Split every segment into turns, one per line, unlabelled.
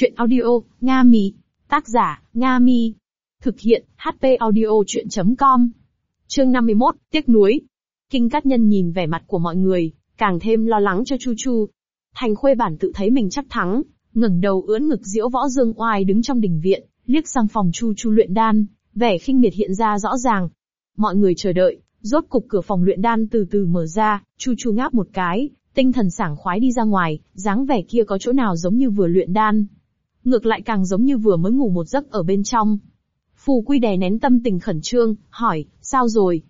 Chuyện audio, Nga Mi. Tác giả, Nga Mi. Thực hiện, HP audio chuyện.com. Chương 51, tiếc nuối. Kinh Cát Nhân nhìn vẻ mặt của mọi người, càng thêm lo lắng cho Chu Chu. Thành Khuê bản tự thấy mình chắc thắng, ngẩng đầu ưỡn ngực diễu võ dương oai đứng trong đình viện, liếc sang phòng Chu Chu luyện đan, vẻ khinh miệt hiện ra rõ ràng. Mọi người chờ đợi, rốt cục cửa phòng luyện đan từ từ mở ra, Chu Chu ngáp một cái, tinh thần sảng khoái đi ra ngoài, dáng vẻ kia có chỗ nào giống như vừa luyện đan. Ngược lại càng giống như vừa mới ngủ một giấc ở bên trong. Phù Quy đè nén tâm tình khẩn trương, hỏi, sao rồi?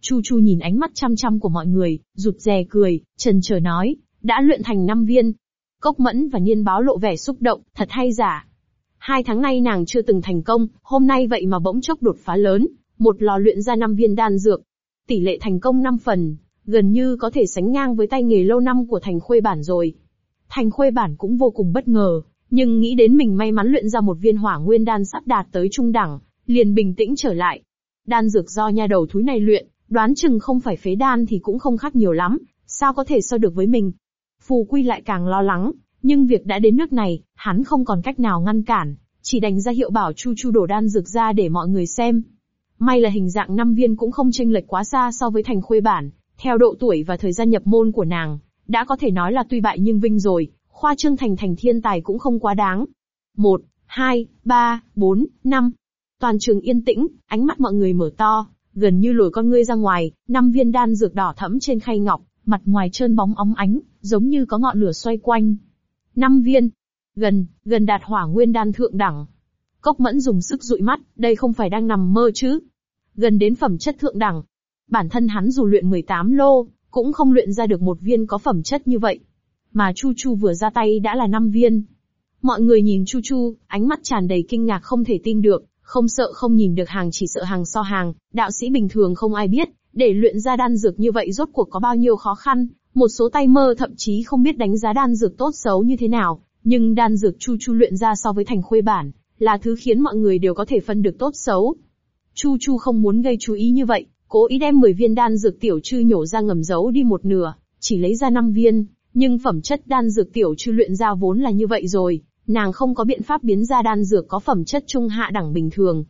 Chu Chu nhìn ánh mắt chăm chăm của mọi người, rụt rè cười, trần chờ nói, đã luyện thành năm viên. Cốc Mẫn và Niên Báo lộ vẻ xúc động, thật hay giả. Hai tháng nay nàng chưa từng thành công, hôm nay vậy mà bỗng chốc đột phá lớn, một lò luyện ra năm viên đan dược. Tỷ lệ thành công 5 phần, gần như có thể sánh ngang với tay nghề lâu năm của Thành Khuê Bản rồi. Thành Khuê Bản cũng vô cùng bất ngờ, nhưng nghĩ đến mình may mắn luyện ra một viên hỏa nguyên đan sắp đạt tới trung đẳng, liền bình tĩnh trở lại. Đan dược do nha đầu thúi này luyện, đoán chừng không phải phế đan thì cũng không khác nhiều lắm, sao có thể so được với mình. Phù Quy lại càng lo lắng, nhưng việc đã đến nước này, hắn không còn cách nào ngăn cản, chỉ đành ra hiệu bảo Chu Chu đổ đan dược ra để mọi người xem. May là hình dạng năm viên cũng không chênh lệch quá xa so với thành khuê bản, theo độ tuổi và thời gian nhập môn của nàng, đã có thể nói là tuy bại nhưng vinh rồi, khoa trương thành thành thiên tài cũng không quá đáng. Một, hai, ba, bốn, năm. Toàn trường yên tĩnh, ánh mắt mọi người mở to, gần như lồi con ngươi ra ngoài, năm viên đan dược đỏ thẫm trên khay ngọc, mặt ngoài trơn bóng óng ánh, giống như có ngọn lửa xoay quanh. Năm viên. Gần, gần đạt hỏa nguyên đan thượng đẳng. Cốc mẫn dùng sức dụi mắt, đây không phải đang nằm mơ chứ. Gần đến phẩm chất thượng đẳng, Bản thân hắn dù luyện 18 lô, cũng không luyện ra được một viên có phẩm chất như vậy. Mà Chu Chu vừa ra tay đã là 5 viên. Mọi người nhìn Chu Chu, ánh mắt tràn đầy kinh ngạc không thể tin được, không sợ không nhìn được hàng chỉ sợ hàng so hàng, đạo sĩ bình thường không ai biết, để luyện ra đan dược như vậy rốt cuộc có bao nhiêu khó khăn, một số tay mơ thậm chí không biết đánh giá đan dược tốt xấu như thế nào, nhưng đan dược Chu Chu luyện ra so với thành khuê bản, là thứ khiến mọi người đều có thể phân được tốt xấu. Chu Chu không muốn gây chú ý như vậy, Cố ý đem 10 viên đan dược tiểu trư nhổ ra ngầm giấu đi một nửa, chỉ lấy ra 5 viên, nhưng phẩm chất đan dược tiểu chư luyện ra vốn là như vậy rồi, nàng không có biện pháp biến ra đan dược có phẩm chất trung hạ đẳng bình thường.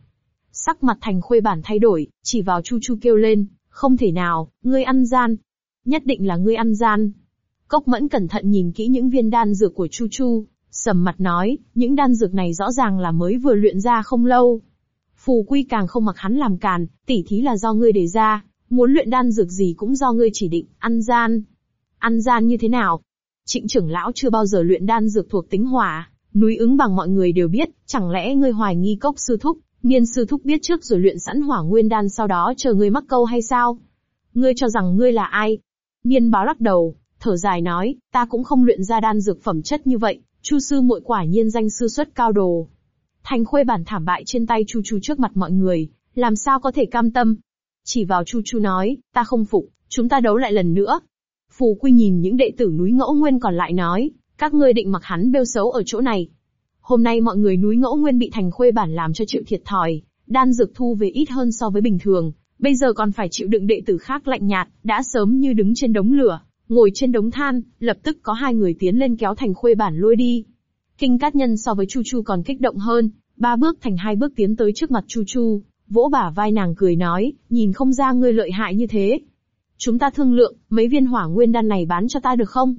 Sắc mặt thành khuê bản thay đổi, chỉ vào Chu Chu kêu lên, không thể nào, ngươi ăn gian. Nhất định là ngươi ăn gian. Cốc mẫn cẩn thận nhìn kỹ những viên đan dược của Chu Chu, sầm mặt nói, những đan dược này rõ ràng là mới vừa luyện ra không lâu, Phù Quy càng không mặc hắn làm càn, tỉ thí là do ngươi đề ra, muốn luyện đan dược gì cũng do ngươi chỉ định, ăn gian. Ăn gian như thế nào? Trịnh trưởng lão chưa bao giờ luyện đan dược thuộc tính hỏa, núi ứng bằng mọi người đều biết, chẳng lẽ ngươi hoài nghi cốc sư thúc, niên sư thúc biết trước rồi luyện sẵn hỏa nguyên đan sau đó chờ ngươi mắc câu hay sao? Ngươi cho rằng ngươi là ai? Niên báo lắc đầu, thở dài nói, ta cũng không luyện ra đan dược phẩm chất như vậy, chu sư muội quả nhiên danh sư xuất cao đồ, Thành khuê bản thảm bại trên tay Chu Chu trước mặt mọi người, làm sao có thể cam tâm. Chỉ vào Chu Chu nói, ta không phục, chúng ta đấu lại lần nữa. Phù Quy nhìn những đệ tử núi ngẫu nguyên còn lại nói, các ngươi định mặc hắn bêu xấu ở chỗ này. Hôm nay mọi người núi ngẫu nguyên bị thành khuê bản làm cho chịu thiệt thòi, đan dược thu về ít hơn so với bình thường, bây giờ còn phải chịu đựng đệ tử khác lạnh nhạt, đã sớm như đứng trên đống lửa, ngồi trên đống than, lập tức có hai người tiến lên kéo thành khuê bản lôi đi. Kinh Cát Nhân so với Chu Chu còn kích động hơn, ba bước thành hai bước tiến tới trước mặt Chu Chu, vỗ bả vai nàng cười nói, nhìn không ra ngươi lợi hại như thế. Chúng ta thương lượng, mấy viên hỏa nguyên đan này bán cho ta được không?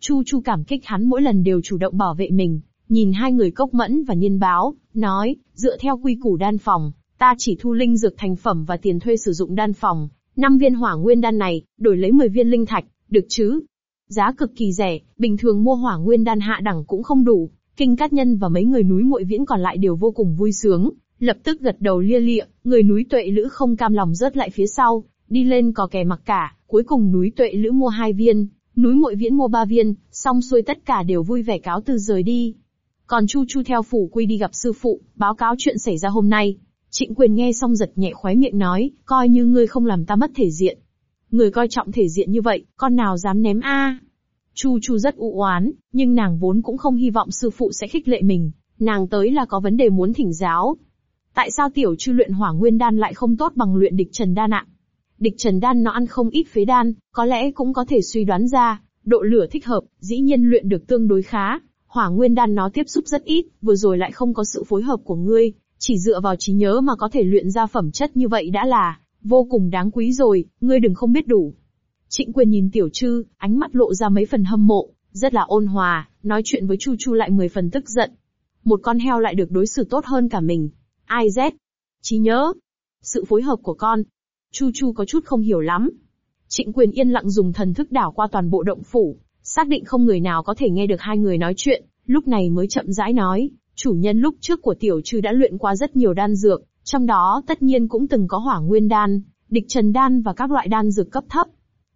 Chu Chu cảm kích hắn mỗi lần đều chủ động bảo vệ mình, nhìn hai người cốc mẫn và nhiên báo, nói, dựa theo quy củ đan phòng, ta chỉ thu linh dược thành phẩm và tiền thuê sử dụng đan phòng, năm viên hỏa nguyên đan này, đổi lấy 10 viên linh thạch, được chứ? Giá cực kỳ rẻ, bình thường mua hỏa nguyên đan hạ đẳng cũng không đủ, Kinh Cát Nhân và mấy người núi muội viễn còn lại đều vô cùng vui sướng, lập tức gật đầu lia lịa, người núi tuệ lữ không cam lòng rớt lại phía sau, đi lên cò kè mặc cả, cuối cùng núi tuệ lữ mua hai viên, núi muội viễn mua ba viên, xong xuôi tất cả đều vui vẻ cáo từ rời đi. Còn Chu Chu theo phủ quy đi gặp sư phụ, báo cáo chuyện xảy ra hôm nay. Trịnh quyền nghe xong giật nhẹ khóe miệng nói, coi như ngươi không làm ta mất thể diện. Người coi trọng thể diện như vậy, con nào dám ném a? Chu Chu rất u oán, nhưng nàng vốn cũng không hy vọng sư phụ sẽ khích lệ mình, nàng tới là có vấn đề muốn thỉnh giáo. Tại sao tiểu chư luyện hỏa nguyên đan lại không tốt bằng luyện địch trần đan ạ? Địch trần đan nó ăn không ít phế đan, có lẽ cũng có thể suy đoán ra, độ lửa thích hợp, dĩ nhiên luyện được tương đối khá. Hỏa nguyên đan nó tiếp xúc rất ít, vừa rồi lại không có sự phối hợp của ngươi, chỉ dựa vào trí nhớ mà có thể luyện ra phẩm chất như vậy đã là vô cùng đáng quý rồi, ngươi đừng không biết đủ. Trịnh quyền nhìn tiểu trư, ánh mắt lộ ra mấy phần hâm mộ, rất là ôn hòa, nói chuyện với Chu Chu lại mười phần tức giận. Một con heo lại được đối xử tốt hơn cả mình. Ai z? Trí nhớ. Sự phối hợp của con. Chu Chu có chút không hiểu lắm. Trịnh quyền yên lặng dùng thần thức đảo qua toàn bộ động phủ, xác định không người nào có thể nghe được hai người nói chuyện, lúc này mới chậm rãi nói, chủ nhân lúc trước của tiểu trư đã luyện qua rất nhiều đan dược, trong đó tất nhiên cũng từng có hỏa nguyên đan, địch trần đan và các loại đan dược cấp thấp.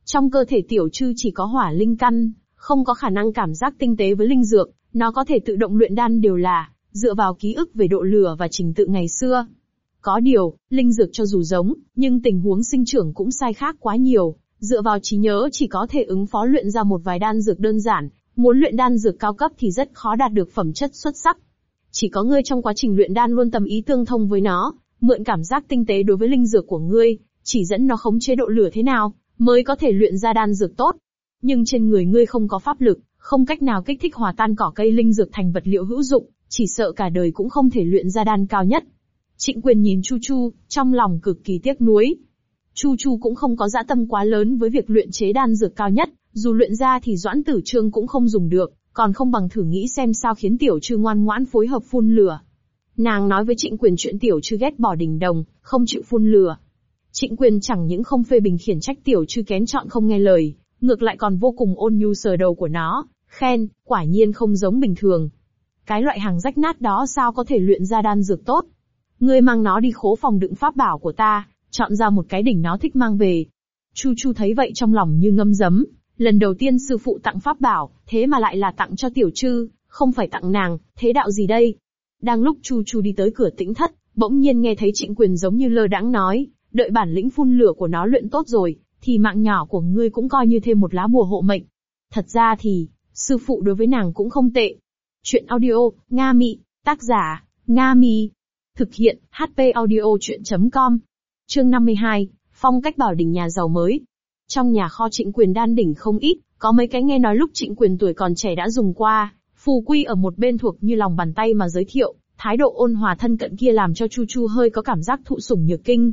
Trong cơ thể tiểu trư chỉ có hỏa linh căn, không có khả năng cảm giác tinh tế với linh dược, nó có thể tự động luyện đan đều là dựa vào ký ức về độ lửa và trình tự ngày xưa. Có điều, linh dược cho dù giống, nhưng tình huống sinh trưởng cũng sai khác quá nhiều, dựa vào trí nhớ chỉ có thể ứng phó luyện ra một vài đan dược đơn giản, muốn luyện đan dược cao cấp thì rất khó đạt được phẩm chất xuất sắc. Chỉ có ngươi trong quá trình luyện đan luôn tâm ý tương thông với nó, mượn cảm giác tinh tế đối với linh dược của ngươi, chỉ dẫn nó khống chế độ lửa thế nào, mới có thể luyện ra đan dược tốt. Nhưng trên người ngươi không có pháp lực, không cách nào kích thích hòa tan cỏ cây linh dược thành vật liệu hữu dụng, chỉ sợ cả đời cũng không thể luyện ra đan cao nhất. Trịnh quyền nhìn Chu Chu, trong lòng cực kỳ tiếc nuối. Chu Chu cũng không có dã tâm quá lớn với việc luyện chế đan dược cao nhất, dù luyện ra thì doãn tử trương cũng không dùng được, còn không bằng thử nghĩ xem sao khiến tiểu trư ngoan ngoãn phối hợp phun lửa. Nàng nói với trịnh quyền chuyện tiểu trư ghét bỏ đỉnh đồng, không chịu phun lửa. Trịnh quyền chẳng những không phê bình khiển trách tiểu trư kén chọn không nghe lời, ngược lại còn vô cùng ôn nhu sờ đầu của nó, khen, quả nhiên không giống bình thường. Cái loại hàng rách nát đó sao có thể luyện ra đan dược tốt? Ngươi mang nó đi khố phòng đựng pháp bảo của ta, chọn ra một cái đỉnh nó thích mang về. Chu Chu thấy vậy trong lòng như ngâm giấm, lần đầu tiên sư phụ tặng pháp bảo, thế mà lại là tặng cho tiểu trư, không phải tặng nàng, thế đạo gì đây? Đang lúc Chu Chu đi tới cửa tĩnh thất, bỗng nhiên nghe thấy trịnh quyền giống như lơ đãng nói, đợi bản lĩnh phun lửa của nó luyện tốt rồi, thì mạng nhỏ của ngươi cũng coi như thêm một lá bùa hộ mệnh. Thật ra thì, sư phụ đối với nàng cũng không tệ. Chuyện audio, Nga Mị, tác giả, Nga Mi. Thực hiện, HP audio chuyện.com. Chương 52, phong cách bảo đỉnh nhà giàu mới. Trong nhà kho trịnh quyền đan đỉnh không ít, có mấy cái nghe nói lúc trịnh quyền tuổi còn trẻ đã dùng qua, phù quy ở một bên thuộc như lòng bàn tay mà giới thiệu, thái độ ôn hòa thân cận kia làm cho Chu Chu hơi có cảm giác thụ sủng nhược kinh.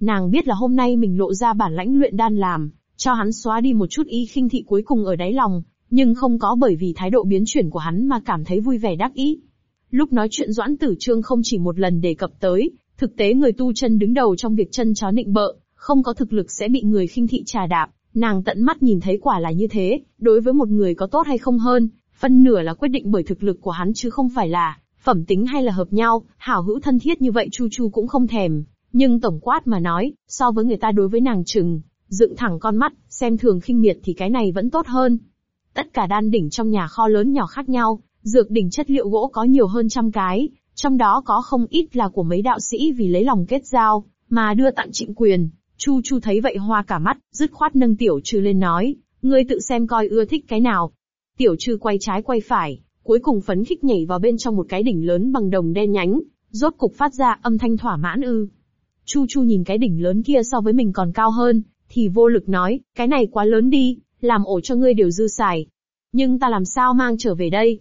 Nàng biết là hôm nay mình lộ ra bản lãnh luyện đan làm, cho hắn xóa đi một chút ý khinh thị cuối cùng ở đáy lòng, nhưng không có bởi vì thái độ biến chuyển của hắn mà cảm thấy vui vẻ đắc ý. Lúc nói chuyện Doãn Tử Trương không chỉ một lần đề cập tới, thực tế người tu chân đứng đầu trong việc chân chó nịnh bợ, không có thực lực sẽ bị người khinh thị trà đạp, nàng tận mắt nhìn thấy quả là như thế, đối với một người có tốt hay không hơn, phân nửa là quyết định bởi thực lực của hắn chứ không phải là phẩm tính hay là hợp nhau, hảo hữu thân thiết như vậy Chu Chu cũng không thèm. Nhưng tổng quát mà nói, so với người ta đối với nàng trừng, dựng thẳng con mắt, xem thường khinh miệt thì cái này vẫn tốt hơn. Tất cả đan đỉnh trong nhà kho lớn nhỏ khác nhau, dược đỉnh chất liệu gỗ có nhiều hơn trăm cái, trong đó có không ít là của mấy đạo sĩ vì lấy lòng kết giao, mà đưa tặng trịnh quyền. Chu Chu thấy vậy hoa cả mắt, dứt khoát nâng tiểu trừ lên nói, ngươi tự xem coi ưa thích cái nào. Tiểu trừ quay trái quay phải, cuối cùng phấn khích nhảy vào bên trong một cái đỉnh lớn bằng đồng đen nhánh, rốt cục phát ra âm thanh thỏa mãn ư. Chu Chu nhìn cái đỉnh lớn kia so với mình còn cao hơn, thì vô lực nói, cái này quá lớn đi, làm ổ cho ngươi đều dư xài. Nhưng ta làm sao mang trở về đây?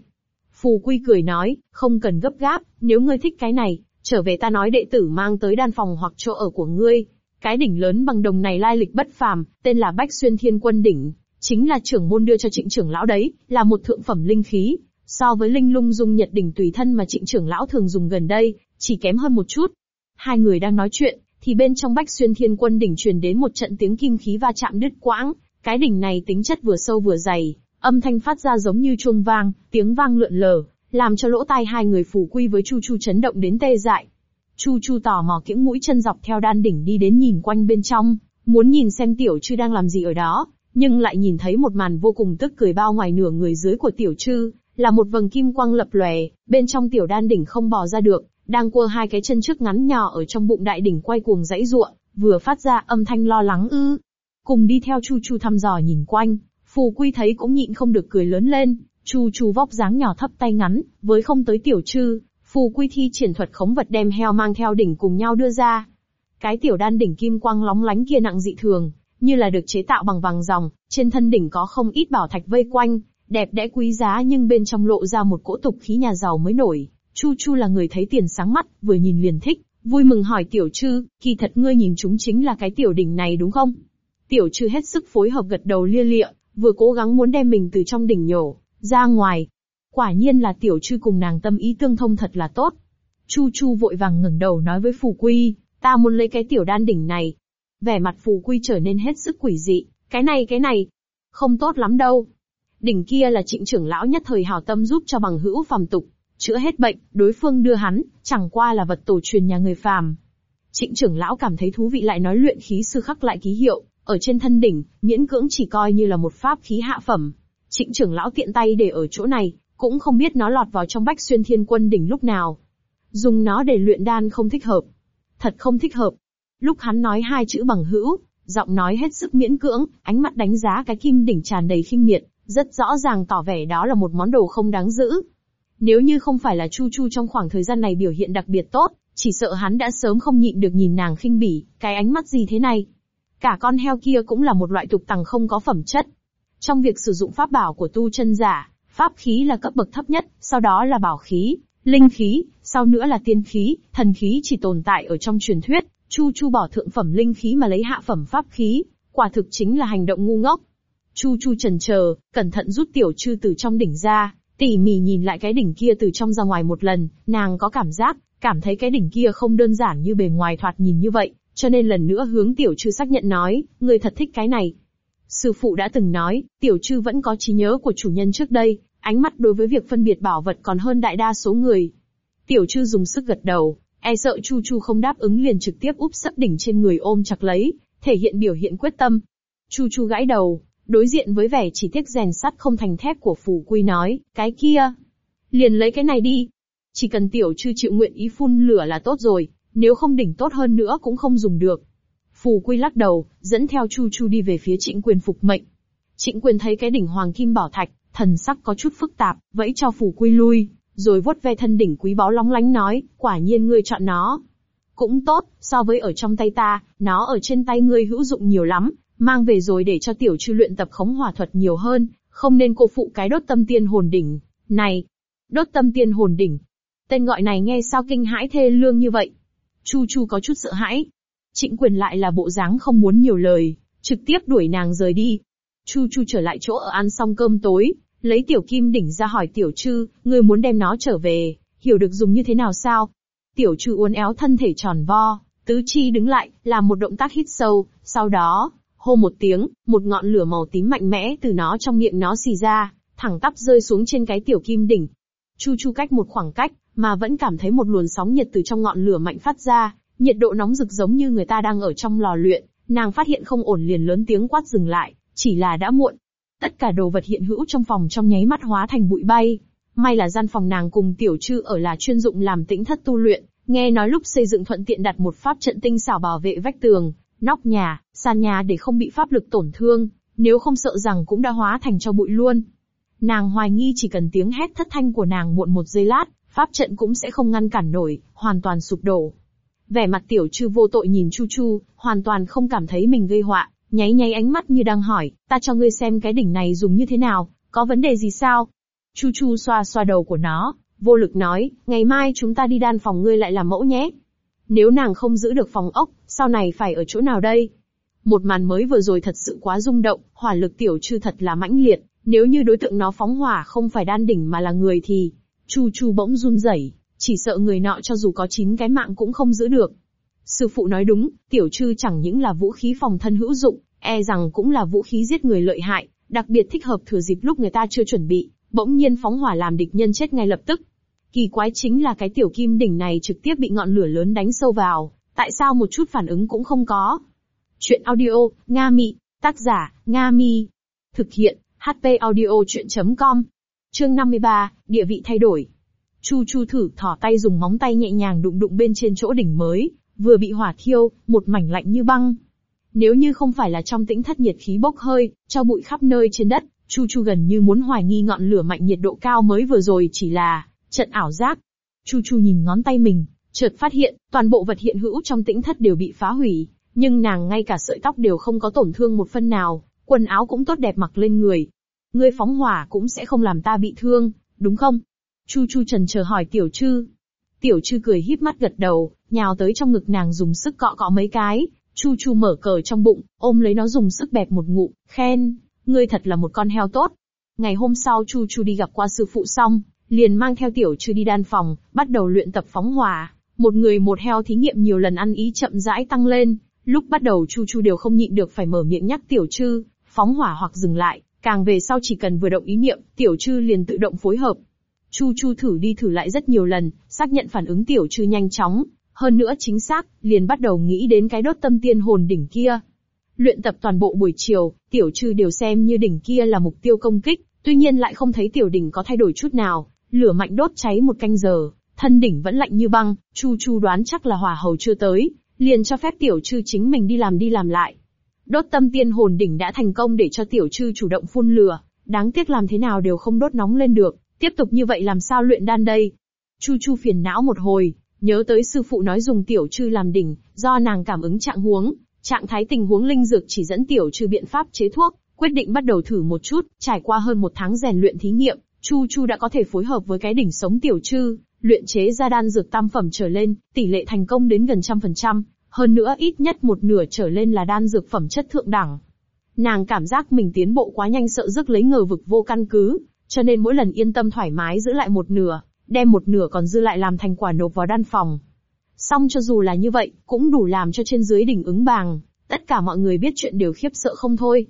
Phù Quy cười nói, không cần gấp gáp, nếu ngươi thích cái này, trở về ta nói đệ tử mang tới đan phòng hoặc chỗ ở của ngươi. Cái đỉnh lớn bằng đồng này lai lịch bất phàm, tên là Bách Xuyên Thiên Quân Đỉnh, chính là trưởng môn đưa cho trịnh trưởng lão đấy, là một thượng phẩm linh khí. So với linh lung dung nhật đỉnh tùy thân mà trịnh trưởng lão thường dùng gần đây, chỉ kém hơn một chút. Hai người đang nói chuyện, thì bên trong Bách Xuyên Thiên Quân đỉnh truyền đến một trận tiếng kim khí va chạm đứt quãng. Cái đỉnh này tính chất vừa sâu vừa dày, âm thanh phát ra giống như chuông vang, tiếng vang lượn lờ, làm cho lỗ tai hai người phủ quy với Chu Chu chấn động đến tê dại. Chu Chu tò mò kiễng mũi chân dọc theo đan đỉnh đi đến nhìn quanh bên trong, muốn nhìn xem tiểu trư đang làm gì ở đó, nhưng lại nhìn thấy một màn vô cùng tức cười bao ngoài nửa người dưới của tiểu trư, là một vầng kim quang lập lòe, bên trong tiểu đan đỉnh không bò ra được, đang cua hai cái chân trước ngắn nhỏ ở trong bụng đại đỉnh quay cuồng dãy ruộng, vừa phát ra âm thanh lo lắng ư. Cùng đi theo Chu Chu thăm dò nhìn quanh, Phù Quy thấy cũng nhịn không được cười lớn lên, Chu Chu vóc dáng nhỏ thấp tay ngắn, với không tới tiểu trư, Phù Quy thi triển thuật khống vật đem heo mang theo đỉnh cùng nhau đưa ra. Cái tiểu đan đỉnh kim quang lóng lánh kia nặng dị thường, như là được chế tạo bằng vàng ròng, trên thân đỉnh có không ít bảo thạch vây quanh, đẹp đẽ quý giá nhưng bên trong lộ ra một cỗ tục khí nhà giàu mới nổi. Chu Chu là người thấy tiền sáng mắt, vừa nhìn liền thích, vui mừng hỏi tiểu trư, kỳ thật ngươi nhìn chúng chính là cái tiểu đỉnh này đúng không? Tiểu trư hết sức phối hợp gật đầu lia lịa, vừa cố gắng muốn đem mình từ trong đỉnh nhổ, ra ngoài. Quả nhiên là tiểu trư cùng nàng tâm ý tương thông thật là tốt. Chu Chu vội vàng ngẩng đầu nói với Phù Quy, ta muốn lấy cái tiểu đan đỉnh này. Vẻ mặt Phù Quy trở nên hết sức quỷ dị, cái này cái này, không tốt lắm đâu. Đỉnh kia là trịnh trưởng lão nhất thời hào tâm giúp cho bằng hữu phàm tục, chữa hết bệnh, đối phương đưa hắn, chẳng qua là vật tổ truyền nhà người phàm. Trịnh trưởng lão cảm thấy thú vị lại nói luyện khí sư khắc lại ký hiệu, ở trên thân đỉnh, miễn cưỡng chỉ coi như là một pháp khí hạ phẩm. Trịnh trưởng lão tiện tay để ở chỗ này, cũng không biết nó lọt vào trong bách xuyên thiên quân đỉnh lúc nào. Dùng nó để luyện đan không thích hợp. Thật không thích hợp. Lúc hắn nói hai chữ bằng hữu, giọng nói hết sức miễn cưỡng, ánh mắt đánh giá cái kim đỉnh tràn đầy khinh miệt, rất rõ ràng tỏ vẻ đó là một món đồ không đáng giữ. Nếu như không phải là Chu Chu trong khoảng thời gian này biểu hiện đặc biệt tốt, chỉ sợ hắn đã sớm không nhịn được nhìn nàng khinh bỉ, cái ánh mắt gì thế này. Cả con heo kia cũng là một loại tục tằng không có phẩm chất. Trong việc sử dụng pháp bảo của tu chân giả, pháp khí là cấp bậc thấp nhất, sau đó là bảo khí, linh khí, sau nữa là tiên khí, thần khí chỉ tồn tại ở trong truyền thuyết, Chu Chu bỏ thượng phẩm linh khí mà lấy hạ phẩm pháp khí, quả thực chính là hành động ngu ngốc. Chu Chu trần chờ, cẩn thận rút tiểu chư từ trong đỉnh ra, tỉ mỉ nhìn lại cái đỉnh kia từ trong ra ngoài một lần, nàng có cảm giác, cảm thấy cái đỉnh kia không đơn giản như bề ngoài thoạt nhìn như vậy, cho nên lần nữa hướng tiểu trư xác nhận nói, người thật thích cái này. Sư phụ đã từng nói, tiểu trư vẫn có trí nhớ của chủ nhân trước đây, ánh mắt đối với việc phân biệt bảo vật còn hơn đại đa số người. Tiểu trư dùng sức gật đầu, e sợ Chu Chu không đáp ứng liền trực tiếp úp sấp đỉnh trên người ôm chặt lấy, thể hiện biểu hiện quyết tâm. Chu Chu gãi đầu, đối diện với vẻ chỉ tiếc rèn sắt không thành thép của Phù Quy nói, cái kia, liền lấy cái này đi. Chỉ cần tiểu trư chịu nguyện ý phun lửa là tốt rồi, nếu không đỉnh tốt hơn nữa cũng không dùng được. Phù Quy lắc đầu, dẫn theo Chu Chu đi về phía Trịnh Quyền phục mệnh. Trịnh Quyền thấy cái đỉnh hoàng kim bảo thạch, thần sắc có chút phức tạp, vẫy cho Phù Quy lui, rồi vuốt ve thân đỉnh quý báu lóng lánh nói, quả nhiên ngươi chọn nó. Cũng tốt, so với ở trong tay ta, nó ở trên tay ngươi hữu dụng nhiều lắm, mang về rồi để cho tiểu chư luyện tập khống hỏa thuật nhiều hơn, không nên cô phụ cái đốt tâm tiên hồn đỉnh. Này, đốt tâm tiên hồn đỉnh. Tên gọi này nghe sao kinh hãi thê lương như vậy. Chu Chu có chút sợ hãi. Trịnh quyền lại là bộ dáng không muốn nhiều lời, trực tiếp đuổi nàng rời đi. Chu Chu trở lại chỗ ở ăn xong cơm tối, lấy tiểu kim đỉnh ra hỏi tiểu trư, ngươi muốn đem nó trở về, hiểu được dùng như thế nào sao? Tiểu trư uốn éo thân thể tròn vo, tứ chi đứng lại, làm một động tác hít sâu, sau đó, hô một tiếng, một ngọn lửa màu tím mạnh mẽ từ nó trong miệng nó xì ra, thẳng tắp rơi xuống trên cái tiểu kim đỉnh. Chu chu cách một khoảng cách, mà vẫn cảm thấy một luồng sóng nhiệt từ trong ngọn lửa mạnh phát ra, nhiệt độ nóng rực giống như người ta đang ở trong lò luyện, nàng phát hiện không ổn liền lớn tiếng quát dừng lại, chỉ là đã muộn. Tất cả đồ vật hiện hữu trong phòng trong nháy mắt hóa thành bụi bay. May là gian phòng nàng cùng tiểu trư ở là chuyên dụng làm tĩnh thất tu luyện, nghe nói lúc xây dựng thuận tiện đặt một pháp trận tinh xảo bảo vệ vách tường, nóc nhà, sàn nhà để không bị pháp lực tổn thương, nếu không sợ rằng cũng đã hóa thành cho bụi luôn. Nàng hoài nghi chỉ cần tiếng hét thất thanh của nàng muộn một giây lát, pháp trận cũng sẽ không ngăn cản nổi, hoàn toàn sụp đổ. Vẻ mặt tiểu trư vô tội nhìn Chu Chu, hoàn toàn không cảm thấy mình gây họa, nháy nháy ánh mắt như đang hỏi, ta cho ngươi xem cái đỉnh này dùng như thế nào, có vấn đề gì sao? Chu Chu xoa xoa đầu của nó, vô lực nói, ngày mai chúng ta đi đan phòng ngươi lại làm mẫu nhé. Nếu nàng không giữ được phòng ốc, sau này phải ở chỗ nào đây? Một màn mới vừa rồi thật sự quá rung động, hỏa lực tiểu trư thật là mãnh liệt, nếu như đối tượng nó phóng hỏa không phải đan đỉnh mà là người thì, Chu Chu bỗng run rẩy, chỉ sợ người nọ cho dù có chín cái mạng cũng không giữ được. Sư phụ nói đúng, tiểu trư chẳng những là vũ khí phòng thân hữu dụng, e rằng cũng là vũ khí giết người lợi hại, đặc biệt thích hợp thừa dịp lúc người ta chưa chuẩn bị, bỗng nhiên phóng hỏa làm địch nhân chết ngay lập tức. Kỳ quái chính là cái tiểu kim đỉnh này trực tiếp bị ngọn lửa lớn đánh sâu vào, tại sao một chút phản ứng cũng không có. Chuyện audio, Nga Mị, tác giả, Nga Mi. Thực hiện, hpaudiochuyen.com. Chương 53, địa vị thay đổi. Chu Chu thử thỏ tay dùng móng tay nhẹ nhàng đụng đụng bên trên chỗ đỉnh mới, vừa bị hỏa thiêu, một mảnh lạnh như băng. Nếu như không phải là trong tĩnh thất nhiệt khí bốc hơi, cho bụi khắp nơi trên đất, Chu Chu gần như muốn hoài nghi ngọn lửa mạnh nhiệt độ cao mới vừa rồi chỉ là trận ảo giác. Chu Chu nhìn ngón tay mình, chợt phát hiện, toàn bộ vật hiện hữu trong tĩnh thất đều bị phá hủy, nhưng nàng ngay cả sợi tóc đều không có tổn thương một phân nào, quần áo cũng tốt đẹp mặc lên người. Ngươi phóng hỏa cũng sẽ không làm ta bị thương, đúng không? Chu Chu trần chờ hỏi Tiểu Trư. Tiểu Trư cười híp mắt gật đầu, nhào tới trong ngực nàng dùng sức cọ cọ mấy cái. Chu Chu mở cờ trong bụng, ôm lấy nó dùng sức bẹp một ngụm, khen, ngươi thật là một con heo tốt. Ngày hôm sau Chu Chu đi gặp qua sư phụ xong, liền mang theo Tiểu Trư đi đan phòng, bắt đầu luyện tập phóng hỏa. Một người một heo thí nghiệm nhiều lần ăn ý chậm rãi tăng lên, lúc bắt đầu Chu Chu đều không nhịn được phải mở miệng nhắc Tiểu Trư, phóng hỏa hoặc dừng lại, càng về sau chỉ cần vừa động ý niệm, Tiểu Trư liền tự động phối hợp. Chu Chu thử đi thử lại rất nhiều lần, xác nhận phản ứng Tiểu Trư nhanh chóng, hơn nữa chính xác, liền bắt đầu nghĩ đến cái đốt tâm tiên hồn đỉnh kia. Luyện tập toàn bộ buổi chiều, Tiểu Trư đều xem như đỉnh kia là mục tiêu công kích, tuy nhiên lại không thấy Tiểu đỉnh có thay đổi chút nào, lửa mạnh đốt cháy một canh giờ, thân đỉnh vẫn lạnh như băng, Chu Chu đoán chắc là hỏa hầu chưa tới, liền cho phép tiểu trư chính mình đi làm đi làm lại. Đốt tâm tiên hồn đỉnh đã thành công để cho tiểu trư chủ động phun lửa, đáng tiếc làm thế nào đều không đốt nóng lên được, tiếp tục như vậy làm sao luyện đan đây. Chu Chu phiền não một hồi, nhớ tới sư phụ nói dùng tiểu trư làm đỉnh, do nàng cảm ứng trạng huống, trạng thái tình huống linh dược chỉ dẫn tiểu trư biện pháp chế thuốc, quyết định bắt đầu thử một chút, trải qua hơn một tháng rèn luyện thí nghiệm, Chu Chu đã có thể phối hợp với cái đỉnh sống tiểu trư, luyện chế ra đan dược tam phẩm trở lên, tỷ lệ thành công đến gần trăm phần trăm, hơn nữa ít nhất một nửa trở lên là đan dược phẩm chất thượng đẳng. Nàng cảm giác mình tiến bộ quá nhanh sợ rước lấy ngờ vực vô căn cứ, cho nên mỗi lần yên tâm thoải mái giữ lại một nửa, đem một nửa còn dư lại làm thành quả nộp vào đan phòng. Xong cho dù là như vậy, cũng đủ làm cho trên dưới đỉnh ứng bàng, tất cả mọi người biết chuyện đều khiếp sợ không thôi.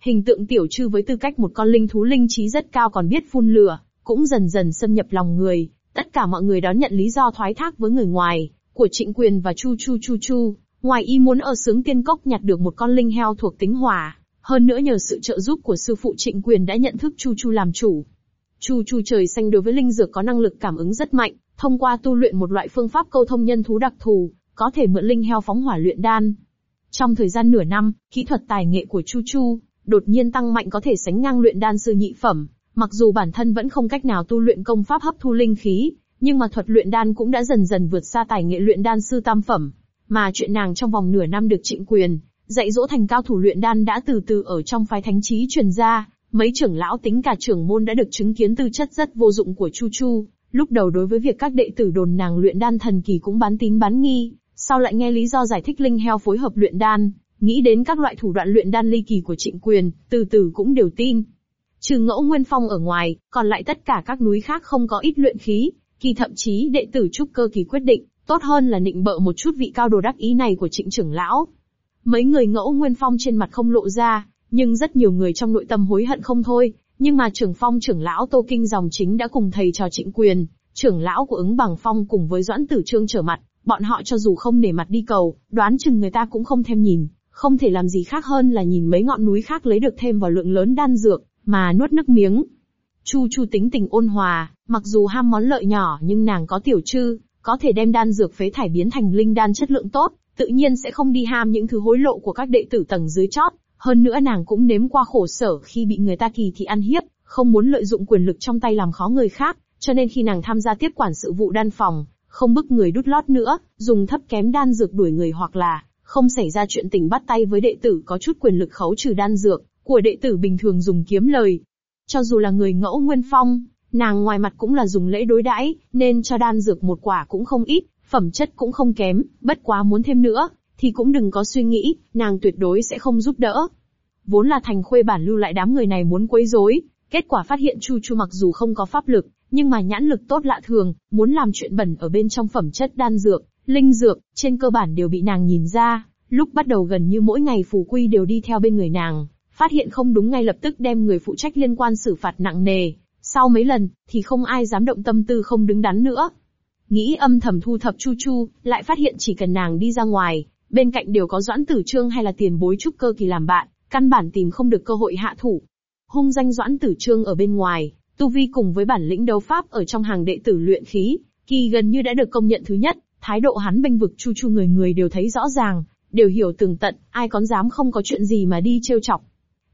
Hình tượng tiểu trư với tư cách một con linh thú linh trí rất cao còn biết phun lửa, cũng dần dần xâm nhập lòng người, Tất cả mọi người đón nhận lý do thoái thác với người ngoài, của Trịnh Quyền và Chu Chu Chu Chu, ngoài y muốn ở sướng tiên cốc nhặt được một con linh heo thuộc tính hỏa, hơn nữa nhờ sự trợ giúp của sư phụ Trịnh Quyền đã nhận thức Chu Chu làm chủ. Chu Chu trời xanh đối với linh dược có năng lực cảm ứng rất mạnh, thông qua tu luyện một loại phương pháp câu thông nhân thú đặc thù, có thể mượn linh heo phóng hỏa luyện đan. Trong thời gian nửa năm, kỹ thuật tài nghệ của Chu Chu đột nhiên tăng mạnh có thể sánh ngang luyện đan sư nhị phẩm, Mặc dù bản thân vẫn không cách nào tu luyện công pháp hấp thu linh khí, nhưng mà thuật luyện đan cũng đã dần dần vượt xa tài nghệ luyện đan sư tam phẩm. Mà chuyện nàng trong vòng nửa năm được trịnh quyền, dạy dỗ thành cao thủ luyện đan đã từ từ ở trong phái thánh trí truyền ra, mấy trưởng lão tính cả trưởng môn đã được chứng kiến tư chất rất vô dụng của Chu Chu. Lúc đầu đối với việc các đệ tử đồn nàng luyện đan thần kỳ cũng bán tín bán nghi, sau lại nghe lý do giải thích linh heo phối hợp luyện đan, nghĩ đến các loại thủ đoạn luyện đan ly kỳ của trịnh quyền, từ từ cũng đều tin. Trừ ngẫu nguyên phong ở ngoài, còn lại tất cả các núi khác không có ít luyện khí, kỳ thậm chí đệ tử trúc cơ kỳ quyết định, tốt hơn là nịnh bợ một chút vị cao đồ đắc ý này của trịnh trưởng lão. Mấy người ngẫu nguyên phong trên mặt không lộ ra, nhưng rất nhiều người trong nội tâm hối hận không thôi, nhưng mà trưởng phong trưởng lão Tô Kinh dòng chính đã cùng thầy trò trịnh quyền, trưởng lão của ứng bằng phong cùng với doãn tử trương trở mặt, bọn họ cho dù không nể mặt đi cầu, đoán chừng người ta cũng không thèm nhìn, không thể làm gì khác hơn là nhìn mấy ngọn núi khác lấy được thêm vào lượng lớn đan dược, mà nuốt nước miếng. Chu Chu tính tình ôn hòa, mặc dù ham món lợi nhỏ nhưng nàng có tiểu trư, có thể đem đan dược phế thải biến thành linh đan chất lượng tốt, tự nhiên sẽ không đi ham những thứ hối lộ của các đệ tử tầng dưới chót. Hơn nữa nàng cũng nếm qua khổ sở khi bị người ta kỳ thị ăn hiếp, không muốn lợi dụng quyền lực trong tay làm khó người khác, cho nên khi nàng tham gia tiếp quản sự vụ đan phòng, không bức người đút lót nữa, dùng thấp kém đan dược đuổi người hoặc là không xảy ra chuyện tình bắt tay với đệ tử có chút quyền lực khấu trừ đan dược, của đệ tử bình thường dùng kiếm lời. Cho dù là người ngẫu nguyên phong, nàng ngoài mặt cũng là dùng lễ đối đãi, nên cho đan dược một quả cũng không ít, phẩm chất cũng không kém, bất quá muốn thêm nữa, thì cũng đừng có suy nghĩ, nàng tuyệt đối sẽ không giúp đỡ. Vốn là thành khuê bản lưu lại đám người này muốn quấy rối, kết quả phát hiện Chu Chu mặc dù không có pháp lực, nhưng mà nhãn lực tốt lạ thường, muốn làm chuyện bẩn ở bên trong phẩm chất đan dược, linh dược, trên cơ bản đều bị nàng nhìn ra, lúc bắt đầu gần như mỗi ngày phù quy đều đi theo bên người nàng, phát hiện không đúng ngay lập tức đem người phụ trách liên quan xử phạt nặng nề. Sau mấy lần, thì không ai dám động tâm tư không đứng đắn nữa. Nghĩ âm thầm thu thập Chu Chu, lại phát hiện chỉ cần nàng đi ra ngoài, bên cạnh đều có Doãn Tử Trương hay là tiền bối trúc cơ kỳ làm bạn, căn bản tìm không được cơ hội hạ thủ. Hung danh Doãn Tử Trương ở bên ngoài, tu vi cùng với bản lĩnh đấu pháp ở trong hàng đệ tử luyện khí, kỳ gần như đã được công nhận thứ nhất, thái độ hắn bênh vực Chu Chu người người đều thấy rõ ràng, đều hiểu tường tận, ai còn dám không có chuyện gì mà đi trêu chọc.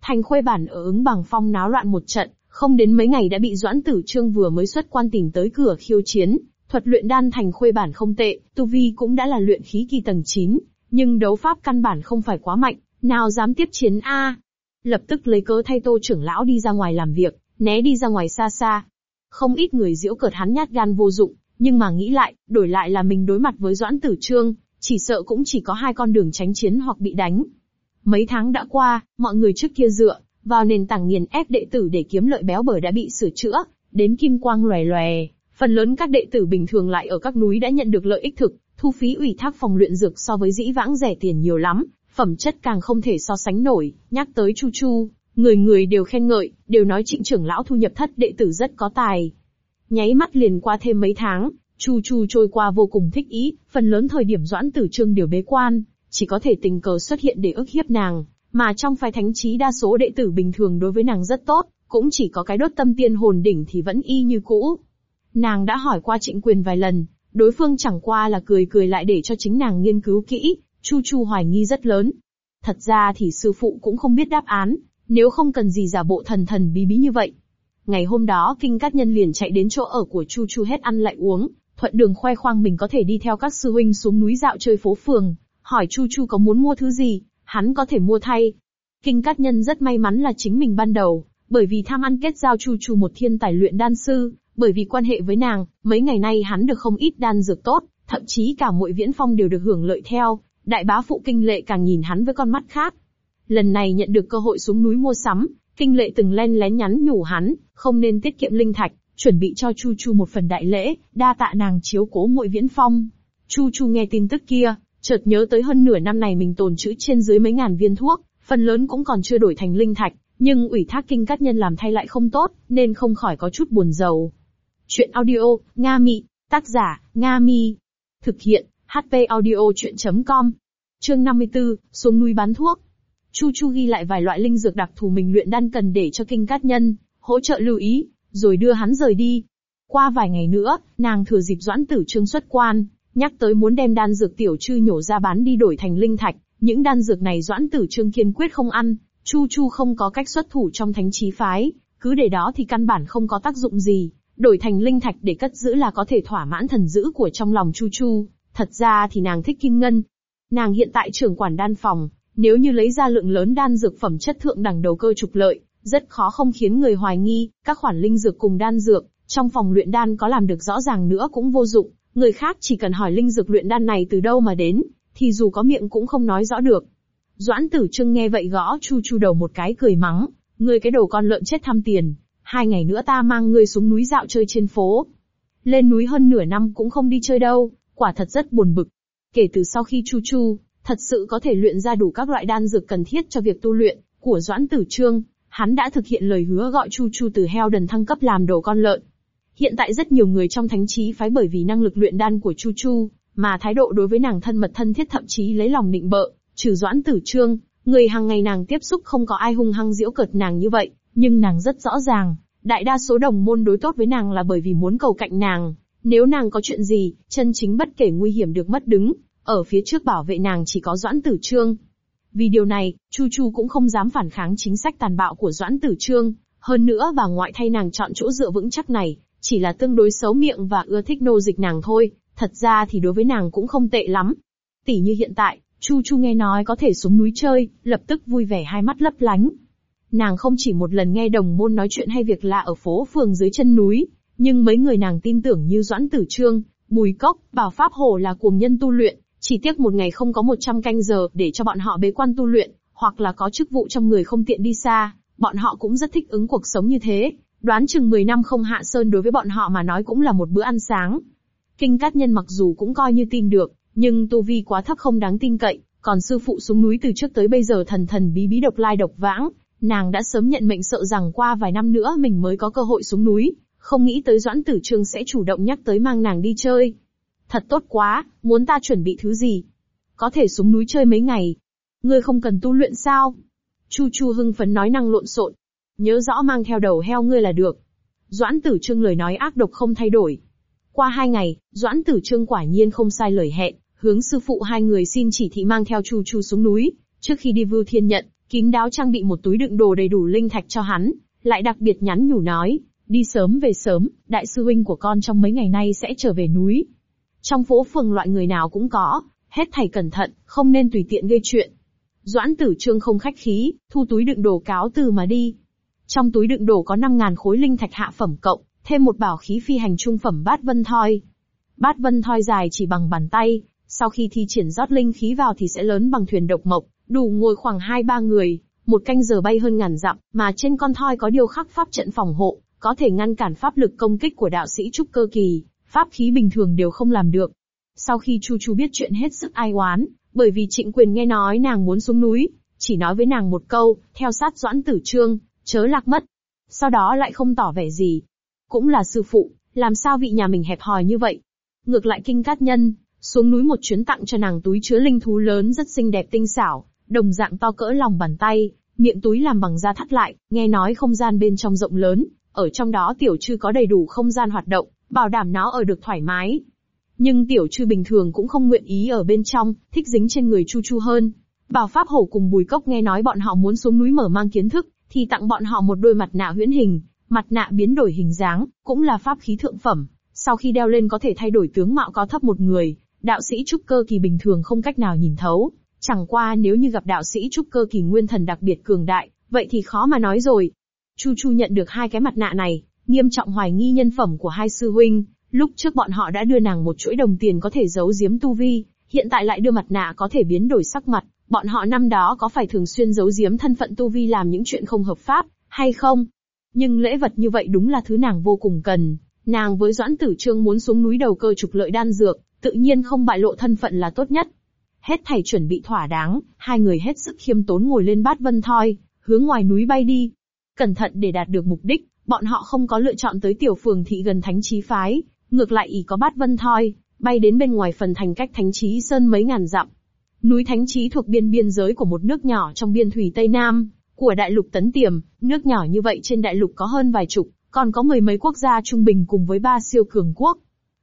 Thành khuê bản ở ứng bằng phong náo loạn một trận, không đến mấy ngày đã bị Doãn Tử Trương vừa mới xuất quan tỉnh tới cửa khiêu chiến. Thuật luyện đan thành khuê bản không tệ, tu vi cũng đã là luyện khí kỳ tầng 9, nhưng đấu pháp căn bản không phải quá mạnh, nào dám tiếp chiến a? lập tức lấy cớ thay tô trưởng lão đi ra ngoài làm việc, né đi ra ngoài xa xa. Không ít người diễu cợt hắn nhát gan vô dụng, nhưng mà nghĩ lại, đổi lại là mình đối mặt với Doãn Tử Trương, chỉ sợ cũng chỉ có hai con đường tránh chiến hoặc bị đánh. Mấy tháng đã qua, mọi người trước kia dựa vào nền tảng nghiền ép đệ tử để kiếm lợi béo bở đã bị sửa chữa, đến kim quang lòe lòe. Phần lớn các đệ tử bình thường lại ở các núi đã nhận được lợi ích thực, thu phí ủy thác phòng luyện dược so với dĩ vãng rẻ tiền nhiều lắm, phẩm chất càng không thể so sánh nổi, nhắc tới Chu Chu, người người đều khen ngợi, đều nói trịnh trưởng lão thu nhập thất đệ tử rất có tài. Nháy mắt liền qua thêm mấy tháng, Chu Chu trôi qua vô cùng thích ý, phần lớn thời điểm doãn tử trương đều bế quan, chỉ có thể tình cờ xuất hiện để ức hiếp nàng, mà trong phái thánh trí đa số đệ tử bình thường đối với nàng rất tốt, cũng chỉ có cái đốt tâm tiên hồn đỉnh thì vẫn y như cũ. Nàng đã hỏi qua trịnh quyền vài lần, đối phương chẳng qua là cười cười lại để cho chính nàng nghiên cứu kỹ, Chu Chu hoài nghi rất lớn. Thật ra thì sư phụ cũng không biết đáp án, nếu không cần gì giả bộ thần thần bí bí như vậy. Ngày hôm đó Kinh Cát Nhân liền chạy đến chỗ ở của Chu Chu hết ăn lại uống, thuận đường khoe khoang mình có thể đi theo các sư huynh xuống núi dạo chơi phố phường, hỏi Chu Chu có muốn mua thứ gì, hắn có thể mua thay. Kinh Cát Nhân rất may mắn là chính mình ban đầu, bởi vì tham ăn kết giao Chu Chu một thiên tài luyện đan sư, bởi vì quan hệ với nàng, mấy ngày nay hắn được không ít đan dược tốt, thậm chí cả muội viễn phong đều được hưởng lợi theo, đại bá phụ kinh lệ càng nhìn hắn với con mắt khác. Lần này nhận được cơ hội xuống núi mua sắm, kinh lệ từng len lén nhắn nhủ hắn, không nên tiết kiệm linh thạch, chuẩn bị cho Chu Chu một phần đại lễ, đa tạ nàng chiếu cố muội viễn phong. Chu Chu nghe tin tức kia, chợt nhớ tới hơn nửa năm này mình tồn trữ trên dưới mấy ngàn viên thuốc, phần lớn cũng còn chưa đổi thành linh thạch, nhưng ủy thác kinh cát nhân làm thay lại không tốt, nên không khỏi có chút buồn giàu. Chuyện audio, Nga Mị, tác giả, Nga Mi. Thực hiện, HP audio chuyện.com. Chương 54, xuống núi bán thuốc. Chu Chu ghi lại vài loại linh dược đặc thù mình luyện đan cần để cho kinh cát nhân, hỗ trợ lưu ý, rồi đưa hắn rời đi. Qua vài ngày nữa, nàng thừa dịp doãn tử trương xuất quan, nhắc tới muốn đem đan dược tiểu trư nhổ ra bán đi đổi thành linh thạch, những đan dược này doãn tử trương kiên quyết không ăn, Chu Chu không có cách xuất thủ trong thánh trí phái, cứ để đó thì căn bản không có tác dụng gì, đổi thành linh thạch để cất giữ là có thể thỏa mãn thần dữ của trong lòng Chu Chu, thật ra thì nàng thích kim ngân. Nàng hiện tại trưởng quản đan phòng, nếu như lấy ra lượng lớn đan dược phẩm chất thượng đẳng đầu cơ trục lợi, rất khó không khiến người hoài nghi, các khoản linh dược cùng đan dược, trong phòng luyện đan có làm được rõ ràng nữa cũng vô dụng, người khác chỉ cần hỏi linh dược luyện đan này từ đâu mà đến, thì dù có miệng cũng không nói rõ được. Doãn tử trưng nghe vậy gõ chu chu đầu một cái cười mắng, ngươi cái đầu con lợn chết tham tiền, hai ngày nữa ta mang ngươi xuống núi dạo chơi trên phố. Lên núi hơn nửa năm cũng không đi chơi đâu, quả thật rất buồn bực. Kể từ sau khi chu chu, thật sự có thể luyện ra đủ các loại đan dược cần thiết cho việc tu luyện, của Doãn Tử Trương, hắn đã thực hiện lời hứa gọi Chu Chu từ heo đần thăng cấp làm đồ con lợn. Hiện tại rất nhiều người trong thánh trí phái bởi vì năng lực luyện đan của Chu Chu, mà thái độ đối với nàng thân mật thân thiết thậm chí lấy lòng định bợ, trừ Doãn Tử Trương, người hàng ngày nàng tiếp xúc không có ai hung hăng diễu cợt nàng như vậy, nhưng nàng rất rõ ràng, đại đa số đồng môn đối tốt với nàng là bởi vì muốn cầu cạnh nàng, nếu nàng có chuyện gì, chân chính bất kể nguy hiểm được mất đứng, ở phía trước bảo vệ nàng chỉ có Doãn Tử Trương. Vì điều này, Chu Chu cũng không dám phản kháng chính sách tàn bạo của Doãn Tử Trương, hơn nữa bà ngoại thay nàng chọn chỗ dựa vững chắc này, chỉ là tương đối xấu miệng và ưa thích nô dịch nàng thôi, thật ra thì đối với nàng cũng không tệ lắm. Tỷ như hiện tại, Chu Chu nghe nói có thể xuống núi chơi, lập tức vui vẻ hai mắt lấp lánh. Nàng không chỉ một lần nghe đồng môn nói chuyện hay việc lạ ở phố phường dưới chân núi, nhưng mấy người nàng tin tưởng như Doãn Tử Trương, Bùi Cốc, Bảo Pháp Hồ là cuồng nhân tu luyện, chỉ tiếc một ngày không có 100 canh giờ để cho bọn họ bế quan tu luyện, hoặc là có chức vụ trong người không tiện đi xa, bọn họ cũng rất thích ứng cuộc sống như thế, đoán chừng 10 năm không hạ sơn đối với bọn họ mà nói cũng là một bữa ăn sáng. Kinh Cát Nhân mặc dù cũng coi như tin được, nhưng tu vi quá thấp không đáng tin cậy, còn sư phụ xuống núi từ trước tới bây giờ thần thần bí bí độc lai độc vãng, nàng đã sớm nhận mệnh sợ rằng qua vài năm nữa mình mới có cơ hội xuống núi, không nghĩ tới Doãn Tử Trương sẽ chủ động nhắc tới mang nàng đi chơi. Thật tốt quá, muốn ta chuẩn bị thứ gì? Có thể xuống núi chơi mấy ngày. Ngươi không cần tu luyện sao? Chu Chu hưng phấn nói năng lộn xộn. Nhớ rõ mang theo đầu heo ngươi là được. Doãn Tử Trương lời nói ác độc không thay đổi. Qua hai ngày, Doãn Tử Trương quả nhiên không sai lời hẹn, hướng sư phụ hai người xin chỉ thị mang theo Chu Chu xuống núi. Trước khi đi Vưu Thiên nhận, kín đáo trang bị một túi đựng đồ đầy đủ linh thạch cho hắn, lại đặc biệt nhắn nhủ nói, đi sớm về sớm, đại sư huynh của con trong mấy ngày nay sẽ trở về núi. Trong phố phường loại người nào cũng có, hết thầy cẩn thận, không nên tùy tiện gây chuyện. Doãn tử trương không khách khí, thu túi đựng đồ cáo từ mà đi. Trong túi đựng đồ có 5.000 khối linh thạch hạ phẩm cộng, thêm một bảo khí phi hành trung phẩm bát vân thoi. Bát vân thoi dài chỉ bằng bàn tay, sau khi thi triển rót linh khí vào thì sẽ lớn bằng thuyền độc mộc, đủ ngồi khoảng 2-3 người, một canh giờ bay hơn ngàn dặm, mà trên con thoi có điều khắc pháp trận phòng hộ, có thể ngăn cản pháp lực công kích của đạo sĩ trúc cơ kỳ, pháp khí bình thường đều không làm được. Sau khi Chu Chu biết chuyện hết sức ai oán, bởi vì Trịnh Quyền nghe nói nàng muốn xuống núi, chỉ nói với nàng một câu, theo sát Doãn Tử Trương, chớ lạc mất. Sau đó lại không tỏ vẻ gì. Cũng là sư phụ, làm sao vị nhà mình hẹp hòi như vậy? Ngược lại kinh cát nhân, xuống núi một chuyến tặng cho nàng túi chứa linh thú lớn rất xinh đẹp tinh xảo, đồng dạng to cỡ lòng bàn tay, miệng túi làm bằng da thắt lại, nghe nói không gian bên trong rộng lớn, ở trong đó tiểu trư có đầy đủ không gian hoạt động, bảo đảm nó ở được thoải mái. Nhưng tiểu trư bình thường cũng không nguyện ý ở bên trong, thích dính trên người Chu Chu hơn. Bảo Pháp Hổ cùng Bùi Cốc nghe nói bọn họ muốn xuống núi mở mang kiến thức, thì tặng bọn họ một đôi mặt nạ huyễn hình, mặt nạ biến đổi hình dáng, cũng là pháp khí thượng phẩm. Sau khi đeo lên có thể thay đổi tướng mạo có thấp một người, đạo sĩ trúc cơ kỳ bình thường không cách nào nhìn thấu. Chẳng qua nếu như gặp đạo sĩ trúc cơ kỳ nguyên thần đặc biệt cường đại, vậy thì khó mà nói rồi. Chu Chu nhận được hai cái mặt nạ này, nghiêm trọng hoài nghi nhân phẩm của hai sư huynh. Lúc trước bọn họ đã đưa nàng một chuỗi đồng tiền có thể giấu giếm tu vi, hiện tại lại đưa mặt nạ có thể biến đổi sắc mặt. Bọn họ năm đó có phải thường xuyên giấu giếm thân phận tu vi làm những chuyện không hợp pháp, hay không? Nhưng lễ vật như vậy đúng là thứ nàng vô cùng cần. Nàng với Doãn Tử Trương muốn xuống núi đầu cơ trục lợi đan dược, tự nhiên không bại lộ thân phận là tốt nhất. Hết thảy chuẩn bị thỏa đáng, hai người hết sức khiêm tốn ngồi lên bát vân thoi, hướng ngoài núi bay đi. Cẩn thận để đạt được mục đích, bọn họ không có lựa chọn tới tiểu phường thị gần thánh trí phái, ngược lại ý có bát vân thoi, bay đến bên ngoài phần thành cách thánh trí sơn mấy ngàn dặm. Núi Thánh Trí thuộc biên biên giới của một nước nhỏ trong biên thủy Tây Nam, của đại lục Tấn Tiềm, nước nhỏ như vậy trên đại lục có hơn vài chục, còn có mười mấy quốc gia trung bình cùng với ba siêu cường quốc.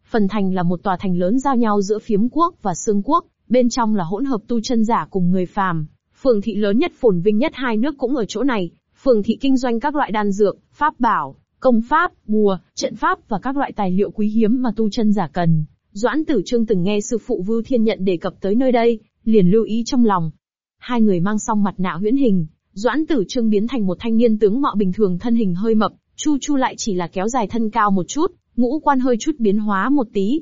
Phần thành là một tòa thành lớn giao nhau giữa phiếm quốc và xương quốc, bên trong là hỗn hợp tu chân giả cùng người phàm. Phường thị lớn nhất phồn vinh nhất hai nước cũng ở chỗ này, phường thị kinh doanh các loại đan dược, pháp bảo, công pháp, bùa, trận pháp và các loại tài liệu quý hiếm mà tu chân giả cần. Doãn Tử Trương từng nghe sư phụ Vưu Thiên Nhận đề cập tới nơi đây, liền lưu ý trong lòng. Hai người mang xong mặt nạ huyễn hình, Doãn Tử Trương biến thành một thanh niên tướng mạo bình thường thân hình hơi mập, Chu Chu lại chỉ là kéo dài thân cao một chút, ngũ quan hơi chút biến hóa một tí.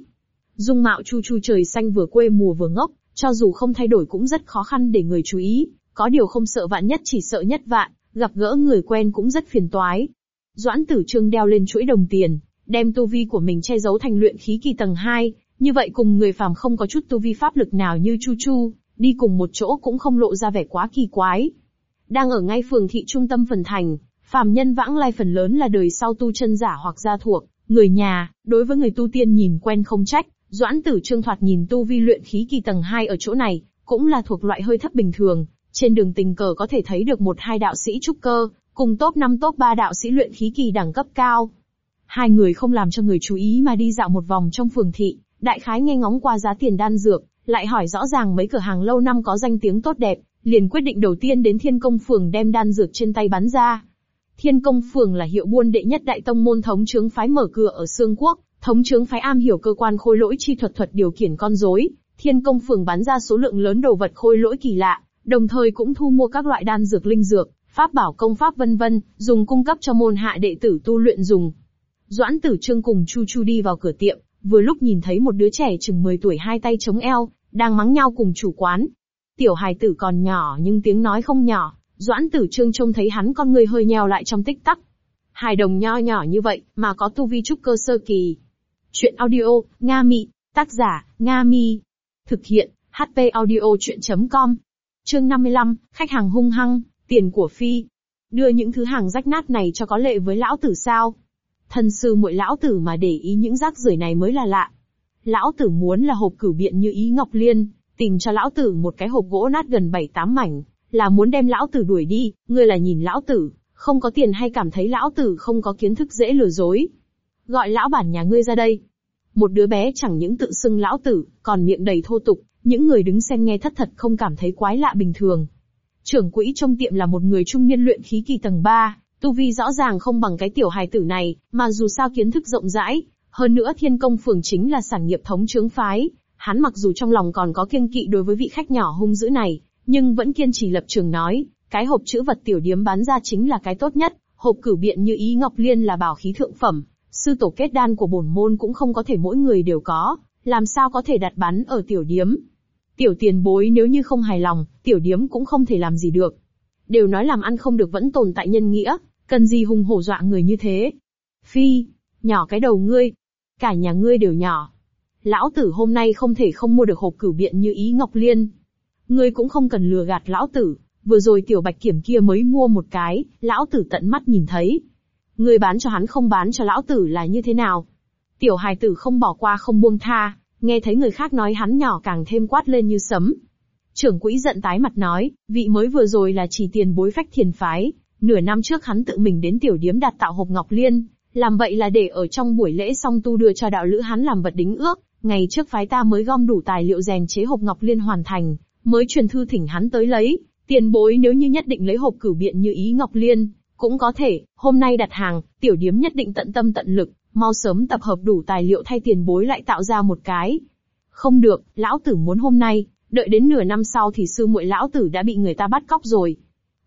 Dung mạo Chu Chu trời xanh vừa quê mùa vừa ngốc, cho dù không thay đổi cũng rất khó khăn để người chú ý, có điều không sợ vạn nhất chỉ sợ nhất vạn, gặp gỡ người quen cũng rất phiền toái. Doãn Tử Trương đeo lên chuỗi đồng tiền, đem tu vi của mình che giấu thành luyện khí kỳ tầng 2, như vậy cùng người phàm không có chút tu vi pháp lực nào như Chu Chu, đi cùng một chỗ cũng không lộ ra vẻ quá kỳ quái. Đang ở ngay phường thị trung tâm phần thành, phàm nhân vãng lai phần lớn là đời sau tu chân giả hoặc gia thuộc, người nhà, đối với người tu tiên nhìn quen không trách, Doãn Tử Trương thoạt nhìn tu vi luyện khí kỳ tầng 2 ở chỗ này, cũng là thuộc loại hơi thấp bình thường, trên đường tình cờ có thể thấy được một hai đạo sĩ trúc cơ, cùng top 5 top 3 đạo sĩ luyện khí kỳ đẳng cấp cao. Hai người không làm cho người chú ý mà đi dạo một vòng trong phường thị, đại khái nghe ngóng qua giá tiền đan dược, lại hỏi rõ ràng mấy cửa hàng lâu năm có danh tiếng tốt đẹp, liền quyết định đầu tiên đến Thiên Công Phường đem đan dược trên tay bán ra. Thiên Công Phường là hiệu buôn đệ nhất đại tông môn thống chướng phái mở cửa ở Sương Quốc, thống chướng phái am hiểu cơ quan khôi lỗi chi thuật thuật điều khiển con rối. Thiên Công Phường bán ra số lượng lớn đồ vật khôi lỗi kỳ lạ, đồng thời cũng thu mua các loại đan dược linh dược, pháp bảo công pháp vân vân, dùng cung cấp cho môn hạ đệ tử tu luyện dùng. Doãn Tử Trương cùng Chu Chu đi vào cửa tiệm, vừa lúc nhìn thấy một đứa trẻ chừng 10 tuổi hai tay chống eo, đang mắng nhau cùng chủ quán. Tiểu hài tử còn nhỏ nhưng tiếng nói không nhỏ, Doãn Tử Trương trông thấy hắn con người hơi nheo lại trong tích tắc. Hài đồng nho nhỏ như vậy mà có tu vi trúc cơ sơ kỳ. Chuyện audio, Nga Mị, tác giả, Nga Mi. Thực hiện, HP audio chuyện.com. Chương 55, khách hàng hung hăng, tiền của phi. Đưa những thứ hàng rách nát này cho có lệ với lão tử sao? Thân sư muội lão tử mà để ý những rác rưởi này mới là lạ. Lão tử muốn là hộp cửu biện như ý Ngọc Liên, tìm cho lão tử một cái hộp gỗ nát gần bảy tám mảnh, là muốn đem lão tử đuổi đi, ngươi là nhìn lão tử, không có tiền hay cảm thấy lão tử không có kiến thức dễ lừa dối. Gọi lão bản nhà ngươi ra đây. Một đứa bé chẳng những tự xưng lão tử, còn miệng đầy thô tục, những người đứng xem nghe thất thật không cảm thấy quái lạ bình thường. Trưởng quỹ trong tiệm là một người trung niên luyện khí kỳ tầng 3, Tu vi rõ ràng không bằng cái tiểu hài tử này, mà dù sao kiến thức rộng rãi, hơn nữa thiên công phường chính là sản nghiệp thống trướng phái, hắn mặc dù trong lòng còn có kiêng kỵ đối với vị khách nhỏ hung dữ này, nhưng vẫn kiên trì lập trường nói, cái hộp chữ vật tiểu điếm bán ra chính là cái tốt nhất, hộp cửu biện như ý ngọc liên là bảo khí thượng phẩm, sư tổ kết đan của bổn môn cũng không có thể mỗi người đều có, làm sao có thể đặt bán ở tiểu điếm. Tiểu tiền bối nếu như không hài lòng, tiểu điếm cũng không thể làm gì được. Đều nói làm ăn không được vẫn tồn tại nhân nghĩa, cần gì hùng hổ dọa người như thế. Phi, nhỏ cái đầu ngươi, cả nhà ngươi đều nhỏ. Lão tử hôm nay không thể không mua được hộp cửu biện như ý Ngọc Liên. Ngươi cũng không cần lừa gạt lão tử, vừa rồi tiểu bạch kiểm kia mới mua một cái, lão tử tận mắt nhìn thấy. Ngươi bán cho hắn không bán cho lão tử là như thế nào? Tiểu hài tử không bỏ qua không buông tha, nghe thấy người khác nói hắn nhỏ càng thêm quát lên như sấm. Trưởng quỹ giận tái mặt nói, vị mới vừa rồi là chỉ tiền bối phách thiền phái, nửa năm trước hắn tự mình đến tiểu điếm đặt tạo hộp ngọc liên, làm vậy là để ở trong buổi lễ song tu đưa cho đạo lữ hắn làm vật đính ước, ngày trước phái ta mới gom đủ tài liệu rèn chế hộp ngọc liên hoàn thành, mới truyền thư thỉnh hắn tới lấy, tiền bối nếu như nhất định lấy hộp cửu biện như ý ngọc liên, cũng có thể, hôm nay đặt hàng, tiểu điếm nhất định tận tâm tận lực, mau sớm tập hợp đủ tài liệu thay tiền bối lại tạo ra một cái. Không được, lão tử muốn hôm nay, đợi đến nửa năm sau thì sư muội lão tử đã bị người ta bắt cóc rồi.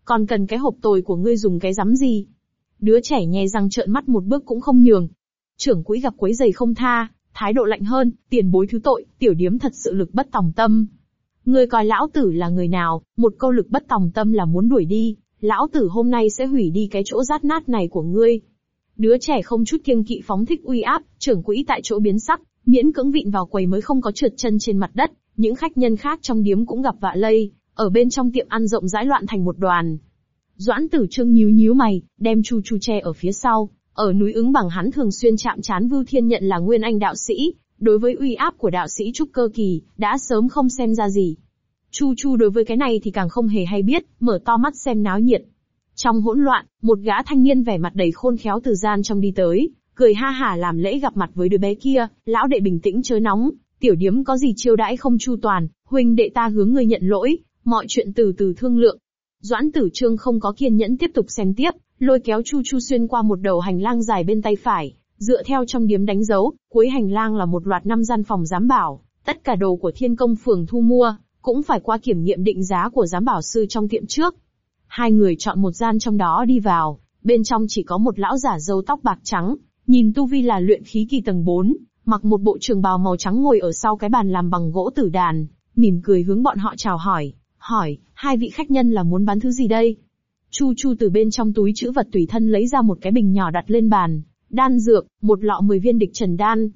Còn cần cái hộp tồi của ngươi dùng cái rắm gì? Đứa trẻ nhè răng trợn mắt một bước cũng không nhường. Trưởng quỹ gặp quấy giày không tha, thái độ lạnh hơn, tiền bối thứ tội, tiểu điếm thật sự lực bất tòng tâm. Ngươi coi lão tử là người nào, một câu lực bất tòng tâm là muốn đuổi đi, lão tử hôm nay sẽ hủy đi cái chỗ rát nát này của ngươi. Đứa trẻ không chút kiêng kỵ phóng thích uy áp, trưởng quỹ tại chỗ biến sắc, miễn cưỡng vịn vào quầy mới không có trượt chân trên mặt đất, những khách nhân khác trong điếm cũng gặp vạ lây, ở bên trong tiệm ăn rộng rãi loạn thành một đoàn. Doãn tử trương nhíu nhíu mày, đem chu chu che ở phía sau, ở núi ứng bằng hắn thường xuyên chạm chán Vưu Thiên nhận là nguyên anh đạo sĩ, đối với uy áp của đạo sĩ trúc cơ kỳ, đã sớm không xem ra gì. Chu Chu đối với cái này thì càng không hề hay biết, mở to mắt xem náo nhiệt. Trong hỗn loạn, một gã thanh niên vẻ mặt đầy khôn khéo từ gian trong đi tới, cười ha hả làm lễ gặp mặt với đứa bé kia, lão đệ bình tĩnh chớ nóng, tiểu điếm có gì chiêu đãi không chu toàn, huynh đệ ta hướng người nhận lỗi, mọi chuyện từ từ thương lượng. Doãn tử trương không có kiên nhẫn tiếp tục xem tiếp, lôi kéo Chu Chu xuyên qua một đầu hành lang dài bên tay phải, dựa theo trong điếm đánh dấu, cuối hành lang là một loạt năm gian phòng giám bảo, tất cả đồ của thiên công phường thu mua, cũng phải qua kiểm nghiệm định giá của giám bảo sư trong tiệm trước. Hai người chọn một gian trong đó đi vào, bên trong chỉ có một lão giả râu tóc bạc trắng, nhìn tu vi là luyện khí kỳ tầng 4, mặc một bộ trường bào màu trắng ngồi ở sau cái bàn làm bằng gỗ tử đàn, mỉm cười hướng bọn họ chào hỏi, hỏi, hai vị khách nhân là muốn bán thứ gì đây? Chu Chu từ bên trong túi chữ vật tùy thân lấy ra một cái bình nhỏ đặt lên bàn, đan dược, một lọ 10 viên địch trần đan.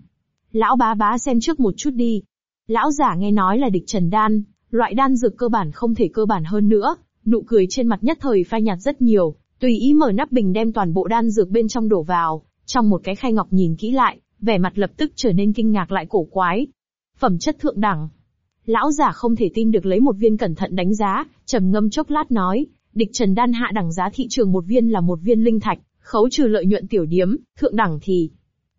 Lão bá bá xem trước một chút đi. Lão giả nghe nói là địch trần đan, loại đan dược cơ bản không thể cơ bản hơn nữa, nụ cười trên mặt nhất thời phai nhạt rất nhiều, tùy ý mở nắp bình đem toàn bộ đan dược bên trong đổ vào, trong một cái khay ngọc nhìn kỹ lại, vẻ mặt lập tức trở nên kinh ngạc lại cổ quái. Phẩm chất thượng đẳng. Lão giả không thể tin được lấy một viên cẩn thận đánh giá, trầm ngâm chốc lát nói, địch trần đan hạ đẳng giá thị trường một viên là một viên linh thạch, khấu trừ lợi nhuận tiểu điếm, thượng đẳng thì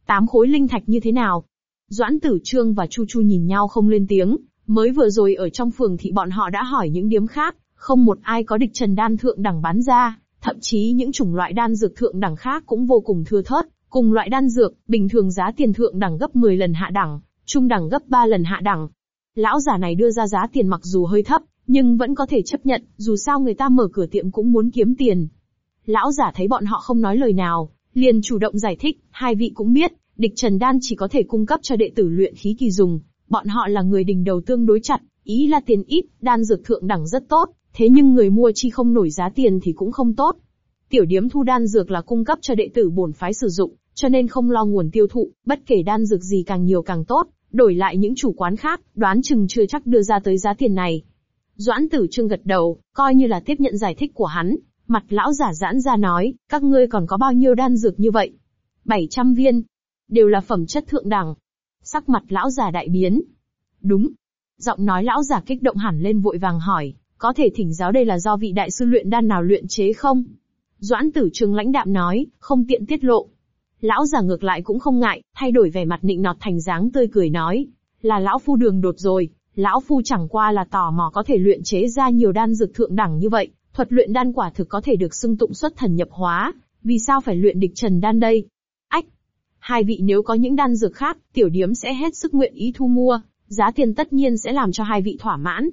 tám khối linh thạch như thế nào? Doãn Tử Trương và Chu Chu nhìn nhau không lên tiếng, mới vừa rồi ở trong phường thị bọn họ đã hỏi những điếm khác, không một ai có địch trần đan thượng đẳng bán ra, thậm chí những chủng loại đan dược thượng đẳng khác cũng vô cùng thưa thớt, cùng loại đan dược, bình thường giá tiền thượng đẳng gấp 10 lần hạ đẳng, trung đẳng gấp 3 lần hạ đẳng. Lão giả này đưa ra giá tiền mặc dù hơi thấp, nhưng vẫn có thể chấp nhận, dù sao người ta mở cửa tiệm cũng muốn kiếm tiền. Lão giả thấy bọn họ không nói lời nào, liền chủ động giải thích, hai vị cũng biết, địch Trần Đan chỉ có thể cung cấp cho đệ tử luyện khí kỳ dùng, bọn họ là người đỉnh đầu tương đối chặt, ý là tiền ít, đan dược thượng đẳng rất tốt, thế nhưng người mua chi không nổi giá tiền thì cũng không tốt. Tiểu điếm thu đan dược là cung cấp cho đệ tử bổn phái sử dụng, cho nên không lo nguồn tiêu thụ, bất kể đan dược gì càng nhiều càng tốt, đổi lại những chủ quán khác, đoán chừng chưa chắc đưa ra tới giá tiền này. Doãn tử trương gật đầu, coi như là tiếp nhận giải thích của hắn, mặt lão giả giãn ra nói, các ngươi còn có bao nhiêu đan dược như vậy? 700 viên. Đều là phẩm chất thượng đẳng. Sắc mặt lão giả đại biến. Đúng. Giọng nói lão giả kích động hẳn lên vội vàng hỏi, có thể thỉnh giáo đây là do vị đại sư luyện đan nào luyện chế không? Doãn tử trương lãnh đạm nói, không tiện tiết lộ. Lão giả ngược lại cũng không ngại, thay đổi vẻ mặt nịnh nọt thành dáng tươi cười nói, là lão phu đường đột rồi, lão phu chẳng qua là tò mò có thể luyện chế ra nhiều đan dược thượng đẳng như vậy, thuật luyện đan quả thực có thể được xưng tụng xuất thần nhập hóa, vì sao phải luyện địch trần đan đây? Ách! Hai vị nếu có những đan dược khác, tiểu điếm sẽ hết sức nguyện ý thu mua, giá tiền tất nhiên sẽ làm cho hai vị thỏa mãn.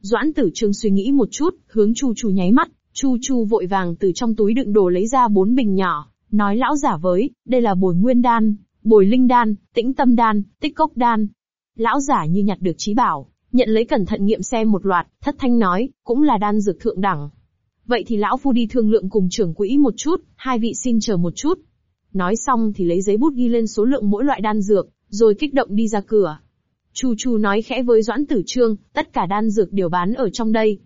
Doãn tử trương suy nghĩ một chút, hướng Chu Chu nháy mắt, Chu Chu vội vàng từ trong túi đựng đồ lấy ra bốn bình nhỏ, nói lão giả với, đây là bồi nguyên đan, bồi linh đan, tĩnh tâm đan, tích cốc đan. Lão giả như nhặt được trí bảo, nhận lấy cẩn thận nghiệm xem một loạt, thất thanh nói, cũng là đan dược thượng đẳng. Vậy thì lão phu đi thương lượng cùng trưởng quỹ một chút, hai vị xin chờ một chút. Nói xong thì lấy giấy bút ghi lên số lượng mỗi loại đan dược, rồi kích động đi ra cửa. Chu Chu nói khẽ với Doãn Tử Trương, tất cả đan dược đều bán ở trong đây.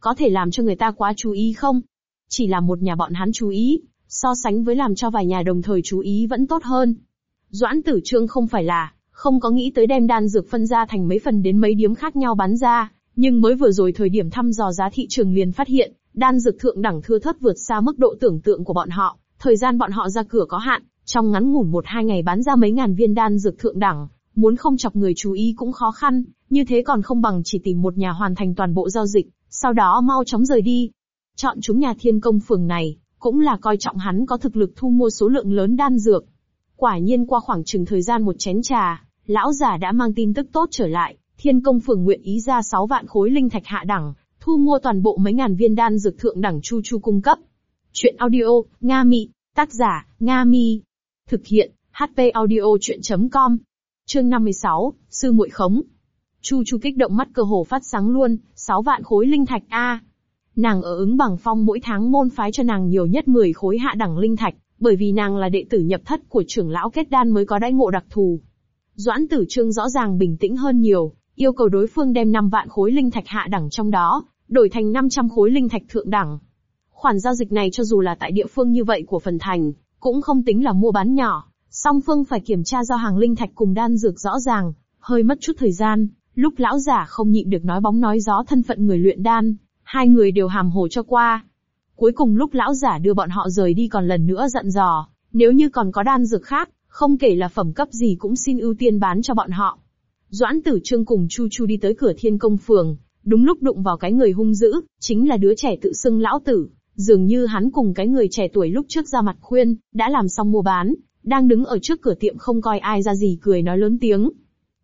Có thể làm cho người ta quá chú ý không? Chỉ là một nhà bọn hắn chú ý, so sánh với làm cho vài nhà đồng thời chú ý vẫn tốt hơn. Doãn Tử Trương không phải là, không có nghĩ tới đem đan dược phân ra thành mấy phần đến mấy điếm khác nhau bán ra, nhưng mới vừa rồi thời điểm thăm dò giá thị trường liền phát hiện, đan dược thượng đẳng thưa thớt vượt xa mức độ tưởng tượng của bọn họ, thời gian bọn họ ra cửa có hạn, trong ngắn ngủn một hai ngày bán ra mấy ngàn viên đan dược thượng đẳng, muốn không chọc người chú ý cũng khó khăn, như thế còn không bằng chỉ tìm một nhà hoàn thành toàn bộ giao dịch, sau đó mau chóng rời đi. Chọn chúng nhà thiên công phường này, cũng là coi trọng hắn có thực lực thu mua số lượng lớn đan dược. Quả nhiên qua khoảng chừng thời gian một chén trà, lão già đã mang tin tức tốt trở lại, thiên công phường nguyện ý ra 6 vạn khối linh thạch hạ đẳng, thu mua toàn bộ mấy ngàn viên đan dược thượng đẳng chu chu cung cấp. Chuyện audio, Nga Mị, tác giả, Nga Mi. Thực hiện, HP audio chuyện.com. Chương 56, Sư muội khống. Chu Chu kích động mắt cơ hồ phát sáng luôn, 6 vạn khối linh thạch A. Nàng ở ứng bằng phong mỗi tháng môn phái cho nàng nhiều nhất 10 khối hạ đẳng linh thạch, bởi vì nàng là đệ tử nhập thất của trưởng lão kết đan mới có đãi ngộ đặc thù. Doãn tử trương rõ ràng bình tĩnh hơn nhiều, yêu cầu đối phương đem 5 vạn khối linh thạch hạ đẳng trong đó, đổi thành 500 khối linh thạch thượng đẳng. Khoản giao dịch này cho dù là tại địa phương như vậy của phần thành, cũng không tính là mua bán nhỏ, song phương phải kiểm tra giao hàng linh thạch cùng đan dược rõ ràng, hơi mất chút thời gian, lúc lão giả không nhịn được nói bóng nói gió thân phận người luyện đan, hai người đều hàm hồ cho qua. Cuối cùng lúc lão giả đưa bọn họ rời đi còn lần nữa dặn dò, nếu như còn có đan dược khác, không kể là phẩm cấp gì cũng xin ưu tiên bán cho bọn họ. Doãn tử trương cùng Chu Chu đi tới cửa thiên công phường, đúng lúc đụng vào cái người hung dữ, chính là đứa trẻ tự xưng lão tử. Dường như hắn cùng cái người trẻ tuổi lúc trước ra mặt khuyên, đã làm xong mua bán, đang đứng ở trước cửa tiệm không coi ai ra gì cười nói lớn tiếng.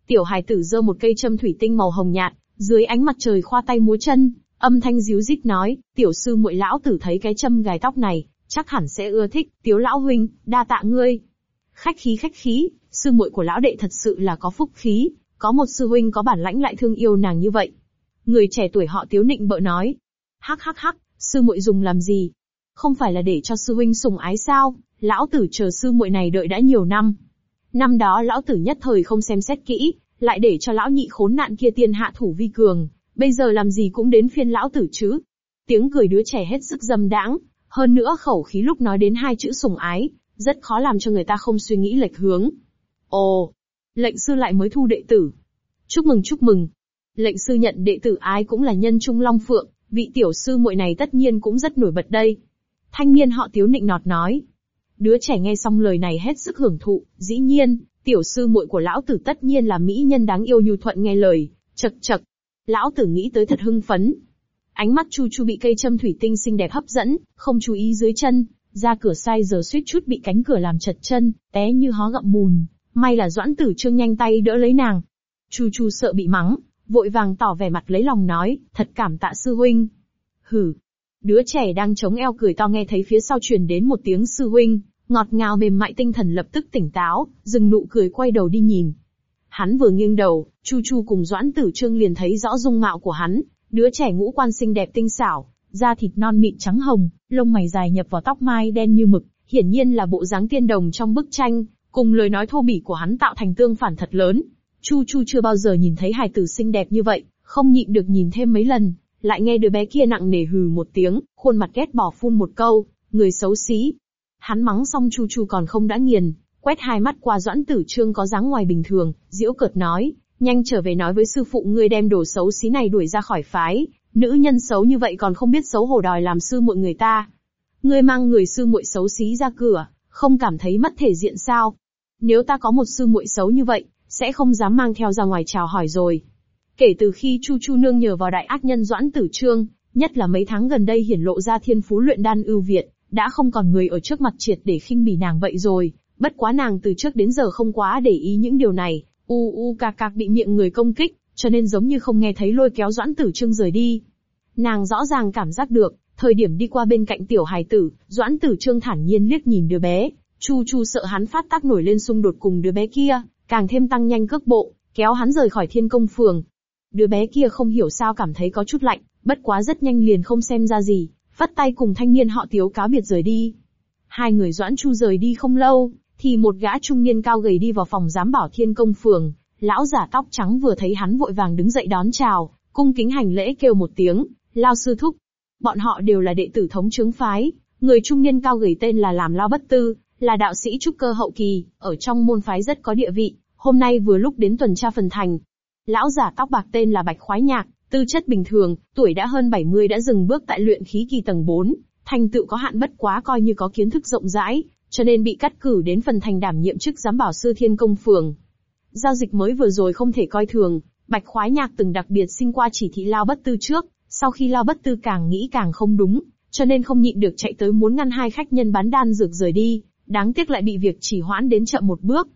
Tiểu hài tử giơ một cây châm thủy tinh màu hồng nhạt, dưới ánh mặt trời khoa tay múa chân, âm thanh díu dít nói, tiểu sư muội lão tử thấy cái châm gài tóc này, chắc hẳn sẽ ưa thích, tiếu lão huynh, đa tạ ngươi. Khách khí khách khí, sư muội của lão đệ thật sự là có phúc khí, có một sư huynh có bản lãnh lại thương yêu nàng như vậy. Người trẻ tuổi họ tiếu nịnh bợ nói. Hắc hắc hắc, sư muội dùng làm gì? Không phải là để cho sư huynh sùng ái sao? Lão tử chờ sư muội này đợi đã nhiều năm. Năm đó lão tử nhất thời không xem xét kỹ, lại để cho lão nhị khốn nạn kia tiên hạ thủ vi cường, bây giờ làm gì cũng đến phiên lão tử chứ. Tiếng cười đứa trẻ hết sức dâm đãng, hơn nữa khẩu khí lúc nói đến hai chữ sùng ái, rất khó làm cho người ta không suy nghĩ lệch hướng. Ồ, lệnh sư lại mới thu đệ tử. Chúc mừng chúc mừng. Lệnh sư nhận đệ tử ái cũng là nhân trung long phượng, vị tiểu sư muội này tất nhiên cũng rất nổi bật đây. Thanh niên họ tiếu nịnh nọt nói. Đứa trẻ nghe xong lời này hết sức hưởng thụ, dĩ nhiên, tiểu sư muội của lão tử tất nhiên là mỹ nhân đáng yêu nhu thuận nghe lời, chật chật. Lão tử nghĩ tới thật hưng phấn. Ánh mắt chu chu bị cây châm thủy tinh xinh đẹp hấp dẫn, không chú ý dưới chân, ra cửa sai giờ suýt chút bị cánh cửa làm chật chân, té như hó gặm bùn, may là doãn tử trương nhanh tay đỡ lấy nàng. Chu chu sợ bị mắng, vội vàng tỏ vẻ mặt lấy lòng nói, thật cảm tạ sư huynh. Hử. Đứa trẻ đang chống eo cười to nghe thấy phía sau truyền đến một tiếng sư huynh, ngọt ngào mềm mại tinh thần lập tức tỉnh táo, dừng nụ cười quay đầu đi nhìn. Hắn vừa nghiêng đầu, Chu Chu cùng Doãn Tử Trương liền thấy rõ dung mạo của hắn, đứa trẻ ngũ quan xinh đẹp tinh xảo, da thịt non mịn trắng hồng, lông mày dài nhập vào tóc mai đen như mực, hiển nhiên là bộ dáng tiên đồng trong bức tranh, cùng lời nói thô bỉ của hắn tạo thành tương phản thật lớn. Chu Chu chưa bao giờ nhìn thấy hài tử xinh đẹp như vậy, không nhịn được nhìn thêm mấy lần, lại nghe đứa bé kia nặng nề hừ một tiếng, khuôn mặt ghét bỏ phun một câu, người xấu xí. Hắn mắng xong Chu Chu còn không đã nghiền, quét hai mắt qua Doãn Tử Trương có dáng ngoài bình thường, diễu cợt nói, nhanh trở về nói với sư phụ ngươi đem đồ xấu xí này đuổi ra khỏi phái, nữ nhân xấu như vậy còn không biết xấu hổ đòi làm sư muội người ta. Ngươi mang người sư muội xấu xí ra cửa, không cảm thấy mất thể diện sao? Nếu ta có một sư muội xấu như vậy, sẽ không dám mang theo ra ngoài chào hỏi rồi. Kể từ khi Chu Chu nương nhờ vào đại ác nhân Doãn Tử Trương, nhất là mấy tháng gần đây hiển lộ ra thiên phú luyện đan ưu việt, đã không còn người ở trước mặt triệt để khinh bỉ nàng vậy rồi, bất quá nàng từ trước đến giờ không quá để ý những điều này, u u cạc cạc bị miệng người công kích, cho nên giống như không nghe thấy lôi kéo Doãn Tử Trương rời đi. Nàng rõ ràng cảm giác được, thời điểm đi qua bên cạnh tiểu hài tử, Doãn Tử Trương thản nhiên liếc nhìn đứa bé, Chu Chu sợ hắn phát tác nổi lên xung đột cùng đứa bé kia, càng thêm tăng nhanh cước bộ, kéo hắn rời khỏi thiên công phường. Đứa bé kia không hiểu sao cảm thấy có chút lạnh, bất quá rất nhanh liền không xem ra gì, phất tay cùng thanh niên họ tiếu cáo biệt rời đi. Hai người Doãn Chu rời đi không lâu, thì một gã trung niên cao gầy đi vào phòng giám bảo thiên công phường, lão giả tóc trắng vừa thấy hắn vội vàng đứng dậy đón chào, cung kính hành lễ kêu một tiếng, lao sư thúc. Bọn họ đều là đệ tử thống chứng phái, người trung niên cao gầy tên là làm lao bất tư, là đạo sĩ trúc cơ hậu kỳ, ở trong môn phái rất có địa vị, hôm nay vừa lúc đến tuần tra phần thành. Lão giả tóc bạc tên là Bạch Khoái Nhạc, tư chất bình thường, tuổi đã hơn 70 đã dừng bước tại luyện khí kỳ tầng 4, thành tựu có hạn bất quá coi như có kiến thức rộng rãi, cho nên bị cắt cử đến phần thành đảm nhiệm chức giám bảo sư thiên công phường. Giao dịch mới vừa rồi không thể coi thường, Bạch Khoái Nhạc từng đặc biệt xin qua chỉ thị Lao Bất Tư trước, sau khi Lao Bất Tư càng nghĩ càng không đúng, cho nên không nhịn được chạy tới muốn ngăn hai khách nhân bán đan dược rời đi, đáng tiếc lại bị việc chỉ hoãn đến chậm một bước.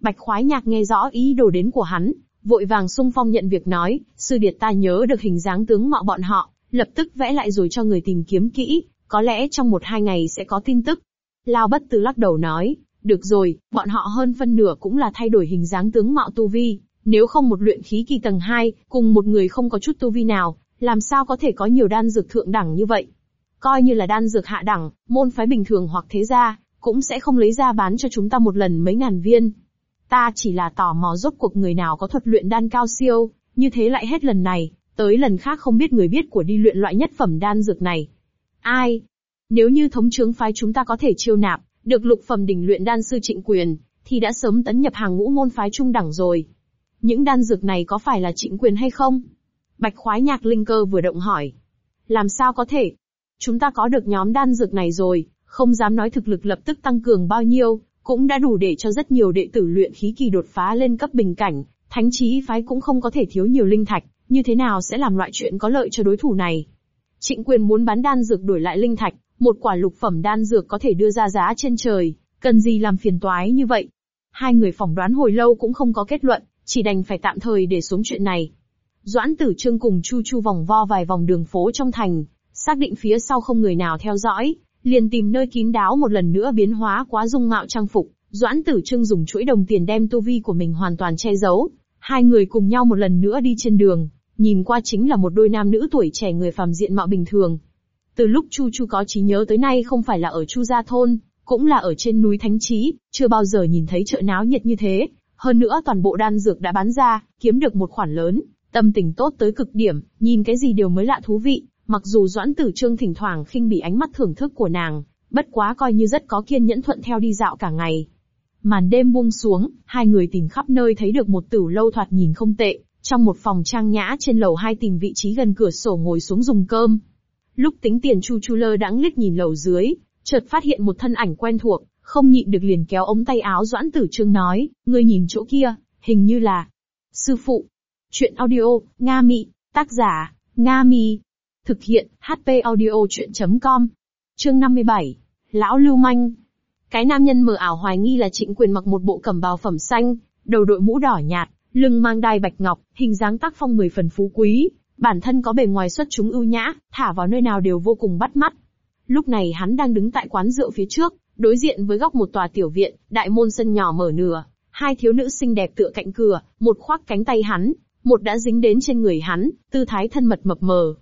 Bạch Khoái Nhạc nghe rõ ý đồ đến của hắn, vội vàng sung phong nhận việc nói, sư điệt ta nhớ được hình dáng tướng mạo bọn họ, lập tức vẽ lại rồi cho người tìm kiếm kỹ, có lẽ trong một hai ngày sẽ có tin tức. Lao bất tử lắc đầu nói, được rồi, bọn họ hơn phân nửa cũng là thay đổi hình dáng tướng mạo tu vi, nếu không một luyện khí kỳ tầng 2, cùng một người không có chút tu vi nào, làm sao có thể có nhiều đan dược thượng đẳng như vậy? Coi như là đan dược hạ đẳng, môn phái bình thường hoặc thế gia, cũng sẽ không lấy ra bán cho chúng ta một lần mấy ngàn viên. Ta chỉ là tò mò rốt cuộc người nào có thuật luyện đan cao siêu, như thế lại hết lần này, tới lần khác không biết người biết của đi luyện loại nhất phẩm đan dược này. Ai? Nếu như thống trướng phái chúng ta có thể chiêu nạp, được lục phẩm đỉnh luyện đan sư trịnh quyền, thì đã sớm tấn nhập hàng ngũ môn phái trung đẳng rồi. Những đan dược này có phải là trịnh quyền hay không? Bạch khoái nhạc linh cơ vừa động hỏi. Làm sao có thể? Chúng ta có được nhóm đan dược này rồi, không dám nói thực lực lập tức tăng cường bao nhiêu, cũng đã đủ để cho rất nhiều đệ tử luyện khí kỳ đột phá lên cấp bình cảnh, thánh chí phái cũng không có thể thiếu nhiều linh thạch, như thế nào sẽ làm loại chuyện có lợi cho đối thủ này. Trịnh quyền muốn bán đan dược đổi lại linh thạch, một quả lục phẩm đan dược có thể đưa ra giá trên trời, cần gì làm phiền toái như vậy. Hai người phỏng đoán hồi lâu cũng không có kết luận, chỉ đành phải tạm thời để xuống chuyện này. Doãn tử trương cùng chu chu vòng vo vài vòng đường phố trong thành, xác định phía sau không người nào theo dõi, liền tìm nơi kín đáo một lần nữa biến hóa quá dung mạo trang phục, Doãn Tử Trương dùng chuỗi đồng tiền đem tu vi của mình hoàn toàn che giấu. Hai người cùng nhau một lần nữa đi trên đường, nhìn qua chính là một đôi nam nữ tuổi trẻ người phàm diện mạo bình thường. Từ lúc Chu Chu có trí nhớ tới nay không phải là ở Chu Gia Thôn, cũng là ở trên núi Thánh Trí, chưa bao giờ nhìn thấy chợ náo nhiệt như thế. Hơn nữa toàn bộ đan dược đã bán ra, kiếm được một khoản lớn, tâm tình tốt tới cực điểm, nhìn cái gì đều mới lạ thú vị, Mặc dù Doãn Tử Trương thỉnh thoảng khinh bỉ ánh mắt thưởng thức của nàng, bất quá coi như rất có kiên nhẫn thuận theo đi dạo cả ngày. Màn đêm buông xuống, hai người tìm khắp nơi thấy được một tử lâu thoạt nhìn không tệ, trong một phòng trang nhã trên lầu hai tìm vị trí gần cửa sổ ngồi xuống dùng cơm. Lúc tính tiền Chu Chu lơ đãng liếc nhìn lầu dưới, chợt phát hiện một thân ảnh quen thuộc, không nhịn được liền kéo ống tay áo Doãn Tử Trương nói, ngươi nhìn chỗ kia, hình như là sư phụ. Chuyện audio, Nga Mị, tác giả, Nga Mi. Thực hiện, HP audio chuyện.com. Chương 57. Lão Lưu Manh. Cái nam nhân mờ ảo hoài nghi là trịnh quyền mặc một bộ cẩm bào phẩm xanh, đầu đội mũ đỏ nhạt, lưng mang đai bạch ngọc, hình dáng tác phong mười phần phú quý, bản thân có bề ngoài xuất chúng ưu nhã, thả vào nơi nào đều vô cùng bắt mắt. Lúc này hắn đang đứng tại quán rượu phía trước, đối diện với góc một tòa tiểu viện, đại môn sân nhỏ mở nửa, hai thiếu nữ xinh đẹp tựa cạnh cửa, một khoác cánh tay hắn, một đã dính đến trên người hắn, tư thái thân mật mập mờ,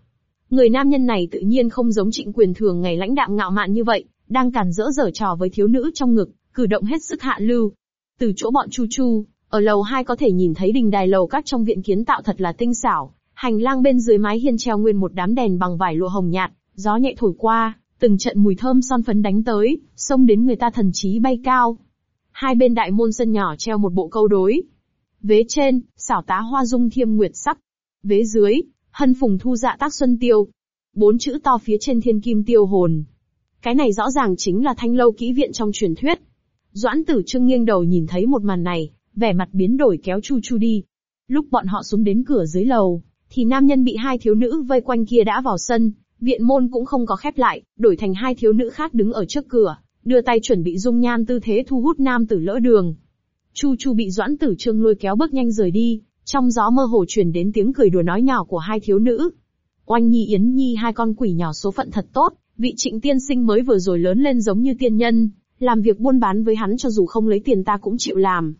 Người nam nhân này tự nhiên không giống trịnh quyền thường ngày lãnh đạm ngạo mạn như vậy, đang cản rỡ dở trò với thiếu nữ trong ngực, cử động hết sức hạ lưu. Từ chỗ bọn Chu Chu, ở lầu 2 có thể nhìn thấy đình đài lầu các trong viện kiến tạo thật là tinh xảo, hành lang bên dưới mái hiên treo nguyên một đám đèn bằng vải lụa hồng nhạt, gió nhẹ thổi qua, từng trận mùi thơm son phấn đánh tới, xông đến người ta thần trí bay cao. Hai bên đại môn sân nhỏ treo một bộ câu đối. Vế trên, xảo tá hoa dung thiêm nguyệt sắc. Vế dưới, Hân phùng thu dạ tác xuân tiêu. Bốn chữ to phía trên thiên kim tiêu hồn. Cái này rõ ràng chính là thanh lâu kỹ viện trong truyền thuyết. Doãn tử trưng nghiêng đầu nhìn thấy một màn này, vẻ mặt biến đổi kéo chu chu đi. Lúc bọn họ xuống đến cửa dưới lầu, thì nam nhân bị hai thiếu nữ vây quanh kia đã vào sân, viện môn cũng không có khép lại, đổi thành hai thiếu nữ khác đứng ở trước cửa, đưa tay chuẩn bị dung nhan tư thế thu hút nam tử lỡ đường. Chu Chu bị Doãn Tử Trương lôi kéo bước nhanh rời đi, Trong gió mơ hồ truyền đến tiếng cười đùa nói nhỏ của hai thiếu nữ. Oanh Nhi Yến Nhi hai con quỷ nhỏ số phận thật tốt, vị trịnh tiên sinh mới vừa rồi lớn lên giống như tiên nhân, làm việc buôn bán với hắn cho dù không lấy tiền ta cũng chịu làm.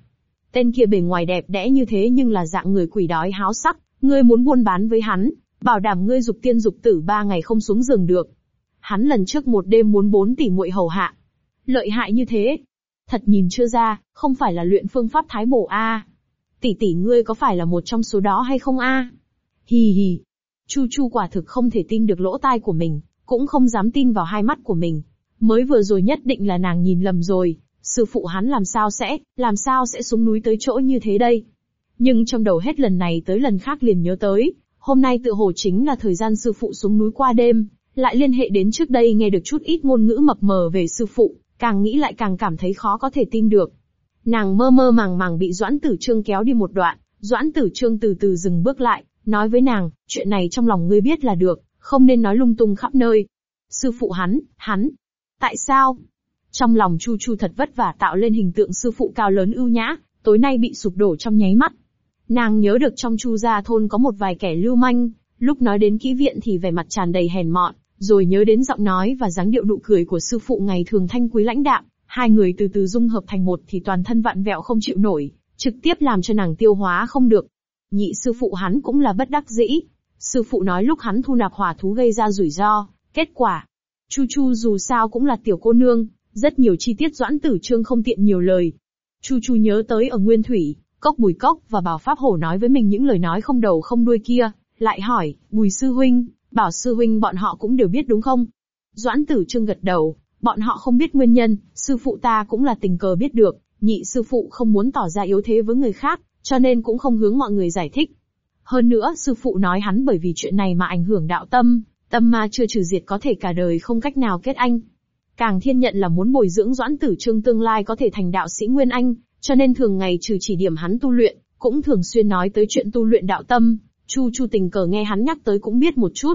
Tên kia bề ngoài đẹp đẽ như thế nhưng là dạng người quỷ đói háo sắc, ngươi muốn buôn bán với hắn, bảo đảm ngươi dục tiên dục tử ba ngày không xuống giường được. Hắn lần trước một đêm muốn bốn tỷ muội hầu hạ. Lợi hại như thế. Thật nhìn chưa ra, không phải là luyện phương pháp thái bổ a. Tỷ tỷ ngươi có phải là một trong số đó hay không a? Hì hì. Chu Chu quả thực không thể tin được lỗ tai của mình, cũng không dám tin vào hai mắt của mình. Mới vừa rồi nhất định là nàng nhìn lầm rồi, sư phụ hắn làm sao sẽ, làm sao sẽ xuống núi tới chỗ như thế đây? Nhưng trong đầu hết lần này tới lần khác liền nhớ tới, hôm nay tự hồ chính là thời gian sư phụ xuống núi qua đêm, lại liên hệ đến trước đây nghe được chút ít ngôn ngữ mập mờ về sư phụ, càng nghĩ lại càng cảm thấy khó có thể tin được. Nàng mơ mơ màng màng bị Doãn Tử Trương kéo đi một đoạn, Doãn Tử Trương từ từ dừng bước lại, nói với nàng, chuyện này trong lòng ngươi biết là được, không nên nói lung tung khắp nơi. Sư phụ hắn, hắn. Tại sao? Trong lòng Chu Chu thật vất vả tạo lên hình tượng sư phụ cao lớn ưu nhã, tối nay bị sụp đổ trong nháy mắt. Nàng nhớ được trong Chu gia thôn có một vài kẻ lưu manh, lúc nói đến kỹ viện thì vẻ mặt tràn đầy hèn mọn, rồi nhớ đến giọng nói và dáng điệu nụ cười của sư phụ ngày thường thanh quý lãnh đạm, hai người từ từ dung hợp thành một thì toàn thân vạn vẹo không chịu nổi, trực tiếp làm cho nàng tiêu hóa không được. Nhị sư phụ hắn cũng là bất đắc dĩ. Sư phụ nói lúc hắn thu nạp hỏa thú gây ra rủi ro, kết quả. Chu Chu dù sao cũng là tiểu cô nương, rất nhiều chi tiết doãn tử trương không tiện nhiều lời. Chu Chu nhớ tới ở Nguyên Thủy, Cốc Bùi Cốc và Bảo Pháp Hổ nói với mình những lời nói không đầu không đuôi kia, lại hỏi, Bùi Sư Huynh, Bảo Sư Huynh bọn họ cũng đều biết đúng không? Doãn Tử Trương gật đầu, bọn họ không biết nguyên nhân, sư phụ ta cũng là tình cờ biết được, nhị sư phụ không muốn tỏ ra yếu thế với người khác, cho nên cũng không hướng mọi người giải thích. Hơn nữa, sư phụ nói hắn bởi vì chuyện này mà ảnh hưởng đạo tâm, tâm ma chưa trừ diệt có thể cả đời không cách nào kết anh. Càng thiên nhận là muốn bồi dưỡng doãn tử trương tương lai có thể thành đạo sĩ Nguyên Anh, cho nên thường ngày trừ chỉ điểm hắn tu luyện, cũng thường xuyên nói tới chuyện tu luyện đạo tâm, Chu Chu tình cờ nghe hắn nhắc tới cũng biết một chút.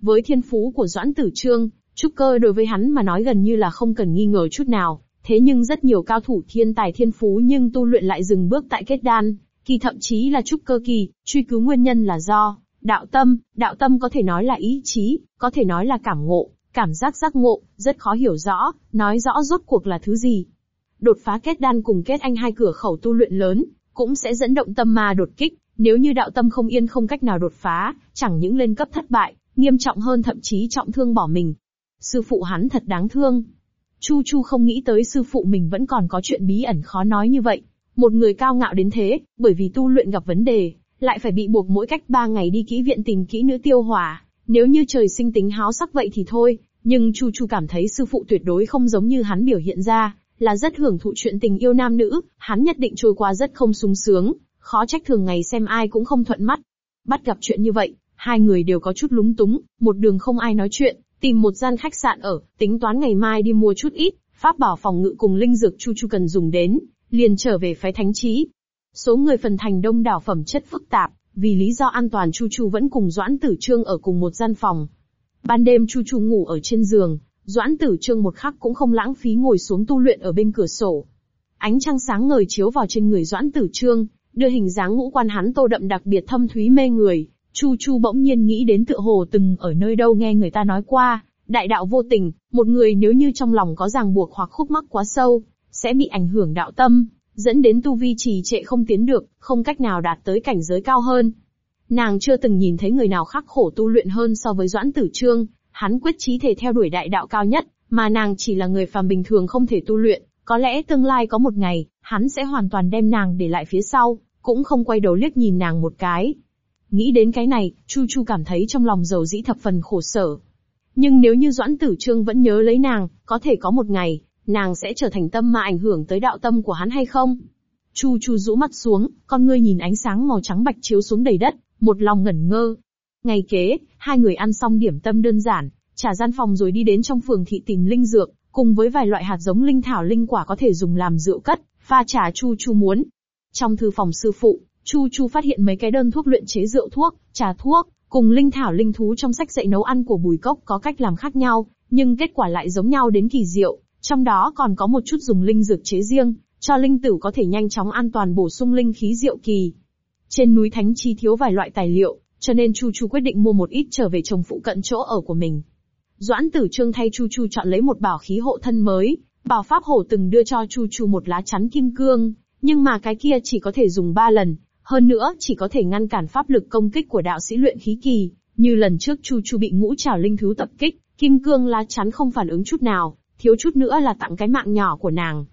Với thiên phú của Doãn Tử Trương, trúc cơ đối với hắn mà nói gần như là không cần nghi ngờ chút nào, thế nhưng rất nhiều cao thủ thiên tài thiên phú nhưng tu luyện lại dừng bước tại kết đan, kỳ thậm chí là trúc cơ kỳ, truy cứu nguyên nhân là do đạo tâm, đạo tâm có thể nói là ý chí, có thể nói là cảm ngộ, cảm giác giác ngộ, rất khó hiểu rõ, nói rõ rốt cuộc là thứ gì. Đột phá kết đan cùng kết anh hai cửa khẩu tu luyện lớn, cũng sẽ dẫn động tâm ma đột kích, nếu như đạo tâm không yên không cách nào đột phá, chẳng những lên cấp thất bại, nghiêm trọng hơn thậm chí trọng thương bỏ mình. Sư phụ hắn thật đáng thương. Chu Chu không nghĩ tới sư phụ mình vẫn còn có chuyện bí ẩn khó nói như vậy. Một người cao ngạo đến thế, bởi vì tu luyện gặp vấn đề, lại phải bị buộc mỗi cách ba ngày đi kỹ viện tìm kỹ nữ tiêu hỏa. Nếu như trời sinh tính háo sắc vậy thì thôi, nhưng Chu Chu cảm thấy sư phụ tuyệt đối không giống như hắn biểu hiện ra, là rất hưởng thụ chuyện tình yêu nam nữ, hắn nhất định trôi qua rất không sung sướng, khó trách thường ngày xem ai cũng không thuận mắt. Bắt gặp chuyện như vậy, hai người đều có chút lúng túng, một đường không ai nói chuyện, tìm một gian khách sạn ở, tính toán ngày mai đi mua chút ít, pháp bảo phòng ngự cùng linh dược chu chu cần dùng đến, liền trở về phái thánh trí. Số người phần thành đông đảo phẩm chất phức tạp, vì lý do an toàn chu chu vẫn cùng Doãn Tử Trương ở cùng một gian phòng. Ban đêm chu chu ngủ ở trên giường, Doãn Tử Trương một khắc cũng không lãng phí ngồi xuống tu luyện ở bên cửa sổ. Ánh trăng sáng ngời chiếu vào trên người Doãn Tử Trương, đưa hình dáng ngũ quan hắn tô đậm đặc biệt thâm thúy mê người. Chu Chu bỗng nhiên nghĩ đến tựa hồ từng ở nơi đâu nghe người ta nói qua, đại đạo vô tình, một người nếu như trong lòng có ràng buộc hoặc khúc mắc quá sâu, sẽ bị ảnh hưởng đạo tâm, dẫn đến tu vi trì trệ không tiến được, không cách nào đạt tới cảnh giới cao hơn. Nàng chưa từng nhìn thấy người nào khắc khổ tu luyện hơn so với Doãn Tử Trương, hắn quyết chí thể theo đuổi đại đạo cao nhất, mà nàng chỉ là người phàm bình thường không thể tu luyện, có lẽ tương lai có một ngày, hắn sẽ hoàn toàn đem nàng để lại phía sau, cũng không quay đầu liếc nhìn nàng một cái. Nghĩ đến cái này, Chu Chu cảm thấy trong lòng dầu dĩ thập phần khổ sở. Nhưng nếu như Doãn Tử Trương vẫn nhớ lấy nàng, có thể có một ngày, nàng sẽ trở thành tâm mà ảnh hưởng tới đạo tâm của hắn hay không? Chu Chu rũ mắt xuống, con ngươi nhìn ánh sáng màu trắng bạch chiếu xuống đầy đất, một lòng ngẩn ngơ. Ngày kế, hai người ăn xong điểm tâm đơn giản, trả gian phòng rồi đi đến trong phường thị tìm linh dược, cùng với vài loại hạt giống linh thảo linh quả có thể dùng làm rượu cất, pha trà Chu Chu muốn. Trong thư phòng sư phụ, Chu Chu phát hiện mấy cái đơn thuốc luyện chế rượu thuốc, trà thuốc, cùng linh thảo linh thú trong sách dạy nấu ăn của Bùi Cốc có cách làm khác nhau, nhưng kết quả lại giống nhau đến kỳ diệu, trong đó còn có một chút dùng linh dược chế riêng, cho linh tử có thể nhanh chóng an toàn bổ sung linh khí diệu kỳ. Trên núi Thánh Chi thiếu vài loại tài liệu, cho nên Chu Chu quyết định mua một ít trở về trồng phụ cận chỗ ở của mình. Doãn Tử Trương thay Chu Chu chọn lấy một bảo khí hộ thân mới, bảo pháp hổ từng đưa cho Chu Chu một lá chắn kim cương, nhưng mà cái kia chỉ có thể dùng ba lần, hơn nữa chỉ có thể ngăn cản pháp lực công kích của đạo sĩ luyện khí kỳ, như lần trước Chu Chu bị ngũ trảo linh thú tập kích, kim cương lá chắn không phản ứng chút nào, thiếu chút nữa là tặng cái mạng nhỏ của nàng.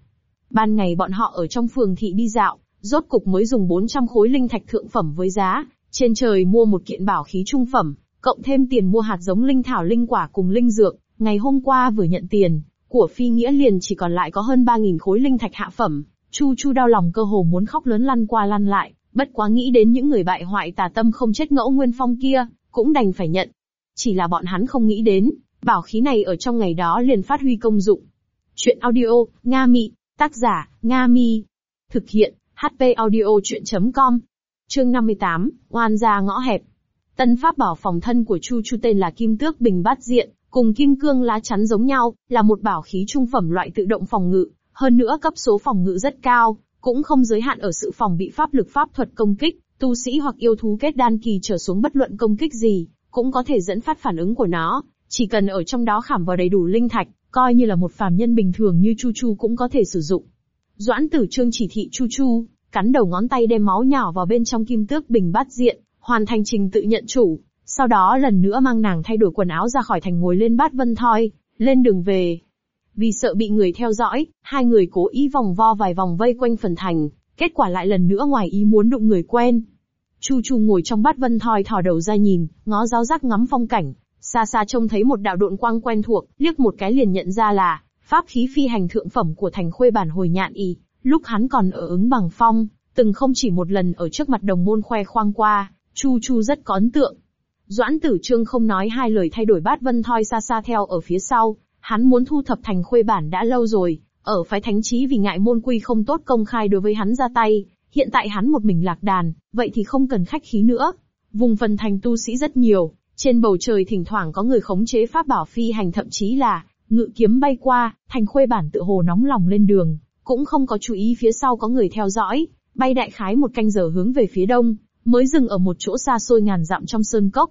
Ban ngày bọn họ ở trong phường thị đi dạo, rốt cục mới dùng 400 khối linh thạch thượng phẩm với giá, trên trời mua một kiện bảo khí trung phẩm, cộng thêm tiền mua hạt giống linh thảo linh quả cùng linh dược, ngày hôm qua vừa nhận tiền, của phi nghĩa liền chỉ còn lại có hơn 3.000 khối linh thạch hạ phẩm. Chu Chu đau lòng cơ hồ muốn khóc lớn lăn qua lăn lại, bất quá nghĩ đến những người bại hoại tà tâm không chết ngẫu nguyên phong kia, cũng đành phải nhận. Chỉ là bọn hắn không nghĩ đến, bảo khí này ở trong ngày đó liền phát huy công dụng. Chuyện audio, Nga Mị, tác giả, Nga Mi. Thực hiện, HP audio chuyện.com. Chương 58, oan gia ngõ hẹp. Tân pháp bảo phòng thân của Chu Chu tên là Kim Tước Bình Bát Diện, cùng Kim Cương lá chắn giống nhau, là một bảo khí trung phẩm loại tự động phòng ngự, hơn nữa cấp số phòng ngự rất cao, cũng không giới hạn ở sự phòng bị pháp lực pháp thuật công kích, tu sĩ hoặc yêu thú kết đan kỳ trở xuống bất luận công kích gì, cũng có thể dẫn phát phản ứng của nó, chỉ cần ở trong đó khảm vào đầy đủ linh thạch, coi như là một phàm nhân bình thường như Chu Chu cũng có thể sử dụng. Doãn Tử Trương chỉ thị Chu Chu, cắn đầu ngón tay đem máu nhỏ vào bên trong kim tước bình bát diện, hoàn thành trình tự nhận chủ, sau đó lần nữa mang nàng thay đổi quần áo ra khỏi thành ngồi lên bát vân thoi, lên đường về. Vì sợ bị người theo dõi, hai người cố ý vòng vo vài vòng vây quanh phần thành, kết quả lại lần nữa ngoài ý muốn đụng người quen. Chu Chu ngồi trong bát vân thoi thò đầu ra nhìn, ngó giáo giác ngắm phong cảnh, xa xa trông thấy một đạo độn quang quen thuộc, liếc một cái liền nhận ra là pháp khí phi hành thượng phẩm của thành khuê bản hồi nhạn y. Lúc hắn còn ở ứng bằng phong, từng không chỉ một lần ở trước mặt đồng môn khoe khoang qua, Chu Chu rất có ấn tượng. Doãn Tử Trương không nói hai lời thay đổi bát vân thoi xa xa theo ở phía sau, hắn muốn thu thập thành khuê bản đã lâu rồi, ở phái thánh trí vì ngại môn quy không tốt công khai đối với hắn ra tay, hiện tại hắn một mình lạc đàn, vậy thì không cần khách khí nữa. Vùng phần thành tu sĩ rất nhiều, trên bầu trời thỉnh thoảng có người khống chế pháp bảo phi hành thậm chí là ngự kiếm bay qua, thành khuê bản tự hồ nóng lòng lên đường, cũng không có chú ý phía sau có người theo dõi, bay đại khái một canh giờ hướng về phía đông, mới dừng ở một chỗ xa xôi ngàn dặm trong sơn cốc.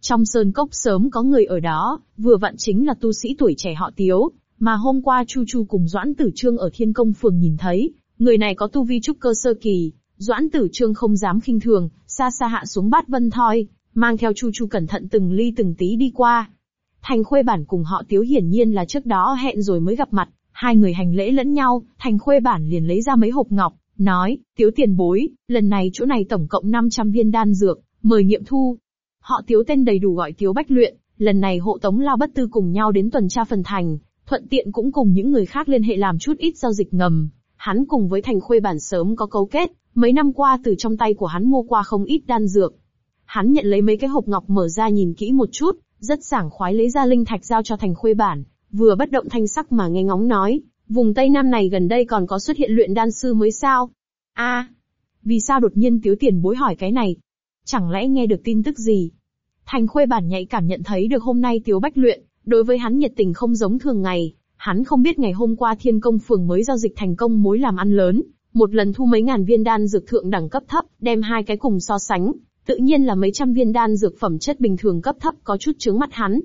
Trong sơn cốc sớm có người ở đó, vừa vặn chính là tu sĩ tuổi trẻ họ Tiếu, mà hôm qua Chu Chu cùng Doãn Tử Trương ở Thiên Công Phường nhìn thấy, người này có tu vi trúc cơ sơ kỳ, Doãn Tử Trương không dám khinh thường, xa xa hạ xuống bát vân thoi, mang theo Chu Chu cẩn thận từng ly từng tí đi qua. Thành Khuê Bản cùng họ Tiếu hiển nhiên là trước đó hẹn rồi mới gặp mặt, hai người hành lễ lẫn nhau, Thành Khuê Bản liền lấy ra mấy hộp ngọc, nói, Tiếu tiền bối, lần này chỗ này tổng cộng 500 viên đan dược, mời nghiệm thu. Họ Tiếu tên đầy đủ gọi Tiếu Bách Luyện, lần này hộ tống Lao Bất Tư cùng nhau đến tuần tra phần thành, thuận tiện cũng cùng những người khác liên hệ làm chút ít giao dịch ngầm. Hắn cùng với Thành Khuê Bản sớm có cấu kết, mấy năm qua từ trong tay của hắn mua qua không ít đan dược, Hắn nhận lấy mấy cái hộp ngọc mở ra nhìn kỹ một chút, rất sảng khoái lấy ra linh thạch giao cho thành khuê bản, vừa bất động thanh sắc mà nghe ngóng nói, vùng Tây Nam này gần đây còn có xuất hiện luyện đan sư mới sao? a vì sao đột nhiên tiếu tiền bối hỏi cái này? Chẳng lẽ nghe được tin tức gì? Thành khuê bản nhạy cảm nhận thấy được hôm nay tiếu bách luyện, đối với hắn nhiệt tình không giống thường ngày, hắn không biết ngày hôm qua thiên công phường mới giao dịch thành công mối làm ăn lớn, một lần thu mấy ngàn viên đan dược thượng đẳng cấp thấp, đem hai cái cùng so sánh, Tự nhiên là mấy trăm viên đan dược phẩm chất bình thường cấp thấp có chút chướng mắt hắn.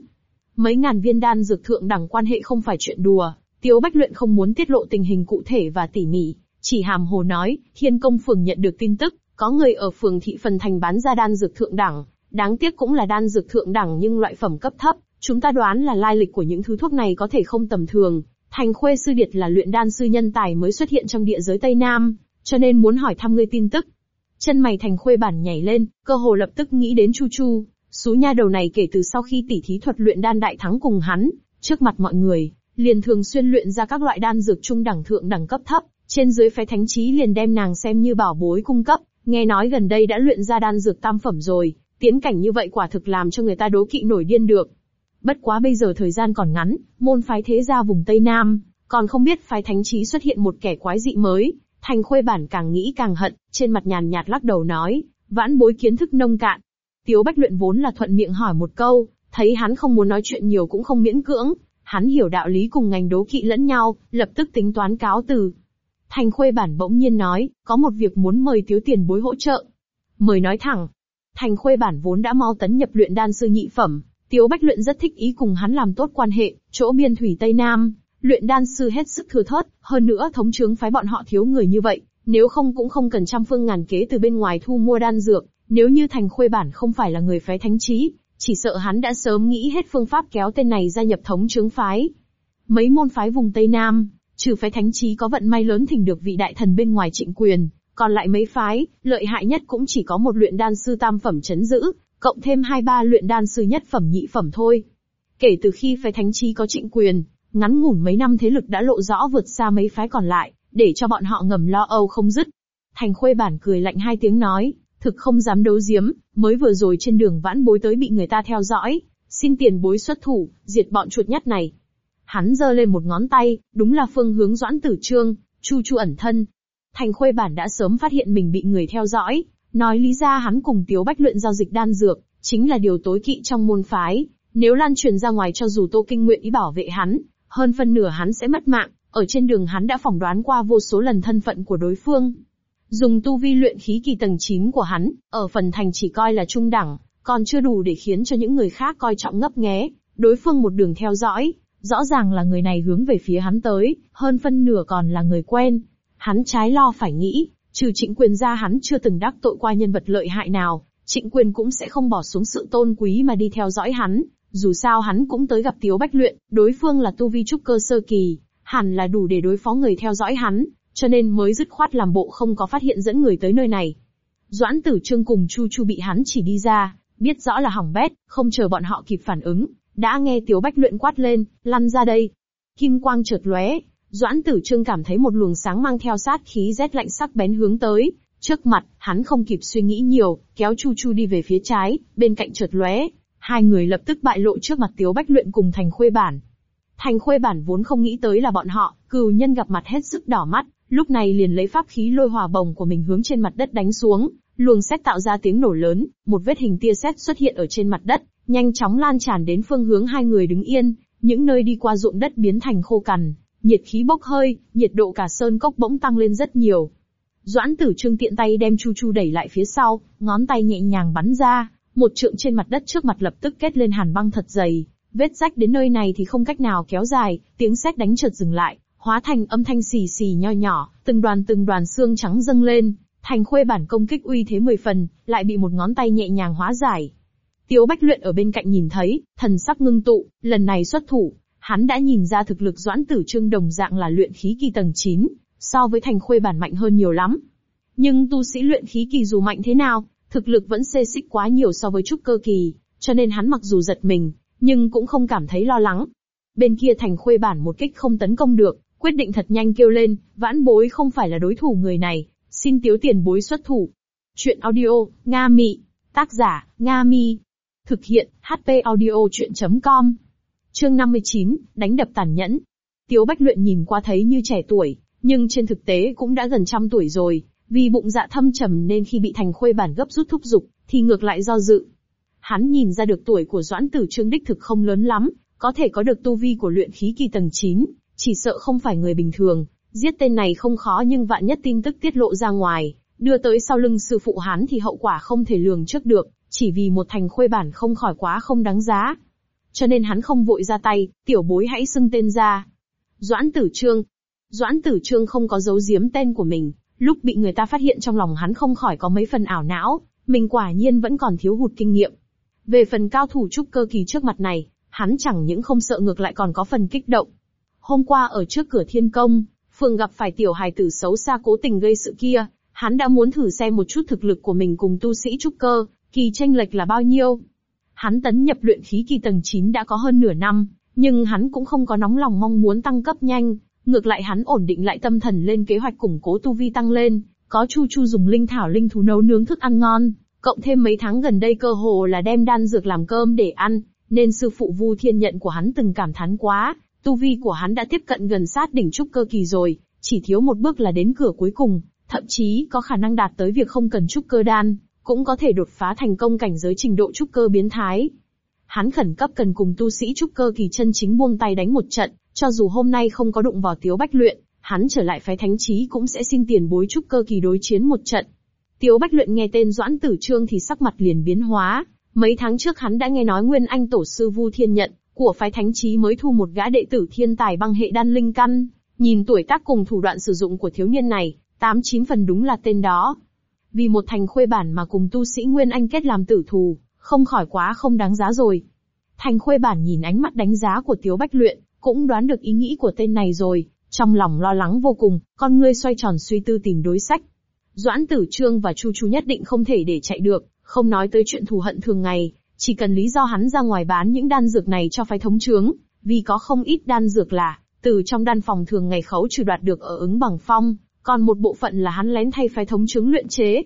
Mấy ngàn viên đan dược thượng đẳng quan hệ không phải chuyện đùa, Tiêu Bách Luyện không muốn tiết lộ tình hình cụ thể và tỉ mỉ, chỉ hàm hồ nói, Thiên Công Phường nhận được tin tức, có người ở phường thị phần thành bán ra đan dược thượng đẳng, đáng tiếc cũng là đan dược thượng đẳng nhưng loại phẩm cấp thấp, chúng ta đoán là lai lịch của những thứ thuốc này có thể không tầm thường. Thành Khuê Sư Điệt là luyện đan sư nhân tài mới xuất hiện trong địa giới Tây Nam, cho nên muốn hỏi thăm ngươi tin tức. Chân mày thành khuê bản nhảy lên, cơ hồ lập tức nghĩ đến Chu Chu. Sú nha đầu này kể từ sau khi tỷ thí thuật luyện đan đại thắng cùng hắn, trước mặt mọi người, liền thường xuyên luyện ra các loại đan dược trung đẳng thượng đẳng cấp thấp, trên dưới phái thánh trí liền đem nàng xem như bảo bối cung cấp, nghe nói gần đây đã luyện ra đan dược tam phẩm rồi, tiến cảnh như vậy quả thực làm cho người ta đố kỵ nổi điên được. Bất quá bây giờ thời gian còn ngắn, môn phái thế gia vùng Tây Nam, còn không biết phái thánh trí xuất hiện một kẻ quái dị mới, Thành khuê bản càng nghĩ càng hận, trên mặt nhàn nhạt lắc đầu nói, vãn bối kiến thức nông cạn. Tiếu Bách Luyện vốn là thuận miệng hỏi một câu, thấy hắn không muốn nói chuyện nhiều cũng không miễn cưỡng, hắn hiểu đạo lý cùng ngành đố kỵ lẫn nhau, lập tức tính toán cáo từ. Thành khuê bản bỗng nhiên nói, có một việc muốn mời Tiếu tiền bối hỗ trợ. mời nói thẳng. Thành khuê bản vốn đã mau tấn nhập luyện đan sư nhị phẩm, Tiếu Bách Luyện rất thích ý cùng hắn làm tốt quan hệ, chỗ biên thủy Tây Nam, luyện đan sư hết sức thừa thớt, hơn nữa thống chứng phái bọn họ thiếu người như vậy, nếu không cũng không cần trăm phương ngàn kế từ bên ngoài thu mua đan dược, nếu như thành khuê bản không phải là người phái thánh trí, chỉ sợ hắn đã sớm nghĩ hết phương pháp kéo tên này gia nhập thống chứng phái. Mấy môn phái vùng Tây Nam, trừ phái thánh trí có vận may lớn thỉnh được vị đại thần bên ngoài trịnh quyền, còn lại mấy phái, lợi hại nhất cũng chỉ có một luyện đan sư tam phẩm chấn giữ, cộng thêm hai ba luyện đan sư nhất phẩm nhị phẩm thôi. Kể từ khi phái thánh trí có trịnh quyền, ngắn ngủn mấy năm thế lực đã lộ rõ vượt xa mấy phái còn lại, để cho bọn họ ngầm lo âu không dứt. Thành khuê bản cười lạnh hai tiếng nói, thực không dám đấu giếm, mới vừa rồi trên đường vãn bối tới bị người ta theo dõi, xin tiền bối xuất thủ, diệt bọn chuột nhắt này. Hắn giơ lên một ngón tay, đúng là phương hướng doãn tử trương, chu chu ẩn thân. Thành khuê bản đã sớm phát hiện mình bị người theo dõi, nói lý ra hắn cùng Tiếu Bách luyện giao dịch đan dược, chính là điều tối kỵ trong môn phái. Nếu lan truyền ra ngoài cho dù Tô Kinh nguyện ý bảo vệ hắn, hơn phân nửa hắn sẽ mất mạng, ở trên đường hắn đã phỏng đoán qua vô số lần thân phận của đối phương. Dùng tu vi luyện khí kỳ tầng 9 của hắn, ở phần thành chỉ coi là trung đẳng, còn chưa đủ để khiến cho những người khác coi trọng ngấp nghé, đối phương một đường theo dõi, rõ ràng là người này hướng về phía hắn tới, hơn phân nửa còn là người quen. Hắn trái lo phải nghĩ, trừ trịnh quyền ra hắn chưa từng đắc tội qua nhân vật lợi hại nào, trịnh quyền cũng sẽ không bỏ xuống sự tôn quý mà đi theo dõi hắn, dù sao hắn cũng tới gặp Tiếu Bách Luyện, đối phương là tu vi trúc cơ sơ kỳ, hẳn là đủ để đối phó người theo dõi hắn, cho nên mới dứt khoát làm bộ không có phát hiện dẫn người tới nơi này. Doãn Tử Trương cùng Chu Chu bị hắn chỉ đi ra, biết rõ là hỏng bét, không chờ bọn họ kịp phản ứng, đã nghe Tiếu Bách Luyện quát lên, lăn ra đây. Kim quang chợt lóe, Doãn Tử Trương cảm thấy một luồng sáng mang theo sát khí rét lạnh sắc bén hướng tới, trước mặt, hắn không kịp suy nghĩ nhiều, kéo Chu Chu đi về phía trái, bên cạnh chợt lóe, hai người lập tức bại lộ trước mặt Tiếu Bách Luyện cùng Thành Khuê Bản. Thành Khuê Bản vốn không nghĩ tới là bọn họ, cừu nhân gặp mặt hết sức đỏ mắt, lúc này liền lấy pháp khí lôi hỏa bồng của mình hướng trên mặt đất đánh xuống, luồng xét tạo ra tiếng nổ lớn, một vết hình tia sét xuất hiện ở trên mặt đất, nhanh chóng lan tràn đến phương hướng hai người đứng yên, những nơi đi qua ruộng đất biến thành khô cằn, nhiệt khí bốc hơi, nhiệt độ cả sơn cốc bỗng tăng lên rất nhiều. Doãn Tử Trương tiện tay đem Chu Chu đẩy lại phía sau, ngón tay nhẹ nhàng bắn ra, một trượng trên mặt đất trước mặt lập tức kết lên hàn băng thật dày, vết rách đến nơi này thì không cách nào kéo dài, tiếng sét đánh chợt dừng lại, hóa thành âm thanh xì xì nho nhỏ, từng đoàn từng đoàn xương trắng dâng lên, thành khuê bản công kích uy thế mười phần, lại bị một ngón tay nhẹ nhàng hóa giải. Tiếu Bách Luyện ở bên cạnh nhìn thấy, thần sắc ngưng tụ, lần này xuất thủ, hắn đã nhìn ra thực lực doãn tử trương đồng dạng là luyện khí kỳ tầng 9, so với thành khuê bản mạnh hơn nhiều lắm. Nhưng tu sĩ luyện khí kỳ dù mạnh thế nào, thực lực vẫn xê xích quá nhiều so với trúc cơ kỳ, cho nên hắn mặc dù giật mình, nhưng cũng không cảm thấy lo lắng. Bên kia thành khuê bản một kích không tấn công được, quyết định thật nhanh kêu lên, vãn bối không phải là đối thủ người này, xin tiếu tiền bối xuất thủ. Chuyện audio, Nga Mị, tác giả, Nga Mi. Thực hiện, HP audio chuyện.com. Chương 59, đánh đập tàn nhẫn. Tiếu Bách Luyện nhìn qua thấy như trẻ tuổi, nhưng trên thực tế cũng đã gần trăm tuổi rồi, vì bụng dạ thâm trầm nên khi bị thành khuê bản gấp rút thúc giục, thì ngược lại do dự. Hắn nhìn ra được tuổi của Doãn Tử Trương đích thực không lớn lắm, có thể có được tu vi của luyện khí kỳ tầng 9, chỉ sợ không phải người bình thường. Giết tên này không khó nhưng vạn nhất tin tức tiết lộ ra ngoài, đưa tới sau lưng sư phụ hắn thì hậu quả không thể lường trước được, chỉ vì một thành khuê bản không khỏi quá không đáng giá. Cho nên hắn không vội ra tay, tiểu bối hãy xưng tên ra. Doãn Tử Trương. Doãn Tử Trương không có giấu giếm tên của mình, Lúc bị người ta phát hiện trong lòng hắn không khỏi có mấy phần ảo não, mình quả nhiên vẫn còn thiếu hụt kinh nghiệm. Về phần cao thủ trúc cơ kỳ trước mặt này, hắn chẳng những không sợ ngược lại còn có phần kích động. Hôm qua ở trước cửa thiên công, Phương gặp phải tiểu hài tử xấu xa cố tình gây sự kia, hắn đã muốn thử xem một chút thực lực của mình cùng tu sĩ trúc cơ, kỳ tranh lệch là bao nhiêu. Hắn tấn nhập luyện khí kỳ tầng 9 đã có hơn nửa năm, nhưng hắn cũng không có nóng lòng mong muốn tăng cấp nhanh, Ngược lại hắn ổn định lại tâm thần lên kế hoạch củng cố tu vi tăng lên, có Chu Chu dùng linh thảo linh thú nấu nướng thức ăn ngon, cộng thêm mấy tháng gần đây cơ hồ là đem đan dược làm cơm để ăn, nên sư phụ Vu Thiên nhận của hắn từng cảm thán quá, tu vi của hắn đã tiếp cận gần sát đỉnh trúc cơ kỳ rồi, chỉ thiếu một bước là đến cửa cuối cùng, thậm chí có khả năng đạt tới việc không cần trúc cơ đan, cũng có thể đột phá thành công cảnh giới trình độ trúc cơ biến thái. Hắn khẩn cấp cần cùng tu sĩ trúc cơ kỳ chân chính buông tay đánh một trận, cho dù hôm nay không có đụng vào Tiếu Bách Luyện, hắn trở lại phái thánh trí cũng sẽ xin tiền bối trúc cơ kỳ đối chiến một trận. Tiếu Bách Luyện nghe tên Doãn Tử Trương thì sắc mặt liền biến hóa. Mấy tháng trước hắn đã nghe nói Nguyên Anh Tổ sư Vu Thiên Nhận, của phái thánh trí mới thu một gã đệ tử thiên tài băng hệ đan linh căn. Nhìn tuổi tác cùng thủ đoạn sử dụng của thiếu niên này, tám chín phần đúng là tên đó. Vì một thành khuê bản mà cùng tu sĩ Nguyên Anh kết làm tử thù, không khỏi quá không đáng giá rồi. Thành khuê bản nhìn ánh mắt đánh giá của Tiếu Bách Luyện, cũng đoán được ý nghĩ của tên này rồi, trong lòng lo lắng vô cùng, con ngươi xoay tròn suy tư tìm đối sách. Doãn Tử Trương và Chu Chu nhất định không thể để chạy được, không nói tới chuyện thù hận thường ngày, chỉ cần lý do hắn ra ngoài bán những đan dược này cho phái thống trướng, vì có không ít đan dược là, từ trong đan phòng thường ngày khấu trừ đoạt được ở ứng bằng phong, còn một bộ phận là hắn lén thay phái thống trướng luyện chế.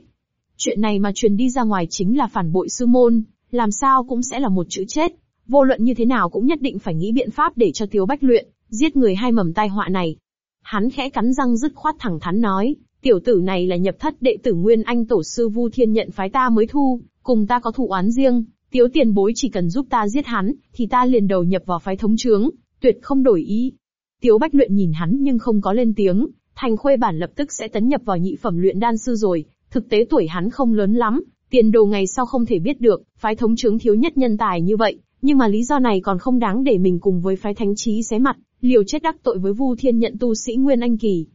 Chuyện này mà truyền đi ra ngoài chính là phản bội sư môn, làm sao cũng sẽ là một chữ chết. Vô luận như thế nào cũng nhất định phải nghĩ biện pháp để cho Tiếu Bách luyện, giết người hai mầm tai họa này. Hắn khẽ cắn răng dứt khoát thẳng thắn nói, tiểu tử này là nhập thất đệ tử Nguyên Anh tổ sư Vu Thiên nhận phái ta mới thu, cùng ta có thù oán riêng, tiếu tiền bối chỉ cần giúp ta giết hắn, thì ta liền đầu nhập vào phái thống trướng, tuyệt không đổi ý. Tiếu Bách luyện nhìn hắn nhưng không có lên tiếng, thành khuê bản lập tức sẽ tấn nhập vào nhị phẩm luyện đan sư rồi, thực tế tuổi hắn không lớn lắm, tiền đồ ngày sau không thể biết được, phái thống trướng thiếu nhất nhân tài như vậy, nhưng mà lý do này còn không đáng để mình cùng với phái thánh trí xé mặt, liều chết đắc tội với Vu Thiên nhận tu sĩ Nguyên Anh Kỳ.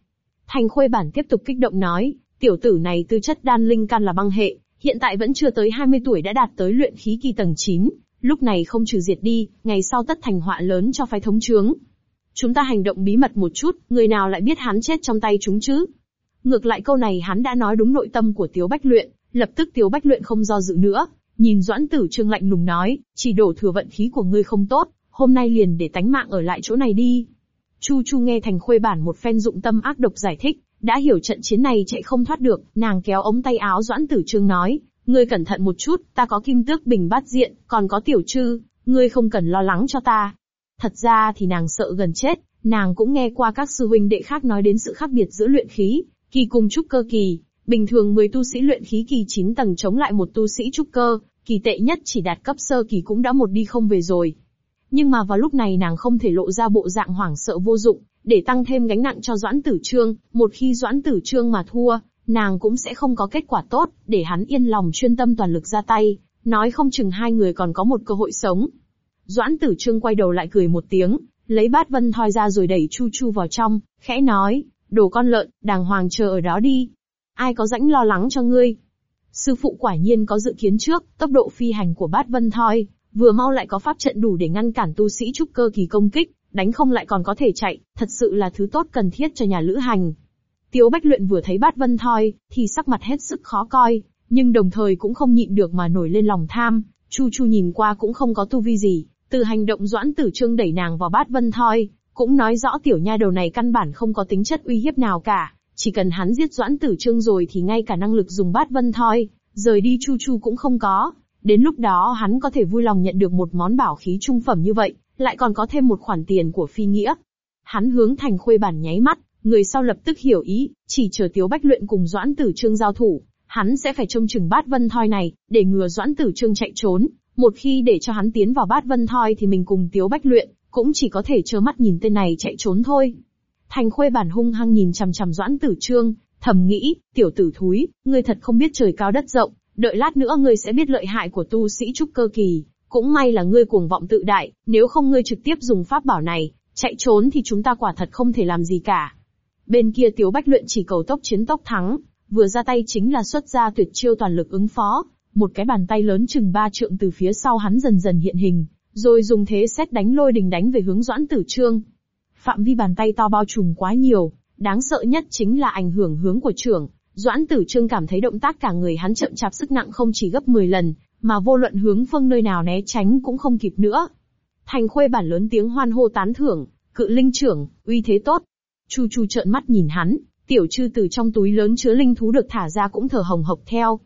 Thành Khuê Bản tiếp tục kích động nói, tiểu tử này tư chất đan linh căn là băng hệ, hiện tại vẫn chưa tới 20 tuổi đã đạt tới luyện khí kỳ tầng 9, lúc này không trừ diệt đi, ngày sau tất thành họa lớn cho phái thống trướng. Chúng ta hành động bí mật một chút, người nào lại biết hắn chết trong tay chúng chứ? Ngược lại câu này hắn đã nói đúng nội tâm của Tiếu Bách Luyện, lập tức Tiếu Bách Luyện không do dự nữa, nhìn Doãn Tử Trương lạnh lùng nói, chỉ đổ thừa vận khí của ngươi không tốt, hôm nay liền để tánh mạng ở lại chỗ này đi. Chu Chu nghe Thành Khuê bản một phen dụng tâm ác độc giải thích, đã hiểu trận chiến này chạy không thoát được, nàng kéo ống tay áo Doãn Tử Trương nói, ngươi cẩn thận một chút, ta có kim tước bình bát diện, còn có tiểu trư, ngươi không cần lo lắng cho ta. Thật ra thì nàng sợ gần chết, nàng cũng nghe qua các sư huynh đệ khác nói đến sự khác biệt giữa luyện khí, kỳ cùng trúc cơ kỳ. Bình thường 10 tu sĩ luyện khí kỳ 9 tầng chống lại một tu sĩ trúc cơ, kỳ tệ nhất chỉ đạt cấp sơ kỳ cũng đã một đi không về rồi. Nhưng mà vào lúc này nàng không thể lộ ra bộ dạng hoảng sợ vô dụng, để tăng thêm gánh nặng cho Doãn Tử Trương, một khi Doãn Tử Trương mà thua, nàng cũng sẽ không có kết quả tốt, để hắn yên lòng chuyên tâm toàn lực ra tay, nói không chừng hai người còn có một cơ hội sống. Doãn Tử Trương quay đầu lại cười một tiếng, lấy bát vân thoi ra rồi đẩy Chu Chu vào trong, khẽ nói, đồ con lợn, đàng hoàng chờ ở đó đi. Ai có rãnh lo lắng cho ngươi? Sư phụ quả nhiên có dự kiến trước, tốc độ phi hành của bát vân thoi, vừa mau lại có pháp trận đủ để ngăn cản tu sĩ trúc cơ kỳ công kích, đánh không lại còn có thể chạy, thật sự là thứ tốt cần thiết cho nhà lữ hành. Tiếu Bách Luyện vừa thấy bát vân thoi, thì sắc mặt hết sức khó coi, nhưng đồng thời cũng không nhịn được mà nổi lên lòng tham, Chu Chu nhìn qua cũng không có tu vi gì, từ hành động doãn tử trương đẩy nàng vào bát vân thoi, cũng nói rõ tiểu nha đầu này căn bản không có tính chất uy hiếp nào cả, chỉ cần hắn giết doãn tử trương rồi thì ngay cả năng lực dùng bát vân thoi, rời đi Chu Chu cũng không có. Đến lúc đó hắn có thể vui lòng nhận được một món bảo khí trung phẩm như vậy, lại còn có thêm một khoản tiền của phi nghĩa. Hắn hướng thành khuê bản nháy mắt, người sau lập tức hiểu ý, chỉ chờ Tiếu Bách luyện cùng Doãn Tử Trương giao thủ, hắn sẽ phải trông chừng bát vân thoi này, để ngừa Doãn Tử Trương chạy trốn. Một khi để cho hắn tiến vào bát vân thoi thì mình cùng Tiếu Bách luyện, cũng chỉ có thể trơ mắt nhìn tên này chạy trốn thôi. Thành khuê bản hung hăng nhìn chằm chằm Doãn Tử Trương, thầm nghĩ, tiểu tử thúi, ngươi thật không biết trời cao đất rộng, đợi lát nữa ngươi sẽ biết lợi hại của tu sĩ trúc cơ kỳ. Cũng may là ngươi cuồng vọng tự đại, nếu không ngươi trực tiếp dùng pháp bảo này, chạy trốn thì chúng ta quả thật không thể làm gì cả. Bên kia Tiếu Bách luyện chỉ cầu tốc chiến tốc thắng, vừa ra tay chính là xuất ra tuyệt chiêu toàn lực ứng phó, một cái bàn tay lớn chừng ba trượng từ phía sau hắn dần dần hiện hình, rồi dùng thế xét đánh lôi đình đánh về hướng Doãn Tử Trương. Phạm vi bàn tay to bao trùm quá nhiều, đáng sợ nhất chính là ảnh hưởng hướng của trưởng. Doãn Tử Trương cảm thấy động tác cả người hắn chậm chạp sức nặng không chỉ gấp 10 lần, mà vô luận hướng phương nơi nào né tránh cũng không kịp nữa. Thành khuê bản lớn tiếng hoan hô tán thưởng, cự linh trưởng, uy thế tốt. Chu Chu trợn mắt nhìn hắn, tiểu trư từ trong túi lớn chứa linh thú được thả ra cũng thở hồng hộc theo.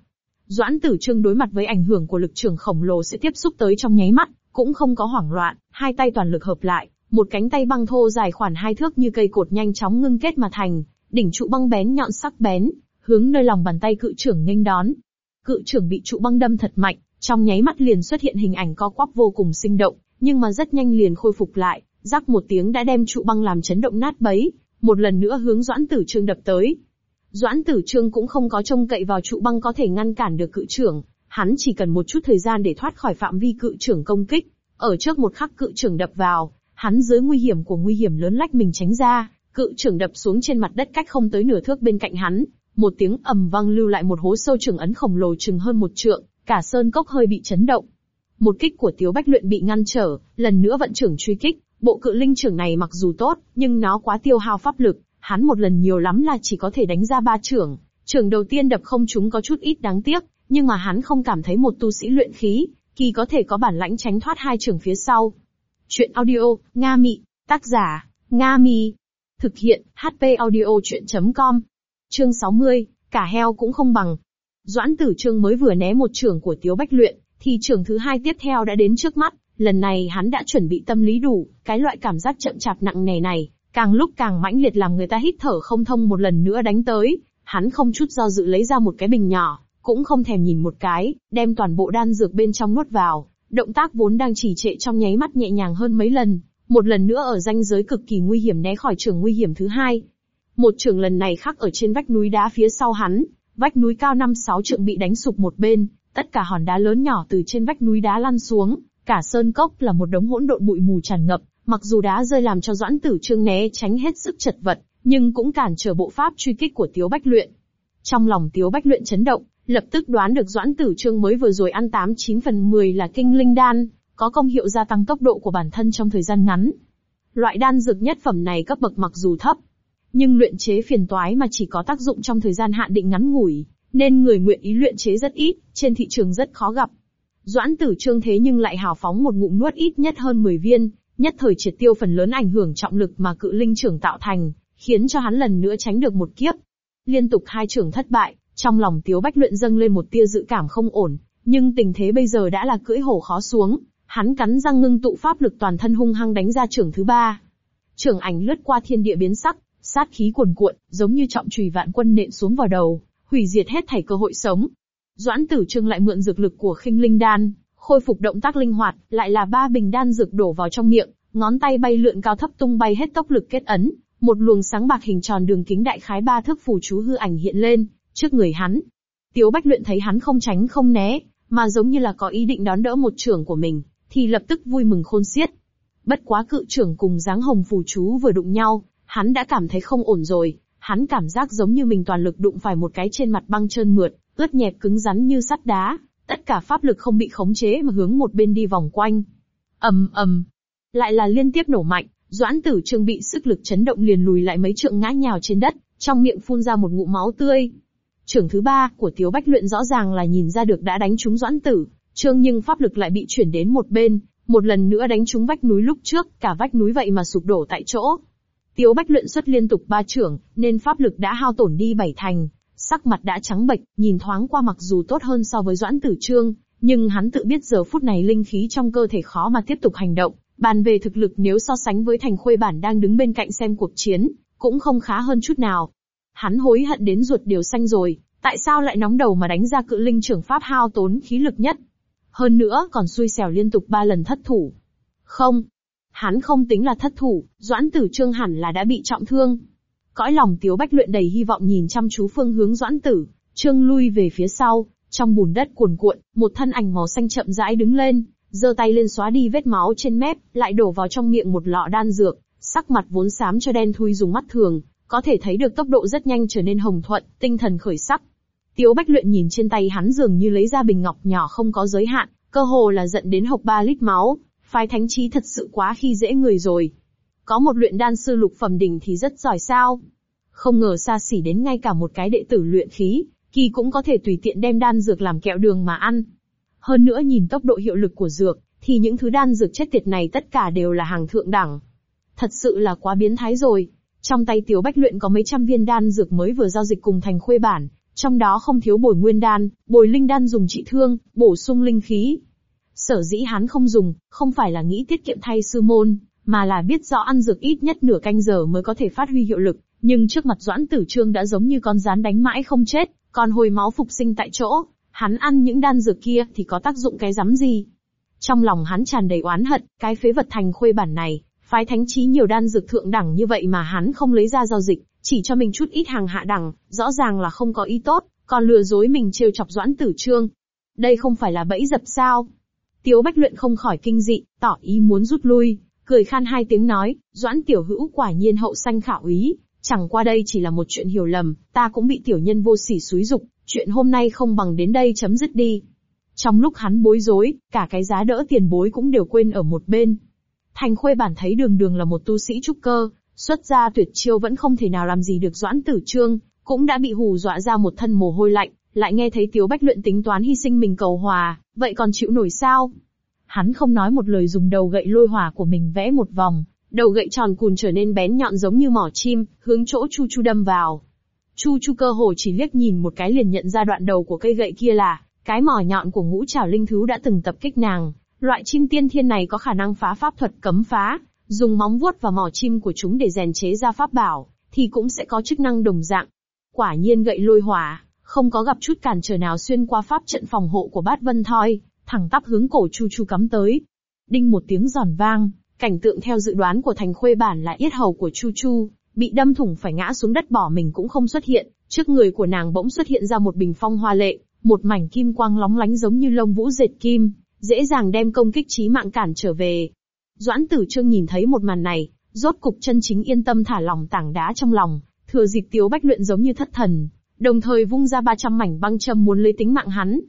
Doãn Tử Trương đối mặt với ảnh hưởng của lực trưởng khổng lồ sẽ tiếp xúc tới trong nháy mắt, cũng không có hoảng loạn, hai tay toàn lực hợp lại, một cánh tay băng thô dài khoảng hai thước như cây cột nhanh chóng ngưng kết mà thành, đỉnh trụ băng bén nhọn sắc bén, hướng nơi lòng bàn tay cự trưởng nghênh đón. Cự trưởng bị trụ băng đâm thật mạnh, trong nháy mắt liền xuất hiện hình ảnh co quắp vô cùng sinh động, nhưng mà rất nhanh liền khôi phục lại, rắc một tiếng đã đem trụ băng làm chấn động nát bấy, một lần nữa hướng Doãn Tử Trương đập tới. Doãn Tử Trương cũng không có trông cậy vào trụ băng có thể ngăn cản được cự trưởng, hắn chỉ cần một chút thời gian để thoát khỏi phạm vi cự trưởng công kích. Ở trước một khắc cự trưởng đập vào, hắn dưới nguy hiểm của nguy hiểm lớn lách mình tránh ra, cự trưởng đập xuống trên mặt đất cách không tới nửa thước bên cạnh hắn, một tiếng ầm vang lưu lại một hố sâu trưởng ấn khổng lồ chừng hơn một trượng, cả sơn cốc hơi bị chấn động. Một kích của Tiếu Bách Luyện bị ngăn trở, lần nữa vận trưởng truy kích, bộ cự linh trưởng này mặc dù tốt, nhưng nó quá tiêu hao pháp lực, hắn một lần nhiều lắm là chỉ có thể đánh ra ba trưởng. Trưởng đầu tiên đập không chúng có chút ít đáng tiếc, nhưng mà hắn không cảm thấy một tu sĩ luyện khí, kỳ có thể có bản lãnh tránh thoát hai trưởng phía sau. Chuyện audio, Nga Mị, tác giả, Nga Mi. Thực hiện, HP audio chuyện.com. Chương 60, cả heo cũng không bằng. Doãn tử trương mới vừa né một trưởng của Tiếu Bách Luyện, thì trưởng thứ hai tiếp theo đã đến trước mắt, lần này hắn đã chuẩn bị tâm lý đủ, cái loại cảm giác chậm chạp nặng nề này, càng lúc càng mãnh liệt làm người ta hít thở không thông một lần nữa đánh tới, hắn không chút do dự lấy ra một cái bình nhỏ, cũng không thèm nhìn một cái, đem toàn bộ đan dược bên trong nuốt vào, động tác vốn đang trì trệ trong nháy mắt nhẹ nhàng hơn mấy lần, một lần nữa ở ranh giới cực kỳ nguy hiểm né khỏi trường nguy hiểm thứ hai. Một trường lần này khắc ở trên vách núi đá phía sau hắn, vách núi cao 5-6 trượng bị đánh sụp một bên, tất cả hòn đá lớn nhỏ từ trên vách núi đá lăn xuống, cả sơn cốc là một đống hỗn độn bụi mù tràn ngập, mặc dù đá rơi làm cho Doãn Tử Trương né tránh hết sức chật vật, nhưng cũng cản trở bộ pháp truy kích của Tiếu Bách Luyện. Trong lòng Tiếu Bách Luyện chấn động, lập tức đoán được Doãn Tử Trương mới vừa rồi ăn 8-9 phần 10 là kinh linh đan, có công hiệu gia tăng tốc độ của bản thân trong thời gian ngắn. Loại đan dược nhất phẩm này cấp bậc mặc dù thấp, nhưng luyện chế phiền toái mà chỉ có tác dụng trong thời gian hạn định ngắn ngủi, nên người nguyện ý luyện chế rất ít, trên thị trường rất khó gặp. Doãn tử trương thế nhưng lại hào phóng một ngụm nuốt ít nhất hơn 10 viên, nhất thời triệt tiêu phần lớn ảnh hưởng trọng lực mà cự linh trưởng tạo thành, khiến cho hắn lần nữa tránh được một kiếp. Liên tục hai trưởng thất bại, trong lòng Tiếu Bách Luyện dâng lên một tia dự cảm không ổn, nhưng tình thế bây giờ đã là cưỡi hổ khó xuống, hắn cắn răng ngưng tụ pháp lực toàn thân hung hăng đánh ra trưởng thứ ba. Trưởng ảnh lướt qua thiên địa biến sắc, sát khí cuồn cuộn, giống như trọng chùy vạn quân nện xuống vào đầu, hủy diệt hết thảy cơ hội sống. Doãn Tử Trương lại mượn dược lực của Khinh Linh Đan, khôi phục động tác linh hoạt, lại là ba bình đan dược đổ vào trong miệng, ngón tay bay lượn cao thấp tung bay hết tốc lực kết ấn, một luồng sáng bạc hình tròn đường kính đại khái ba thước phù chú hư ảnh hiện lên, trước người hắn. Tiếu Bách Luyện thấy hắn không tránh không né, mà giống như là có ý định đón đỡ một trưởng của mình, thì lập tức vui mừng khôn xiết. Bất quá cự trưởng cùng dáng hồng phù chú vừa đụng nhau, hắn đã cảm thấy không ổn rồi, hắn cảm giác giống như mình toàn lực đụng phải một cái trên mặt băng trơn mượt, ướt nhẹp cứng rắn như sắt đá, tất cả pháp lực không bị khống chế mà hướng một bên đi vòng quanh. ầm ầm, lại là liên tiếp nổ mạnh, Doãn Tử Trương bị sức lực chấn động liền lùi lại mấy trượng ngã nhào trên đất, trong miệng phun ra một ngụm máu tươi. Trưởng thứ ba của Tiếu Bách Luyện rõ ràng là nhìn ra được đã đánh trúng Doãn Tử, Trương nhưng pháp lực lại bị chuyển đến một bên, một lần nữa đánh trúng vách núi lúc trước, cả vách núi vậy mà sụp đổ tại chỗ. Tiếu Bách luyện xuất liên tục ba trưởng, nên pháp lực đã hao tổn đi bảy thành, sắc mặt đã trắng bệch, nhìn thoáng qua mặc dù tốt hơn so với Doãn Tử Trương, nhưng hắn tự biết giờ phút này linh khí trong cơ thể khó mà tiếp tục hành động, bàn về thực lực nếu so sánh với Thành Khuê Bản đang đứng bên cạnh xem cuộc chiến, cũng không khá hơn chút nào. Hắn hối hận đến ruột điều xanh rồi, tại sao lại nóng đầu mà đánh ra cự linh trưởng pháp hao tốn khí lực nhất? Hơn nữa còn xui xẻo liên tục ba lần thất thủ. Không, Hắn không tính là thất thủ, Doãn Tử Trương hẳn là đã bị trọng thương. Cõi lòng Tiếu Bách luyện đầy hy vọng nhìn chăm chú phương hướng Doãn Tử, Trương lui về phía sau, trong bùn đất cuồn cuộn, một thân ảnh màu xanh chậm rãi đứng lên, giơ tay lên xóa đi vết máu trên mép, lại đổ vào trong miệng một lọ đan dược, sắc mặt vốn xám cho đen thui dùng mắt thường, có thể thấy được tốc độ rất nhanh trở nên hồng thuận, tinh thần khởi sắc. Tiếu Bách Luyện nhìn trên tay hắn dường như lấy ra bình ngọc nhỏ không có giới hạn, cơ hồ là giận đến hộc ba lít máu, Phái thánh trí thật sự quá khi dễ người rồi. Có một luyện đan sư lục phẩm đỉnh thì rất giỏi sao. Không ngờ xa xỉ đến ngay cả một cái đệ tử luyện khí, kỳ cũng có thể tùy tiện đem đan dược làm kẹo đường mà ăn. Hơn nữa nhìn tốc độ hiệu lực của dược, thì những thứ đan dược chết tiệt này tất cả đều là hàng thượng đẳng. Thật sự là quá biến thái rồi. Trong tay Tiểu Bách luyện có mấy trăm viên đan dược mới vừa giao dịch cùng thành khuê bản, trong đó không thiếu bồi nguyên đan, bồi linh đan dùng trị thương, bổ sung linh khí, Sở dĩ hắn không dùng, không phải là nghĩ tiết kiệm thay sư môn, mà là biết rõ ăn dược ít nhất nửa canh giờ mới có thể phát huy hiệu lực, nhưng trước mặt Doãn Tử Trương đã giống như con rán đánh mãi không chết, còn hồi máu phục sinh tại chỗ, hắn ăn những đan dược kia thì có tác dụng cái rắm gì. Trong lòng hắn tràn đầy oán hận, cái phế vật thành khuê bản này, phái thánh trí nhiều đan dược thượng đẳng như vậy mà hắn không lấy ra giao dịch, chỉ cho mình chút ít hàng hạ đẳng, rõ ràng là không có ý tốt, còn lừa dối mình trêu chọc Doãn Tử Trương. Đây không phải là bẫy dập sao? Tiếu Bách Luyện không khỏi kinh dị, tỏ ý muốn rút lui, cười khan hai tiếng nói, Doãn Tiểu Hữu quả nhiên hậu sanh khảo ý, chẳng qua đây chỉ là một chuyện hiểu lầm, ta cũng bị tiểu nhân vô sỉ xúi dục, chuyện hôm nay không bằng đến đây chấm dứt đi. Trong lúc hắn bối rối, cả cái giá đỡ tiền bối cũng đều quên ở một bên. Thành Khuê bản thấy đường đường là một tu sĩ trúc cơ, xuất gia tuyệt chiêu vẫn không thể nào làm gì được Doãn Tử Trương, cũng đã bị hù dọa ra một thân mồ hôi lạnh, lại nghe thấy Tiếu Bách luyện tính toán hy sinh mình cầu hòa, vậy còn chịu nổi sao? Hắn không nói một lời dùng đầu gậy lôi hỏa của mình vẽ một vòng, đầu gậy tròn cùn trở nên bén nhọn giống như mỏ chim, hướng chỗ Chu Chu đâm vào. Chu Chu cơ hồ chỉ liếc nhìn một cái liền nhận ra đoạn đầu của cây gậy kia là cái mỏ nhọn của ngũ trảo linh thú đã từng tập kích nàng. Loại chim tiên thiên này có khả năng phá pháp thuật cấm phá, dùng móng vuốt và mỏ chim của chúng để rèn chế ra pháp bảo, thì cũng sẽ có chức năng đồng dạng. Quả nhiên gậy lôi hỏa, không có gặp chút cản trở nào xuyên qua pháp trận phòng hộ của bát vân thoi, thẳng tắp hướng cổ Chu Chu cắm tới. Đinh một tiếng giòn vang, cảnh tượng theo dự đoán của thành khuê bản là yết hầu của Chu Chu, bị đâm thủng phải ngã xuống đất bỏ mình cũng không xuất hiện, trước người của nàng bỗng xuất hiện ra một bình phong hoa lệ, một mảnh kim quang lóng lánh giống như lông vũ dệt kim, dễ dàng đem công kích trí mạng cản trở về. Doãn tử trương nhìn thấy một màn này, rốt cục chân chính yên tâm thả lòng tảng đá trong lòng, thừa dịp tiếu bách luyện giống như thất thần, đồng thời vung ra 300 mảnh băng châm muốn lấy tính mạng hắn.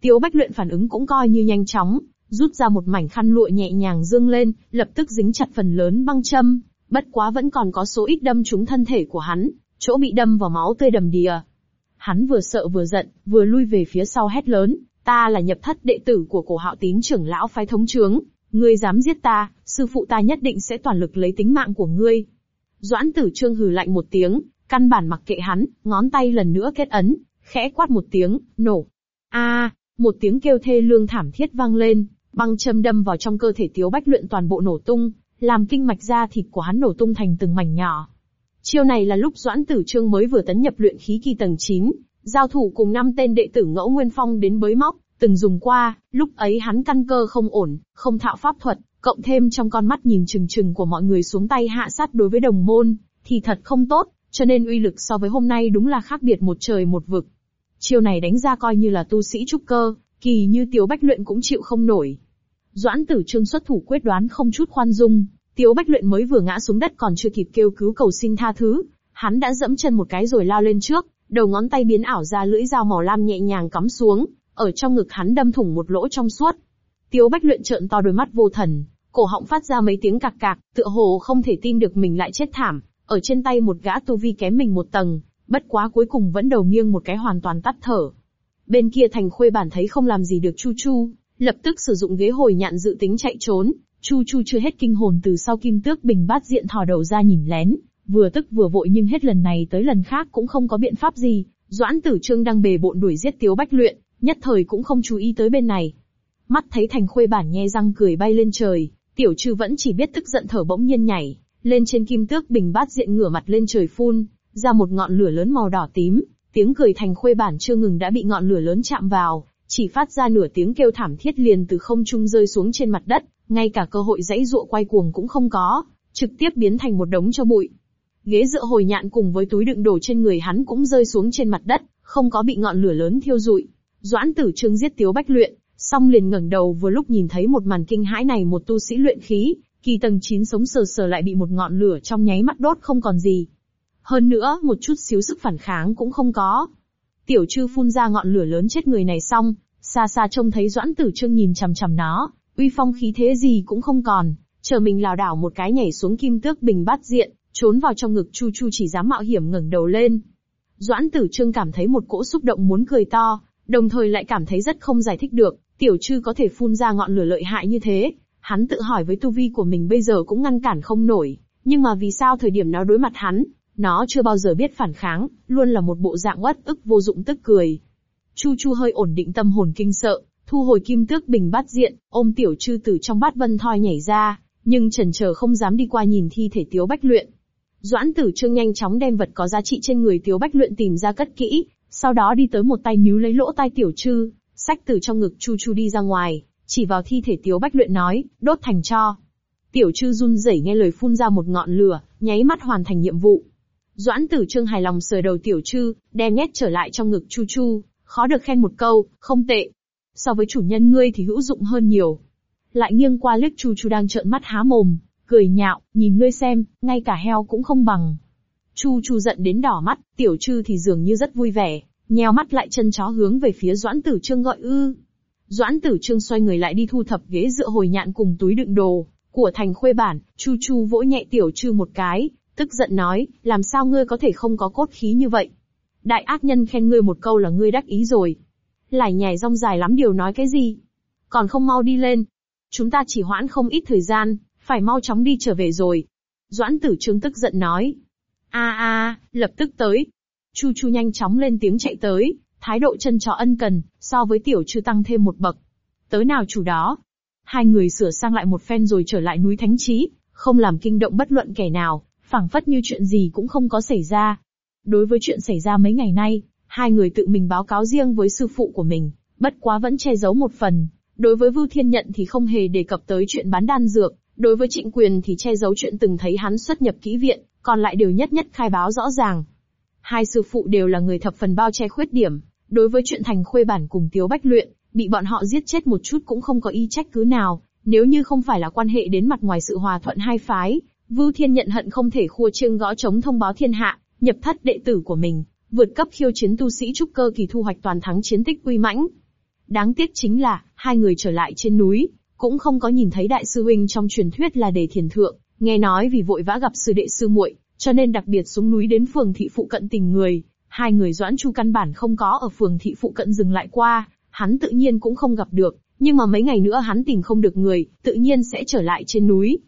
Tiếu bách luyện phản ứng cũng coi như nhanh chóng, rút ra một mảnh khăn lụa nhẹ nhàng dương lên, lập tức dính chặt phần lớn băng châm, bất quá vẫn còn có số ít đâm trúng thân thể của hắn, chỗ bị đâm vào máu tươi đầm đìa. Hắn vừa sợ vừa giận, vừa lui về phía sau hét lớn, ta là nhập thất đệ tử của cổ hạo tín trưởng lão phái thống trướng, ngươi dám giết ta, sư phụ ta nhất định sẽ toàn lực lấy tính mạng của ngươi. Doãn tử trương hừ lạnh một tiếng, căn bản mặc kệ hắn, ngón tay lần nữa kết ấn, khẽ quát một tiếng, nổ. A, một tiếng kêu thê lương thảm thiết vang lên, băng châm đâm vào trong cơ thể Tiếu Bách Luyện toàn bộ nổ tung, làm kinh mạch da thịt của hắn nổ tung thành từng mảnh nhỏ. Chiêu này là lúc Doãn Tử Trương mới vừa tấn nhập luyện khí kỳ tầng 9, giao thủ cùng năm tên đệ tử Ngẫu Nguyên Phong đến bới móc, từng dùng qua, lúc ấy hắn căn cơ không ổn, không thạo pháp thuật, cộng thêm trong con mắt nhìn chừng chừng của mọi người xuống tay hạ sát đối với đồng môn, thì thật không tốt, cho nên uy lực so với hôm nay đúng là khác biệt một trời một vực. Chiêu này đánh ra coi như là tu sĩ trúc cơ, kỳ như Tiếu Bách Luyện cũng chịu không nổi. Doãn Tử Trương xuất thủ quyết đoán không chút khoan dung, Tiếu Bách Luyện mới vừa ngã xuống đất còn chưa kịp kêu cứu cầu xin tha thứ, hắn đã dẫm chân một cái rồi lao lên trước, đầu ngón tay biến ảo ra lưỡi dao màu lam nhẹ nhàng cắm xuống, ở trong ngực hắn đâm thủng một lỗ trong suốt. Tiếu Bách Luyện trợn to đôi mắt vô thần, cổ họng phát ra mấy tiếng cạc cạc, tựa hồ không thể tin được mình lại chết thảm, ở trên tay một gã tu vi kém mình một tầng, bất quá cuối cùng vẫn đầu nghiêng một cái hoàn toàn tắt thở. Bên kia thành khuê bản thấy không làm gì được Chu Chu, lập tức sử dụng ghế hồi nhạn dự tính chạy trốn, Chu Chu chưa hết kinh hồn từ sau kim tước bình bát diện thò đầu ra nhìn lén, vừa tức vừa vội nhưng hết lần này tới lần khác cũng không có biện pháp gì, Doãn Tử Trương đang bề bộn đuổi giết Tiếu Bách Luyện, nhất thời cũng không chú ý tới bên này. Mắt thấy thành khuê bản nhe răng cười bay lên trời, tiểu trừ vẫn chỉ biết tức giận thở bỗng nhiên nhảy, lên trên kim tước bình bát diện ngửa mặt lên trời phun, ra một ngọn lửa lớn màu đỏ tím, tiếng cười thành khuê bản chưa ngừng đã bị ngọn lửa lớn chạm vào, chỉ phát ra nửa tiếng kêu thảm thiết liền từ không trung rơi xuống trên mặt đất, ngay cả cơ hội dãy dụa quay cuồng cũng không có, trực tiếp biến thành một đống cho bụi. Ghế dựa hồi nhạn cùng với túi đựng đồ trên người hắn cũng rơi xuống trên mặt đất, không có bị ngọn lửa lớn thiêu rụi. Doãn Tử Trương giết Tiếu Bách luyện, xong liền ngẩng đầu vừa lúc nhìn thấy một màn kinh hãi này một tu sĩ luyện khí, kỳ tầng 9 sống sờ sờ lại bị một ngọn lửa trong nháy mắt đốt không còn gì. Hơn nữa, một chút xíu sức phản kháng cũng không có. Tiểu trư phun ra ngọn lửa lớn chết người này xong, xa xa trông thấy Doãn Tử Trương nhìn chằm chằm nó, uy phong khí thế gì cũng không còn, chờ mình lảo đảo một cái nhảy xuống kim tước bình bát diện, trốn vào trong ngực Chu Chu chỉ dám mạo hiểm ngẩng đầu lên. Doãn Tử Trương cảm thấy một cỗ xúc động muốn cười to, đồng thời lại cảm thấy rất không giải thích được, tiểu trư có thể phun ra ngọn lửa lợi hại như thế, hắn tự hỏi với tu vi của mình bây giờ cũng ngăn cản không nổi, nhưng mà vì sao thời điểm nó đối mặt hắn, nó chưa bao giờ biết phản kháng, luôn là một bộ dạng uất ức vô dụng tức cười. Chu Chu hơi ổn định tâm hồn kinh sợ, thu hồi kim tước bình bát diện, ôm tiểu chư tử trong bát vân thoi nhảy ra, nhưng trần chờ không dám đi qua nhìn thi thể tiếu bách luyện. Doãn tử trương nhanh chóng đem vật có giá trị trên người tiếu bách luyện tìm ra cất kỹ, sau đó đi tới một tay níu lấy lỗ tai tiểu chư sách từ trong ngực chu chu đi ra ngoài, chỉ vào thi thể tiếu bách luyện nói, đốt thành cho. Tiểu trư run rẩy nghe lời phun ra một ngọn lửa, nháy mắt hoàn thành nhiệm vụ. Doãn tử trương hài lòng sờ đầu tiểu trư, đem nhét trở lại trong ngực chu chu, khó được khen một câu, không tệ. So với chủ nhân ngươi thì hữu dụng hơn nhiều. Lại nghiêng qua liếc chu chu đang trợn mắt há mồm, cười nhạo, nhìn ngươi xem, ngay cả heo cũng không bằng. Chu chu giận đến đỏ mắt, tiểu trư thì dường như rất vui vẻ, nheo mắt lại chân chó hướng về phía Doãn Tử Trương gọi ư. Doãn Tử Trương xoay người lại đi thu thập ghế dựa hồi nhạn cùng túi đựng đồ của thành khuê bản, chu chu vỗ nhẹ tiểu trư một cái, tức giận nói, làm sao ngươi có thể không có cốt khí như vậy? Đại ác nhân khen ngươi một câu là ngươi đắc ý rồi. Lải nhải rong dài lắm điều nói cái gì? Còn không mau đi lên. Chúng ta chỉ hoãn không ít thời gian, phải mau chóng đi trở về rồi. Doãn tử trương tức giận nói. a a, lập tức tới. Chu chu nhanh chóng lên tiếng chạy tới, thái độ chân chó ân cần, so với tiểu trư tăng thêm một bậc. Tới nào chủ đó. Hai người sửa sang lại một phen rồi trở lại núi Thánh Trí, không làm kinh động bất luận kẻ nào, phảng phất như chuyện gì cũng không có xảy ra. Đối với chuyện xảy ra mấy ngày nay, hai người tự mình báo cáo riêng với sư phụ của mình, bất quá vẫn che giấu một phần. Đối với Vưu Thiên Nhận thì không hề đề cập tới chuyện bán đan dược, đối với Trịnh Quyền thì che giấu chuyện từng thấy hắn xuất nhập kỹ viện, còn lại đều nhất nhất khai báo rõ ràng. Hai sư phụ đều là người thập phần bao che khuyết điểm, đối với chuyện thành khuê bản cùng Tiếu Bách luyện, bị bọn họ giết chết một chút cũng không có ý trách cứ nào, nếu như không phải là quan hệ đến mặt ngoài sự hòa thuận hai phái, Vưu Thiên nhận hận không thể khua chiêng gõ chống thông báo thiên hạ, nhập thất đệ tử của mình, vượt cấp khiêu chiến tu sĩ trúc cơ kỳ thu hoạch toàn thắng chiến tích uy mãnh. Đáng tiếc chính là, hai người trở lại trên núi, cũng không có nhìn thấy đại sư huynh trong truyền thuyết là đề thiền thượng, nghe nói vì vội vã gặp sư đệ sư muội, cho nên đặc biệt xuống núi đến phường thị phụ cận tình người, hai người doãn chu căn bản không có ở phường thị phụ cận dừng lại qua, hắn tự nhiên cũng không gặp được, nhưng mà mấy ngày nữa hắn tìm không được người, tự nhiên sẽ trở lại trên núi.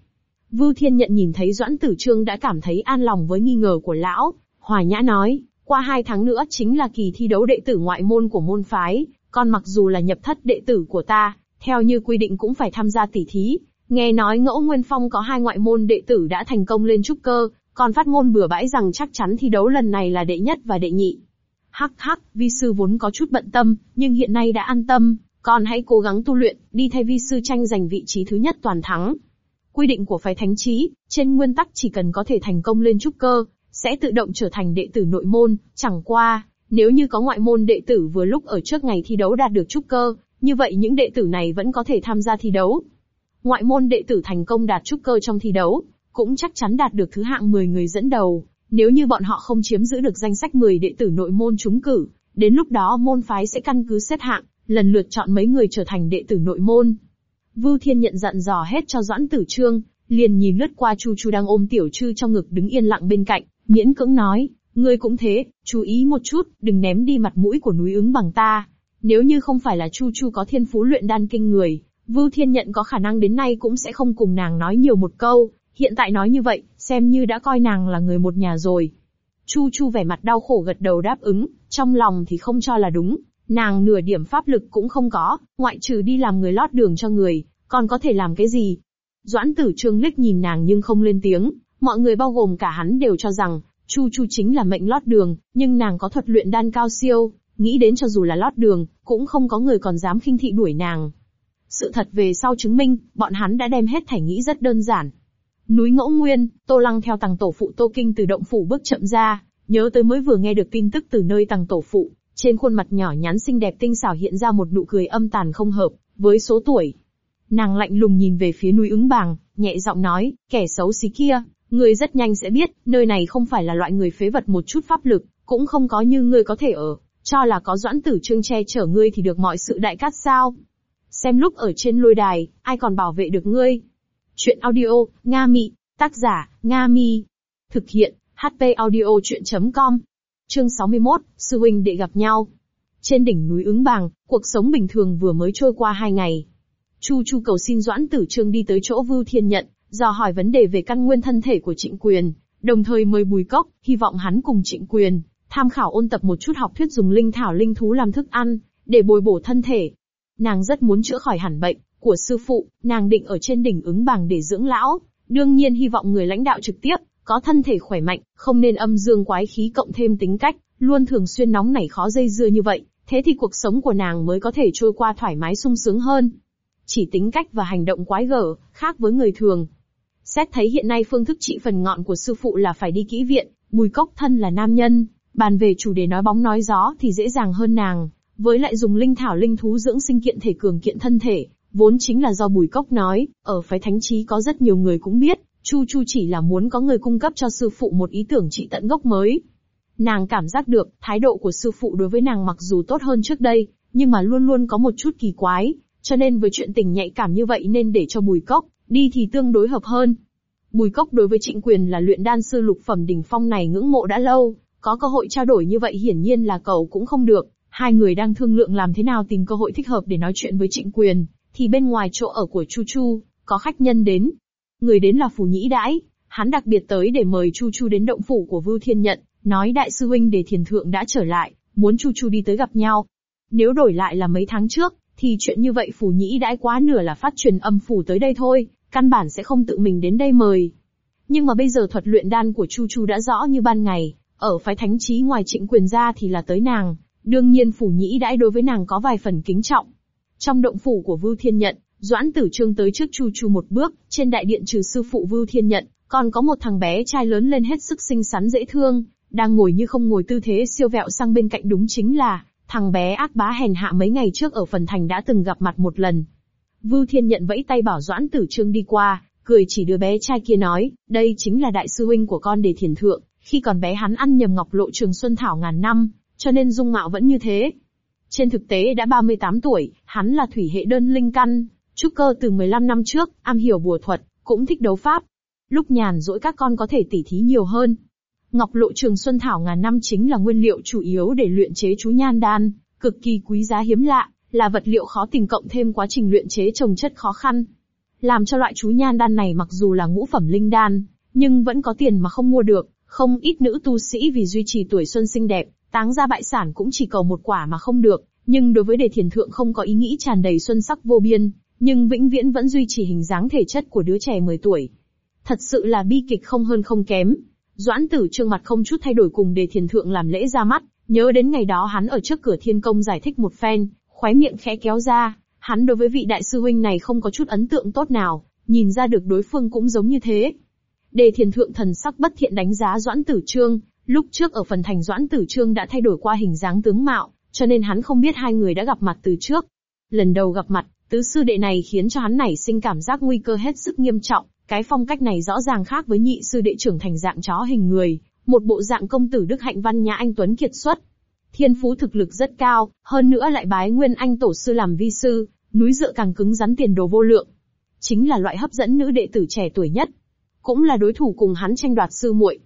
Vưu Thiên Nhận nhìn thấy Doãn Tử Trương đã cảm thấy an lòng với nghi ngờ của lão, hòa nhã nói, qua hai tháng nữa chính là kỳ thi đấu đệ tử ngoại môn của môn phái, còn mặc dù là nhập thất đệ tử của ta, theo như quy định cũng phải tham gia tỷ thí. Nghe nói ngẫu Nguyên Phong có hai ngoại môn đệ tử đã thành công lên trúc cơ, còn phát ngôn bừa bãi rằng chắc chắn thi đấu lần này là đệ nhất và đệ nhị. Hắc hắc, vi sư vốn có chút bận tâm, nhưng hiện nay đã an tâm, còn hãy cố gắng tu luyện, đi thay vi sư tranh giành vị trí thứ nhất toàn thắng. Quy định của phái thánh trí, trên nguyên tắc chỉ cần có thể thành công lên trúc cơ, sẽ tự động trở thành đệ tử nội môn, chẳng qua, nếu như có ngoại môn đệ tử vừa lúc ở trước ngày thi đấu đạt được trúc cơ, như vậy những đệ tử này vẫn có thể tham gia thi đấu. Ngoại môn đệ tử thành công đạt trúc cơ trong thi đấu, cũng chắc chắn đạt được thứ hạng 10 người dẫn đầu, nếu như bọn họ không chiếm giữ được danh sách 10 đệ tử nội môn trúng cử, đến lúc đó môn phái sẽ căn cứ xếp hạng, lần lượt chọn mấy người trở thành đệ tử nội môn. Vưu Thiên nhận dặn dò hết cho Doãn Tử Trương, liền nhìn lướt qua Chu Chu đang ôm tiểu trư trong ngực đứng yên lặng bên cạnh, miễn cưỡng nói, ngươi cũng thế, chú ý một chút, đừng ném đi mặt mũi của núi ứng bằng ta. Nếu như không phải là Chu Chu có thiên phú luyện đan kinh người, Vưu Thiên nhận có khả năng đến nay cũng sẽ không cùng nàng nói nhiều một câu, hiện tại nói như vậy, xem như đã coi nàng là người một nhà rồi. Chu Chu vẻ mặt đau khổ gật đầu đáp ứng, trong lòng thì không cho là đúng, nàng nửa điểm pháp lực cũng không có, ngoại trừ đi làm người lót đường cho người, còn có thể làm cái gì? Doãn tử trương lích nhìn nàng nhưng không lên tiếng, mọi người bao gồm cả hắn đều cho rằng, Chu Chu chính là mệnh lót đường, nhưng nàng có thuật luyện đan cao siêu, nghĩ đến cho dù là lót đường, cũng không có người còn dám khinh thị đuổi nàng. Sự thật về sau chứng minh, bọn hắn đã đem hết thảy nghĩ rất đơn giản. Núi Ngẫu Nguyên, Tô Lăng theo tầng tổ phụ Tô Kinh từ động phủ bước chậm ra, nhớ tới mới vừa nghe được tin tức từ nơi tầng tổ phụ, trên khuôn mặt nhỏ nhắn xinh đẹp tinh xảo hiện ra một nụ cười âm tàn không hợp, với số tuổi, Nàng lạnh lùng nhìn về phía núi ứng bàng, nhẹ giọng nói, kẻ xấu xí kia, ngươi rất nhanh sẽ biết, nơi này không phải là loại người phế vật một chút pháp lực, cũng không có như ngươi có thể ở, cho là có doãn tử trương che chở ngươi thì được mọi sự đại cát sao. Xem lúc ở trên lôi đài, ai còn bảo vệ được ngươi. Chuyện audio, Nga Mi, tác giả, Nga Mi. Thực hiện, HP audio chuyện.com. Chương 61, Sư huynh để gặp nhau. Trên đỉnh núi ứng bàng, cuộc sống bình thường vừa mới trôi qua hai ngày, Chu Chu cầu xin Doãn Tử Trương đi tới chỗ Vưu Thiên Nhận, dò hỏi vấn đề về căn nguyên thân thể của Trịnh Quyền, đồng thời mời Bùi Cốc, hy vọng hắn cùng Trịnh Quyền, tham khảo ôn tập một chút học thuyết dùng linh thảo linh thú làm thức ăn, để bồi bổ thân thể. Nàng rất muốn chữa khỏi hẳn bệnh của sư phụ, nàng định ở trên đỉnh ứng bằng để dưỡng lão, đương nhiên hy vọng người lãnh đạo trực tiếp, có thân thể khỏe mạnh, không nên âm dương quái khí cộng thêm tính cách, luôn thường xuyên nóng nảy khó dây dưa như vậy, thế thì cuộc sống của nàng mới có thể trôi qua thoải mái sung sướng hơn. Chỉ tính cách và hành động quái gở, khác với người thường. Xét thấy hiện nay phương thức trị phần ngọn của sư phụ là phải đi kỹ viện, Bùi cốc thân là nam nhân, bàn về chủ đề nói bóng nói gió thì dễ dàng hơn nàng, với lại dùng linh thảo linh thú dưỡng sinh kiện thể cường kiện thân thể, vốn chính là do bùi cốc nói, ở phái thánh trí có rất nhiều người cũng biết, Chu Chu chỉ là muốn có người cung cấp cho sư phụ một ý tưởng trị tận gốc mới. Nàng cảm giác được, thái độ của sư phụ đối với nàng mặc dù tốt hơn trước đây, nhưng mà luôn luôn có một chút kỳ quái, cho nên với chuyện tình nhạy cảm như vậy nên để cho bùi cốc, đi thì tương đối hợp hơn. Bùi cốc đối với trịnh quyền là luyện đan sư lục phẩm đỉnh phong này ngưỡng mộ đã lâu, có cơ hội trao đổi như vậy hiển nhiên là cậu cũng không được, hai người đang thương lượng làm thế nào tìm cơ hội thích hợp để nói chuyện với trịnh quyền, thì bên ngoài chỗ ở của Chu Chu, có khách nhân đến. Người đến là Phù Nhĩ Đãi, hắn đặc biệt tới để mời Chu Chu đến động phủ của Vưu Thiên Nhận, nói đại sư huynh để thiền thượng đã trở lại, muốn Chu Chu đi tới gặp nhau. Nếu đổi lại là mấy tháng trước, thì chuyện như vậy Phù Nhĩ Đãi quá nửa là phát truyền âm phủ tới đây thôi, căn bản sẽ không tự mình đến đây mời. Nhưng mà bây giờ thuật luyện đan của Chu Chu đã rõ như ban ngày, ở phái thánh trí ngoài trịnh quyền ra thì là tới nàng, đương nhiên phủ nhĩ đãi đối với nàng có vài phần kính trọng. Trong động phủ của Vưu Thiên Nhận, Doãn Tử Trương tới trước Chu Chu một bước, trên đại điện trừ sư phụ Vưu Thiên Nhận, còn có một thằng bé trai lớn lên hết sức xinh xắn dễ thương, đang ngồi như không ngồi tư thế siêu vẹo sang bên cạnh đúng chính là, thằng bé ác bá hèn hạ mấy ngày trước ở phần thành đã từng gặp mặt một lần. Vưu Thiên Nhận vẫy tay bảo Doãn Tử Trương đi qua, cười chỉ đứa bé trai kia nói, đây chính là đại sư huynh của con để thiền thượng, khi còn bé hắn ăn nhầm ngọc lộ trường xuân thảo ngàn năm, cho nên dung mạo vẫn như thế. Trên thực tế đã 38 tuổi, hắn là thủy hệ đơn linh căn, trúc cơ từ 15 năm trước, am hiểu bùa thuật, cũng thích đấu pháp. Lúc nhàn rỗi các con có thể tỉ thí nhiều hơn. Ngọc lộ trường xuân thảo ngàn năm chính là nguyên liệu chủ yếu để luyện chế chú nhan đan, cực kỳ quý giá hiếm lạ, là vật liệu khó tìm cộng thêm quá trình luyện chế trồng chất khó khăn. Làm cho loại chú nhan đan này mặc dù là ngũ phẩm linh đan, nhưng vẫn có tiền mà không mua được, không ít nữ tu sĩ vì duy trì tuổi xuân xinh đẹp, táng ra bại sản cũng chỉ cầu một quả mà không được, nhưng đối với đề thiền thượng không có ý nghĩ tràn đầy xuân sắc vô biên, nhưng vĩnh viễn vẫn duy trì hình dáng thể chất của đứa trẻ 10 tuổi. Thật sự là bi kịch không hơn không kém. Doãn tử trương mặt không chút thay đổi cùng đề thiền thượng làm lễ ra mắt, nhớ đến ngày đó hắn ở trước cửa thiên công giải thích một phen, khóe miệng khẽ kéo ra, hắn đối với vị đại sư huynh này không có chút ấn tượng tốt nào, nhìn ra được đối phương cũng giống như thế. Đề thiền thượng thần sắc bất thiện đánh giá Doãn Tử Trương, lúc trước ở phần thành Doãn Tử Trương đã thay đổi qua hình dáng tướng mạo, cho nên hắn không biết hai người đã gặp mặt từ trước. Lần đầu gặp mặt, tứ sư đệ này khiến cho hắn nảy sinh cảm giác nguy cơ hết sức nghiêm trọng, cái phong cách này rõ ràng khác với nhị sư đệ trưởng thành dạng chó hình người, một bộ dạng công tử đức hạnh văn nhã anh tuấn kiệt xuất. Thiên phú thực lực rất cao, hơn nữa lại bái nguyên anh tổ sư làm vi sư, núi dựa càng cứng rắn tiền đồ vô lượng. Chính là loại hấp dẫn nữ đệ tử trẻ tuổi nhất, cũng là đối thủ cùng hắn tranh đoạt sư muội.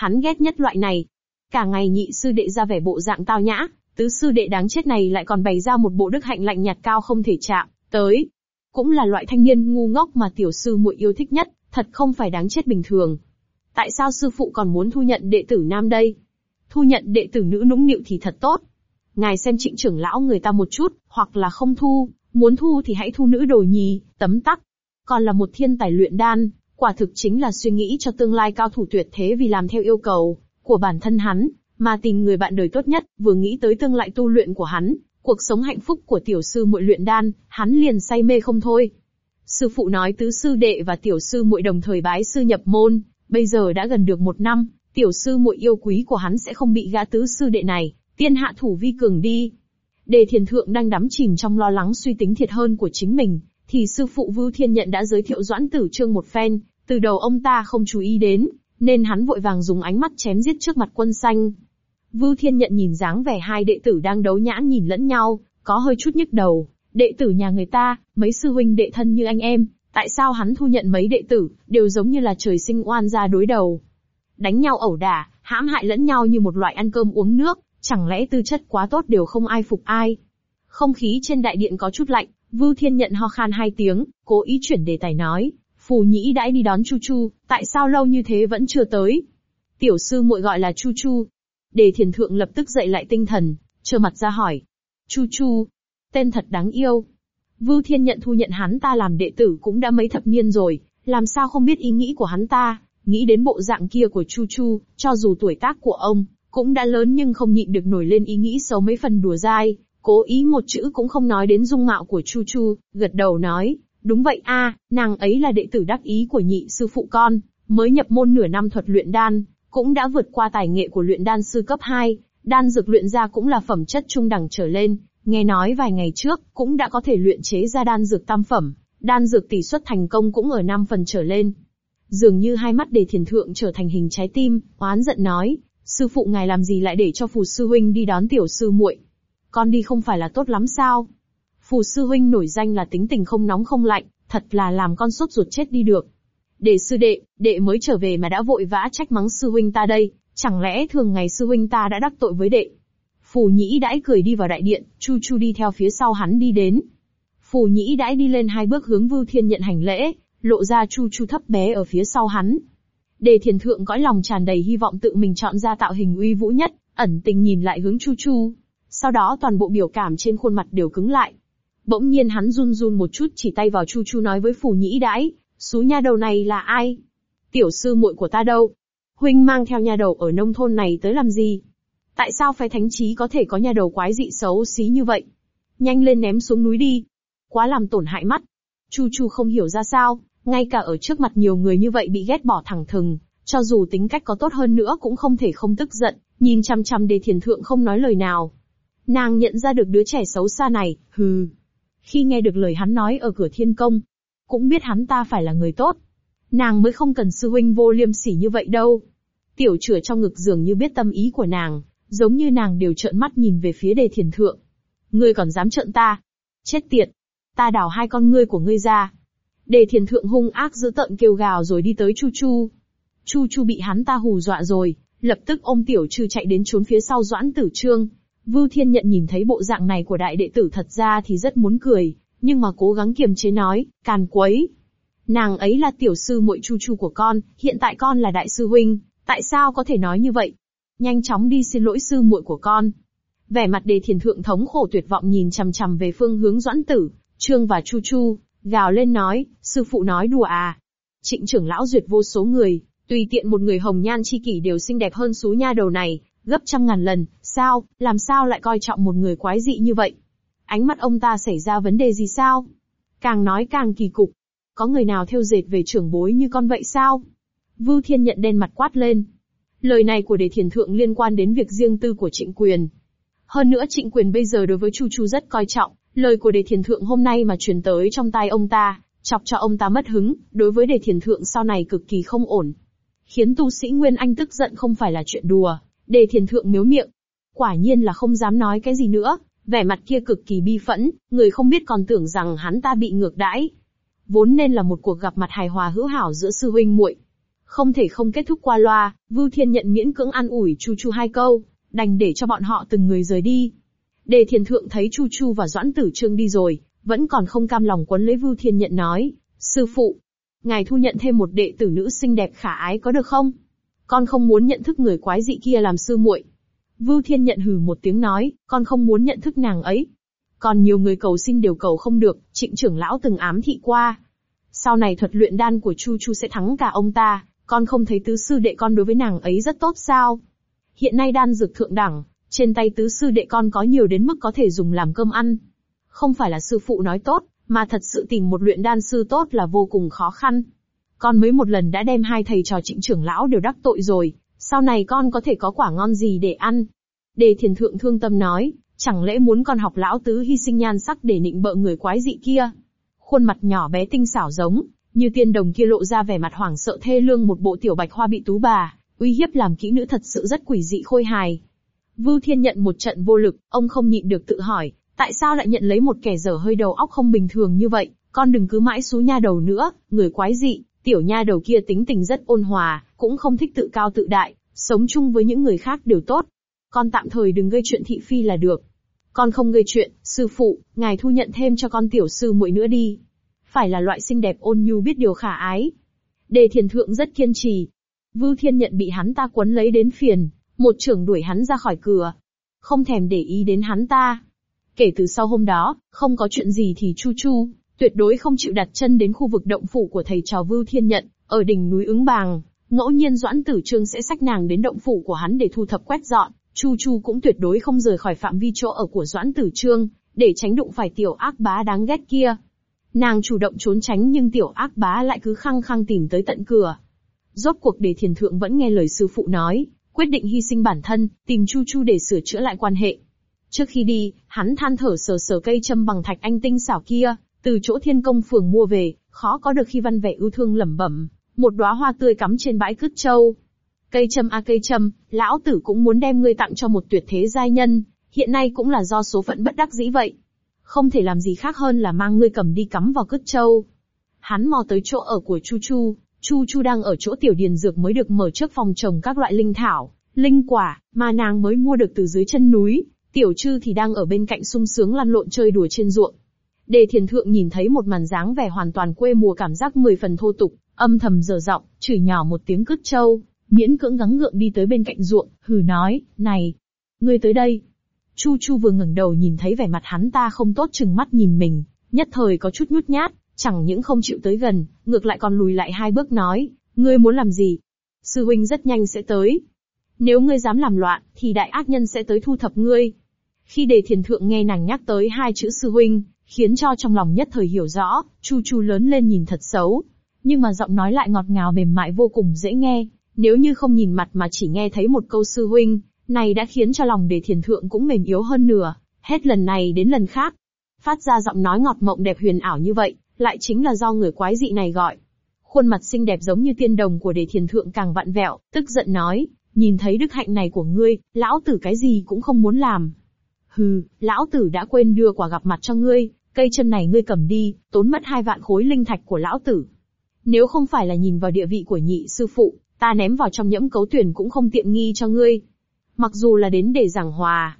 Hắn ghét nhất loại này. Cả ngày nhị sư đệ ra vẻ bộ dạng tao nhã, tứ sư đệ đáng chết này lại còn bày ra một bộ đức hạnh lạnh nhạt cao không thể chạm, tới. Cũng là loại thanh niên ngu ngốc mà tiểu sư muội yêu thích nhất, thật không phải đáng chết bình thường. Tại sao sư phụ còn muốn thu nhận đệ tử nam đây? Thu nhận đệ tử nữ nũng nịu thì thật tốt. Ngài xem trịnh trưởng lão người ta một chút, hoặc là không thu, muốn thu thì hãy thu nữ đồ nhì, tấm tắc. Còn là một thiên tài luyện đan, Quả thực chính là suy nghĩ cho tương lai cao thủ tuyệt thế vì làm theo yêu cầu của bản thân hắn, mà tìm người bạn đời tốt nhất, vừa nghĩ tới tương lai tu luyện của hắn, cuộc sống hạnh phúc của tiểu sư muội luyện đan, hắn liền say mê không thôi. Sư phụ nói tứ sư đệ và tiểu sư muội đồng thời bái sư nhập môn, bây giờ đã gần được một năm, tiểu sư muội yêu quý của hắn sẽ không bị gã tứ sư đệ này, tiên hạ thủ vi cường đi. Đề thiền thượng đang đắm chìm trong lo lắng suy tính thiệt hơn của chính mình, thì sư phụ Vưu Thiên Nhận đã giới thiệu Doãn Tử Trương một phen, từ đầu ông ta không chú ý đến, nên hắn vội vàng dùng ánh mắt chém giết trước mặt quân xanh. Vưu Thiên Nhận nhìn dáng vẻ hai đệ tử đang đấu nhãn nhìn lẫn nhau, có hơi chút nhức đầu. Đệ tử nhà người ta, mấy sư huynh đệ thân như anh em, tại sao hắn thu nhận mấy đệ tử, đều giống như là trời sinh oan gia đối đầu. Đánh nhau ẩu đả, hãm hại lẫn nhau như một loại ăn cơm uống nước, chẳng lẽ tư chất quá tốt đều không ai phục ai. Không khí trên đại điện có chút lạnh, Vưu Thiên Nhận ho khan hai tiếng, cố ý chuyển đề tài nói, Phù Nhĩ đãi đi đón Chu Chu, tại sao lâu như thế vẫn chưa tới? Tiểu sư muội gọi là Chu Chu. Đề thiền thượng lập tức dậy lại tinh thần, trơ mặt ra hỏi. Chu Chu, tên thật đáng yêu. Vưu Thiên nhận thu nhận hắn ta làm đệ tử cũng đã mấy thập niên rồi, làm sao không biết ý nghĩ của hắn ta, nghĩ đến bộ dạng kia của Chu Chu, cho dù tuổi tác của ông, cũng đã lớn nhưng không nhịn được nổi lên ý nghĩ xấu mấy phần đùa dai, cố ý một chữ cũng không nói đến dung mạo của Chu Chu, gật đầu nói, Đúng vậy a, nàng ấy là đệ tử đắc ý của nhị sư phụ con, mới nhập môn nửa năm thuật luyện đan, cũng đã vượt qua tài nghệ của luyện đan sư cấp 2, đan dược luyện ra cũng là phẩm chất trung đẳng trở lên, nghe nói vài ngày trước, cũng đã có thể luyện chế ra đan dược tam phẩm, đan dược tỷ suất thành công cũng ở 5 phần trở lên. Dường như hai mắt đề thiền thượng trở thành hình trái tim, oán giận nói, sư phụ ngài làm gì lại để cho phù sư huynh đi đón tiểu sư muội? Con đi không phải là tốt lắm sao? Phù sư huynh nổi danh là tính tình không nóng không lạnh, thật là làm con sốt ruột chết đi được. Để sư đệ, đệ mới trở về mà đã vội vã trách mắng sư huynh ta đây, chẳng lẽ thường ngày sư huynh ta đã đắc tội với đệ? Phù nhĩ đãi cười đi vào đại điện, Chu Chu đi theo phía sau hắn đi đến. Phù nhĩ đãi đi lên hai bước hướng Vưu Thiên nhận hành lễ, lộ ra Chu Chu thấp bé ở phía sau hắn. Đề thiền thượng cõi lòng tràn đầy hy vọng tự mình chọn ra tạo hình uy vũ nhất, ẩn tình nhìn lại hướng Chu Chu. Sau đó toàn bộ biểu cảm trên khuôn mặt đều cứng lại. Bỗng nhiên hắn run run một chút chỉ tay vào Chu Chu nói với phù nhĩ đãi, xú nha đầu này là ai? Tiểu sư muội của ta đâu? Huynh mang theo nha đầu ở nông thôn này tới làm gì? Tại sao phái thánh trí có thể có nhà đầu quái dị xấu xí như vậy? Nhanh lên ném xuống núi đi. Quá làm tổn hại mắt. Chu Chu không hiểu ra sao, ngay cả ở trước mặt nhiều người như vậy bị ghét bỏ thẳng thừng, cho dù tính cách có tốt hơn nữa cũng không thể không tức giận, nhìn chăm chăm đề thiền thượng không nói lời nào. Nàng nhận ra được đứa trẻ xấu xa này, hừ. Khi nghe được lời hắn nói ở cửa thiên công, cũng biết hắn ta phải là người tốt. Nàng mới không cần sư huynh vô liêm sỉ như vậy đâu. Tiểu chửa trong ngực dường như biết tâm ý của nàng, giống như nàng đều trợn mắt nhìn về phía đề thiền thượng. Ngươi còn dám trợn ta? Chết tiệt! Ta đào hai con ngươi của ngươi ra. Đề thiền thượng hung ác giữ tợn kêu gào rồi đi tới Chu Chu. Chu Chu bị hắn ta hù dọa rồi, lập tức ôm tiểu trừ chạy đến trốn phía sau doãn tử trương. Vưu Thiên Nhận nhìn thấy bộ dạng này của đại đệ tử thật ra thì rất muốn cười, nhưng mà cố gắng kiềm chế nói, càn quấy. Nàng ấy là tiểu sư muội Chu Chu của con, hiện tại con là đại sư huynh, tại sao có thể nói như vậy? nhanh chóng đi xin lỗi sư muội của con. Vẻ mặt đề thiền thượng thống khổ tuyệt vọng nhìn chằm chằm về phương hướng doãn tử, trương và chu chu, gào lên nói, sư phụ nói đùa à. Trịnh trưởng lão duyệt vô số người, tùy tiện một người hồng nhan chi kỷ đều xinh đẹp hơn số nha đầu này, gấp trăm ngàn lần, sao, làm sao lại coi trọng một người quái dị như vậy? Ánh mắt ông ta xảy ra vấn đề gì sao? Càng nói càng kỳ cục. Có người nào theo dệt về trưởng bối như con vậy sao? Vưu Thiên nhận đen mặt quát lên, Lời này của đề thiền thượng liên quan đến việc riêng tư của trịnh quyền. Hơn nữa trịnh quyền bây giờ đối với Chu Chu rất coi trọng, lời của đề thiền thượng hôm nay mà truyền tới trong tai ông ta, chọc cho ông ta mất hứng, đối với đề thiền thượng sau này cực kỳ không ổn. Khiến tu sĩ Nguyên Anh tức giận không phải là chuyện đùa, đề thiền thượng miếu miệng. Quả nhiên là không dám nói cái gì nữa, vẻ mặt kia cực kỳ bi phẫn, người không biết còn tưởng rằng hắn ta bị ngược đãi. Vốn nên là một cuộc gặp mặt hài hòa hữu hảo giữa sư huynh muội, không thể không kết thúc qua loa, Vưu Thiên nhận miễn cưỡng an ủi Chu Chu hai câu, đành để cho bọn họ từng người rời đi. Đề thiền thượng thấy Chu Chu và Doãn Tử Trương đi rồi, vẫn còn không cam lòng quấn lấy Vưu Thiên nhận nói, sư phụ, ngài thu nhận thêm một đệ tử nữ xinh đẹp khả ái có được không? Con không muốn nhận thức người quái dị kia làm sư muội. Vưu Thiên nhận hừ một tiếng nói, con không muốn nhận thức nàng ấy. Còn nhiều người cầu xin đều cầu không được, trịnh trưởng lão từng ám thị qua. Sau này thuật luyện đan của Chu Chu sẽ thắng cả ông ta, con không thấy tứ sư đệ con đối với nàng ấy rất tốt sao? Hiện nay đan dược thượng đẳng, trên tay tứ sư đệ con có nhiều đến mức có thể dùng làm cơm ăn. Không phải là sư phụ nói tốt, mà thật sự tìm một luyện đan sư tốt là vô cùng khó khăn. Con mới một lần đã đem hai thầy trò trịnh trưởng lão đều đắc tội rồi, sau này con có thể có quả ngon gì để ăn? Đề thiền thượng thương tâm nói, chẳng lẽ muốn con học lão tứ hy sinh nhan sắc để nịnh bợ người quái dị kia? Khuôn mặt nhỏ bé tinh xảo giống, như tiên đồng kia lộ ra vẻ mặt hoảng sợ thê lương một bộ tiểu bạch hoa bị tú bà, uy hiếp làm kỹ nữ thật sự rất quỷ dị khôi hài. Vưu Thiên nhận một trận vô lực, ông không nhịn được tự hỏi, tại sao lại nhận lấy một kẻ dở hơi đầu óc không bình thường như vậy, con đừng cứ mãi xú nha đầu nữa, người quái dị, tiểu nha đầu kia tính tình rất ôn hòa, cũng không thích tự cao tự đại, sống chung với những người khác đều tốt. Con tạm thời đừng gây chuyện thị phi là được. Con không gây chuyện, sư phụ, ngài thu nhận thêm cho con tiểu sư muội nữa đi phải là loại xinh đẹp ôn nhu biết điều khả ái. Đề thiền thượng rất kiên trì. Vưu thiên nhận bị hắn ta quấn lấy đến phiền, một trưởng đuổi hắn ra khỏi cửa. Không thèm để ý đến hắn ta. Kể từ sau hôm đó, không có chuyện gì thì chu chu, tuyệt đối không chịu đặt chân đến khu vực động phủ của thầy trò Vưu Thiên Nhận, ở đỉnh núi ứng bàng. Ngẫu nhiên Doãn Tử Trương sẽ sách nàng đến động phủ của hắn để thu thập quét dọn, Chu Chu cũng tuyệt đối không rời khỏi phạm vi chỗ ở của Doãn Tử Trương, để tránh đụng phải tiểu ác bá đáng ghét kia. Nàng chủ động trốn tránh nhưng tiểu ác bá lại cứ khăng khăng tìm tới tận cửa. Rốt cuộc đề thiền thượng vẫn nghe lời sư phụ nói, quyết định hy sinh bản thân, tìm Chu Chu để sửa chữa lại quan hệ. Trước khi đi, hắn than thở sờ sờ cây châm bằng thạch anh tinh xảo kia, từ chỗ thiên công phường mua về, khó có được khi văn vẻ ưu thương lẩm bẩm, một đóa hoa tươi cắm trên bãi cứt châu. Cây châm a cây châm, lão tử cũng muốn đem ngươi tặng cho một tuyệt thế giai nhân, hiện nay cũng là do số phận bất đắc dĩ vậy. Không thể làm gì khác hơn là mang ngươi cầm đi cắm vào cứt châu. Hắn mò tới chỗ ở của Chu Chu, Chu Chu đang ở chỗ tiểu điền dược mới được mở trước phòng trồng các loại linh thảo, linh quả, mà nàng mới mua được từ dưới chân núi, tiểu trư thì đang ở bên cạnh sung sướng lăn lộn chơi đùa trên ruộng. Đề thiền thượng nhìn thấy một màn dáng vẻ hoàn toàn quê mùa cảm giác mười phần thô tục, âm thầm dở giọng, chửi nhỏ một tiếng cứt trâu, miễn cưỡng gắng gượng đi tới bên cạnh ruộng, hừ nói, này, ngươi tới đây. Chu Chu vừa ngẩng đầu nhìn thấy vẻ mặt hắn ta không tốt chừng mắt nhìn mình, nhất thời có chút nhút nhát, chẳng những không chịu tới gần, ngược lại còn lùi lại hai bước nói, ngươi muốn làm gì? Sư huynh rất nhanh sẽ tới. Nếu ngươi dám làm loạn, thì đại ác nhân sẽ tới thu thập ngươi. Khi đề thiền thượng nghe nàng nhắc tới hai chữ sư huynh, khiến cho trong lòng nhất thời hiểu rõ, Chu Chu lớn lên nhìn thật xấu. Nhưng mà giọng nói lại ngọt ngào mềm mại vô cùng dễ nghe, nếu như không nhìn mặt mà chỉ nghe thấy một câu sư huynh, này đã khiến cho lòng đề thiền thượng cũng mềm yếu hơn nửa, hết lần này đến lần khác. Phát ra giọng nói ngọt mộng đẹp huyền ảo như vậy, lại chính là do người quái dị này gọi. Khuôn mặt xinh đẹp giống như tiên đồng của đề thiền thượng càng vặn vẹo, tức giận nói, nhìn thấy đức hạnh này của ngươi, lão tử cái gì cũng không muốn làm. Hừ, lão tử đã quên đưa quả gặp mặt cho ngươi, cây chân này ngươi cầm đi, tốn mất hai vạn khối linh thạch của lão tử. Nếu không phải là nhìn vào địa vị của nhị sư phụ, ta ném vào trong nhẫm cấu tuyển cũng không tiện nghi cho ngươi. Mặc dù là đến để giảng hòa,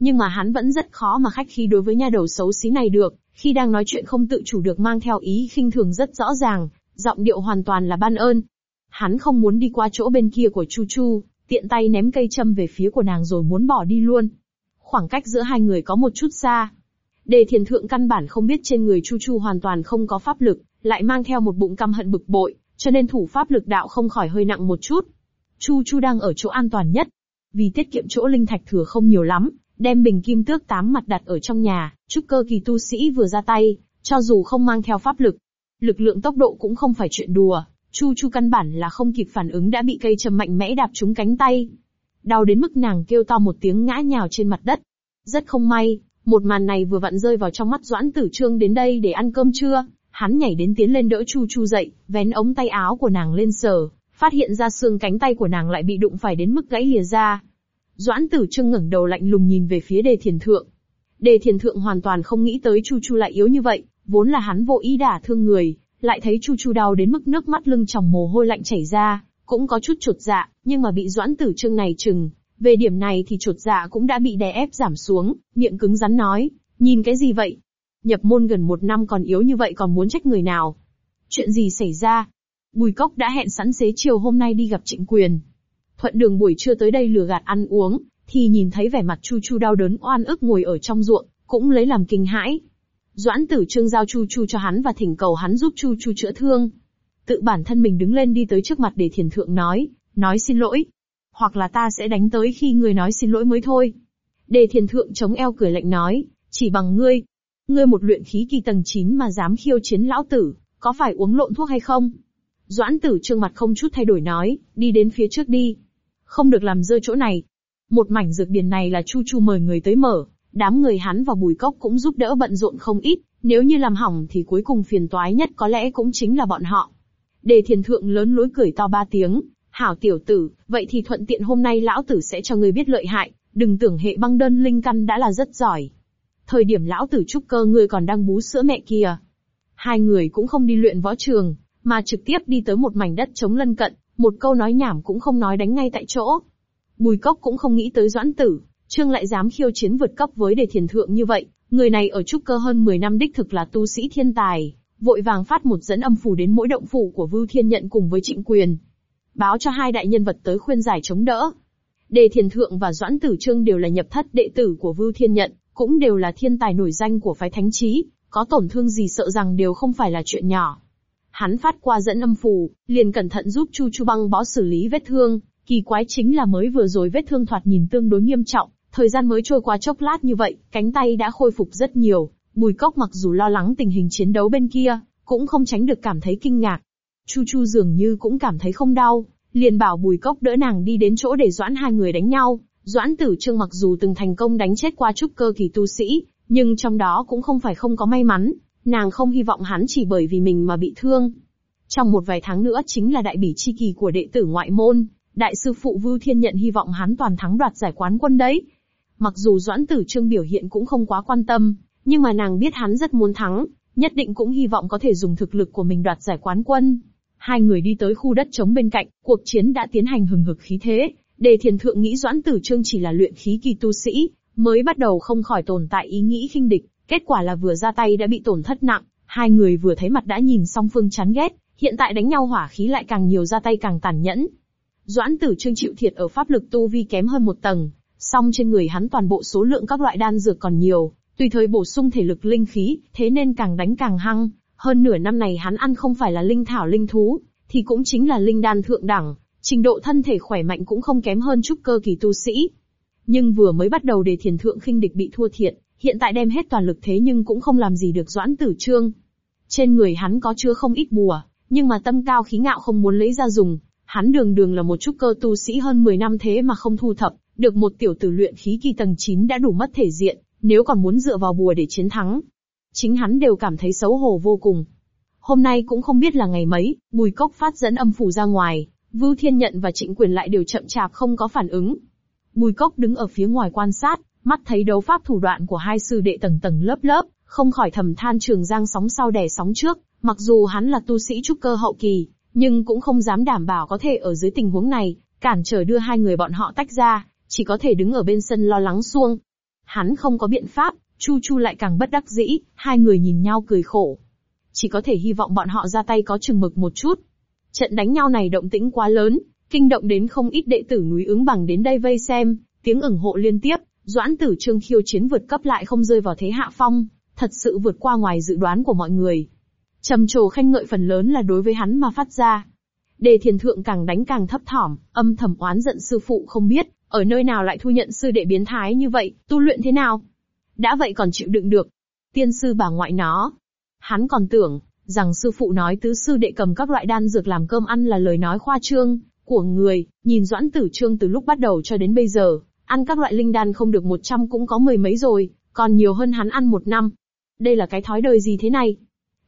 nhưng mà hắn vẫn rất khó mà khách khí đối với nha đầu xấu xí này được, khi đang nói chuyện không tự chủ được mang theo ý khinh thường rất rõ ràng, giọng điệu hoàn toàn là ban ơn. Hắn không muốn đi qua chỗ bên kia của Chu Chu, tiện tay ném cây châm về phía của nàng rồi muốn bỏ đi luôn. Khoảng cách giữa hai người có một chút xa. Đề thiền thượng căn bản không biết trên người Chu Chu hoàn toàn không có pháp lực, lại mang theo một bụng căm hận bực bội, cho nên thủ pháp lực đạo không khỏi hơi nặng một chút. Chu Chu đang ở chỗ an toàn nhất. Vì tiết kiệm chỗ linh thạch thừa không nhiều lắm, đem bình kim tước tám mặt đặt ở trong nhà, trúc cơ kỳ tu sĩ vừa ra tay, cho dù không mang theo pháp lực, lực lượng tốc độ cũng không phải chuyện đùa, Chu Chu căn bản là không kịp phản ứng đã bị cây châm mạnh mẽ đạp trúng cánh tay. Đau đến mức nàng kêu to một tiếng ngã nhào trên mặt đất. Rất không may, một màn này vừa vặn rơi vào trong mắt Doãn Tử Trương đến đây để ăn cơm trưa, hắn nhảy đến tiến lên đỡ Chu Chu dậy, vén ống tay áo của nàng lên sờ, phát hiện ra xương cánh tay của nàng lại bị đụng phải đến mức gãy lìa ra. Doãn Tử Trương ngẩng đầu lạnh lùng nhìn về phía Đề Thiền Thượng. Đề Thiền Thượng hoàn toàn không nghĩ tới Chu Chu lại yếu như vậy, vốn là hắn vô ý đả thương người, lại thấy Chu Chu đau đến mức nước mắt lưng tròng mồ hôi lạnh chảy ra, cũng có chút chột dạ, nhưng mà bị Doãn Tử Trương này chừng, về điểm này thì chuột dạ cũng đã bị đè ép giảm xuống, miệng cứng rắn nói, nhìn cái gì vậy? Nhập môn gần một năm còn yếu như vậy còn muốn trách người nào? Chuyện gì xảy ra? Bùi Cốc đã hẹn sẵn xế chiều hôm nay đi gặp Trịnh Quyền. Thuận đường buổi trưa tới đây lừa gạt ăn uống, thì nhìn thấy vẻ mặt Chu Chu đau đớn oan ức ngồi ở trong ruộng, cũng lấy làm kinh hãi. Doãn tử trương giao Chu Chu cho hắn và thỉnh cầu hắn giúp Chu Chu chữa thương. Tự bản thân mình đứng lên đi tới trước mặt để thiền thượng nói, nói xin lỗi. Hoặc là ta sẽ đánh tới khi người nói xin lỗi mới thôi. Đề thiền thượng chống eo cười lạnh nói, chỉ bằng ngươi. Ngươi một luyện khí kỳ tầng 9 mà dám khiêu chiến lão tử, có phải uống lộn thuốc hay không? Doãn tử trương mặt không chút thay đổi nói, đi đến phía trước đi. Không được làm rơi chỗ này. Một mảnh dược điền này là Chu Chu mời người tới mở, đám người hắn và bùi cốc cũng giúp đỡ bận rộn không ít, nếu như làm hỏng thì cuối cùng phiền toái nhất có lẽ cũng chính là bọn họ. Đề thiền thượng lớn lối cười to ba tiếng, hảo tiểu tử, vậy thì thuận tiện hôm nay lão tử sẽ cho ngươi biết lợi hại, đừng tưởng hệ băng đơn linh căn đã là rất giỏi. Thời điểm lão tử trúc cơ ngươi còn đang bú sữa mẹ kia. Hai người cũng không đi luyện võ trường, mà trực tiếp đi tới một mảnh đất chống lân cận, một câu nói nhảm cũng không nói đánh ngay tại chỗ. Bùi cốc cũng không nghĩ tới doãn tử, trương lại dám khiêu chiến vượt cấp với đề thiền thượng như vậy, người này ở trúc cơ hơn 10 năm đích thực là tu sĩ thiên tài, vội vàng phát một dẫn âm phủ đến mỗi động phủ của Vưu Thiên Nhận cùng với Trịnh Quyền. Báo cho hai đại nhân vật tới khuyên giải chống đỡ. Đề Thiền Thượng và Doãn Tử Trương đều là nhập thất đệ tử của Vưu Thiên Nhận, cũng đều là thiên tài nổi danh của phái thánh trí, có tổn thương gì sợ rằng đều không phải là chuyện nhỏ. Hắn phát qua dẫn âm phù, liền cẩn thận giúp Chu Chu băng bó xử lý vết thương, kỳ quái chính là mới vừa rồi vết thương thoạt nhìn tương đối nghiêm trọng, thời gian mới trôi qua chốc lát như vậy, cánh tay đã khôi phục rất nhiều, Bùi Cốc mặc dù lo lắng tình hình chiến đấu bên kia, cũng không tránh được cảm thấy kinh ngạc. Chu Chu dường như cũng cảm thấy không đau, liền bảo Bùi Cốc đỡ nàng đi đến chỗ để Doãn hai người đánh nhau. Doãn Tử Trương mặc dù từng thành công đánh chết qua trúc cơ kỳ tu sĩ, nhưng trong đó cũng không phải không có may mắn, nàng không hy vọng hắn chỉ bởi vì mình mà bị thương. Trong một vài tháng nữa chính là đại bỉ chi kỳ của đệ tử ngoại môn, đại sư phụ Vưu Thiên nhận hy vọng hắn toàn thắng đoạt giải quán quân đấy. Mặc dù Doãn Tử Trương biểu hiện cũng không quá quan tâm, nhưng mà nàng biết hắn rất muốn thắng, nhất định cũng hy vọng có thể dùng thực lực của mình đoạt giải quán quân. Hai người đi tới khu đất trống bên cạnh, cuộc chiến đã tiến hành hừng hực khí thế. Đề thiền thượng nghĩ Doãn Tử Trương chỉ là luyện khí kỳ tu sĩ, mới bắt đầu không khỏi tồn tại ý nghĩ khinh địch, kết quả là vừa ra tay đã bị tổn thất nặng, hai người vừa thấy mặt đã nhìn song phương chán ghét, hiện tại đánh nhau hỏa khí lại càng nhiều ra tay càng tàn nhẫn. Doãn Tử Trương chịu thiệt ở pháp lực tu vi kém hơn một tầng, song trên người hắn toàn bộ số lượng các loại đan dược còn nhiều, tùy thời bổ sung thể lực linh khí, thế nên càng đánh càng hăng. Hơn nửa năm này hắn ăn không phải là linh thảo linh thú, thì cũng chính là linh đan thượng đẳng, trình độ thân thể khỏe mạnh cũng không kém hơn trúc cơ kỳ tu sĩ. Nhưng vừa mới bắt đầu để thiền thượng khinh địch bị thua thiệt, hiện tại đem hết toàn lực thế nhưng cũng không làm gì được Doãn Tử Trương. Trên người hắn có chứa không ít bùa, nhưng mà tâm cao khí ngạo không muốn lấy ra dùng, hắn đường đường là một trúc cơ tu sĩ hơn 10 năm thế mà không thu thập, được một tiểu tử luyện khí kỳ tầng 9 đã đủ mất thể diện, nếu còn muốn dựa vào bùa để chiến thắng. Chính hắn đều cảm thấy xấu hổ vô cùng. Hôm nay cũng không biết là ngày mấy, Bùi Cốc phát dẫn âm phủ ra ngoài, Vưu Thiên Nhận và Trịnh Quyền lại đều chậm chạp không có phản ứng. Bùi Cốc đứng ở phía ngoài quan sát, mắt thấy đấu pháp thủ đoạn của hai sư đệ tầng tầng lớp lớp, không khỏi thầm than trường giang sóng sau đè sóng trước, mặc dù hắn là tu sĩ trúc cơ hậu kỳ, nhưng cũng không dám đảm bảo có thể ở dưới tình huống này, cản trở đưa hai người bọn họ tách ra, chỉ có thể đứng ở bên sân lo lắng xuông. Hắn không có biện pháp, Chu Chu lại càng bất đắc dĩ, hai người nhìn nhau cười khổ. Chỉ có thể hy vọng bọn họ ra tay có chừng mực một chút. Trận đánh nhau này động tĩnh quá lớn, kinh động đến không ít đệ tử núi ứng bằng đến đây vây xem, tiếng ủng hộ liên tiếp, Doãn Tử Trương khiêu chiến vượt cấp lại không rơi vào thế hạ phong, thật sự vượt qua ngoài dự đoán của mọi người. Trầm trồ khen ngợi phần lớn là đối với hắn mà phát ra. Đề thiền thượng càng đánh càng thấp thỏm, âm thầm oán giận sư phụ không biết, ở nơi nào lại thu nhận sư đệ biến thái như vậy, tu luyện thế nào? Đã vậy còn chịu đựng được. Tiên sư bà ngoại nó. Hắn còn tưởng, rằng sư phụ nói tứ sư đệ cầm các loại đan dược làm cơm ăn là lời nói khoa trương, của người, nhìn doãn tử trương từ lúc bắt đầu cho đến bây giờ, ăn các loại linh đan không được một trăm cũng có mười mấy rồi, còn nhiều hơn hắn ăn một năm. Đây là cái thói đời gì thế này?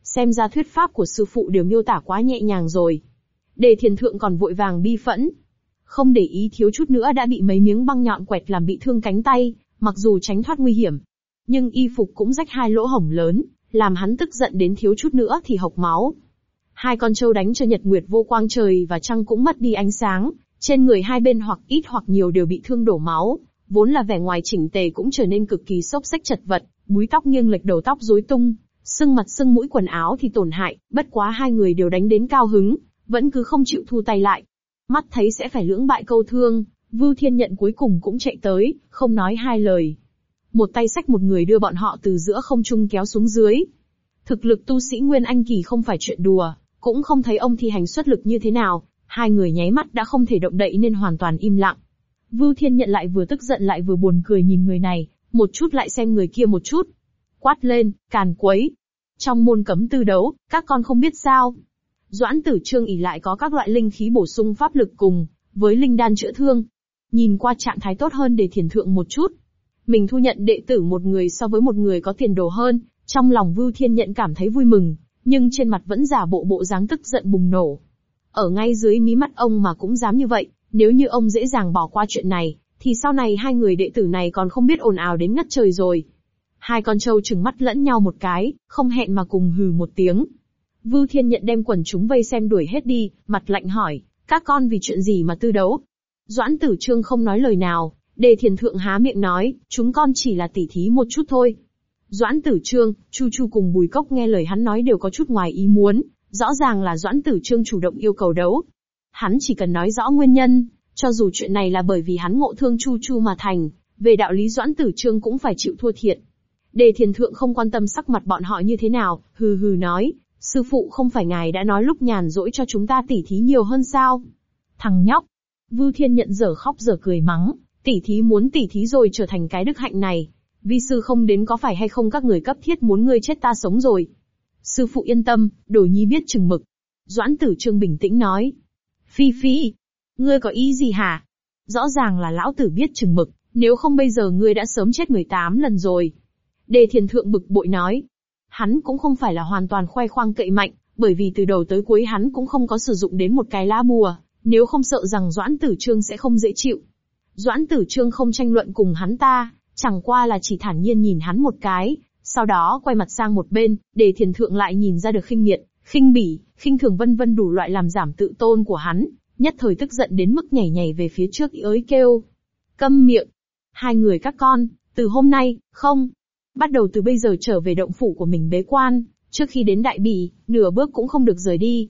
Xem ra thuyết pháp của sư phụ đều miêu tả quá nhẹ nhàng rồi. Đề thiền thượng còn vội vàng bi phẫn. Không để ý thiếu chút nữa đã bị mấy miếng băng nhọn quẹt làm bị thương cánh tay, mặc dù tránh thoát nguy hiểm. Nhưng y phục cũng rách hai lỗ hổng lớn, làm hắn tức giận đến thiếu chút nữa thì hộc máu. Hai con trâu đánh cho nhật nguyệt vô quang trời và trăng cũng mất đi ánh sáng, trên người hai bên hoặc ít hoặc nhiều đều bị thương đổ máu, vốn là vẻ ngoài chỉnh tề cũng trở nên cực kỳ xốc xếch chật vật, búi tóc nghiêng lệch đầu tóc rối tung, sưng mặt sưng mũi quần áo thì tổn hại, bất quá hai người đều đánh đến cao hứng, vẫn cứ không chịu thu tay lại. Mắt thấy sẽ phải lưỡng bại câu thương, Vưu Thiên Nhận cuối cùng cũng chạy tới, không nói hai lời. Một tay sách một người đưa bọn họ từ giữa không trung kéo xuống dưới. Thực lực tu sĩ Nguyên Anh Kỳ không phải chuyện đùa, cũng không thấy ông thi hành xuất lực như thế nào, hai người nháy mắt đã không thể động đậy nên hoàn toàn im lặng. Vưu Thiên Nhận lại vừa tức giận lại vừa buồn cười nhìn người này, một chút lại xem người kia một chút. Quát lên, càn quấy, trong môn cấm tư đấu, các con không biết sao. Doãn tử trương ỉ lại có các loại linh khí bổ sung pháp lực cùng, với linh đan chữa thương. Nhìn qua trạng thái tốt hơn để thiền thượng một chút. Mình thu nhận đệ tử một người so với một người có tiền đồ hơn, trong lòng Vưu Thiên Nhận cảm thấy vui mừng, nhưng trên mặt vẫn giả bộ bộ dáng tức giận bùng nổ. Ở ngay dưới mí mắt ông mà cũng dám như vậy, nếu như ông dễ dàng bỏ qua chuyện này, thì sau này hai người đệ tử này còn không biết ồn ào đến ngất trời rồi. Hai con trâu trừng mắt lẫn nhau một cái, không hẹn mà cùng hừ một tiếng. Vưu Thiên Nhận đem quần chúng vây xem đuổi hết đi, mặt lạnh hỏi, các con vì chuyện gì mà tư đấu? Doãn Tử Trương không nói lời nào, Đề Thiền Thượng há miệng nói, chúng con chỉ là tỉ thí một chút thôi. Doãn Tử Trương, Chu Chu cùng Bùi Cốc nghe lời hắn nói đều có chút ngoài ý muốn, rõ ràng là Doãn Tử Trương chủ động yêu cầu đấu. Hắn chỉ cần nói rõ nguyên nhân, cho dù chuyện này là bởi vì hắn ngộ thương Chu Chu mà thành, về đạo lý Doãn Tử Trương cũng phải chịu thua thiệt. Đề thiền thượng không quan tâm sắc mặt bọn họ như thế nào, hừ hừ nói, sư phụ không phải ngài đã nói lúc nhàn rỗi cho chúng ta tỉ thí nhiều hơn sao? Thằng nhóc! Vưu thiên nhận dở khóc dở cười mắng, tỉ thí muốn tỉ thí rồi trở thành cái đức hạnh này. Vi sư không đến có phải hay không các người cấp thiết muốn ngươi chết ta sống rồi. Sư phụ yên tâm, đồ nhi biết chừng mực. Doãn tử trương bình tĩnh nói. Phi Phi, ngươi có ý gì hả? Rõ ràng là lão tử biết chừng mực, nếu không bây giờ ngươi đã sớm chết 18 lần rồi. Đề thiền thượng bực bội nói. Hắn cũng không phải là hoàn toàn khoe khoang cậy mạnh, bởi vì từ đầu tới cuối hắn cũng không có sử dụng đến một cái lá bùa, nếu không sợ rằng Doãn Tử Trương sẽ không dễ chịu. Doãn Tử Trương không tranh luận cùng hắn ta, chẳng qua là chỉ thản nhiên nhìn hắn một cái, sau đó quay mặt sang một bên, để thiền thượng lại nhìn ra được khinh miệt, khinh bỉ, khinh thường vân vân đủ loại làm giảm tự tôn của hắn, nhất thời tức giận đến mức nhảy nhảy về phía trước ới kêu. Câm miệng. Hai người các con, từ hôm nay, không. Bắt đầu từ bây giờ trở về động phủ của mình bế quan, trước khi đến đại bỉ, nửa bước cũng không được rời đi.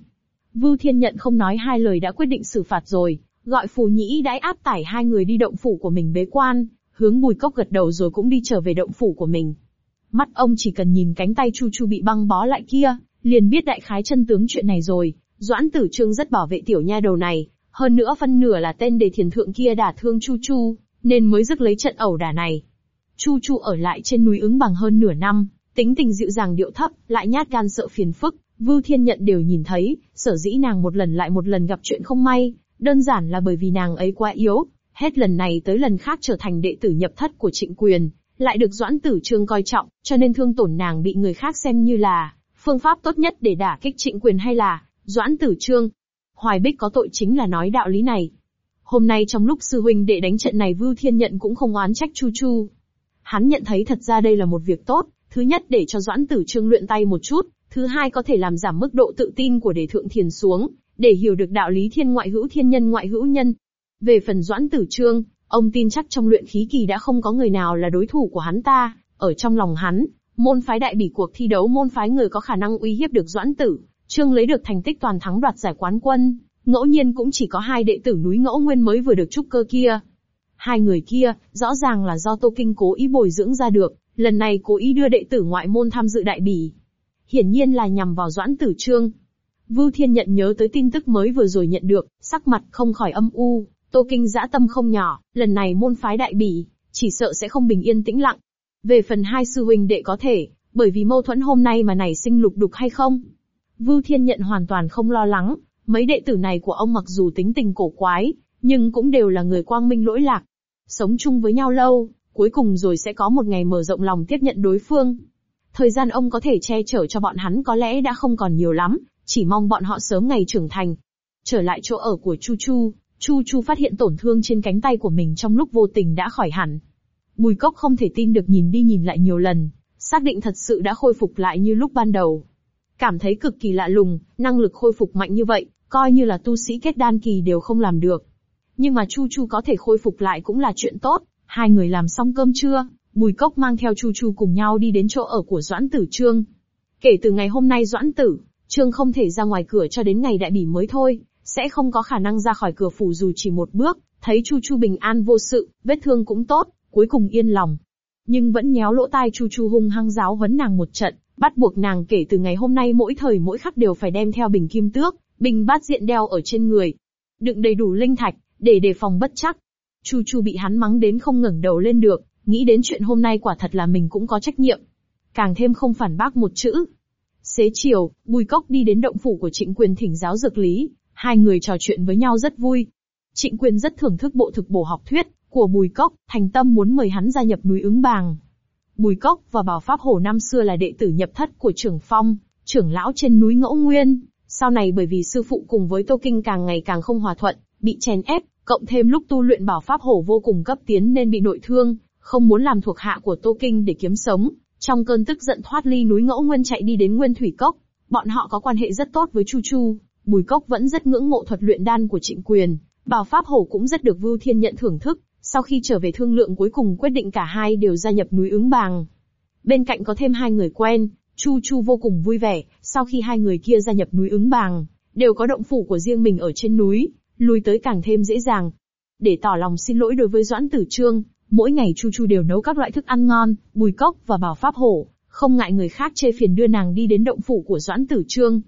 Vưu Thiên Nhận không nói hai lời đã quyết định xử phạt rồi, gọi phù nhĩ đãi áp tải hai người đi động phủ của mình bế quan, hướng bùi cốc gật đầu rồi cũng đi trở về động phủ của mình. Mắt ông chỉ cần nhìn cánh tay Chu Chu bị băng bó lại kia, liền biết đại khái chân tướng chuyện này rồi. Doãn Tử Trương rất bảo vệ tiểu nha đầu này, hơn nữa phân nửa là tên đề thiền thượng kia đả thương Chu Chu, nên mới dứt lấy trận ẩu đả này. Chu Chu ở lại trên núi ứng bằng hơn nửa năm, tính tình dịu dàng điệu thấp, lại nhát gan sợ phiền phức, Vưu Thiên Nhận đều nhìn thấy, sở dĩ nàng một lần lại một lần gặp chuyện không may, đơn giản là bởi vì nàng ấy quá yếu, hết lần này tới lần khác trở thành đệ tử nhập thất của trịnh quyền, lại được Doãn Tử Trương coi trọng, cho nên thương tổn nàng bị người khác xem như là phương pháp tốt nhất để đả kích trịnh quyền hay là Doãn Tử Trương. Hoài Bích có tội chính là nói đạo lý này. Hôm nay trong lúc sư huynh đệ đánh trận này Vưu Thiên Nhận cũng không oán trách Chu Chu. Hắn nhận thấy thật ra đây là một việc tốt, thứ nhất để cho Doãn Tử Trương luyện tay một chút, thứ hai có thể làm giảm mức độ tự tin của đề thượng thiền xuống, để hiểu được đạo lý thiên ngoại hữu thiên nhân ngoại hữu nhân. Về phần Doãn Tử Trương, ông tin chắc trong luyện khí kỳ đã không có người nào là đối thủ của hắn ta, ở trong lòng hắn, môn phái đại bỉ cuộc thi đấu môn phái người có khả năng uy hiếp được Doãn Tử, Trương lấy được thành tích toàn thắng đoạt giải quán quân, ngẫu nhiên cũng chỉ có hai đệ tử núi ngẫu nguyên mới vừa được trúc cơ kia. Hai người kia, rõ ràng là do Tô Kinh cố ý bồi dưỡng ra được, lần này cố ý đưa đệ tử ngoại môn tham dự đại bỉ. Hiển nhiên là nhằm vào Doãn Tử Trương, Vưu Thiên nhận nhớ tới tin tức mới vừa rồi nhận được, sắc mặt không khỏi âm u, Tô Kinh dã tâm không nhỏ, lần này môn phái đại bỉ, chỉ sợ sẽ không bình yên tĩnh lặng. Về phần hai sư huynh đệ có thể, bởi vì mâu thuẫn hôm nay mà nảy sinh lục đục hay không? Vưu Thiên nhận hoàn toàn không lo lắng, mấy đệ tử này của ông mặc dù tính tình cổ quái, nhưng cũng đều là người quang minh lỗi lạc. Sống chung với nhau lâu, cuối cùng rồi sẽ có một ngày mở rộng lòng tiếp nhận đối phương. Thời gian ông có thể che chở cho bọn hắn có lẽ đã không còn nhiều lắm, chỉ mong bọn họ sớm ngày trưởng thành. Trở lại chỗ ở của Chu Chu, Chu Chu phát hiện tổn thương trên cánh tay của mình trong lúc vô tình đã khỏi hẳn. Bùi cốc không thể tin được nhìn đi nhìn lại nhiều lần, xác định thật sự đã khôi phục lại như lúc ban đầu. Cảm thấy cực kỳ lạ lùng, năng lực khôi phục mạnh như vậy, coi như là tu sĩ kết đan kỳ đều không làm được. Nhưng mà Chu Chu có thể khôi phục lại cũng là chuyện tốt, hai người làm xong cơm trưa, Bùi Cốc mang theo Chu Chu cùng nhau đi đến chỗ ở của Doãn Tử Trương. Kể từ ngày hôm nay Doãn Tử, Trương không thể ra ngoài cửa cho đến ngày đại bỉ mới thôi, sẽ không có khả năng ra khỏi cửa phủ dù chỉ một bước, thấy Chu Chu bình an vô sự, vết thương cũng tốt, cuối cùng yên lòng. Nhưng vẫn nhéo lỗ tai Chu Chu hung hăng giáo huấn nàng một trận, bắt buộc nàng kể từ ngày hôm nay mỗi thời mỗi khắc đều phải đem theo bình kim tước, bình bát diện đeo ở trên người. Đựng đầy đủ linh thạch, để đề phòng bất chắc. Chu Chu bị hắn mắng đến không ngẩng đầu lên được, nghĩ đến chuyện hôm nay quả thật là mình cũng có trách nhiệm. Càng thêm không phản bác một chữ, Xế chiều, Bùi Cốc đi đến động phủ của Trịnh Quyền thỉnh giáo dược lý, hai người trò chuyện với nhau rất vui. Trịnh Quyền rất thưởng thức bộ thực bổ học thuyết của Bùi Cốc, thành tâm muốn mời hắn gia nhập núi ứng bàng. Bùi Cốc và Bảo Pháp Hổ năm xưa là đệ tử nhập thất của trưởng phong, trưởng lão trên núi Ngẫu Nguyên. Sau này bởi vì sư phụ cùng với Tô Kinh càng ngày càng không hòa thuận, bị chèn ép, cộng thêm lúc tu luyện Bảo Pháp Hổ vô cùng cấp tiến nên bị nội thương, không muốn làm thuộc hạ của Tô Kinh để kiếm sống, trong cơn tức giận thoát ly núi ngẫu nguyên chạy đi đến nguyên thủy cốc, bọn họ có quan hệ rất tốt với Chu Chu, Bùi Cốc vẫn rất ngưỡng mộ thuật luyện đan của Trịnh Quyền, Bảo Pháp Hổ cũng rất được Vưu Thiên nhận thưởng thức, sau khi trở về thương lượng cuối cùng quyết định cả hai đều gia nhập núi ứng bàng. Bên cạnh có thêm hai người quen, Chu Chu vô cùng vui vẻ, sau khi hai người kia gia nhập núi ứng bàng, đều có động phủ của riêng mình ở trên núi, lùi tới càng thêm dễ dàng. Để tỏ lòng xin lỗi đối với Doãn Tử Trương, Mỗi ngày Chu Chu đều nấu các loại thức ăn ngon, bùi cốc và bảo pháp hổ, không ngại người khác chê phiền đưa nàng đi đến động phủ của Doãn Tử Trương.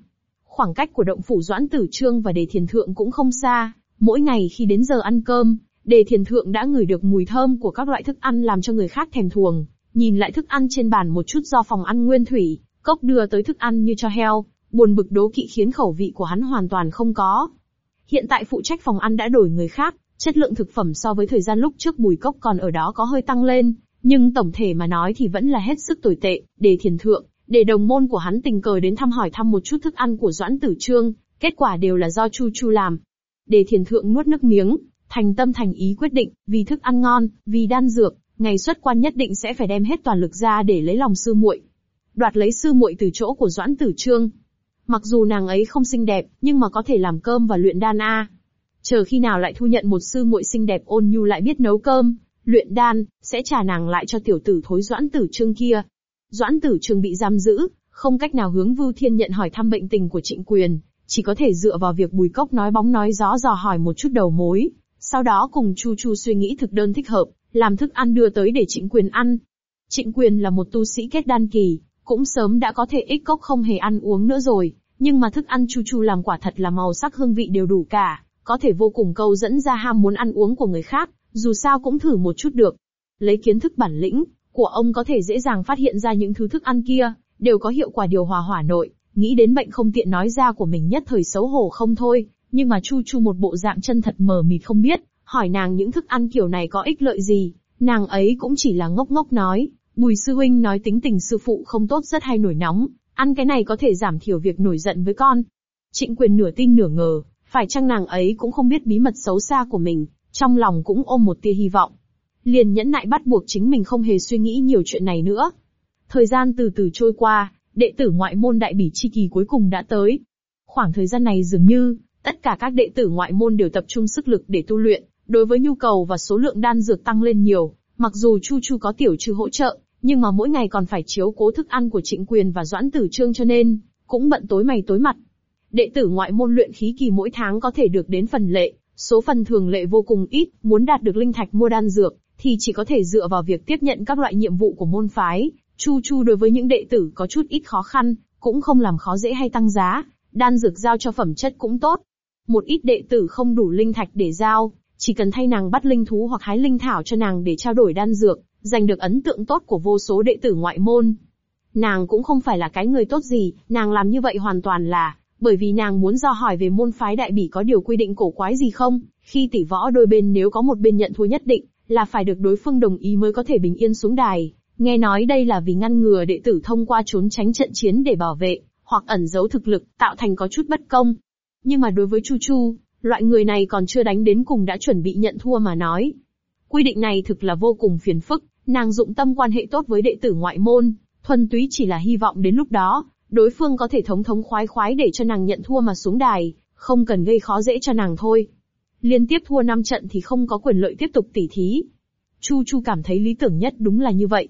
Khoảng cách của động phủ Doãn Tử Trương và Đề Thiền Thượng cũng không xa, mỗi ngày khi đến giờ ăn cơm, Đề Thiền Thượng đã ngửi được mùi thơm của các loại thức ăn làm cho người khác thèm thuồng. Nhìn lại thức ăn trên bàn một chút do phòng ăn nguyên thủy, cốc đưa tới thức ăn như cho heo, Buồn bực đố kỵ khiến khẩu vị của hắn hoàn toàn không có. Hiện tại phụ trách phòng ăn đã đổi người khác, chất lượng thực phẩm so với thời gian lúc trước Bùi Cốc còn ở đó có hơi tăng lên, nhưng tổng thể mà nói thì vẫn là hết sức tồi tệ, để thiền thượng, để đồng môn của hắn tình cờ đến thăm hỏi thăm một chút thức ăn của Doãn Tử Trương, kết quả đều là do Chu Chu làm. Để thiền thượng nuốt nước miếng, thành tâm thành ý quyết định, vì thức ăn ngon, vì đan dược, ngày xuất quan nhất định sẽ phải đem hết toàn lực ra để lấy lòng sư muội. Đoạt lấy sư muội từ chỗ của Doãn Tử Trương. Mặc dù nàng ấy không xinh đẹp, nhưng mà có thể làm cơm và luyện đan a. Chờ khi nào lại thu nhận một sư muội xinh đẹp ôn nhu lại biết nấu cơm, luyện đan, sẽ trả nàng lại cho tiểu tử thối Doãn Tử Trương kia. Doãn Tử Trương bị giam giữ, không cách nào hướng Vưu Thiên nhận hỏi thăm bệnh tình của Trịnh Quyền, chỉ có thể dựa vào việc Bùi Cốc nói bóng nói gió dò hỏi một chút đầu mối, sau đó cùng Chu Chu suy nghĩ thực đơn thích hợp, làm thức ăn đưa tới để Trịnh Quyền ăn. Trịnh Quyền là một tu sĩ kết đan kỳ, cũng sớm đã có thể ích cốc không hề ăn uống nữa rồi, nhưng mà thức ăn Chu Chu làm quả thật là màu sắc hương vị đều đủ cả, có thể vô cùng câu dẫn ra ham muốn ăn uống của người khác, dù sao cũng thử một chút được. Lấy kiến thức bản lĩnh của ông có thể dễ dàng phát hiện ra những thứ thức ăn kia đều có hiệu quả điều hòa hỏa nội, nghĩ đến bệnh không tiện nói ra của mình nhất thời xấu hổ không thôi, nhưng mà Chu Chu một bộ dạng chân thật mờ mịt không biết, hỏi nàng những thức ăn kiểu này có ích lợi gì, nàng ấy cũng chỉ là ngốc ngốc nói, Bùi sư huynh nói tính tình sư phụ không tốt rất hay nổi nóng, ăn cái này có thể giảm thiểu việc nổi giận với con. Trịnh quyền nửa tin nửa ngờ, phải chăng nàng ấy cũng không biết bí mật xấu xa của mình, trong lòng cũng ôm một tia hy vọng. Liền nhẫn nại bắt buộc chính mình không hề suy nghĩ nhiều chuyện này nữa. Thời gian từ từ trôi qua, đệ tử ngoại môn đại bỉ chi kỳ cuối cùng đã tới. Khoảng thời gian này dường như, tất cả các đệ tử ngoại môn đều tập trung sức lực để tu luyện, đối với nhu cầu và số lượng đan dược tăng lên nhiều, mặc dù Chu Chu có tiểu trừ hỗ trợ, nhưng mà mỗi ngày còn phải chiếu cố thức ăn của Trịnh Quyền và Doãn Tử Trương cho nên, cũng bận tối mày tối mặt. Đệ tử ngoại môn luyện khí kỳ mỗi tháng có thể được đến phần lệ, số phần thường lệ vô cùng ít, muốn đạt được linh thạch mua đan dược, thì chỉ có thể dựa vào việc tiếp nhận các loại nhiệm vụ của môn phái. Chu Chu đối với những đệ tử có chút ít khó khăn, cũng không làm khó dễ hay tăng giá, đan dược giao cho phẩm chất cũng tốt. Một ít đệ tử không đủ linh thạch để giao, chỉ cần thay nàng bắt linh thú hoặc hái linh thảo cho nàng để trao đổi đan dược, giành được ấn tượng tốt của vô số đệ tử ngoại môn. Nàng cũng không phải là cái người tốt gì, nàng làm như vậy hoàn toàn là, bởi vì nàng muốn do hỏi về môn phái đại bỉ có điều quy định cổ quái gì không, khi tỷ võ đôi bên nếu có một bên nhận thua nhất định, là phải được đối phương đồng ý mới có thể bình yên xuống đài. Nghe nói đây là vì ngăn ngừa đệ tử thông qua trốn tránh trận chiến để bảo vệ, hoặc ẩn giấu thực lực, tạo thành có chút bất công. Nhưng mà đối với Chu Chu, loại người này còn chưa đánh đến cùng đã chuẩn bị nhận thua mà nói. Quy định này thực là vô cùng phiền phức, nàng dụng tâm quan hệ tốt với đệ tử ngoại môn, thuần túy chỉ là hy vọng đến lúc đó, đối phương có thể thống thống khoái khoái để cho nàng nhận thua mà xuống đài, không cần gây khó dễ cho nàng thôi. Liên tiếp thua 5 trận thì không có quyền lợi tiếp tục tỉ thí. Chu Chu cảm thấy lý tưởng nhất đúng là như vậy.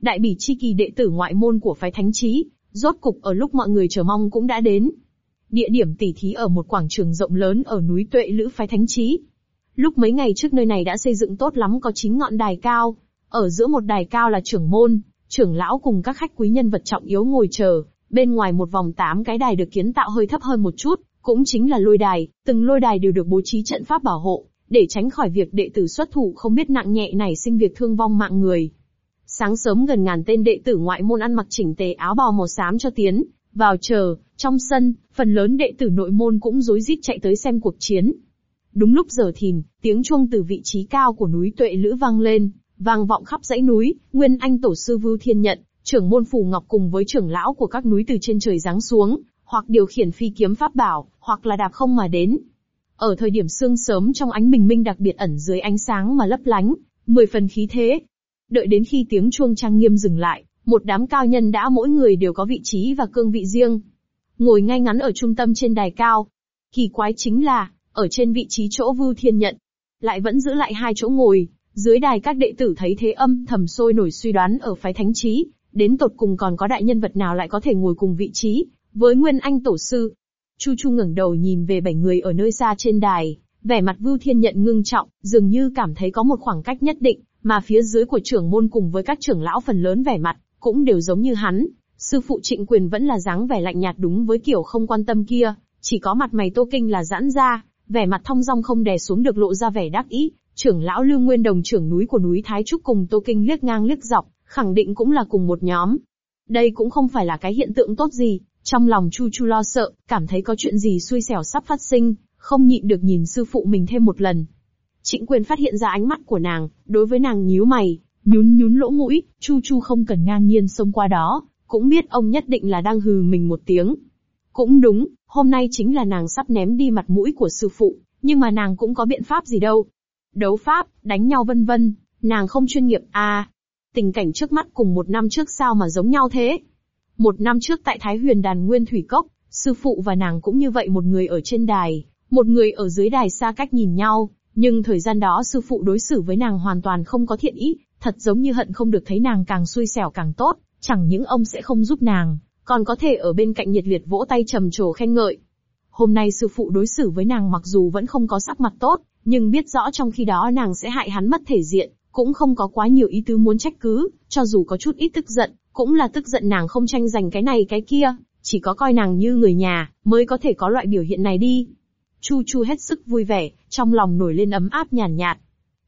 Đại bỉ chi kỳ đệ tử ngoại môn của phái thánh trí, rốt cục ở lúc mọi người chờ mong cũng đã đến. Địa điểm tỉ thí ở một quảng trường rộng lớn ở núi Tuệ Lữ phái thánh trí. Lúc mấy ngày trước nơi này đã xây dựng tốt lắm có 9 ngọn đài cao, ở giữa một đài cao là trưởng môn, trưởng lão cùng các khách quý nhân vật trọng yếu ngồi chờ, bên ngoài một vòng tám cái đài được kiến tạo hơi thấp hơn một chút, cũng chính là lôi đài, từng lôi đài đều được bố trí trận pháp bảo hộ, để tránh khỏi việc đệ tử xuất thủ không biết nặng nhẹ này sinh việc thương vong mạng người. Sáng sớm gần ngàn tên đệ tử ngoại môn ăn mặc chỉnh tề áo bào màu xám cho tiến, vào chờ, trong sân, phần lớn đệ tử nội môn cũng rối rít chạy tới xem cuộc chiến. Đúng lúc giờ thìn, tiếng chuông từ vị trí cao của núi Tuệ Lữ vang lên, vang vọng khắp dãy núi, Nguyên Anh tổ sư Vưu Thiên Nhận, trưởng môn phủ ngọc cùng với trưởng lão của các núi từ trên trời giáng xuống, hoặc điều khiển phi kiếm pháp bảo, hoặc là đạp không mà đến. Ở thời điểm sương sớm trong ánh bình minh đặc biệt ẩn dưới ánh sáng mà lấp lánh, mười phần khí thế. Đợi đến khi tiếng chuông trang nghiêm dừng lại, một đám cao nhân đã mỗi người đều có vị trí và cương vị riêng. Ngồi ngay ngắn ở trung tâm trên đài cao. Kỳ quái chính là, ở trên vị trí chỗ Vưu Thiên Nhận, lại vẫn giữ lại hai chỗ ngồi, dưới đài các đệ tử thấy thế âm thầm sôi nổi suy đoán ở phái thánh trí, đến tột cùng còn có đại nhân vật nào lại có thể ngồi cùng vị trí, với Nguyên Anh Tổ Sư. Chu Chu ngẩng đầu nhìn về bảy người ở nơi xa trên đài, vẻ mặt Vưu Thiên Nhận ngưng trọng, dường như cảm thấy có một khoảng cách nhất định, mà phía dưới của trưởng môn cùng với các trưởng lão phần lớn vẻ mặt, cũng đều giống như hắn. Sư phụ trịnh quyền vẫn là dáng vẻ lạnh nhạt đúng với kiểu không quan tâm kia, chỉ có mặt mày tô kinh là giãn ra, vẻ mặt thong dong không đè xuống được lộ ra vẻ đắc ý, trưởng lão Lưu Nguyên Đồng trưởng núi của núi Thái Trúc cùng Tô Kinh liếc ngang liếc dọc, khẳng định cũng là cùng một nhóm. Đây cũng không phải là cái hiện tượng tốt gì, Trong lòng Chu Chu lo sợ, cảm thấy có chuyện gì xui xẻo sắp phát sinh, không nhịn được nhìn sư phụ mình thêm một lần. Trịnh quyền phát hiện ra ánh mắt của nàng, đối với nàng nhíu mày, nhún nhún lỗ mũi, Chu Chu không cần ngang nhiên xông qua đó, cũng biết ông nhất định là đang hừ mình một tiếng. Cũng đúng, hôm nay chính là nàng sắp ném đi mặt mũi của sư phụ, nhưng mà nàng cũng có biện pháp gì đâu. Đấu pháp, đánh nhau vân vân, nàng không chuyên nghiệp à. Tình cảnh trước mắt cùng một năm trước sao mà giống nhau thế? Một năm trước tại Thái Huyền Đàn Nguyên Thủy Cốc, sư phụ và nàng cũng như vậy một người ở trên đài, một người ở dưới đài xa cách nhìn nhau, nhưng thời gian đó sư phụ đối xử với nàng hoàn toàn không có thiện ý, thật giống như hận không được thấy nàng càng xui xẻo càng tốt, chẳng những ông sẽ không giúp nàng, còn có thể ở bên cạnh nhiệt liệt vỗ tay trầm trồ khen ngợi. Hôm nay sư phụ đối xử với nàng mặc dù vẫn không có sắc mặt tốt, nhưng biết rõ trong khi đó nàng sẽ hại hắn mất thể diện, cũng không có quá nhiều ý tứ muốn trách cứ, cho dù có chút ít tức giận, cũng là tức giận nàng không tranh giành cái này cái kia, chỉ có coi nàng như người nhà, mới có thể có loại biểu hiện này đi. Chu Chu hết sức vui vẻ, trong lòng nổi lên ấm áp nhàn nhạt,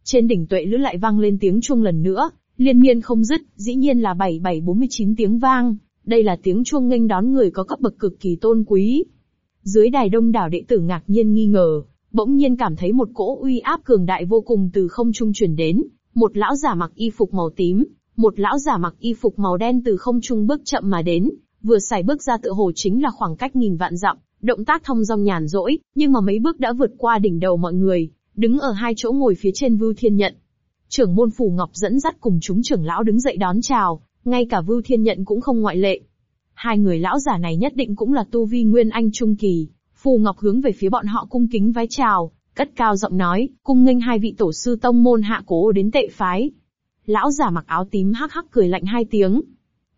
Trên đỉnh tuệ lữ lại vang lên tiếng chuông lần nữa, liên miên không dứt, dĩ nhiên là 7749 tiếng vang, đây là tiếng chuông nghênh đón người có cấp bậc cực kỳ tôn quý. Dưới đài đông đảo đệ tử ngạc nhiên nghi ngờ, bỗng nhiên cảm thấy một cỗ uy áp cường đại vô cùng từ không trung truyền đến, một lão giả mặc y phục màu tím, một lão giả mặc y phục màu đen từ không trung bước chậm mà đến, vừa xài bước ra tựa hồ chính là khoảng cách nghìn vạn dặm, động tác thông dong nhàn rỗi, nhưng mà mấy bước đã vượt qua đỉnh đầu mọi người, đứng ở hai chỗ ngồi phía trên Vưu Thiên Nhận. Trưởng môn Phủ Ngọc dẫn dắt cùng chúng trưởng lão đứng dậy đón chào, ngay cả Vưu Thiên Nhận cũng không ngoại lệ. Hai người lão giả này nhất định cũng là tu vi Nguyên Anh Trung Kỳ, Phù Ngọc hướng về phía bọn họ cung kính vái chào, cất cao giọng nói, cung nghênh hai vị tổ sư tông môn hạ cố đến tệ phái. Lão giả mặc áo tím hắc hắc cười lạnh hai tiếng.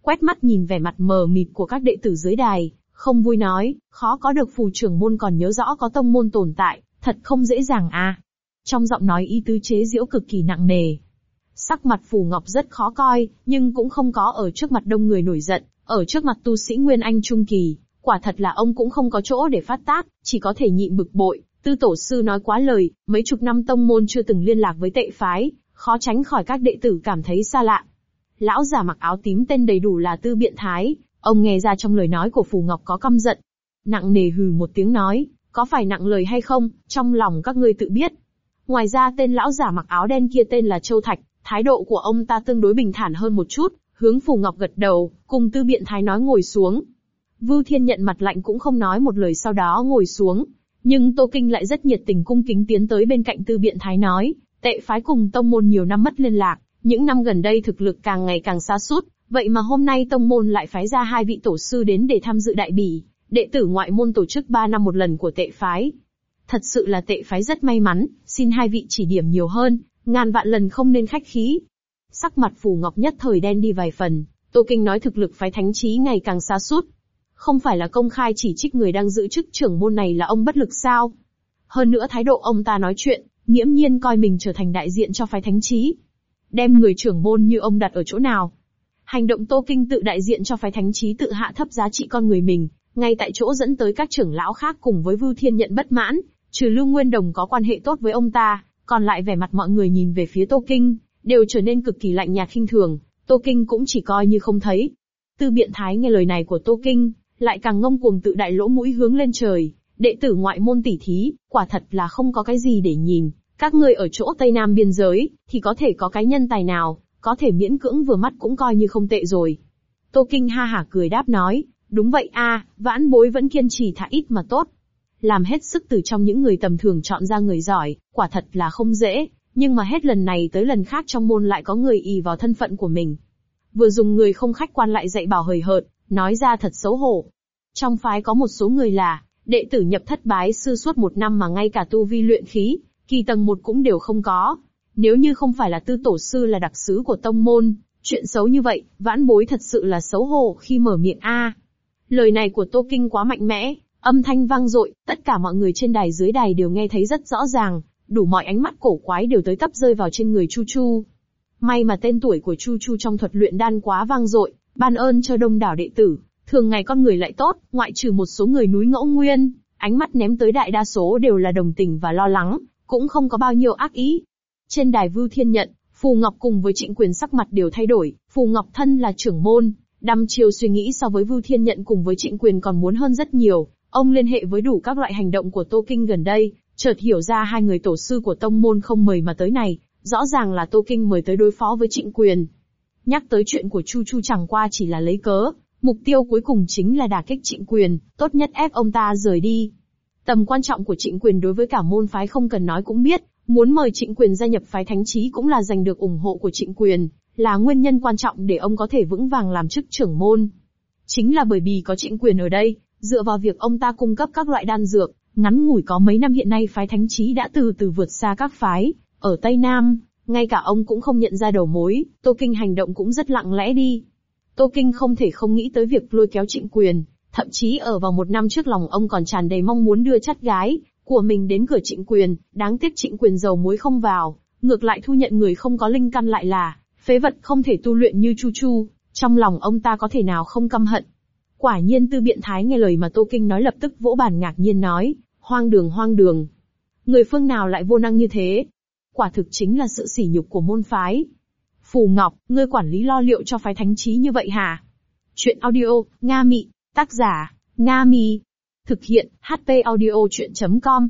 Quét mắt nhìn vẻ mặt mờ mịt của các đệ tử dưới đài, không vui nói, khó có được phù trưởng môn còn nhớ rõ có tông môn tồn tại, thật không dễ dàng à. Trong giọng nói y tứ chế diễu cực kỳ nặng nề. Sắc mặt phù ngọc rất khó coi, nhưng cũng không có ở trước mặt đông người nổi giận, ở trước mặt tu sĩ Nguyên Anh Trung Kỳ, quả thật là ông cũng không có chỗ để phát tác, chỉ có thể nhịn bực bội, tư tổ sư nói quá lời, mấy chục năm tông môn chưa từng liên lạc với tệ phái, khó tránh khỏi các đệ tử cảm thấy xa lạ. Lão giả mặc áo tím tên đầy đủ là Tư Biện Thái, ông nghe ra trong lời nói của Phù Ngọc có căm giận. Nặng nề hừ một tiếng nói, có phải nặng lời hay không, trong lòng các ngươi tự biết. Ngoài ra tên lão giả mặc áo đen kia tên là Châu Thạch, thái độ của ông ta tương đối bình thản hơn một chút, hướng Phù Ngọc gật đầu, cùng Tư Biện Thái nói ngồi xuống. Vưu Thiên nhận mặt lạnh cũng không nói một lời sau đó ngồi xuống, nhưng Tô Kinh lại rất nhiệt tình cung kính tiến tới bên cạnh Tư Biện Thái nói, tệ phái cùng tông môn nhiều năm mất liên lạc, những năm gần đây thực lực càng ngày càng xa sút vậy mà hôm nay tông môn lại phái ra hai vị tổ sư đến để tham dự đại bỉ, đệ tử ngoại môn tổ chức ba năm một lần của tệ phái. Thật sự là tệ phái rất may mắn, xin hai vị chỉ điểm nhiều hơn, ngàn vạn lần không nên khách khí. Sắc mặt Phù Ngọc nhất thời đen đi vài phần, Tô Kinh nói thực lực phái thánh trí ngày càng xa sút không phải là công khai chỉ trích người đang giữ chức trưởng môn này là ông bất lực sao? Hơn nữa thái độ ông ta nói chuyện, nghiễm nhiên coi mình trở thành đại diện cho phái thánh trí. Đem người trưởng môn như ông đặt ở chỗ nào? Hành động Tô Kinh tự đại diện cho phái thánh trí tự hạ thấp giá trị con người mình, ngay tại chỗ dẫn tới các trưởng lão khác cùng với Vưu Thiên nhận bất mãn, trừ Lưu Nguyên Đồng có quan hệ tốt với ông ta, còn lại vẻ mặt mọi người nhìn về phía Tô Kinh, đều trở nên cực kỳ lạnh nhạt khinh thường, Tô Kinh cũng chỉ coi như không thấy. Tư biện thái nghe lời này của Tô Kinh, lại càng ngông cuồng tự đại lỗ mũi hướng lên trời, đệ tử ngoại môn tỷ thí, quả thật là không có cái gì để nhìn, các ngươi ở chỗ Tây Nam biên giới, thì có thể có cái nhân tài nào, có thể miễn cưỡng vừa mắt cũng coi như không tệ rồi. Tô Kinh ha hả cười đáp nói, đúng vậy a, vãn bối vẫn kiên trì thả ít mà tốt. Làm hết sức từ trong những người tầm thường chọn ra người giỏi, quả thật là không dễ, nhưng mà hết lần này tới lần khác trong môn lại có người ì vào thân phận của mình. Vừa dùng người không khách quan lại dạy bảo hời hợt, nói ra thật xấu hổ. Trong phái có một số người là, đệ tử nhập thất bái sư suốt một năm mà ngay cả tu vi luyện khí, kỳ tầng một cũng đều không có. Nếu như không phải là tư tổ sư là đặc sứ của tông môn, chuyện xấu như vậy, vãn bối thật sự là xấu hổ khi mở miệng A. Lời này của Tô Kinh quá mạnh mẽ, âm thanh vang dội, tất cả mọi người trên đài dưới đài đều nghe thấy rất rõ ràng, đủ mọi ánh mắt cổ quái đều tới tấp rơi vào trên người Chu Chu. May mà tên tuổi của Chu Chu trong thuật luyện đan quá vang dội, ban ơn cho đông đảo đệ tử, thường ngày con người lại tốt, ngoại trừ một số người núi ngẫu nguyên, ánh mắt ném tới đại đa số đều là đồng tình và lo lắng, cũng không có bao nhiêu ác ý. Trên đài Vưu Thiên Nhận, Phù Ngọc cùng với Trịnh Quyền sắc mặt đều thay đổi, Phù Ngọc thân là trưởng môn, Đăm chiều suy nghĩ so với Vưu Thiên Nhận cùng với Trịnh Quyền còn muốn hơn rất nhiều, ông liên hệ với đủ các loại hành động của Tô Kinh gần đây, chợt hiểu ra hai người tổ sư của tông môn không mời mà tới này, rõ ràng là Tô Kinh mời tới đối phó với Trịnh Quyền. Nhắc tới chuyện của Chu Chu chẳng qua chỉ là lấy cớ, mục tiêu cuối cùng chính là đả kích Trịnh Quyền, tốt nhất ép ông ta rời đi. Tầm quan trọng của Trịnh Quyền đối với cả môn phái không cần nói cũng biết, muốn mời Trịnh Quyền gia nhập phái thánh trí cũng là giành được ủng hộ của Trịnh Quyền, là nguyên nhân quan trọng để ông có thể vững vàng làm chức trưởng môn. Chính là bởi vì có Trịnh Quyền ở đây, dựa vào việc ông ta cung cấp các loại đan dược, ngắn ngủi có mấy năm hiện nay phái thánh trí đã từ từ vượt xa các phái, ở Tây Nam, ngay cả ông cũng không nhận ra đầu mối, Tô Kinh hành động cũng rất lặng lẽ đi. Tô Kinh không thể không nghĩ tới việc lôi kéo trịnh quyền, thậm chí ở vào một năm trước lòng ông còn tràn đầy mong muốn đưa chắt gái của mình đến cửa trịnh quyền, đáng tiếc trịnh quyền dầu muối không vào, ngược lại thu nhận người không có linh căn lại là phế vật không thể tu luyện như Chu Chu, trong lòng ông ta có thể nào không căm hận. Quả nhiên tư biện thái nghe lời mà Tô Kinh nói lập tức vỗ bàn ngạc nhiên nói, hoang đường hoang đường. Người phương nào lại vô năng như thế? Quả thực chính là sự sỉ nhục của môn phái. Phù Ngọc, ngươi quản lý lo liệu cho phái thánh trí như vậy hả? Chuyện audio, Nga Mị, tác giả, Nga Mi. Thực hiện, HP audio chuyện.com.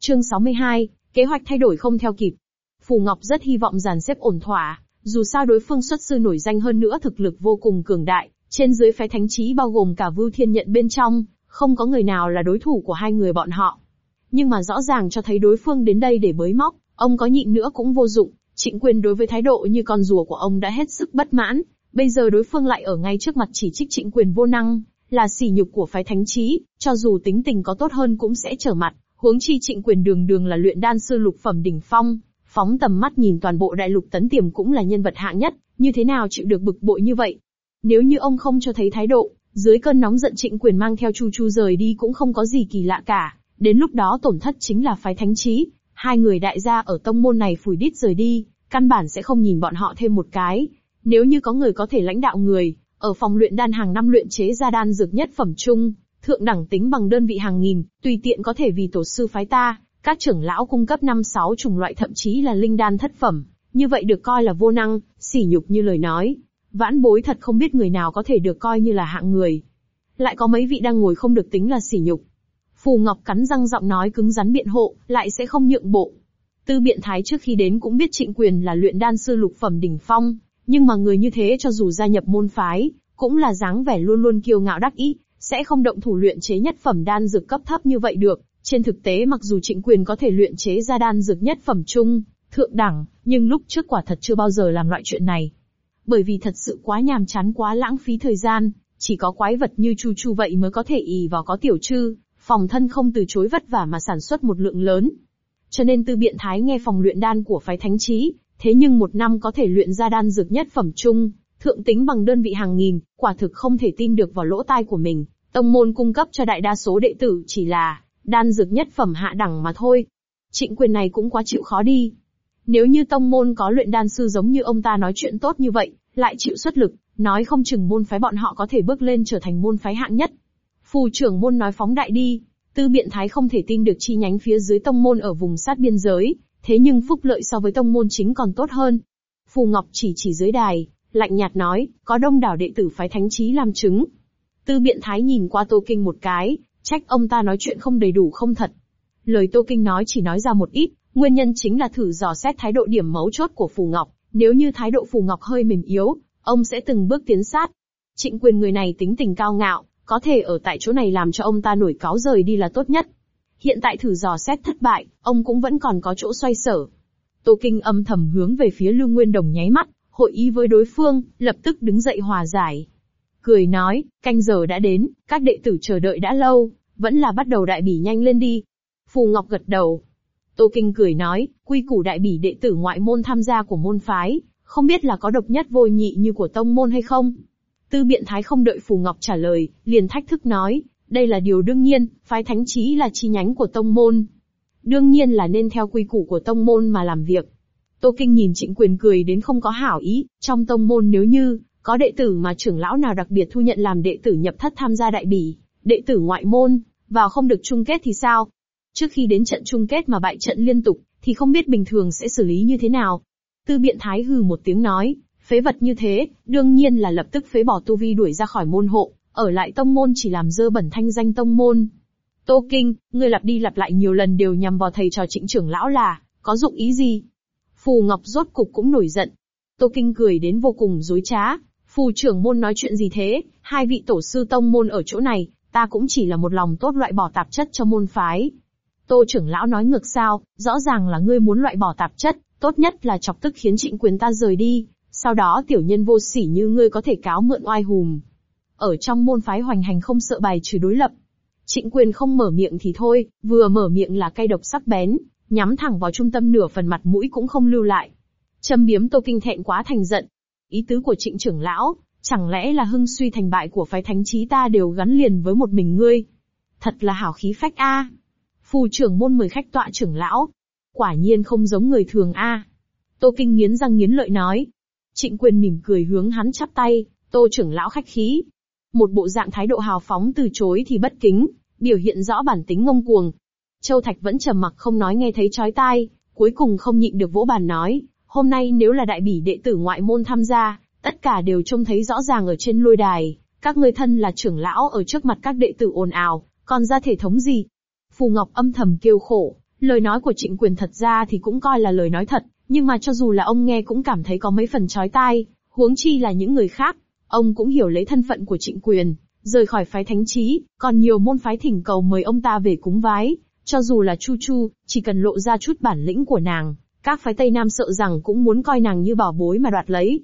Chương 62, kế hoạch thay đổi không theo kịp. Phù Ngọc rất hy vọng dàn xếp ổn thỏa, dù sao đối phương xuất sư nổi danh hơn nữa thực lực vô cùng cường đại, trên dưới phái thánh trí bao gồm cả Vưu Thiên Nhận bên trong, không có người nào là đối thủ của hai người bọn họ. Nhưng mà rõ ràng cho thấy đối phương đến đây để bới móc, ông có nhịn nữa cũng vô dụng, trịnh quyền đối với thái độ như con rùa của ông đã hết sức bất mãn, bây giờ đối phương lại ở ngay trước mặt chỉ trích trịnh quyền vô năng, là sỉ nhục của phái thánh trí, cho dù tính tình có tốt hơn cũng sẽ trở mặt, huống chi trịnh quyền đường đường là luyện đan sư lục phẩm đỉnh phong, phóng tầm mắt nhìn toàn bộ đại lục tấn tiềm cũng là nhân vật hạng nhất, như thế nào chịu được bực bội như vậy. Nếu như ông không cho thấy thái độ, dưới cơn nóng giận trịnh quyền mang theo Chu Chu rời đi cũng không có gì kỳ lạ cả, đến lúc đó tổn thất chính là phái thánh trí. Hai người đại gia ở tông môn này phủi đít rời đi, căn bản sẽ không nhìn bọn họ thêm một cái. Nếu như có người có thể lãnh đạo người, ở phòng luyện đan hàng năm luyện chế ra đan dược nhất phẩm trung, thượng đẳng tính bằng đơn vị hàng nghìn, tùy tiện có thể vì tổ sư phái ta, các trưởng lão cung cấp năm sáu chủng loại thậm chí là linh đan thất phẩm, như vậy được coi là vô năng, sỉ nhục như lời nói. Vãn bối thật không biết người nào có thể được coi như là hạng người. Lại có mấy vị đang ngồi không được tính là sỉ nhục. Phù Ngọc cắn răng giọng nói cứng rắn biện hộ, lại sẽ không nhượng bộ. Tư biện thái trước khi đến cũng biết trịnh quyền là luyện đan sư lục phẩm đỉnh phong, nhưng mà người như thế cho dù gia nhập môn phái, cũng là dáng vẻ luôn luôn kiêu ngạo đắc ý, sẽ không động thủ luyện chế nhất phẩm đan dược cấp thấp như vậy được. Trên thực tế mặc dù trịnh quyền có thể luyện chế ra đan dược nhất phẩm trung, thượng đẳng, nhưng lúc trước quả thật chưa bao giờ làm loại chuyện này bởi vì thật sự quá nhàm chán quá lãng phí thời gian, chỉ có quái vật như Chu Chu vậy mới có thể ì vào có tiểu trư, phòng thân không từ chối vất vả mà sản xuất một lượng lớn. Cho nên tư biện thái nghe phòng luyện đan của phái thánh trí, thế nhưng một năm có thể luyện ra đan dược nhất phẩm trung, thượng tính bằng đơn vị hàng nghìn, quả thực không thể tin được vào lỗ tai của mình. Tông môn cung cấp cho đại đa số đệ tử chỉ là đan dược nhất phẩm hạ đẳng mà thôi. Trịnh quyền này cũng quá chịu khó đi. Nếu như tông môn có luyện đan sư giống như ông ta nói chuyện tốt như vậy, lại chịu xuất lực, nói không chừng môn phái bọn họ có thể bước lên trở thành môn phái hạng nhất. Phù trưởng môn nói phóng đại đi, tư biện thái không thể tin được chi nhánh phía dưới tông môn ở vùng sát biên giới, thế nhưng phúc lợi so với tông môn chính còn tốt hơn. Phù Ngọc chỉ chỉ dưới đài, lạnh nhạt nói, có đông đảo đệ tử phái thánh trí làm chứng. Tư biện thái nhìn qua Tô Kinh một cái, trách ông ta nói chuyện không đầy đủ không thật. Lời Tô Kinh nói chỉ nói ra một ít, Nguyên nhân chính là thử dò xét thái độ điểm mấu chốt của Phù Ngọc, nếu như thái độ Phù Ngọc hơi mềm yếu, ông sẽ từng bước tiến sát. Trịnh quyền người này tính tình cao ngạo, có thể ở tại chỗ này làm cho ông ta nổi cáo rời đi là tốt nhất. Hiện tại thử dò xét thất bại, ông cũng vẫn còn có chỗ xoay sở. Tô Kinh âm thầm hướng về phía Lưu Nguyên Đồng nháy mắt, hội ý với đối phương, lập tức đứng dậy hòa giải. Cười nói, canh giờ đã đến, các đệ tử chờ đợi đã lâu, vẫn là bắt đầu đại bỉ nhanh lên đi. Phù Ngọc gật đầu, Tô Kinh cười nói, quy củ đại bỉ đệ tử ngoại môn tham gia của môn phái, không biết là có độc nhất vô nhị như của tông môn hay không? Tư biện thái không đợi Phù Ngọc trả lời, liền thách thức nói, đây là điều đương nhiên, phái thánh trí là chi nhánh của tông môn. Đương nhiên là nên theo quy củ của tông môn mà làm việc. Tô Kinh nhìn trịnh quyền cười đến không có hảo ý, trong tông môn nếu như, có đệ tử mà trưởng lão nào đặc biệt thu nhận làm đệ tử nhập thất tham gia đại bỉ, đệ tử ngoại môn, vào không được chung kết thì sao? Trước khi đến trận chung kết mà bại trận liên tục, thì không biết bình thường sẽ xử lý như thế nào. Tư biện thái hừ một tiếng nói, Phế vật như thế, đương nhiên là lập tức phế bỏ tu vi đuổi ra khỏi môn hộ, ở lại tông môn chỉ làm dơ bẩn thanh danh tông môn. Tô Kinh, ngươi lặp đi lặp lại nhiều lần đều nhằm vào thầy trò trịnh trưởng lão là, có dụng ý gì? Phù Ngọc rốt cục cũng nổi giận. Tô Kinh cười đến vô cùng dối trá. Phù trưởng môn nói chuyện gì thế, hai vị tổ sư tông môn ở chỗ này, ta cũng chỉ là một lòng tốt loại bỏ tạp chất cho môn phái. Tô trưởng lão nói ngược sao, rõ ràng là ngươi muốn loại bỏ tạp chất, tốt nhất là chọc tức khiến trịnh quyền ta rời đi, sau đó tiểu nhân vô sỉ như ngươi có thể cáo mượn oai hùm. Ở trong môn phái hoành hành không sợ bài trừ đối lập. Trịnh quyền không mở miệng thì thôi, vừa mở miệng là cay độc sắc bén, nhắm thẳng vào trung tâm nửa phần mặt mũi cũng không lưu lại. Châm biếm Tô Kinh thẹn quá thành giận. Ý tứ của trịnh trưởng lão, chẳng lẽ là hưng suy thành bại của phái thánh trí ta đều gắn liền với một mình ngươi? Thật là hảo khí phách a. Phù trưởng môn mời khách tọa trưởng lão. Quả nhiên không giống người thường a. Tô Kinh nghiến răng nghiến lợi nói. Trịnh quyền mỉm cười hướng hắn chắp tay, tô trưởng lão khách khí. Một bộ dạng thái độ hào phóng từ chối thì bất kính, biểu hiện rõ bản tính ngông cuồng, Châu Thạch vẫn trầm mặc không nói nghe thấy chói tai, cuối cùng không nhịn được vỗ bàn nói, hôm nay nếu là đại bỉ đệ tử ngoại môn tham gia, tất cả đều trông thấy rõ ràng ở trên lôi đài, các ngươi thân là trưởng lão ở trước mặt các đệ tử ồn ào, còn ra thể thống gì? Phù Ngọc âm thầm kêu khổ, lời nói của trịnh quyền thật ra thì cũng coi là lời nói thật, nhưng mà cho dù là ông nghe cũng cảm thấy có mấy phần chói tai, huống chi là những người khác, ông cũng hiểu lấy thân phận của trịnh quyền, rời khỏi phái thánh trí, còn nhiều môn phái thỉnh cầu mời ông ta về cúng vái, cho dù là Chu Chu, chỉ cần lộ ra chút bản lĩnh của nàng, các phái Tây Nam sợ rằng cũng muốn coi nàng như bảo bối mà đoạt lấy.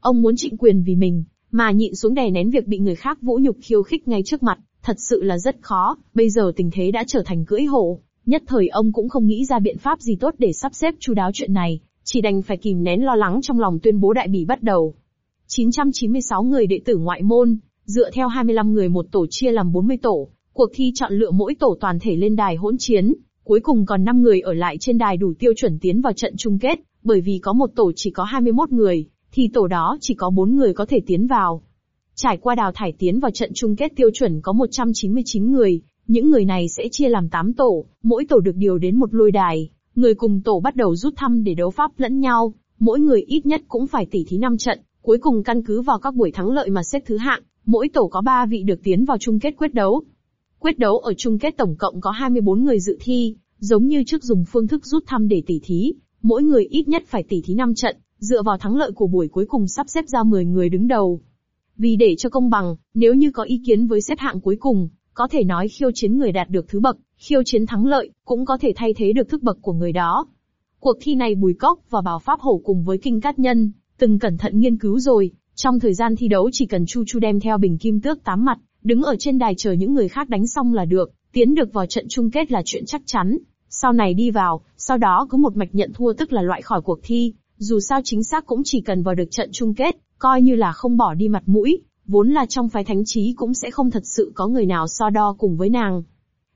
Ông muốn trịnh quyền vì mình, mà nhịn xuống đè nén việc bị người khác vũ nhục khiêu khích ngay trước mặt, thật sự là rất khó, bây giờ tình thế đã trở thành cưỡi hổ, nhất thời ông cũng không nghĩ ra biện pháp gì tốt để sắp xếp chu đáo chuyện này, chỉ đành phải kìm nén lo lắng trong lòng tuyên bố đại bỉ bắt đầu. 996 người đệ tử ngoại môn, dựa theo 25 người một tổ chia làm 40 tổ, Cuộc thi chọn lựa mỗi tổ toàn thể lên đài hỗn chiến, cuối cùng còn 5 người ở lại trên đài đủ tiêu chuẩn tiến vào trận chung kết, bởi vì có một tổ chỉ có 21 người, thì tổ đó chỉ có 4 người có thể tiến vào. Trải qua đào thải tiến vào trận chung kết tiêu chuẩn có 199 người, những người này sẽ chia làm 8 tổ, mỗi tổ được điều đến một lôi đài, người cùng tổ bắt đầu rút thăm để đấu pháp lẫn nhau, mỗi người ít nhất cũng phải tỉ thí 5 trận, cuối cùng căn cứ vào các buổi thắng lợi mà xếp thứ hạng, mỗi tổ có 3 vị được tiến vào chung kết quyết đấu. Quyết đấu ở chung kết tổng cộng có 24 người dự thi, giống như trước dùng phương thức rút thăm để tỉ thí, mỗi người ít nhất phải tỉ thí 5 trận, dựa vào thắng lợi của buổi cuối cùng sắp xếp ra 10 người đứng đầu. Vì để cho công bằng, nếu như có ý kiến với xếp hạng cuối cùng, có thể nói khiêu chiến người đạt được thứ bậc, khiêu chiến thắng lợi, cũng có thể thay thế được thức bậc của người đó. Cuộc thi này Bùi Cốc và Bảo Pháp Hổ cùng với Kinh Cát Nhân, từng cẩn thận nghiên cứu rồi, trong thời gian thi đấu chỉ cần Chu Chu đem theo bình kim tước tám mặt, đứng ở trên đài chờ những người khác đánh xong là được, tiến được vào trận chung kết là chuyện chắc chắn. Sau này đi vào, sau đó cứ một mạch nhận thua tức là loại khỏi cuộc thi, dù sao chính xác cũng chỉ cần vào được trận chung kết, coi như là không bỏ đi mặt mũi, vốn là trong phái thánh trí cũng sẽ không thật sự có người nào so đo cùng với nàng.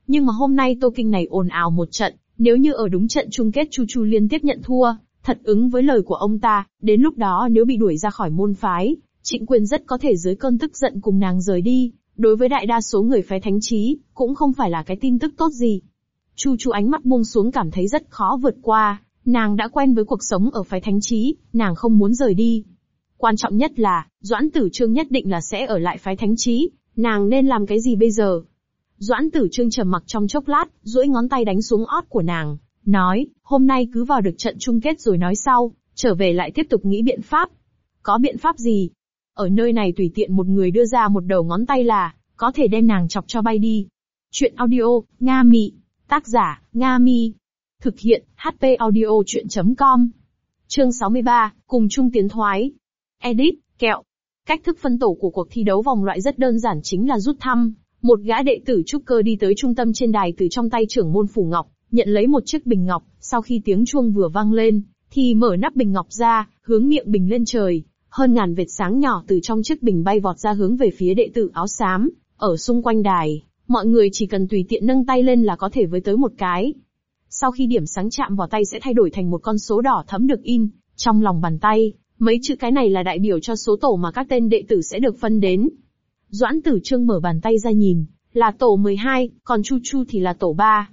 Nhưng mà hôm nay Tô Kinh này ồn ào một trận, nếu như ở đúng trận chung kết Chu Chu liên tiếp nhận thua, thật ứng với lời của ông ta, đến lúc đó nếu bị đuổi ra khỏi môn phái, Trịnh Quyền rất có thể dưới cơn tức giận cùng nàng rời đi, đối với đại đa số người phái thánh trí, cũng không phải là cái tin tức tốt gì. Chu Chu ánh mắt buông xuống cảm thấy rất khó vượt qua, nàng đã quen với cuộc sống ở phái thánh trí, nàng không muốn rời đi. Quan trọng nhất là, Doãn Tử Trương nhất định là sẽ ở lại phái thánh trí, nàng nên làm cái gì bây giờ? Doãn Tử Trương trầm mặc trong chốc lát, duỗi ngón tay đánh xuống ót của nàng, nói, hôm nay cứ vào được trận chung kết rồi nói sau, trở về lại tiếp tục nghĩ biện pháp. Có biện pháp gì? Ở nơi này tùy tiện một người đưa ra một đầu ngón tay là, có thể đem nàng chọc cho bay đi. Chuyện audio, Nga Mị. Tác giả, Nga Mi. Thực hiện, HP audio chuyện.com. Chương 63, cùng chung tiến thoái. Edit, kẹo. Cách thức phân tổ của cuộc thi đấu vòng loại rất đơn giản chính là rút thăm. Một gã đệ tử trúc cơ đi tới trung tâm trên đài từ trong tay trưởng môn phủ ngọc, nhận lấy một chiếc bình ngọc, sau khi tiếng chuông vừa vang lên, thì mở nắp bình ngọc ra, hướng miệng bình lên trời, hơn ngàn vệt sáng nhỏ từ trong chiếc bình bay vọt ra hướng về phía đệ tử áo xám, ở xung quanh đài, mọi người chỉ cần tùy tiện nâng tay lên là có thể với tới một cái. Sau khi điểm sáng chạm vào tay sẽ thay đổi thành một con số đỏ thẫm được in, trong lòng bàn tay, mấy chữ cái này là đại biểu cho số tổ mà các tên đệ tử sẽ được phân đến. Doãn tử trương mở bàn tay ra nhìn, là tổ 12, còn Chu Chu thì là tổ 3.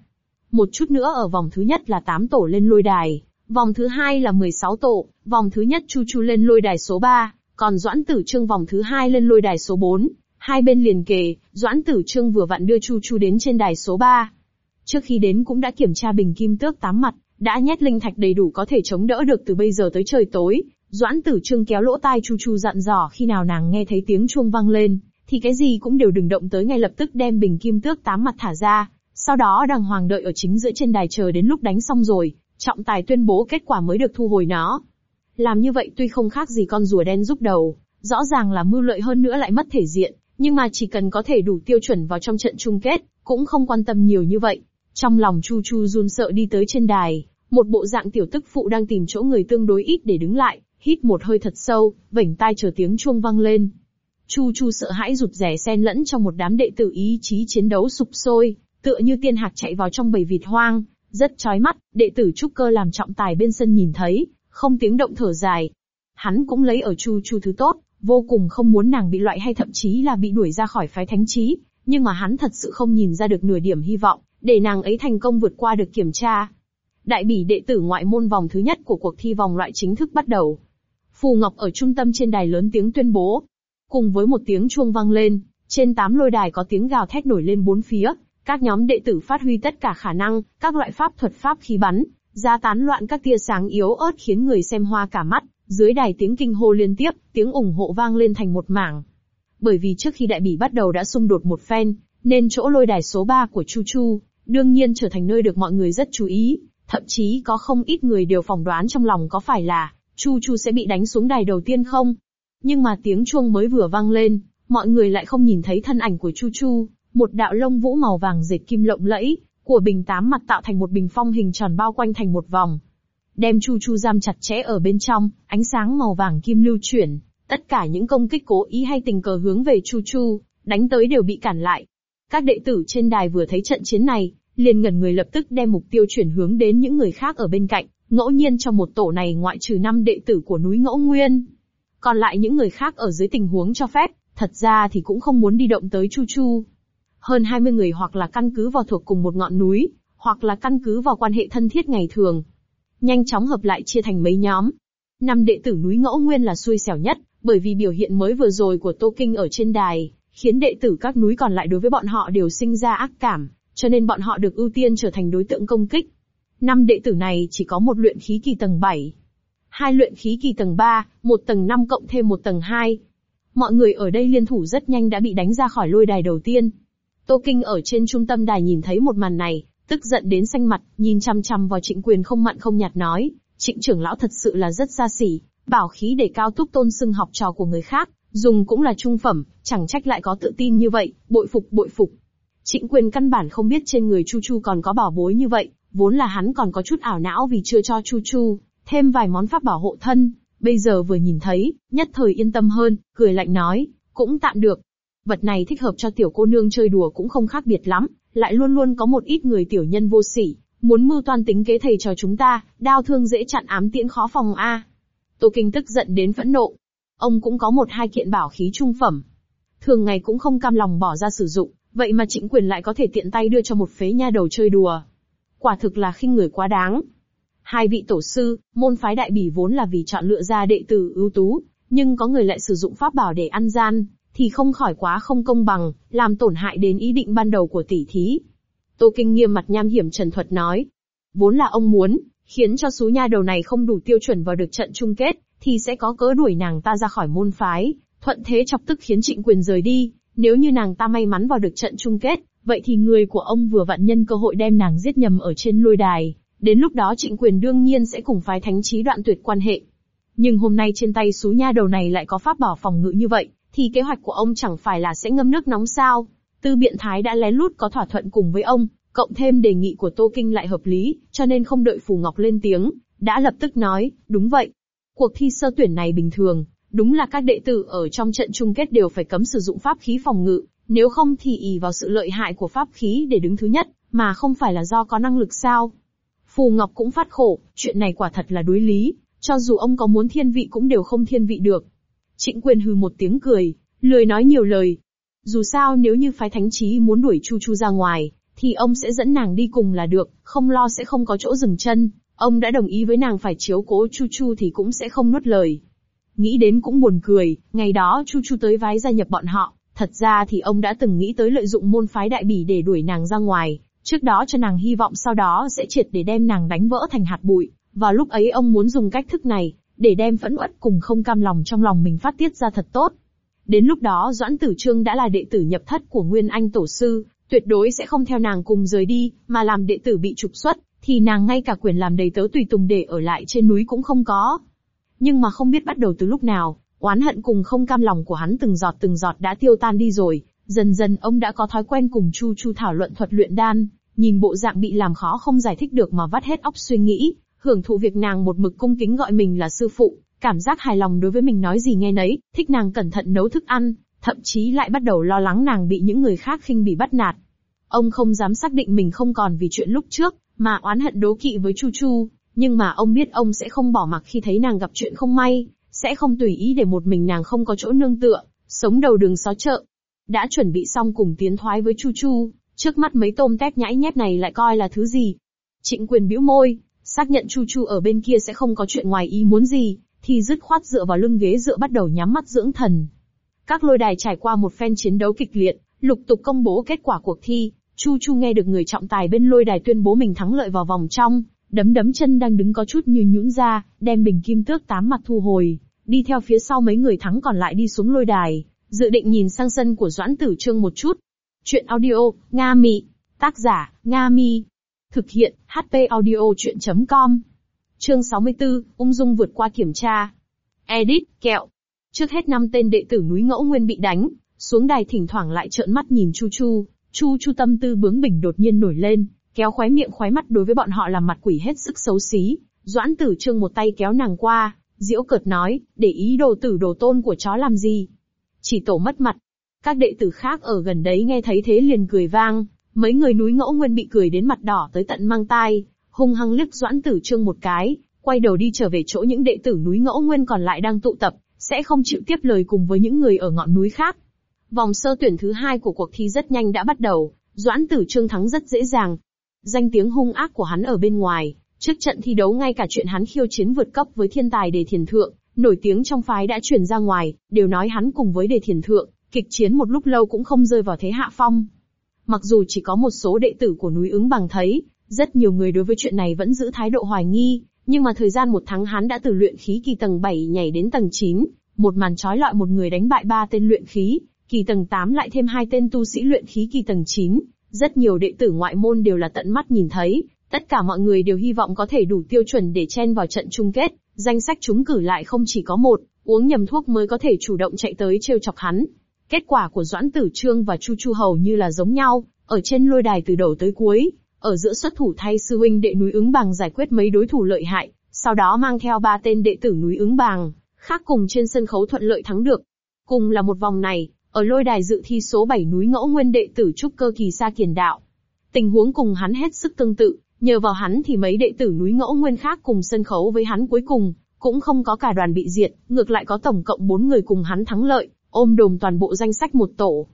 Một chút nữa ở vòng thứ nhất là 8 tổ lên lôi đài, Vòng thứ hai là 16 tổ, vòng thứ nhất Chu Chu lên lôi đài số 3, còn Doãn Tử Trương vòng thứ hai lên lôi đài số 4. Hai bên liền kề, Doãn Tử Trương vừa vặn đưa Chu Chu đến trên đài số 3. Trước khi đến cũng đã kiểm tra bình kim tước tám mặt, đã nhét linh thạch đầy đủ có thể chống đỡ được từ bây giờ tới trời tối. Doãn Tử Trương kéo lỗ tai Chu Chu dặn dò khi nào nàng nghe thấy tiếng chuông vang lên, thì cái gì cũng đều đừng động tới ngay lập tức đem bình kim tước tám mặt thả ra, sau đó đàng hoàng đợi ở chính giữa trên đài chờ đến lúc đánh xong rồi, trọng tài tuyên bố kết quả mới được thu hồi nó. Làm như vậy tuy không khác gì con rùa đen giúp đầu, rõ ràng là mưu lợi hơn nữa lại mất thể diện, nhưng mà chỉ cần có thể đủ tiêu chuẩn vào trong trận chung kết, cũng không quan tâm nhiều như vậy. Trong lòng Chu Chu run sợ đi tới trên đài, một bộ dạng tiểu tức phụ đang tìm chỗ người tương đối ít để đứng lại, hít một hơi thật sâu, vểnh tai chờ tiếng chuông vang lên. Chu Chu sợ hãi rụt rè xen lẫn trong một đám đệ tử ý chí chiến đấu sụp sôi, tựa như tiên hạc chạy vào trong bầy vịt hoang, rất chói mắt, đệ tử trúc cơ làm trọng tài bên sân nhìn thấy, không tiếng động thở dài. Hắn cũng lấy ở Chu Chu thứ tốt, vô cùng không muốn nàng bị loại hay thậm chí là bị đuổi ra khỏi phái thánh trí, nhưng mà hắn thật sự không nhìn ra được nửa điểm hy vọng, để nàng ấy thành công vượt qua được kiểm tra. Đại bỉ đệ tử ngoại môn vòng thứ nhất của cuộc thi vòng loại chính thức bắt đầu. Phù Ngọc ở trung tâm trên đài lớn tiếng tuyên bố. Cùng với một tiếng chuông vang lên, trên tám lôi đài có tiếng gào thét nổi lên bốn phía, các nhóm đệ tử phát huy tất cả khả năng, các loại pháp thuật pháp khí bắn, ra tán loạn các tia sáng yếu ớt khiến người xem hoa cả mắt, dưới đài tiếng kinh hô liên tiếp, tiếng ủng hộ vang lên thành một mảng. Bởi vì trước khi đại bỉ bắt đầu đã xung đột một phen, nên chỗ lôi đài số 3 của Chu Chu, đương nhiên trở thành nơi được mọi người rất chú ý, thậm chí có không ít người đều phỏng đoán trong lòng có phải là, Chu Chu sẽ bị đánh xuống đài đầu tiên không? Nhưng mà tiếng chuông mới vừa vang lên, mọi người lại không nhìn thấy thân ảnh của Chu Chu, một đạo lông vũ màu vàng dệt kim lộng lẫy, của bình tám mặt tạo thành một bình phong hình tròn bao quanh thành một vòng. Đem Chu Chu giam chặt chẽ ở bên trong, ánh sáng màu vàng kim lưu chuyển, tất cả những công kích cố ý hay tình cờ hướng về Chu Chu, đánh tới đều bị cản lại. Các đệ tử trên đài vừa thấy trận chiến này, liền ngẩn người lập tức đem mục tiêu chuyển hướng đến những người khác ở bên cạnh, ngẫu nhiên trong một tổ này ngoại trừ năm đệ tử của núi Ngẫu Nguyên. Còn lại những người khác ở dưới tình huống cho phép, thật ra thì cũng không muốn đi động tới Chu Chu. Hơn 20 người hoặc là căn cứ vào thuộc cùng một ngọn núi, hoặc là căn cứ vào quan hệ thân thiết ngày thường. Nhanh chóng hợp lại chia thành mấy nhóm. Năm đệ tử núi Ngẫu Nguyên là xui xẻo nhất, bởi vì biểu hiện mới vừa rồi của Tô Kinh ở trên đài, khiến đệ tử các núi còn lại đối với bọn họ đều sinh ra ác cảm, cho nên bọn họ được ưu tiên trở thành đối tượng công kích. Năm đệ tử này chỉ có một luyện khí kỳ tầng 7, hai luyện khí kỳ tầng 3, một tầng 5 cộng thêm một tầng 2. Mọi người ở đây liên thủ rất nhanh đã bị đánh ra khỏi lôi đài đầu tiên. Tô Kinh ở trên trung tâm đài nhìn thấy một màn này, tức giận đến xanh mặt, nhìn chăm chăm vào trịnh quyền không mặn không nhạt nói, trịnh trưởng lão thật sự là rất xa xỉ, bảo khí để cao túc tôn xưng học trò của người khác, dùng cũng là trung phẩm, chẳng trách lại có tự tin như vậy, bội phục bội phục. Trịnh quyền căn bản không biết trên người Chu Chu còn có bảo bối như vậy, vốn là hắn còn có chút ảo não vì chưa cho Chu Chu, thêm vài món pháp bảo hộ thân, bây giờ vừa nhìn thấy, nhất thời yên tâm hơn, cười lạnh nói, cũng tạm được, Vật này thích hợp cho tiểu cô nương chơi đùa cũng không khác biệt lắm, lại luôn luôn có một ít người tiểu nhân vô sỉ, muốn mưu toan tính kế thầy trò chúng ta, đao thương dễ chặn ám tiễn khó phòng a. Tô Kinh tức giận đến phẫn nộ. Ông cũng có một hai kiện bảo khí trung phẩm. Thường ngày cũng không cam lòng bỏ ra sử dụng, vậy mà trịnh quyền lại có thể tiện tay đưa cho một phế nha đầu chơi đùa. Quả thực là khinh người quá đáng. Hai vị tổ sư, môn phái đại bỉ vốn là vì chọn lựa ra đệ tử ưu tú, nhưng có người lại sử dụng pháp bảo để ăn gian, thì không khỏi quá không công bằng, làm tổn hại đến ý định ban đầu của tỷ thí. Tô Kinh nghiêm mặt nham hiểm trần thuật nói. Vốn là ông muốn, khiến cho số nha đầu này không đủ tiêu chuẩn vào được trận chung kết, thì sẽ có cớ đuổi nàng ta ra khỏi môn phái, thuận thế chọc tức khiến trịnh quyền rời đi. Nếu như nàng ta may mắn vào được trận chung kết, vậy thì người của ông vừa vặn nhân cơ hội đem nàng giết nhầm ở trên lôi đài. Đến lúc đó trịnh quyền đương nhiên sẽ cùng phái thánh trí đoạn tuyệt quan hệ. Nhưng hôm nay trên tay xú nha đầu này lại có pháp bảo phòng ngự như vậy, thì kế hoạch của ông chẳng phải là sẽ ngâm nước nóng sao? Tư biện thái đã lén lút có thỏa thuận cùng với ông, cộng thêm đề nghị của Tô Kinh lại hợp lý, cho nên không đợi Phù Ngọc lên tiếng, đã lập tức nói, đúng vậy. Cuộc thi sơ tuyển này bình thường, đúng là các đệ tử ở trong trận chung kết đều phải cấm sử dụng pháp khí phòng ngự, nếu không thì ỷ vào sự lợi hại của pháp khí để đứng thứ nhất, mà không phải là do có năng lực sao. Phù Ngọc cũng phát khổ, chuyện này quả thật là đối lý, cho dù ông có muốn thiên vị cũng đều không thiên vị được. Trịnh quyền hừ một tiếng cười, lười nói nhiều lời. Dù sao nếu như phái thánh trí muốn đuổi Chu Chu ra ngoài, thì ông sẽ dẫn nàng đi cùng là được, không lo sẽ không có chỗ dừng chân. Ông đã đồng ý với nàng phải chiếu cố Chu Chu thì cũng sẽ không nuốt lời. Nghĩ đến cũng buồn cười, ngày đó Chu Chu tới vái gia nhập bọn họ, thật ra thì ông đã từng nghĩ tới lợi dụng môn phái đại bỉ để đuổi nàng ra ngoài, trước đó cho nàng hy vọng sau đó sẽ triệt để đem nàng đánh vỡ thành hạt bụi. và lúc ấy ông muốn dùng cách thức này, để đem phẫn uất cùng không cam lòng trong lòng mình phát tiết ra thật tốt. Đến lúc đó Doãn Tử Trương đã là đệ tử nhập thất của Nguyên Anh Tổ Sư, tuyệt đối sẽ không theo nàng cùng rời đi, mà làm đệ tử bị trục xuất, thì nàng ngay cả quyền làm đầy tớ tùy tùng để ở lại trên núi cũng không có. Nhưng mà không biết bắt đầu từ lúc nào, oán hận cùng không cam lòng của hắn từng giọt từng giọt đã tiêu tan đi rồi, dần dần ông đã có thói quen cùng Chu Chu thảo luận thuật luyện đan, nhìn bộ dạng bị làm khó không giải thích được mà vắt hết óc suy nghĩ, hưởng thụ việc nàng một mực cung kính gọi mình là sư phụ, cảm giác hài lòng đối với mình nói gì nghe nấy, thích nàng cẩn thận nấu thức ăn, thậm chí lại bắt đầu lo lắng nàng bị những người khác khinh bỉ bắt nạt. Ông không dám xác định mình không còn vì chuyện lúc trước, mà oán hận đố kỵ với Chu Chu, nhưng mà ông biết ông sẽ không bỏ mặc khi thấy nàng gặp chuyện không may, sẽ không tùy ý để một mình nàng không có chỗ nương tựa, sống đầu đường xó chợ. Đã chuẩn bị xong cùng tiến thoái với Chu Chu, trước mắt mấy tôm tép nhãi nhép này lại coi là thứ gì. Trịnh quyền bĩu môi, xác nhận Chu Chu ở bên kia sẽ không có chuyện ngoài ý muốn gì, thì dứt khoát dựa vào lưng ghế dựa bắt đầu nhắm mắt dưỡng thần. Các lôi đài trải qua một phen chiến đấu kịch liệt, lục tục công bố kết quả cuộc thi, Chu Chu nghe được người trọng tài bên lôi đài tuyên bố mình thắng lợi vào vòng trong, đấm đấm chân đang đứng có chút như nhũn ra, đem bình kim tước tám mặt thu hồi, đi theo phía sau mấy người thắng còn lại đi xuống lôi đài, dự định nhìn sang sân của Doãn Tử Trương một chút. Chuyện audio, Nga Mị. Tác giả, Nga Mi. Thực hiện, HP audio chuyện.com. Chương 64, ung dung vượt qua kiểm tra. Edit, kẹo. Trước hết năm tên đệ tử núi ngẫu nguyên bị đánh, xuống đài thỉnh thoảng lại trợn mắt nhìn Chu Chu. Chu Chu tâm tư bướng bỉnh đột nhiên nổi lên, kéo khóe miệng khóe mắt đối với bọn họ làm mặt quỷ hết sức xấu xí. Doãn tử trương một tay kéo nàng qua, diễu cợt nói, để ý đồ tử đồ tôn của chó làm gì. Chỉ tổ mất mặt. Các đệ tử khác ở gần đấy nghe thấy thế liền cười vang, mấy người núi ngẫu nguyên bị cười đến mặt đỏ tới tận mang tai, hung hăng liếc doãn tử trương một cái, quay đầu đi trở về chỗ những đệ tử núi ngẫu nguyên còn lại đang tụ tập, sẽ không chịu tiếp lời cùng với những người ở ngọn núi khác. Vòng sơ tuyển thứ hai của cuộc thi rất nhanh đã bắt đầu, Doãn Tử Trương thắng rất dễ dàng. Danh tiếng hung ác của hắn ở bên ngoài, trước trận thi đấu ngay cả chuyện hắn khiêu chiến vượt cấp với thiên tài đề thiền thượng, nổi tiếng trong phái đã truyền ra ngoài, đều nói hắn cùng với đề thiền thượng, kịch chiến một lúc lâu cũng không rơi vào thế hạ phong. Mặc dù chỉ có một số đệ tử của núi ứng bằng thấy, rất nhiều người đối với chuyện này vẫn giữ thái độ hoài nghi, nhưng mà thời gian một tháng hắn đã từ luyện khí kỳ tầng 7 nhảy đến tầng 9, một màn trói lọi một người đánh bại ba tên luyện khí, kỳ tầng 8 lại thêm hai tên tu sĩ luyện khí kỳ tầng 9. Rất nhiều đệ tử ngoại môn đều là tận mắt nhìn thấy, tất cả mọi người đều hy vọng có thể đủ tiêu chuẩn để chen vào trận chung kết, danh sách chúng cử lại không chỉ có một, uống nhầm thuốc mới có thể chủ động chạy tới trêu chọc hắn. Kết quả của Doãn Tử Trương và Chu Chu hầu như là giống nhau, ở trên lôi đài từ đầu tới cuối, ở giữa xuất thủ thay sư huynh đệ núi ứng bằng giải quyết mấy đối thủ lợi hại, sau đó mang theo ba tên đệ tử núi ứng bằng, khác cùng trên sân khấu thuận lợi thắng được. Cùng là một vòng này, ở lôi đài dự thi số 7 núi ngẫu nguyên đệ tử trúc cơ kỳ sa kiền đạo. Tình huống cùng hắn hết sức tương tự, nhờ vào hắn thì mấy đệ tử núi ngẫu nguyên khác cùng sân khấu với hắn cuối cùng, cũng không có cả đoàn bị diệt, ngược lại có tổng cộng 4 người cùng hắn thắng lợi, ôm đồm toàn bộ danh sách một tổ.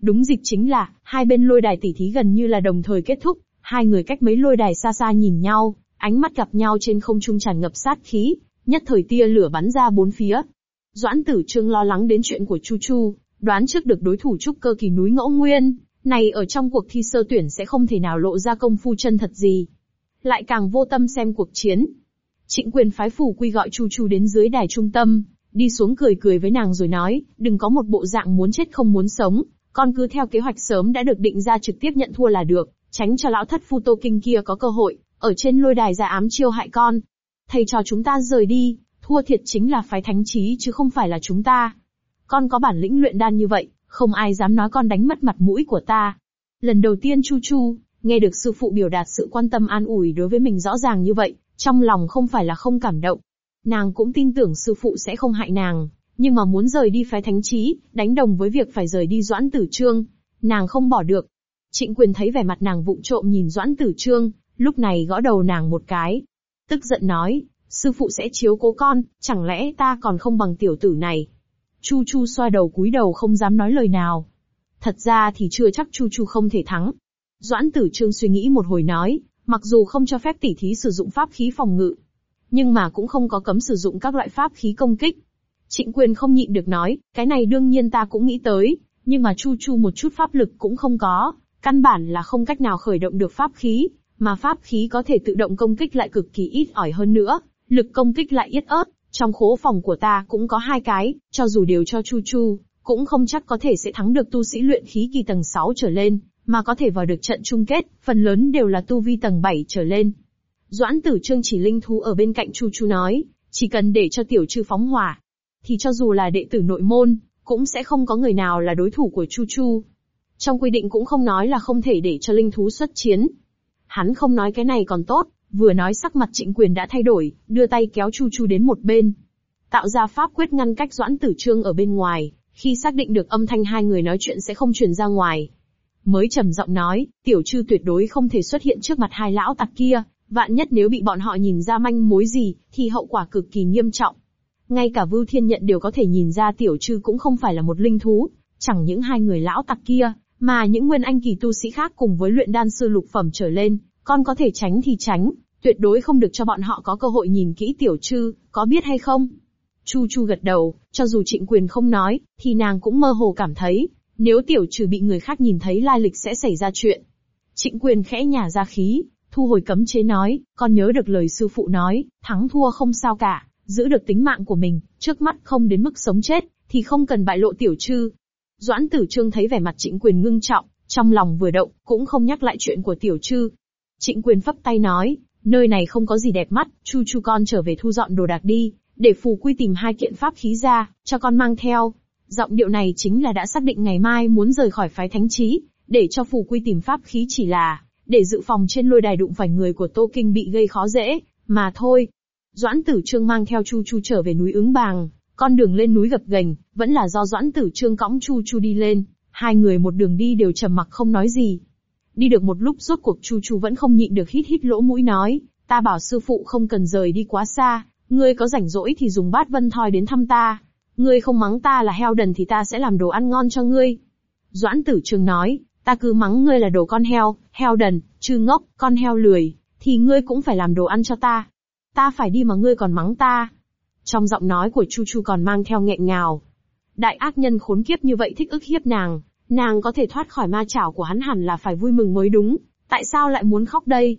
Đúng dịch chính là, hai bên lôi đài tỉ thí gần như là đồng thời kết thúc, hai người cách mấy lôi đài xa xa nhìn nhau, ánh mắt gặp nhau trên không trung tràn ngập sát khí, nhất thời tia lửa bắn ra bốn phía. Doãn tử trương lo lắng đến chuyện của Chu Chu, đoán trước được đối thủ trúc cơ kỳ núi ngẫu nguyên, này ở trong cuộc thi sơ tuyển sẽ không thể nào lộ ra công phu chân thật gì. Lại càng vô tâm xem cuộc chiến. Trịnh quyền phái phủ quy gọi Chu Chu đến dưới đài trung tâm, đi xuống cười cười với nàng rồi nói, đừng có một bộ dạng muốn chết không muốn sống, con cứ theo kế hoạch sớm đã được định ra trực tiếp nhận thua là được, tránh cho lão thất phu tô kinh kia có cơ hội, ở trên lôi đài ra ám chiêu hại con. Thầy trò chúng ta rời đi, thua thiệt chính là phái thánh trí chứ không phải là chúng ta. Con có bản lĩnh luyện đan như vậy, không ai dám nói con đánh mất mặt mũi của ta. Lần đầu tiên Chu Chu, nghe được sư phụ biểu đạt sự quan tâm an ủi đối với mình rõ ràng như vậy, trong lòng không phải là không cảm động. Nàng cũng tin tưởng sư phụ sẽ không hại nàng, nhưng mà muốn rời đi phái thánh trí, đánh đồng với việc phải rời đi doãn tử trương. Nàng không bỏ được. Trịnh quyền thấy vẻ mặt nàng vụng trộm nhìn doãn tử trương, lúc này gõ đầu nàng một cái. Tức giận nói, sư phụ sẽ chiếu cố con, chẳng lẽ ta còn không bằng tiểu tử này. Chu Chu xoa đầu cúi đầu không dám nói lời nào. Thật ra thì chưa chắc Chu Chu không thể thắng. Doãn tử trương suy nghĩ một hồi nói, Mặc dù không cho phép tỷ thí sử dụng pháp khí phòng ngự, nhưng mà cũng không có cấm sử dụng các loại pháp khí công kích. Trịnh quyền không nhịn được nói, cái này đương nhiên ta cũng nghĩ tới, nhưng mà Chu Chu một chút pháp lực cũng không có, căn bản là không cách nào khởi động được pháp khí, mà pháp khí có thể tự động công kích lại cực kỳ ít ỏi hơn nữa, lực công kích lại ít ớt, trong khố phòng của ta cũng có hai cái, cho dù đều cho Chu Chu, cũng không chắc có thể sẽ thắng được tu sĩ luyện khí kỳ tầng 6 trở lên, mà có thể vào được trận chung kết, phần lớn đều là tu vi tầng 7 trở lên. Doãn tử trương chỉ linh thú ở bên cạnh Chu Chu nói, chỉ cần để cho tiểu trư phóng hỏa, thì cho dù là đệ tử nội môn, cũng sẽ không có người nào là đối thủ của Chu Chu. Trong quy định cũng không nói là không thể để cho linh thú xuất chiến. Hắn không nói cái này còn tốt, vừa nói sắc mặt trịnh quyền đã thay đổi, đưa tay kéo Chu Chu đến một bên. Tạo ra pháp quyết ngăn cách doãn tử trương ở bên ngoài, khi xác định được âm thanh hai người nói chuyện sẽ không truyền ra ngoài. Mới trầm giọng nói, tiểu trư tuyệt đối không thể xuất hiện trước mặt hai lão tặc kia, vạn nhất nếu bị bọn họ nhìn ra manh mối gì, thì hậu quả cực kỳ nghiêm trọng. Ngay cả Vưu Thiên Nhận đều có thể nhìn ra tiểu trư cũng không phải là một linh thú, chẳng những hai người lão tặc kia, mà những nguyên anh kỳ tu sĩ khác cùng với luyện đan sư lục phẩm trở lên, con có thể tránh thì tránh, tuyệt đối không được cho bọn họ có cơ hội nhìn kỹ tiểu trư, có biết hay không? Chu Chu gật đầu, cho dù trịnh quyền không nói, thì nàng cũng mơ hồ cảm thấy, nếu tiểu trừ bị người khác nhìn thấy lai lịch sẽ xảy ra chuyện. Trịnh quyền khẽ nhả ra khí, thu hồi cấm chế nói, con nhớ được lời sư phụ nói, thắng thua không sao cả, giữ được tính mạng của mình, trước mắt không đến mức sống chết, thì không cần bại lộ tiểu trư. Doãn tử trương thấy vẻ mặt trịnh quyền ngưng trọng, trong lòng vừa động, cũng không nhắc lại chuyện của tiểu trư. Trịnh quyền phấp tay nói, nơi này không có gì đẹp mắt, chu chu con trở về thu dọn đồ đạc đi, để phù quy tìm hai kiện pháp khí ra, cho con mang theo. Giọng điệu này chính là đã xác định ngày mai muốn rời khỏi phái thánh trí, để cho phù quy tìm pháp khí chỉ là, để dự phòng trên lôi đài đụng phải người của Tô Kinh bị gây khó dễ, mà thôi. Doãn Tử Trương mang theo Chu Chu trở về núi ứng bàng, con đường lên núi gập ghềnh, vẫn là do Doãn Tử Trương cõng Chu Chu đi lên, hai người một đường đi đều trầm mặc không nói gì. Đi được một lúc rốt cuộc Chu Chu vẫn không nhịn được hít hít lỗ mũi nói, ta bảo sư phụ không cần rời đi quá xa, ngươi có rảnh rỗi thì dùng bát vân thoi đến thăm ta. Ngươi không mắng ta là heo đần thì ta sẽ làm đồ ăn ngon cho ngươi. Doãn tử trường nói, ta cứ mắng ngươi là đồ con heo, heo đần, chư ngốc, con heo lười, thì ngươi cũng phải làm đồ ăn cho ta. Ta phải đi mà ngươi còn mắng ta. Trong giọng nói của Chu Chu còn mang theo nghẹn ngào. Đại ác nhân khốn kiếp như vậy thích ức hiếp nàng, nàng có thể thoát khỏi ma chảo của hắn hẳn là phải vui mừng mới đúng, tại sao lại muốn khóc đây?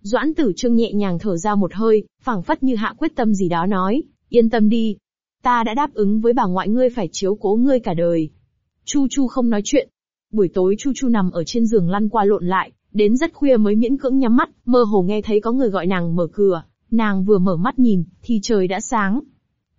Doãn tử trương nhẹ nhàng thở ra một hơi, phảng phất như hạ quyết tâm gì đó nói, yên tâm đi. Ta đã đáp ứng với bà ngoại ngươi phải chiếu cố ngươi cả đời. Chu Chu không nói chuyện. Buổi tối Chu Chu nằm ở trên giường lăn qua lộn lại, đến rất khuya mới miễn cưỡng nhắm mắt, mơ hồ nghe thấy có người gọi nàng mở cửa. Nàng vừa mở mắt nhìn, thì trời đã sáng.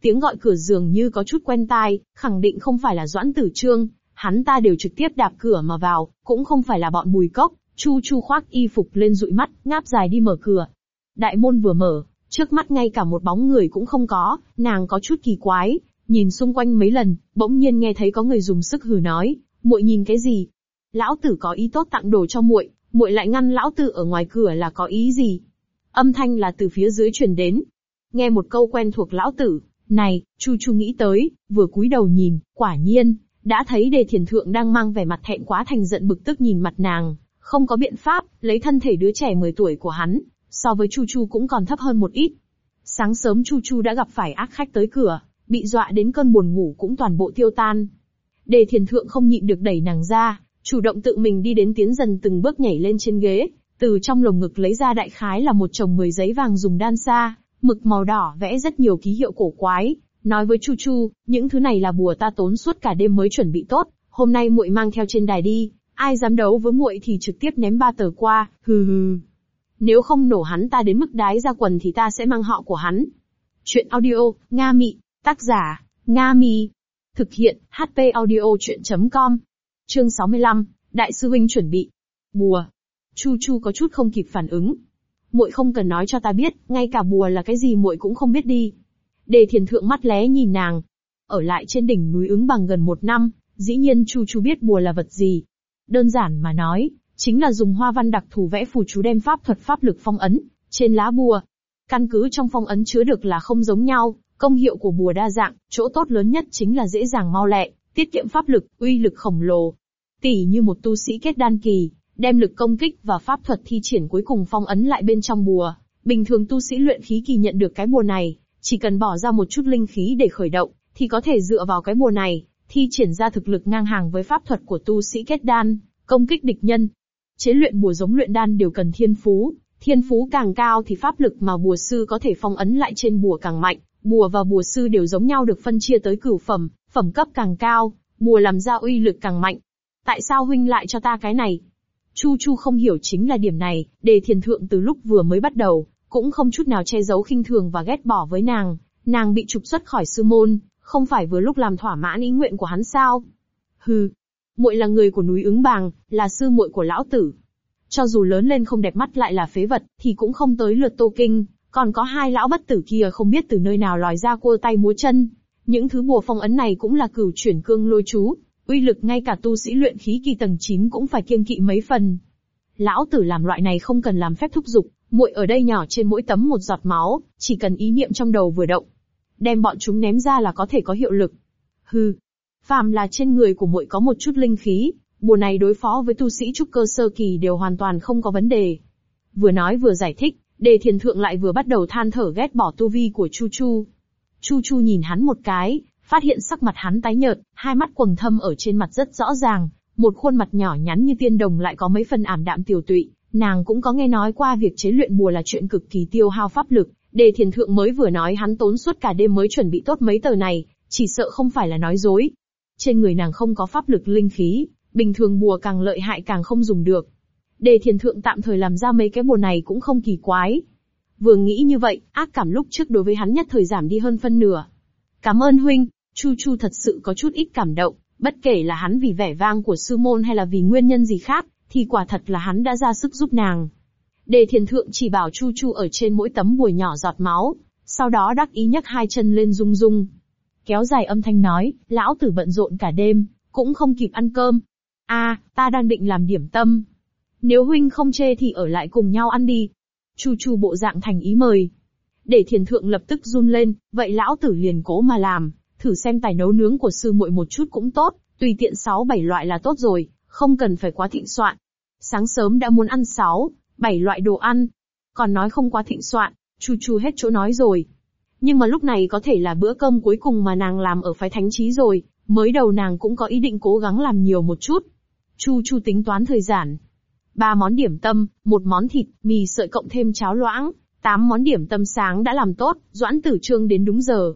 Tiếng gọi cửa giường như có chút quen tai, khẳng định không phải là Doãn Tử Trương, hắn ta đều trực tiếp đạp cửa mà vào, cũng không phải là bọn bùi cốc, Chu Chu khoác y phục lên dụi mắt, ngáp dài đi mở cửa. Đại môn vừa mở, trước mắt ngay cả một bóng người cũng không có, nàng có chút kỳ quái, nhìn xung quanh mấy lần, bỗng nhiên nghe thấy có người dùng sức hừ nói, muội nhìn cái gì? Lão tử có ý tốt tặng đồ cho muội, muội lại ngăn lão tử ở ngoài cửa là có ý gì? Âm thanh là từ phía dưới truyền đến. Nghe một câu quen thuộc lão tử, này, Chu Chu nghĩ tới, vừa cúi đầu nhìn, quả nhiên, đã thấy đề thiền thượng đang mang vẻ mặt thẹn quá thành giận bực tức nhìn mặt nàng. Không có biện pháp, lấy thân thể đứa trẻ 10 tuổi của hắn, so với Chu Chu cũng còn thấp hơn một ít. Sáng sớm Chu Chu đã gặp phải ác khách tới cửa, bị dọa đến cơn buồn ngủ cũng toàn bộ tiêu tan. Đề thiền thượng không nhịn được đẩy nàng ra, chủ động tự mình đi đến tiến dần từng bước nhảy lên trên ghế, từ trong lồng ngực lấy ra đại khái là một chồng 10 giấy vàng dùng đan xa, mực màu đỏ vẽ rất nhiều ký hiệu cổ quái, nói với Chu Chu, những thứ này là bùa ta tốn suốt cả đêm mới chuẩn bị tốt, hôm nay muội mang theo trên đài đi, Ai dám đấu với muội thì trực tiếp ném ba tờ qua, hừ hừ. Nếu không nổ hắn ta đến mức đái ra quần thì ta sẽ mang họ của hắn. Chuyện audio, Nga Mị, tác giả, Nga Mi. Thực hiện, HP audio chuyện.com. Chương 65, Đại sư huynh chuẩn bị. Bùa. Chu Chu có chút không kịp phản ứng. Muội không cần nói cho ta biết, ngay cả bùa là cái gì muội cũng không biết đi. Đề thiền thượng mắt lé nhìn nàng. Ở lại trên đỉnh núi ứng bằng gần một năm, dĩ nhiên Chu Chu biết bùa là vật gì. Đơn giản mà nói, chính là dùng hoa văn đặc thù vẽ phù chú đem pháp thuật pháp lực phong ấn, trên lá bùa. Căn cứ trong phong ấn chứa được là không giống nhau, công hiệu của bùa đa dạng, chỗ tốt lớn nhất chính là dễ dàng mau lẹ, tiết kiệm pháp lực, uy lực khổng lồ. Tỷ như một tu sĩ kết đan kỳ, đem lực công kích và pháp thuật thi triển cuối cùng phong ấn lại bên trong bùa. Bình thường tu sĩ luyện khí kỳ nhận được cái bùa này, chỉ cần bỏ ra một chút linh khí để khởi động, thì có thể dựa vào cái bùa này, thi triển ra thực lực ngang hàng với pháp thuật của tu sĩ kết đan, công kích địch nhân. Chế luyện bùa giống luyện đan đều cần thiên phú, thiên phú càng cao thì pháp lực mà bùa sư có thể phong ấn lại trên bùa càng mạnh, bùa và bùa sư đều giống nhau được phân chia tới cửu phẩm, phẩm cấp càng cao, bùa làm ra uy lực càng mạnh. Tại sao huynh lại cho ta cái này? Chu Chu không hiểu chính là điểm này, đề thiền thượng từ lúc vừa mới bắt đầu, cũng không chút nào che giấu khinh thường và ghét bỏ với nàng, nàng bị trục xuất khỏi sư môn, không phải vừa lúc làm thỏa mãn ý nguyện của hắn sao? Hừ, muội là người của núi ứng bàng, là sư muội của lão tử. Cho dù lớn lên không đẹp mắt lại là phế vật, thì cũng không tới lượt tô kinh, còn có hai lão bất tử kia không biết từ nơi nào lòi ra cua tay múa chân. Những thứ bùa phong ấn này cũng là cửu chuyển cương lôi chú, uy lực ngay cả tu sĩ luyện khí kỳ tầng 9 cũng phải kiêng kỵ mấy phần. Lão tử làm loại này không cần làm phép thúc dục, muội ở đây nhỏ trên mỗi tấm một giọt máu, chỉ cần ý niệm trong đầu vừa động, đem bọn chúng ném ra là có thể có hiệu lực. Hừ, phàm là trên người của muội có một chút linh khí, bùa này đối phó với tu sĩ trúc cơ sơ kỳ đều hoàn toàn không có vấn đề. Vừa nói vừa giải thích, đề thiền thượng lại vừa bắt đầu than thở ghét bỏ tu vi của Chu Chu. Chu Chu nhìn hắn một cái, phát hiện sắc mặt hắn tái nhợt, hai mắt quầng thâm ở trên mặt rất rõ ràng, một khuôn mặt nhỏ nhắn như tiên đồng lại có mấy phần ảm đạm tiểu tụy, nàng cũng có nghe nói qua việc chế luyện bùa là chuyện cực kỳ tiêu hao pháp lực, đề thiền thượng mới vừa nói hắn tốn suốt cả đêm mới chuẩn bị tốt mấy tờ này, chỉ sợ không phải là nói dối. Trên người nàng không có pháp lực linh khí, bình thường bùa càng lợi hại càng không dùng được. Đề thiền thượng tạm thời làm ra mấy cái bùa này cũng không kỳ quái. Vừa nghĩ như vậy, ác cảm lúc trước đối với hắn nhất thời giảm đi hơn phân nửa. Cảm ơn huynh, Chu Chu thật sự có chút ít cảm động, bất kể là hắn vì vẻ vang của sư môn hay là vì nguyên nhân gì khác, thì quả thật là hắn đã ra sức giúp nàng. Đề thiền thượng chỉ bảo Chu Chu ở trên mỗi tấm bùi nhỏ giọt máu, sau đó đắc ý nhấc hai chân lên rung rung. Kéo dài âm thanh nói, lão tử bận rộn cả đêm, cũng không kịp ăn cơm. a ta đang định làm điểm tâm. Nếu huynh không chê thì ở lại cùng nhau ăn đi. Chu Chu bộ dạng thành ý mời. Để thiền thượng lập tức run lên, vậy lão tử liền cố mà làm, thử xem tài nấu nướng của sư muội một chút cũng tốt, tùy tiện sáu bảy loại là tốt rồi, không cần phải quá thịnh soạn. Sáng sớm đã muốn ăn sáu, bảy loại đồ ăn, còn nói không quá thịnh soạn, chu chu hết chỗ nói rồi. Nhưng mà lúc này có thể là bữa cơm cuối cùng mà nàng làm ở phái thánh trí rồi, mới đầu nàng cũng có ý định cố gắng làm nhiều một chút. Chu chu tính toán thời gian. Ba món điểm tâm, một món thịt, mì sợi cộng thêm cháo loãng, tám món điểm tâm sáng đã làm tốt, doãn tử trương đến đúng giờ.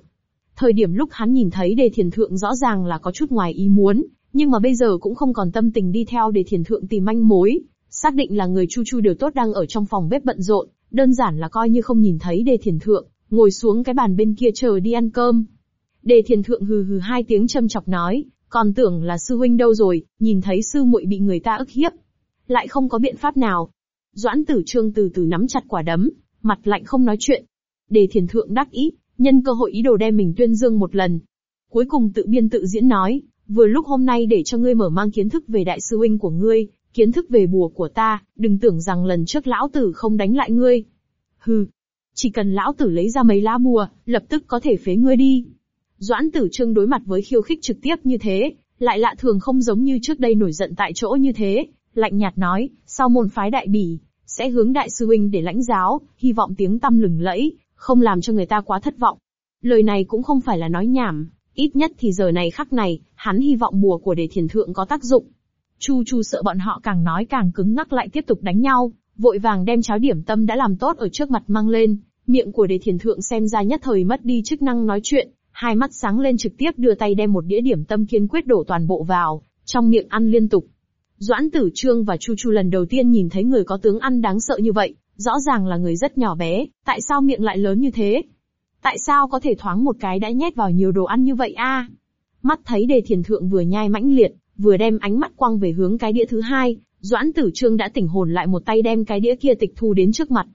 Thời điểm lúc hắn nhìn thấy đề thiền thượng rõ ràng là có chút ngoài ý muốn, nhưng mà bây giờ cũng không còn tâm tình đi theo để thiền thượng tìm manh mối, xác định là người chu chu đều tốt đang ở trong phòng bếp bận rộn, đơn giản là coi như không nhìn thấy đề thiền thượng, ngồi xuống cái bàn bên kia chờ đi ăn cơm. Đề thiền thượng hừ hừ hai tiếng châm chọc nói, còn tưởng là sư huynh đâu rồi, nhìn thấy sư muội bị người ta ức hiếp. Lại không có biện pháp nào. Doãn tử trương từ từ nắm chặt quả đấm, mặt lạnh không nói chuyện. Đề thiền thượng đắc ý, nhân cơ hội ý đồ đem mình tuyên dương một lần. Cuối cùng tự biên tự diễn nói, vừa lúc hôm nay để cho ngươi mở mang kiến thức về đại sư huynh của ngươi, kiến thức về bùa của ta, đừng tưởng rằng lần trước lão tử không đánh lại ngươi. Hừ, chỉ cần lão tử lấy ra mấy lá bùa, lập tức có thể phế ngươi đi. Doãn tử trương đối mặt với khiêu khích trực tiếp như thế, lại lạ thường không giống như trước đây nổi giận tại chỗ như thế, lạnh nhạt nói, sau môn phái đại bỉ, sẽ hướng đại sư huynh để lãnh giáo, hy vọng tiếng tăm lừng lẫy, không làm cho người ta quá thất vọng. Lời này cũng không phải là nói nhảm, ít nhất thì giờ này khắc này, hắn hy vọng bùa của đề thiền thượng có tác dụng. Chu Chu sợ bọn họ càng nói càng cứng ngắc lại tiếp tục đánh nhau, vội vàng đem cháo điểm tâm đã làm tốt ở trước mặt mang lên, miệng của đề thiền thượng xem ra nhất thời mất đi chức năng nói chuyện, hai mắt sáng lên trực tiếp đưa tay đem một đĩa điểm tâm kiên quyết đổ toàn bộ vào, trong miệng ăn liên tục. Doãn Tử Trương và Chu Chu lần đầu tiên nhìn thấy người có tướng ăn đáng sợ như vậy, rõ ràng là người rất nhỏ bé, tại sao miệng lại lớn như thế? Tại sao có thể thoáng một cái đã nhét vào nhiều đồ ăn như vậy a? Mắt thấy đề thiền thượng vừa nhai mãnh liệt, vừa đem ánh mắt quăng về hướng cái đĩa thứ hai, Doãn Tử Trương đã tỉnh hồn lại một tay đem cái đĩa kia tịch thu đến trước mặt.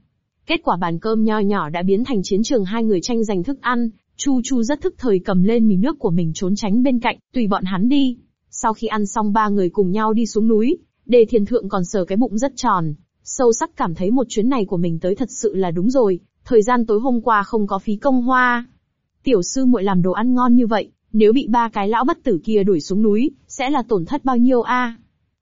Kết quả bàn cơm nho nhỏ đã biến thành chiến trường hai người tranh giành thức ăn, Chu Chu rất thức thời cầm lên mì nước của mình trốn tránh bên cạnh, tùy bọn hắn đi. Sau khi ăn xong ba người cùng nhau đi xuống núi, Đề Thiền Thượng còn sờ cái bụng rất tròn, sâu sắc cảm thấy một chuyến này của mình tới thật sự là đúng rồi, thời gian tối hôm qua không có phí công hoa. Tiểu sư muội làm đồ ăn ngon như vậy, nếu bị ba cái lão bất tử kia đuổi xuống núi, sẽ là tổn thất bao nhiêu a?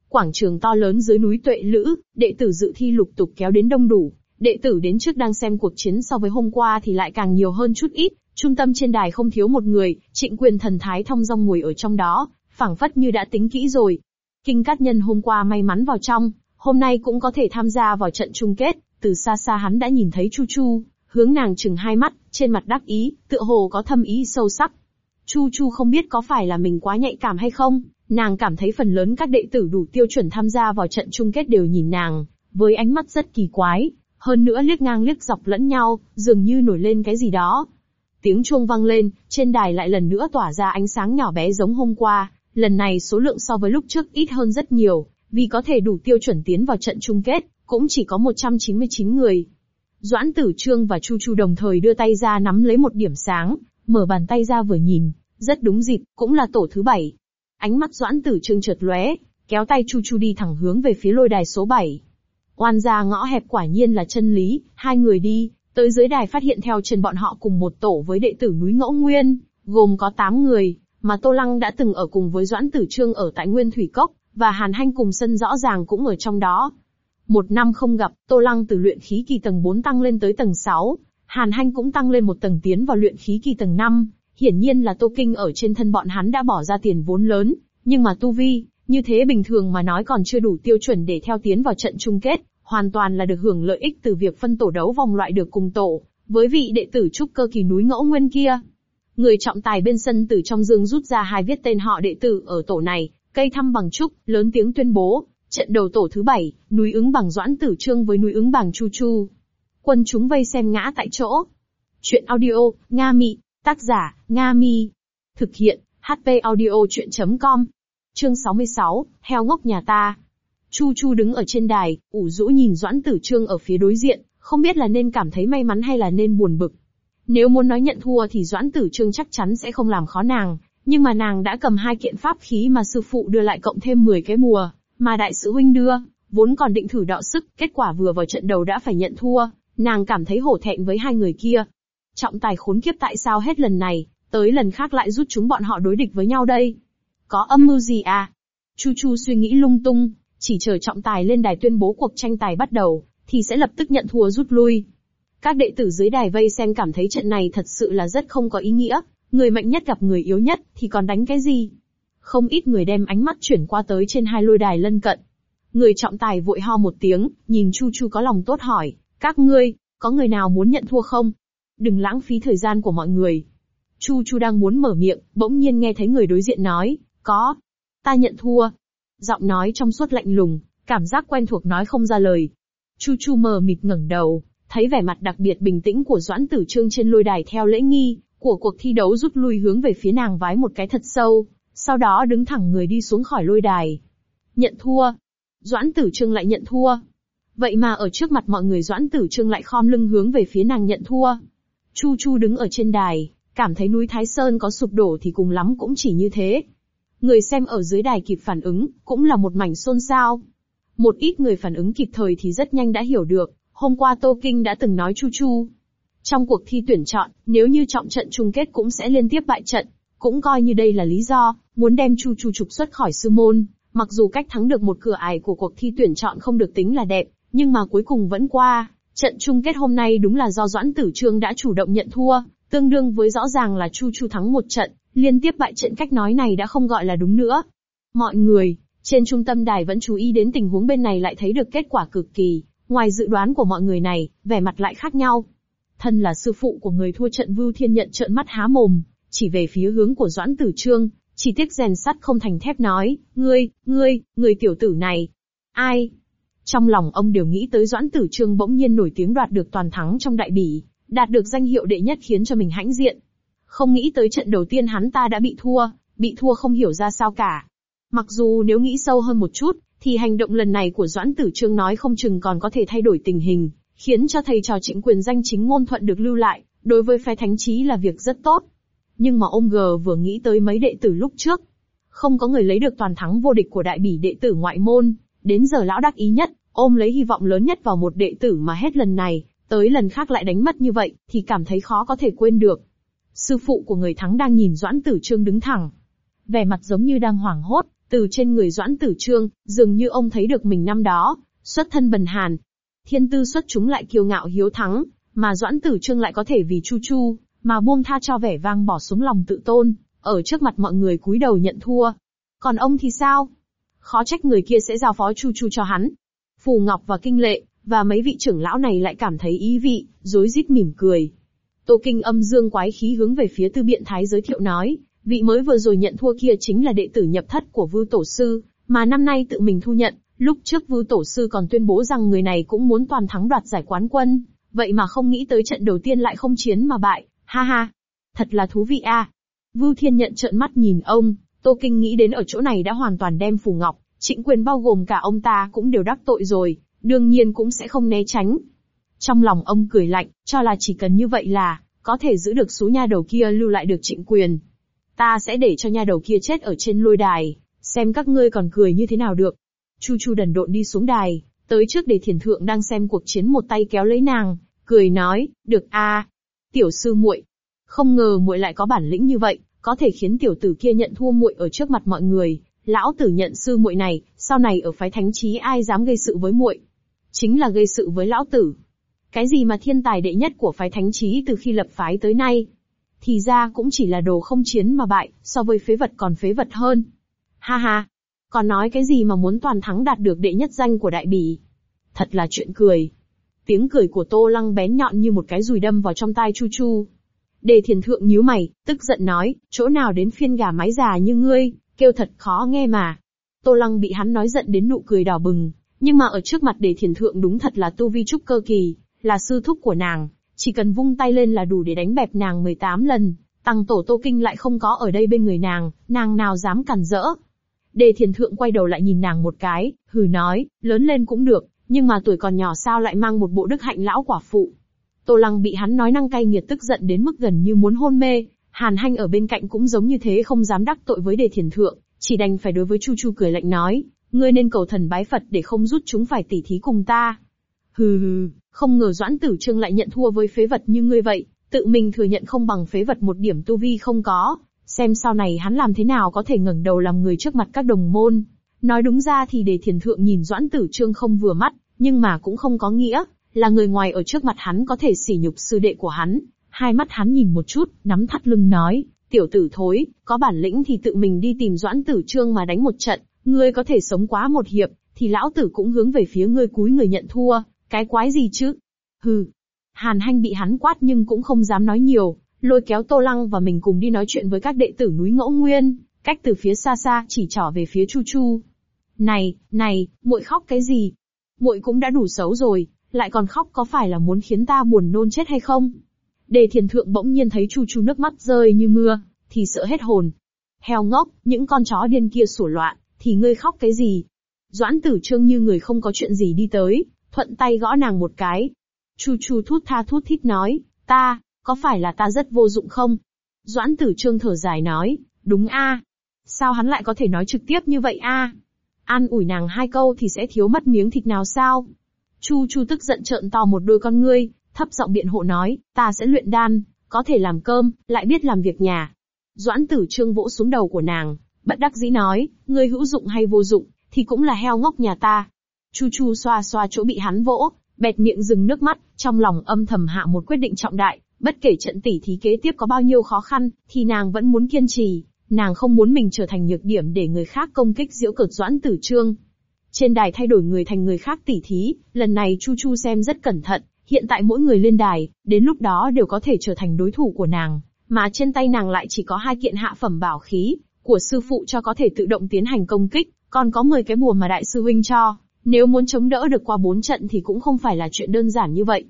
Quảng trường to lớn dưới núi Tuệ Lữ, đệ tử dự thi lục tục kéo đến đông đủ. Đệ tử đến trước đang xem cuộc chiến so với hôm qua thì lại càng nhiều hơn chút ít, trung tâm trên đài không thiếu một người, trịnh quyền thần thái thong dong ngồi ở trong đó, phảng phất như đã tính kỹ rồi. Kinh Cát Nhân hôm qua may mắn vào trong, hôm nay cũng có thể tham gia vào trận chung kết, từ xa xa hắn đã nhìn thấy Chu Chu, hướng nàng chừng hai mắt, trên mặt đắc ý, tựa hồ có thâm ý sâu sắc. Chu Chu không biết có phải là mình quá nhạy cảm hay không, nàng cảm thấy phần lớn các đệ tử đủ tiêu chuẩn tham gia vào trận chung kết đều nhìn nàng, với ánh mắt rất kỳ quái, hơn nữa liếc ngang liếc dọc lẫn nhau, dường như nổi lên cái gì đó. Tiếng chuông vang lên, trên đài lại lần nữa tỏa ra ánh sáng nhỏ bé giống hôm qua, lần này số lượng so với lúc trước ít hơn rất nhiều, vì có thể đủ tiêu chuẩn tiến vào trận chung kết, cũng chỉ có 199 người. Doãn Tử Trương và Chu Chu đồng thời đưa tay ra nắm lấy một điểm sáng, mở bàn tay ra vừa nhìn, rất đúng dịp, cũng là tổ thứ bảy. Ánh mắt Doãn Tử Trương chợt lóe, kéo tay Chu Chu đi thẳng hướng về phía lôi đài số 7. Oan gia ngõ hẹp quả nhiên là chân lý, hai người đi, tới dưới đài phát hiện theo chân bọn họ cùng một tổ với đệ tử núi Ngẫu Nguyên, gồm có 8 người, mà Tô Lăng đã từng ở cùng với Doãn Tử Trương ở tại Nguyên Thủy Cốc, và Hàn Hanh cùng sân rõ ràng cũng ở trong đó. Một năm không gặp, Tô Lăng từ luyện khí kỳ tầng 4 tăng lên tới tầng 6, Hàn Hanh cũng tăng lên một tầng tiến vào luyện khí kỳ tầng 5, hiển nhiên là Tô Kinh ở trên thân bọn hắn đã bỏ ra tiền vốn lớn, nhưng mà tu vi, như thế bình thường mà nói còn chưa đủ tiêu chuẩn để theo tiến vào trận chung kết, hoàn toàn là được hưởng lợi ích từ việc phân tổ đấu vòng loại được cùng tổ, với vị đệ tử trúc cơ kỳ núi ngẫu nguyên kia. Người trọng tài bên sân từ trong dương rút ra hai viết tên họ đệ tử ở tổ này, cây thăm bằng trúc, lớn tiếng tuyên bố, trận đầu tổ thứ bảy, núi ứng bằng doãn tử trương với núi ứng bằng chu chu. Quân chúng vây xem ngã tại chỗ. Chuyện audio, Nga Mị, tác giả, Nga Mi. Thực hiện, HP audio chuyện.com. Chương 66, heo ngốc nhà ta. Chu Chu đứng ở trên đài, ủ rũ nhìn Doãn Tử Trương ở phía đối diện, không biết là nên cảm thấy may mắn hay là nên buồn bực. Nếu muốn nói nhận thua thì Doãn Tử Trương chắc chắn sẽ không làm khó nàng, nhưng mà nàng đã cầm hai kiện pháp khí mà sư phụ đưa lại cộng thêm 10 cái bùa, mà đại sư huynh đưa, vốn còn định thử đọ sức, kết quả vừa vào trận đầu đã phải nhận thua, nàng cảm thấy hổ thẹn với hai người kia. Trọng tài khốn kiếp tại sao hết lần này, tới lần khác lại rút chúng bọn họ đối địch với nhau đây? Có âm mưu gì à? Chu Chu suy nghĩ lung tung, chỉ chờ trọng tài lên đài tuyên bố cuộc tranh tài bắt đầu, thì sẽ lập tức nhận thua rút lui. Các đệ tử dưới đài vây xem cảm thấy trận này thật sự là rất không có ý nghĩa, người mạnh nhất gặp người yếu nhất, thì còn đánh cái gì? Không ít người đem ánh mắt chuyển qua tới trên hai lôi đài lân cận. Người trọng tài vội ho một tiếng, nhìn Chu Chu có lòng tốt hỏi, các ngươi, có người nào muốn nhận thua không? Đừng lãng phí thời gian của mọi người. Chu Chu đang muốn mở miệng, bỗng nhiên nghe thấy người đối diện nói, có. Ta nhận thua. Giọng nói trong suốt lạnh lùng, cảm giác quen thuộc nói không ra lời. Chu Chu mờ mịt ngẩng đầu, thấy vẻ mặt đặc biệt bình tĩnh của Doãn Tử Trương trên lôi đài theo lễ nghi của cuộc thi đấu rút lui hướng về phía nàng vái một cái thật sâu, sau đó đứng thẳng người đi xuống khỏi lôi đài. Nhận thua. Doãn Tử Trương lại nhận thua. Vậy mà ở trước mặt mọi người Doãn Tử Trương lại khom lưng hướng về phía nàng nhận thua. Chu Chu đứng ở trên đài, cảm thấy núi Thái Sơn có sụp đổ thì cùng lắm cũng chỉ như thế. Người xem ở dưới đài kịp phản ứng, cũng là một mảnh xôn xao. Một ít người phản ứng kịp thời thì rất nhanh đã hiểu được, hôm qua Tô Kinh đã từng nói Chu Chu. Trong cuộc thi tuyển chọn, nếu như trọng trận chung kết cũng sẽ liên tiếp bại trận, cũng coi như đây là lý do, muốn đem Chu Chu trục xuất khỏi sư môn. Mặc dù cách thắng được một cửa ải của cuộc thi tuyển chọn không được tính là đẹp, nhưng mà cuối cùng vẫn qua. Trận chung kết hôm nay đúng là do Doãn Tử Trương đã chủ động nhận thua, tương đương với rõ ràng là Chu Chu thắng một trận, liên tiếp bại trận cách nói này đã không gọi là đúng nữa. Mọi người, trên trung tâm đài vẫn chú ý đến tình huống bên này lại thấy được kết quả cực kỳ, ngoài dự đoán của mọi người này, vẻ mặt lại khác nhau. Thân là sư phụ của người thua trận Vưu Thiên nhận trợn mắt há mồm, chỉ về phía hướng của Doãn Tử Trương, chỉ tiếc rèn sắt không thành thép nói, ngươi, ngươi, người tiểu tử này. Ai? Trong lòng ông đều nghĩ tới Doãn Tử Trương bỗng nhiên nổi tiếng đoạt được toàn thắng trong đại bỉ, đạt được danh hiệu đệ nhất khiến cho mình hãnh diện. Không nghĩ tới trận đầu tiên hắn ta đã bị thua, bị thua không hiểu ra sao cả. Mặc dù nếu nghĩ sâu hơn một chút, thì hành động lần này của Doãn Tử Trương nói không chừng còn có thể thay đổi tình hình, khiến cho thầy trò trịnh quyền danh chính ngôn thuận được lưu lại, đối với phái thánh trí là việc rất tốt. Nhưng mà ông gờ vừa nghĩ tới mấy đệ tử lúc trước. Không có người lấy được toàn thắng vô địch của đại bỉ đệ tử ngoại môn, đến giờ lão đắc ý nhất, ôm lấy hy vọng lớn nhất vào một đệ tử mà hết lần này, tới lần khác lại đánh mất như vậy, thì cảm thấy khó có thể quên được. Sư phụ của người thắng đang nhìn Doãn Tử Trương đứng thẳng. Vẻ mặt giống như đang hoảng hốt, Từ trên người Doãn Tử Trương, dường như ông thấy được mình năm đó, xuất thân bần hàn. Thiên tư xuất chúng lại kiêu ngạo hiếu thắng, mà Doãn Tử Trương lại có thể vì Chu Chu, mà buông tha cho vẻ vang bỏ xuống lòng tự tôn, ở trước mặt mọi người cúi đầu nhận thua. Còn ông thì sao? Khó trách người kia sẽ giao phó Chu Chu cho hắn. Phù Ngọc và Kinh Lệ, và mấy vị trưởng lão này lại cảm thấy ý vị, rối rít mỉm cười. Tô Kinh âm dương quái khí hướng về phía tư biện thái giới thiệu nói, vị mới vừa rồi nhận thua kia chính là đệ tử nhập thất của Vưu Tổ Sư, mà năm nay tự mình thu nhận, lúc trước Vưu Tổ Sư còn tuyên bố rằng người này cũng muốn toàn thắng đoạt giải quán quân, vậy mà không nghĩ tới trận đầu tiên lại không chiến mà bại, ha ha. Thật là thú vị a. À. Vưu Thiên nhận trợn mắt nhìn ông, Tô Kinh nghĩ đến ở chỗ này đã hoàn toàn đem Phù Ngọc, Trịnh Quyền bao gồm cả ông ta cũng đều đắc tội rồi, đương nhiên cũng sẽ không né tránh. Trong lòng ông cười lạnh, cho là chỉ cần như vậy là, có thể giữ được số nha đầu kia lưu lại được trịnh quyền. Ta sẽ để cho nha đầu kia chết ở trên lôi đài, xem các ngươi còn cười như thế nào được. Chu Chu đần độn đi xuống đài, tới trước để thiền thượng đang xem cuộc chiến một tay kéo lấy nàng, cười nói, được a, tiểu sư muội, không ngờ muội lại có bản lĩnh như vậy, có thể khiến tiểu tử kia nhận thua muội ở trước mặt mọi người. Lão tử nhận sư muội này, sau này ở phái thánh trí ai dám gây sự với muội? Chính là gây sự với lão tử. Cái gì mà thiên tài đệ nhất của phái thánh trí từ khi lập phái tới nay? Thì ra cũng chỉ là đồ không chiến mà bại, so với phế vật còn phế vật hơn. Ha ha! Còn nói cái gì mà muốn toàn thắng đạt được đệ nhất danh của đại bỉ? Thật là chuyện cười. Tiếng cười của Tô Lăng bén nhọn như một cái dùi đâm vào trong tai Chu Chu. Đề thiền thượng nhíu mày, tức giận nói, chỗ nào đến phiên gà mái già như ngươi, kêu thật khó nghe mà. Tô Lăng bị hắn nói giận đến nụ cười đỏ bừng, nhưng mà ở trước mặt đề thiền thượng đúng thật là tu vi trúc cơ kỳ, là sư thúc của nàng, chỉ cần vung tay lên là đủ để đánh bẹp nàng 18 lần. Tăng tổ Tô Kinh lại không có ở đây bên người nàng, nàng nào dám cản rỡ. Đề thiền thượng quay đầu lại nhìn nàng một cái, hừ nói, lớn lên cũng được, nhưng mà tuổi còn nhỏ sao lại mang một bộ đức hạnh lão quả phụ. Tô Lăng bị hắn nói năng cay nghiệt tức giận đến mức gần như muốn hôn mê, Hàn Hanh ở bên cạnh cũng giống như thế không dám đắc tội với đề thiền thượng, chỉ đành phải đối với Chu Chu cười lạnh nói, ngươi nên cầu thần bái Phật để không rút chúng phải tỉ thí cùng ta. Hừ hừ, không ngờ Doãn Tử Trương lại nhận thua với phế vật như ngươi vậy, tự mình thừa nhận không bằng phế vật một điểm tu vi không có, xem sau này hắn làm thế nào có thể ngẩng đầu làm người trước mặt các đồng môn. Nói đúng ra thì để thiền thượng nhìn Doãn Tử Trương không vừa mắt, nhưng mà cũng không có nghĩa, là người ngoài ở trước mặt hắn có thể sỉ nhục sư đệ của hắn. Hai mắt hắn nhìn một chút, nắm thắt lưng nói, tiểu tử thối, có bản lĩnh thì tự mình đi tìm Doãn Tử Trương mà đánh một trận, ngươi có thể sống quá một hiệp, thì lão tử cũng hướng về phía ngươi cúi người nhận thua, cái quái gì chứ? Hừ. Hàn Hanh bị hắn quát nhưng cũng không dám nói nhiều, lôi kéo Tô Lăng và mình cùng đi nói chuyện với các đệ tử núi Ngẫu Nguyên, cách từ phía xa xa chỉ trỏ về phía Chu Chu. Này, này, muội khóc cái gì? Muội cũng đã đủ xấu rồi, lại còn khóc có phải là muốn khiến ta buồn nôn chết hay không? Đề thiền thượng bỗng nhiên thấy Chu Chu nước mắt rơi như mưa, thì sợ hết hồn. Heo ngốc, những con chó điên kia sủa loạn, thì ngươi khóc cái gì? Doãn tử trương như người không có chuyện gì đi tới, thuận tay gõ nàng một cái. Chu chu thút tha thút thít nói, ta, có phải là ta rất vô dụng không? Doãn tử trương thở dài nói, đúng a. Sao hắn lại có thể nói trực tiếp như vậy a? An ủi nàng hai câu thì sẽ thiếu mất miếng thịt nào sao? Chu chu tức giận trợn to một đôi con ngươi, thấp giọng biện hộ nói, ta sẽ luyện đan, có thể làm cơm, lại biết làm việc nhà. Doãn tử trương vỗ xuống đầu của nàng, bất đắc dĩ nói, ngươi hữu dụng hay vô dụng, thì cũng là heo ngốc nhà ta. Chu Chu xoa xoa chỗ bị hắn vỗ, bẹt miệng dừng nước mắt, trong lòng âm thầm hạ một quyết định trọng đại, bất kể trận tỷ thí kế tiếp có bao nhiêu khó khăn, thì nàng vẫn muốn kiên trì, nàng không muốn mình trở thành nhược điểm để người khác công kích diễu cợt doãn tử trương. Trên đài thay đổi người thành người khác tỷ thí, lần này Chu Chu xem rất cẩn thận, hiện tại mỗi người lên đài, đến lúc đó đều có thể trở thành đối thủ của nàng, mà trên tay nàng lại chỉ có hai kiện hạ phẩm bảo khí, của sư phụ cho có thể tự động tiến hành công kích, còn có 10 cái bùa mà đại sư huynh cho. Nếu muốn chống đỡ được qua bốn trận thì cũng không phải là chuyện đơn giản như vậy.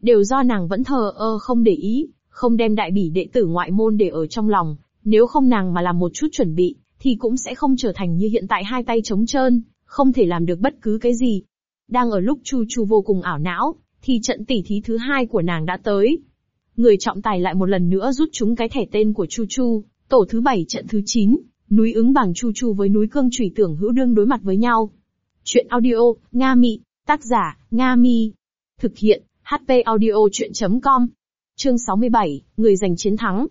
Đều do nàng vẫn thờ ơ không để ý, không đem đại bỉ đệ tử ngoại môn để ở trong lòng, nếu không nàng mà làm một chút chuẩn bị, thì cũng sẽ không trở thành như hiện tại hai tay trống trơn, không thể làm được bất cứ cái gì. Đang ở lúc Chu Chu vô cùng ảo não, thì trận tỉ thí thứ hai của nàng đã tới. Người trọng tài lại một lần nữa rút chúng cái thẻ tên của Chu Chu, tổ thứ bảy trận thứ 9, núi ứng bằng Chu Chu với núi cương trùy tưởng hữu đương đối mặt với nhau. Chuyện audio, Nga Mị, tác giả, Nga Mi. Thực hiện, HP audio chuyện.com. Chương 67, người giành chiến thắng.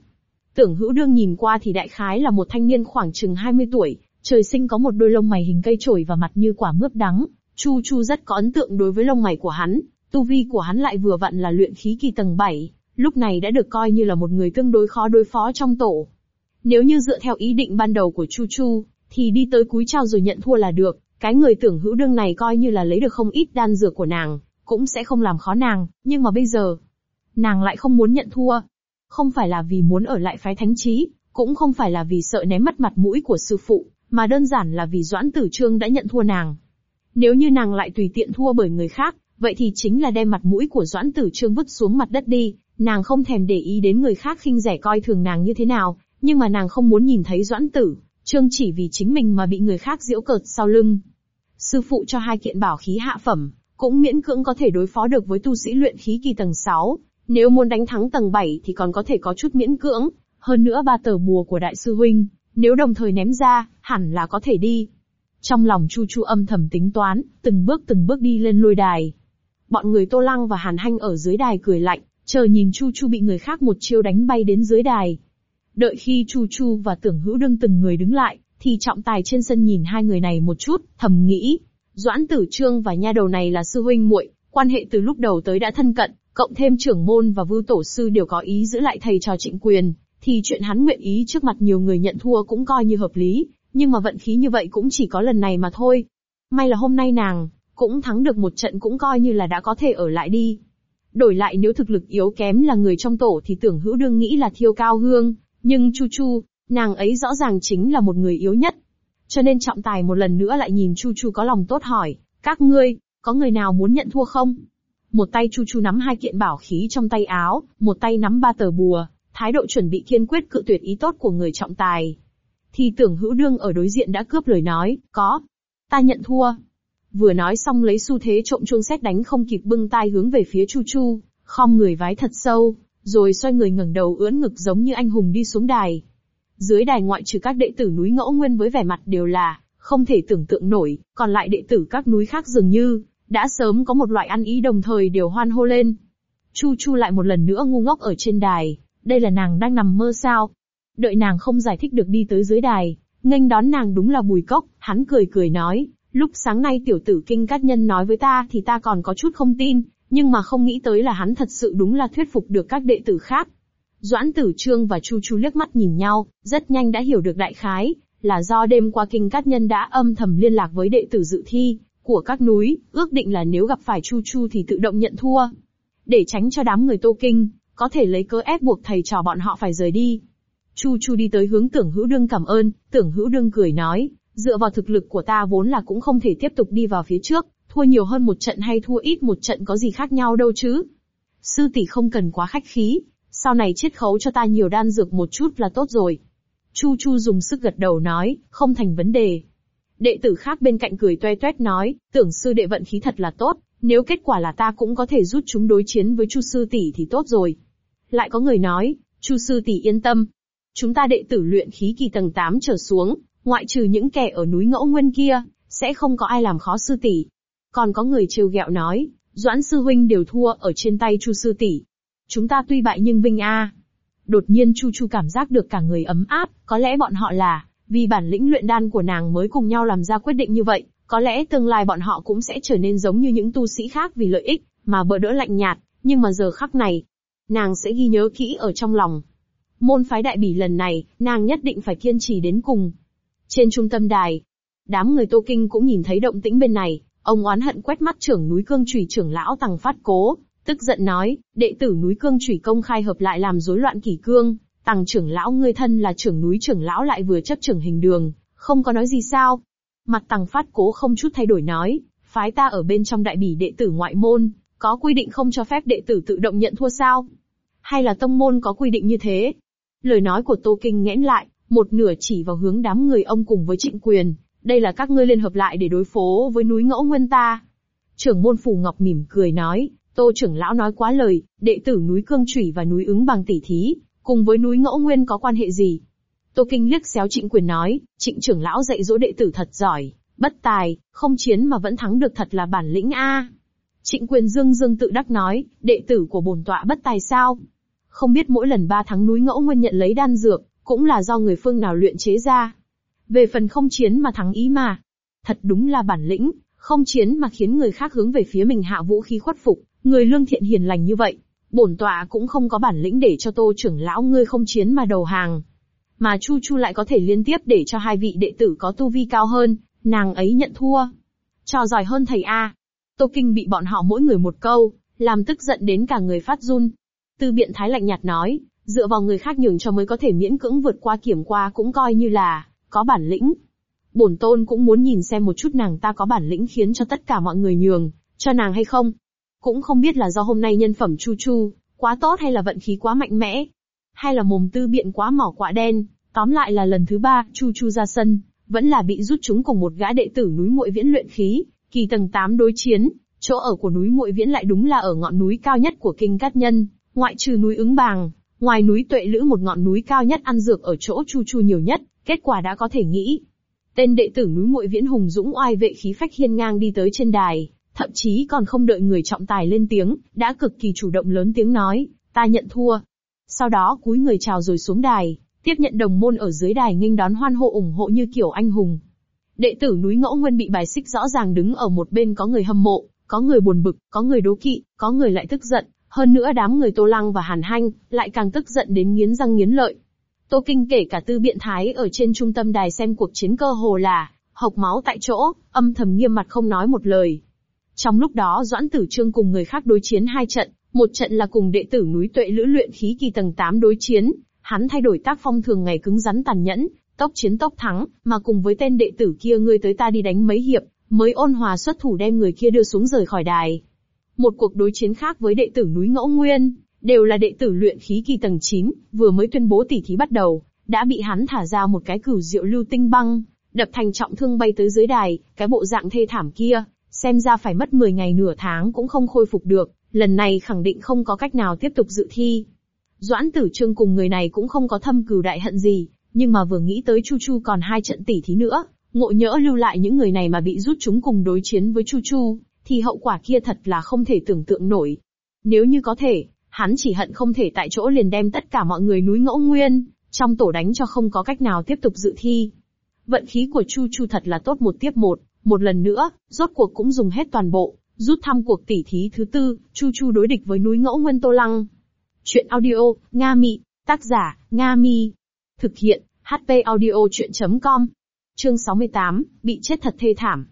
Tưởng hữu đương nhìn qua thì đại khái là một thanh niên khoảng chừng 20 tuổi, Trời sinh có một đôi lông mày hình cây chổi và mặt như quả mướp đắng, Chu Chu rất có ấn tượng đối với lông mày của hắn, tu vi của hắn lại vừa vặn là luyện khí kỳ tầng 7, lúc này đã được coi như là một người tương đối khó đối phó trong tổ. Nếu như dựa theo ý định ban đầu của Chu Chu, thì đi tới cúi chào rồi nhận thua là được, cái người tưởng hữu đương này coi như là lấy được không ít đan dược của nàng, cũng sẽ không làm khó nàng, nhưng mà bây giờ, nàng lại không muốn nhận thua. Không phải là vì muốn ở lại phái thánh trí, cũng không phải là vì sợ ném mất mặt mũi của sư phụ, mà đơn giản là vì Doãn Tử Trương đã nhận thua nàng. Nếu như nàng lại tùy tiện thua bởi người khác, vậy thì chính là đem mặt mũi của Doãn Tử Trương vứt xuống mặt đất đi, nàng không thèm để ý đến người khác khinh rẻ coi thường nàng như thế nào, nhưng mà nàng không muốn nhìn thấy Doãn Tử Trương chỉ vì chính mình mà bị người khác giễu cợt sau lưng. Sư phụ cho hai kiện bảo khí hạ phẩm, cũng miễn cưỡng có thể đối phó được với tu sĩ luyện khí kỳ tầng 6, nếu muốn đánh thắng tầng 7 thì còn có thể có chút miễn cưỡng, hơn nữa ba tờ bùa của đại sư huynh, nếu đồng thời ném ra, hẳn là có thể đi. Trong lòng Chu Chu âm thầm tính toán, từng bước từng bước đi lên lôi đài. Bọn người Tô Lăng và Hàn Hanh ở dưới đài cười lạnh, chờ nhìn Chu Chu bị người khác một chiêu đánh bay đến dưới đài. Đợi khi Chu Chu và Tưởng Hữu Đương từng người đứng lại, thì trọng tài trên sân nhìn hai người này một chút, thầm nghĩ. Doãn Tử Trương và nha đầu này là sư huynh muội, quan hệ từ lúc đầu tới đã thân cận, cộng thêm trưởng môn và vưu tổ sư đều có ý giữ lại thầy trò trịnh quyền, thì chuyện hắn nguyện ý trước mặt nhiều người nhận thua cũng coi như hợp lý, nhưng mà vận khí như vậy cũng chỉ có lần này mà thôi. May là hôm nay nàng, cũng thắng được một trận cũng coi như là đã có thể ở lại đi. Đổi lại nếu thực lực yếu kém là người trong tổ thì tưởng hữu đương nghĩ là thiêu cao hương, nhưng Chu Chu, nàng ấy rõ ràng chính là một người yếu nhất. Cho nên trọng tài một lần nữa lại nhìn Chu Chu có lòng tốt hỏi, các ngươi, có người nào muốn nhận thua không? Một tay Chu Chu nắm hai kiện bảo khí trong tay áo, một tay nắm ba tờ bùa, thái độ chuẩn bị kiên quyết cự tuyệt ý tốt của người trọng tài. Thì tưởng hữu đương ở đối diện đã cướp lời nói, có. Ta nhận thua. Vừa nói xong lấy xu thế trộm chuông xét đánh không kịp bưng tai hướng về phía Chu Chu, khom người vái thật sâu, rồi xoay người ngẩng đầu ưỡn ngực giống như anh hùng đi xuống đài. Dưới đài ngoại trừ các đệ tử núi ngẫu nguyên với vẻ mặt đều là, không thể tưởng tượng nổi, còn lại đệ tử các núi khác dường như, đã sớm có một loại ăn ý đồng thời đều hoan hô lên. Chu Chu lại một lần nữa ngu ngốc ở trên đài, đây là nàng đang nằm mơ sao? Đợi nàng không giải thích được đi tới dưới đài, nghênh đón nàng đúng là bùi cốc, hắn cười cười nói, lúc sáng nay tiểu tử kinh cát nhân nói với ta thì ta còn có chút không tin, nhưng mà không nghĩ tới là hắn thật sự đúng là thuyết phục được các đệ tử khác. Doãn tử trương và chu chu liếc mắt nhìn nhau, rất nhanh đã hiểu được đại khái, là do đêm qua kinh cát nhân đã âm thầm liên lạc với đệ tử dự thi, của các núi, ước định là nếu gặp phải chu chu thì tự động nhận thua. Để tránh cho đám người tô kinh, có thể lấy cớ ép buộc thầy trò bọn họ phải rời đi. Chu Chu đi tới hướng tưởng hữu đương cảm ơn, tưởng hữu đương cười nói, dựa vào thực lực của ta vốn là cũng không thể tiếp tục đi vào phía trước, thua nhiều hơn một trận hay thua ít một trận có gì khác nhau đâu chứ. Sư tỷ không cần quá khách khí, sau này chiết khấu cho ta nhiều đan dược một chút là tốt rồi. Chu Chu dùng sức gật đầu nói, không thành vấn đề. Đệ tử khác bên cạnh cười toe toét nói, tưởng sư đệ vận khí thật là tốt, nếu kết quả là ta cũng có thể rút chúng đối chiến với Chu sư tỷ thì tốt rồi. Lại có người nói, Chu sư tỷ yên tâm. Chúng ta đệ tử luyện khí kỳ tầng 8 trở xuống, ngoại trừ những kẻ ở núi ngẫu nguyên kia, sẽ không có ai làm khó sư tỷ. Còn có người trêu ghẹo nói, Doãn sư huynh đều thua ở trên tay Chu sư tỷ. Chúng ta tuy bại nhưng vinh a. Đột nhiên Chu Chu cảm giác được cả người ấm áp, có lẽ bọn họ là, vì bản lĩnh luyện đan của nàng mới cùng nhau làm ra quyết định như vậy, có lẽ tương lai bọn họ cũng sẽ trở nên giống như những tu sĩ khác vì lợi ích, mà bỡ đỡ lạnh nhạt, nhưng mà giờ khắc này, nàng sẽ ghi nhớ kỹ ở trong lòng. Môn phái đại bỉ lần này, nàng nhất định phải kiên trì đến cùng. Trên trung tâm đài, đám người Tô Kinh cũng nhìn thấy động tĩnh bên này, ông oán hận quét mắt trưởng núi cương trùy trưởng lão tăng Phát Cố, tức giận nói, đệ tử núi cương trùy công khai hợp lại làm rối loạn kỷ cương, Tằng trưởng lão ngươi thân là trưởng núi trưởng lão lại vừa chấp trưởng hình đường, không có nói gì sao? Mặt Tằng Phát Cố không chút thay đổi nói, phái ta ở bên trong đại bỉ đệ tử ngoại môn, có quy định không cho phép đệ tử tự động nhận thua sao? Hay là tông môn có quy định như thế? Lời nói của Tô Kinh nghẽn lại, một nửa chỉ vào hướng đám người ông cùng với trịnh quyền, đây là các ngươi liên hợp lại để đối phó với núi ngẫu nguyên ta. Trưởng môn Phù Ngọc mỉm cười nói, Tô trưởng lão nói quá lời, đệ tử núi Cương Trủy và núi ứng bằng tỷ thí, cùng với núi ngẫu nguyên có quan hệ gì? Tô Kinh liếc xéo trịnh quyền nói, trịnh trưởng lão dạy dỗ đệ tử thật giỏi, bất tài, không chiến mà vẫn thắng được thật là bản lĩnh a. Trịnh quyền dương dương tự đắc nói, đệ tử của bổn tọa bất tài sao? Không biết mỗi lần ba tháng núi ngẫu nguyên nhận lấy đan dược, cũng là do người phương nào luyện chế ra. Về phần không chiến mà thắng ý mà. Thật đúng là bản lĩnh, không chiến mà khiến người khác hướng về phía mình hạ vũ khí khuất phục, người lương thiện hiền lành như vậy. Bổn tọa cũng không có bản lĩnh để cho tô trưởng lão ngươi không chiến mà đầu hàng. Mà Chu Chu lại có thể liên tiếp để cho hai vị đệ tử có tu vi cao hơn, nàng ấy nhận thua. Trò giỏi hơn thầy A. Tô Kinh bị bọn họ mỗi người một câu, làm tức giận đến cả người phát run. Tư biện thái lạnh nhạt nói, dựa vào người khác nhường cho mới có thể miễn cưỡng vượt qua kiểm qua cũng coi như là, có bản lĩnh. Bổn tôn cũng muốn nhìn xem một chút nàng ta có bản lĩnh khiến cho tất cả mọi người nhường, cho nàng hay không. Cũng không biết là do hôm nay nhân phẩm chu chu, quá tốt hay là vận khí quá mạnh mẽ. Hay là mồm tư biện quá mỏ quạ đen, tóm lại là lần thứ ba, chu chu ra sân, vẫn là bị rút chúng cùng một gã đệ tử núi muội viễn luyện khí, kỳ tầng 8 đối chiến, chỗ ở của núi muội viễn lại đúng là ở ngọn núi cao nhất của kinh cát nhân, ngoại trừ núi ứng bàng, ngoài núi tuệ lữ một ngọn núi cao nhất ăn dược ở chỗ chu chu nhiều nhất, kết quả đã có thể nghĩ. Tên đệ tử núi muội viễn hùng dũng oai vệ khí phách hiên ngang đi tới trên đài, thậm chí còn không đợi người trọng tài lên tiếng, đã cực kỳ chủ động lớn tiếng nói, ta nhận thua. Sau đó cúi người chào rồi xuống đài, tiếp nhận đồng môn ở dưới đài nghênh đón hoan hô ủng hộ như kiểu anh hùng. Đệ tử núi ngẫu nguyên bị bài xích rõ ràng đứng ở một bên có người hâm mộ, có người buồn bực, có người đố kỵ, có người lại tức giận, hơn nữa đám người Tô Lăng và Hàn Hanh, lại càng tức giận đến nghiến răng nghiến lợi. Tô Kinh kể cả tư biện thái ở trên trung tâm đài xem cuộc chiến cơ hồ là, hộc máu tại chỗ, âm thầm nghiêm mặt không nói một lời. Trong lúc đó Doãn Tử Trương cùng người khác đối chiến hai trận, một trận là cùng đệ tử núi tuệ lữ luyện khí kỳ tầng 8 đối chiến, hắn thay đổi tác phong thường ngày cứng rắn tàn nhẫn, tốc chiến tốc thắng, mà cùng với tên đệ tử kia ngươi tới ta đi đánh mấy hiệp, mới ôn hòa xuất thủ đem người kia đưa xuống rời khỏi đài. Một cuộc đối chiến khác với đệ tử núi Ngẫu Nguyên, đều là đệ tử luyện khí kỳ tầng 9, vừa mới tuyên bố tỉ thí bắt đầu, đã bị hắn thả ra một cái cửu diệu lưu tinh băng, đập thành trọng thương bay tới dưới đài, cái bộ dạng thê thảm kia, xem ra phải mất 10 ngày nửa tháng cũng không khôi phục được, lần này khẳng định không có cách nào tiếp tục dự thi. Doãn tử trương cùng người này cũng không có thâm cừu đại hận gì, nhưng mà vừa nghĩ tới Chu Chu còn hai trận tỷ thí nữa, ngộ nhỡ lưu lại những người này mà bị rút chúng cùng đối chiến với Chu Chu, thì hậu quả kia thật là không thể tưởng tượng nổi. Nếu như có thể, hắn chỉ hận không thể tại chỗ liền đem tất cả mọi người núi ngẫu nguyên, trong tổ đánh cho không có cách nào tiếp tục dự thi. Vận khí của Chu Chu thật là tốt một tiếp một, một lần nữa, rốt cuộc cũng dùng hết toàn bộ, rút thăm cuộc tỉ thí thứ tư, Chu Chu đối địch với núi ngẫu nguyên Tô Lăng. Chuyện audio, Nga Mị, tác giả, Nga Mi. Thực hiện, HP audio chuyện.com. Chương 68, bị chết thật thê thảm.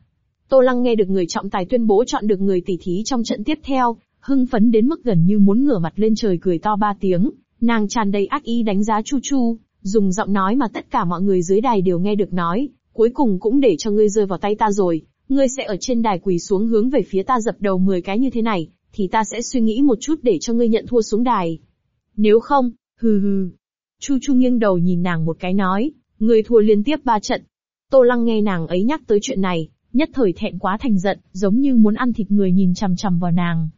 Tô Lăng nghe được người trọng tài tuyên bố chọn được người tỉ thí trong trận tiếp theo, hưng phấn đến mức gần như muốn ngửa mặt lên trời cười to ba tiếng, nàng tràn đầy ác ý đánh giá Chu Chu, dùng giọng nói mà tất cả mọi người dưới đài đều nghe được nói, cuối cùng cũng để cho ngươi rơi vào tay ta rồi, ngươi sẽ ở trên đài quỳ xuống hướng về phía ta dập đầu 10 cái như thế này, thì ta sẽ suy nghĩ một chút để cho ngươi nhận thua xuống đài. Nếu không, hừ hừ. Chu Chu nghiêng đầu nhìn nàng một cái nói, ngươi thua liên tiếp ba trận. Tô Lăng nghe nàng ấy nhắc tới chuyện này, nhất thời thẹn quá thành giận, giống như muốn ăn thịt người nhìn chằm chằm vào nàng.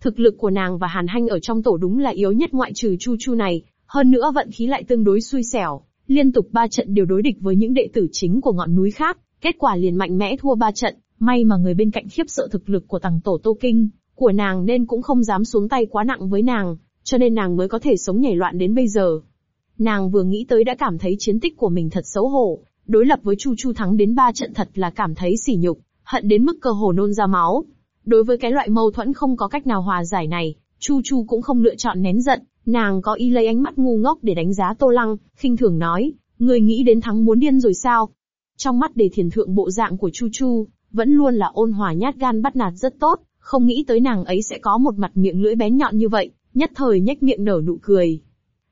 Thực lực của nàng và Hàn Hanh ở trong tổ đúng là yếu nhất ngoại trừ Chu Chu này, hơn nữa vận khí lại tương đối xui xẻo, liên tục ba trận đều đối địch với những đệ tử chính của ngọn núi khác, kết quả liền mạnh mẽ thua ba trận, may mà người bên cạnh khiếp sợ thực lực của tầng tổ Tô Kinh, của nàng nên cũng không dám xuống tay quá nặng với nàng, cho nên nàng mới có thể sống nhảy loạn đến bây giờ. Nàng vừa nghĩ tới đã cảm thấy chiến tích của mình thật xấu hổ, đối lập với Chu Chu thắng đến ba trận thật là cảm thấy sỉ nhục, hận đến mức cơ hồ nôn ra máu. Đối với cái loại mâu thuẫn không có cách nào hòa giải này, Chu Chu cũng không lựa chọn nén giận, nàng có ý lấy ánh mắt ngu ngốc để đánh giá Tô Lăng, khinh thường nói, người nghĩ đến thắng muốn điên rồi sao? Trong mắt đề thiền thượng bộ dạng của Chu Chu, vẫn luôn là ôn hòa nhát gan bắt nạt rất tốt, không nghĩ tới nàng ấy sẽ có một mặt miệng lưỡi bén nhọn như vậy, nhất thời nhếch miệng nở nụ cười.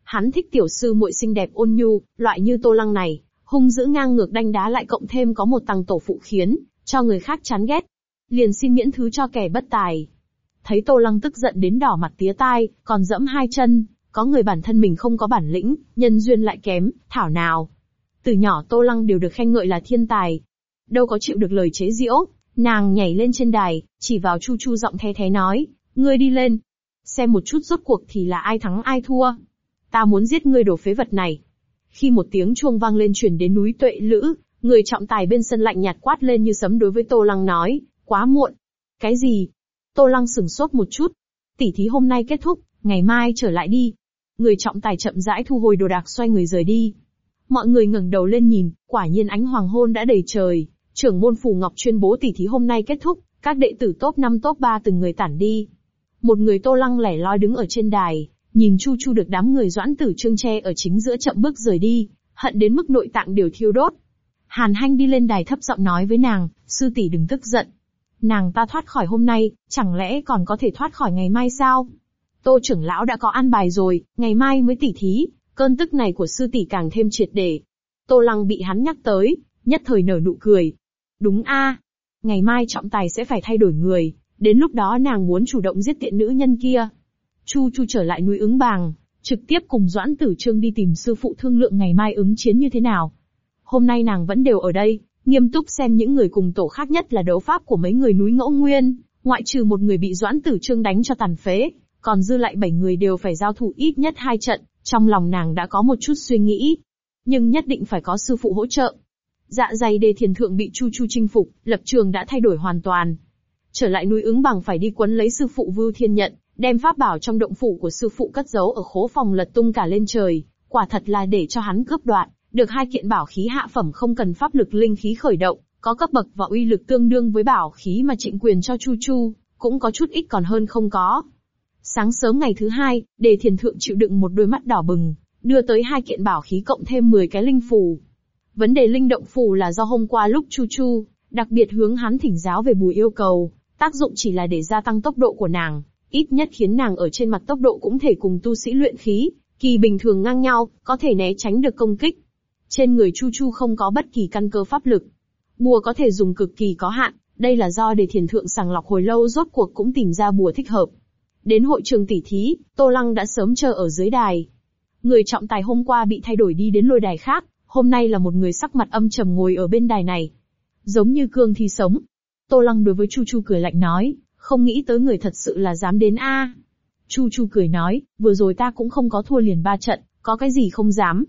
Hắn thích tiểu sư muội xinh đẹp ôn nhu, loại như Tô Lăng này, hung dữ ngang ngược đanh đá lại cộng thêm có một tăng tổ phụ khiến, cho người khác chán ghét. Liền xin miễn thứ cho kẻ bất tài. Thấy Tô Lăng tức giận đến đỏ mặt tía tai, còn dẫm hai chân, có người bản thân mình không có bản lĩnh, nhân duyên lại kém, thảo nào. Từ nhỏ Tô Lăng đều được khen ngợi là thiên tài. Đâu có chịu được lời chế giễu, nàng nhảy lên trên đài, chỉ vào Chu Chu giọng the thế nói, ngươi đi lên. Xem một chút rốt cuộc thì là ai thắng ai thua. Ta muốn giết ngươi đổ phế vật này. Khi một tiếng chuông vang lên truyền đến núi tuệ lữ, người trọng tài bên sân lạnh nhạt quát lên như sấm đối với Tô Lăng nói, quá muộn. Cái gì? Tô Lăng sừng sốt một chút. Tỷ thí hôm nay kết thúc, ngày mai trở lại đi. Người trọng tài chậm rãi thu hồi đồ đạc xoay người rời đi. Mọi người ngẩng đầu lên nhìn, quả nhiên ánh hoàng hôn đã đầy trời. Trưởng môn Phù Ngọc chuyên bố tỷ thí hôm nay kết thúc, các đệ tử top 5 top 3 từng người tản đi. Một người tô lăng lẻ loi đứng ở trên đài, nhìn Chu Chu được đám người doãn tử trương tre ở chính giữa chậm bước rời đi, hận đến mức nội tạng đều thiêu đốt. Hàn Hanh đi lên đài thấp giọng nói với nàng, sư tỷ đừng tức giận. Nàng ta thoát khỏi hôm nay, chẳng lẽ còn có thể thoát khỏi ngày mai sao? Tô trưởng lão đã có an bài rồi, ngày mai mới tỉ thí, cơn tức này của sư tỷ càng thêm triệt để. Tô Lăng bị hắn nhắc tới, nhất thời nở nụ cười. Đúng a, ngày mai trọng tài sẽ phải thay đổi người, đến lúc đó nàng muốn chủ động giết tiện nữ nhân kia. Chu Chu trở lại núi ứng bàng, trực tiếp cùng Doãn Tử Trương đi tìm sư phụ thương lượng ngày mai ứng chiến như thế nào. Hôm nay nàng vẫn đều ở đây, nghiêm túc xem những người cùng tổ khác nhất là đấu pháp của mấy người núi ngẫu nguyên, ngoại trừ một người bị Doãn Tử Trương đánh cho tàn phế, còn dư lại bảy người đều phải giao thủ ít nhất hai trận, trong lòng nàng đã có một chút suy nghĩ. Nhưng nhất định phải có sư phụ hỗ trợ. Dạ dày đề thiền thượng bị Chu Chu chinh phục, lập trường đã thay đổi hoàn toàn. Trở lại núi ứng bằng phải đi quấn lấy sư phụ Vưu Thiên Nhận, đem pháp bảo trong động phủ của sư phụ cất giấu ở khố phòng lật tung cả lên trời, quả thật là để cho hắn cướp đoạt, được hai kiện bảo khí hạ phẩm không cần pháp lực linh khí khởi động, có cấp bậc và uy lực tương đương với bảo khí mà trịnh quyền cho Chu Chu, cũng có chút ít còn hơn không có. Sáng sớm ngày thứ hai, đề thiền thượng chịu đựng một đôi mắt đỏ bừng, đưa tới hai kiện bảo khí cộng thêm 10 cái linh phù. Vấn đề linh động phù là do hôm qua lúc Chu Chu, đặc biệt hướng hắn thỉnh giáo về bùi yêu cầu, tác dụng chỉ là để gia tăng tốc độ của nàng, ít nhất khiến nàng ở trên mặt tốc độ cũng thể cùng tu sĩ luyện khí, kỳ bình thường ngang nhau, có thể né tránh được công kích. Trên người Chu Chu không có bất kỳ căn cơ pháp lực. Bùa có thể dùng cực kỳ có hạn, đây là do để thiền thượng sàng lọc hồi lâu rốt cuộc cũng tìm ra bùa thích hợp. Đến hội trường tỷ thí, Tô Lăng đã sớm chờ ở dưới đài. Người trọng tài hôm qua bị thay đổi đi đến lôi đài khác, hôm nay là một người sắc mặt âm trầm ngồi ở bên đài này. Giống như cương thi sống. Tô Lăng đối với Chu Chu cười lạnh nói, không nghĩ tới người thật sự là dám đến a. Chu Chu cười nói, vừa rồi ta cũng không có thua liền ba trận, có cái gì không dám.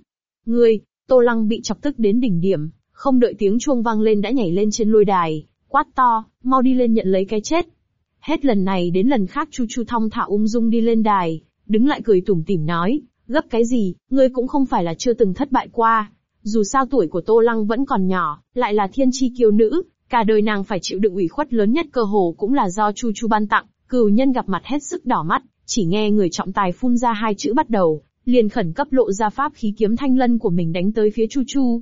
Ngươi, Tô Lăng bị chọc tức đến đỉnh điểm, không đợi tiếng chuông vang lên đã nhảy lên trên lôi đài, quát to, mau đi lên nhận lấy cái chết. Hết lần này đến lần khác Chu Chu thong thả ung dung đi lên đài, đứng lại cười tủm tỉm nói, gấp cái gì, ngươi cũng không phải là chưa từng thất bại qua. Dù sao tuổi của Tô Lăng vẫn còn nhỏ, lại là thiên chi kiêu nữ, cả đời nàng phải chịu đựng ủy khuất lớn nhất cơ hồ cũng là do Chu Chu ban tặng, cửu nhân gặp mặt hết sức đỏ mắt, chỉ nghe người trọng tài phun ra hai chữ bắt đầu, liền khẩn cấp lộ ra pháp khí kiếm thanh lân của mình đánh tới phía Chu Chu.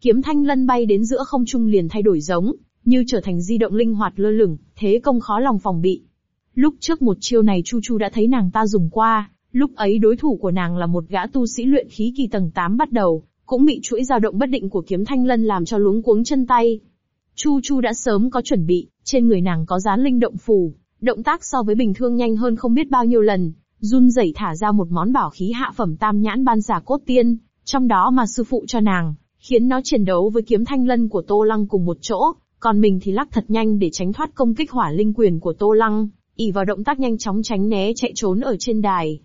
Kiếm thanh lân bay đến giữa không trung liền thay đổi giống, như trở thành di động linh hoạt lơ lửng, thế công khó lòng phòng bị. Lúc trước một chiêu này Chu Chu đã thấy nàng ta dùng qua, lúc ấy đối thủ của nàng là một gã tu sĩ luyện khí kỳ tầng 8 bắt đầu, cũng bị chuỗi dao động bất định của kiếm thanh lân làm cho luống cuống chân tay. Chu Chu đã sớm có chuẩn bị, trên người nàng có dán linh động phù, động tác so với bình thường nhanh hơn không biết bao nhiêu lần, run rẩy thả ra một món bảo khí hạ phẩm tam nhãn ban giả cốt tiên, trong đó mà sư phụ cho nàng, khiến nó chiến đấu với kiếm thanh lân của Tô Lăng cùng một chỗ, còn mình thì lắc thật nhanh để tránh thoát công kích hỏa linh quyền của Tô Lăng, ỉ vào động tác nhanh chóng tránh né chạy trốn ở trên đài.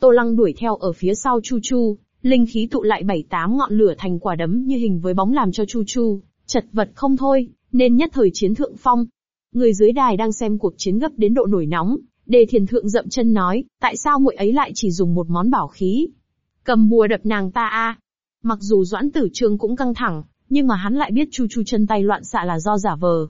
Tô Lăng đuổi theo ở phía sau Chu Chu, linh khí tụ lại bảy tám ngọn lửa thành quả đấm như hình với bóng làm cho Chu Chu, chật vật không thôi, nên nhất thời chiến thượng phong. Người dưới đài đang xem cuộc chiến gấp đến độ nổi nóng, đề thiền thượng dậm chân nói, tại sao muội ấy lại chỉ dùng một món bảo khí? Cầm bùa đập nàng ta a. Mặc dù Doãn Tử Trương cũng căng thẳng, nhưng mà hắn lại biết Chu Chu chân tay loạn xạ là do giả vờ.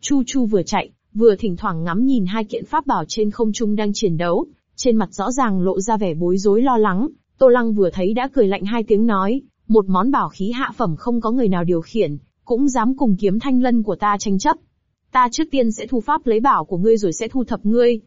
Chu Chu vừa chạy, vừa thỉnh thoảng ngắm nhìn hai kiện pháp bảo trên không trung đang chiến đấu, trên mặt rõ ràng lộ ra vẻ bối rối lo lắng. Tô Lăng vừa thấy đã cười lạnh hai tiếng nói, một món bảo khí hạ phẩm không có người nào điều khiển, cũng dám cùng kiếm thanh lân của ta tranh chấp. Ta trước tiên sẽ thu pháp lấy bảo của ngươi rồi sẽ thu thập ngươi.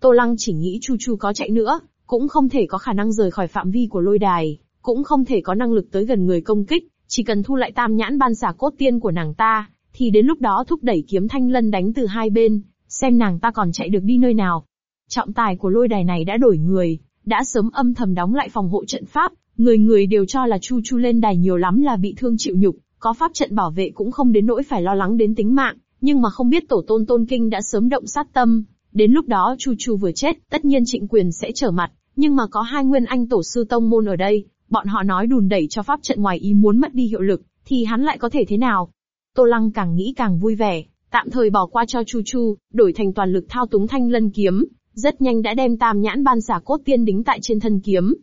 Tô Lăng chỉ nghĩ Chu Chu có chạy nữa, cũng không thể có khả năng rời khỏi phạm vi của lôi đài, cũng không thể có năng lực tới gần người công kích, chỉ cần thu lại tam nhãn ban xả cốt tiên của nàng ta, thì đến lúc đó thúc đẩy kiếm thanh lân đánh từ hai bên, xem nàng ta còn chạy được đi nơi nào. Trọng tài của lôi đài này đã đổi người, đã sớm âm thầm đóng lại phòng hộ trận pháp, người người đều cho là Chu Chu lên đài nhiều lắm là bị thương chịu nhục, có pháp trận bảo vệ cũng không đến nỗi phải lo lắng đến tính mạng, nhưng mà không biết tổ tôn tôn kinh đã sớm động sát tâm, đến lúc đó Chu Chu vừa chết, tất nhiên trịnh quyền sẽ trở mặt, nhưng mà có hai nguyên anh tổ sư tông môn ở đây, bọn họ nói đùn đẩy cho pháp trận ngoài ý muốn mất đi hiệu lực, thì hắn lại có thể thế nào? Tô Lăng càng nghĩ càng vui vẻ, tạm thời bỏ qua cho Chu Chu, đổi thành toàn lực thao túng thanh lân kiếm, rất nhanh đã đem tam nhãn ban giả cốt tiên đính tại trên thân kiếm.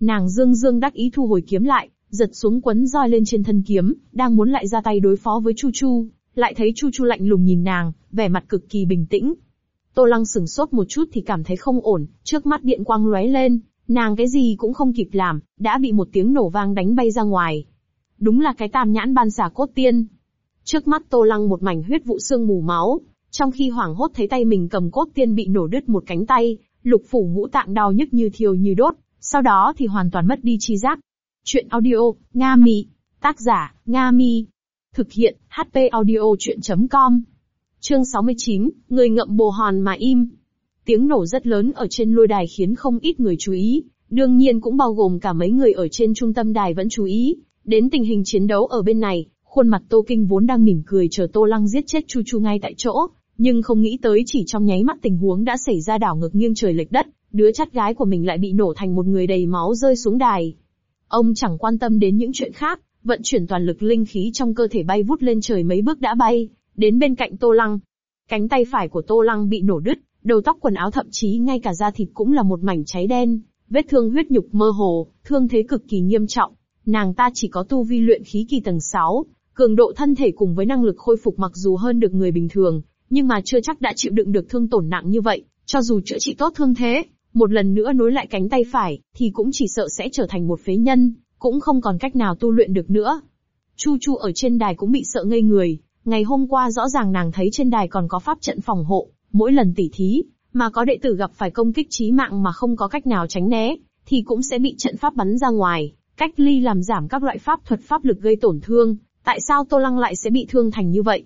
Nàng dương dương đắc ý thu hồi kiếm lại, giật xuống quấn roi lên trên thân kiếm, đang muốn lại ra tay đối phó với Chu Chu, lại thấy Chu Chu lạnh lùng nhìn nàng, vẻ mặt cực kỳ bình tĩnh. Tô Lăng sừng sốt một chút thì cảm thấy không ổn, trước mắt điện quang lóe lên, nàng cái gì cũng không kịp làm, đã bị một tiếng nổ vang đánh bay ra ngoài. Đúng là cái tam nhãn ban xà cốt tiên. Trước mắt Tô Lăng một mảnh huyết vụ xương mù máu, trong khi hoảng hốt thấy tay mình cầm cốt tiên bị nổ đứt một cánh tay, lục phủ ngũ tạng đau nhức như thiêu như đốt, sau đó thì hoàn toàn mất đi chi giác. Chuyện audio, Nga Mi. Tác giả, Nga Mi. Thực hiện, HP audio chuyện.com. Chương 69, người ngậm bồ hòn mà im. Tiếng nổ rất lớn ở trên lôi đài khiến không ít người chú ý, đương nhiên cũng bao gồm cả mấy người ở trên trung tâm đài vẫn chú ý, đến tình hình chiến đấu ở bên này, khuôn mặt Tô Kinh vốn đang mỉm cười chờ Tô Lăng giết chết Chu Chu ngay tại chỗ, nhưng không nghĩ tới chỉ trong nháy mắt tình huống đã xảy ra đảo ngược nghiêng trời lệch đất, đứa chắt gái của mình lại bị nổ thành một người đầy máu rơi xuống đài. Ông chẳng quan tâm đến những chuyện khác, vận chuyển toàn lực linh khí trong cơ thể bay vút lên trời mấy bước đã bay, đến bên cạnh Tô Lăng. Cánh tay phải của Tô Lăng bị nổ đứt, đầu tóc quần áo thậm chí ngay cả da thịt cũng là một mảnh cháy đen, vết thương huyết nhục mơ hồ, thương thế cực kỳ nghiêm trọng. Nàng ta chỉ có tu vi luyện khí kỳ tầng 6, cường độ thân thể cùng với năng lực khôi phục mặc dù hơn được người bình thường, nhưng mà chưa chắc đã chịu đựng được thương tổn nặng như vậy, cho dù chữa trị tốt thương thế, một lần nữa nối lại cánh tay phải, thì cũng chỉ sợ sẽ trở thành một phế nhân, cũng không còn cách nào tu luyện được nữa. Chu Chu ở trên đài cũng bị sợ ngây người, ngày hôm qua rõ ràng nàng thấy trên đài còn có pháp trận phòng hộ, mỗi lần tỉ thí, mà có đệ tử gặp phải công kích chí mạng mà không có cách nào tránh né, thì cũng sẽ bị trận pháp bắn ra ngoài, cách ly làm giảm các loại pháp thuật pháp lực gây tổn thương, tại sao Tô Lăng lại sẽ bị thương thành như vậy?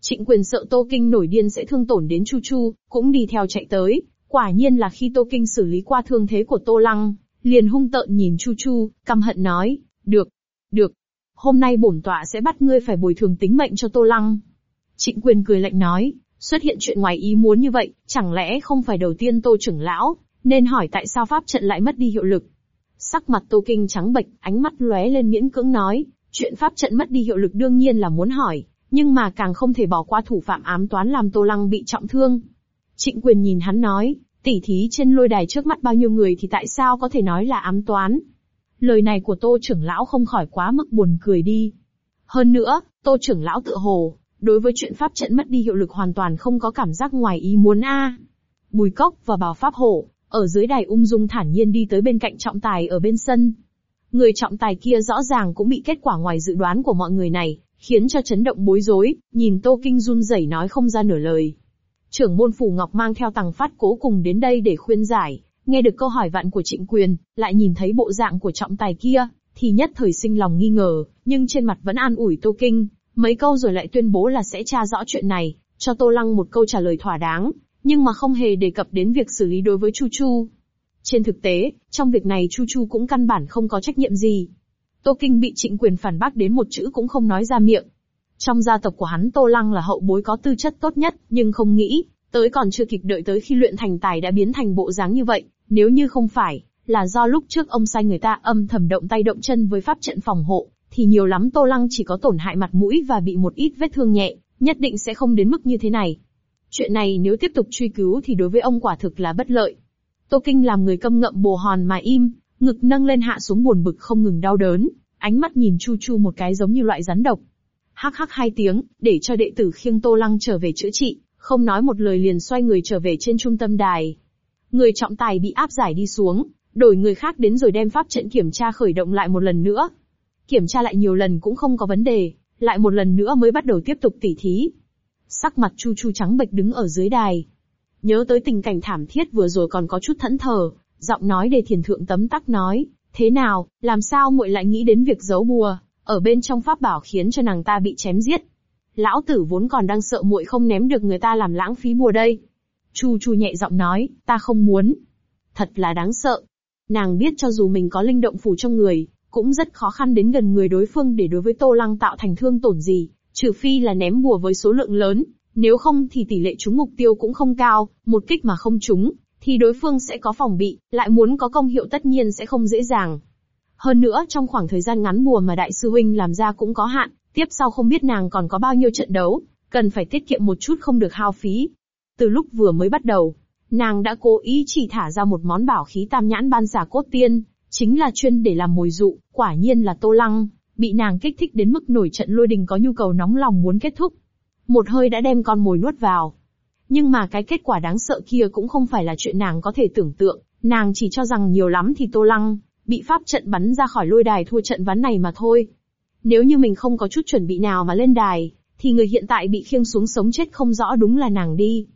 Trịnh quyền sợ Tô Kinh nổi điên sẽ thương tổn đến Chu Chu, cũng đi theo chạy tới, quả nhiên là khi Tô Kinh xử lý qua thương thế của Tô Lăng, liền hung tợn nhìn Chu Chu, căm hận nói, được, được, hôm nay bổn tọa sẽ bắt ngươi phải bồi thường tính mệnh cho Tô Lăng. Trịnh quyền cười lạnh nói, xuất hiện chuyện ngoài ý muốn như vậy, chẳng lẽ không phải đầu tiên Tô trưởng lão, nên hỏi tại sao pháp trận lại mất đi hiệu lực. Sắc mặt Tô Kinh trắng bệch, ánh mắt lóe lên miễn cưỡng nói, chuyện pháp trận mất đi hiệu lực đương nhiên là muốn hỏi, nhưng mà càng không thể bỏ qua thủ phạm ám toán làm Tô Lăng bị trọng thương. Trịnh quyền nhìn hắn nói, tỉ thí trên lôi đài trước mắt bao nhiêu người thì tại sao có thể nói là ám toán. Lời này của Tô trưởng lão không khỏi quá mức buồn cười đi. Hơn nữa, Tô trưởng lão tự hồ, đối với chuyện pháp trận mất đi hiệu lực hoàn toàn không có cảm giác ngoài ý muốn a. Bùi cốc và bảo pháp hộ ở dưới đài ung dung thản nhiên đi tới bên cạnh trọng tài ở bên sân. Người trọng tài kia rõ ràng cũng bị kết quả ngoài dự đoán của mọi người này, khiến cho chấn động bối rối, nhìn Tô Kinh run rẩy nói không ra nửa lời. Trưởng môn Phủ Ngọc mang theo tàng phát cố cùng đến đây để khuyên giải, nghe được câu hỏi vặn của trịnh quyền, lại nhìn thấy bộ dạng của trọng tài kia, thì nhất thời sinh lòng nghi ngờ, nhưng trên mặt vẫn an ủi Tô Kinh, mấy câu rồi lại tuyên bố là sẽ tra rõ chuyện này, cho Tô Lăng một câu trả lời thỏa đáng, nhưng mà không hề đề cập đến việc xử lý đối với Chu Chu. Trên thực tế, trong việc này Chu Chu cũng căn bản không có trách nhiệm gì. Tô Kinh bị trịnh quyền phản bác đến một chữ cũng không nói ra miệng. Trong gia tộc của hắn Tô Lăng là hậu bối có tư chất tốt nhất, nhưng không nghĩ, tới còn chưa kịp đợi tới khi luyện thành tài đã biến thành bộ dáng như vậy, nếu như không phải, là do lúc trước ông sai người ta âm thầm động tay động chân với pháp trận phòng hộ, thì nhiều lắm Tô Lăng chỉ có tổn hại mặt mũi và bị một ít vết thương nhẹ, nhất định sẽ không đến mức như thế này. Chuyện này nếu tiếp tục truy cứu thì đối với ông quả thực là bất lợi. Tô Kinh làm người câm ngậm bồ hòn mà im, ngực nâng lên hạ xuống buồn bực không ngừng đau đớn, ánh mắt nhìn Chu Chu một cái giống như loại rắn độc. Hắc hắc hai tiếng, để cho đệ tử khiêng Tô Lăng trở về chữa trị, không nói một lời liền xoay người trở về trên trung tâm đài. Người trọng tài bị áp giải đi xuống, đổi người khác đến rồi đem pháp trận kiểm tra khởi động lại một lần nữa. Kiểm tra lại nhiều lần cũng không có vấn đề, lại một lần nữa mới bắt đầu tiếp tục tỉ thí. Sắc mặt Chu Chu trắng bệch đứng ở dưới đài. Nhớ tới tình cảnh thảm thiết vừa rồi còn có chút thẫn thờ, giọng nói đề thiền thượng tấm tắc nói, thế nào, làm sao muội lại nghĩ đến việc giấu bùa, ở bên trong pháp bảo khiến cho nàng ta bị chém giết. Lão tử vốn còn đang sợ muội không ném được người ta làm lãng phí bùa đây. Chu Chu nhẹ giọng nói, ta không muốn. Thật là đáng sợ. Nàng biết cho dù mình có linh động phủ trong người, cũng rất khó khăn đến gần người đối phương để đối với Tô Lăng tạo thành thương tổn gì, trừ phi là ném bùa với số lượng lớn, nếu không thì tỷ lệ trúng mục tiêu cũng không cao, một kích mà không trúng, thì đối phương sẽ có phòng bị, lại muốn có công hiệu tất nhiên sẽ không dễ dàng. Hơn nữa trong khoảng thời gian ngắn bùa mà đại sư huynh làm ra cũng có hạn, tiếp sau không biết nàng còn có bao nhiêu trận đấu, cần phải tiết kiệm một chút không được hao phí. Từ lúc vừa mới bắt đầu, nàng đã cố ý chỉ thả ra một món bảo khí tam nhãn ban giả cốt tiên, chính là chuyên để làm mồi dụ, quả nhiên là Tô Lăng, bị nàng kích thích đến mức nổi trận lôi đình có nhu cầu nóng lòng muốn kết thúc. Một hơi đã đem con mồi nuốt vào. Nhưng mà cái kết quả đáng sợ kia cũng không phải là chuyện nàng có thể tưởng tượng, nàng chỉ cho rằng nhiều lắm thì Tô Lăng, bị pháp trận bắn ra khỏi lôi đài thua trận ván này mà thôi. Nếu như mình không có chút chuẩn bị nào mà lên đài, thì người hiện tại bị khiêng xuống sống chết không rõ đúng là nàng đi.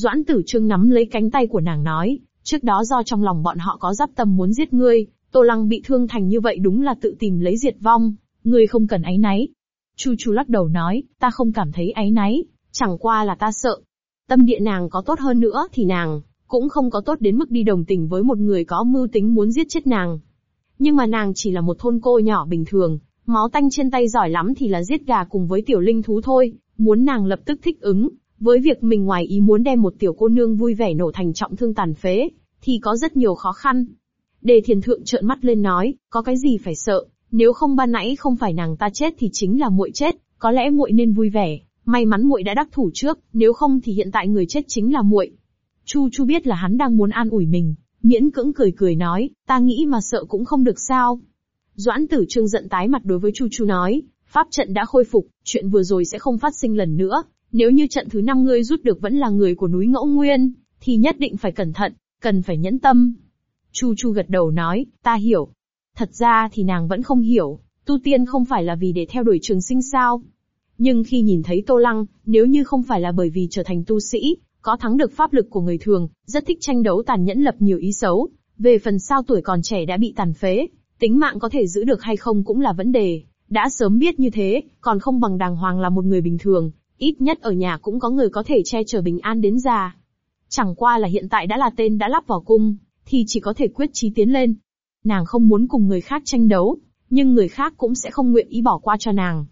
Doãn tử trương nắm lấy cánh tay của nàng nói, trước đó do trong lòng bọn họ có giáp tâm muốn giết ngươi, Tô Lăng bị thương thành như vậy đúng là tự tìm lấy diệt vong, ngươi không cần áy náy. Chu Chu lắc đầu nói, ta không cảm thấy áy náy, chẳng qua là ta sợ. Tâm địa nàng có tốt hơn nữa thì nàng, cũng không có tốt đến mức đi đồng tình với một người có mưu tính muốn giết chết nàng. Nhưng mà nàng chỉ là một thôn cô nhỏ bình thường, máu tanh trên tay giỏi lắm thì là giết gà cùng với tiểu linh thú thôi, muốn nàng lập tức thích ứng, với việc mình ngoài ý muốn đem một tiểu cô nương vui vẻ nổ thành trọng thương tàn phế, thì có rất nhiều khó khăn. Đề thiền thượng trợn mắt lên nói, có cái gì phải sợ, nếu không ban nãy không phải nàng ta chết thì chính là muội chết, có lẽ muội nên vui vẻ, may mắn muội đã đắc thủ trước, nếu không thì hiện tại người chết chính là muội. Chu Chu biết là hắn đang muốn an ủi mình, miễn cưỡng cười cười nói, ta nghĩ mà sợ cũng không được sao. Doãn tử trương giận tái mặt đối với Chu Chu nói, pháp trận đã khôi phục, chuyện vừa rồi sẽ không phát sinh lần nữa, nếu như trận thứ năm ngươi rút được vẫn là người của núi Ngẫu Nguyên, thì nhất định phải cẩn thận, cần phải nhẫn tâm. Chu Chu gật đầu nói, ta hiểu. Thật ra thì nàng vẫn không hiểu, tu tiên không phải là vì để theo đuổi trường sinh sao. Nhưng khi nhìn thấy Tô Lăng, nếu như không phải là bởi vì trở thành tu sĩ, có thắng được pháp lực của người thường, rất thích tranh đấu tàn nhẫn lập nhiều ý xấu, về phần sao tuổi còn trẻ đã bị tàn phế, tính mạng có thể giữ được hay không cũng là vấn đề. Đã sớm biết như thế, còn không bằng đàng hoàng là một người bình thường, ít nhất ở nhà cũng có người có thể che chở bình an đến già. Chẳng qua là hiện tại đã là tên đã lắp vào cung, thì chỉ có thể quyết chí tiến lên. Nàng không muốn cùng người khác tranh đấu, nhưng người khác cũng sẽ không nguyện ý bỏ qua cho nàng.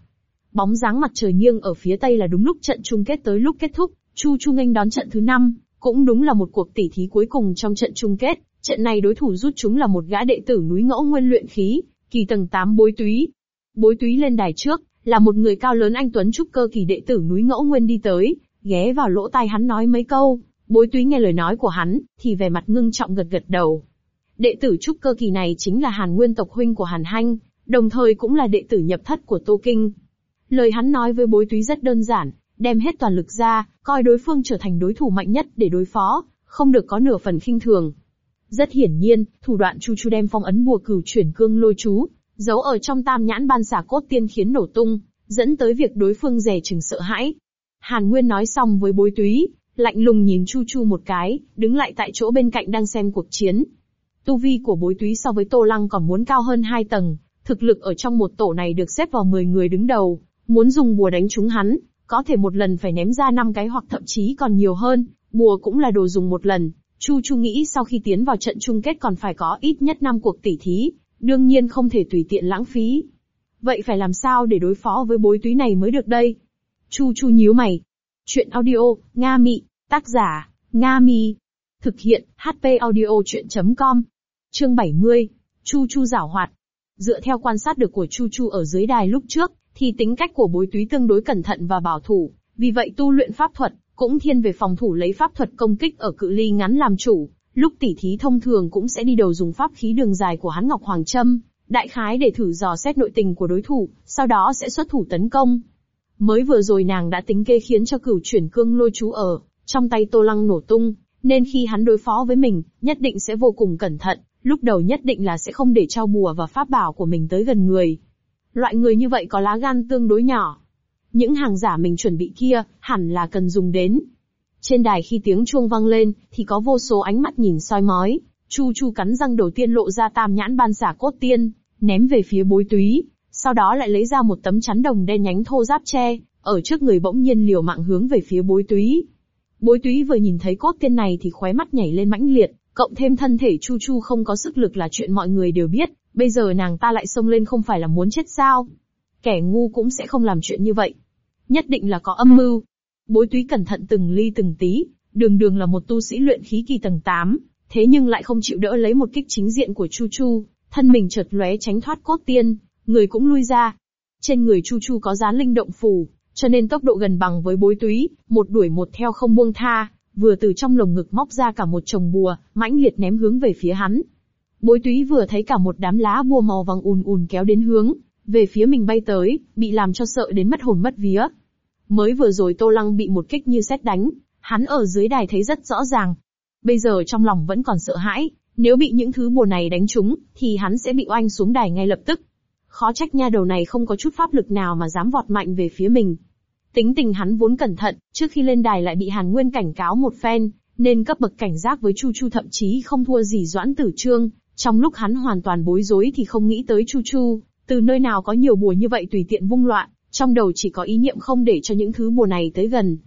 Bóng dáng mặt trời nghiêng ở phía tây là đúng lúc trận chung kết tới lúc kết thúc, Chu Chu nghênh đón trận thứ năm, cũng đúng là một cuộc tỉ thí cuối cùng trong trận chung kết. Trận này đối thủ rút chúng là một gã đệ tử núi ngẫu nguyên luyện khí, kỳ tầng 8 bối túy. Bối túy lên đài trước, là một người cao lớn anh Tuấn trúc cơ kỳ đệ tử núi ngẫu nguyên đi tới, ghé vào lỗ tai hắn nói mấy câu, bối túy nghe lời nói của hắn, thì vẻ mặt ngưng trọng gật gật đầu. Đệ tử trúc cơ kỳ này chính là Hàn Nguyên tộc huynh của Hàn Hanh, đồng thời cũng là đệ tử nhập thất của Tô Kinh. Lời hắn nói với bối túy rất đơn giản, đem hết toàn lực ra, coi đối phương trở thành đối thủ mạnh nhất để đối phó, không được có nửa phần khinh thường. Rất hiển nhiên, thủ đoạn Chu Chu đem phong ấn bùa cửu chuyển cương lôi chú, giấu ở trong tam nhãn ban xà cốt tiên khiến nổ tung, dẫn tới việc đối phương rẻ chừng sợ hãi. Hàn Nguyên nói xong với bối túy, lạnh lùng nhìn Chu Chu một cái, đứng lại tại chỗ bên cạnh đang xem cuộc chiến. Tu vi của bối túy so với Tô Lăng còn muốn cao hơn hai tầng, thực lực ở trong một tổ này được xếp vào 10 người đứng đầu, muốn dùng bùa đánh chúng hắn, có thể một lần phải ném ra 5 cái hoặc thậm chí còn nhiều hơn, bùa cũng là đồ dùng một lần. Chu Chu nghĩ sau khi tiến vào trận chung kết còn phải có ít nhất 5 cuộc tỉ thí, đương nhiên không thể tùy tiện lãng phí. Vậy phải làm sao để đối phó với bối túy này mới được đây? Chu Chu nhíu mày. Chuyện audio, Nga Mị, tác giả, Nga Mi. Thực hiện, HP audio chuyện.com. Chương 70. Chu Chu giảo hoạt. Dựa theo quan sát được của Chu Chu ở dưới đài lúc trước, thì tính cách của bối túy tương đối cẩn thận và bảo thủ, vì vậy tu luyện pháp thuật, cũng thiên về phòng thủ lấy pháp thuật công kích ở cự ly ngắn làm chủ, lúc tỉ thí thông thường cũng sẽ đi đầu dùng pháp khí đường dài của hắn Ngọc Hoàng Trâm, đại khái để thử dò xét nội tình của đối thủ, sau đó sẽ xuất thủ tấn công. Mới vừa rồi nàng đã tính kê khiến cho cửu chuyển cương lôi chú ở, trong tay Tô Lăng nổ tung, nên khi hắn đối phó với mình, nhất định sẽ vô cùng cẩn thận, lúc đầu nhất định là sẽ không để trao bùa và pháp bảo của mình tới gần người. Loại người như vậy có lá gan tương đối nhỏ. Những hàng giả mình chuẩn bị kia, hẳn là cần dùng đến. Trên đài khi tiếng chuông vang lên, thì có vô số ánh mắt nhìn soi mói. Chu Chu cắn răng đầu tiên lộ ra tam nhãn ban xả cốt tiên, ném về phía bối túy. Sau đó lại lấy ra một tấm chắn đồng đen nhánh thô giáp tre, ở trước người bỗng nhiên liều mạng hướng về phía bối túy. Bối túy vừa nhìn thấy cốt tiên này thì khóe mắt nhảy lên mãnh liệt, cộng thêm thân thể Chu Chu không có sức lực là chuyện mọi người đều biết, Bây giờ nàng ta lại xông lên không phải là muốn chết sao? Kẻ ngu cũng sẽ không làm chuyện như vậy. Nhất định là có âm mưu. Bối túy cẩn thận từng ly từng tí, đường đường là một tu sĩ luyện khí kỳ tầng 8, thế nhưng lại không chịu đỡ lấy một kích chính diện của Chu Chu, thân mình chợt lóe tránh thoát cốt tiên, người cũng lui ra. Trên người Chu Chu có dán linh động phù, cho nên tốc độ gần bằng với bối túy, một đuổi một theo không buông tha, vừa từ trong lồng ngực móc ra cả một chồng bùa, mãnh liệt ném hướng về phía hắn. Bối túy vừa thấy cả một đám lá bùa màu vàng ùn ùn kéo đến hướng, về phía mình bay tới, bị làm cho sợ đến mất hồn mất vía. Mới vừa rồi Tô Lăng bị một kích như xét đánh, hắn ở dưới đài thấy rất rõ ràng. Bây giờ trong lòng vẫn còn sợ hãi, nếu bị những thứ bùa này đánh trúng, thì hắn sẽ bị oanh xuống đài ngay lập tức. Khó trách nha đầu này không có chút pháp lực nào mà dám vọt mạnh về phía mình. Tính tình hắn vốn cẩn thận, trước khi lên đài lại bị Hàn Nguyên cảnh cáo một phen, nên cấp bậc cảnh giác với Chu Chu thậm chí không thua gì Doãn Tử Trương. Trong lúc hắn hoàn toàn bối rối thì không nghĩ tới Chu Chu, từ nơi nào có nhiều bùa như vậy tùy tiện vung loạn, trong đầu chỉ có ý niệm không để cho những thứ bùa này tới gần.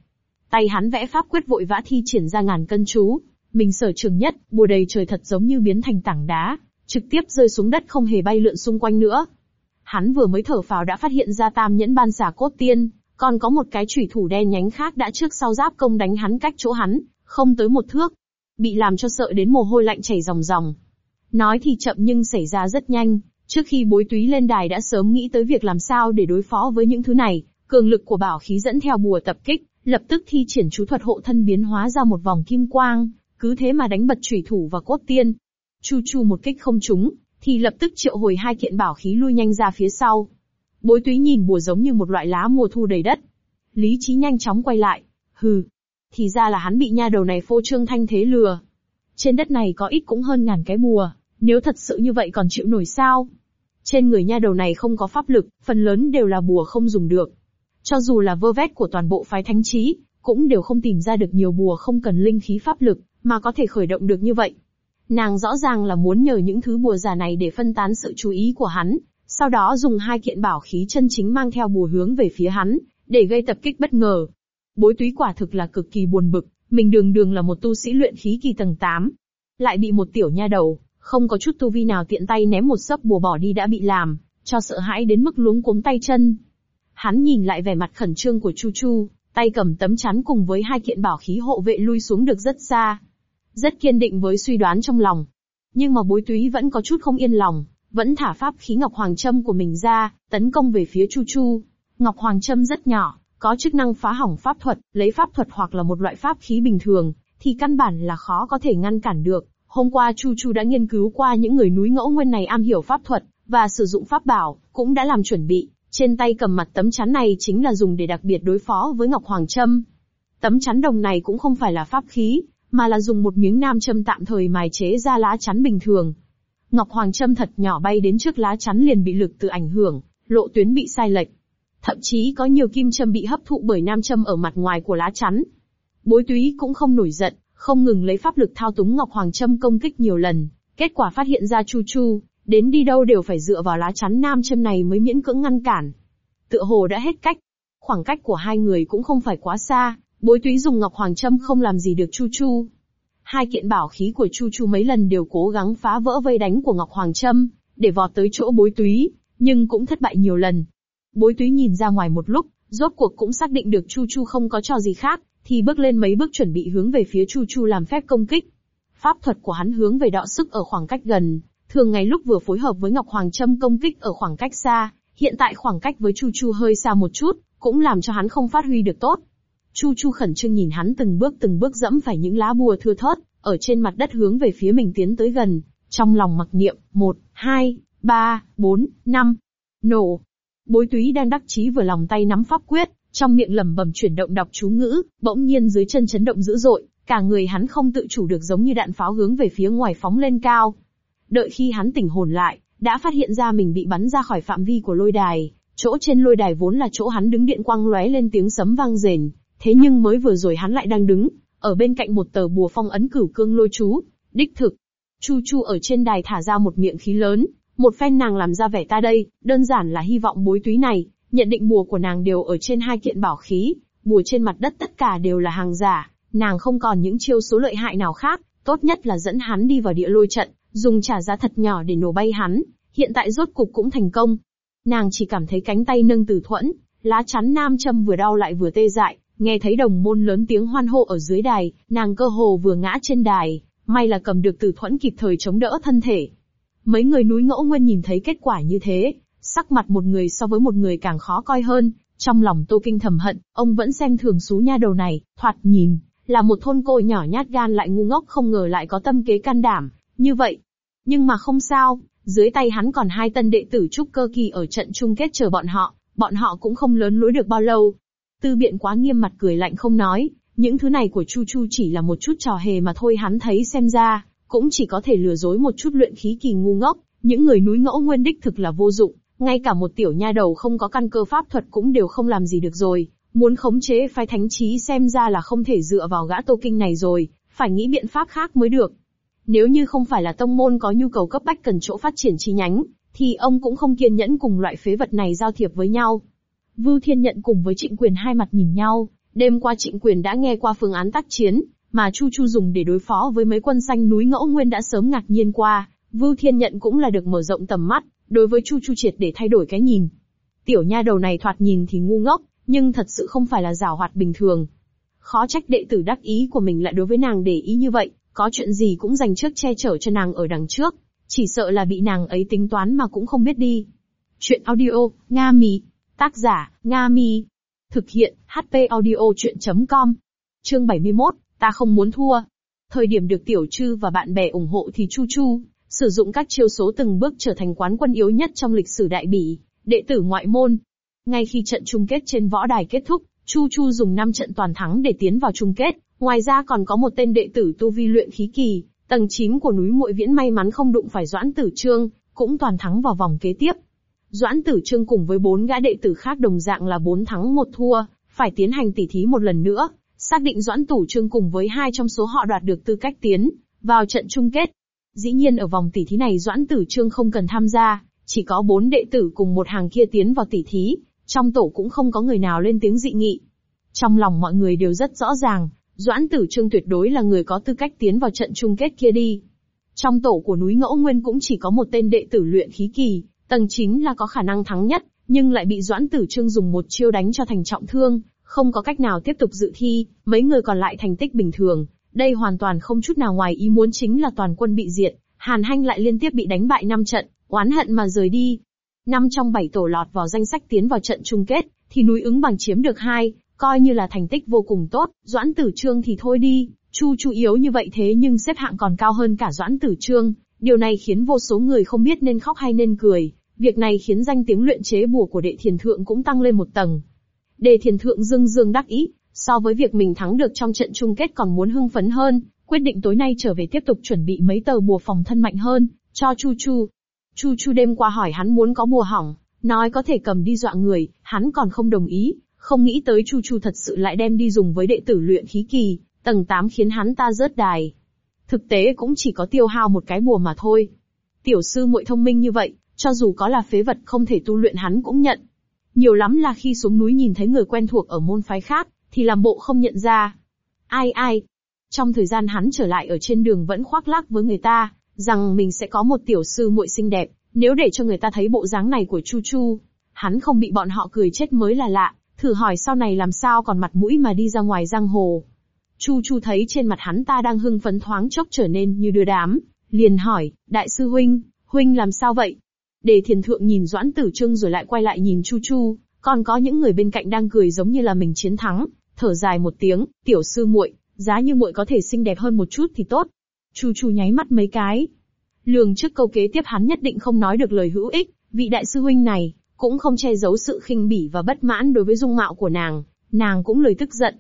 Tay hắn vẽ pháp quyết vội vã thi triển ra ngàn cân chú, mình sở trường nhất, bùa đầy trời thật giống như biến thành tảng đá, trực tiếp rơi xuống đất không hề bay lượn xung quanh nữa. Hắn vừa mới thở phào đã phát hiện ra tam nhẫn ban xà cốt tiên, còn có một cái chủy thủ đen nhánh khác đã trước sau giáp công đánh hắn cách chỗ hắn, không tới một thước. Bị làm cho sợ đến mồ hôi lạnh chảy ròng ròng. Nói thì chậm nhưng xảy ra rất nhanh, trước khi bối túy lên đài đã sớm nghĩ tới việc làm sao để đối phó với những thứ này, cường lực của bảo khí dẫn theo bùa tập kích, lập tức thi triển chú thuật hộ thân biến hóa ra một vòng kim quang, cứ thế mà đánh bật chủy thủ và cốt tiên. Chu chu một kích không trúng, thì lập tức triệu hồi hai kiện bảo khí lui nhanh ra phía sau. Bối túy nhìn bùa giống như một loại lá mùa thu đầy đất. Lý trí nhanh chóng quay lại. Hừ. Thì ra là hắn bị nha đầu này phô trương thanh thế lừa. Trên đất này có ít cũng hơn ngàn cái bùa, nếu thật sự như vậy còn chịu nổi sao? Trên người nha đầu này không có pháp lực, phần lớn đều là bùa không dùng được. Cho dù là vơ vét của toàn bộ phái thánh trí, cũng đều không tìm ra được nhiều bùa không cần linh khí pháp lực, mà có thể khởi động được như vậy. Nàng rõ ràng là muốn nhờ những thứ bùa giả này để phân tán sự chú ý của hắn, sau đó dùng hai kiện bảo khí chân chính mang theo bùa hướng về phía hắn, để gây tập kích bất ngờ. Bối túy quả thực là cực kỳ buồn bực, mình đường đường là một tu sĩ luyện khí kỳ tầng 8. Lại bị một tiểu nha đầu, không có chút tu vi nào tiện tay ném một sấp bùa bỏ đi đã bị làm, cho sợ hãi đến mức luống cuống tay chân. Hắn nhìn lại vẻ mặt khẩn trương của Chu Chu, tay cầm tấm chắn cùng với hai kiện bảo khí hộ vệ lui xuống được rất xa. Rất kiên định với suy đoán trong lòng. Nhưng mà bối túy vẫn có chút không yên lòng, vẫn thả pháp khí Ngọc Hoàng Trâm của mình ra, tấn công về phía Chu Chu. Ngọc Hoàng Trâm rất nhỏ, có chức năng phá hỏng pháp thuật, lấy pháp thuật hoặc là một loại pháp khí bình thường, thì căn bản là khó có thể ngăn cản được. Hôm qua Chu Chu đã nghiên cứu qua những người núi ngẫu nguyên này am hiểu pháp thuật, và sử dụng pháp bảo, cũng đã làm chuẩn bị. Trên tay cầm mặt tấm chắn này chính là dùng để đặc biệt đối phó với Ngọc Hoàng Trâm. Tấm chắn đồng này cũng không phải là pháp khí, mà là dùng một miếng nam châm tạm thời mài chế ra lá chắn bình thường. Ngọc Hoàng Trâm thật nhỏ bay đến trước lá chắn liền bị lực từ ảnh hưởng, lộ tuyến bị sai lệch. Thậm chí có nhiều kim châm bị hấp thụ bởi nam châm ở mặt ngoài của lá chắn. Bối túy cũng không nổi giận, không ngừng lấy pháp lực thao túng Ngọc Hoàng trâm công kích nhiều lần, kết quả phát hiện ra Chu Chu, đến đi đâu đều phải dựa vào lá chắn nam châm này mới miễn cưỡng ngăn cản. Tựa hồ đã hết cách. Khoảng cách của hai người cũng không phải quá xa, bối túy dùng Ngọc Hoàng trâm không làm gì được Chu Chu. Hai kiện bảo khí của Chu Chu mấy lần đều cố gắng phá vỡ vây đánh của Ngọc Hoàng Trâm, để vọt tới chỗ bối túy, nhưng cũng thất bại nhiều lần. Bối túy nhìn ra ngoài một lúc, rốt cuộc cũng xác định được Chu Chu không có trò gì khác, thì bước lên mấy bước chuẩn bị hướng về phía Chu Chu làm phép công kích. Pháp thuật của hắn hướng về đọ sức ở khoảng cách gần, thường ngày lúc vừa phối hợp với Ngọc Hoàng Trâm công kích ở khoảng cách xa, hiện tại khoảng cách với Chu Chu hơi xa một chút, cũng làm cho hắn không phát huy được tốt. Chu Chu khẩn trương nhìn hắn từng bước từng bước dẫm phải những lá bùa thưa thớt, ở trên mặt đất hướng về phía mình tiến tới gần, trong lòng mặc niệm, một, hai, ba, bốn, năm, nổ. Bối túy đang đắc chí vừa lòng tay nắm pháp quyết, trong miệng lẩm bẩm chuyển động đọc chú ngữ, bỗng nhiên dưới chân chấn động dữ dội, cả người hắn không tự chủ được giống như đạn pháo hướng về phía ngoài phóng lên cao. Đợi khi hắn tỉnh hồn lại, đã phát hiện ra mình bị bắn ra khỏi phạm vi của lôi đài, chỗ trên lôi đài vốn là chỗ hắn đứng điện quang lóe lên tiếng sấm vang rền, thế nhưng mới vừa rồi hắn lại đang đứng, ở bên cạnh một tờ bùa phong ấn cửu cương lôi chú, đích thực. Chu Chu ở trên đài thả ra một miệng khí lớn, một phen nàng làm ra vẻ ta đây, đơn giản là hy vọng bối túy này, nhận định bùa của nàng đều ở trên hai kiện bảo khí, bùa trên mặt đất tất cả đều là hàng giả, nàng không còn những chiêu số lợi hại nào khác, tốt nhất là dẫn hắn đi vào địa lôi trận, dùng trả giá thật nhỏ để nổ bay hắn, hiện tại rốt cục cũng thành công. Nàng chỉ cảm thấy cánh tay nâng từ thuẫn, lá chắn nam châm vừa đau lại vừa tê dại, Nghe thấy đồng môn lớn tiếng hoan hô ở dưới đài, nàng cơ hồ vừa ngã trên đài, may là cầm được tử thuẫn kịp thời chống đỡ thân thể. Mấy người núi ngẫu nguyên nhìn thấy kết quả như thế, sắc mặt một người so với một người càng khó coi hơn, trong lòng Tô Kinh thầm hận, ông vẫn xem thường xú nha đầu này, thoạt nhìn, là một thôn cô nhỏ nhát gan lại ngu ngốc không ngờ lại có tâm kế can đảm, như vậy. Nhưng mà không sao, dưới tay hắn còn hai tân đệ tử trúc cơ kỳ ở trận chung kết chờ bọn họ, bọn họ cũng không lớn lối được bao lâu. Tư biện quá nghiêm mặt cười lạnh không nói, những thứ này của Chu Chu chỉ là một chút trò hề mà thôi hắn thấy xem ra, cũng chỉ có thể lừa dối một chút luyện khí kỳ ngu ngốc, những người núi ngẫu nguyên đích thực là vô dụng, ngay cả một tiểu nha đầu không có căn cơ pháp thuật cũng đều không làm gì được rồi, muốn khống chế phái thánh trí xem ra là không thể dựa vào gã tô kinh này rồi, phải nghĩ biện pháp khác mới được. Nếu như không phải là tông môn có nhu cầu cấp bách cần chỗ phát triển chi nhánh, thì ông cũng không kiên nhẫn cùng loại phế vật này giao thiệp với nhau. Vưu Thiên Nhận cùng với Trịnh Quyền hai mặt nhìn nhau, đêm qua Trịnh Quyền đã nghe qua phương án tác chiến, mà Chu Chu dùng để đối phó với mấy quân xanh núi ngẫu nguyên đã sớm ngạc nhiên qua, Vưu Thiên Nhận cũng là được mở rộng tầm mắt, đối với Chu Chu triệt để thay đổi cái nhìn. Tiểu nha đầu này thoạt nhìn thì ngu ngốc, nhưng thật sự không phải là giảo hoạt bình thường. Khó trách đệ tử đắc ý của mình lại đối với nàng để ý như vậy, có chuyện gì cũng dành trước che chở cho nàng ở đằng trước, chỉ sợ là bị nàng ấy tính toán mà cũng không biết đi. Chuyện audio, Nga Mi. Tác giả, Nga Mi. Thực hiện, HP audio chuyện.com. Chương 71, ta không muốn thua. Thời điểm được tiểu trư và bạn bè ủng hộ thì Chu Chu, sử dụng các chiêu số từng bước trở thành quán quân yếu nhất trong lịch sử đại bỉ, đệ tử ngoại môn. Ngay khi trận chung kết trên võ đài kết thúc, Chu Chu dùng 5 trận toàn thắng để tiến vào chung kết, ngoài ra còn có một tên đệ tử tu vi luyện khí kỳ, tầng 9 của núi muội viễn may mắn không đụng phải Doãn Tử Trương, cũng toàn thắng vào vòng kế tiếp. Doãn Tử Trương cùng với bốn gã đệ tử khác đồng dạng là 4 thắng một thua, phải tiến hành tỉ thí một lần nữa, xác định Doãn Tử Trương cùng với hai trong số họ đoạt được tư cách tiến vào trận chung kết. Dĩ nhiên ở vòng tỷ thí này Doãn Tử Trương không cần tham gia, chỉ có bốn đệ tử cùng một hàng kia tiến vào tỷ thí, trong tổ cũng không có người nào lên tiếng dị nghị. Trong lòng mọi người đều rất rõ ràng, Doãn Tử Trương tuyệt đối là người có tư cách tiến vào trận chung kết kia đi. Trong tổ của núi Ngẫu Nguyên cũng chỉ có một tên đệ tử luyện khí kỳ, tầng 9 là có khả năng thắng nhất, nhưng lại bị Doãn Tử Trương dùng một chiêu đánh cho thành trọng thương, không có cách nào tiếp tục dự thi, mấy người còn lại thành tích bình thường, đây hoàn toàn không chút nào ngoài ý muốn chính là toàn quân bị diệt, Hàn Hanh lại liên tiếp bị đánh bại 5 trận, oán hận mà rời đi. Năm trong 7 tổ lọt vào danh sách tiến vào trận chung kết, thì núi ứng bằng chiếm được hai, coi như là thành tích vô cùng tốt, Doãn Tử Trương thì thôi đi, Chu Chu yếu như vậy thế nhưng xếp hạng còn cao hơn cả Doãn Tử Trương, điều này khiến vô số người không biết nên khóc hay nên cười, việc này khiến danh tiếng luyện chế bùa của đệ thiền thượng cũng tăng lên một tầng. Đệ thiền thượng dương dương đắc ý, so với việc mình thắng được trong trận chung kết còn muốn hưng phấn hơn, quyết định tối nay trở về tiếp tục chuẩn bị mấy tờ bùa phòng thân mạnh hơn, cho Chu Chu. Chu Chu đêm qua hỏi hắn muốn có bùa hỏng, nói có thể cầm đi dọa người, hắn còn không đồng ý, không nghĩ tới Chu Chu thật sự lại đem đi dùng với đệ tử luyện khí kỳ, tầng 8 khiến hắn ta rớt đài. Thực tế cũng chỉ có tiêu hao một cái bùa mà thôi. Tiểu sư muội thông minh như vậy, cho dù có là phế vật không thể tu luyện hắn cũng nhận. Nhiều lắm là khi xuống núi nhìn thấy người quen thuộc ở môn phái khác, thì làm bộ không nhận ra. Ai ai? Trong thời gian hắn trở lại ở trên đường vẫn khoác lác với người ta, rằng mình sẽ có một tiểu sư muội xinh đẹp, nếu để cho người ta thấy bộ dáng này của Chu Chu, hắn không bị bọn họ cười chết mới là lạ. Thử hỏi sau này làm sao còn mặt mũi mà đi ra ngoài giang hồ. Chu Chu thấy trên mặt hắn ta đang hưng phấn thoáng chốc trở nên như đưa đám, liền hỏi, đại sư huynh, huynh làm sao vậy? Đề thiền thượng nhìn Doãn Tử Trương rồi lại quay lại nhìn Chu Chu, còn có những người bên cạnh đang cười giống như là mình chiến thắng, thở dài một tiếng, tiểu sư muội, giá như muội có thể xinh đẹp hơn một chút thì tốt. Chu Chu nháy mắt mấy cái. Lường trước câu kế tiếp hắn nhất định không nói được lời hữu ích, vị đại sư huynh này, cũng không che giấu sự khinh bỉ và bất mãn đối với dung mạo của nàng, nàng cũng lời tức giận.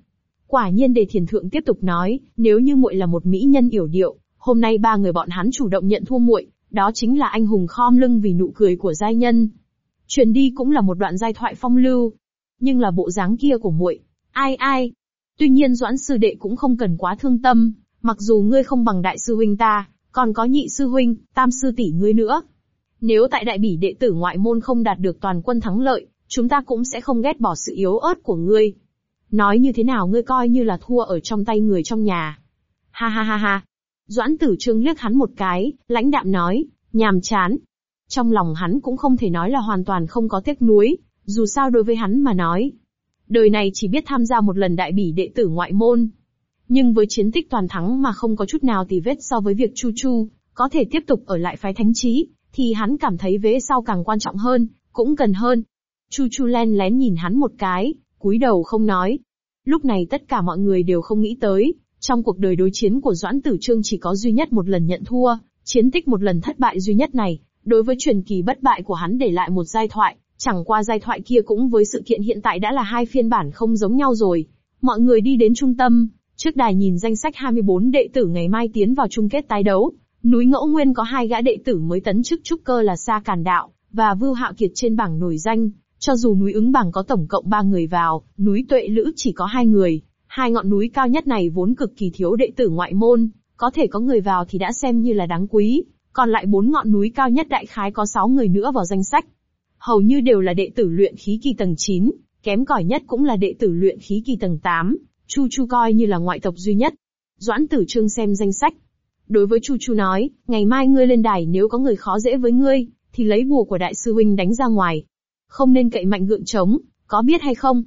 Quả nhiên đề thiền thượng tiếp tục nói, nếu như muội là một mỹ nhân yểu điệu, hôm nay ba người bọn hắn chủ động nhận thua muội, đó chính là anh hùng khom lưng vì nụ cười của giai nhân. Truyền đi cũng là một đoạn giai thoại phong lưu, nhưng là bộ dáng kia của muội, ai ai. Tuy nhiên Doãn sư đệ cũng không cần quá thương tâm, mặc dù ngươi không bằng đại sư huynh ta, còn có nhị sư huynh, tam sư tỷ ngươi nữa. Nếu tại đại bỉ đệ tử ngoại môn không đạt được toàn quân thắng lợi, chúng ta cũng sẽ không ghét bỏ sự yếu ớt của ngươi. Nói như thế nào ngươi coi như là thua ở trong tay người trong nhà. Ha ha ha ha. Doãn tử trương liếc hắn một cái, lãnh đạm nói, nhàm chán. Trong lòng hắn cũng không thể nói là hoàn toàn không có tiếc nuối, dù sao đối với hắn mà nói. Đời này chỉ biết tham gia một lần đại bỉ đệ tử ngoại môn. Nhưng với chiến tích toàn thắng mà không có chút nào tì vết so với việc Chu Chu, có thể tiếp tục ở lại phái thánh trí, thì hắn cảm thấy vế sau càng quan trọng hơn, cũng cần hơn. Chu Chu len lén nhìn hắn một cái, cúi đầu không nói. Lúc này tất cả mọi người đều không nghĩ tới, trong cuộc đời đối chiến của Doãn Tử Trương chỉ có duy nhất một lần nhận thua, Chiến tích một lần thất bại duy nhất này, đối với truyền kỳ bất bại của hắn để lại một giai thoại, chẳng qua giai thoại kia cũng với sự kiện hiện tại đã là hai phiên bản không giống nhau rồi. Mọi người đi đến trung tâm, trước đài nhìn danh sách 24 đệ tử ngày mai tiến vào chung kết tái đấu. Núi Ngẫu Nguyên có hai gã đệ tử mới tấn chức trúc cơ là Sa Càn Đạo, và Vưu Hạo Kiệt trên bảng nổi danh. Cho dù núi ứng bảng có tổng cộng 3 người vào, núi Tuệ Lữ chỉ có hai người. Hai ngọn núi cao nhất này vốn cực kỳ thiếu đệ tử ngoại môn, có thể có người vào thì đã xem như là đáng quý. Còn lại bốn ngọn núi cao nhất đại khái có 6 người nữa vào danh sách. Hầu như đều là đệ tử luyện khí kỳ tầng 9, kém cỏi nhất cũng là đệ tử luyện khí kỳ tầng 8. Chu Chu coi như là ngoại tộc duy nhất. Doãn Tử Trương xem danh sách. Đối với Chu Chu nói, ngày mai ngươi lên đài nếu có người khó dễ với ngươi, thì lấy bùa của đại sư huynh đánh ra ngoài. Không nên cậy mạnh gượng chống, có biết hay không?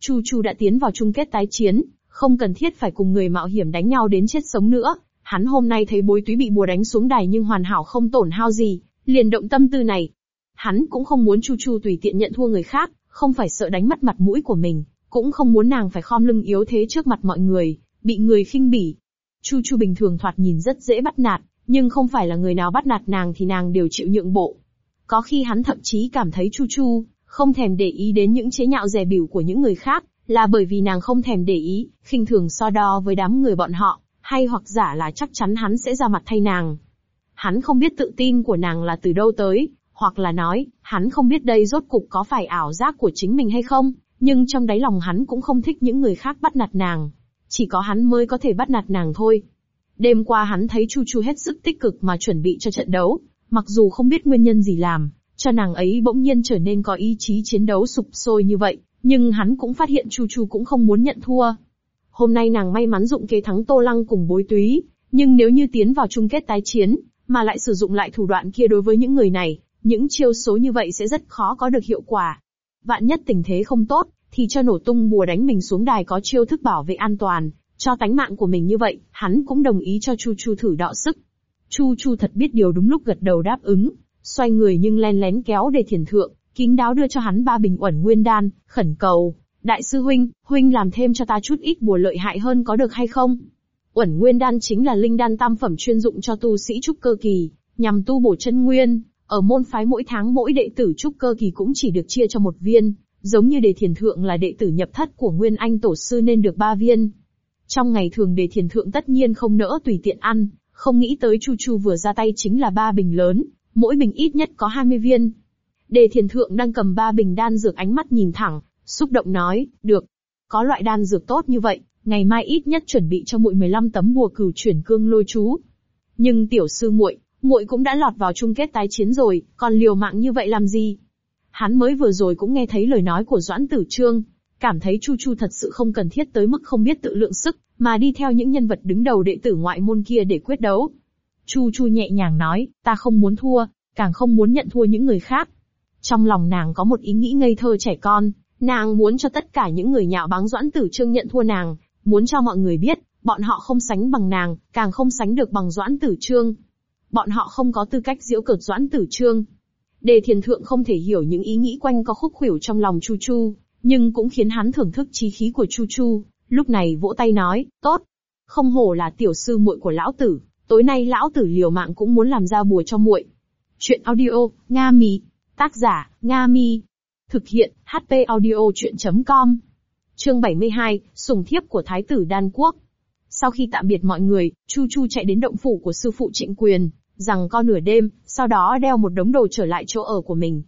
Chu Chu đã tiến vào chung kết tái chiến, không cần thiết phải cùng người mạo hiểm đánh nhau đến chết sống nữa. Hắn hôm nay thấy bối túy bị bùa đánh xuống đài nhưng hoàn hảo không tổn hao gì, liền động tâm tư này. Hắn cũng không muốn Chu Chu tùy tiện nhận thua người khác, không phải sợ đánh mất mặt mũi của mình, cũng không muốn nàng phải khom lưng yếu thế trước mặt mọi người, bị người khinh bỉ. Chu Chu bình thường thoạt nhìn rất dễ bắt nạt, nhưng không phải là người nào bắt nạt nàng thì nàng đều chịu nhượng bộ. Có khi hắn thậm chí cảm thấy Chu Chu, không thèm để ý đến những chế nhạo rẻ bỉu của những người khác, là bởi vì nàng không thèm để ý, khinh thường so đo với đám người bọn họ, hay hoặc giả là chắc chắn hắn sẽ ra mặt thay nàng. Hắn không biết tự tin của nàng là từ đâu tới, hoặc là nói, hắn không biết đây rốt cục có phải ảo giác của chính mình hay không, nhưng trong đáy lòng hắn cũng không thích những người khác bắt nạt nàng. Chỉ có hắn mới có thể bắt nạt nàng thôi. Đêm qua hắn thấy Chu Chu hết sức tích cực mà chuẩn bị cho trận đấu, mặc dù không biết nguyên nhân gì làm, cho nàng ấy bỗng nhiên trở nên có ý chí chiến đấu sụp sôi như vậy, nhưng hắn cũng phát hiện Chu Chu cũng không muốn nhận thua. Hôm nay nàng may mắn dụng kế thắng Tô Lăng cùng bối túy, nhưng nếu như tiến vào chung kết tái chiến, mà lại sử dụng lại thủ đoạn kia đối với những người này, những chiêu số như vậy sẽ rất khó có được hiệu quả. Vạn nhất tình thế không tốt, thì cho nổ tung bùa đánh mình xuống đài có chiêu thức bảo vệ an toàn, cho tánh mạng của mình như vậy, hắn cũng đồng ý cho Chu Chu thử đọ sức. Chu Chu thật biết điều đúng lúc gật đầu đáp ứng, xoay người nhưng len lén kéo để thiền thượng, kín đáo đưa cho hắn ba bình uẩn nguyên đan, khẩn cầu, đại sư huynh, huynh làm thêm cho ta chút ít bùa lợi hại hơn có được hay không? Uẩn nguyên đan chính là linh đan tam phẩm chuyên dụng cho tu sĩ trúc cơ kỳ, nhằm tu bổ chân nguyên, ở môn phái mỗi tháng mỗi đệ tử trúc cơ kỳ cũng chỉ được chia cho một viên, giống như đề thiền thượng là đệ tử nhập thất của Nguyên Anh tổ sư nên được ba viên. Trong ngày thường đề thiền thượng tất nhiên không nỡ tùy tiện ăn, không nghĩ tới Chu Chu vừa ra tay chính là ba bình lớn, mỗi bình ít nhất có 20 viên. Đề thiền thượng đang cầm ba bình đan dược ánh mắt nhìn thẳng, xúc động nói, được. Có loại đan dược tốt như vậy, ngày mai ít nhất chuẩn bị cho muội 15 tấm bùa cửu chuyển cương lôi chú. Nhưng tiểu sư muội, muội cũng đã lọt vào chung kết tái chiến rồi, còn liều mạng như vậy làm gì? Hắn mới vừa rồi cũng nghe thấy lời nói của Doãn Tử Trương, cảm thấy Chu Chu thật sự không cần thiết tới mức không biết tự lượng sức, mà đi theo những nhân vật đứng đầu đệ tử ngoại môn kia để quyết đấu. Chu Chu nhẹ nhàng nói, ta không muốn thua, càng không muốn nhận thua những người khác. Trong lòng nàng có một ý nghĩ ngây thơ trẻ con, nàng muốn cho tất cả những người nhạo báng Doãn Tử Trương nhận thua nàng, muốn cho mọi người biết, bọn họ không sánh bằng nàng, càng không sánh được bằng Doãn Tử Trương. Bọn họ không có tư cách diễu cợt Doãn Tử Trương. Đề thiền thượng không thể hiểu những ý nghĩ quanh có khúc khuỷu trong lòng Chu Chu, nhưng cũng khiến hắn thưởng thức trí khí của Chu Chu, lúc này vỗ tay nói, tốt. Không hổ là tiểu sư muội của lão tử, tối nay lão tử liều mạng cũng muốn làm ra bùa cho muội. Chuyện audio, Nga Mi. Tác giả, Nga Mi. Thực hiện, HP audio chuyện.com. Chương 72, sùng thiếp của Thái tử Đan Quốc. Sau khi tạm biệt mọi người, Chu Chu chạy đến động phủ của sư phụ trịnh quyền, rằng co nửa đêm, sau đó đeo một đống đồ trở lại chỗ ở của mình.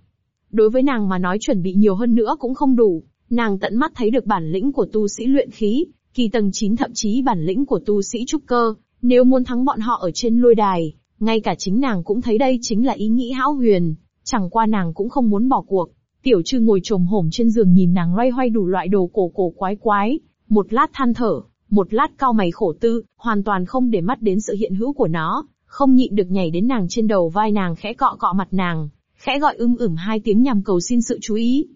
Đối với nàng mà nói chuẩn bị nhiều hơn nữa cũng không đủ, nàng tận mắt thấy được bản lĩnh của tu sĩ luyện khí, kỳ tầng 9 thậm chí bản lĩnh của tu sĩ trúc cơ, nếu muốn thắng bọn họ ở trên lôi đài, ngay cả chính nàng cũng thấy đây chính là ý nghĩ hão huyền, chẳng qua nàng cũng không muốn bỏ cuộc. Tiểu trư ngồi trồm hổm trên giường nhìn nàng loay hoay đủ loại đồ cổ cổ quái quái, một lát than thở, một lát cao mày khổ tư, hoàn toàn không để mắt đến sự hiện hữu của nó, không nhịn được nhảy đến nàng trên đầu vai nàng khẽ cọ cọ mặt nàng, khẽ gọi ưm ửm hai tiếng nhằm cầu xin sự chú ý.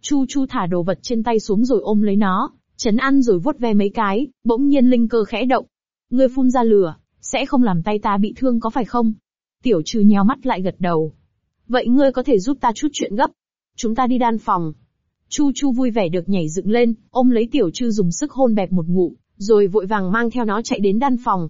Chu Chu thả đồ vật trên tay xuống rồi ôm lấy nó, chấn ăn rồi vuốt ve mấy cái, bỗng nhiên linh cơ khẽ động. Ngươi phun ra lửa, sẽ không làm tay ta bị thương có phải không? Tiểu trừ nhéo mắt lại gật đầu. Vậy ngươi có thể giúp ta chút chuyện gấp. Chúng ta đi đan phòng. Chu Chu vui vẻ được nhảy dựng lên, ôm lấy tiểu trư dùng sức hôn bẹp một ngụ, rồi vội vàng mang theo nó chạy đến đan phòng.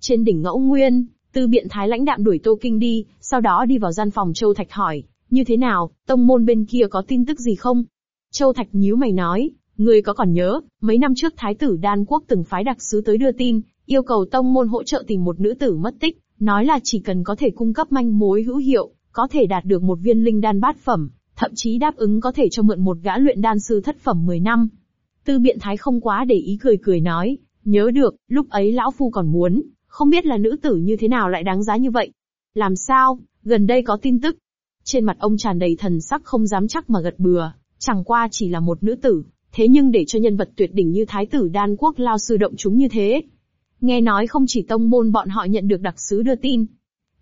Trên đỉnh ngẫu nguyên, Tư biện thái lãnh đạm đuổi Tô Kinh đi, sau đó đi vào gian phòng Châu Thạch hỏi, như thế nào, tông môn bên kia có tin tức gì không? Châu Thạch nhíu mày nói, người có còn nhớ, mấy năm trước Thái tử Đan Quốc từng phái đặc sứ tới đưa tin, yêu cầu tông môn hỗ trợ tìm một nữ tử mất tích, nói là chỉ cần có thể cung cấp manh mối hữu hiệu, có thể đạt được một viên linh đan bát phẩm, thậm chí đáp ứng có thể cho mượn một gã luyện đan sư thất phẩm 10 năm. Tư biện thái không quá để ý cười cười nói, nhớ được, lúc ấy lão phu còn muốn, không biết là nữ tử như thế nào lại đáng giá như vậy. Làm sao, gần đây có tin tức. Trên mặt ông tràn đầy thần sắc không dám chắc mà gật bừa, chẳng qua chỉ là một nữ tử, thế nhưng để cho nhân vật tuyệt đỉnh như thái tử đan quốc lao sư động chúng như thế. Nghe nói không chỉ tông môn bọn họ nhận được đặc sứ đưa tin.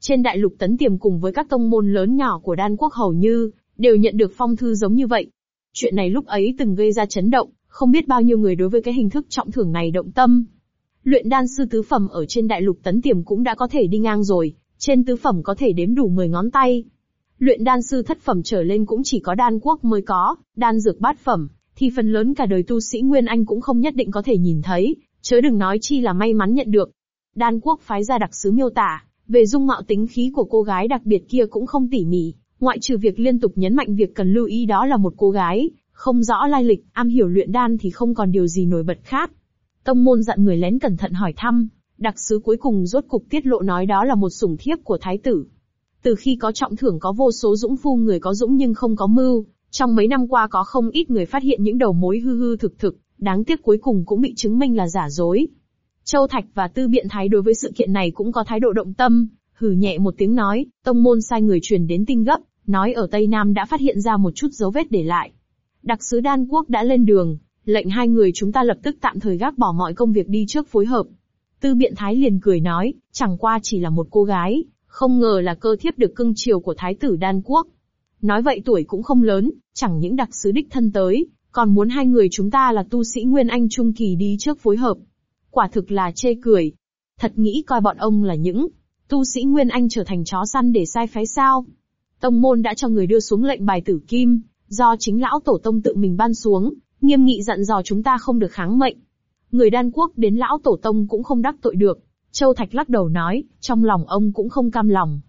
Trên đại lục tấn tiềm cùng với các tông môn lớn nhỏ của đan quốc hầu như, đều nhận được phong thư giống như vậy. Chuyện này lúc ấy từng gây ra chấn động, không biết bao nhiêu người đối với cái hình thức trọng thưởng này động tâm. Luyện đan sư tứ phẩm ở trên đại lục tấn tiềm cũng đã có thể đi ngang rồi, trên tứ phẩm có thể đếm đủ 10 ngón tay. Luyện đan sư thất phẩm trở lên cũng chỉ có đan quốc mới có, đan dược bát phẩm, thì phần lớn cả đời tu sĩ Nguyên Anh cũng không nhất định có thể nhìn thấy, chớ đừng nói chi là may mắn nhận được. Đan quốc phái ra đặc sứ miêu tả, về dung mạo tính khí của cô gái đặc biệt kia cũng không tỉ mỉ, ngoại trừ việc liên tục nhấn mạnh việc cần lưu ý đó là một cô gái, không rõ lai lịch, am hiểu luyện đan thì không còn điều gì nổi bật khác. Tông môn dặn người lén cẩn thận hỏi thăm, đặc sứ cuối cùng rốt cục tiết lộ nói đó là một sủng thiếp của thái tử. Từ khi có trọng thưởng có vô số dũng phu người có dũng nhưng không có mưu, trong mấy năm qua có không ít người phát hiện những đầu mối hư hư thực thực, đáng tiếc cuối cùng cũng bị chứng minh là giả dối. Châu Thạch và Tư Biện Thái đối với sự kiện này cũng có thái độ động tâm, hừ nhẹ một tiếng nói, tông môn sai người truyền đến tin gấp, nói ở Tây Nam đã phát hiện ra một chút dấu vết để lại. Đặc sứ Đan Quốc đã lên đường, lệnh hai người chúng ta lập tức tạm thời gác bỏ mọi công việc đi trước phối hợp. Tư Biện Thái liền cười nói, chẳng qua chỉ là một cô gái, không ngờ là cơ thiếp được cưng chiều của Thái tử Đan Quốc. Nói vậy tuổi cũng không lớn, chẳng những đặc sứ đích thân tới, còn muốn hai người chúng ta là tu sĩ Nguyên Anh Trung Kỳ đi trước phối hợp. Quả thực là chê cười. Thật nghĩ coi bọn ông là những tu sĩ Nguyên Anh trở thành chó săn để sai phái sao. Tông môn đã cho người đưa xuống lệnh bài tử kim, do chính lão tổ tông tự mình ban xuống, nghiêm nghị dặn dò chúng ta không được kháng mệnh. Người đan quốc đến lão tổ tông cũng không đắc tội được. Châu Thạch lắc đầu nói, trong lòng ông cũng không cam lòng.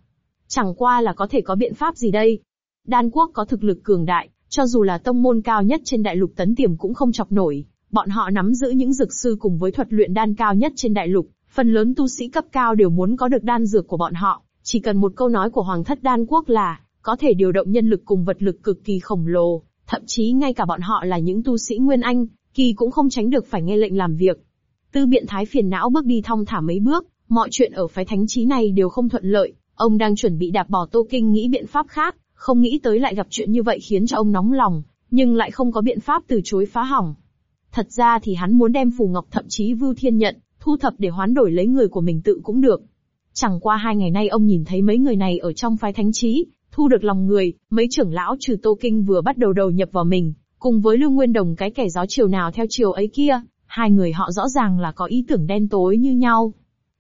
Chẳng qua là có thể có biện pháp gì đây. Đan quốc có thực lực cường đại, cho dù là tông môn cao nhất trên đại lục tấn tiềm cũng không chọc nổi. Bọn họ nắm giữ những dược sư cùng với thuật luyện đan cao nhất trên đại lục, phần lớn tu sĩ cấp cao đều muốn có được đan dược của bọn họ. Chỉ cần một câu nói của Hoàng thất đan quốc là, có thể điều động nhân lực cùng vật lực cực kỳ khổng lồ, thậm chí ngay cả bọn họ là những tu sĩ Nguyên Anh, kỳ cũng không tránh được phải nghe lệnh làm việc. Tư biện thái phiền não bước đi thong thả mấy bước, mọi chuyện ở phái thánh trí này đều không thuận lợi, ông đang chuẩn bị đạp bỏ Tô Kinh nghĩ biện pháp khác, không nghĩ tới lại gặp chuyện như vậy khiến cho ông nóng lòng, nhưng lại không có biện pháp từ chối phá hỏng. Thật ra thì hắn muốn đem Phù Ngọc thậm chí Vưu Thiên nhận, thu thập để hoán đổi lấy người của mình tự cũng được. Chẳng qua hai ngày nay ông nhìn thấy mấy người này ở trong phái thánh trí, thu được lòng người, mấy trưởng lão trừ Tô Kinh vừa bắt đầu đầu nhập vào mình, cùng với lương Nguyên Đồng cái kẻ gió chiều nào theo chiều ấy kia, hai người họ rõ ràng là có ý tưởng đen tối như nhau.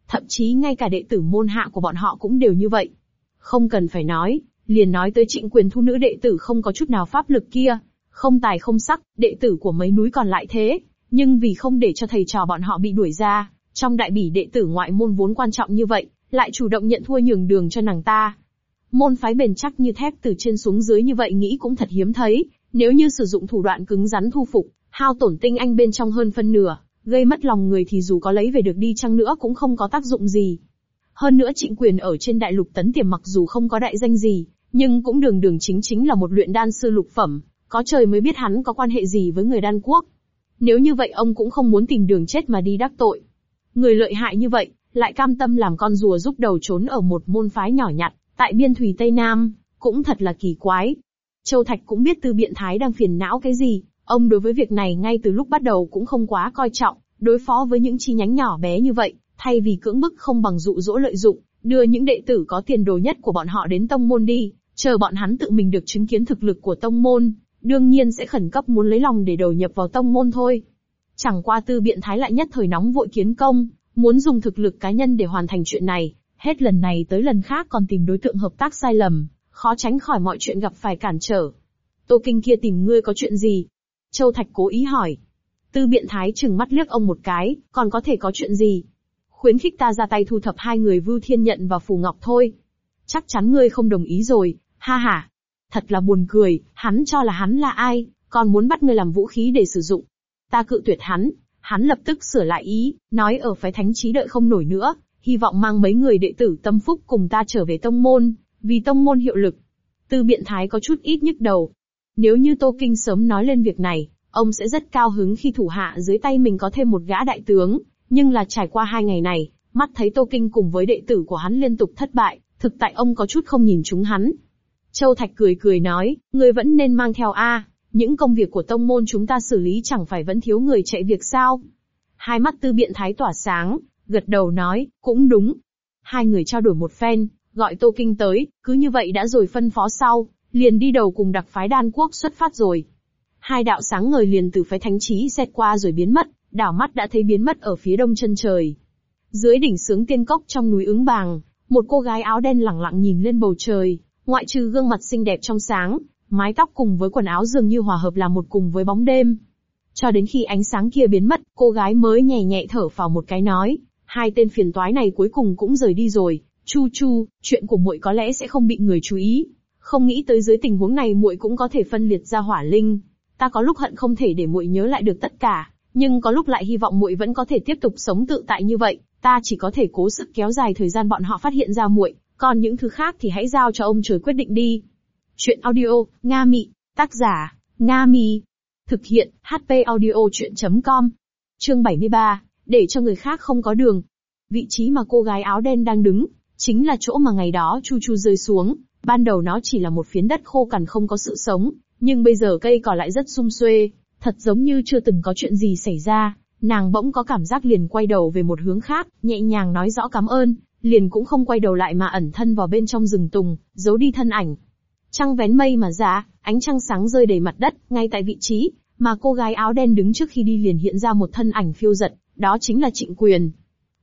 Thậm chí ngay cả đệ tử môn hạ của bọn họ cũng đều như vậy. Không cần phải nói, liền nói tới trịnh quyền thu nữ đệ tử không có chút nào pháp lực kia, không tài không sắc, đệ tử của mấy núi còn lại thế, nhưng vì không để cho thầy trò bọn họ bị đuổi ra, trong đại bỉ đệ tử ngoại môn vốn quan trọng như vậy, lại chủ động nhận thua nhường đường cho nàng ta. Môn phái bền chắc như thép từ trên xuống dưới như vậy nghĩ cũng thật hiếm thấy, nếu như sử dụng thủ đoạn cứng rắn thu phục, hao tổn tinh anh bên trong hơn phân nửa, gây mất lòng người thì dù có lấy về được đi chăng nữa cũng không có tác dụng gì. Hơn nữa trịnh quyền ở trên đại lục tấn tiềm mặc dù không có đại danh gì, nhưng cũng đường đường chính chính là một luyện đan sư lục phẩm, có trời mới biết hắn có quan hệ gì với người đan quốc. Nếu như vậy ông cũng không muốn tìm đường chết mà đi đắc tội. Người lợi hại như vậy, lại cam tâm làm con rùa giúp đầu trốn ở một môn phái nhỏ nhặt, tại biên thủy Tây Nam, cũng thật là kỳ quái. Châu Thạch cũng biết tư biện thái đang phiền não cái gì, ông đối với việc này ngay từ lúc bắt đầu cũng không quá coi trọng, đối phó với những chi nhánh nhỏ bé như vậy, thay vì cưỡng bức không bằng dụ dỗ lợi dụng, đưa những đệ tử có tiền đồ nhất của bọn họ đến tông môn đi, chờ bọn hắn tự mình được chứng kiến thực lực của tông môn, đương nhiên sẽ khẩn cấp muốn lấy lòng để đầu nhập vào tông môn thôi. Chẳng qua tư biện thái lại nhất thời nóng vội kiến công, muốn dùng thực lực cá nhân để hoàn thành chuyện này, hết lần này tới lần khác còn tìm đối tượng hợp tác sai lầm, khó tránh khỏi mọi chuyện gặp phải cản trở. Tô Kinh kia tìm ngươi có chuyện gì? Châu Thạch cố ý hỏi. Tư biện thái chừng mắt liếc ông một cái, còn có thể có chuyện gì? khuyến khích ta ra tay thu thập hai người Vưu Thiên Nhận và Phù Ngọc thôi. Chắc chắn ngươi không đồng ý rồi, ha ha. Thật là buồn cười, hắn cho là hắn là ai, còn muốn bắt ngươi làm vũ khí để sử dụng. Ta cự tuyệt hắn, hắn lập tức sửa lại ý, nói ở phái thánh trí đợi không nổi nữa, hy vọng mang mấy người đệ tử tâm phúc cùng ta trở về tông môn, vì tông môn hiệu lực. Tư biện thái có chút ít nhức đầu. Nếu như Tô Kinh sớm nói lên việc này, ông sẽ rất cao hứng khi thủ hạ dưới tay mình có thêm một gã đại tướng, nhưng là trải qua hai ngày này, mắt thấy Tô Kinh cùng với đệ tử của hắn liên tục thất bại, thực tại ông có chút không nhìn chúng hắn. Châu Thạch cười cười nói, ngươi vẫn nên mang theo A, những công việc của tông môn chúng ta xử lý chẳng phải vẫn thiếu người chạy việc sao? Hai mắt tư biện thái tỏa sáng, gật đầu nói, cũng đúng. Hai người trao đổi một phen, gọi Tô Kinh tới, cứ như vậy đã rồi phân phó sau, liền đi đầu cùng đặc phái đan quốc xuất phát rồi. Hai đạo sáng ngời liền từ phái thánh trí xét qua rồi biến mất, đảo mắt đã thấy biến mất ở phía đông chân trời. Dưới đỉnh sướng tiên cốc trong núi ứng bàng, một cô gái áo đen lẳng lặng nhìn lên bầu trời, ngoại trừ gương mặt xinh đẹp trong sáng, mái tóc cùng với quần áo dường như hòa hợp là một cùng với bóng đêm. Cho đến khi ánh sáng kia biến mất, cô gái mới nhẹ nhẹ thở vào một cái nói, hai tên phiền toái này cuối cùng cũng rời đi rồi, Chu Chu, chuyện của muội có lẽ sẽ không bị người chú ý. Không nghĩ tới dưới tình huống này muội cũng có thể phân liệt ra hỏa linh. Ta có lúc hận không thể để muội nhớ lại được tất cả, nhưng có lúc lại hy vọng muội vẫn có thể tiếp tục sống tự tại như vậy. Ta chỉ có thể cố sức kéo dài thời gian bọn họ phát hiện ra muội, còn những thứ khác thì hãy giao cho ông trời quyết định đi. Chuyện audio, Nga Mị, tác giả, Nga Mi. Thực hiện, HP audio chuyện.com. Chương 73, để cho người khác không có đường. Vị trí mà cô gái áo đen đang đứng, chính là chỗ mà ngày đó Chu Chu rơi xuống. Ban đầu nó chỉ là một phiến đất khô cằn không có sự sống, nhưng bây giờ cây cỏ lại rất sum xuê, thật giống như chưa từng có chuyện gì xảy ra. Nàng bỗng có cảm giác liền quay đầu về một hướng khác, nhẹ nhàng nói rõ cảm ơn, liền cũng không quay đầu lại mà ẩn thân vào bên trong rừng tùng, giấu đi thân ảnh. Trăng vén mây mà ra, ánh trăng sáng rơi đầy mặt đất, ngay tại vị trí mà cô gái áo đen đứng trước khi đi liền hiện ra một thân ảnh phiêu giật, đó chính là Trịnh Quyền.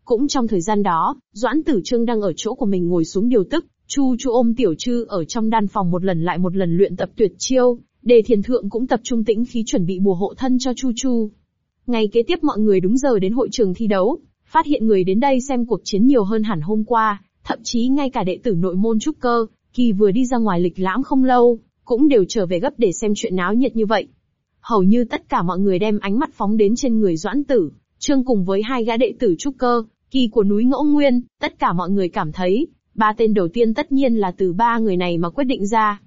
Cũng trong thời gian đó, Doãn Tử Trương đang ở chỗ của mình ngồi xuống điều tức, Chu Chu ôm Tiểu Trư ở trong đan phòng một lần lại một lần luyện tập tuyệt chiêu, Đề Thiền Thượng cũng tập trung tĩnh khí chuẩn bị bùa hộ thân cho Chu Chu. Ngày kế tiếp mọi người đúng giờ đến hội trường thi đấu, phát hiện người đến đây xem cuộc chiến nhiều hơn hẳn hôm qua, thậm chí ngay cả đệ tử nội môn trúc cơ, kỳ vừa đi ra ngoài lịch lãm không lâu, cũng đều trở về gấp để xem chuyện náo nhiệt như vậy. Hầu như tất cả mọi người đem ánh mắt phóng đến trên người Doãn Tử, Trương cùng với hai gã đệ tử trúc cơ, kỳ của núi Ngẫu Nguyên, tất cả mọi người cảm thấy, ba tên đầu tiên tất nhiên là từ ba người này mà quyết định ra.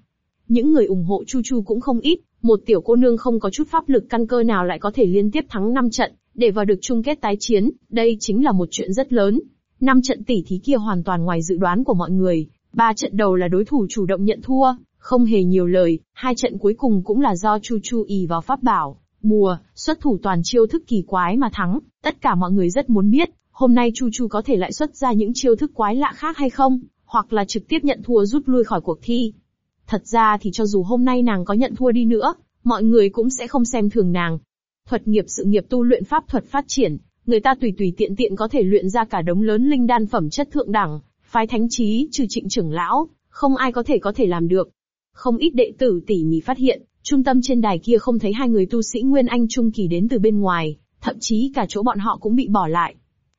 Những người ủng hộ Chu Chu cũng không ít, một tiểu cô nương không có chút pháp lực căn cơ nào lại có thể liên tiếp thắng 5 trận, để vào được chung kết tái chiến, đây chính là một chuyện rất lớn. Năm trận tỷ thí kia hoàn toàn ngoài dự đoán của mọi người, ba trận đầu là đối thủ chủ động nhận thua, không hề nhiều lời, hai trận cuối cùng cũng là do Chu Chu ì vào pháp bảo, bùa, xuất thủ toàn chiêu thức kỳ quái mà thắng, tất cả mọi người rất muốn biết, hôm nay Chu Chu có thể lại xuất ra những chiêu thức quái lạ khác hay không, hoặc là trực tiếp nhận thua rút lui khỏi cuộc thi. Thật ra thì cho dù hôm nay nàng có nhận thua đi nữa, mọi người cũng sẽ không xem thường nàng. Thuật nghiệp sự nghiệp tu luyện pháp thuật phát triển, người ta tùy tùy tiện tiện có thể luyện ra cả đống lớn linh đan phẩm chất thượng đẳng, phái thánh trí trừ trịnh trưởng lão, không ai có thể có thể làm được. Không ít đệ tử tỉ mỉ phát hiện, trung tâm trên đài kia không thấy hai người tu sĩ Nguyên Anh Trung Kỳ đến từ bên ngoài, thậm chí cả chỗ bọn họ cũng bị bỏ lại.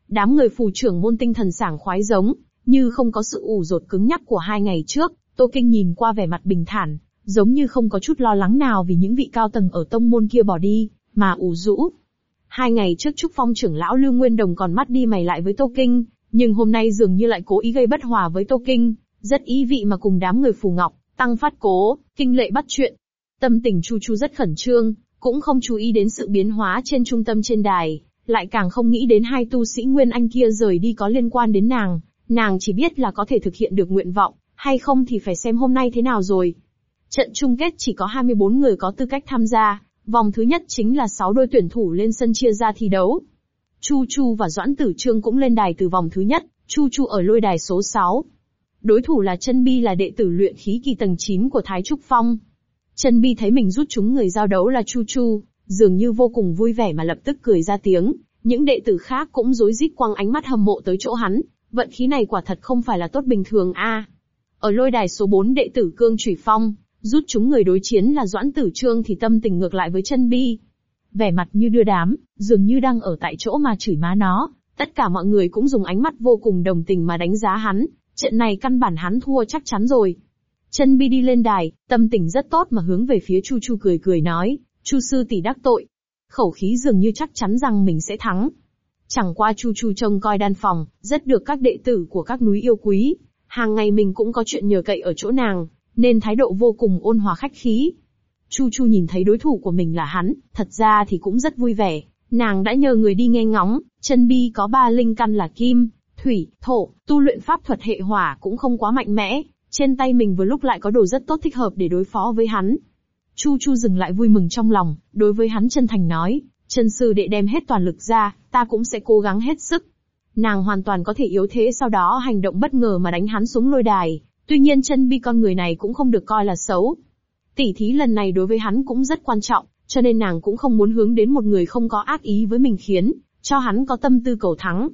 Đám người phù trưởng môn tinh thần sảng khoái giống, như không có sự ủ rột cứng nhắc của hai ngày trước, Tô Kinh nhìn qua vẻ mặt bình thản, giống như không có chút lo lắng nào vì những vị cao tầng ở tông môn kia bỏ đi, mà ủ rũ. Hai ngày trước Trúc Phong trưởng lão Lưu Nguyên Đồng còn mắt đi mày lại với Tô Kinh, nhưng hôm nay dường như lại cố ý gây bất hòa với Tô Kinh, rất ý vị mà cùng đám người phù ngọc, tăng phát cố, kinh lệ bắt chuyện. Tâm tình Chu Chu rất khẩn trương, cũng không chú ý đến sự biến hóa trên trung tâm trên đài, lại càng không nghĩ đến hai tu sĩ Nguyên Anh kia rời đi có liên quan đến nàng, nàng chỉ biết là có thể thực hiện được nguyện vọng, hay không thì phải xem hôm nay thế nào rồi. Trận chung kết chỉ có 24 người có tư cách tham gia, vòng thứ nhất chính là 6 đôi tuyển thủ lên sân chia ra thi đấu. Chu Chu và Doãn Tử Trương cũng lên đài từ vòng thứ nhất, Chu Chu ở lôi đài số 6. Đối thủ là Chân Bi là đệ tử luyện khí kỳ tầng 9 của Thái Trúc Phong. Chân Bi thấy mình rút chúng người giao đấu là Chu Chu, dường như vô cùng vui vẻ mà lập tức cười ra tiếng, những đệ tử khác cũng rối rít quăng ánh mắt hâm mộ tới chỗ hắn, vận khí này quả thật không phải là tốt bình thường a. Ở lôi đài số 4 đệ tử Cương Trủy Phong, rút chúng người đối chiến là Doãn Tử Trương thì tâm tình ngược lại với chân bi. Vẻ mặt như đưa đám, dường như đang ở tại chỗ mà chửi má nó, Tất cả mọi người cũng dùng ánh mắt vô cùng đồng tình mà đánh giá hắn, trận này căn bản hắn thua chắc chắn rồi. Chân Bi đi lên đài, tâm tình rất tốt mà hướng về phía Chu Chu cười cười nói, Chu sư tỷ đắc tội. Khẩu khí dường như chắc chắn rằng mình sẽ thắng. Chẳng qua Chu Chu trông coi đan phòng, rất được các đệ tử của các núi yêu quý. Hàng ngày mình cũng có chuyện nhờ cậy ở chỗ nàng, nên thái độ vô cùng ôn hòa khách khí. Chu Chu nhìn thấy đối thủ của mình là hắn, thật ra thì cũng rất vui vẻ. Nàng đã nhờ người đi nghe ngóng, chân bi có ba linh căn là kim, thủy, thổ, tu luyện pháp thuật hệ hỏa cũng không quá mạnh mẽ. Trên tay mình vừa lúc lại có đồ rất tốt thích hợp để đối phó với hắn. Chu Chu dừng lại vui mừng trong lòng, đối với hắn chân thành nói, chân sư đệ đem hết toàn lực ra, ta cũng sẽ cố gắng hết sức. Nàng hoàn toàn có thể yếu thế sau đó hành động bất ngờ mà đánh hắn xuống lôi đài, tuy nhiên chân bi con người này cũng không được coi là xấu. Tỷ thí lần này đối với hắn cũng rất quan trọng, cho nên nàng cũng không muốn hướng đến một người không có ác ý với mình khiến, cho hắn có tâm tư cầu thắng.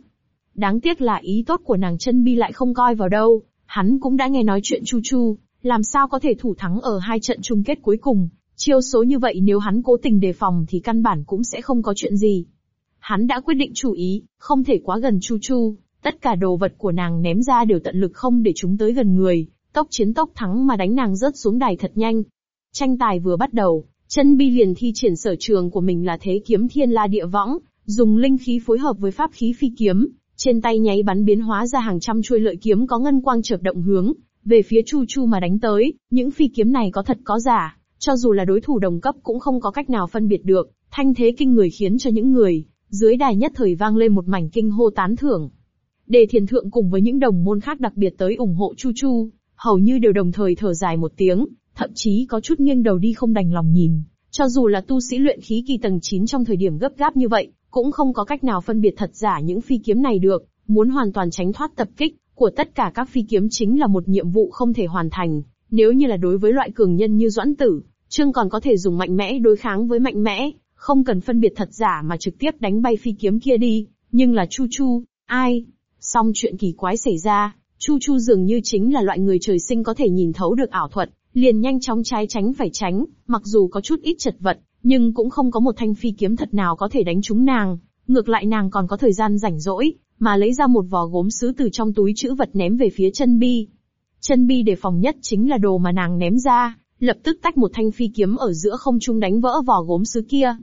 Đáng tiếc là ý tốt của nàng chân bi lại không coi vào đâu, hắn cũng đã nghe nói chuyện Chu Chu, làm sao có thể thủ thắng ở hai trận chung kết cuối cùng, chiêu số như vậy nếu hắn cố tình đề phòng thì căn bản cũng sẽ không có chuyện gì. Hắn đã quyết định chú ý, không thể quá gần Chu Chu, tất cả đồ vật của nàng ném ra đều tận lực không để chúng tới gần người, tốc chiến tốc thắng mà đánh nàng rớt xuống đài thật nhanh. Tranh tài vừa bắt đầu, chân bi liền thi triển sở trường của mình là thế kiếm thiên la địa võng, dùng linh khí phối hợp với pháp khí phi kiếm, trên tay nháy bắn biến hóa ra hàng trăm chuôi lợi kiếm có ngân quang chợp động hướng, về phía Chu Chu mà đánh tới, những phi kiếm này có thật có giả, cho dù là đối thủ đồng cấp cũng không có cách nào phân biệt được, thanh thế kinh người khiến cho những người dưới đài nhất thời vang lên một mảnh kinh hô tán thưởng. Đề thiền thượng cùng với những đồng môn khác đặc biệt tới ủng hộ Chu Chu, hầu như đều đồng thời thở dài một tiếng, thậm chí có chút nghiêng đầu đi không đành lòng nhìn. Cho dù là tu sĩ luyện khí kỳ tầng 9 trong thời điểm gấp gáp như vậy, cũng không có cách nào phân biệt thật giả những phi kiếm này được, muốn hoàn toàn tránh thoát tập kích của tất cả các phi kiếm chính là một nhiệm vụ không thể hoàn thành. Nếu như là đối với loại cường nhân như Doãn Tử, Trương còn có thể dùng mạnh mẽ đối kháng với mạnh mẽ, không cần phân biệt thật giả mà trực tiếp đánh bay phi kiếm kia đi, nhưng là Chu Chu, ai? Xong chuyện kỳ quái xảy ra, Chu Chu dường như chính là loại người trời sinh có thể nhìn thấu được ảo thuật, liền nhanh chóng trái tránh phải tránh, mặc dù có chút ít chật vật, nhưng cũng không có một thanh phi kiếm thật nào có thể đánh trúng nàng, ngược lại nàng còn có thời gian rảnh rỗi, mà lấy ra một vỏ gốm sứ từ trong túi chữ vật ném về phía chân bi. Chân bi để phòng nhất chính là đồ mà nàng ném ra, lập tức tách một thanh phi kiếm ở giữa không trung đánh vỡ vỏ gốm sứ kia.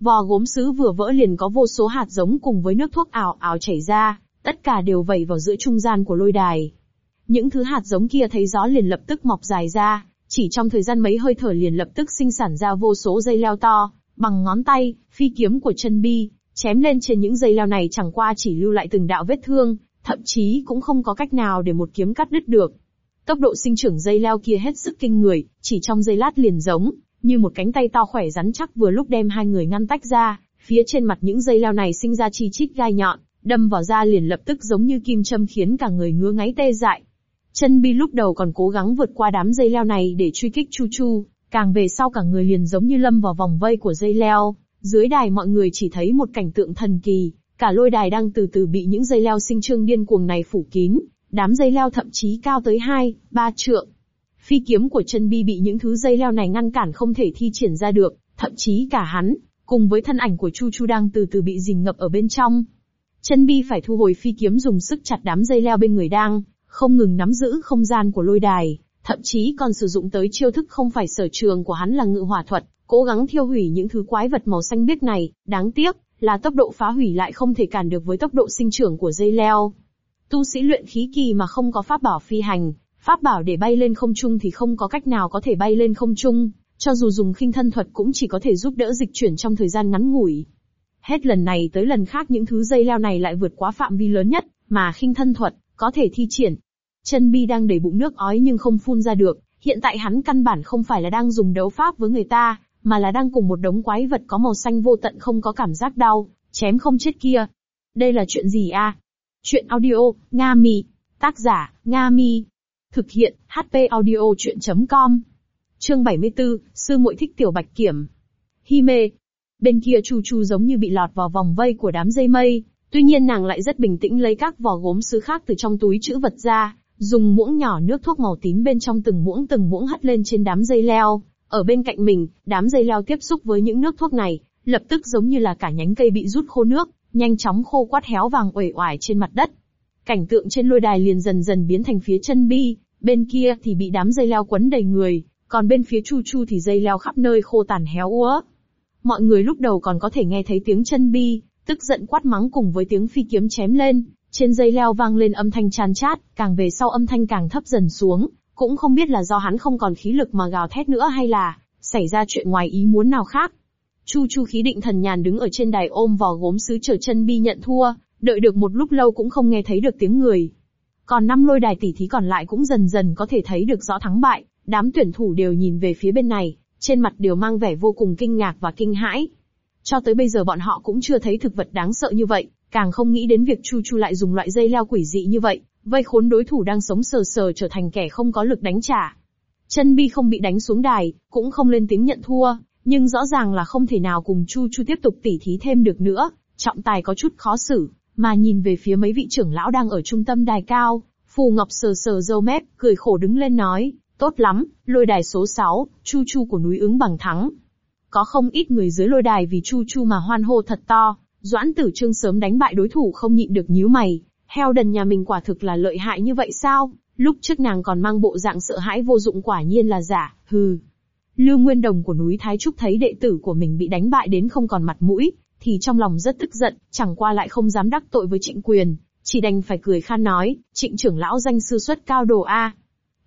vỏ gốm sứ vừa vỡ liền có vô số hạt giống cùng với nước thuốc ảo ảo chảy ra, tất cả đều vẩy vào giữa trung gian của lôi đài. Những thứ hạt giống kia thấy gió liền lập tức mọc dài ra, chỉ trong thời gian mấy hơi thở liền lập tức sinh sản ra vô số dây leo to, bằng ngón tay, phi kiếm của chân bi, chém lên trên những dây leo này chẳng qua chỉ lưu lại từng đạo vết thương, thậm chí cũng không có cách nào để một kiếm cắt đứt được. Tốc độ sinh trưởng dây leo kia hết sức kinh người, chỉ trong giây lát liền giống, như một cánh tay to khỏe rắn chắc vừa lúc đem hai người ngăn tách ra, phía trên mặt những dây leo này sinh ra chi chít gai nhọn, đâm vào da liền lập tức giống như kim châm khiến cả người ngứa ngáy tê dại. Chân bi lúc đầu còn cố gắng vượt qua đám dây leo này để truy kích Chu Chu, càng về sau cả người liền giống như lâm vào vòng vây của dây leo. Dưới đài mọi người chỉ thấy một cảnh tượng thần kỳ, cả lôi đài đang từ từ bị những dây leo sinh trương điên cuồng này phủ kín, đám dây leo thậm chí cao tới 2, 3 trượng. Phi kiếm của chân bi bị những thứ dây leo này ngăn cản không thể thi triển ra được, thậm chí cả hắn, cùng với thân ảnh của Chu Chu đang từ từ bị dìm ngập ở bên trong. Chân bi phải thu hồi phi kiếm dùng sức chặt đám dây leo bên người đang, không ngừng nắm giữ không gian của lôi đài, thậm chí còn sử dụng tới chiêu thức không phải sở trường của hắn là ngự hỏa thuật, cố gắng thiêu hủy những thứ quái vật màu xanh biếc này, đáng tiếc là tốc độ phá hủy lại không thể cản được với tốc độ sinh trưởng của dây leo. Tu sĩ luyện khí kỳ mà không có pháp bảo phi hành, pháp bảo để bay lên không trung thì không có cách nào có thể bay lên không trung, cho dù dùng khinh thân thuật cũng chỉ có thể giúp đỡ dịch chuyển trong thời gian ngắn ngủi. Hết lần này tới lần khác những thứ dây leo này lại vượt quá phạm vi lớn nhất, mà khinh thân thuật, có thể thi triển. Chân bi đang đầy bụng nước ói nhưng không phun ra được, hiện tại hắn căn bản không phải là đang dùng đấu pháp với người ta, mà là đang cùng một đống quái vật có màu xanh vô tận không có cảm giác đau, chém không chết kia. Đây là chuyện gì a? Chuyện audio, Nga Mi. Tác giả, Nga Mi. Thực hiện, HP audio chuyện.com. Chương 74, Sư muội thích tiểu bạch kiểm. Hi mê. Bên kia Chu Chu giống như bị lọt vào vòng vây của đám dây mây, tuy nhiên nàng lại rất bình tĩnh lấy các vỏ gốm sứ khác từ trong túi chữ vật ra, dùng muỗng nhỏ nước thuốc màu tím bên trong từng muỗng từng muỗng hất lên trên đám dây leo. Ở bên cạnh mình, đám dây leo tiếp xúc với những nước thuốc này, lập tức giống như là cả nhánh cây bị rút khô nước, nhanh chóng khô quát héo vàng uể oải trên mặt đất. Cảnh tượng trên lôi đài liền dần dần biến thành phía chân bi, bên kia thì bị đám dây leo quấn đầy người, còn bên phía Chu Chu thì dây leo khắp nơi khô tàn héo úa. Mọi người lúc đầu còn có thể nghe thấy tiếng chân bi, tức giận quát mắng cùng với tiếng phi kiếm chém lên, trên dây leo vang lên âm thanh chán chát, càng về sau âm thanh càng thấp dần xuống, cũng không biết là do hắn không còn khí lực mà gào thét nữa hay là xảy ra chuyện ngoài ý muốn nào khác. Chu Chu khí định thần nhàn đứng ở trên đài ôm vò gốm sứ chờ chân bi nhận thua, đợi được một lúc lâu cũng không nghe thấy được tiếng người. Còn năm lôi đài tỷ thí còn lại cũng dần dần có thể thấy được rõ thắng bại, đám tuyển thủ đều nhìn về phía bên này, trên mặt đều mang vẻ vô cùng kinh ngạc và kinh hãi. Cho tới bây giờ bọn họ cũng chưa thấy thực vật đáng sợ như vậy, càng không nghĩ đến việc Chu Chu lại dùng loại dây leo quỷ dị như vậy, vây khốn đối thủ đang sống sờ sờ trở thành kẻ không có lực đánh trả. Chân Bi không bị đánh xuống đài, cũng không lên tiếng nhận thua, nhưng rõ ràng là không thể nào cùng Chu Chu tiếp tục tỉ thí thêm được nữa, trọng tài có chút khó xử, mà nhìn về phía mấy vị trưởng lão đang ở trung tâm đài cao, Phù Ngọc sờ sờ râu mép, cười khổ đứng lên nói, tốt lắm, lôi đài số 6, Chu Chu của núi ứng bằng thắng. Có không ít người dưới lôi đài vì Chu Chu mà hoan hô thật to, Doãn Tử Trương sớm đánh bại đối thủ không nhịn được nhíu mày, heo đần nhà mình quả thực là lợi hại như vậy sao? Lúc trước nàng còn mang bộ dạng sợ hãi vô dụng quả nhiên là giả, hừ. Lưu Nguyên Đồng của núi Thái Trúc thấy đệ tử của mình bị đánh bại đến không còn mặt mũi, thì trong lòng rất tức giận, chẳng qua lại không dám đắc tội với trịnh quyền, chỉ đành phải cười khan nói, trịnh trưởng lão danh sư xuất cao đồ A.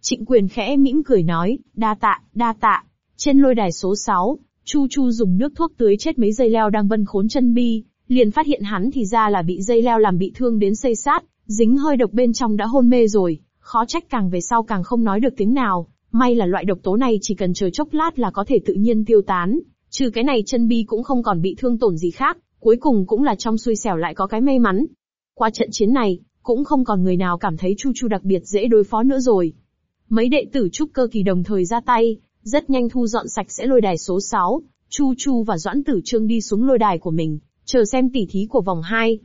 Trịnh quyền khẽ mỉm cười nói, đa tạ, đa tạ. Trên lôi đài số 6, Chu Chu dùng nước thuốc tưới chết mấy dây leo đang vân khốn chân bi, liền phát hiện hắn thì ra là bị dây leo làm bị thương đến xây sát, dính hơi độc bên trong đã hôn mê rồi, khó trách càng về sau càng không nói được tiếng nào, may là loại độc tố này chỉ cần chờ chốc lát là có thể tự nhiên tiêu tán, trừ cái này chân bi cũng không còn bị thương tổn gì khác, cuối cùng cũng là trong xui xẻo lại có cái may mắn. Qua trận chiến này, cũng không còn người nào cảm thấy Chu Chu đặc biệt dễ đối phó nữa rồi. Mấy đệ tử trúc cơ kỳ đồng thời ra tay, rất nhanh thu dọn sạch sẽ lôi đài số 6, Chu Chu và Doãn Tử Trương đi xuống lôi đài của mình, chờ xem tỉ thí của vòng 2.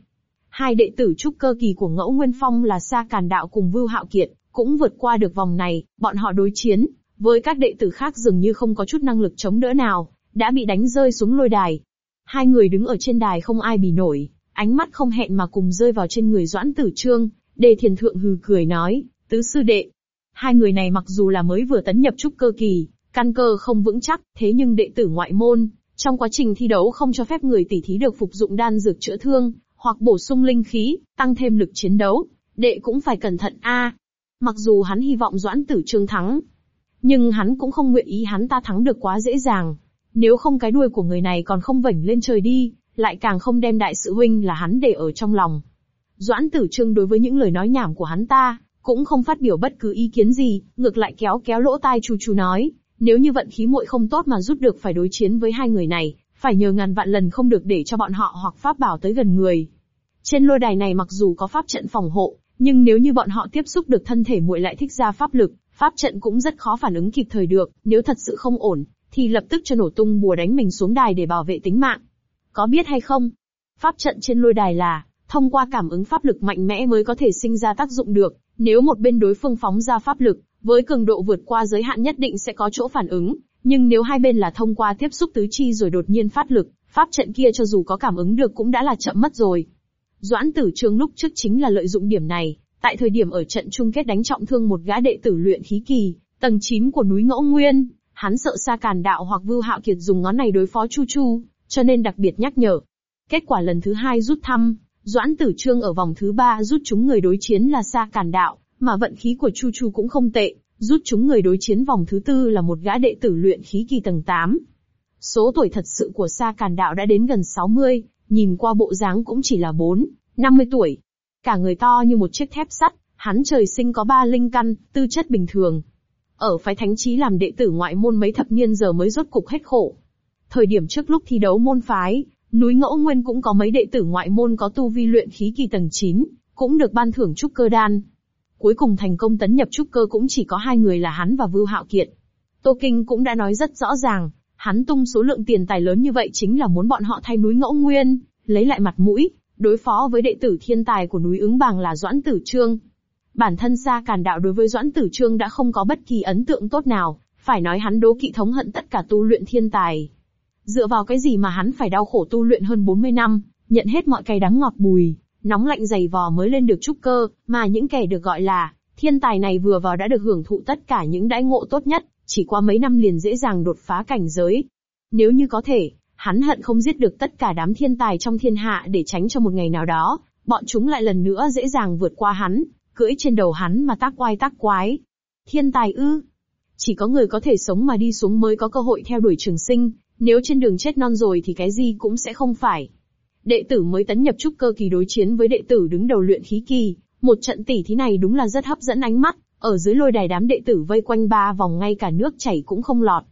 Hai đệ tử trúc cơ kỳ của Ngẫu Nguyên Phong là Sa Càn Đạo cùng Vưu Hạo Kiệt, cũng vượt qua được vòng này, bọn họ đối chiến, với các đệ tử khác dường như không có chút năng lực chống đỡ nào, đã bị đánh rơi xuống lôi đài. Hai người đứng ở trên đài không ai bì nổi, ánh mắt không hẹn mà cùng rơi vào trên người Doãn Tử Trương, Đề Thiền Thượng hừ cười nói, tứ sư đệ. Hai người này mặc dù là mới vừa tấn nhập trúc cơ kỳ, căn cơ không vững chắc, thế nhưng đệ tử ngoại môn, trong quá trình thi đấu không cho phép người tỷ thí được phục dụng đan dược chữa thương, hoặc bổ sung linh khí, tăng thêm lực chiến đấu. Đệ cũng phải cẩn thận a. Mặc dù hắn hy vọng Doãn Tử Trương thắng, nhưng hắn cũng không nguyện ý hắn ta thắng được quá dễ dàng. Nếu không cái đuôi của người này còn không vảnh lên trời đi, lại càng không đem đại sự huynh là hắn để ở trong lòng. Doãn Tử Trương đối với những lời nói nhảm của hắn ta, cũng không phát biểu bất cứ ý kiến gì, ngược lại kéo kéo lỗ tai chu chu nói, nếu như vận khí muội không tốt mà rút được phải đối chiến với hai người này, phải nhờ ngàn vạn lần không được để cho bọn họ hoặc pháp bảo tới gần người. Trên lôi đài này mặc dù có pháp trận phòng hộ, nhưng nếu như bọn họ tiếp xúc được thân thể muội lại thích ra pháp lực, pháp trận cũng rất khó phản ứng kịp thời được, nếu thật sự không ổn, thì lập tức cho nổ tung bùa đánh mình xuống đài để bảo vệ tính mạng. Có biết hay không? Pháp trận trên lôi đài là, thông qua cảm ứng pháp lực mạnh mẽ mới có thể sinh ra tác dụng được, nếu một bên đối phương phóng ra pháp lực, với cường độ vượt qua giới hạn nhất định sẽ có chỗ phản ứng, nhưng nếu hai bên là thông qua tiếp xúc tứ chi rồi đột nhiên phát lực, pháp trận kia cho dù có cảm ứng được cũng đã là chậm mất rồi. Doãn tử trương lúc trước chính là lợi dụng điểm này, tại thời điểm ở trận chung kết đánh trọng thương một gã đệ tử luyện khí kỳ, tầng 9 của núi Ngẫu Nguyên, hắn sợ Sa Càn Đạo hoặc Vưu Hạo Kiệt dùng ngón này đối phó Chu Chu, cho nên đặc biệt nhắc nhở. Kết quả lần thứ hai rút thăm, Doãn Tử Trương ở vòng thứ ba rút chúng người đối chiến là Sa Càn Đạo, mà vận khí của Chu Chu cũng không tệ, rút chúng người đối chiến vòng thứ tư là một gã đệ tử luyện khí kỳ tầng 8. Số tuổi thật sự của Sa Càn Đạo đã đến gần 60, nhìn qua bộ dáng cũng chỉ là 4, 50 tuổi. Cả người to như một chiếc thép sắt, hắn trời sinh có ba linh căn, tư chất bình thường. Ở phái thánh trí làm đệ tử ngoại môn mấy thập niên giờ mới rốt cục hết khổ. Thời điểm trước lúc thi đấu môn phái, núi Ngẫu Nguyên cũng có mấy đệ tử ngoại môn có tu vi luyện khí kỳ tầng 9, cũng được ban thưởng trúc cơ đan. Cuối cùng thành công tấn nhập trúc cơ cũng chỉ có hai người là hắn và Vưu Hạo Kiệt. Tô Kinh cũng đã nói rất rõ ràng, hắn tung số lượng tiền tài lớn như vậy chính là muốn bọn họ thay núi Ngẫu Nguyên, lấy lại mặt mũi, đối phó với đệ tử thiên tài của núi ứng bàng là Doãn Tử Trương. Bản thân Sa Càn Đạo đối với Doãn Tử Trương đã không có bất kỳ ấn tượng tốt nào, phải nói hắn đố kỵ thống hận tất cả tu luyện thiên tài. Dựa vào cái gì mà hắn phải đau khổ tu luyện hơn 40 năm, nhận hết mọi cay đắng ngọt bùi, nóng lạnh dày vò mới lên được trúc cơ, mà những kẻ được gọi là thiên tài này vừa vào đã được hưởng thụ tất cả những đãi ngộ tốt nhất, chỉ qua mấy năm liền dễ dàng đột phá cảnh giới. Nếu như có thể, hắn hận không giết được tất cả đám thiên tài trong thiên hạ để tránh cho một ngày nào đó, bọn chúng lại lần nữa dễ dàng vượt qua hắn, cưỡi trên đầu hắn mà tác oai tác quái. Thiên tài ư? Chỉ có người có thể sống mà đi xuống mới có cơ hội theo đuổi trường sinh, nếu trên đường chết non rồi thì cái gì cũng sẽ không phải. Đệ tử mới tấn nhập trúc cơ kỳ đối chiến với đệ tử đứng đầu luyện khí kỳ, một trận tỷ thí này đúng là rất hấp dẫn ánh mắt, ở dưới lôi đài đám đệ tử vây quanh ba vòng ngay cả nước chảy cũng không lọt.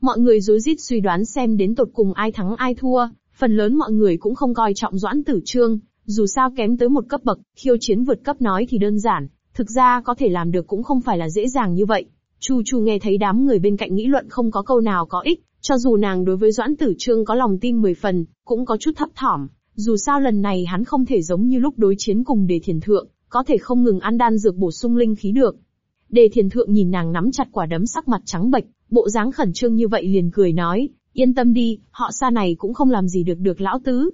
Mọi người rối rít suy đoán xem đến tột cùng ai thắng ai thua, phần lớn mọi người cũng không coi trọng Doãn Tử Trương, dù sao kém tới một cấp bậc, khiêu chiến vượt cấp nói thì đơn giản, thực ra có thể làm được cũng không phải là dễ dàng như vậy. Chu Chu nghe thấy đám người bên cạnh nghĩ luận không có câu nào có ích, cho dù nàng đối với Doãn Tử Trương có lòng tin 10 phần, cũng có chút thấp thỏm, dù sao lần này hắn không thể giống như lúc đối chiến cùng Đề Thiền Thượng, có thể không ngừng ăn đan dược bổ sung linh khí được. Đề Thiền Thượng nhìn nàng nắm chặt quả đấm sắc mặt trắng bệch, bộ dáng khẩn trương như vậy liền cười nói, yên tâm đi, họ xa này cũng không làm gì được được lão tứ.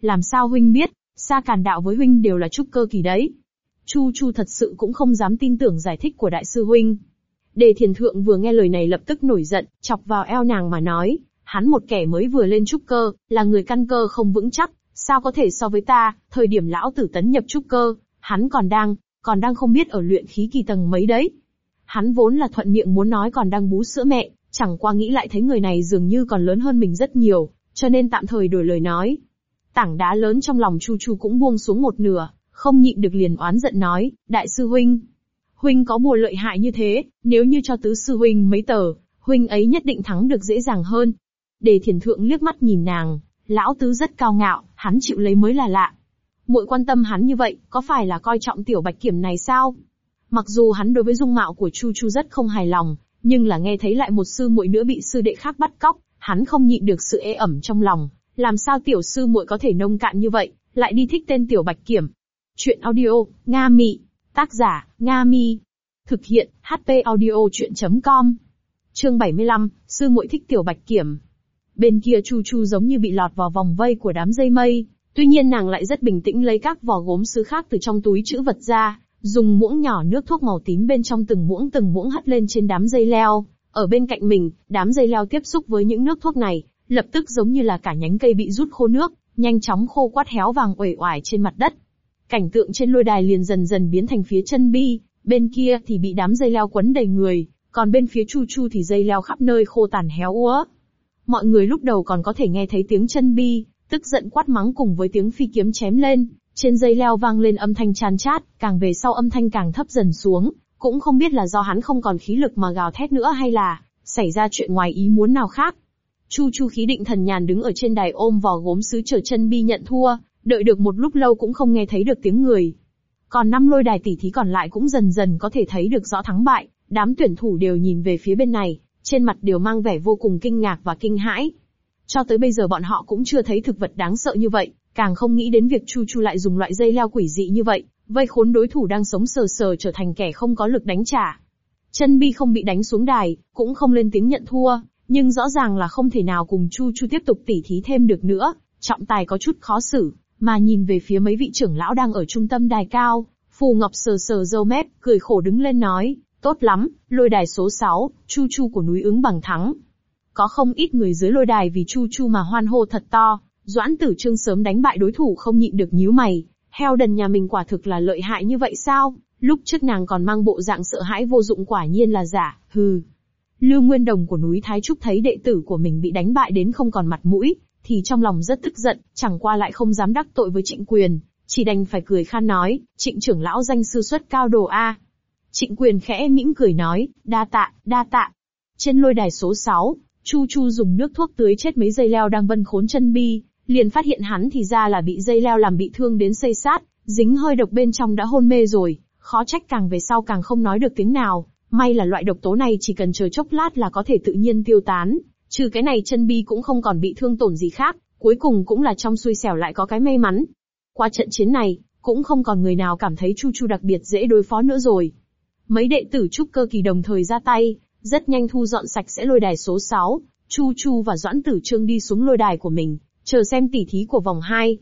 Làm sao huynh biết, xa càn đạo với huynh đều là trúc cơ kỳ đấy. Chu Chu thật sự cũng không dám tin tưởng giải thích của đại sư huynh. Đề thiền thượng vừa nghe lời này lập tức nổi giận, chọc vào eo nàng mà nói, hắn một kẻ mới vừa lên trúc cơ, là người căn cơ không vững chắc, sao có thể so với ta, thời điểm lão tử tấn nhập trúc cơ, hắn còn đang, còn đang không biết ở luyện khí kỳ tầng mấy đấy. Hắn vốn là thuận miệng muốn nói còn đang bú sữa mẹ, chẳng qua nghĩ lại thấy người này dường như còn lớn hơn mình rất nhiều, cho nên tạm thời đổi lời nói. Tảng đá lớn trong lòng Chu Chu cũng buông xuống một nửa, không nhịn được liền oán giận nói, đại sư huynh, huynh có bùa lợi hại như thế, nếu như cho tứ sư huynh mấy tờ, huynh ấy nhất định thắng được dễ dàng hơn. Đề thiền thượng liếc mắt nhìn nàng, lão tứ rất cao ngạo, hắn chịu lấy mới là lạ. Muội quan tâm hắn như vậy, có phải là coi trọng tiểu bạch kiểm này sao? Mặc dù hắn đối với dung mạo của Chu Chu rất không hài lòng, nhưng là nghe thấy lại một sư muội nữa bị sư đệ khác bắt cóc, hắn không nhịn được sự ê ẩm trong lòng. Làm sao tiểu sư muội có thể nông cạn như vậy, lại đi thích tên tiểu bạch kiểm? Chuyện audio, Nga Mị. Tác giả, Nga Mi. Thực hiện, HP audio chuyện.com. Chương 75, sư muội thích tiểu bạch kiểm. Bên kia Chu Chu giống như bị lọt vào vòng vây của đám dây mây, tuy nhiên nàng lại rất bình tĩnh lấy các vỏ gốm sứ khác từ trong túi chữ vật ra, dùng muỗng nhỏ nước thuốc màu tím bên trong từng muỗng từng muỗng hất lên trên đám dây leo. Ở bên cạnh mình, đám dây leo tiếp xúc với những nước thuốc này, lập tức giống như là cả nhánh cây bị rút khô nước, nhanh chóng khô quát héo vàng uể oải trên mặt đất. Cảnh tượng trên lôi đài liền dần dần biến thành phía chân bi, bên kia thì bị đám dây leo quấn đầy người, còn bên phía Chu Chu thì dây leo khắp nơi khô tàn héo úa. Mọi người lúc đầu còn có thể nghe thấy tiếng chân bi, tức giận quát mắng cùng với tiếng phi kiếm chém lên, trên dây leo vang lên âm thanh chan chát, càng về sau âm thanh càng thấp dần xuống, cũng không biết là do hắn không còn khí lực mà gào thét nữa hay là xảy ra chuyện ngoài ý muốn nào khác. Chu Chu khí định thần nhàn đứng ở trên đài ôm vò gốm sứ chờ chân bi nhận thua, đợi được một lúc lâu cũng không nghe thấy được tiếng người. Còn năm lôi đài tỷ thí còn lại cũng dần dần có thể thấy được rõ thắng bại, đám tuyển thủ đều nhìn về phía bên này, trên mặt đều mang vẻ vô cùng kinh ngạc và kinh hãi. Cho tới bây giờ bọn họ cũng chưa thấy thực vật đáng sợ như vậy, càng không nghĩ đến việc Chu Chu lại dùng loại dây leo quỷ dị như vậy, vây khốn đối thủ đang sống sờ sờ trở thành kẻ không có lực đánh trả. Chân Bi không bị đánh xuống đài, cũng không lên tiếng nhận thua, nhưng rõ ràng là không thể nào cùng Chu Chu tiếp tục tỉ thí thêm được nữa, trọng tài có chút khó xử, mà nhìn về phía mấy vị trưởng lão đang ở trung tâm đài cao, Phù Ngọc sờ sờ râu mép, cười khổ đứng lên nói, tốt lắm, lôi đài số 6, Chu Chu của núi ứng bằng thắng. Có không ít người dưới lôi đài vì Chu Chu mà hoan hô thật to, Doãn Tử Trương sớm đánh bại đối thủ không nhịn được nhíu mày, heo đần nhà mình quả thực là lợi hại như vậy sao? Lúc trước nàng còn mang bộ dạng sợ hãi vô dụng quả nhiên là giả, hừ. Lưu Nguyên Đồng của núi Thái Trúc thấy đệ tử của mình bị đánh bại đến không còn mặt mũi, thì trong lòng rất tức giận, chẳng qua lại không dám đắc tội với trịnh quyền, chỉ đành phải cười khan nói, trịnh trưởng lão danh sư xuất cao đồ A. Trịnh quyền khẽ mỉm cười nói, đa tạ, đa tạ. Trên lôi đài số 6, Chu Chu dùng nước thuốc tưới chết mấy dây leo đang vân khốn chân bi, liền phát hiện hắn thì ra là bị dây leo làm bị thương đến xây sát, dính hơi độc bên trong đã hôn mê rồi, khó trách càng về sau càng không nói được tiếng nào, may là loại độc tố này chỉ cần chờ chốc lát là có thể tự nhiên tiêu tán, Trừ cái này chân bi cũng không còn bị thương tổn gì khác, cuối cùng cũng là trong xui xẻo lại có cái may mắn. Qua trận chiến này, cũng không còn người nào cảm thấy Chu Chu đặc biệt dễ đối phó nữa rồi. Mấy đệ tử trúc cơ kỳ đồng thời ra tay, rất nhanh thu dọn sạch sẽ lôi đài số 6, Chu Chu và Doãn Tử Trương đi xuống lôi đài của mình, chờ xem tỉ thí của vòng 2.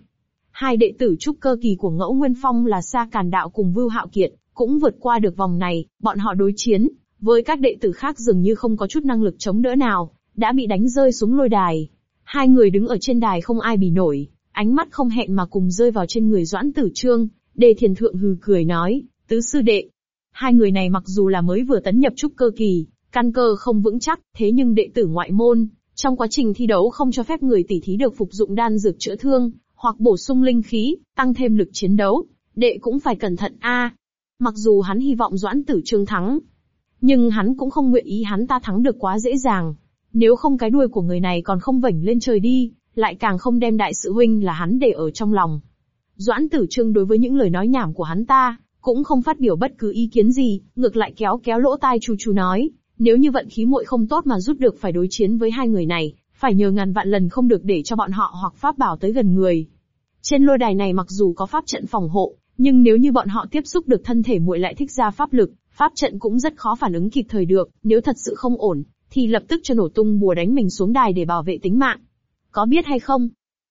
Hai đệ tử trúc cơ kỳ của Ngẫu Nguyên Phong là Sa Càn Đạo cùng Vưu Hạo Kiệt, cũng vượt qua được vòng này, bọn họ đối chiến, với các đệ tử khác dường như không có chút năng lực chống đỡ nào, đã bị đánh rơi xuống lôi đài. Hai người đứng ở trên đài không ai bì nổi, ánh mắt không hẹn mà cùng rơi vào trên người Doãn Tử Trương, Đề Thiền Thượng hừ cười nói, tứ sư đệ. Hai người này mặc dù là mới vừa tấn nhập trúc cơ kỳ, căn cơ không vững chắc, thế nhưng đệ tử ngoại môn, trong quá trình thi đấu không cho phép người tỷ thí được phục dụng đan dược chữa thương, hoặc bổ sung linh khí, tăng thêm lực chiến đấu. Đệ cũng phải cẩn thận a. Mặc dù hắn hy vọng Doãn Tử Trương thắng, nhưng hắn cũng không nguyện ý hắn ta thắng được quá dễ dàng. Nếu không cái đuôi của người này còn không vảnh lên trời đi, lại càng không đem đại sự huynh là hắn để ở trong lòng. Doãn Tử Trương đối với những lời nói nhảm của hắn ta, cũng không phát biểu bất cứ ý kiến gì, ngược lại kéo kéo lỗ tai Chu Chu nói, nếu như vận khí muội không tốt mà rút được phải đối chiến với hai người này, phải nhờ ngàn vạn lần không được để cho bọn họ hoặc pháp bảo tới gần người. Trên lôi đài này mặc dù có pháp trận phòng hộ, nhưng nếu như bọn họ tiếp xúc được thân thể muội lại thích ra pháp lực, pháp trận cũng rất khó phản ứng kịp thời được, nếu thật sự không ổn, thì lập tức cho nổ tung bùa đánh mình xuống đài để bảo vệ tính mạng. Có biết hay không?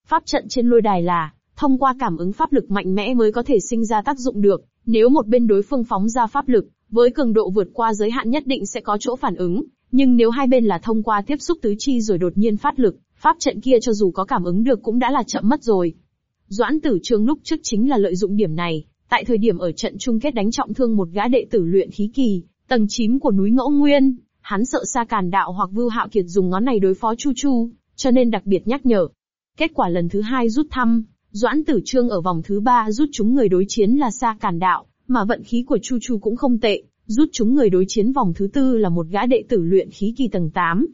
Pháp trận trên lôi đài là, thông qua cảm ứng pháp lực mạnh mẽ mới có thể sinh ra tác dụng được, nếu một bên đối phương phóng ra pháp lực, với cường độ vượt qua giới hạn nhất định sẽ có chỗ phản ứng, nhưng nếu hai bên là thông qua tiếp xúc tứ chi rồi đột nhiên phát lực, pháp trận kia cho dù có cảm ứng được cũng đã là chậm mất rồi. Doãn tử trương lúc trước chính là lợi dụng điểm này, tại thời điểm ở trận chung kết đánh trọng thương một gã đệ tử luyện khí kỳ, tầng 9 của núi Ngẫu Nguyên, hắn sợ Sa Càn Đạo hoặc Vưu Hạo Kiệt dùng ngón này đối phó Chu Chu, cho nên đặc biệt nhắc nhở. Kết quả lần thứ hai rút thăm, Doãn Tử Trương ở vòng thứ ba rút chúng người đối chiến là Sa Càn Đạo, mà vận khí của Chu Chu cũng không tệ, rút chúng người đối chiến vòng thứ tư là một gã đệ tử luyện khí kỳ tầng 8.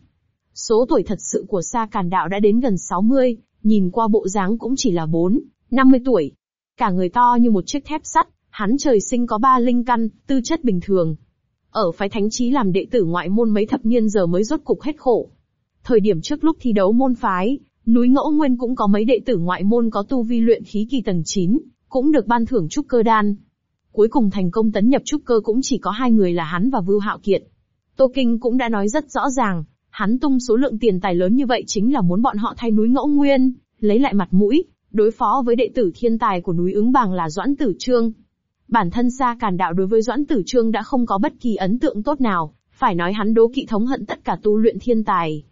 Số tuổi thật sự của Sa Càn Đạo đã đến gần 60, nhìn qua bộ dáng cũng chỉ là 4, 50 tuổi. Cả người to như một chiếc thép sắt, hắn trời sinh có ba linh căn, tư chất bình thường. Ở phái thánh trí làm đệ tử ngoại môn mấy thập niên giờ mới rốt cục hết khổ. Thời điểm trước lúc thi đấu môn phái, núi Ngẫu Nguyên cũng có mấy đệ tử ngoại môn có tu vi luyện khí kỳ tầng 9, cũng được ban thưởng trúc cơ đan. Cuối cùng thành công tấn nhập trúc cơ cũng chỉ có hai người là hắn và Vưu Hạo Kiệt. Tô Kinh cũng đã nói rất rõ ràng, hắn tung số lượng tiền tài lớn như vậy chính là muốn bọn họ thay núi Ngẫu Nguyên, lấy lại mặt mũi, đối phó với đệ tử thiên tài của núi ứng bàng là Doãn Tử Trương. Bản thân Sa Càn Đạo đối với Doãn Tử Trương đã không có bất kỳ ấn tượng tốt nào, phải nói hắn đố kỵ thống hận tất cả tu luyện thiên tài.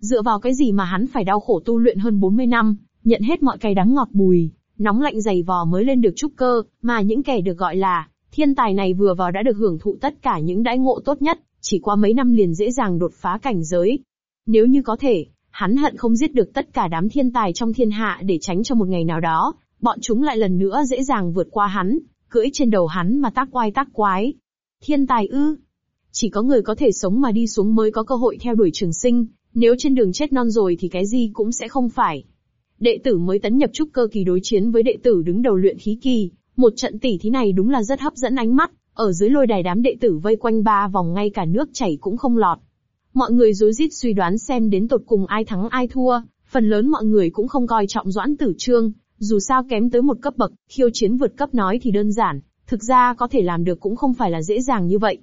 Dựa vào cái gì mà hắn phải đau khổ tu luyện hơn 40 năm, nhận hết mọi cay đắng ngọt bùi, nóng lạnh dày vò mới lên được trúc cơ, mà những kẻ được gọi là thiên tài này vừa vào đã được hưởng thụ tất cả những đãi ngộ tốt nhất, chỉ qua mấy năm liền dễ dàng đột phá cảnh giới. Nếu như có thể, hắn hận không giết được tất cả đám thiên tài trong thiên hạ để tránh cho một ngày nào đó, bọn chúng lại lần nữa dễ dàng vượt qua hắn, cưỡi trên đầu hắn mà tác oai tác quái. Thiên tài ư? Chỉ có người có thể sống mà đi xuống mới có cơ hội theo đuổi trường sinh, nếu trên đường chết non rồi thì cái gì cũng sẽ không phải. Đệ tử mới tấn nhập trúc cơ kỳ đối chiến với đệ tử đứng đầu luyện khí kỳ, một trận tỷ thí này đúng là rất hấp dẫn ánh mắt, ở dưới lôi đài đám đệ tử vây quanh ba vòng ngay cả nước chảy cũng không lọt. Mọi người rối rít suy đoán xem đến tột cùng ai thắng ai thua, phần lớn mọi người cũng không coi trọng Doãn Tử Trương, dù sao kém tới một cấp bậc, khiêu chiến vượt cấp nói thì đơn giản, thực ra có thể làm được cũng không phải là dễ dàng như vậy.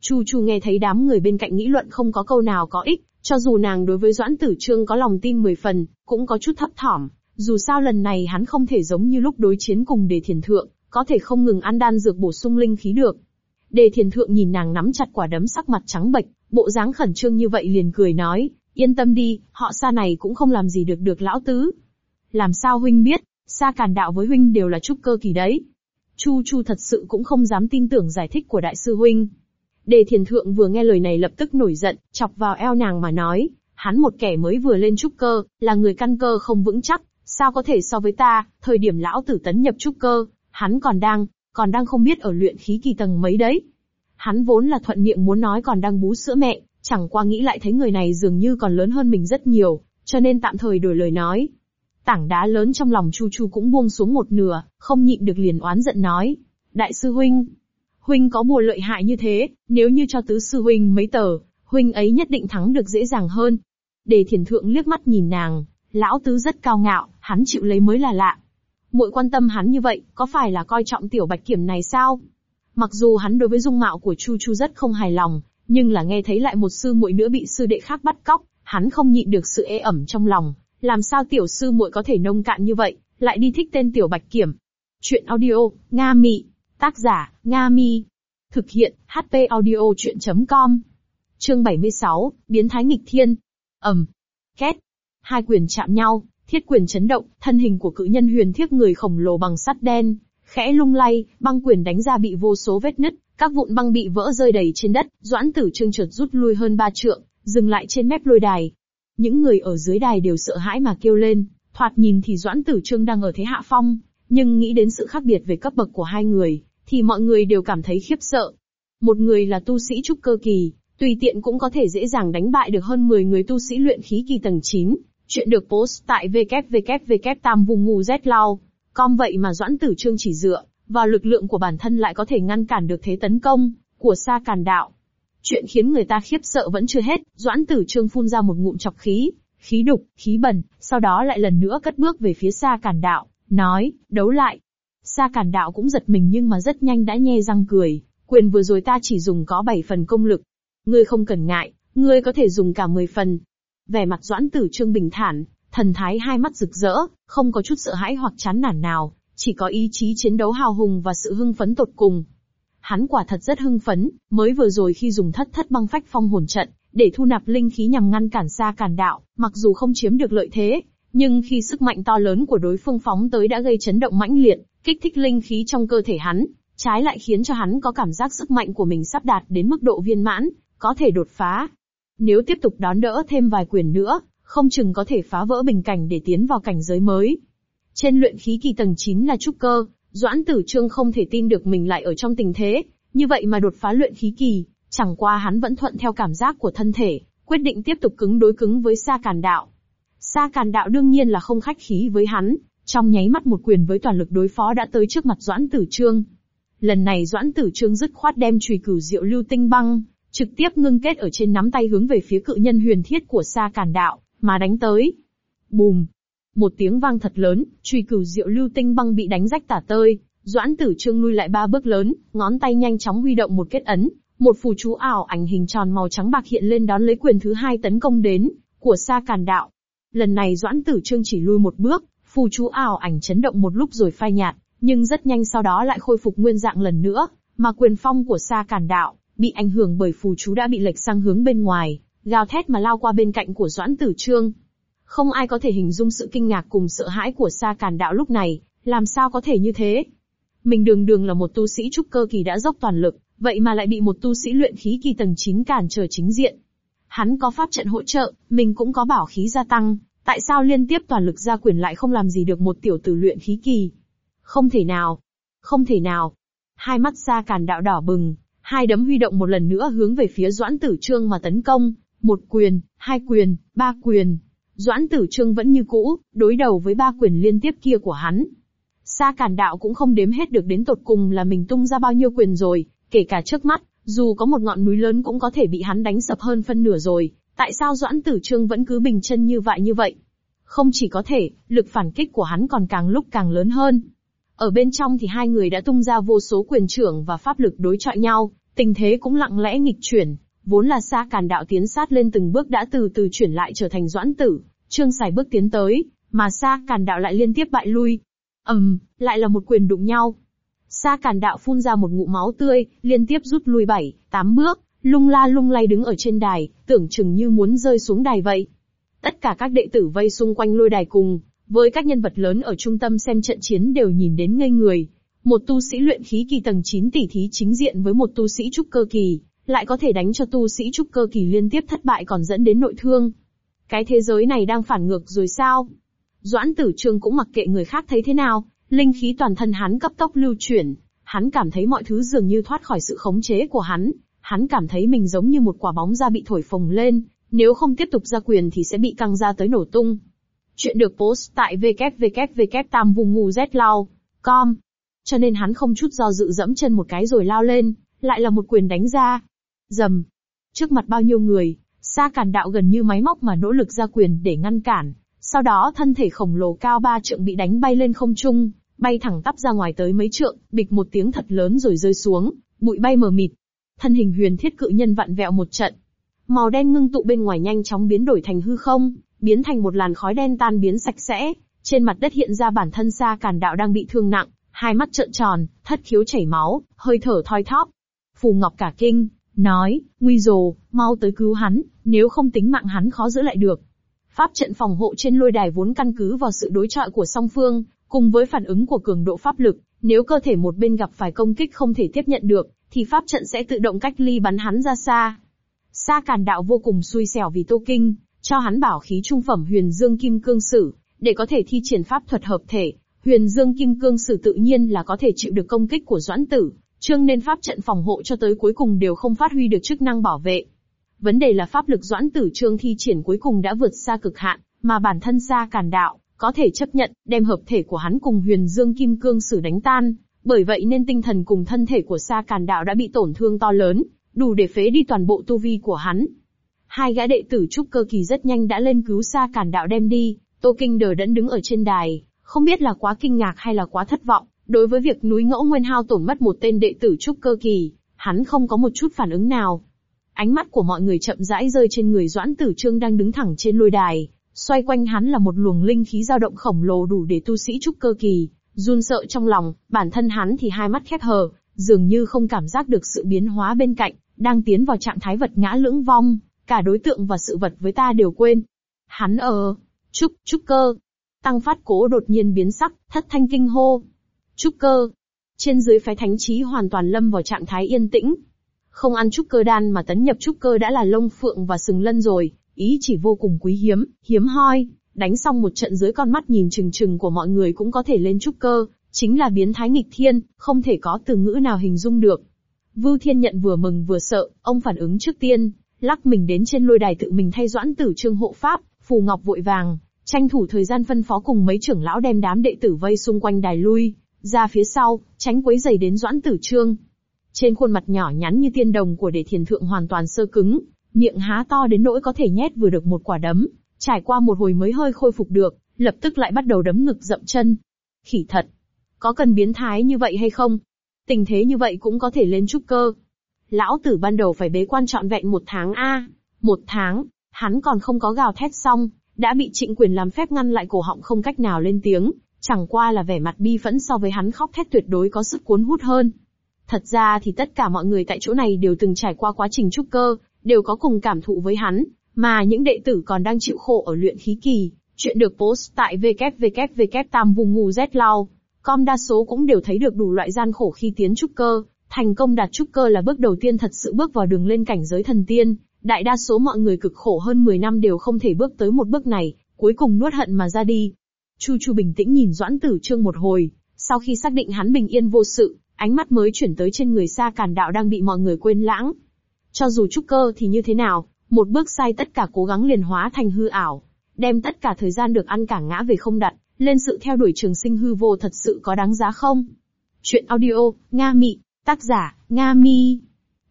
Chu Chu nghe thấy đám người bên cạnh nghĩ luận không có câu nào có ích, cho dù nàng đối với Doãn Tử Trương có lòng tin 10 phần, cũng có chút thấp thỏm, dù sao lần này hắn không thể giống như lúc đối chiến cùng Đề Thiền Thượng, có thể không ngừng ăn đan dược bổ sung linh khí được. Đề Thiền Thượng nhìn nàng nắm chặt quả đấm sắc mặt trắng bệch, bộ dáng khẩn trương như vậy liền cười nói, yên tâm đi, họ xa này cũng không làm gì được được lão tứ. Làm sao huynh biết, xa càn đạo với huynh đều là trúc cơ kỳ đấy. Chu Chu thật sự cũng không dám tin tưởng giải thích của đại sư huynh. Đề thiền thượng vừa nghe lời này lập tức nổi giận, chọc vào eo nàng mà nói, hắn một kẻ mới vừa lên trúc cơ, là người căn cơ không vững chắc, sao có thể so với ta, thời điểm lão tử tấn nhập trúc cơ, hắn còn đang, còn đang không biết ở luyện khí kỳ tầng mấy đấy. Hắn vốn là thuận miệng muốn nói còn đang bú sữa mẹ, chẳng qua nghĩ lại thấy người này dường như còn lớn hơn mình rất nhiều, cho nên tạm thời đổi lời nói. Tảng đá lớn trong lòng Chu Chu cũng buông xuống một nửa, không nhịn được liền oán giận nói. Đại sư huynh, huynh có bùa lợi hại như thế, nếu như cho tứ sư huynh mấy tờ, huynh ấy nhất định thắng được dễ dàng hơn. Đề thiền thượng liếc mắt nhìn nàng, lão tứ rất cao ngạo, hắn chịu lấy mới là lạ. Muội quan tâm hắn như vậy, có phải là coi trọng tiểu bạch kiểm này sao? Mặc dù hắn đối với dung mạo của Chu Chu rất không hài lòng, nhưng là nghe thấy lại một sư muội nữa bị sư đệ khác bắt cóc, hắn không nhịn được sự ê ẩm trong lòng. Làm sao tiểu sư muội có thể nông cạn như vậy, lại đi thích tên tiểu bạch kiểm. Chuyện audio, Nga Mị. Tác giả, Nga Mi. Thực hiện, HP audio chuyện.com. Chương 76, Biến thái nghịch thiên. ầm, két. Hai quyền chạm nhau, thiết quyền chấn động, thân hình của cự nhân huyền thiết người khổng lồ bằng sắt đen, khẽ lung lay, băng quyền đánh ra bị vô số vết nứt, các vụn băng bị vỡ rơi đầy trên đất, Doãn Tử Trương trượt rút lui hơn ba trượng, dừng lại trên mép lôi đài. Những người ở dưới đài đều sợ hãi mà kêu lên, thoạt nhìn thì Doãn Tử Trương đang ở thế hạ phong, nhưng nghĩ đến sự khác biệt về cấp bậc của hai người, thì mọi người đều cảm thấy khiếp sợ. Một người là tu sĩ trúc cơ kỳ, tùy tiện cũng có thể dễ dàng đánh bại được hơn 10 người tu sĩ luyện khí kỳ tầng 9. Chuyện được post tại www tam vùng ngù z lao. Com vậy mà Doãn Tử Trương chỉ dựa vào lực lượng của bản thân lại có thể ngăn cản được thế tấn công của Sa Càn Đạo. Chuyện khiến người ta khiếp sợ vẫn chưa hết, Doãn Tử Trương phun ra một ngụm chọc khí, khí đục, khí bẩn, sau đó lại lần nữa cất bước về phía Sa Càn Đạo, nói, đấu lại. Sa cản Đạo cũng giật mình nhưng mà rất nhanh đã nhe răng cười, quyền vừa rồi ta chỉ dùng có 7 phần công lực. Ngươi không cần ngại, ngươi có thể dùng cả 10 phần. Vẻ mặt Doãn Tử Trương bình thản, thần thái hai mắt rực rỡ, không có chút sợ hãi hoặc chán nản nào, chỉ có ý chí chiến đấu hào hùng và sự hưng phấn tột cùng. Hắn quả thật rất hưng phấn, mới vừa rồi khi dùng thất thất băng phách phong hồn trận, để thu nạp linh khí nhằm ngăn cản xa cản đạo, mặc dù không chiếm được lợi thế, nhưng khi sức mạnh to lớn của đối phương phóng tới đã gây chấn động mãnh liệt, kích thích linh khí trong cơ thể hắn, trái lại khiến cho hắn có cảm giác sức mạnh của mình sắp đạt đến mức độ viên mãn, có thể đột phá. Nếu tiếp tục đón đỡ thêm vài quyền nữa, không chừng có thể phá vỡ bình cảnh để tiến vào cảnh giới mới. Trên luyện khí kỳ tầng 9 là trúc cơ, Doãn Tử Trương không thể tin được mình lại ở trong tình thế, như vậy mà đột phá luyện khí kỳ, chẳng qua hắn vẫn thuận theo cảm giác của thân thể, quyết định tiếp tục cứng đối cứng với Sa Càn Đạo. Sa Càn Đạo đương nhiên là không khách khí với hắn, trong nháy mắt một quyền với toàn lực đối phó đã tới trước mặt Doãn Tử Trương. Lần này Doãn Tử Trương dứt khoát đem chùy cửu diệu lưu tinh băng, trực tiếp ngưng kết ở trên nắm tay hướng về phía cự nhân huyền thiết của Sa Càn Đạo, mà đánh tới. Bùm! Một tiếng vang thật lớn, chùy cửu diệu lưu tinh băng bị đánh rách tả tơi, Doãn Tử Trương lui lại ba bước lớn, ngón tay nhanh chóng huy động một kết ấn, một phù chú ảo ảnh hình tròn màu trắng bạc hiện lên đón lấy quyền thứ hai tấn công đến của Sa Càn Đạo. Lần này Doãn Tử Trương chỉ lui một bước, phù chú ảo ảnh chấn động một lúc rồi phai nhạt, nhưng rất nhanh sau đó lại khôi phục nguyên dạng lần nữa, mà quyền phong của Sa Càn Đạo bị ảnh hưởng bởi phù chú đã bị lệch sang hướng bên ngoài, gào thét mà lao qua bên cạnh của Doãn Tử Trương. Không ai có thể hình dung sự kinh ngạc cùng sợ hãi của Sa Càn Đạo lúc này, làm sao có thể như thế? Mình đường đường là một tu sĩ trúc cơ kỳ đã dốc toàn lực, vậy mà lại bị một tu sĩ luyện khí kỳ tầng 9 cản trở chính diện. Hắn có pháp trận hỗ trợ, mình cũng có bảo khí gia tăng, tại sao liên tiếp toàn lực ra quyền lại không làm gì được một tiểu tử luyện khí kỳ? Không thể nào. Không thể nào. Hai mắt xa Càn Đạo đỏ bừng, hai đấm huy động một lần nữa hướng về phía Doãn Tử Trương mà tấn công, một quyền, hai quyền, ba quyền. Doãn Tử Trương vẫn như cũ, đối đầu với ba quyền liên tiếp kia của hắn. Sa Càn Đạo cũng không đếm hết được đến tột cùng là mình tung ra bao nhiêu quyền rồi, kể cả trước mắt, dù có một ngọn núi lớn cũng có thể bị hắn đánh sập hơn phân nửa rồi, tại sao Doãn Tử Trương vẫn cứ bình chân như vậy như vậy? Không chỉ có thể, lực phản kích của hắn còn càng lúc càng lớn hơn. Ở bên trong thì hai người đã tung ra vô số quyền trưởng và pháp lực đối chọi nhau, tình thế cũng lặng lẽ nghịch chuyển, vốn là xa càn đạo tiến sát lên từng bước đã từ từ chuyển lại trở thành doãn tử, trương xài bước tiến tới, mà xa càn đạo lại liên tiếp bại lui. ầm, um, lại là một quyền đụng nhau. Sa càn đạo phun ra một ngụm máu tươi, liên tiếp rút lui bảy, tám bước, lung la lung lay đứng ở trên đài, tưởng chừng như muốn rơi xuống đài vậy. Tất cả các đệ tử vây xung quanh lôi đài cùng, với các nhân vật lớn ở trung tâm xem trận chiến đều nhìn đến ngây người. Một tu sĩ luyện khí kỳ tầng 9 tỷ thí chính diện với một tu sĩ trúc cơ kỳ, lại có thể đánh cho tu sĩ trúc cơ kỳ liên tiếp thất bại còn dẫn đến nội thương. Cái thế giới này đang phản ngược rồi sao? Doãn tử trương cũng mặc kệ người khác thấy thế nào, linh khí toàn thân hắn cấp tốc lưu chuyển, hắn cảm thấy mọi thứ dường như thoát khỏi sự khống chế của hắn, hắn cảm thấy mình giống như một quả bóng da bị thổi phồng lên, nếu không tiếp tục ra quyền thì sẽ bị căng ra tới nổ tung. Chuyện được post tại www.tamvunguzlao.com Cho nên hắn không chút do dự dẫm chân một cái rồi lao lên, lại là một quyền đánh ra. Dầm. Trước mặt bao nhiêu người, Sa Càn Đạo gần như máy móc mà nỗ lực ra quyền để ngăn cản. Sau đó thân thể khổng lồ cao ba trượng bị đánh bay lên không trung, bay thẳng tắp ra ngoài tới mấy trượng, bịch một tiếng thật lớn rồi rơi xuống, bụi bay mờ mịt. Thân hình huyền thiết cự nhân vặn vẹo một trận. Màu đen ngưng tụ bên ngoài nhanh chóng biến đổi thành hư không, biến thành một làn khói đen tan biến sạch sẽ, Trên mặt đất hiện ra bản thân xa Càn Đạo đang bị thương nặng, hai mắt trợn tròn, thất khiếu chảy máu, hơi thở thoi thóp. Phù Ngọc cả kinh, nói, nguy rồ, mau tới cứu hắn, nếu không tính mạng hắn khó giữ lại được. Pháp trận phòng hộ trên lôi đài vốn căn cứ vào sự đối chọi của song phương, cùng với phản ứng của cường độ pháp lực, nếu cơ thể một bên gặp phải công kích không thể tiếp nhận được, thì pháp trận sẽ tự động cách ly bắn hắn ra xa. Sa Càn Đạo vô cùng xui xẻo vì Tô Kinh, cho hắn bảo khí trung phẩm Huyền Dương Kim Cương Sử, để có thể thi triển pháp thuật hợp thể. Huyền Dương Kim Cương Sử tự nhiên là có thể chịu được công kích của Doãn Tử, Trương nên pháp trận phòng hộ cho tới cuối cùng đều không phát huy được chức năng bảo vệ. Vấn đề là pháp lực Doãn Tử Trương thi triển cuối cùng đã vượt xa cực hạn, mà bản thân Sa Càn Đạo có thể chấp nhận, đem hợp thể của hắn cùng Huyền Dương Kim Cương Sử đánh tan, bởi vậy nên tinh thần cùng thân thể của Sa Càn Đạo đã bị tổn thương to lớn, đủ để phế đi toàn bộ tu vi của hắn. Hai gã đệ tử trúc cơ kỳ rất nhanh đã lên cứu Sa Càn Đạo đem đi, Tô Kinh đờ đẫn đứng ở trên đài, không biết là quá kinh ngạc hay là quá thất vọng, đối với việc núi ngẫu nguyên hao tổn mất một tên đệ tử trúc cơ kỳ, hắn không có một chút phản ứng nào. Ánh mắt của mọi người chậm rãi rơi trên người Doãn Tử Trương đang đứng thẳng trên lôi đài, xoay quanh hắn là một luồng linh khí dao động khổng lồ đủ để tu sĩ trúc cơ kỳ, run sợ trong lòng, bản thân hắn thì hai mắt khép hờ, dường như không cảm giác được sự biến hóa bên cạnh, đang tiến vào trạng thái vật ngã lưỡng vong, cả đối tượng và sự vật với ta đều quên. Hắn ở, trúc, trúc cơ. Tăng phát cố đột nhiên biến sắc, thất thanh kinh hô. Trúc cơ. Trên dưới phái thánh trí hoàn toàn lâm vào trạng thái yên tĩnh. Không ăn trúc cơ đan mà tấn nhập trúc cơ đã là lông phượng và sừng lân rồi, ý chỉ vô cùng quý hiếm, hiếm hoi. Đánh xong một trận dưới con mắt nhìn chừng chừng của mọi người cũng có thể lên trúc cơ, chính là biến thái nghịch thiên, không thể có từ ngữ nào hình dung được. Vưu Thiên nhận vừa mừng vừa sợ, ông phản ứng trước tiên, lắc mình đến trên lôi đài tự mình thay doãn tử trương hộ pháp, phù ngọc vội vàng, tranh thủ thời gian phân phó cùng mấy trưởng lão đem đám đệ tử vây xung quanh đài lui, ra phía sau, tránh quấy giày đến doãn tử trương. Trên khuôn mặt nhỏ nhắn như tiên đồng của đệ thiền thượng hoàn toàn sơ cứng, miệng há to đến nỗi có thể nhét vừa được một quả đấm, trải qua một hồi mới hơi khôi phục được, lập tức lại bắt đầu đấm ngực dậm chân. Khỉ thật! Có cần biến thái như vậy hay không? Tình thế như vậy cũng có thể lên trúc cơ. Lão tử ban đầu phải bế quan trọn vẹn một tháng a, một tháng, hắn còn không có gào thét xong, đã bị trịnh quyền làm phép ngăn lại cổ họng không cách nào lên tiếng, chẳng qua là vẻ mặt bi phẫn so với hắn khóc thét tuyệt đối có sức cuốn hút hơn. Thật ra thì tất cả mọi người tại chỗ này đều từng trải qua quá trình trúc cơ, đều có cùng cảm thụ với hắn, mà những đệ tử còn đang chịu khổ ở luyện khí kỳ, chuyện được post tại www tam vùng ngù z lao. Com đa số cũng đều thấy được đủ loại gian khổ khi tiến trúc cơ, thành công đạt trúc cơ là bước đầu tiên thật sự bước vào đường lên cảnh giới thần tiên, đại đa số mọi người cực khổ hơn 10 năm đều không thể bước tới một bước này, cuối cùng nuốt hận mà ra đi. Chu Chu bình tĩnh nhìn Doãn Tử Trương một hồi, sau khi xác định hắn bình yên vô sự, ánh mắt mới chuyển tới trên người xa càn đạo đang bị mọi người quên lãng. Cho dù trúc cơ thì như thế nào, một bước sai tất cả cố gắng liền hóa thành hư ảo, đem tất cả thời gian được ăn cả ngã về không đặt, lên sự theo đuổi trường sinh hư vô thật sự có đáng giá không? Chuyện audio, Nga Mị, tác giả, Nga Mi.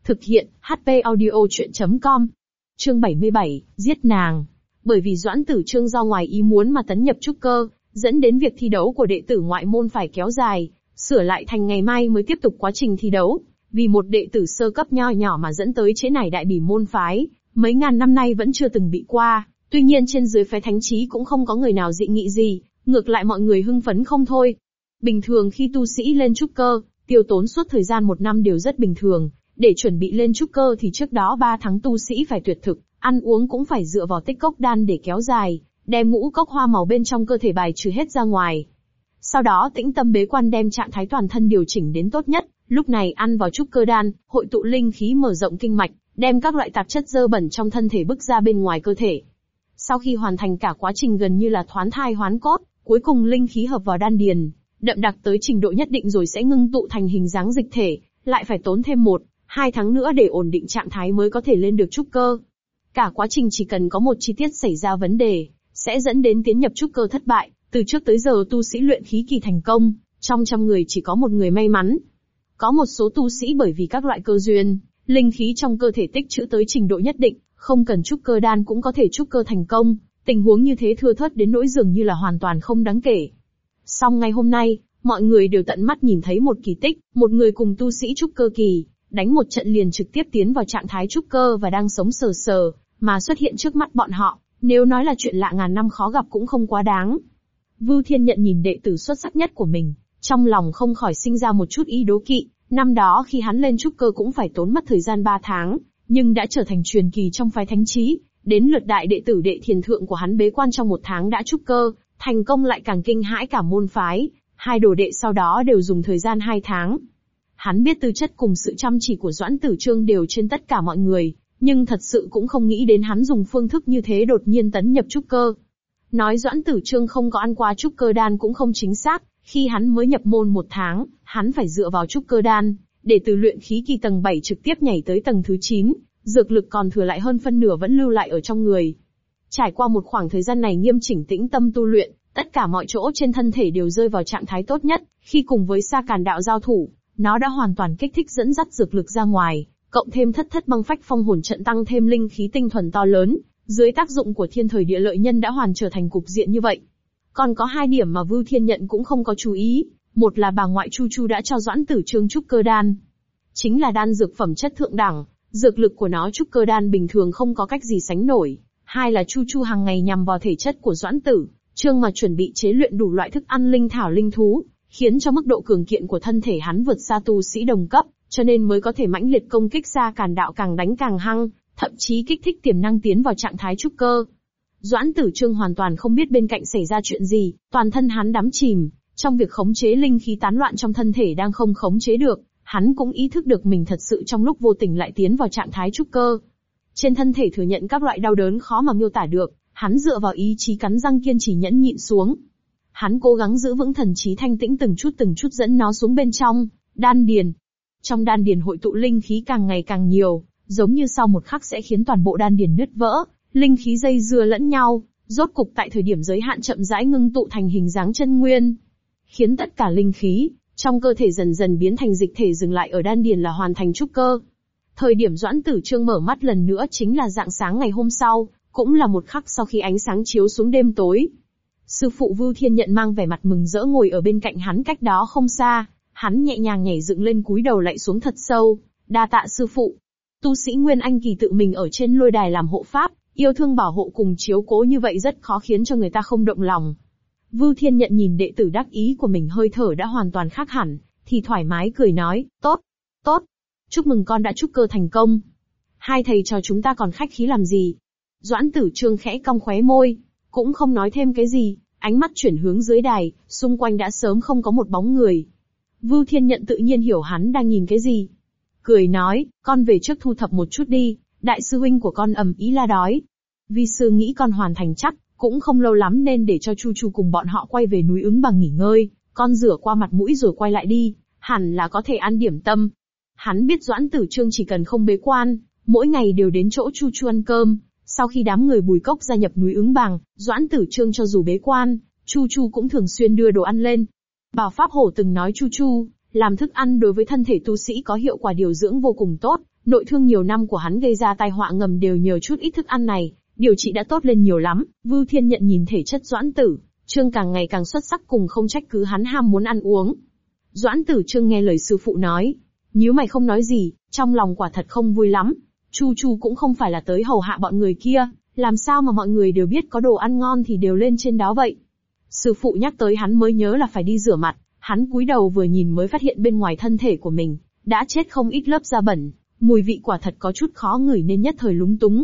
Thực hiện, HP audio chuyện.com. Chương 77, giết nàng. Bởi vì Doãn Tử Trương do ngoài ý muốn mà tấn nhập trúc cơ, dẫn đến việc thi đấu của đệ tử ngoại môn phải kéo dài, sửa lại thành ngày mai mới tiếp tục quá trình thi đấu. Vì một đệ tử sơ cấp nho nhỏ mà dẫn tới chế này đại bỉ môn phái, mấy ngàn năm nay vẫn chưa từng bị qua. Tuy nhiên trên dưới phái thánh trí cũng không có người nào dị nghị gì, ngược lại mọi người hưng phấn không thôi. Bình thường khi tu sĩ lên trúc cơ, tiêu tốn suốt thời gian một năm đều rất bình thường, để chuẩn bị lên trúc cơ thì trước đó 3 tháng tu sĩ phải tuyệt thực, ăn uống cũng phải dựa vào tích cốc đan để kéo dài, đem ngũ cốc hoa màu bên trong cơ thể bài trừ hết ra ngoài. Sau đó tĩnh tâm bế quan đem trạng thái toàn thân điều chỉnh đến tốt nhất, lúc này ăn vào trúc cơ đan, hội tụ linh khí mở rộng kinh mạch, đem các loại tạp chất dơ bẩn trong thân thể bức ra bên ngoài cơ thể. Sau khi hoàn thành cả quá trình gần như là thoán thai hoán cốt, cuối cùng linh khí hợp vào đan điền, đậm đặc tới trình độ nhất định rồi sẽ ngưng tụ thành hình dáng dịch thể, lại phải tốn thêm một, hai tháng nữa để ổn định trạng thái mới có thể lên được trúc cơ. Cả quá trình chỉ cần có một chi tiết xảy ra vấn đề, sẽ dẫn đến tiến nhập trúc cơ thất bại, từ trước tới giờ tu sĩ luyện khí kỳ thành công, trong trăm người chỉ có một người may mắn. Có một số tu sĩ bởi vì các loại cơ duyên, linh khí trong cơ thể tích trữ tới trình độ nhất định, không cần trúc cơ đan cũng có thể trúc cơ thành công, tình huống như thế thưa thớt đến nỗi dường như là hoàn toàn không đáng kể. Song ngày hôm nay, mọi người đều tận mắt nhìn thấy một kỳ tích, một người cùng tu sĩ trúc cơ kỳ, đánh một trận liền trực tiếp tiến vào trạng thái trúc cơ và đang sống sờ sờ, mà xuất hiện trước mắt bọn họ, nếu nói là chuyện lạ ngàn năm khó gặp cũng không quá đáng. Vưu Thiên nhận nhìn đệ tử xuất sắc nhất của mình, trong lòng không khỏi sinh ra một chút ý đố kỵ, năm đó khi hắn lên trúc cơ cũng phải tốn mất thời gian 3 tháng, nhưng đã trở thành truyền kỳ trong phái thánh trí, đến lượt đại đệ tử đệ thiền thượng của hắn bế quan trong một tháng đã trúc cơ, thành công lại càng kinh hãi cả môn phái, hai đồ đệ sau đó đều dùng thời gian 2 tháng. Hắn biết tư chất cùng sự chăm chỉ của Doãn Tử Trương đều trên tất cả mọi người, nhưng thật sự cũng không nghĩ đến hắn dùng phương thức như thế đột nhiên tấn nhập trúc cơ. Nói Doãn Tử Trương không có ăn qua trúc cơ đan cũng không chính xác, khi hắn mới nhập môn một tháng, hắn phải dựa vào trúc cơ đan, để từ luyện khí kỳ tầng 7 trực tiếp nhảy tới tầng thứ 9, dược lực còn thừa lại hơn phân nửa vẫn lưu lại ở trong người. Trải qua một khoảng thời gian này nghiêm chỉnh tĩnh tâm tu luyện, tất cả mọi chỗ trên thân thể đều rơi vào trạng thái tốt nhất, khi cùng với sa càn đạo giao thủ, nó đã hoàn toàn kích thích dẫn dắt dược lực ra ngoài, cộng thêm thất thất băng phách phong hồn trận tăng thêm linh khí tinh thuần to lớn, dưới tác dụng của thiên thời địa lợi nhân đã hoàn trở thành cục diện như vậy. Còn có hai điểm mà Vưu Thiên Nhận cũng không có chú ý, một là bà ngoại Chu Chu đã cho Doãn Tử Trương trúc cơ đan. Chính là đan dược phẩm chất thượng đẳng, dược lực của nó trúc cơ đan bình thường không có cách gì sánh nổi. Hai là Chu Chu hàng ngày nhằm vào thể chất của Doãn Tử, Trương mà chuẩn bị chế luyện đủ loại thức ăn linh thảo linh thú, khiến cho mức độ cường kiện của thân thể hắn vượt xa tu sĩ đồng cấp, cho nên mới có thể mãnh liệt công kích ra càn đạo càng đánh càng hăng, thậm chí kích thích tiềm năng tiến vào trạng thái trúc cơ. Doãn Tử Trương hoàn toàn không biết bên cạnh xảy ra chuyện gì, toàn thân hắn đắm chìm, trong việc khống chế linh khí tán loạn trong thân thể đang không khống chế được, hắn cũng ý thức được mình thật sự trong lúc vô tình lại tiến vào trạng thái trúc cơ. Trên thân thể thừa nhận các loại đau đớn khó mà miêu tả được, hắn dựa vào ý chí cắn răng kiên trì nhẫn nhịn xuống. Hắn cố gắng giữ vững thần trí thanh tĩnh từng chút từng chút dẫn nó xuống bên trong, đan điền. Trong đan điền hội tụ linh khí càng ngày càng nhiều, giống như sau một khắc sẽ khiến toàn bộ đan điền nứt vỡ, linh khí dây dưa lẫn nhau, rốt cục tại thời điểm giới hạn chậm rãi ngưng tụ thành hình dáng chân nguyên. Khiến tất cả linh khí, trong cơ thể dần dần biến thành dịch thể dừng lại ở đan điền là hoàn thành trúc cơ. Thời điểm Doãn Tử Trương mở mắt lần nữa chính là dạng sáng ngày hôm sau, cũng là một khắc sau khi ánh sáng chiếu xuống đêm tối. Sư phụ Vưu Thiên Nhận mang vẻ mặt mừng rỡ ngồi ở bên cạnh hắn cách đó không xa, hắn nhẹ nhàng nhảy dựng lên cúi đầu lạy xuống thật sâu, đa tạ sư phụ. Tu sĩ Nguyên Anh Kỳ tự mình ở trên lôi đài làm hộ pháp, yêu thương bảo hộ cùng chiếu cố như vậy rất khó khiến cho người ta không động lòng. Vưu Thiên Nhận nhìn đệ tử đắc ý của mình hơi thở đã hoàn toàn khác hẳn, thì thoải mái cười nói, tốt, tốt, chúc mừng con đã trúc cơ thành công. Hai thầy trò chúng ta còn khách khí làm gì? Doãn tử trương khẽ cong khóe môi, cũng không nói thêm cái gì, ánh mắt chuyển hướng dưới đài, xung quanh đã sớm không có một bóng người. Vưu Thiên Nhận tự nhiên hiểu hắn đang nhìn cái gì. Cười nói, con về trước thu thập một chút đi, đại sư huynh của con ầm ý la đói. Vi sư nghĩ con hoàn thành chắc, cũng không lâu lắm nên để cho Chu Chu cùng bọn họ quay về núi ứng bằng nghỉ ngơi, con rửa qua mặt mũi rồi quay lại đi, hẳn là có thể ăn điểm tâm. Hắn biết Doãn Tử Trương chỉ cần không bế quan, mỗi ngày đều đến chỗ Chu Chu ăn cơm, sau khi đám người Bùi Cốc gia nhập núi ứng bằng, Doãn Tử Trương cho dù bế quan, Chu Chu cũng thường xuyên đưa đồ ăn lên. Bảo Pháp Hổ từng nói Chu Chu, làm thức ăn đối với thân thể tu sĩ có hiệu quả điều dưỡng vô cùng tốt, nội thương nhiều năm của hắn gây ra tai họa ngầm đều nhờ chút ít thức ăn này, điều trị đã tốt lên nhiều lắm. Vưu Thiên nhận nhìn thể chất Doãn Tử, Trương càng ngày càng xuất sắc cùng không trách cứ hắn ham muốn ăn uống. Doãn Tử Trương nghe lời sư phụ nói, nếu mày không nói gì, trong lòng quả thật không vui lắm, Chu Chu cũng không phải là tới hầu hạ bọn người kia, làm sao mà mọi người đều biết có đồ ăn ngon thì đều lên trên đó vậy. Sư phụ nhắc tới hắn mới nhớ là phải đi rửa mặt, hắn cúi đầu vừa nhìn mới phát hiện bên ngoài thân thể của mình, đã chết không ít lớp da bẩn, mùi vị quả thật có chút khó ngửi nên nhất thời lúng túng.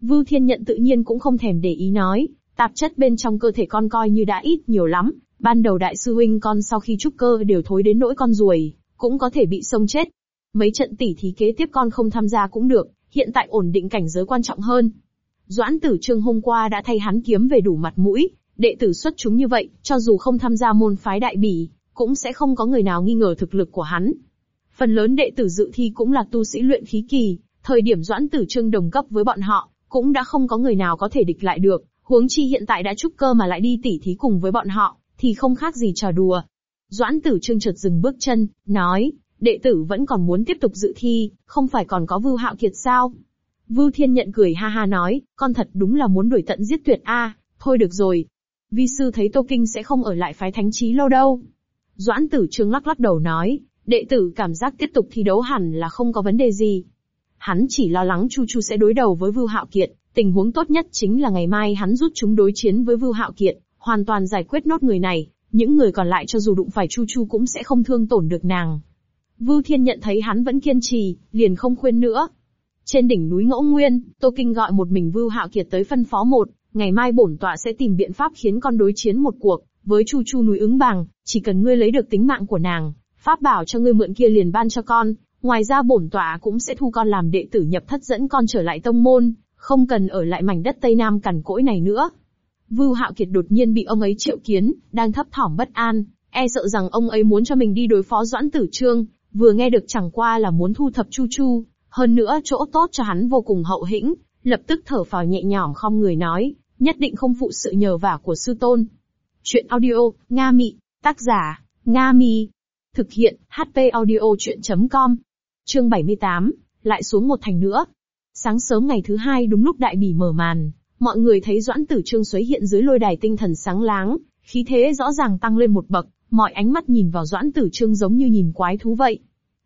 Vưu Thiên Nhận tự nhiên cũng không thèm để ý nói, tạp chất bên trong cơ thể con coi như đã ít nhiều lắm, ban đầu đại sư huynh con sau khi trúc cơ đều thối đến nỗi con ruồi, cũng có thể bị sông chết. Mấy trận tỉ thí kế tiếp con không tham gia cũng được, hiện tại ổn định cảnh giới quan trọng hơn. Doãn tử trương hôm qua đã thay hắn kiếm về đủ mặt mũi, đệ tử xuất chúng như vậy, cho dù không tham gia môn phái đại bỉ, cũng sẽ không có người nào nghi ngờ thực lực của hắn. Phần lớn đệ tử dự thi cũng là tu sĩ luyện khí kỳ, thời điểm doãn tử trương đồng cấp với bọn họ, cũng đã không có người nào có thể địch lại được, huống chi hiện tại đã trúc cơ mà lại đi tỉ thí cùng với bọn họ, thì không khác gì trò đùa. Doãn tử trương chợt dừng bước chân, nói, đệ tử vẫn còn muốn tiếp tục dự thi, không phải còn có Vưu Hạo Kiệt sao? Vưu Thiên nhận cười ha ha nói, con thật đúng là muốn đuổi tận giết tuyệt a, thôi được rồi. Vi sư thấy Tô Kinh sẽ không ở lại phái thánh trí lâu đâu. Doãn tử trương lắc lắc đầu nói, đệ tử cảm giác tiếp tục thi đấu hẳn là không có vấn đề gì. Hắn chỉ lo lắng Chu Chu sẽ đối đầu với Vưu Hạo Kiệt, tình huống tốt nhất chính là ngày mai hắn rút chúng đối chiến với Vưu Hạo Kiệt, hoàn toàn giải quyết nốt người này, những người còn lại cho dù đụng phải Chu Chu cũng sẽ không thương tổn được nàng. Vưu Thiên nhận thấy hắn vẫn kiên trì, liền không khuyên nữa. Trên đỉnh núi Ngẫu Nguyên, Tô Kinh gọi một mình Vưu Hạo Kiệt tới phân phó một, ngày mai bổn tọa sẽ tìm biện pháp khiến con đối chiến một cuộc, với Chu Chu núi ứng bằng, chỉ cần ngươi lấy được tính mạng của nàng, pháp bảo cho ngươi mượn kia liền ban cho con, ngoài ra bổn tọa cũng sẽ thu con làm đệ tử nhập thất dẫn con trở lại tông môn, không cần ở lại mảnh đất Tây Nam cằn cỗi này nữa. Vưu Hạo Kiệt đột nhiên bị ông ấy triệu kiến, đang thấp thỏm bất an, e sợ rằng ông ấy muốn cho mình đi đối phó Doãn Tử Trương, vừa nghe được chẳng qua là muốn thu thập Chu Chu, hơn nữa chỗ tốt cho hắn vô cùng hậu hĩnh, lập tức thở phào nhẹ nhõm không người nói, nhất định không phụ sự nhờ vả của sư tôn. Chuyện audio, Nga Mị, tác giả, Nga Mi. Thực hiện, HP audio chuyện.com. Chương 78, lại xuống một thành nữa. Sáng sớm ngày thứ hai đúng lúc đại bỉ mở màn, mọi người thấy Doãn Tử Trương xuất hiện dưới lôi đài tinh thần sáng láng, khí thế rõ ràng tăng lên một bậc, mọi ánh mắt nhìn vào Doãn Tử Trương giống như nhìn quái thú vậy.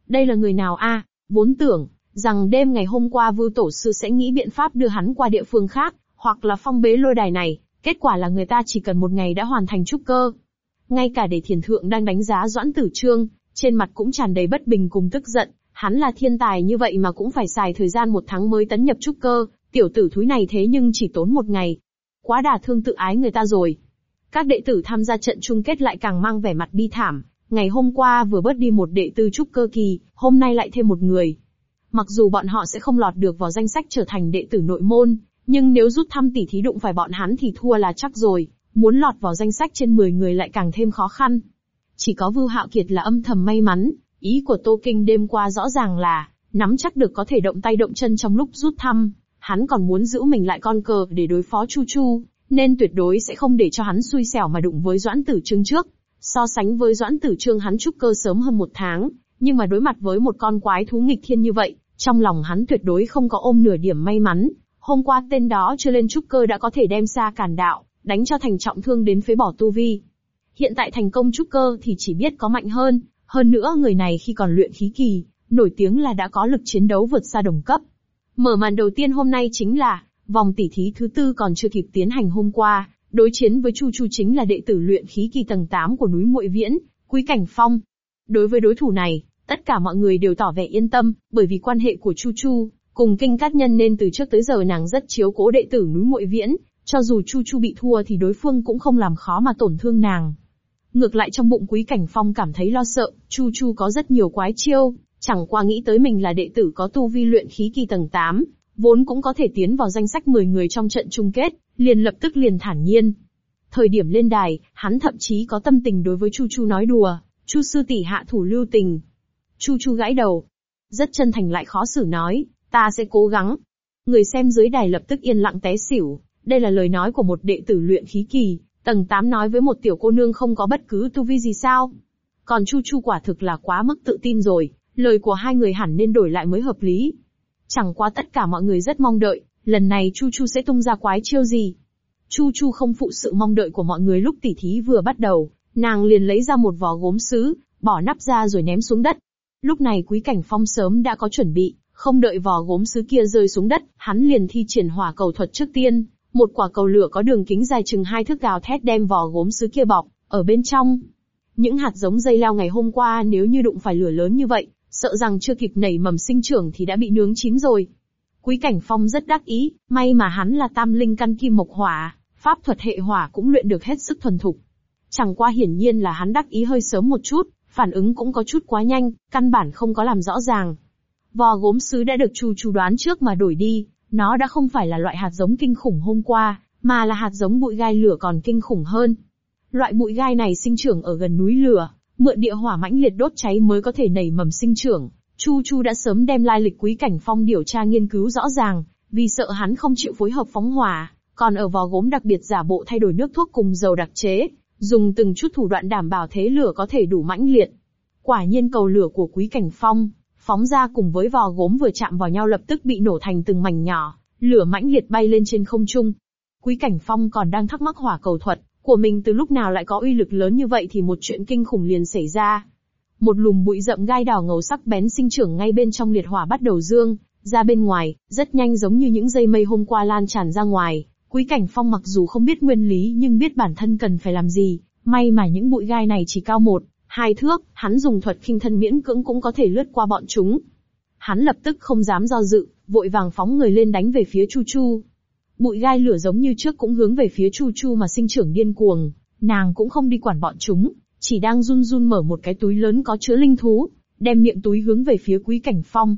Đây là người nào a? vốn tưởng rằng đêm ngày hôm qua Vưu Tổ sư sẽ nghĩ biện pháp đưa hắn qua địa phương khác, hoặc là phong bế lôi đài này, kết quả là người ta chỉ cần một ngày đã hoàn thành trúc cơ. Ngay cả để thiền thượng đang đánh giá Doãn Tử Trương, trên mặt cũng tràn đầy bất bình cùng tức giận, hắn là thiên tài như vậy mà cũng phải xài thời gian một tháng mới tấn nhập trúc cơ, tiểu tử thúi này thế nhưng chỉ tốn một ngày. Quá đà thương tự ái người ta rồi. Các đệ tử tham gia trận chung kết lại càng mang vẻ mặt bi thảm, ngày hôm qua vừa bớt đi một đệ tử trúc cơ kỳ, hôm nay lại thêm một người. Mặc dù bọn họ sẽ không lọt được vào danh sách trở thành đệ tử nội môn, nhưng nếu rút thăm tỷ thí đụng phải bọn hắn thì thua là chắc rồi, muốn lọt vào danh sách trên 10 người lại càng thêm khó khăn. Chỉ có Vưu Hạo Kiệt là âm thầm may mắn, ý của Tô Kinh đêm qua rõ ràng là, nắm chắc được có thể động tay động chân trong lúc rút thăm, hắn còn muốn giữ mình lại con cờ để đối phó Chu Chu, nên tuyệt đối sẽ không để cho hắn xui xẻo mà đụng với Doãn Tử Trương trước. So sánh với Doãn Tử Trương hắn trúc cơ sớm hơn một tháng, nhưng mà đối mặt với một con quái thú nghịch thiên như vậy, trong lòng hắn tuyệt đối không có ôm nửa điểm may mắn. Hôm qua tên đó chưa lên trúc cơ đã có thể đem xa cản đạo, đánh cho thành trọng thương đến phế bỏ tu vi. Hiện tại thành công trúc cơ thì chỉ biết có mạnh hơn, hơn nữa người này khi còn luyện khí kỳ, nổi tiếng là đã có lực chiến đấu vượt xa đồng cấp. Mở màn đầu tiên hôm nay chính là, vòng tỉ thí thứ tư còn chưa kịp tiến hành hôm qua, đối chiến với Chu Chu chính là đệ tử luyện khí kỳ tầng 8 của núi Muội Viễn, Quý Cảnh Phong. Đối với đối thủ này, tất cả mọi người đều tỏ vẻ yên tâm, bởi vì quan hệ của Chu Chu, cùng kinh cát nhân nên từ trước tới giờ nàng rất chiếu cố đệ tử núi Muội Viễn, cho dù Chu Chu bị thua thì đối phương cũng không làm khó mà tổn thương nàng. Ngược lại trong bụng Quý Cảnh Phong cảm thấy lo sợ, Chu Chu có rất nhiều quái chiêu, chẳng qua nghĩ tới mình là đệ tử có tu vi luyện khí kỳ tầng 8, vốn cũng có thể tiến vào danh sách 10 người trong trận chung kết, liền lập tức liền thản nhiên. Thời điểm lên đài, hắn thậm chí có tâm tình đối với Chu Chu nói đùa, Chu sư tỷ hạ thủ lưu tình. Chu Chu gãi đầu, rất chân thành lại khó xử nói, ta sẽ cố gắng. Người xem dưới đài lập tức yên lặng té xỉu, đây là lời nói của một đệ tử luyện khí kỳ, tầng 8 nói với một tiểu cô nương không có bất cứ tu vi gì sao. Còn Chu Chu quả thực là quá mức tự tin rồi, lời của hai người hẳn nên đổi lại mới hợp lý. Chẳng qua tất cả mọi người rất mong đợi, lần này Chu Chu sẽ tung ra quái chiêu gì. Chu Chu không phụ sự mong đợi của mọi người lúc tỉ thí vừa bắt đầu, nàng liền lấy ra một vò gốm sứ, bỏ nắp ra rồi ném xuống đất. Lúc này Quý Cảnh Phong sớm đã có chuẩn bị, không đợi vỏ gốm sứ kia rơi xuống đất, hắn liền thi triển hỏa cầu thuật trước tiên, một quả cầu lửa có đường kính dài chừng hai thước gào thét đem vỏ gốm sứ kia bọc, ở bên trong. Những hạt giống dây leo ngày hôm qua nếu như đụng phải lửa lớn như vậy, sợ rằng chưa kịp nảy mầm sinh trưởng thì đã bị nướng chín rồi. Quý Cảnh Phong rất đắc ý, may mà hắn là tam linh căn kim mộc hỏa, pháp thuật hệ hỏa cũng luyện được hết sức thuần thục. Chẳng qua hiển nhiên là hắn đắc ý hơi sớm một chút, phản ứng cũng có chút quá nhanh, căn bản không có làm rõ ràng. Vò gốm sứ đã được Chu Chu đoán trước mà đổi đi, nó đã không phải là loại hạt giống kinh khủng hôm qua, mà là hạt giống bụi gai lửa còn kinh khủng hơn. Loại bụi gai này sinh trưởng ở gần núi lửa, mượn địa hỏa mãnh liệt đốt cháy mới có thể nảy mầm sinh trưởng. Chu Chu đã sớm đem lai lịch quý cảnh phong điều tra nghiên cứu rõ ràng, vì sợ hắn không chịu phối hợp phóng hỏa, còn ở vò gốm đặc biệt giả bộ thay đổi nước thuốc cùng dầu đặc chế, dùng từng chút thủ đoạn đảm bảo thế lửa có thể đủ mãnh liệt. Quả nhiên cầu lửa của quý cảnh phong, phóng ra cùng với vò gốm vừa chạm vào nhau lập tức bị nổ thành từng mảnh nhỏ, lửa mãnh liệt bay lên trên không trung. Quý cảnh phong còn đang thắc mắc hỏa cầu thuật, của mình từ lúc nào lại có uy lực lớn như vậy thì một chuyện kinh khủng liền xảy ra. Một lùm bụi rậm gai đỏ ngầu sắc bén sinh trưởng ngay bên trong liệt hỏa bắt đầu dương, ra bên ngoài, rất nhanh giống như những dây mây hôm qua lan tràn ra ngoài, Quý Cảnh Phong mặc dù không biết nguyên lý nhưng biết bản thân cần phải làm gì, may mà những bụi gai này chỉ cao một, hai thước, hắn dùng thuật khinh thân miễn cưỡng cũng có thể lướt qua bọn chúng. Hắn lập tức không dám do dự, vội vàng phóng người lên đánh về phía Chu Chu. Bụi gai lửa giống như trước cũng hướng về phía Chu Chu mà sinh trưởng điên cuồng, nàng cũng không đi quản bọn chúng, chỉ đang run run mở một cái túi lớn có chứa linh thú, đem miệng túi hướng về phía Quý Cảnh Phong.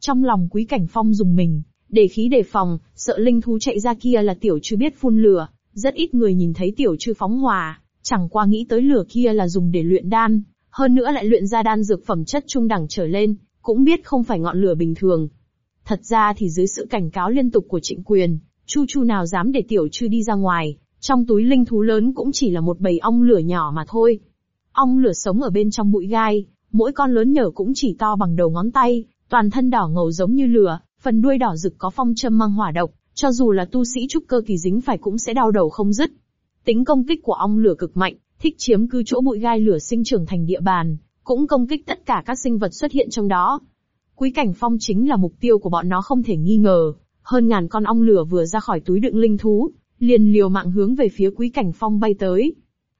Trong lòng Quý Cảnh Phong dùng mình, để khí đề phòng, sợ linh thú chạy ra kia là tiểu chư biết phun lửa, rất ít người nhìn thấy tiểu chư phóng hỏa, chẳng qua nghĩ tới lửa kia là dùng để luyện đan, hơn nữa lại luyện ra đan dược phẩm chất trung đẳng trở lên, cũng biết không phải ngọn lửa bình thường. Thật ra thì dưới sự cảnh cáo liên tục của trịnh quyền, Chu Chu nào dám để tiểu chư đi ra ngoài, trong túi linh thú lớn cũng chỉ là một bầy ong lửa nhỏ mà thôi. Ong lửa sống ở bên trong bụi gai, mỗi con lớn nhở cũng chỉ to bằng đầu ngón tay, toàn thân đỏ ngầu giống như lửa, phần đuôi đỏ rực có phong châm mang hỏa độc, cho dù là tu sĩ trúc cơ kỳ dính phải cũng sẽ đau đầu không dứt. Tính công kích của ong lửa cực mạnh, thích chiếm cứ chỗ bụi gai lửa sinh trưởng thành địa bàn, cũng công kích tất cả các sinh vật xuất hiện trong đó. Quý cảnh phong chính là mục tiêu của bọn nó không thể nghi ngờ, hơn ngàn con ong lửa vừa ra khỏi túi đựng linh thú, liền liều mạng hướng về phía quý cảnh phong bay tới.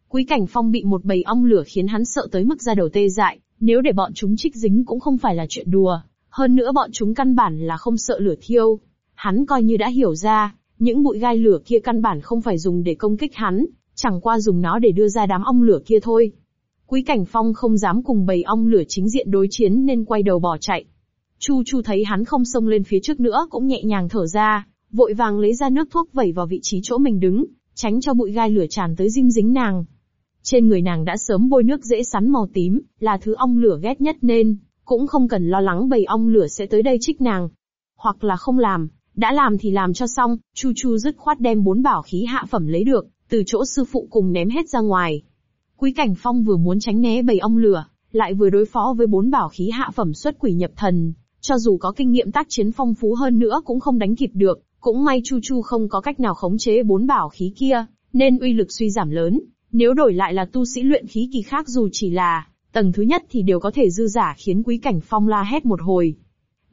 Quý cảnh phong bị một bầy ong lửa khiến hắn sợ tới mức ra đầu tê dại, nếu để bọn chúng trích dính cũng không phải là chuyện đùa, hơn nữa bọn chúng căn bản là không sợ lửa thiêu. Hắn coi như đã hiểu ra, những bụi gai lửa kia căn bản không phải dùng để công kích hắn, chẳng qua dùng nó để đưa ra đám ong lửa kia thôi. Quý Cảnh Phong không dám cùng bầy ong lửa chính diện đối chiến nên quay đầu bỏ chạy. Chu Chu thấy hắn không xông lên phía trước nữa cũng nhẹ nhàng thở ra, vội vàng lấy ra nước thuốc vẩy vào vị trí chỗ mình đứng, tránh cho bụi gai lửa tràn tới dinh dính nàng. Trên người nàng đã sớm bôi nước dễ sắn màu tím, là thứ ong lửa ghét nhất nên, cũng không cần lo lắng bầy ong lửa sẽ tới đây trích nàng. Hoặc là không làm, đã làm thì làm cho xong, Chu Chu dứt khoát đem bốn bảo khí hạ phẩm lấy được, từ chỗ sư phụ cùng ném hết ra ngoài. Quý Cảnh Phong vừa muốn tránh né bầy ong lửa, lại vừa đối phó với bốn bảo khí hạ phẩm xuất quỷ nhập thần, cho dù có kinh nghiệm tác chiến phong phú hơn nữa cũng không đánh kịp được, cũng may Chu Chu không có cách nào khống chế bốn bảo khí kia, nên uy lực suy giảm lớn. Nếu đổi lại là tu sĩ luyện khí kỳ khác dù chỉ là tầng thứ nhất thì đều có thể dư giả khiến quý cảnh phong la hét một hồi.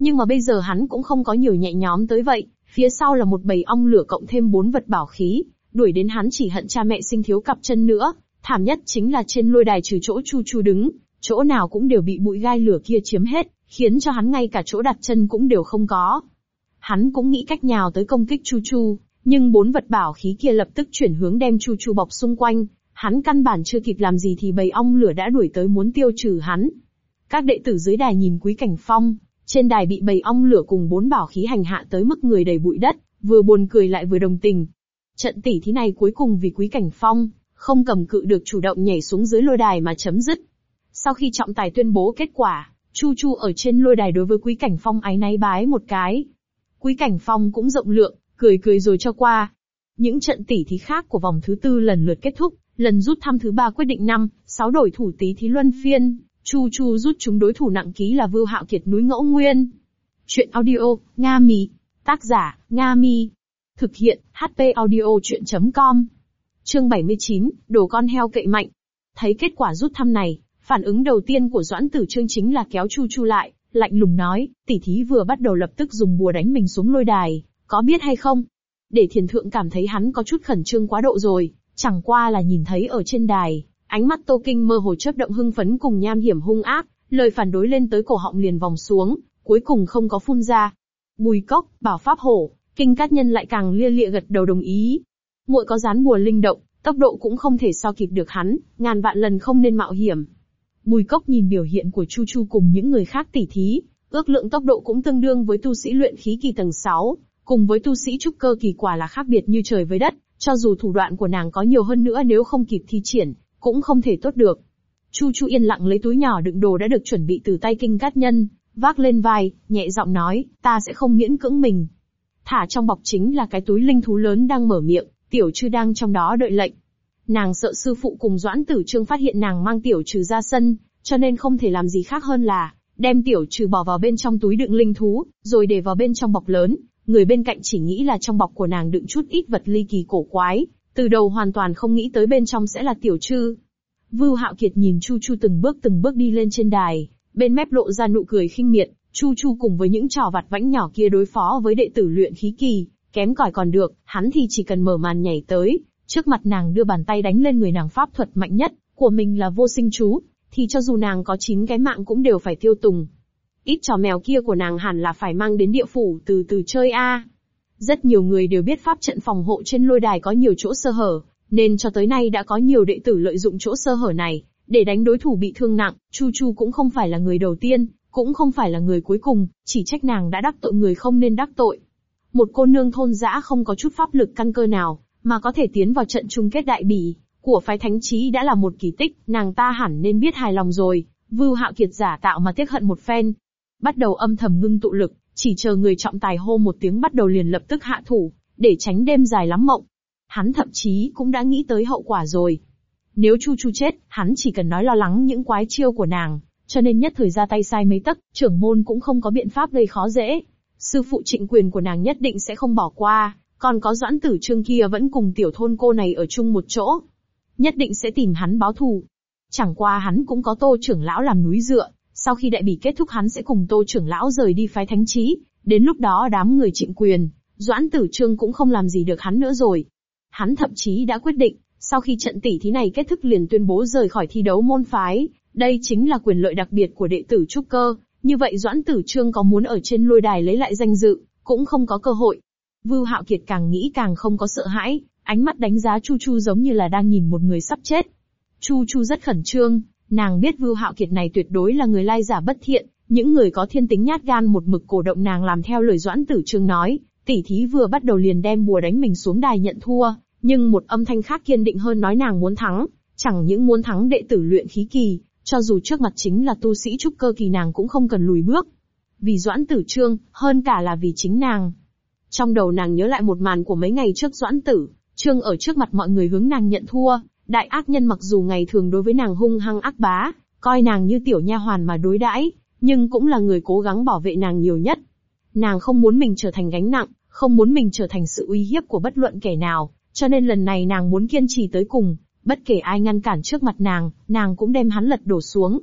Nhưng mà bây giờ hắn cũng không có nhiều nhẹ nhóm tới vậy, phía sau là một bầy ong lửa cộng thêm bốn vật bảo khí, đuổi đến hắn chỉ hận cha mẹ sinh thiếu cặp chân nữa, thảm nhất chính là trên lôi đài trừ chỗ chu chu đứng, chỗ nào cũng đều bị bụi gai lửa kia chiếm hết, khiến cho hắn ngay cả chỗ đặt chân cũng đều không có. Hắn cũng nghĩ cách nhào tới công kích chu chu, nhưng bốn vật bảo khí kia lập tức chuyển hướng đem chu chu bọc xung quanh, Hắn căn bản chưa kịp làm gì thì bầy ong lửa đã đuổi tới muốn tiêu trừ hắn. Các đệ tử dưới đài nhìn Quý Cảnh Phong, trên đài bị bầy ong lửa cùng bốn bảo khí hành hạ tới mức người đầy bụi đất, vừa buồn cười lại vừa đồng tình. Trận tỷ thí này cuối cùng vì Quý Cảnh Phong, không cầm cự được chủ động nhảy xuống dưới lôi đài mà chấm dứt. Sau khi trọng tài tuyên bố kết quả, Chu Chu ở trên lôi đài đối với Quý Cảnh Phong ái náy bái một cái. Quý Cảnh Phong cũng rộng lượng, cười cười rồi cho qua. Những trận tỷ thí khác của vòng thứ tư lần lượt kết thúc, Lần rút thăm thứ ba quyết định năm, sáu đổi thủ tí thí luân phiên, Chu Chu rút chúng đối thủ nặng ký là Vưu Hạo Kiệt núi Ngẫu Nguyên. Chuyện audio, Nga Mi. Tác giả, Nga Mi. Thực hiện, HP audio chuyện.com. Chương 79, đồ con heo cậy mạnh. Thấy kết quả rút thăm này, phản ứng đầu tiên của Doãn Tử Trương chính là kéo Chu Chu lại, lạnh lùng nói, tỷ thí vừa bắt đầu lập tức dùng bùa đánh mình xuống lôi đài, có biết hay không? Để thiền thượng cảm thấy hắn có chút khẩn trương quá độ rồi, Chẳng qua là nhìn thấy ở trên đài, ánh mắt Tô Kinh mơ hồ chớp động hưng phấn cùng nham hiểm hung ác, lời phản đối lên tới cổ họng liền vòng xuống, cuối cùng không có phun ra. Bùi cốc, bảo pháp hổ, kinh cát nhân lại càng lia lịa gật đầu đồng ý. Muội có dán bùa linh động, tốc độ cũng không thể so kịp được hắn, ngàn vạn lần không nên mạo hiểm. Bùi cốc nhìn biểu hiện của Chu Chu cùng những người khác tỉ thí, ước lượng tốc độ cũng tương đương với tu sĩ luyện khí kỳ tầng 6, cùng với tu sĩ trúc cơ kỳ quả là khác biệt như trời với đất. Cho dù thủ đoạn của nàng có nhiều hơn nữa nếu không kịp thi triển, cũng không thể tốt được. Chu Chu yên lặng lấy túi nhỏ đựng đồ đã được chuẩn bị từ tay kinh cát nhân, vác lên vai, nhẹ giọng nói, ta sẽ không miễn cưỡng mình. Thả trong bọc chính là cái túi linh thú lớn đang mở miệng, tiểu trư đang trong đó đợi lệnh. Nàng sợ sư phụ cùng doãn tử trương phát hiện nàng mang tiểu trừ ra sân, cho nên không thể làm gì khác hơn là, đem tiểu trừ bỏ vào bên trong túi đựng linh thú, rồi để vào bên trong bọc lớn, Người bên cạnh chỉ nghĩ là trong bọc của nàng đựng chút ít vật ly kỳ cổ quái, từ đầu hoàn toàn không nghĩ tới bên trong sẽ là tiểu trư. Vưu Hạo Kiệt nhìn Chu Chu từng bước từng bước đi lên trên đài, bên mép lộ ra nụ cười khinh miệt, Chu Chu cùng với những trò vặt vãnh nhỏ kia đối phó với đệ tử luyện khí kỳ, Kém cỏi còn được, hắn thì chỉ cần mở màn nhảy tới, trước mặt nàng đưa bàn tay đánh lên người nàng pháp thuật mạnh nhất, của mình là vô sinh chú, thì cho dù nàng có chín cái mạng cũng đều phải tiêu tùng. Ít trò mèo kia của nàng hẳn là phải mang đến địa phủ từ từ chơi a. Rất nhiều người đều biết pháp trận phòng hộ trên lôi đài có nhiều chỗ sơ hở, nên cho tới nay đã có nhiều đệ tử lợi dụng chỗ sơ hở này, để đánh đối thủ bị thương nặng, Chu Chu cũng không phải là người đầu tiên, cũng không phải là người cuối cùng, chỉ trách nàng đã đắc tội người không nên đắc tội. Một cô nương thôn dã không có chút pháp lực căn cơ nào, mà có thể tiến vào trận chung kết đại bỉ, của phái thánh trí đã là một kỳ tích, nàng ta hẳn nên biết hài lòng rồi, Vưu Hạo Kiệt giả tạo mà tiếc hận một phen. Bắt đầu âm thầm ngưng tụ lực, chỉ chờ người trọng tài hô một tiếng bắt đầu liền lập tức hạ thủ, để tránh đêm dài lắm mộng. Hắn thậm chí cũng đã nghĩ tới hậu quả rồi. Nếu Chu Chu chết, hắn chỉ cần nói lo lắng những quái chiêu của nàng, cho nên nhất thời ra tay sai mấy tấc, trưởng môn cũng không có biện pháp gây khó dễ. Sư phụ trịnh quyền của nàng nhất định sẽ không bỏ qua, còn có doãn tử trương kia vẫn cùng tiểu thôn cô này ở chung một chỗ. Nhất định sẽ tìm hắn báo thù. Chẳng qua hắn cũng có tô trưởng lão làm núi dựa, sau khi đại bỉ kết thúc hắn sẽ cùng tô trưởng lão rời đi phái thánh trí, đến lúc đó đám người trịnh quyền, doãn tử trương cũng không làm gì được hắn nữa rồi. Hắn thậm chí đã quyết định, sau khi trận tỷ thí này kết thúc liền tuyên bố rời khỏi thi đấu môn phái, đây chính là quyền lợi đặc biệt của đệ tử trúc cơ, như vậy Doãn Tử Trương có muốn ở trên lôi đài lấy lại danh dự, cũng không có cơ hội. Vưu Hạo Kiệt càng nghĩ càng không có sợ hãi, ánh mắt đánh giá Chu Chu giống như là đang nhìn một người sắp chết. Chu Chu rất khẩn trương, nàng biết Vưu Hạo Kiệt này tuyệt đối là người lai giả bất thiện, những người có thiên tính nhát gan một mực cổ động nàng làm theo lời Doãn Tử Trương nói, tỷ thí vừa bắt đầu liền đem bùa đánh mình xuống đài nhận thua, nhưng một âm thanh khác kiên định hơn nói nàng muốn thắng, chẳng những muốn thắng đệ tử luyện khí kỳ, cho dù trước mặt chính là tu sĩ trúc cơ kỳ nàng cũng không cần lùi bước. Vì Doãn Tử Trương, hơn cả là vì chính nàng. Trong đầu nàng nhớ lại một màn của mấy ngày trước Doãn Tử, Trương ở trước mặt mọi người hướng nàng nhận thua, đại ác nhân mặc dù ngày thường đối với nàng hung hăng ác bá, coi nàng như tiểu nha hoàn mà đối đãi, nhưng cũng là người cố gắng bảo vệ nàng nhiều nhất. Nàng không muốn mình trở thành gánh nặng, không muốn mình trở thành sự uy hiếp của bất luận kẻ nào, cho nên lần này nàng muốn kiên trì tới cùng, bất kể ai ngăn cản trước mặt nàng, nàng cũng đem hắn lật đổ xuống.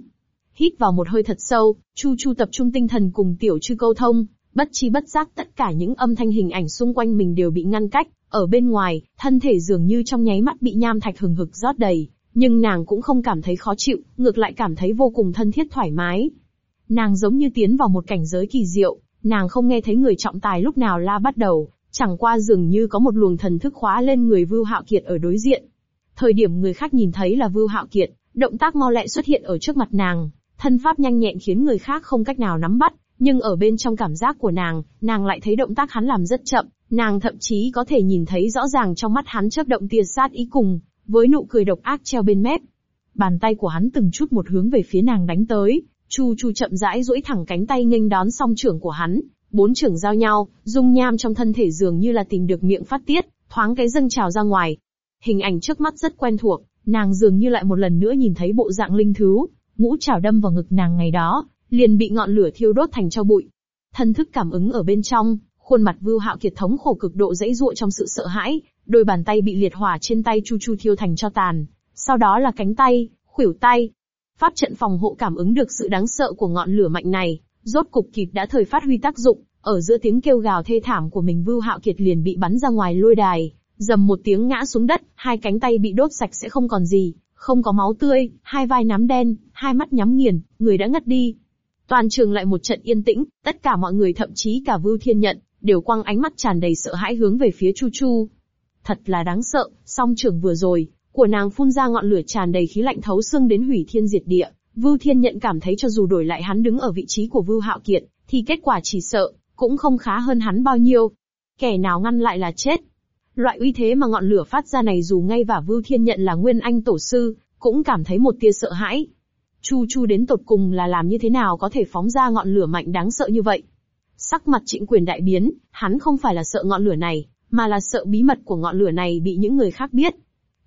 Hít vào một hơi thật sâu, Chu Chu tập trung tinh thần cùng tiểu chư câu thông, bất chi bất giác tất cả những âm thanh hình ảnh xung quanh mình đều bị ngăn cách, ở bên ngoài, thân thể dường như trong nháy mắt bị nham thạch hừng hực rót đầy, nhưng nàng cũng không cảm thấy khó chịu, ngược lại cảm thấy vô cùng thân thiết thoải mái. Nàng giống như tiến vào một cảnh giới kỳ diệu, nàng không nghe thấy người trọng tài lúc nào la bắt đầu, chẳng qua dường như có một luồng thần thức khóa lên người Vưu Hạo Kiệt ở đối diện, Thời điểm người khác nhìn thấy là Vưu Hạo Kiệt, động tác mau lẹ xuất hiện ở trước mặt nàng, thân pháp nhanh nhẹn khiến người khác không cách nào nắm bắt, nhưng ở bên trong cảm giác của nàng, nàng lại thấy động tác hắn làm rất chậm, nàng thậm chí có thể nhìn thấy rõ ràng trong mắt hắn chớp động tia sát ý cùng, với nụ cười độc ác treo bên mép. Bàn tay của hắn từng chút một hướng về phía nàng đánh tới, Chu Chu chậm rãi duỗi thẳng cánh tay nghênh đón song trưởng của hắn, bốn trưởng giao nhau, dung nham trong thân thể dường như là tìm được miệng phát tiết, thoáng cái dâng trào ra ngoài, Hình ảnh trước mắt rất quen thuộc, nàng dường như lại một lần nữa nhìn thấy bộ dạng linh thứ, ngũ trảo đâm vào ngực nàng ngày đó, liền bị ngọn lửa thiêu đốt thành cho bụi. Thân thức cảm ứng ở bên trong, khuôn mặt Vưu Hạo Kiệt thống khổ cực độ dãy dụa trong sự sợ hãi, đôi bàn tay bị liệt hỏa trên tay Chu Chu thiêu thành cho tàn, sau đó là cánh tay, khuỷu tay. Pháp trận phòng hộ cảm ứng được sự đáng sợ của ngọn lửa mạnh này, rốt cục kịp đã thời phát huy tác dụng, ở giữa tiếng kêu gào thê thảm của mình Vưu Hạo Kiệt liền bị bắn ra ngoài lôi đài, Dầm một tiếng ngã xuống đất, hai cánh tay bị đốt sạch sẽ không còn gì, không có máu tươi, hai vai nám đen, hai mắt nhắm nghiền, người đã ngất đi. Toàn trường lại một trận yên tĩnh, tất cả mọi người thậm chí cả Vưu Thiên Nhận, đều quăng ánh mắt tràn đầy sợ hãi hướng về phía Chu Chu. Thật là đáng sợ, song trường vừa rồi, của nàng phun ra ngọn lửa tràn đầy khí lạnh thấu xương đến hủy thiên diệt địa. Vưu Thiên Nhận cảm thấy cho dù đổi lại hắn đứng ở vị trí của Vưu Hạo Kiệt, thì kết quả chỉ sợ, cũng không khá hơn hắn bao nhiêu. Kẻ nào ngăn lại là chết. Loại uy thế mà ngọn lửa phát ra này dù ngay và Vưu Thiên nhận là Nguyên Anh Tổ Sư, cũng cảm thấy một tia sợ hãi. Chu Chu đến tột cùng là làm như thế nào có thể phóng ra ngọn lửa mạnh đáng sợ như vậy? Sắc mặt trịnh quyền đại biến, hắn không phải là sợ ngọn lửa này, mà là sợ bí mật của ngọn lửa này bị những người khác biết.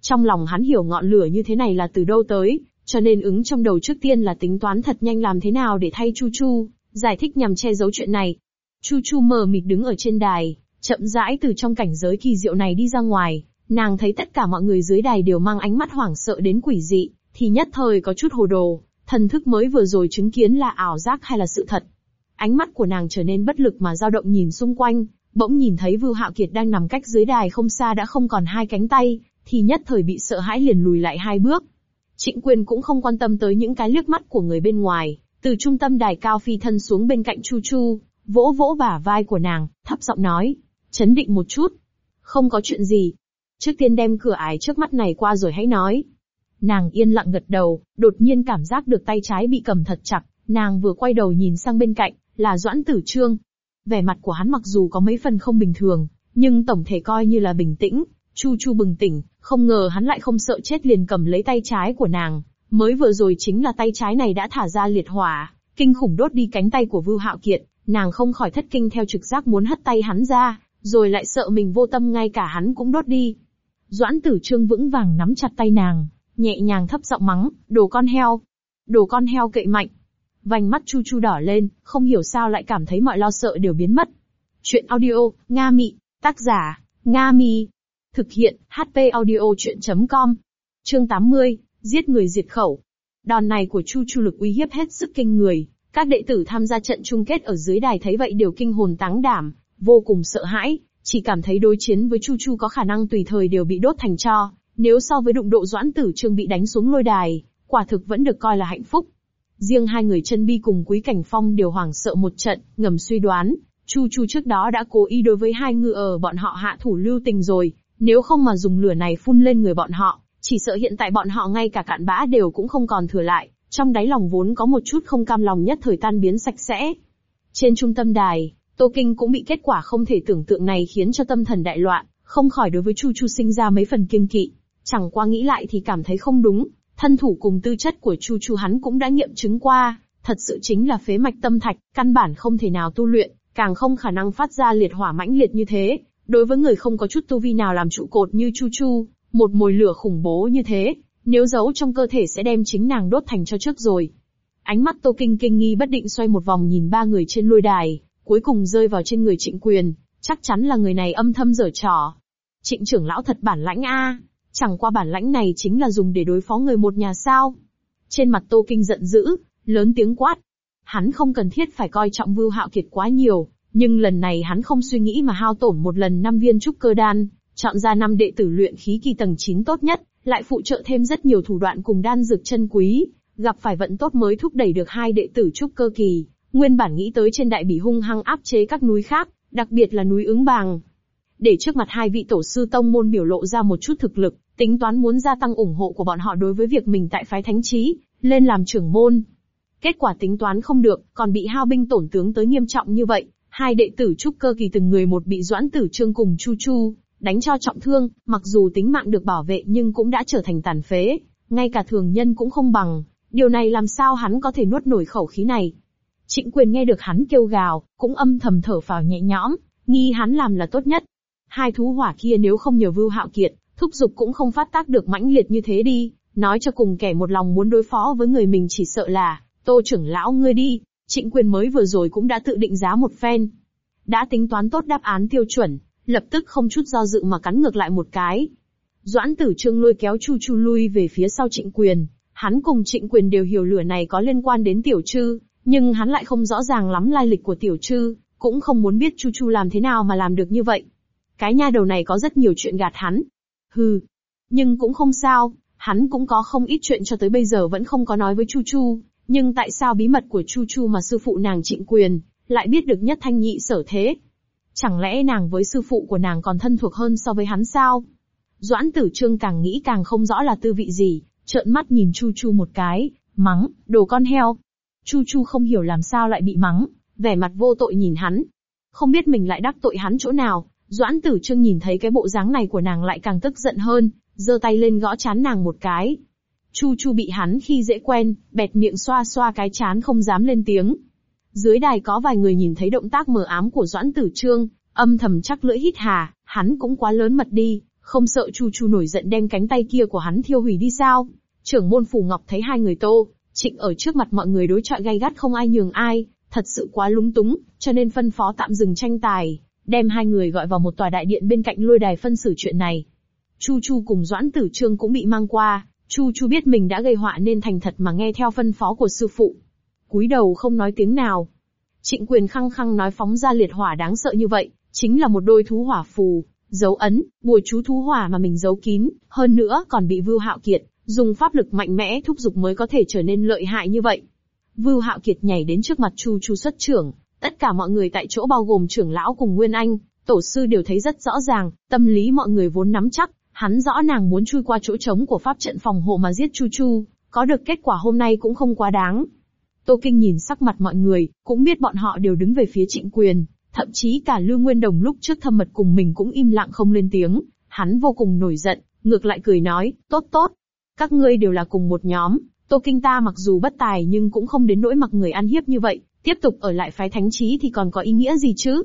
Trong lòng hắn hiểu ngọn lửa như thế này là từ đâu tới, cho nên ứng trong đầu trước tiên là tính toán thật nhanh làm thế nào để thay Chu Chu, giải thích nhằm che giấu chuyện này. Chu Chu mờ mịt đứng ở trên đài, chậm rãi từ trong cảnh giới kỳ diệu này đi ra ngoài, nàng thấy tất cả mọi người dưới đài đều mang ánh mắt hoảng sợ đến quỷ dị, thì nhất thời có chút hồ đồ, thần thức mới vừa rồi chứng kiến là ảo giác hay là sự thật. Ánh mắt của nàng trở nên bất lực mà dao động nhìn xung quanh, bỗng nhìn thấy Vưu Hạo Kiệt đang nằm cách dưới đài không xa đã không còn hai cánh tay, thì nhất thời bị sợ hãi liền lùi lại hai bước. Trịnh Quyền cũng không quan tâm tới những cái liếc mắt của người bên ngoài, từ trung tâm đài cao phi thân xuống bên cạnh Chu Chu, vỗ vỗ bả vai của nàng, thấp giọng nói, chấn định một chút. Không có chuyện gì. Trước tiên đem cửa ải trước mắt này qua rồi hãy nói. Nàng yên lặng gật đầu, đột nhiên cảm giác được tay trái bị cầm thật chặt, nàng vừa quay đầu nhìn sang bên cạnh, là Doãn Tử Trương. Vẻ mặt của hắn mặc dù có mấy phần không bình thường, nhưng tổng thể coi như là bình tĩnh, Chu Chu bừng tỉnh, không ngờ hắn lại không sợ chết liền cầm lấy tay trái của nàng, mới vừa rồi chính là tay trái này đã thả ra liệt hỏa, kinh khủng đốt đi cánh tay của Vưu Hạo Kiệt, nàng không khỏi thất kinh theo trực giác muốn hất tay hắn ra, rồi lại sợ mình vô tâm ngay cả hắn cũng đốt đi. Doãn Tử Trương vững vàng nắm chặt tay nàng, nhẹ nhàng thấp giọng mắng, đồ con heo, đồ con heo cậy mạnh. Vành mắt Chu Chu đỏ lên, không hiểu sao lại cảm thấy mọi lo sợ đều biến mất. Chuyện audio, Nga Mị, tác giả, Nga Mi. Thực hiện, HP audio chuyện.com. Chương 80, giết người diệt khẩu. Đòn này của Chu Chu lực uy hiếp hết sức kinh người. Các đệ tử tham gia trận chung kết ở dưới đài thấy vậy đều kinh hồn táng đảm, vô cùng sợ hãi, chỉ cảm thấy đối chiến với Chu Chu có khả năng tùy thời đều bị đốt thành tro. Nếu so với đụng độ doãn tử trương bị đánh xuống lôi đài, quả thực vẫn được coi là hạnh phúc. Riêng hai người chân bi cùng Quý Cảnh Phong đều hoảng sợ một trận, ngầm suy đoán, Chu Chu trước đó đã cố ý đối với hai ngư ở bọn họ hạ thủ lưu tình rồi, nếu không mà dùng lửa này phun lên người bọn họ, chỉ sợ hiện tại bọn họ ngay cả cạn bã đều cũng không còn thừa lại, trong đáy lòng vốn có một chút không cam lòng nhất thời tan biến sạch sẽ. Trên trung tâm đài, Tô Kinh cũng bị kết quả không thể tưởng tượng này khiến cho tâm thần đại loạn, không khỏi đối với Chu Chu sinh ra mấy phần kiêng kỵ. Chẳng qua nghĩ lại thì cảm thấy không đúng, thân thủ cùng tư chất của Chu Chu hắn cũng đã nghiệm chứng qua, thật sự chính là phế mạch tâm thạch, căn bản không thể nào tu luyện, càng không khả năng phát ra liệt hỏa mãnh liệt như thế. Đối với người không có chút tu vi nào làm trụ cột như Chu Chu, một mồi lửa khủng bố như thế, nếu giấu trong cơ thể sẽ đem chính nàng đốt thành cho trước rồi. Ánh mắt Tô Kinh kinh nghi bất định xoay một vòng nhìn ba người trên lôi đài, cuối cùng rơi vào trên người trịnh quyền, chắc chắn là người này âm thầm dở trò. Trịnh trưởng lão thật bản lãnh a, chẳng qua bản lãnh này chính là dùng để đối phó người một nhà sao. Trên mặt Tô Kinh giận dữ, lớn tiếng quát. Hắn không cần thiết phải coi trọng Vưu Hạo Kiệt quá nhiều, nhưng lần này hắn không suy nghĩ mà hao tổn một lần năm viên trúc cơ đan, chọn ra năm đệ tử luyện khí kỳ tầng 9 tốt nhất, lại phụ trợ thêm rất nhiều thủ đoạn cùng đan dược chân quý, gặp phải vận tốt mới thúc đẩy được hai đệ tử trúc cơ kỳ, Nguyên bản nghĩ tới trên đại bỉ hung hăng áp chế các núi khác, đặc biệt là núi ứng bàng. Để trước mặt hai vị tổ sư tông môn biểu lộ ra một chút thực lực, tính toán muốn gia tăng ủng hộ của bọn họ đối với việc mình tại phái thánh trí, lên làm trưởng môn. Kết quả tính toán không được, còn bị hao binh tổn tướng tới nghiêm trọng như vậy, hai đệ tử trúc cơ kỳ từng người một bị doãn tử trương cùng chu chu, đánh cho trọng thương, mặc dù tính mạng được bảo vệ nhưng cũng đã trở thành tàn phế, ngay cả thường nhân cũng không bằng, điều này làm sao hắn có thể nuốt nổi khẩu khí này. Trịnh quyền nghe được hắn kêu gào, cũng âm thầm thở phào nhẹ nhõm, nghi hắn làm là tốt nhất. Hai thú hỏa kia nếu không nhờ Vưu Hạo Kiệt, thúc giục cũng không phát tác được mãnh liệt như thế đi, nói cho cùng kẻ một lòng muốn đối phó với người mình chỉ sợ là, tô trưởng lão ngươi đi, trịnh quyền mới vừa rồi cũng đã tự định giá một phen. Đã tính toán tốt đáp án tiêu chuẩn, lập tức không chút do dự mà cắn ngược lại một cái. Doãn tử trương lôi kéo chu chu lui về phía sau trịnh quyền, hắn cùng trịnh quyền đều hiểu lửa này có liên quan đến tiểu trư, nhưng hắn lại không rõ ràng lắm lai lịch của tiểu trư, cũng không muốn biết Chu Chu làm thế nào mà làm được như vậy. Cái nha đầu này có rất nhiều chuyện gạt hắn. Hừ. Nhưng cũng không sao, hắn cũng có không ít chuyện cho tới bây giờ vẫn không có nói với Chu Chu, nhưng tại sao bí mật của Chu Chu mà sư phụ nàng trịnh quyền, lại biết được nhất thanh nhị sở thế? Chẳng lẽ nàng với sư phụ của nàng còn thân thuộc hơn so với hắn sao? Doãn tử trương càng nghĩ càng không rõ là tư vị gì, trợn mắt nhìn Chu Chu một cái, mắng, đồ con heo, Chu Chu không hiểu làm sao lại bị mắng, vẻ mặt vô tội nhìn hắn. Không biết mình lại đắc tội hắn chỗ nào, Doãn Tử Trương nhìn thấy cái bộ dáng này của nàng lại càng tức giận hơn, giơ tay lên gõ chán nàng một cái. Chu Chu bị hắn khi dễ quen, bẹt miệng xoa xoa cái chán không dám lên tiếng. Dưới đài có vài người nhìn thấy động tác mờ ám của Doãn Tử Trương, âm thầm chắc lưỡi hít hà, hắn cũng quá lớn mật đi, không sợ Chu Chu nổi giận đem cánh tay kia của hắn thiêu hủy đi sao? Trưởng môn Phủ Ngọc thấy hai người tô, Trịnh ở trước mặt mọi người đối chọi gay gắt không ai nhường ai, thật sự quá lúng túng, cho nên phân phó tạm dừng tranh tài, đem hai người gọi vào một tòa đại điện bên cạnh lôi đài phân xử chuyện này. Chu Chu cùng Doãn Tử Trương cũng bị mang qua, Chu Chu biết mình đã gây họa nên thành thật mà nghe theo phân phó của sư phụ. cúi đầu không nói tiếng nào. Trịnh quyền khăng khăng nói phóng ra liệt hỏa đáng sợ như vậy, Chính là một đôi thú hỏa phù, dấu ấn, bùa chú thú hỏa mà mình giấu kín, hơn nữa còn bị Vưu Hạo Kiệt, dùng pháp lực mạnh mẽ thúc giục mới có thể trở nên lợi hại như vậy. Vưu Hạo Kiệt nhảy đến trước mặt Chu Chu xuất trưởng, tất cả mọi người tại chỗ bao gồm trưởng lão cùng Nguyên Anh, tổ sư đều thấy rất rõ ràng, tâm lý mọi người vốn nắm chắc, hắn rõ nàng muốn chui qua chỗ trống của pháp trận phòng hộ mà giết Chu Chu, có được kết quả hôm nay cũng không quá đáng. Tô Kinh nhìn sắc mặt mọi người, cũng biết bọn họ đều đứng về phía trịnh quyền, thậm chí cả Lưu Nguyên Đồng lúc trước thâm mật cùng mình cũng im lặng không lên tiếng, hắn vô cùng nổi giận, ngược lại cười nói, tốt tốt. Các ngươi đều là cùng một nhóm, Tô Kinh ta mặc dù bất tài nhưng cũng không đến nỗi mặc người ăn hiếp như vậy, tiếp tục ở lại phái thánh trí thì còn có ý nghĩa gì chứ?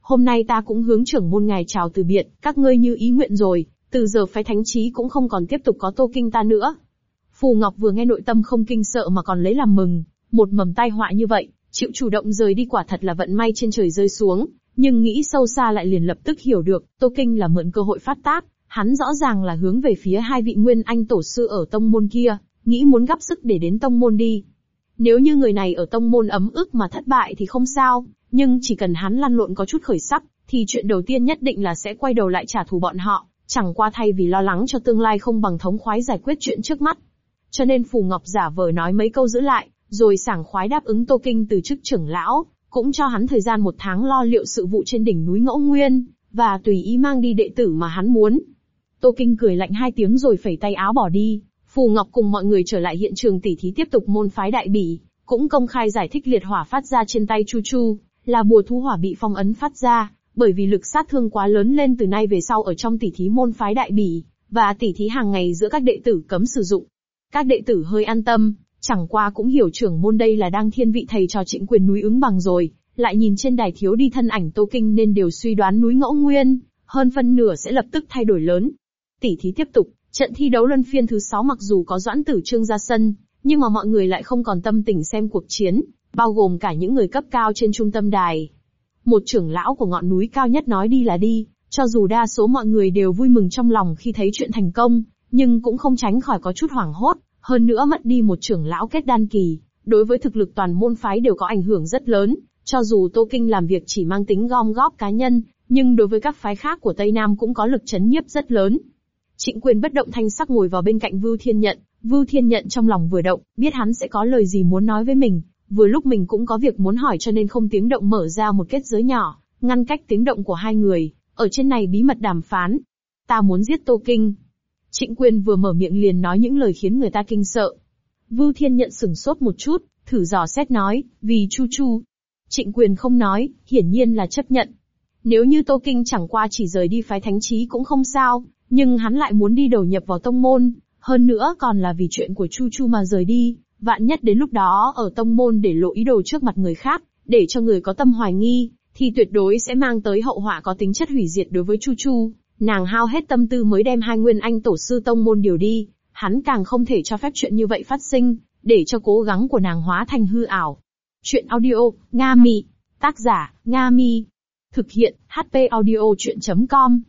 Hôm nay ta cũng hướng trưởng môn ngài chào từ biệt, các ngươi như ý nguyện rồi, từ giờ phái thánh trí cũng không còn tiếp tục có Tô Kinh ta nữa. Phù Ngọc vừa nghe nội tâm không kinh sợ mà còn lấy làm mừng, một mầm tai họa như vậy, chịu chủ động rời đi quả thật là vận may trên trời rơi xuống, nhưng nghĩ sâu xa lại liền lập tức hiểu được, Tô Kinh là mượn cơ hội phát tác, hắn rõ ràng là hướng về phía hai vị nguyên anh tổ sư ở tông môn kia, nghĩ muốn gấp sức để đến tông môn đi. Nếu như người này ở tông môn ấm ức mà thất bại thì không sao, nhưng chỉ cần hắn lăn lộn có chút khởi sắc, thì chuyện đầu tiên nhất định là sẽ quay đầu lại trả thù bọn họ, chẳng qua thay vì lo lắng cho tương lai không bằng thống khoái giải quyết chuyện trước mắt. Cho nên Phù Ngọc giả vờ nói mấy câu giữ lại, rồi sảng khoái đáp ứng Tô Kinh từ chức trưởng lão, cũng cho hắn thời gian một tháng lo liệu sự vụ trên đỉnh núi Ngẫu Nguyên, và tùy ý mang đi đệ tử mà hắn muốn. Tô Kinh cười lạnh hai tiếng rồi phẩy tay áo bỏ đi, Phù Ngọc cùng mọi người trở lại hiện trường tỉ thí tiếp tục môn phái đại bỉ, cũng công khai giải thích liệt hỏa phát ra trên tay Chu Chu, là bùa thú hỏa bị phong ấn phát ra, bởi vì lực sát thương quá lớn lên từ nay về sau ở trong tỉ thí môn phái đại bỉ, và tỉ thí hàng ngày giữa các đệ tử cấm sử dụng. Các đệ tử hơi an tâm, chẳng qua cũng hiểu trưởng môn đây là đang thiên vị thầy trò trịnh quyền núi ứng bằng rồi, lại nhìn trên đài thiếu đi thân ảnh Tô Kinh nên đều suy đoán núi ngẫu nguyên, hơn phân nửa sẽ lập tức thay đổi lớn. Tỉ thí tiếp tục, trận thi đấu luân phiên thứ 6 mặc dù có doãn tử trương ra sân, nhưng mà mọi người lại không còn tâm tình xem cuộc chiến, bao gồm cả những người cấp cao trên trung tâm đài. Một trưởng lão của ngọn núi cao nhất nói đi là đi, cho dù đa số mọi người đều vui mừng trong lòng khi thấy chuyện thành công, nhưng cũng không tránh khỏi có chút hoảng hốt, hơn nữa mất đi một trưởng lão kết đan kỳ, đối với thực lực toàn môn phái đều có ảnh hưởng rất lớn, cho dù Tô Kinh làm việc chỉ mang tính gom góp cá nhân, nhưng đối với các phái khác của Tây Nam cũng có lực chấn nhiếp rất lớn. Trịnh quyền bất động thanh sắc ngồi vào bên cạnh Vưu Thiên Nhận, Vưu Thiên Nhận trong lòng vừa động, biết hắn sẽ có lời gì muốn nói với mình, vừa lúc mình cũng có việc muốn hỏi cho nên không tiếng động mở ra một kết giới nhỏ, ngăn cách tiếng động của hai người, ở trên này bí mật đàm phán. Ta muốn giết Tô Kinh. Trịnh quyền vừa mở miệng liền nói những lời khiến người ta kinh sợ. Vưu Thiên Nhận sửng sốt một chút, thử dò xét nói, vì Chu Chu. Trịnh quyền không nói, hiển nhiên là chấp nhận. Nếu như Tô Kinh chẳng qua chỉ rời đi phái thánh trí cũng không sao, nhưng hắn lại muốn đi đầu nhập vào tông môn, hơn nữa còn là vì chuyện của Chu Chu mà rời đi, vạn nhất đến lúc đó ở tông môn để lộ ý đồ trước mặt người khác, để cho người có tâm hoài nghi, thì tuyệt đối sẽ mang tới hậu họa có tính chất hủy diệt đối với Chu Chu. Nàng hao hết tâm tư mới đem hai nguyên anh tổ sư tông môn điều đi, hắn càng không thể cho phép chuyện như vậy phát sinh, để cho cố gắng của nàng hóa thành hư ảo. Chuyện audio, Nga Mi. Tác giả, Nga Mi. Thực hiện, HP audio chuyện.com.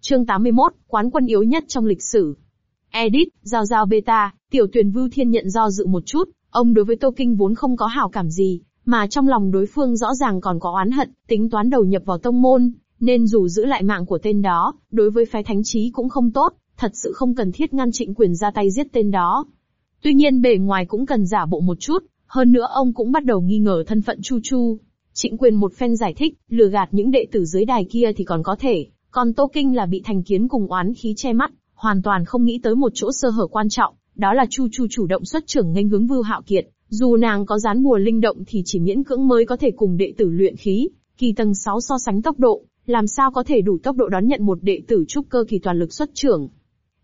Chương 81, quán quân yếu nhất trong lịch sử. Edit, Giao Giao Beta, tiểu tuyển Vưu Thiên nhận do dự một chút, ông đối với Tô Kinh vốn không có hảo cảm gì, mà trong lòng đối phương rõ ràng còn có oán hận, tính toán đầu nhập vào tông môn, nên dù giữ lại mạng của tên đó, đối với phái thánh trí cũng không tốt, thật sự không cần thiết ngăn trịnh quyền ra tay giết tên đó. Tuy nhiên bề ngoài cũng cần giả bộ một chút, hơn nữa ông cũng bắt đầu nghi ngờ thân phận Chu Chu. Trịnh quyền một phen giải thích, lừa gạt những đệ tử dưới đài kia thì còn có thể, còn Tô Kinh là bị thành kiến cùng oán khí che mắt, hoàn toàn không nghĩ tới một chỗ sơ hở quan trọng, đó là Chu Chu chủ động xuất trưởng nghênh hướng Vưu Hạo Kiệt, dù nàng có dán bùa linh động thì chỉ miễn cưỡng mới có thể cùng đệ tử luyện khí, kỳ tầng 6 so sánh tốc độ, làm sao có thể đủ tốc độ đón nhận một đệ tử trúc cơ kỳ toàn lực xuất trưởng.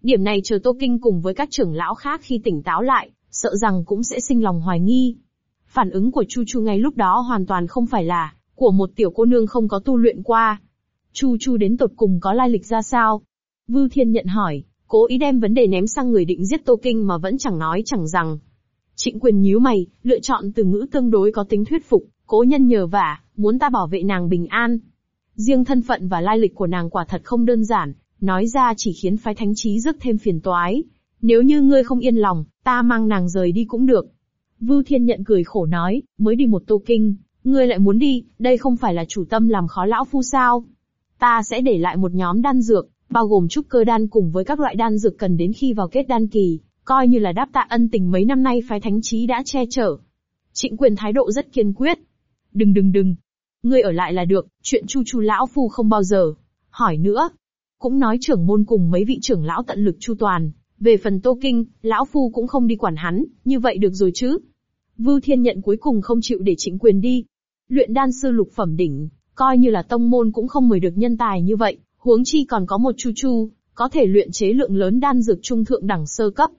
Điểm này chờ Tô Kinh cùng với các trưởng lão khác khi tỉnh táo lại, sợ rằng cũng sẽ sinh lòng hoài nghi. Phản ứng của Chu Chu ngay lúc đó hoàn toàn không phải là của một tiểu cô nương không có tu luyện qua. Chu Chu đến tột cùng có lai lịch ra sao? Vưu Thiên nhận hỏi, cố ý đem vấn đề ném sang người định giết Tô Kinh mà vẫn chẳng nói chẳng rằng. Trịnh quyền nhíu mày, lựa chọn từ ngữ tương đối có tính thuyết phục, cố nhân nhờ vả, muốn ta bảo vệ nàng bình an. Riêng thân phận và lai lịch của nàng quả thật không đơn giản, nói ra chỉ khiến phái thánh trí rước thêm phiền toái. Nếu như ngươi không yên lòng, ta mang nàng rời đi cũng được. Vưu Thiên nhận cười khổ nói, mới đi một tô kinh, ngươi lại muốn đi, đây không phải là chủ tâm làm khó lão phu sao ta sẽ để lại một nhóm đan dược, bao gồm trúc cơ đan cùng với các loại đan dược cần đến khi vào kết đan kỳ, coi như là đáp tạ ân tình mấy năm nay phái thánh trí đã che chở. Trịnh quyền thái độ rất kiên quyết. Đừng đừng đừng. Ngươi ở lại là được, chuyện chu chu lão phu không bao giờ. Hỏi nữa. Cũng nói trưởng môn cùng mấy vị trưởng lão tận lực chu toàn. Về phần Tô Kinh, lão phu cũng không đi quản hắn, như vậy được rồi chứ. Vưu Thiên nhận cuối cùng không chịu để trịnh quyền đi. Luyện đan sư lục phẩm đỉnh, coi như là tông môn cũng không mời được nhân tài như vậy, huống chi còn có một chu chu, có thể luyện chế lượng lớn đan dược trung thượng đẳng sơ cấp.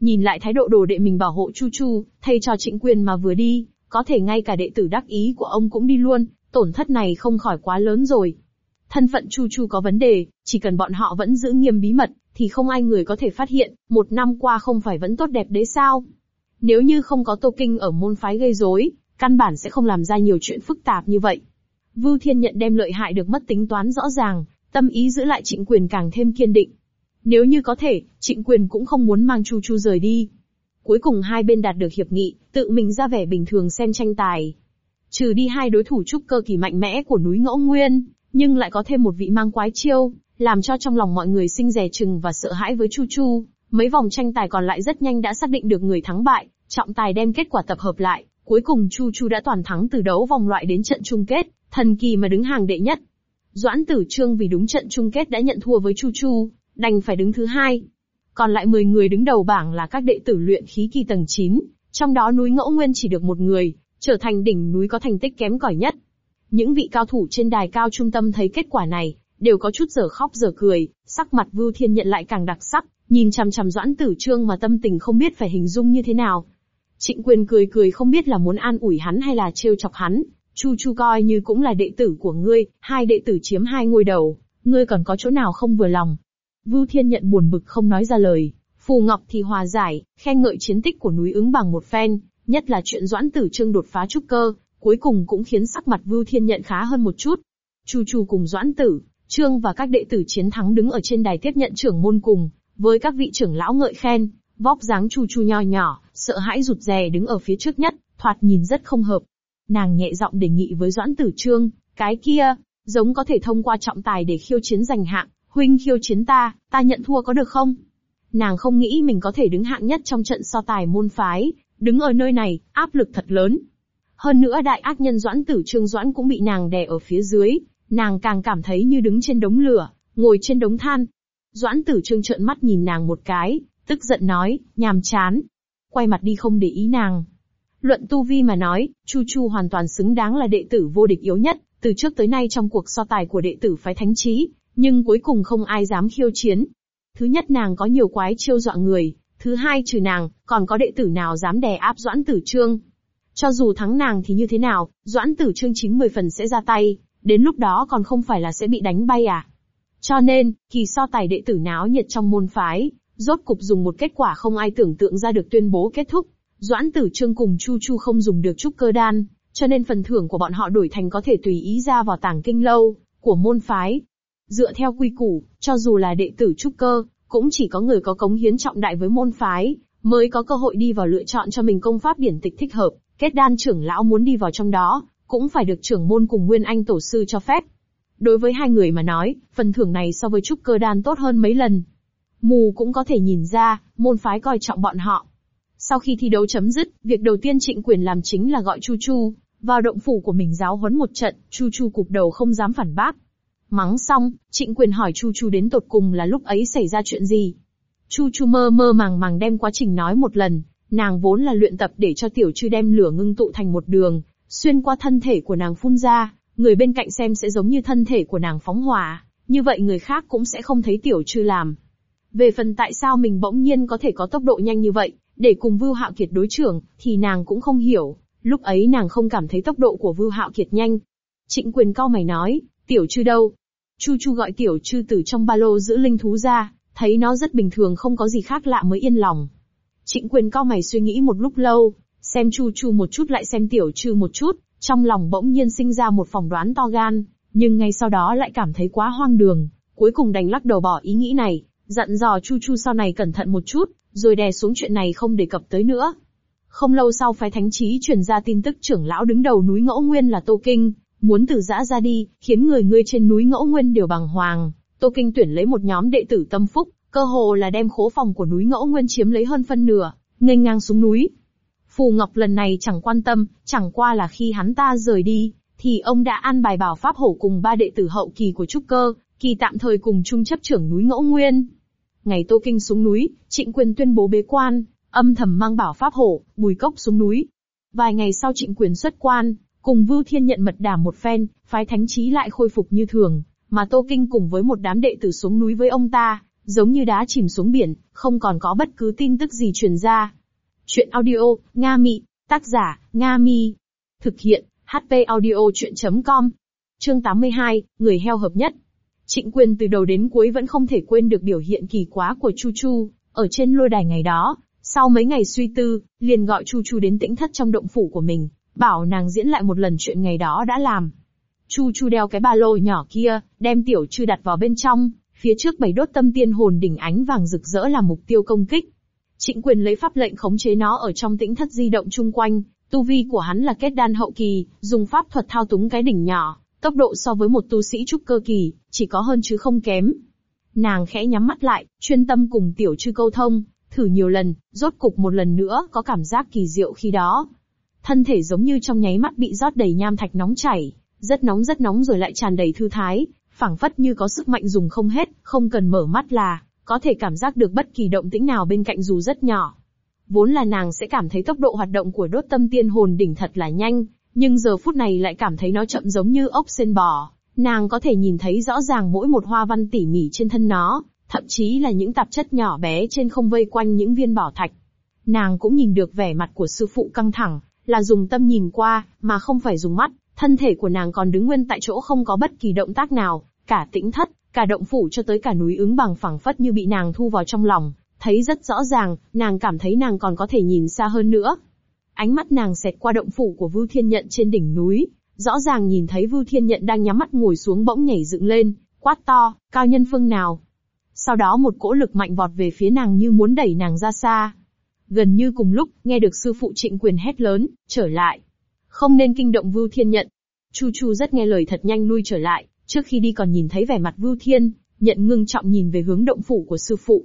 Nhìn lại thái độ đồ đệ mình bảo hộ chu chu, thay cho trịnh quyền mà vừa đi, có thể ngay cả đệ tử đắc ý của ông cũng đi luôn, tổn thất này không khỏi quá lớn rồi. Thân phận chu chu có vấn đề, chỉ cần bọn họ vẫn giữ nghiêm bí mật, thì không ai người có thể phát hiện, một năm qua không phải vẫn tốt đẹp đấy sao? Nếu như không có Tô Kinh ở môn phái gây rối, căn bản sẽ không làm ra nhiều chuyện phức tạp như vậy. Vưu Thiên nhận đem lợi hại được mất tính toán rõ ràng, tâm ý giữ lại trịnh quyền càng thêm kiên định. Nếu như có thể, trịnh quyền cũng không muốn mang Chu Chu rời đi. Cuối cùng hai bên đạt được hiệp nghị, tự mình ra vẻ bình thường xem tranh tài. Trừ đi hai đối thủ trúc cơ kỳ mạnh mẽ của núi Ngẫu Nguyên, nhưng lại có thêm một vị mang quái chiêu, làm cho trong lòng mọi người sinh rè chừng và sợ hãi với Chu Chu. Mấy vòng tranh tài còn lại rất nhanh đã xác định được người thắng bại, trọng tài đem kết quả tập hợp lại, cuối cùng Chu Chu đã toàn thắng từ đấu vòng loại đến trận chung kết, thần kỳ mà đứng hàng đệ nhất. Doãn Tử Trương vì đúng trận chung kết đã nhận thua với Chu Chu, đành phải đứng thứ hai. Còn lại 10 người đứng đầu bảng là các đệ tử luyện khí kỳ tầng 9, trong đó núi Ngẫu Nguyên chỉ được một người, trở thành đỉnh núi có thành tích kém cỏi nhất. Những vị cao thủ trên đài cao trung tâm thấy kết quả này, đều có chút giờ khóc giờ cười, sắc mặt Vưu Thiên nhận lại càng đặc sắc, nhìn chằm chằm Doãn Tử Trương mà tâm tình không biết phải hình dung như thế nào. Trịnh Quyền cười cười không biết là muốn an ủi hắn hay là trêu chọc hắn, Chu Chu coi như cũng là đệ tử của ngươi, hai đệ tử chiếm hai ngôi đầu, ngươi còn có chỗ nào không vừa lòng. Vưu Thiên nhận buồn bực không nói ra lời, Phù Ngọc thì hòa giải, khen ngợi chiến tích của núi ứng bằng một phen, nhất là chuyện Doãn Tử Trương đột phá trúc cơ, cuối cùng cũng khiến sắc mặt Vưu Thiên nhận khá hơn một chút. Chu Chu cùng Doãn Tử, Trương và các đệ tử chiến thắng đứng ở trên đài tiếp nhận trưởng môn cùng, với các vị trưởng lão ngợi khen, vóc dáng Chu Chu nho nhỏ, sợ hãi rụt rè đứng ở phía trước nhất, thoạt nhìn rất không hợp. Nàng nhẹ giọng đề nghị với Doãn Tử Trương, cái kia, giống có thể thông qua trọng tài để khiêu chiến giành hạng, huynh khiêu chiến ta, ta nhận thua có được không? Nàng không nghĩ mình có thể đứng hạng nhất trong trận so tài môn phái, đứng ở nơi này, áp lực thật lớn. Hơn nữa đại ác nhân Doãn Tử Trương Doãn cũng bị nàng đè ở phía dưới, nàng càng cảm thấy như đứng trên đống lửa, ngồi trên đống than. Doãn Tử Trương trợn mắt nhìn nàng một cái, tức giận nói, nhàm chán. Quay mặt đi không để ý nàng, Luận tu vi mà nói, Chu Chu hoàn toàn xứng đáng là đệ tử vô địch yếu nhất, từ trước tới nay trong cuộc so tài của đệ tử phái thánh trí, nhưng cuối cùng không ai dám khiêu chiến. Thứ nhất nàng có nhiều quái chiêu dọa người, thứ hai trừ nàng, còn có đệ tử nào dám đè áp Doãn Tử Trương. Cho dù thắng nàng thì như thế nào, Doãn Tử Trương chính 10 phần sẽ ra tay, đến lúc đó còn không phải là sẽ bị đánh bay à. Cho nên, kỳ so tài đệ tử náo nhiệt trong môn phái, rốt cục dùng một kết quả không ai tưởng tượng ra được tuyên bố kết thúc. Doãn Tử Trương cùng Chu Chu không dùng được trúc cơ đan, cho nên phần thưởng của bọn họ đổi thành có thể tùy ý ra vào tàng kinh lâu của môn phái. Dựa theo quy củ, cho dù là đệ tử trúc cơ, cũng chỉ có người có cống hiến trọng đại với môn phái, mới có cơ hội đi vào lựa chọn cho mình công pháp điển tịch thích hợp, kết đan trưởng lão muốn đi vào trong đó, cũng phải được trưởng môn cùng Nguyên Anh tổ sư cho phép. Đối với hai người mà nói, phần thưởng này so với trúc cơ đan tốt hơn mấy lần. Mù cũng có thể nhìn ra, môn phái coi trọng bọn họ. Sau khi thi đấu chấm dứt, việc đầu tiên trịnh quyền làm chính là gọi Chu Chu, vào động phủ của mình giáo huấn một trận, Chu Chu cụp đầu không dám phản bác. Mắng xong, trịnh quyền hỏi Chu Chu đến tột cùng là lúc ấy xảy ra chuyện gì. Chu Chu mơ mơ màng màng đem quá trình nói một lần, nàng vốn là luyện tập để cho tiểu chư đem lửa ngưng tụ thành một đường, xuyên qua thân thể của nàng phun ra, người bên cạnh xem sẽ giống như thân thể của nàng phóng hỏa, như vậy người khác cũng sẽ không thấy tiểu chư làm. Về phần tại sao mình bỗng nhiên có thể có tốc độ nhanh như vậy, để cùng Vưu Hạo Kiệt đối trưởng, thì nàng cũng không hiểu, lúc ấy nàng không cảm thấy tốc độ của Vưu Hạo Kiệt nhanh. Trịnh quyền cao mày nói, tiểu chư đâu? Chu Chu gọi tiểu chư từ trong ba lô giữ linh thú ra, thấy nó rất bình thường không có gì khác lạ mới yên lòng. Trịnh quyền cao mày suy nghĩ một lúc lâu, xem Chu Chu một chút lại xem tiểu chư một chút, trong lòng bỗng nhiên sinh ra một phỏng đoán to gan, nhưng ngay sau đó lại cảm thấy quá hoang đường, cuối cùng đành lắc đầu bỏ ý nghĩ này, dặn dò Chu Chu sau này cẩn thận một chút, rồi đè xuống chuyện này không đề cập tới nữa. Không lâu sau phái thánh trí truyền ra tin tức trưởng lão đứng đầu núi Ngẫu Nguyên là Tô Kinh, muốn từ giã ra đi, khiến người ngươi trên núi ngẫu nguyên đều bằng hoàng. Tô Kinh tuyển lấy một nhóm đệ tử tâm phúc, cơ hồ là đem khố phòng của núi ngẫu nguyên chiếm lấy hơn phân nửa, nghênh ngang xuống núi. Phù Ngọc lần này chẳng quan tâm, chẳng qua là khi hắn ta rời đi, thì ông đã an bài bảo pháp hổ cùng ba đệ tử hậu kỳ của trúc cơ, kỳ tạm thời cùng chung chấp trưởng núi ngẫu nguyên. Ngày Tô Kinh xuống núi, Trịnh Quyền tuyên bố bế quan, âm thầm mang bảo pháp hổ, bùi cốc xuống núi. Vài ngày sau Trịnh Quyền xuất quan, cùng Vưu Thiên nhận mật đàm một phen, phái thánh trí lại khôi phục như thường, mà Tô Kinh cùng với một đám đệ tử xuống núi với ông ta, giống như đá chìm xuống biển, không còn có bất cứ tin tức gì truyền ra. Chuyện audio, Nga Mị, tác giả, Nga Mi. Thực hiện, HP audio chuyện.com. Chương 82, Người heo hợp nhất. Trịnh quyền từ đầu đến cuối vẫn không thể quên được biểu hiện kỳ quá của Chu Chu, ở trên lôi đài ngày đó. Sau mấy ngày suy tư, liền gọi Chu Chu đến tĩnh thất trong động phủ của mình, bảo nàng diễn lại một lần chuyện ngày đó đã làm. Chu Chu đeo cái ba lô nhỏ kia, đem tiểu chư đặt vào bên trong, phía trước bảy đốt tâm tiên hồn đỉnh ánh vàng rực rỡ là mục tiêu công kích. Trịnh quyền lấy pháp lệnh khống chế nó ở trong tĩnh thất di động chung quanh, tu vi của hắn là kết đan hậu kỳ, dùng pháp thuật thao túng cái đỉnh nhỏ, tốc độ so với một tu sĩ trúc cơ kỳ, chỉ có hơn chứ không kém. Nàng khẽ nhắm mắt lại, chuyên tâm cùng tiểu chư câu thông, thử nhiều lần, rốt cục một lần nữa có cảm giác kỳ diệu khi đó. Thân thể giống như trong nháy mắt bị rót đầy nham thạch nóng chảy, rất nóng rất nóng rồi lại tràn đầy thư thái, phảng phất như có sức mạnh dùng không hết, không cần mở mắt là, có thể cảm giác được bất kỳ động tĩnh nào bên cạnh dù rất nhỏ. Vốn là nàng sẽ cảm thấy tốc độ hoạt động của đốt tâm tiên hồn đỉnh thật là nhanh, nhưng giờ phút này lại cảm thấy nó chậm giống như ốc sen bò. Nàng có thể nhìn thấy rõ ràng mỗi một hoa văn tỉ mỉ trên thân nó, thậm chí là những tạp chất nhỏ bé trên không vây quanh những viên bảo thạch. Nàng cũng nhìn được vẻ mặt của sư phụ căng thẳng, là dùng tâm nhìn qua, mà không phải dùng mắt, thân thể của nàng còn đứng nguyên tại chỗ không có bất kỳ động tác nào, cả tĩnh thất, cả động phủ cho tới cả núi ứng bằng phẳng phất như bị nàng thu vào trong lòng, thấy rất rõ ràng, nàng cảm thấy nàng còn có thể nhìn xa hơn nữa. Ánh mắt nàng xẹt qua động phủ của Vưu Thiên Nhận trên đỉnh núi, rõ ràng nhìn thấy Vưu Thiên Nhận đang nhắm mắt ngồi xuống bỗng nhảy dựng lên, quát to, cao nhân phương nào. Sau đó một cỗ lực mạnh vọt về phía nàng như muốn đẩy nàng ra xa. Gần như cùng lúc, nghe được sư phụ trịnh quyền hét lớn, trở lại. Không nên kinh động Vưu Thiên Nhận. Chu Chu rất nghe lời thật nhanh lui trở lại, trước khi đi còn nhìn thấy vẻ mặt Vưu Thiên, nhận ngưng trọng nhìn về hướng động phủ của sư phụ.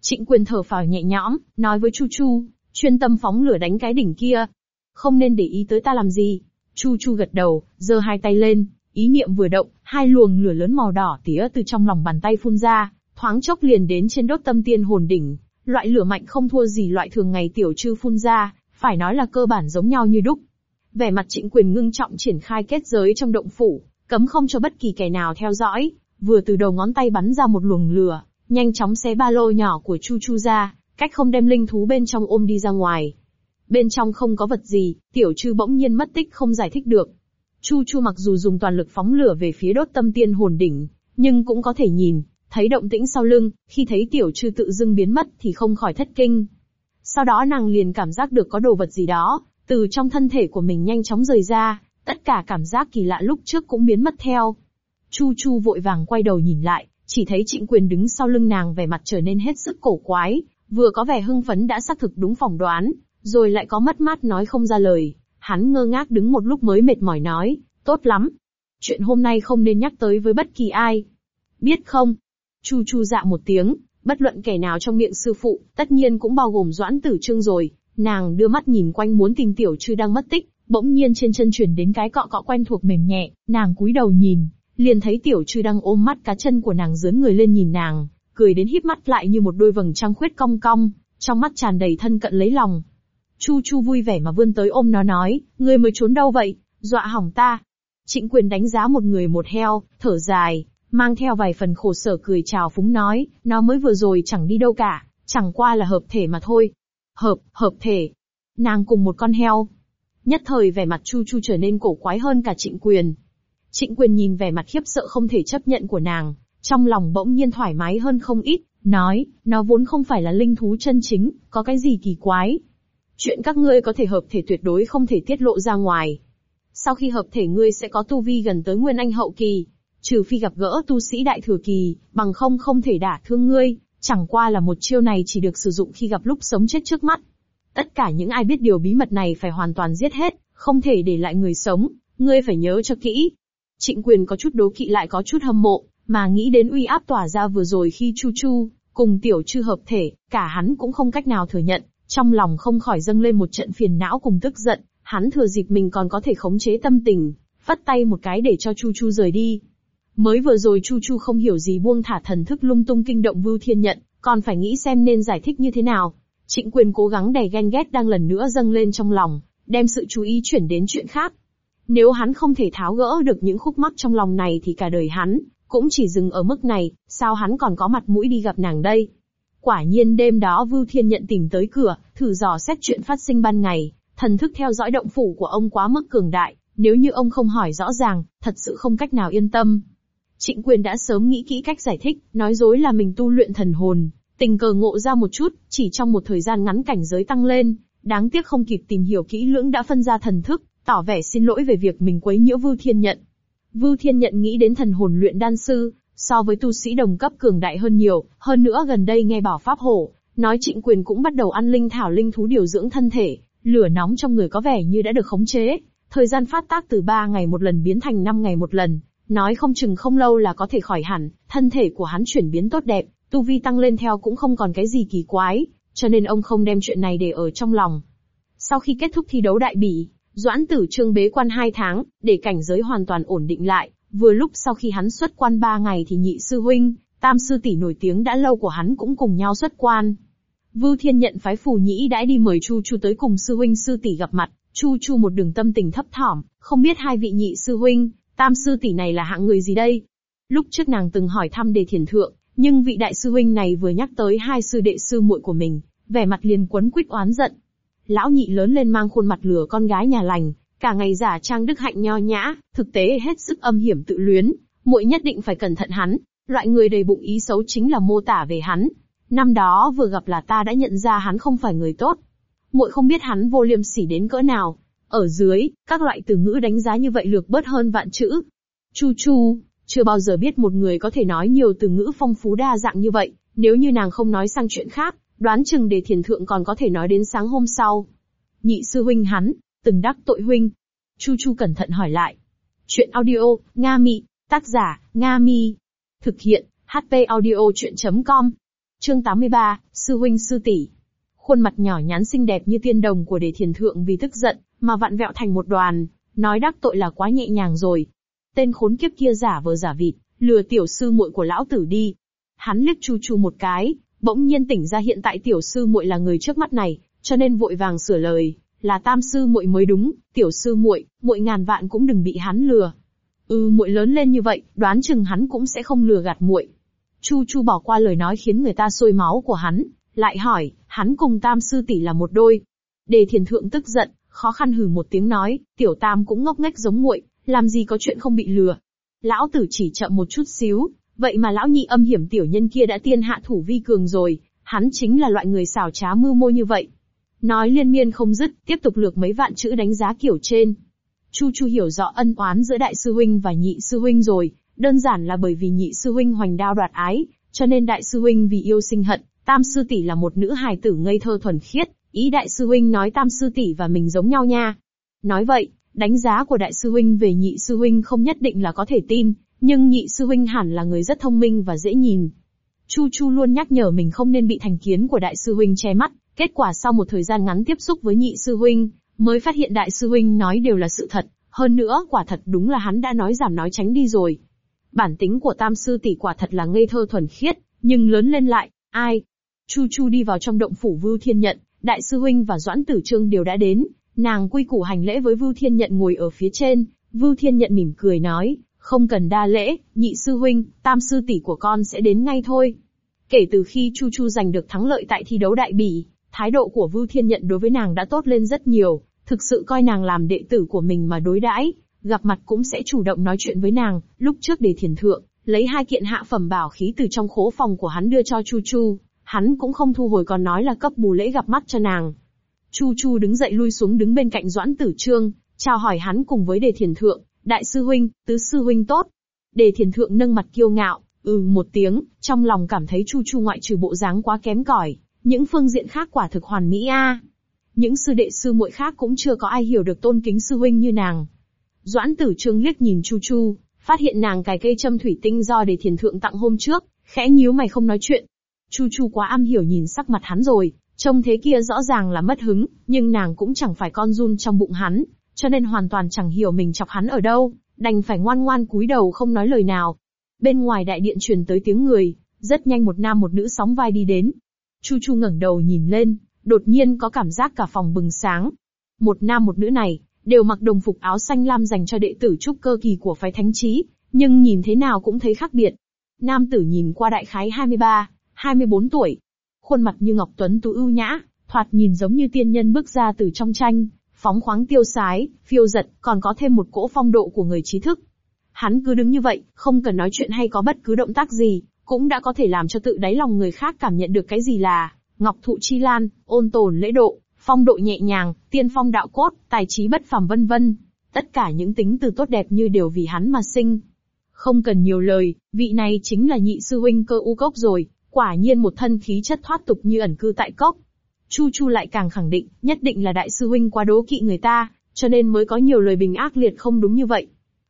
Trịnh quyền thở phào nhẹ nhõm, nói với Chu Chu, chuyên tâm phóng lửa đánh cái đỉnh kia. Không nên để ý tới ta làm gì. Chu Chu gật đầu, giơ hai tay lên, ý niệm vừa động, hai luồng lửa lớn màu đỏ tía từ trong lòng bàn tay phun ra, thoáng chốc liền đến trên đốt tâm tiên hồn đỉnh. Loại lửa mạnh không thua gì loại thường ngày tiểu trư phun ra, phải nói là cơ bản giống nhau như đúc. Vẻ mặt trịnh quyền ngưng trọng triển khai kết giới trong động phủ, cấm không cho bất kỳ kẻ nào theo dõi, vừa từ đầu ngón tay bắn ra một luồng lửa, nhanh chóng xé ba lô nhỏ của Chu Chu ra, cách không đem linh thú bên trong ôm đi ra ngoài. Bên trong không có vật gì, tiểu trư bỗng nhiên mất tích không giải thích được. Chu Chu mặc dù dùng toàn lực phóng lửa về phía đốt tâm tiên hồn đỉnh, nhưng cũng có thể nhìn, thấy động tĩnh sau lưng, khi thấy tiểu trư tự dưng biến mất thì không khỏi thất kinh. Sau đó nàng liền cảm giác được có đồ vật gì đó, từ trong thân thể của mình nhanh chóng rời ra, tất cả cảm giác kỳ lạ lúc trước cũng biến mất theo. Chu Chu vội vàng quay đầu nhìn lại, chỉ thấy trịnh quyền đứng sau lưng nàng vẻ mặt trở nên hết sức cổ quái, vừa có vẻ hưng phấn đã xác thực đúng phỏng đoán, rồi lại có mất mát nói không ra lời. Hắn ngơ ngác đứng một lúc mới mệt mỏi nói, tốt lắm. Chuyện hôm nay không nên nhắc tới với bất kỳ ai. Biết không? Chu chu dạ một tiếng, bất luận kẻ nào trong miệng sư phụ, tất nhiên cũng bao gồm doãn tử trương rồi. Nàng đưa mắt nhìn quanh muốn tìm tiểu trư đang mất tích, bỗng nhiên trên chân chuyển đến cái cọ cọ quen thuộc mềm nhẹ, nàng cúi đầu nhìn, liền thấy tiểu trư đang ôm mắt cá chân của nàng dướn người lên nhìn nàng, cười đến híp mắt lại như một đôi vầng trăng khuyết cong cong, trong mắt tràn đầy thân cận lấy lòng. Chu Chu vui vẻ mà vươn tới ôm nó nói, ngươi mới trốn đâu vậy, dọa hỏng ta. Trịnh quyền đánh giá một người một heo, thở dài, mang theo vài phần khổ sở cười chào phúng nói, nó mới vừa rồi chẳng đi đâu cả, chẳng qua là hợp thể mà thôi. Hợp, hợp thể. Nàng cùng một con heo. Nhất thời vẻ mặt Chu Chu trở nên cổ quái hơn cả trịnh quyền. Trịnh quyền nhìn vẻ mặt khiếp sợ không thể chấp nhận của nàng, trong lòng bỗng nhiên thoải mái hơn không ít, nói, nó vốn không phải là linh thú chân chính, có cái gì kỳ quái. Chuyện các ngươi có thể hợp thể tuyệt đối không thể tiết lộ ra ngoài. Sau khi hợp thể ngươi sẽ có tu vi gần tới nguyên anh hậu kỳ, trừ phi gặp gỡ tu sĩ đại thừa kỳ, bằng không không thể đả thương ngươi, chẳng qua là một chiêu này chỉ được sử dụng khi gặp lúc sống chết trước mắt. Tất cả những ai biết điều bí mật này phải hoàn toàn giết hết, không thể để lại người sống, Ngươi phải nhớ cho kỹ. Trịnh quyền có chút đố kỵ lại có chút hâm mộ, mà nghĩ đến uy áp tỏa ra vừa rồi khi Chu Chu, cùng tiểu chư hợp thể, cả hắn cũng không cách nào thừa nhận, trong lòng không khỏi dâng lên một trận phiền não cùng tức giận, hắn thừa dịp mình còn có thể khống chế tâm tình, vắt tay một cái để cho Chu Chu rời đi. Mới vừa rồi Chu Chu không hiểu gì buông thả thần thức lung tung kinh động Vưu Thiên Nhận, còn phải nghĩ xem nên giải thích như thế nào. Trịnh quyền cố gắng đè ghen ghét đang lần nữa dâng lên trong lòng, đem sự chú ý chuyển đến chuyện khác. Nếu hắn không thể tháo gỡ được những khúc mắc trong lòng này thì cả đời hắn, cũng chỉ dừng ở mức này, sao hắn còn có mặt mũi đi gặp nàng đây? Quả nhiên đêm đó Vưu Thiên Nhận tìm tới cửa, thử dò xét chuyện phát sinh ban ngày, thần thức theo dõi động phủ của ông quá mức cường đại, nếu như ông không hỏi rõ ràng, thật sự không cách nào yên tâm. Trịnh quyền đã sớm nghĩ kỹ cách giải thích, nói dối là mình tu luyện thần hồn, tình cờ ngộ ra một chút, chỉ trong một thời gian ngắn cảnh giới tăng lên, đáng tiếc không kịp tìm hiểu kỹ lưỡng đã phân ra thần thức, tỏ vẻ xin lỗi về việc mình quấy nhiễu Vưu Thiên Nhận. Vưu Thiên Nhận nghĩ đến thần hồn luyện đan sư, so với tu sĩ đồng cấp cường đại hơn nhiều, hơn nữa gần đây nghe bảo pháp hổ, nói trịnh quyền cũng bắt đầu ăn linh thảo linh thú điều dưỡng thân thể, lửa nóng trong người có vẻ như đã được khống chế, thời gian phát tác từ 3 ngày một lần biến thành 5 ngày một lần, nói không chừng không lâu là có thể khỏi hẳn, thân thể của hắn chuyển biến tốt đẹp, tu vi tăng lên theo cũng không còn cái gì kỳ quái, cho nên ông không đem chuyện này để ở trong lòng. Sau khi kết thúc thi đấu đại bỉ, Doãn Tử Trương bế quan hai tháng, để cảnh giới hoàn toàn ổn định lại, vừa lúc sau khi hắn xuất quan ba ngày thì nhị sư huynh, tam sư tỷ nổi tiếng đã lâu của hắn cũng cùng nhau xuất quan. Vưu Thiên nhận phái phù nhĩ đã đi mời Chu Chu tới cùng sư huynh sư tỷ gặp mặt, Chu Chu một đường tâm tình thấp thỏm, không biết hai vị nhị sư huynh, tam sư tỷ này là hạng người gì đây? Lúc trước nàng từng hỏi thăm đề thiền thượng, nhưng vị đại sư huynh này vừa nhắc tới hai sư đệ sư muội của mình, vẻ mặt liền quấn quýt oán giận. Lão nhị lớn lên mang khuôn mặt lửa con gái nhà lành, cả ngày giả trang đức hạnh nho nhã, thực tế hết sức âm hiểm tự luyến, muội nhất định phải cẩn thận hắn, loại người đầy bụng ý xấu chính là mô tả về hắn. Năm đó vừa gặp là ta đã nhận ra hắn không phải người tốt. Muội không biết hắn vô liêm sỉ đến cỡ nào. Ở dưới, các loại từ ngữ đánh giá như vậy lược bớt hơn vạn chữ. Chu chu, chưa bao giờ biết một người có thể nói nhiều từ ngữ phong phú đa dạng như vậy, nếu như nàng không nói sang chuyện khác, đoán chừng để thiền thượng còn có thể nói đến sáng hôm sau. Nhị sư huynh hắn, từng đắc tội huynh. Chu Chu cẩn thận hỏi lại. Chuyện audio, Nga Mị, tác giả, Nga Mi. Thực hiện, HP audio chuyện.com. Chương 83, Sư huynh sư tỷ. Khuôn mặt nhỏ nhắn xinh đẹp như tiên đồng của đề thiền thượng vì tức giận, mà vặn vẹo thành một đoàn, nói đắc tội là quá nhẹ nhàng rồi. Tên khốn kiếp kia giả vờ giả vịt, lừa tiểu sư muội của lão tử đi. Hắn liếc Chu Chu một cái, bỗng nhiên tỉnh ra hiện tại tiểu sư muội là người trước mắt này, cho nên vội vàng sửa lời, là tam sư muội mới đúng, tiểu sư muội, muội ngàn vạn cũng đừng bị hắn lừa. Ừ, muội lớn lên như vậy, đoán chừng hắn cũng sẽ không lừa gạt muội. Chu Chu bỏ qua lời nói khiến người ta sôi máu của hắn, lại hỏi, hắn cùng tam sư tỷ là một đôi. Đề thiền thượng tức giận, khó khăn hừ một tiếng nói, tiểu tam cũng ngốc nghếch giống muội, làm gì có chuyện không bị lừa. Lão tử chỉ chậm một chút xíu, vậy mà lão nhị âm hiểm tiểu nhân kia đã tiên hạ thủ vi cường rồi, hắn chính là loại người xảo trá mưu mô như vậy. Nói liên miên không dứt, tiếp tục lược mấy vạn chữ đánh giá kiểu trên. Chu Chu hiểu rõ ân oán giữa đại sư huynh và nhị sư huynh rồi, đơn giản là bởi vì nhị sư huynh hoành đao đoạt ái, cho nên đại sư huynh vì yêu sinh hận, tam sư tỷ là một nữ hài tử ngây thơ thuần khiết, ý đại sư huynh nói tam sư tỷ và mình giống nhau nha. Nói vậy, đánh giá của đại sư huynh về nhị sư huynh không nhất định là có thể tin, nhưng nhị sư huynh hẳn là người rất thông minh và dễ nhìn. Chu Chu luôn nhắc nhở mình không nên bị thành kiến của đại sư huynh che mắt, kết quả sau một thời gian ngắn tiếp xúc với nhị sư huynh, mới phát hiện đại sư huynh nói đều là sự thật, hơn nữa quả thật đúng là hắn đã nói giảm nói tránh đi rồi. Bản tính của tam sư tỷ quả thật là ngây thơ thuần khiết, nhưng lớn lên lại, ai? Chu Chu đi vào trong động phủ Vưu Thiên Nhận, đại sư huynh và Doãn Tử Trương đều đã đến, nàng quy củ hành lễ với Vưu Thiên Nhận ngồi ở phía trên, Vưu Thiên Nhận mỉm cười nói, không cần đa lễ, nhị sư huynh, tam sư tỷ của con sẽ đến ngay thôi. Kể từ khi Chu Chu giành được thắng lợi tại thi đấu đại bỉ, thái độ của Vưu Thiên Nhận đối với nàng đã tốt lên rất nhiều, thực sự coi nàng làm đệ tử của mình mà đối đãi, gặp mặt cũng sẽ chủ động nói chuyện với nàng, lúc trước để thiền thượng, lấy hai kiện hạ phẩm bảo khí từ trong khố phòng của hắn đưa cho Chu Chu, hắn cũng không thu hồi còn nói là cấp bù lễ gặp mắt cho nàng. Chu Chu đứng dậy lui xuống đứng bên cạnh Doãn Tử Trương, chào hỏi hắn cùng với đề thiền thượng, Đại sư huynh, tứ sư huynh tốt. Đề thiền thượng nâng mặt kiêu ngạo, ừ một tiếng, trong lòng cảm thấy Chu Chu ngoại trừ bộ dáng quá kém cỏi, những phương diện khác quả thực hoàn mỹ a. Những sư đệ sư muội khác cũng chưa có ai hiểu được tôn kính sư huynh như nàng. Doãn tử trương liếc nhìn Chu Chu, phát hiện nàng cài cây châm thủy tinh do để thiền thượng tặng hôm trước, khẽ nhíu mày không nói chuyện. Chu Chu quá am hiểu nhìn sắc mặt hắn rồi, trông thế kia rõ ràng là mất hứng, nhưng nàng cũng chẳng phải con run trong bụng hắn, cho nên hoàn toàn chẳng hiểu mình chọc hắn ở đâu, đành phải ngoan ngoan cúi đầu không nói lời nào. Bên ngoài đại điện truyền tới tiếng người, rất nhanh một nam một nữ sóng vai đi đến. Chu Chu ngẩng đầu nhìn lên, đột nhiên có cảm giác cả phòng bừng sáng. Một nam một nữ này, đều mặc đồng phục áo xanh lam dành cho đệ tử trúc cơ kỳ của phái thánh trí, nhưng nhìn thế nào cũng thấy khác biệt. Nam tử nhìn qua đại khái 23, 24 tuổi. Khuôn mặt như ngọc tuấn tú ưu nhã, thoạt nhìn giống như tiên nhân bước ra từ trong tranh, phóng khoáng tiêu sái, phiêu giật, còn có thêm một cỗ phong độ của người trí thức. Hắn cứ đứng như vậy, không cần nói chuyện hay có bất cứ động tác gì, cũng đã có thể làm cho tự đáy lòng người khác cảm nhận được cái gì là ngọc thụ chi lan, ôn tồn lễ độ, phong độ nhẹ nhàng, tiên phong đạo cốt, tài trí bất phàm vân vân. Tất cả những tính từ tốt đẹp như đều vì hắn mà sinh. Không cần nhiều lời, vị này chính là nhị sư huynh cơ u cốc rồi, quả nhiên một thân khí chất thoát tục như ẩn cư tại cốc. Chu Chu lại càng khẳng định, nhất định là đại sư huynh quá đố kỵ người ta, cho nên mới có nhiều lời bình ác liệt không đúng như vậy.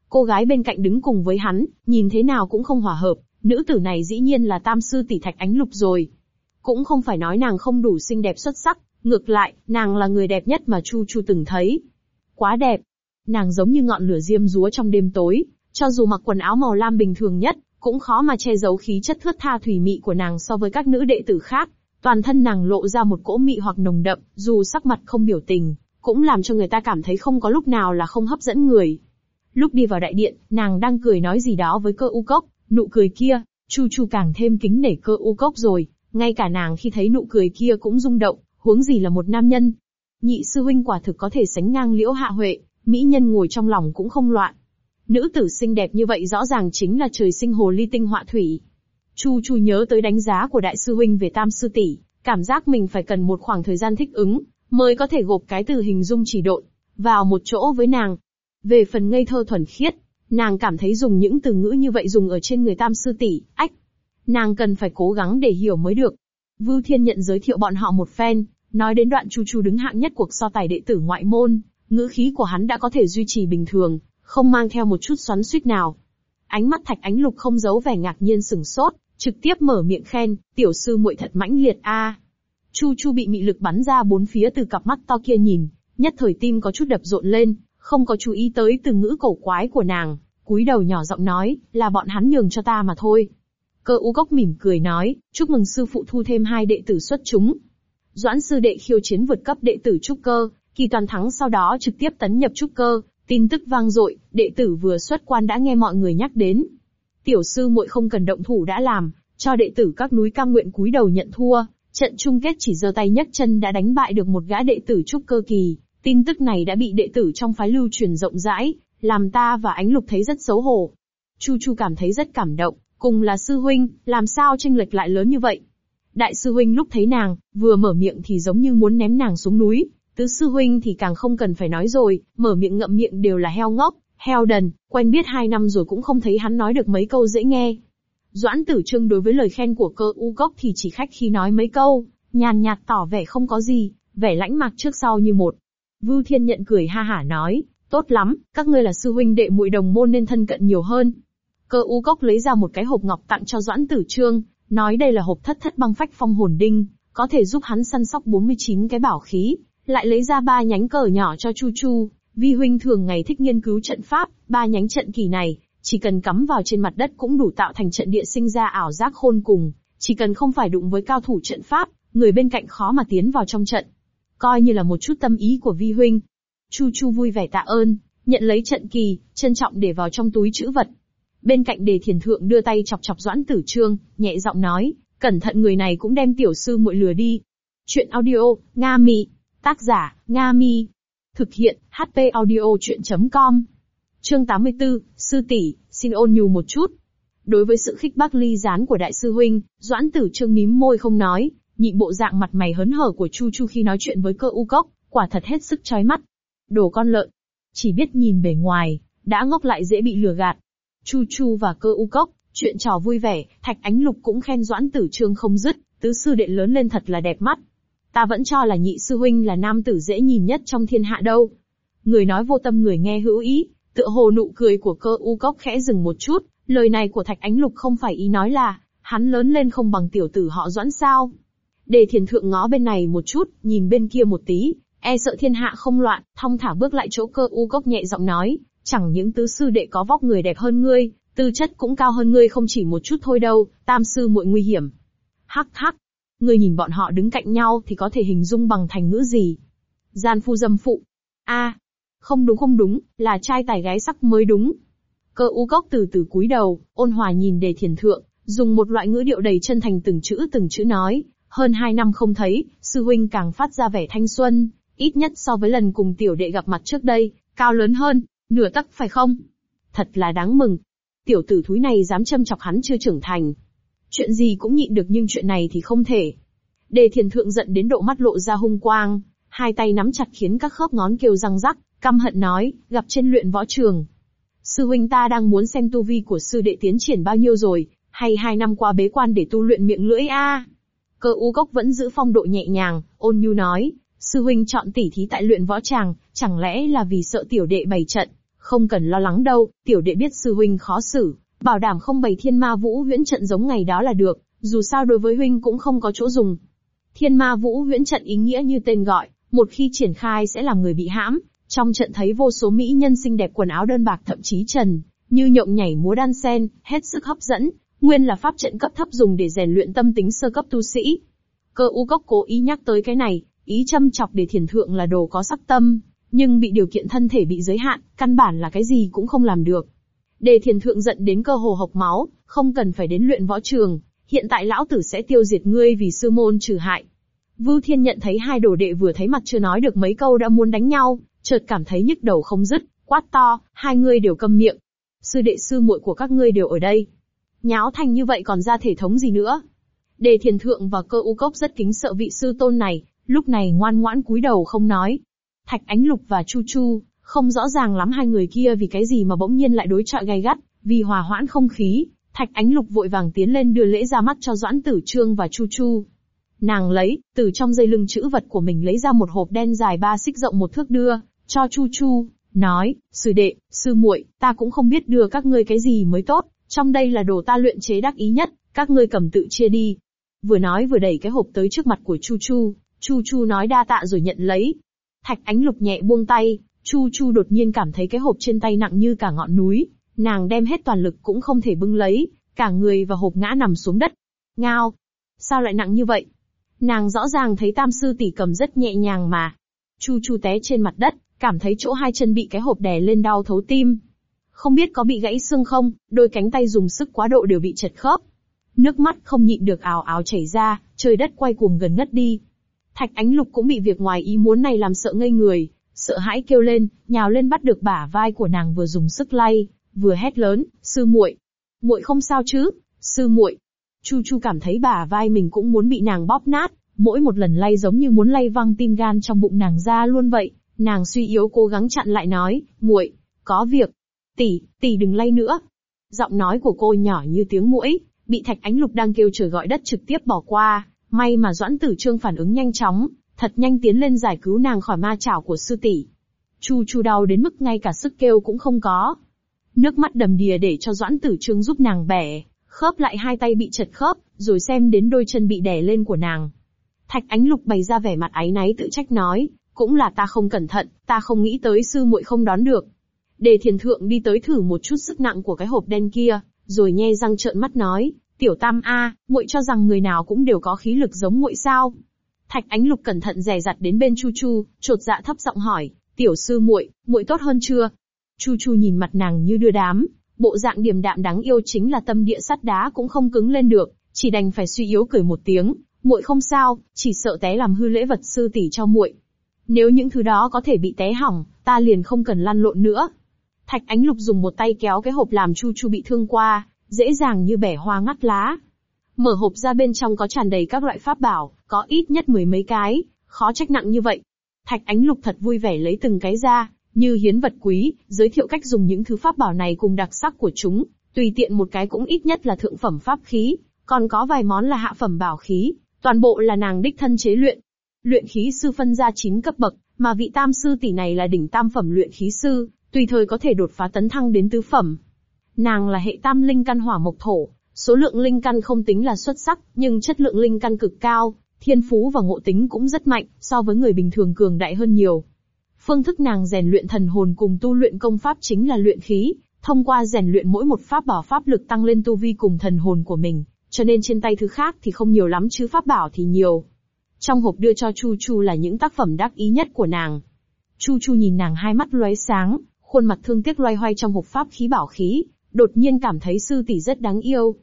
Cô gái bên cạnh đứng cùng với hắn, nhìn thế nào cũng không hòa hợp, nữ tử này dĩ nhiên là tam sư tỷ thạch ánh lục rồi. Cũng không phải nói nàng không đủ xinh đẹp xuất sắc, ngược lại, nàng là người đẹp nhất mà Chu Chu từng thấy. Quá đẹp. Nàng giống như ngọn lửa diêm rúa trong đêm tối, cho dù mặc quần áo màu lam bình thường nhất, cũng khó mà che giấu khí chất thướt tha thủy mị của nàng so với các nữ đệ tử khác. Toàn thân nàng lộ ra một cỗ mị hoặc nồng đậm, dù sắc mặt không biểu tình, cũng làm cho người ta cảm thấy không có lúc nào là không hấp dẫn người. Lúc đi vào đại điện, nàng đang cười nói gì đó với cơ u cốc, nụ cười kia, Chu Chu càng thêm kính nể cơ u cốc rồi, ngay cả nàng khi thấy nụ cười kia cũng rung động, huống gì là một nam nhân. Nhị sư huynh quả thực có thể sánh ngang liễu hạ huệ, mỹ nhân ngồi trong lòng cũng không loạn. Nữ tử xinh đẹp như vậy rõ ràng chính là trời sinh hồ ly tinh họa thủy. Chu Chu nhớ tới đánh giá của đại sư huynh về tam sư tỷ, cảm giác mình phải cần một khoảng thời gian thích ứng, mới có thể gộp cái từ hình dung chỉ độn, vào một chỗ với nàng. Về phần ngây thơ thuần khiết, nàng cảm thấy dùng những từ ngữ như vậy dùng ở trên người tam sư tỷ, ách. Nàng cần phải cố gắng để hiểu mới được. Vưu Thiên nhận giới thiệu bọn họ một phen, nói đến đoạn Chu Chu đứng hạng nhất cuộc so tài đệ tử ngoại môn, ngữ khí của hắn đã có thể duy trì bình thường, không mang theo một chút xoắn xuýt nào. Ánh mắt Thạch Ánh Lục không giấu vẻ ngạc nhiên sừng sốt, trực tiếp mở miệng khen, tiểu sư muội thật mãnh liệt a. Chu Chu bị mị lực bắn ra bốn phía từ cặp mắt to kia nhìn, nhất thời tim có chút đập rộn lên, không có chú ý tới từ ngữ cổ quái của nàng, cúi đầu nhỏ giọng nói, là bọn hắn nhường cho ta mà thôi. Cơ u gốc mỉm cười nói, chúc mừng sư phụ thu thêm hai đệ tử xuất chúng. Doãn sư đệ khiêu chiến vượt cấp đệ tử trúc cơ, kỳ toàn thắng sau đó trực tiếp tấn nhập trúc cơ, tin tức vang dội, đệ tử vừa xuất quan đã nghe mọi người nhắc đến. Tiểu sư muội không cần động thủ đã làm, cho đệ tử các núi cam nguyện cúi đầu nhận thua, trận chung kết chỉ giơ tay nhấc chân đã đánh bại được một gã đệ tử trúc cơ kỳ, tin tức này đã bị đệ tử trong phái lưu truyền rộng rãi, làm ta và ánh lục thấy rất xấu hổ. Chu Chu cảm thấy rất cảm động, cùng là sư huynh, làm sao tranh lệch lại lớn như vậy? Đại sư huynh lúc thấy nàng, vừa mở miệng thì giống như muốn ném nàng xuống núi, tứ sư huynh thì càng không cần phải nói rồi, mở miệng ngậm miệng đều là heo ngốc, heo đần, quen biết hai năm rồi cũng không thấy hắn nói được mấy câu dễ nghe. Doãn tử trưng đối với lời khen của cơ u gốc thì chỉ khách khi nói mấy câu, nhàn nhạt tỏ vẻ không có gì, vẻ lãnh mạc trước sau như một. Vưu Thiên nhận cười ha hả nói, tốt lắm, các ngươi là sư huynh đệ muội đồng môn nên thân cận nhiều hơn. Cơ u gốc lấy ra một cái hộp ngọc tặng cho Doãn tử trương, nói đây là hộp thất thất băng phách phong hồn đinh, có thể giúp hắn săn sóc 49 cái bảo khí, lại lấy ra ba nhánh cờ nhỏ cho Chu Chu, vi huynh thường ngày thích nghiên cứu trận pháp, ba nhánh trận kỳ này, chỉ cần cắm vào trên mặt đất cũng đủ tạo thành trận địa sinh ra ảo giác khôn cùng, chỉ cần không phải đụng với cao thủ trận pháp, người bên cạnh khó mà tiến vào trong trận. Coi như là một chút tâm ý của vi huynh. Chu Chu vui vẻ tạ ơn, nhận lấy trận kỳ, trân trọng để vào trong túi chữ vật. Bên cạnh đề thiền thượng đưa tay chọc chọc doãn tử trương, nhẹ giọng nói, cẩn thận người này cũng đem tiểu sư muội lừa đi. Chuyện audio, Nga Mi. Tác giả, Nga Mi. Thực hiện, HP audio chuyện.com. Chương 84, Sư tỷ, xin ôn nhu một chút. Đối với sự khích bác ly gián của đại sư huynh, Doãn Tử Trương mím môi không nói, nhịn bộ dạng mặt mày hớn hở của Chu Chu khi nói chuyện với cơ u cốc, quả thật hết sức chói mắt. Đồ con lợn, chỉ biết nhìn bề ngoài, đã ngốc lại dễ bị lừa gạt. Chu Chu và cơ u cốc, chuyện trò vui vẻ, Thạch Ánh Lục cũng khen Doãn Tử Trương không dứt, tứ sư đệ lớn lên thật là đẹp mắt. Ta vẫn cho là nhị sư huynh là nam tử dễ nhìn nhất trong thiên hạ đâu. Người nói vô tâm người nghe hữu ý, Tựa hồ nụ cười của cơ u cốc khẽ dừng một chút, lời này của Thạch Ánh Lục không phải ý nói là, hắn lớn lên không bằng tiểu tử họ doãn sao. Đề thiền thượng ngó bên này một chút, nhìn bên kia một tí, e sợ thiên hạ không loạn, thong thả bước lại chỗ cơ u cốc nhẹ giọng nói, chẳng những tứ sư đệ có vóc người đẹp hơn ngươi, tư chất cũng cao hơn ngươi không chỉ một chút thôi đâu, tam sư muội nguy hiểm. Hắc hắc, ngươi nhìn bọn họ đứng cạnh nhau thì có thể hình dung bằng thành ngữ gì? Gian phu dâm phụ. A, không đúng không đúng, là trai tài gái sắc mới đúng. Cơ u cốc từ từ cúi đầu, ôn hòa nhìn đề thiền thượng, dùng một loại ngữ điệu đầy chân thành từng chữ từng chữ nói, hơn hai năm không thấy, sư huynh càng phát ra vẻ thanh xuân, ít nhất so với lần cùng tiểu đệ gặp mặt trước đây, cao lớn hơn, nửa tắc phải không? Thật là đáng mừng. Tiểu tử thúi này dám châm chọc hắn chưa trưởng thành. Chuyện gì cũng nhịn được nhưng chuyện này thì không thể. Đề thiền thượng giận đến độ mắt lộ ra hung quang, hai tay nắm chặt khiến các khớp ngón kêu răng rắc, căm hận nói, gặp trên luyện võ trường. Sư huynh ta đang muốn xem tu vi của sư đệ tiến triển bao nhiêu rồi, hay hai năm qua bế quan để tu luyện miệng lưỡi a? Cơ u gốc vẫn giữ phong độ nhẹ nhàng, ôn nhu nói, sư huynh chọn tỉ thí tại luyện võ tràng, chẳng lẽ là vì sợ tiểu đệ bày trận? Không cần lo lắng đâu, tiểu đệ biết sư huynh khó xử, bảo đảm không bày thiên ma vũ huyễn trận giống ngày đó là được, dù sao đối với huynh cũng không có chỗ dùng. Thiên ma vũ huyễn trận ý nghĩa như tên gọi, một khi triển khai sẽ làm người bị hãm, trong trận thấy vô số mỹ nhân xinh đẹp quần áo đơn bạc thậm chí trần, như nhộng nhảy múa đan sen, hết sức hấp dẫn, nguyên là pháp trận cấp thấp dùng để rèn luyện tâm tính sơ cấp tu sĩ. Cơ u cốc cố ý nhắc tới cái này, ý châm chọc để thiền thượng là đồ có sắc tâm, nhưng bị điều kiện thân thể bị giới hạn, căn bản là cái gì cũng không làm được. Đề thiền thượng giận đến cơ hồ hộc máu, không cần phải đến luyện võ trường, hiện tại lão tử sẽ tiêu diệt ngươi vì sư môn trừ hại. Vưu Thiên nhận thấy hai đồ đệ vừa thấy mặt chưa nói được mấy câu đã muốn đánh nhau, chợt cảm thấy nhức đầu không dứt, quát to, hai người đều câm miệng. Sư đệ sư muội của các ngươi đều ở đây. Nháo thành như vậy còn ra thể thống gì nữa? Đề thiền thượng và cơ u cốc rất kính sợ vị sư tôn này, lúc này ngoan ngoãn cúi đầu không nói. Thạch Ánh Lục và Chu Chu, không rõ ràng lắm hai người kia vì cái gì mà bỗng nhiên lại đối chọi gay gắt, vì hòa hoãn không khí, Thạch Ánh Lục vội vàng tiến lên đưa lễ ra mắt cho Doãn Tử Trương và Chu Chu. Nàng lấy, từ trong dây lưng chữ vật của mình lấy ra một hộp đen dài ba xích rộng một thước đưa, cho Chu Chu, nói, sư đệ, sư muội, ta cũng không biết đưa các ngươi cái gì mới tốt, trong đây là đồ ta luyện chế đắc ý nhất, các ngươi cầm tự chia đi. Vừa nói vừa đẩy cái hộp tới trước mặt của Chu Chu, Chu Chu nói đa tạ rồi nhận lấy. Thạch ánh lục nhẹ buông tay, Chu Chu đột nhiên cảm thấy cái hộp trên tay nặng như cả ngọn núi, nàng đem hết toàn lực cũng không thể bưng lấy, cả người và hộp ngã nằm xuống đất. Ngao! Sao lại nặng như vậy? Nàng rõ ràng thấy tam sư tỷ cầm rất nhẹ nhàng mà. Chu Chu té trên mặt đất, cảm thấy chỗ hai chân bị cái hộp đè lên đau thấu tim. Không biết có bị gãy xương không, đôi cánh tay dùng sức quá độ đều bị chật khớp. Nước mắt không nhịn được ào ào chảy ra, trời đất quay cuồng gần ngất đi. Thạch Ánh Lục cũng bị việc ngoài ý muốn này làm sợ ngây người, sợ hãi kêu lên, nhào lên bắt được bả vai của nàng vừa dùng sức lay, vừa hét lớn, sư muội, muội không sao chứ, sư muội. Chu Chu cảm thấy bả vai mình cũng muốn bị nàng bóp nát, mỗi một lần lay giống như muốn lay văng tim gan trong bụng nàng ra luôn vậy. Nàng suy yếu cố gắng chặn lại nói, muội, có việc. Tỷ, tỷ đừng lay nữa. Giọng nói của cô nhỏ như tiếng mũi, bị Thạch Ánh Lục đang kêu trời gọi đất trực tiếp bỏ qua. May mà Doãn Tử Trương phản ứng nhanh chóng, thật nhanh tiến lên giải cứu nàng khỏi ma chảo của sư tỷ. Chu Chu đau đến mức ngay cả sức kêu cũng không có. Nước mắt đầm đìa để cho Doãn Tử Trương giúp nàng bẻ, khớp lại hai tay bị chật khớp, rồi xem đến đôi chân bị đè lên của nàng. Thạch Ánh Lục bày ra vẻ mặt áy náy tự trách nói, cũng là ta không cẩn thận, ta không nghĩ tới sư muội không đón được. Đề thiền thượng đi tới thử một chút sức nặng của cái hộp đen kia, rồi nhe răng trợn mắt nói, tiểu tam a, muội cho rằng người nào cũng đều có khí lực giống muội sao? Thạch Ánh Lục cẩn thận dè dặt đến bên Chu Chu, trột dạ thấp giọng hỏi, tiểu sư muội, muội tốt hơn chưa? Chu Chu nhìn mặt nàng như đưa đám, bộ dạng điềm đạm đáng yêu chính là tâm địa sắt đá cũng không cứng lên được, chỉ đành phải suy yếu cười một tiếng, muội không sao, chỉ sợ té làm hư lễ vật sư tỷ cho muội. Nếu những thứ đó có thể bị té hỏng, ta liền không cần lăn lộn nữa. Thạch Ánh Lục dùng một tay kéo cái hộp làm Chu Chu bị thương qua, dễ dàng như bẻ hoa ngắt lá. Mở hộp ra bên trong có tràn đầy các loại pháp bảo, có ít nhất mười mấy cái, khó trách nặng như vậy. Thạch Ánh Lục thật vui vẻ lấy từng cái ra, như hiến vật quý, giới thiệu cách dùng những thứ pháp bảo này cùng đặc sắc của chúng, tùy tiện một cái cũng ít nhất là thượng phẩm pháp khí, còn có vài món là hạ phẩm bảo khí, toàn bộ là nàng đích thân chế luyện. Luyện khí sư phân ra 9 cấp bậc, mà vị tam sư tỷ này là đỉnh tam phẩm luyện khí sư, tùy thời có thể đột phá tấn thăng đến tứ phẩm. Nàng là hệ tam linh căn hỏa mộc thổ, số lượng linh căn không tính là xuất sắc, nhưng chất lượng linh căn cực cao, thiên phú và ngộ tính cũng rất mạnh, so với người bình thường cường đại hơn nhiều. Phương thức nàng rèn luyện thần hồn cùng tu luyện công pháp chính là luyện khí, thông qua rèn luyện mỗi một pháp bảo pháp lực tăng lên tu vi cùng thần hồn của mình, cho nên trên tay thứ khác thì không nhiều lắm chứ pháp bảo thì nhiều. Trong hộp đưa cho Chu Chu là những tác phẩm đắc ý nhất của nàng. Chu Chu nhìn nàng hai mắt lóe sáng, khuôn mặt thương tiếc loay hoay trong hộp pháp khí bảo khí, đột nhiên cảm thấy sư tỷ rất đáng yêu.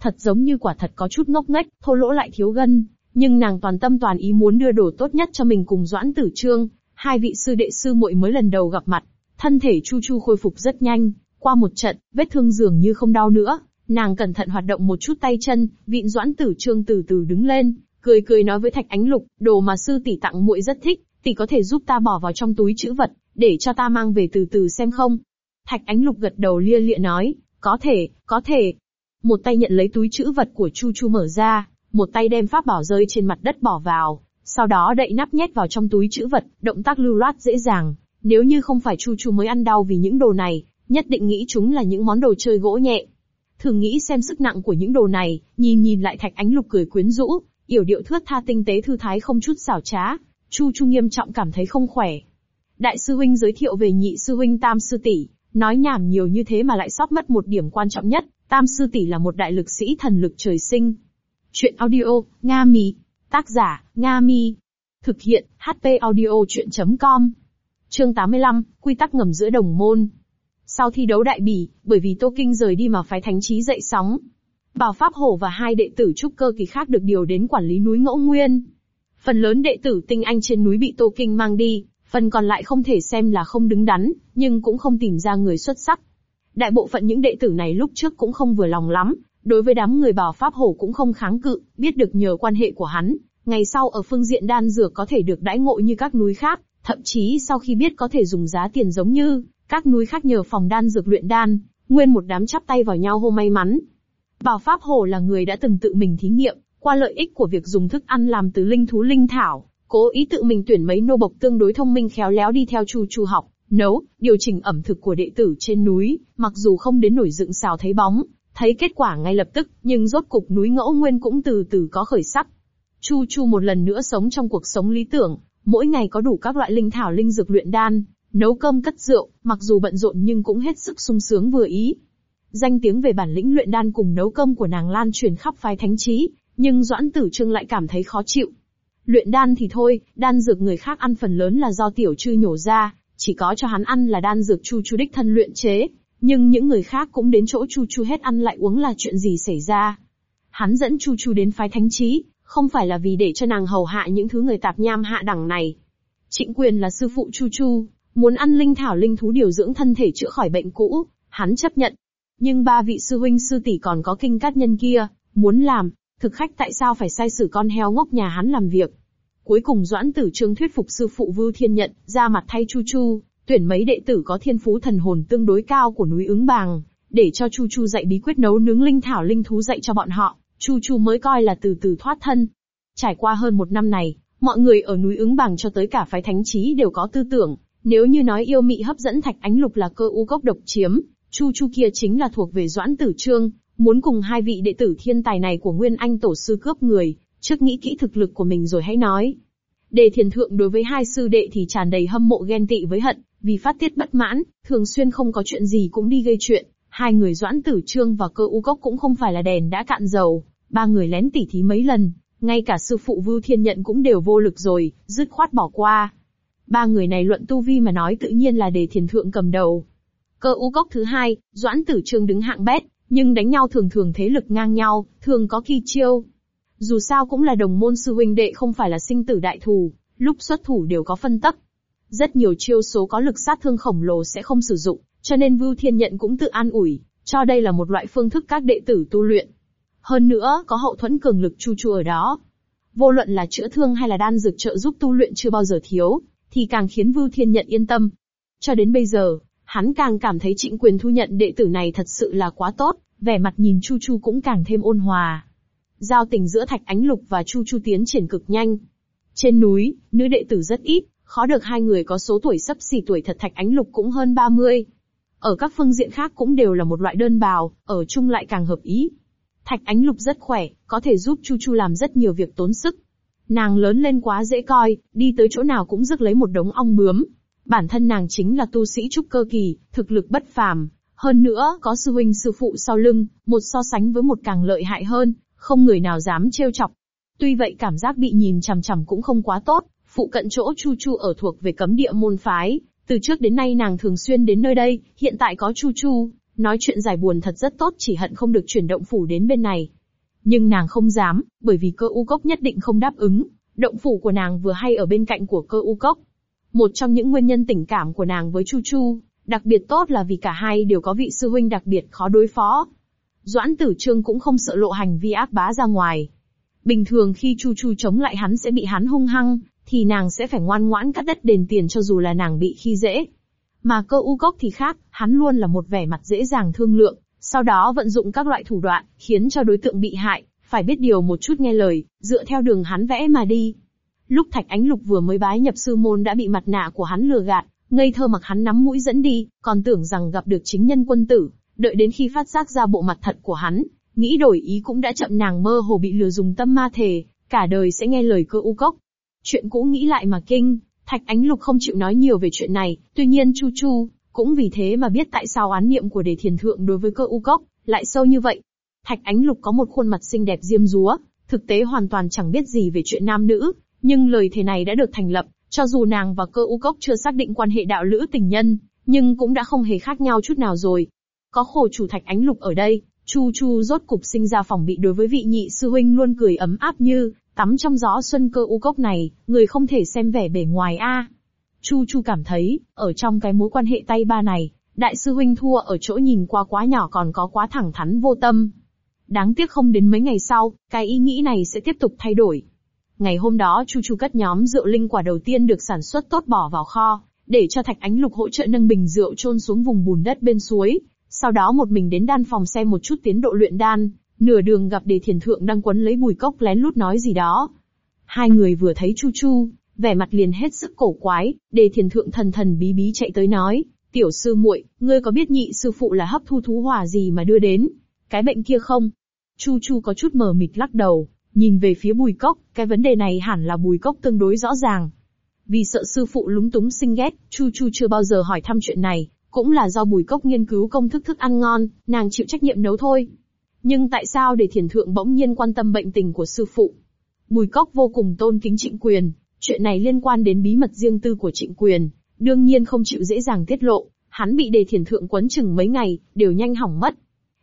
Thật giống như quả thật có chút ngốc nghếch, thô lỗ lại thiếu gân, nhưng nàng toàn tâm toàn ý muốn đưa đồ tốt nhất cho mình cùng Doãn Tử Trương, hai vị sư đệ sư muội mới lần đầu gặp mặt. Thân thể Chu Chu khôi phục rất nhanh, qua một trận, vết thương dường như không đau nữa, nàng cẩn thận hoạt động một chút tay chân, vịn Doãn Tử Trương từ từ đứng lên, cười cười nói với Thạch Ánh Lục, đồ mà sư tỷ tặng muội rất thích, tỷ có thể giúp ta bỏ vào trong túi chữ vật, để cho ta mang về từ từ xem không? Thạch Ánh Lục gật đầu lia lịa nói, có thể, có thể. Một tay nhận lấy túi chữ vật của Chu Chu mở ra, một tay đem pháp bảo rơi trên mặt đất bỏ vào, sau đó đậy nắp nhét vào trong túi chữ vật, động tác lưu loát dễ dàng. Nếu như không phải Chu Chu mới ăn đau vì những đồ này, nhất định nghĩ chúng là những món đồ chơi gỗ nhẹ. Thường nghĩ xem sức nặng của những đồ này, nhìn nhìn lại Thạch Ánh Lục cười quyến rũ, yểu điệu thướt tha tinh tế thư thái không chút xảo trá, Chu Chu nghiêm trọng cảm thấy không khỏe. Đại sư huynh giới thiệu về nhị sư huynh Tam sư tỷ, nói nhảm nhiều như thế mà lại sót mất một điểm quan trọng nhất, Tam sư tỷ là một đại lực sĩ thần lực trời sinh. Chuyện audio, Nga Mi. Tác giả, Nga Mi. Thực hiện, HP audio chuyện.com. Chương 85, Quy tắc ngầm giữa đồng môn. Sau thi đấu đại bỉ, bởi vì Tô Kinh rời đi mà phái thánh trí dậy sóng. Bảo Pháp Hổ và hai đệ tử trúc cơ kỳ khác được điều đến quản lý núi Ngẫu Nguyên. Phần lớn đệ tử tinh anh trên núi bị Tô Kinh mang đi, phần còn lại không thể xem là không đứng đắn, nhưng cũng không tìm ra người xuất sắc. Đại bộ phận những đệ tử này lúc trước cũng không vừa lòng lắm, đối với đám người bảo pháp hổ cũng không kháng cự, biết được nhờ quan hệ của hắn, ngày sau ở phương diện đan dược có thể được đãi ngộ như các núi khác, thậm chí sau khi biết có thể dùng giá tiền giống như các núi khác nhờ phòng đan dược luyện đan, nguyên một đám chắp tay vào nhau hô may mắn. Bảo Pháp Hổ là người đã từng tự mình thí nghiệm, qua lợi ích của việc dùng thức ăn làm từ linh thú linh thảo, cố ý tự mình tuyển mấy nô bộc tương đối thông minh khéo léo đi theo Chu Chu học, nấu, điều chỉnh ẩm thực của đệ tử trên núi, mặc dù không đến nổi dựng xào thấy bóng, thấy kết quả ngay lập tức, nhưng rốt cục núi ngẫu nguyên cũng từ từ có khởi sắc. Chu Chu một lần nữa sống trong cuộc sống lý tưởng, mỗi ngày có đủ các loại linh thảo linh dược luyện đan, nấu cơm cất rượu, mặc dù bận rộn nhưng cũng hết sức sung sướng vừa ý. Danh tiếng về bản lĩnh luyện đan cùng nấu cơm của nàng lan truyền khắp phái thánh trí, nhưng Doãn Tử Trương lại cảm thấy khó chịu. Luyện đan thì thôi, đan dược người khác ăn phần lớn là do tiểu trư nhổ ra, chỉ có cho hắn ăn là đan dược Chu Chu đích thân luyện chế, nhưng những người khác cũng đến chỗ Chu Chu hết ăn lại uống là chuyện gì xảy ra. Hắn dẫn Chu Chu đến phái thánh trí, không phải là vì để cho nàng hầu hạ những thứ người tạp nham hạ đẳng này. Trịnh quyền là sư phụ Chu Chu, muốn ăn linh thảo linh thú điều dưỡng thân thể chữa khỏi bệnh cũ, hắn chấp nhận. Nhưng ba vị sư huynh sư tỷ còn có kinh cát nhân kia, muốn làm, thực khách tại sao phải sai sử con heo ngốc nhà hắn làm việc. Cuối cùng Doãn Tử Trương thuyết phục sư phụ Vưu Thiên Nhận, ra mặt thay Chu Chu, tuyển mấy đệ tử có thiên phú thần hồn tương đối cao của núi ứng bàng, để cho Chu Chu dạy bí quyết nấu nướng linh thảo linh thú dạy cho bọn họ, Chu Chu mới coi là từ từ thoát thân. Trải qua hơn một năm này, mọi người ở núi ứng bàng cho tới cả phái thánh trí đều có tư tưởng, nếu như nói yêu mị hấp dẫn thạch ánh lục là cơ u gốc độc chiếm, Chu Chu kia chính là thuộc về Doãn Tử Trương, muốn cùng hai vị đệ tử thiên tài này của Nguyên Anh tổ sư cướp người, trước nghĩ kỹ thực lực của mình rồi hãy nói. Đề thiền thượng đối với hai sư đệ thì tràn đầy hâm mộ ghen tị với hận, vì phát tiết bất mãn, thường xuyên không có chuyện gì cũng đi gây chuyện. Hai người doãn tử trương và cơ u cốc cũng không phải là đèn đã cạn dầu, ba người lén tỉ thí mấy lần, ngay cả sư phụ Vưu Thiên Nhận cũng đều vô lực rồi, dứt khoát bỏ qua. Ba người này luận tu vi mà nói tự nhiên là đề thiền thượng cầm đầu. Cơ u cốc thứ hai, doãn tử trương đứng hạng bét, nhưng đánh nhau thường thường thế lực ngang nhau, thường có kỳ chiêu. Dù sao cũng là đồng môn sư huynh đệ không phải là sinh tử đại thù, lúc xuất thủ đều có phân tắc. Rất nhiều chiêu số có lực sát thương khổng lồ sẽ không sử dụng, cho nên Vưu Thiên Nhận cũng tự an ủi, cho đây là một loại phương thức các đệ tử tu luyện. Hơn nữa, có hậu thuẫn cường lực chu chu ở đó. Vô luận là chữa thương hay là đan dược trợ giúp tu luyện chưa bao giờ thiếu, thì càng khiến Vưu Thiên Nhận yên tâm. Cho đến bây giờ, hắn càng cảm thấy trịnh quyền thu nhận đệ tử này thật sự là quá tốt, vẻ mặt nhìn Chu Chu cũng càng thêm ôn hòa. Giao tình giữa Thạch Ánh Lục và Chu Chu tiến triển cực nhanh. Trên núi, nữ đệ tử rất ít, khó được hai người có số tuổi sấp xỉ tuổi thật Thạch Ánh Lục cũng hơn 30. Ở các phương diện khác cũng đều là một loại đơn bào, ở chung lại càng hợp ý. Thạch Ánh Lục rất khỏe, có thể giúp Chu Chu làm rất nhiều việc tốn sức. Nàng lớn lên quá dễ coi, đi tới chỗ nào cũng rước lấy một đống ong bướm. Bản thân nàng chính là tu sĩ trúc cơ kỳ, thực lực bất phàm. Hơn nữa, có sư huynh sư phụ sau lưng, một so sánh với một càng lợi hại hơn, không người nào dám trêu chọc. Tuy vậy cảm giác bị nhìn chằm chằm cũng không quá tốt, phụ cận chỗ Chu Chu ở thuộc về cấm địa môn phái, từ trước đến nay nàng thường xuyên đến nơi đây, hiện tại có Chu Chu, nói chuyện giải buồn thật rất tốt chỉ hận không được chuyển động phủ đến bên này. Nhưng nàng không dám, bởi vì cơ u cốc nhất định không đáp ứng, động phủ của nàng vừa hay ở bên cạnh của cơ u cốc. Một trong những nguyên nhân tình cảm của nàng với Chu Chu, đặc biệt tốt là vì cả hai đều có vị sư huynh đặc biệt khó đối phó. Doãn tử trương cũng không sợ lộ hành vi ác bá ra ngoài. Bình thường khi Chu Chu chống lại hắn sẽ bị hắn hung hăng, thì nàng sẽ phải ngoan ngoãn cắt đất đền tiền cho dù là nàng bị khi dễ. Mà cơ u cốc thì khác, hắn luôn là một vẻ mặt dễ dàng thương lượng, sau đó vận dụng các loại thủ đoạn, khiến cho đối tượng bị hại, phải biết điều một chút nghe lời, dựa theo đường hắn vẽ mà đi. Lúc Thạch Ánh Lục vừa mới bái nhập sư môn đã bị mặt nạ của hắn lừa gạt, ngây thơ mặc hắn nắm mũi dẫn đi, còn tưởng rằng gặp được chính nhân quân tử, đợi đến khi phát giác ra bộ mặt thật của hắn, nghĩ đổi ý cũng đã chậm nàng mơ hồ bị lừa dùng tâm ma thề, cả đời sẽ nghe lời cơ u cốc. Chuyện cũ nghĩ lại mà kinh, Thạch Ánh Lục không chịu nói nhiều về chuyện này, tuy nhiên Chu Chu, cũng vì thế mà biết tại sao án niệm của đề thiền thượng đối với cơ u cốc, lại sâu như vậy. Thạch Ánh Lục có một khuôn mặt xinh đẹp diêm dúa, thực tế hoàn toàn chẳng biết gì về chuyện nam nữ, nhưng lời thề này đã được thành lập, cho dù nàng và cơ u cốc chưa xác định quan hệ đạo lữ tình nhân, nhưng cũng đã không hề khác nhau chút nào rồi. Có khổ chủ Thạch Ánh Lục ở đây, Chu Chu rốt cục sinh ra phòng bị đối với vị nhị sư huynh luôn cười ấm áp như, Tắm trong gió xuân cơ u cốc này, người không thể xem vẻ bề ngoài a. Chu Chu cảm thấy, ở trong cái mối quan hệ tay ba này, đại sư huynh thua ở chỗ nhìn qua quá nhỏ còn có quá thẳng thắn vô tâm. Đáng tiếc không đến mấy ngày sau, cái ý nghĩ này sẽ tiếp tục thay đổi. Ngày hôm đó Chu Chu cất nhóm rượu linh quả đầu tiên được sản xuất tốt bỏ vào kho, để cho Thạch Ánh Lục hỗ trợ nâng bình rượu trôn xuống vùng bùn đất bên suối. Sau đó một mình đến đan phòng xem một chút tiến độ luyện đan, Nửa đường gặp đề thiền thượng đang quấn lấy bùi cốc lén lút nói gì đó. Hai người vừa thấy Chu Chu, vẻ mặt liền hết sức cổ quái, đề thiền thượng thần thần bí bí chạy tới nói, tiểu sư muội, ngươi có biết nhị sư phụ là hấp thu thú hỏa gì mà đưa đến? Cái bệnh kia không? Chu Chu có chút mờ mịt lắc đầu, nhìn về phía bùi cốc, cái vấn đề này hẳn là bùi cốc tương đối rõ ràng. Vì sợ sư phụ lúng túng sinh ghét, Chu Chu chưa bao giờ hỏi thăm chuyện này, cũng là do bùi cốc nghiên cứu công thức thức ăn ngon, nàng chịu trách nhiệm nấu thôi. Nhưng tại sao để thiền thượng bỗng nhiên quan tâm bệnh tình của sư phụ? Bùi cốc vô cùng tôn kính trịnh quyền, chuyện này liên quan đến bí mật riêng tư của trịnh quyền, đương nhiên không chịu dễ dàng tiết lộ, hắn bị đề thiền thượng quấn chừng mấy ngày, đều nhanh hỏng mất.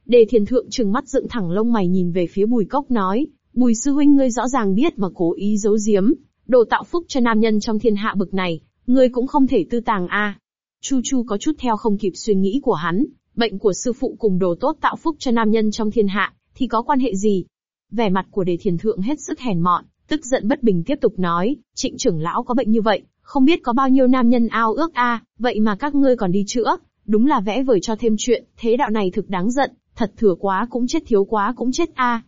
Đề thiền thượng trừng mắt dựng thẳng lông mày nhìn về phía bùi cốc nói, bùi sư huynh ngươi rõ ràng biết mà cố ý giấu giếm, đồ tạo phúc cho nam nhân trong thiên hạ bực này, ngươi cũng không thể tư tàng a. Chu Chu có chút theo không kịp suy nghĩ của hắn, Bệnh của sư phụ cùng đồ tốt tạo phúc cho nam nhân trong thiên hạ, thì có quan hệ gì? Vẻ mặt của đề thiền thượng hết sức hèn mọn, tức giận bất bình tiếp tục nói, trịnh trưởng lão có bệnh như vậy, không biết có bao nhiêu nam nhân ao ước a, à, vậy mà các ngươi còn đi chữa, đúng là vẽ vời cho thêm chuyện, thế đạo này thực đáng giận, thật thừa quá cũng chết thiếu quá cũng chết a.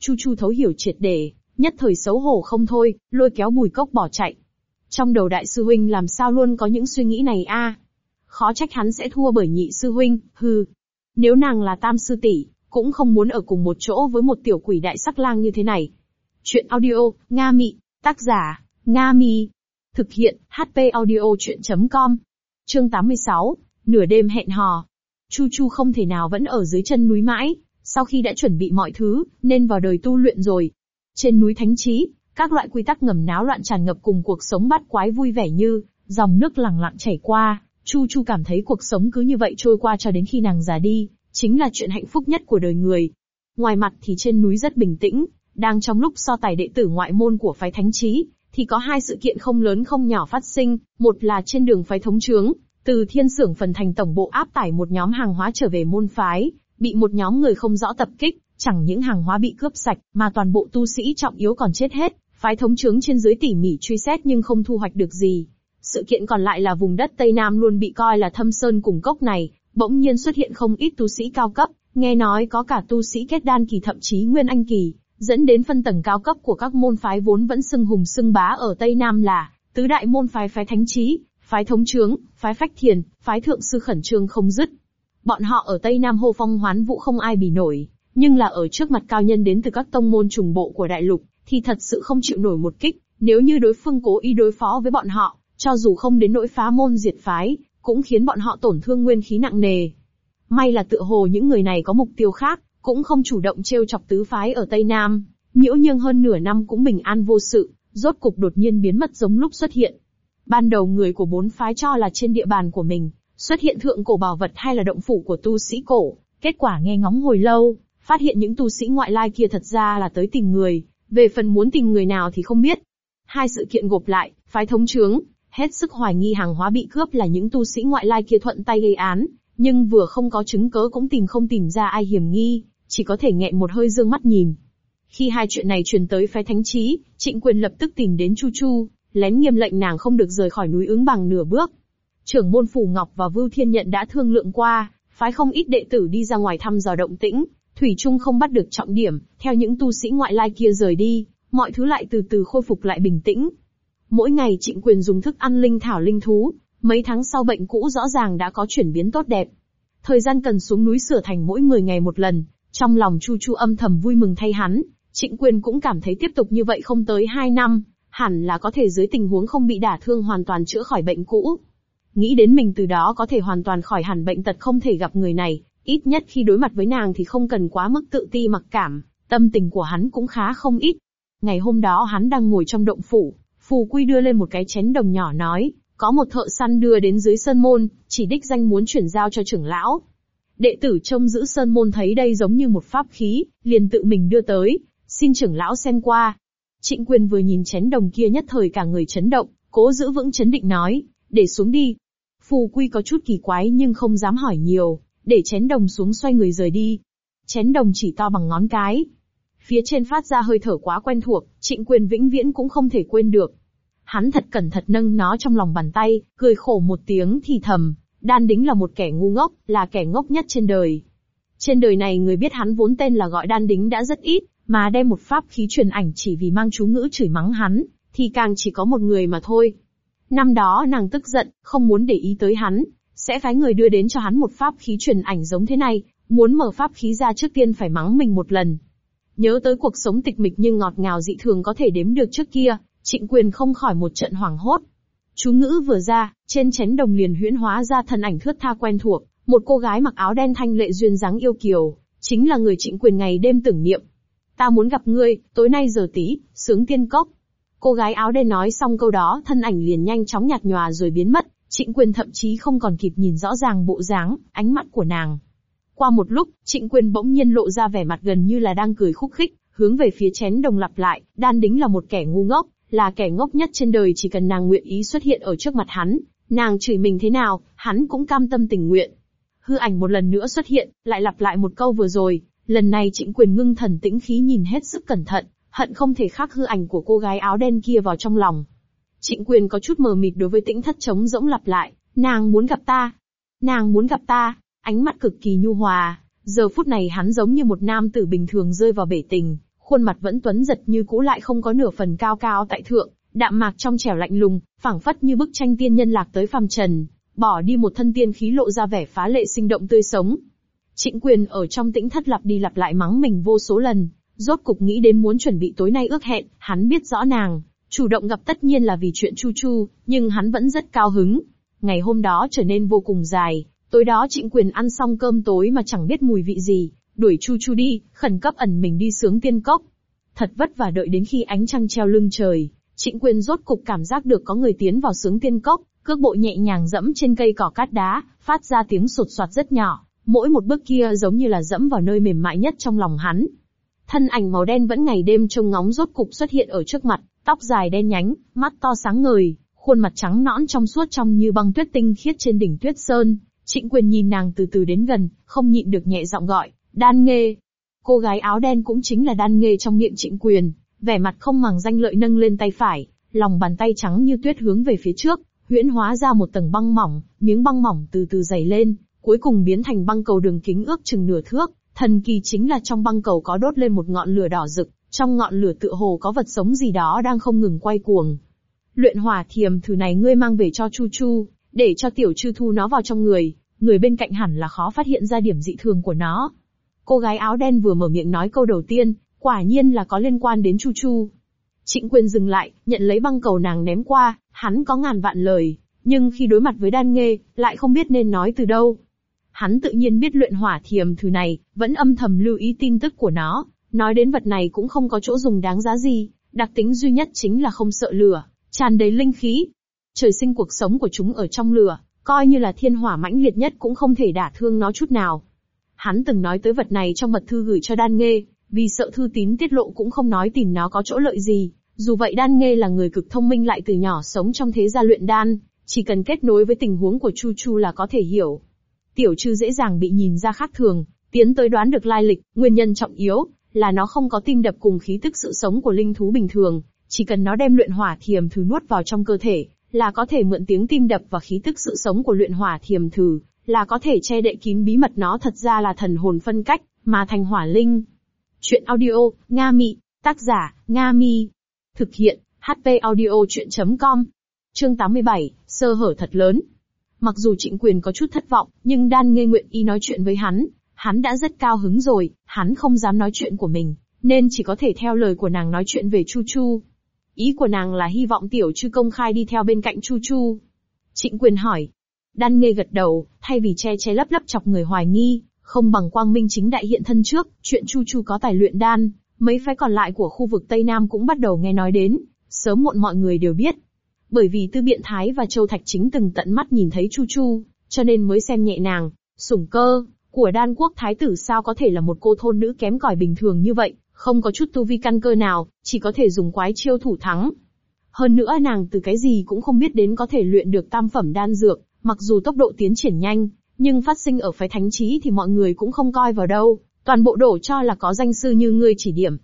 Chu Chu thấu hiểu triệt để, nhất thời xấu hổ không thôi, lôi kéo bùi cốc bỏ chạy. Trong đầu đại sư huynh làm sao luôn có những suy nghĩ này a? Khó trách hắn sẽ thua bởi nhị sư huynh, hừ. Nếu nàng là tam sư tỷ, cũng không muốn ở cùng một chỗ với một tiểu quỷ đại sắc lang như thế này. Chuyện audio, Nga Mị, tác giả, Nga Mi. Thực hiện, HP audio chuyện.com. Chương 86, nửa đêm hẹn hò. Chu Chu không thể nào vẫn ở dưới chân núi mãi, sau khi đã chuẩn bị mọi thứ, nên vào đời tu luyện rồi. Trên núi Thánh Trí, các loại quy tắc ngầm náo loạn tràn ngập cùng cuộc sống bắt quái vui vẻ như, dòng nước lặng lặng chảy qua, Chu Chu cảm thấy cuộc sống cứ như vậy trôi qua cho đến khi nàng già đi, chính là chuyện hạnh phúc nhất của đời người. Ngoài mặt thì trên núi rất bình tĩnh, đang trong lúc so tài đệ tử ngoại môn của phái thánh trí, thì có hai sự kiện không lớn không nhỏ phát sinh, một là trên đường phái thống trướng, từ thiên sưởng phần thành tổng bộ áp tải một nhóm hàng hóa trở về môn phái, bị một nhóm người không rõ tập kích, chẳng những hàng hóa bị cướp sạch, mà toàn bộ tu sĩ trọng yếu còn chết hết, phái thống trướng trên dưới tỉ mỉ truy xét nhưng không thu hoạch được gì. Sự kiện còn lại là vùng đất Tây Nam luôn bị coi là thâm sơn cùng cốc này, bỗng nhiên xuất hiện không ít tu sĩ cao cấp, nghe nói có cả tu sĩ kết đan kỳ thậm chí nguyên anh kỳ, dẫn đến phân tầng cao cấp của các môn phái vốn vẫn xưng hùng xưng bá ở Tây Nam là tứ đại môn phái phái thánh trí, phái thống trướng, phái phách thiền, phái thượng sư khẩn trương không dứt. Bọn họ ở Tây Nam hô phong hoán vũ không ai bì nổi, nhưng là ở trước mặt cao nhân đến từ các tông môn trùng bộ của đại lục, thì thật sự không chịu nổi một kích, nếu như đối phương cố ý đối phó với bọn họ, cho dù không đến nỗi phá môn diệt phái, cũng khiến bọn họ tổn thương nguyên khí nặng nề. May là tựa hồ những người này có mục tiêu khác, cũng không chủ động trêu chọc tứ phái ở Tây Nam. Nhiễu nhương hơn nửa năm cũng bình an vô sự, rốt cục đột nhiên biến mất giống lúc xuất hiện. Ban đầu người của bốn phái cho là trên địa bàn của mình, xuất hiện thượng cổ bảo vật hay là động phủ của tu sĩ cổ, kết quả nghe ngóng hồi lâu, phát hiện những tu sĩ ngoại lai kia thật ra là tới tìm người, về phần muốn tìm người nào thì không biết. Hai sự kiện gộp lại, phái thống trướng, hết sức hoài nghi hàng hóa bị cướp là những tu sĩ ngoại lai kia thuận tay gây án, nhưng vừa không có chứng cớ cũng tìm không tìm ra ai hiểm nghi, chỉ có thể nghẹn một hơi dương mắt nhìn. Khi hai chuyện này truyền tới phái thánh trí, trịnh quyền lập tức tìm đến Chu Chu, lén nghiêm lệnh nàng không được rời khỏi núi ứng bằng nửa bước. Trưởng môn Phủ Ngọc và Vưu Thiên Nhận đã thương lượng qua, phái không ít đệ tử đi ra ngoài thăm dò động tĩnh, Thủy Trung không bắt được trọng điểm, theo những tu sĩ ngoại lai kia rời đi, mọi thứ lại từ từ khôi phục lại bình tĩnh. Mỗi ngày trịnh quyền dùng thức ăn linh thảo linh thú, mấy tháng sau bệnh cũ rõ ràng đã có chuyển biến tốt đẹp. Thời gian cần xuống núi sửa thành mỗi 10 ngày một lần, trong lòng Chu Chu âm thầm vui mừng thay hắn, trịnh quyền cũng cảm thấy tiếp tục như vậy không tới 2 năm, hẳn là có thể dưới tình huống không bị đả thương hoàn toàn chữa khỏi bệnh cũ. Nghĩ đến mình từ đó có thể hoàn toàn khỏi hẳn bệnh tật không thể gặp người này, ít nhất khi đối mặt với nàng thì không cần quá mức tự ti mặc cảm, tâm tình của hắn cũng khá không ít. Ngày hôm đó hắn đang ngồi trong động phủ, Phù Quy đưa lên một cái chén đồng nhỏ nói, có một thợ săn đưa đến dưới sơn môn, chỉ đích danh muốn chuyển giao cho trưởng lão. Đệ tử trông giữ sơn môn thấy đây giống như một pháp khí, liền tự mình đưa tới, xin trưởng lão xem qua. Trịnh quyền vừa nhìn chén đồng kia nhất thời cả người chấn động, cố giữ vững chấn định nói, để xuống đi. Phù Quy có chút kỳ quái nhưng không dám hỏi nhiều, để chén đồng xuống xoay người rời đi. Chén đồng chỉ to bằng ngón cái. Phía trên phát ra hơi thở quá quen thuộc, trịnh quyền vĩnh viễn cũng không thể quên được. Hắn thật cẩn thận nâng nó trong lòng bàn tay, cười khổ một tiếng thì thầm, đan đính là một kẻ ngu ngốc, là kẻ ngốc nhất trên đời. Trên đời này người biết hắn vốn tên là gọi đan đính đã rất ít, mà đem một pháp khí truyền ảnh chỉ vì mang chú ngữ chửi mắng hắn, thì càng chỉ có một người mà thôi. Năm đó nàng tức giận, không muốn để ý tới hắn, sẽ phái người đưa đến cho hắn một pháp khí truyền ảnh giống thế này, muốn mở pháp khí ra trước tiên phải mắng mình một lần. Nhớ tới cuộc sống tịch mịch nhưng ngọt ngào dị thường có thể đếm được trước kia, trịnh quyền không khỏi một trận hoảng hốt. Chú ngữ vừa ra, trên chén đồng liền huyễn hóa ra thân ảnh thướt tha quen thuộc, một cô gái mặc áo đen thanh lệ duyên dáng yêu kiều, chính là người trịnh quyền ngày đêm tưởng niệm. Ta muốn gặp ngươi, tối nay giờ tí, sướng tiên cốc. Cô gái áo đen nói xong câu đó thân ảnh liền nhanh chóng nhạt nhòa rồi biến mất, Trịnh Quyền thậm chí không còn kịp nhìn rõ ràng bộ dáng, ánh mắt của nàng. Qua một lúc, Trịnh Quyền bỗng nhiên lộ ra vẻ mặt gần như là đang cười khúc khích, hướng về phía chén đồng lặp lại, đan đính là một kẻ ngu ngốc, là kẻ ngốc nhất trên đời chỉ cần nàng nguyện ý xuất hiện ở trước mặt hắn, nàng chửi mình thế nào, hắn cũng cam tâm tình nguyện. Hư ảnh một lần nữa xuất hiện, lại lặp lại một câu vừa rồi, lần này trịnh quyền ngưng thần tĩnh khí nhìn hết sức cẩn thận, hận không thể khắc hư ảnh của cô gái áo đen kia vào trong lòng. Trịnh quyền có chút mờ mịt đối với tĩnh thất trống rỗng lặp lại, nàng muốn gặp ta. Nàng muốn gặp ta, ánh mắt cực kỳ nhu hòa, giờ phút này hắn giống như một nam tử bình thường rơi vào bể tình, khuôn mặt vẫn tuấn giật như cũ lại không có nửa phần cao cao tại thượng, đạm mạc trong trẻo lạnh lùng, phảng phất như bức tranh tiên nhân lạc tới phàm trần, bỏ đi một thân tiên khí lộ ra vẻ phá lệ sinh động tươi sống. Trịnh quyền ở trong tĩnh thất lặp đi lặp lại mắng mình vô số lần, rốt cục nghĩ đến muốn chuẩn bị tối nay ước hẹn, hắn biết rõ nàng, Chủ động gặp tất nhiên là vì chuyện Chu Chu, nhưng hắn vẫn rất cao hứng. Ngày hôm đó trở nên vô cùng dài, tối đó trịnh quyền ăn xong cơm tối mà chẳng biết mùi vị gì, đuổi Chu Chu đi, khẩn cấp ẩn mình đi sướng tiên cốc. Thật vất vả đợi đến khi ánh trăng treo lưng trời, trịnh quyền rốt cục cảm giác được có người tiến vào sướng tiên cốc, cước bộ nhẹ nhàng dẫm trên cây cỏ cát đá, phát ra tiếng sột soạt rất nhỏ, mỗi một bước kia giống như là dẫm vào nơi mềm mại nhất trong lòng hắn. Thân ảnh màu đen vẫn ngày đêm trông ngóng rốt cục xuất hiện ở trước mặt, Tóc dài đen nhánh, mắt to sáng ngời, khuôn mặt trắng nõn trong suốt trong như băng tuyết tinh khiết trên đỉnh tuyết sơn. Trịnh quyền nhìn nàng từ từ đến gần, không nhịn được nhẹ giọng gọi, đan nghê. Cô gái áo đen cũng chính là đan nghê trong miệng trịnh quyền, vẻ mặt không màng danh lợi nâng lên tay phải, lòng bàn tay trắng như tuyết hướng về phía trước, huyễn hóa ra một tầng băng mỏng, miếng băng mỏng từ từ dày lên, cuối cùng biến thành băng cầu đường kính ước chừng nửa thước. Thần kỳ chính là trong băng cầu có đốt lên một ngọn lửa đỏ rực, trong ngọn lửa tựa hồ có vật sống gì đó đang không ngừng quay cuồng. luyện hỏa thiềm thử này ngươi mang về cho Chu Chu, để cho tiểu chư thu nó vào trong người, người bên cạnh hẳn là khó phát hiện ra điểm dị thường của nó. Cô gái áo đen vừa mở miệng nói câu đầu tiên, quả nhiên là có liên quan đến Chu Chu. Trịnh quyền dừng lại, nhận lấy băng cầu nàng ném qua, hắn có ngàn vạn lời, nhưng khi đối mặt với đan nghê, lại không biết nên nói từ đâu. Hắn tự nhiên biết luyện hỏa thiềm thứ này, vẫn âm thầm lưu ý tin tức của nó, nói đến vật này cũng không có chỗ dùng đáng giá gì, đặc tính duy nhất chính là không sợ lửa, tràn đầy linh khí. Trời sinh cuộc sống của chúng ở trong lửa, coi như là thiên hỏa mãnh liệt nhất cũng không thể đả thương nó chút nào. Hắn từng nói tới vật này trong mật thư gửi cho đan nghê, vì sợ thư tín tiết lộ cũng không nói tìm nó có chỗ lợi gì. Dù vậy đan nghê là người cực thông minh lại từ nhỏ sống trong thế gia luyện đan, chỉ cần kết nối với tình huống của Chu Chu là có thể hiểu. Tiểu trư dễ dàng bị nhìn ra khác thường, tiến tới đoán được lai lịch, nguyên nhân trọng yếu, là nó không có tim đập cùng khí tức sự sống của linh thú bình thường, chỉ cần nó đem luyện hỏa thiềm thứ nuốt vào trong cơ thể, là có thể mượn tiếng tim đập và khí tức sự sống của luyện hỏa thiềm thử, là có thể che đậy kín bí mật nó thật ra là thần hồn phân cách, mà thành hỏa linh. Chuyện audio, Nga Mị, tác giả, Nga Mi. Thực hiện, HP audio chuyện.com. Chương 87, sơ hở thật lớn. Mặc dù trịnh quyền có chút thất vọng, nhưng đan nghe nguyện y nói chuyện với hắn, hắn đã rất cao hứng rồi, hắn không dám nói chuyện của mình, nên chỉ có thể theo lời của nàng nói chuyện về Chu Chu. Ý của nàng là hy vọng tiểu chư công khai đi theo bên cạnh Chu Chu. Trịnh quyền hỏi. Đan nghe gật đầu, thay vì che che lấp lấp chọc người hoài nghi, không bằng quang minh chính đại hiện thân trước, chuyện Chu Chu có tài luyện đan, mấy phái còn lại của khu vực Tây Nam cũng bắt đầu nghe nói đến, sớm muộn mọi người đều biết. Bởi vì Tư Biện Thái và Châu Thạch Chính từng tận mắt nhìn thấy Chu Chu, cho nên mới xem nhẹ nàng, sủng cơ, của đan quốc thái tử sao có thể là một cô thôn nữ kém cỏi bình thường như vậy, không có chút tu vi căn cơ nào, chỉ có thể dùng quái chiêu thủ thắng. Hơn nữa nàng từ cái gì cũng không biết đến có thể luyện được tam phẩm đan dược, mặc dù tốc độ tiến triển nhanh, nhưng phát sinh ở phái thánh trí thì mọi người cũng không coi vào đâu, toàn bộ đổ cho là có danh sư như ngươi chỉ điểm.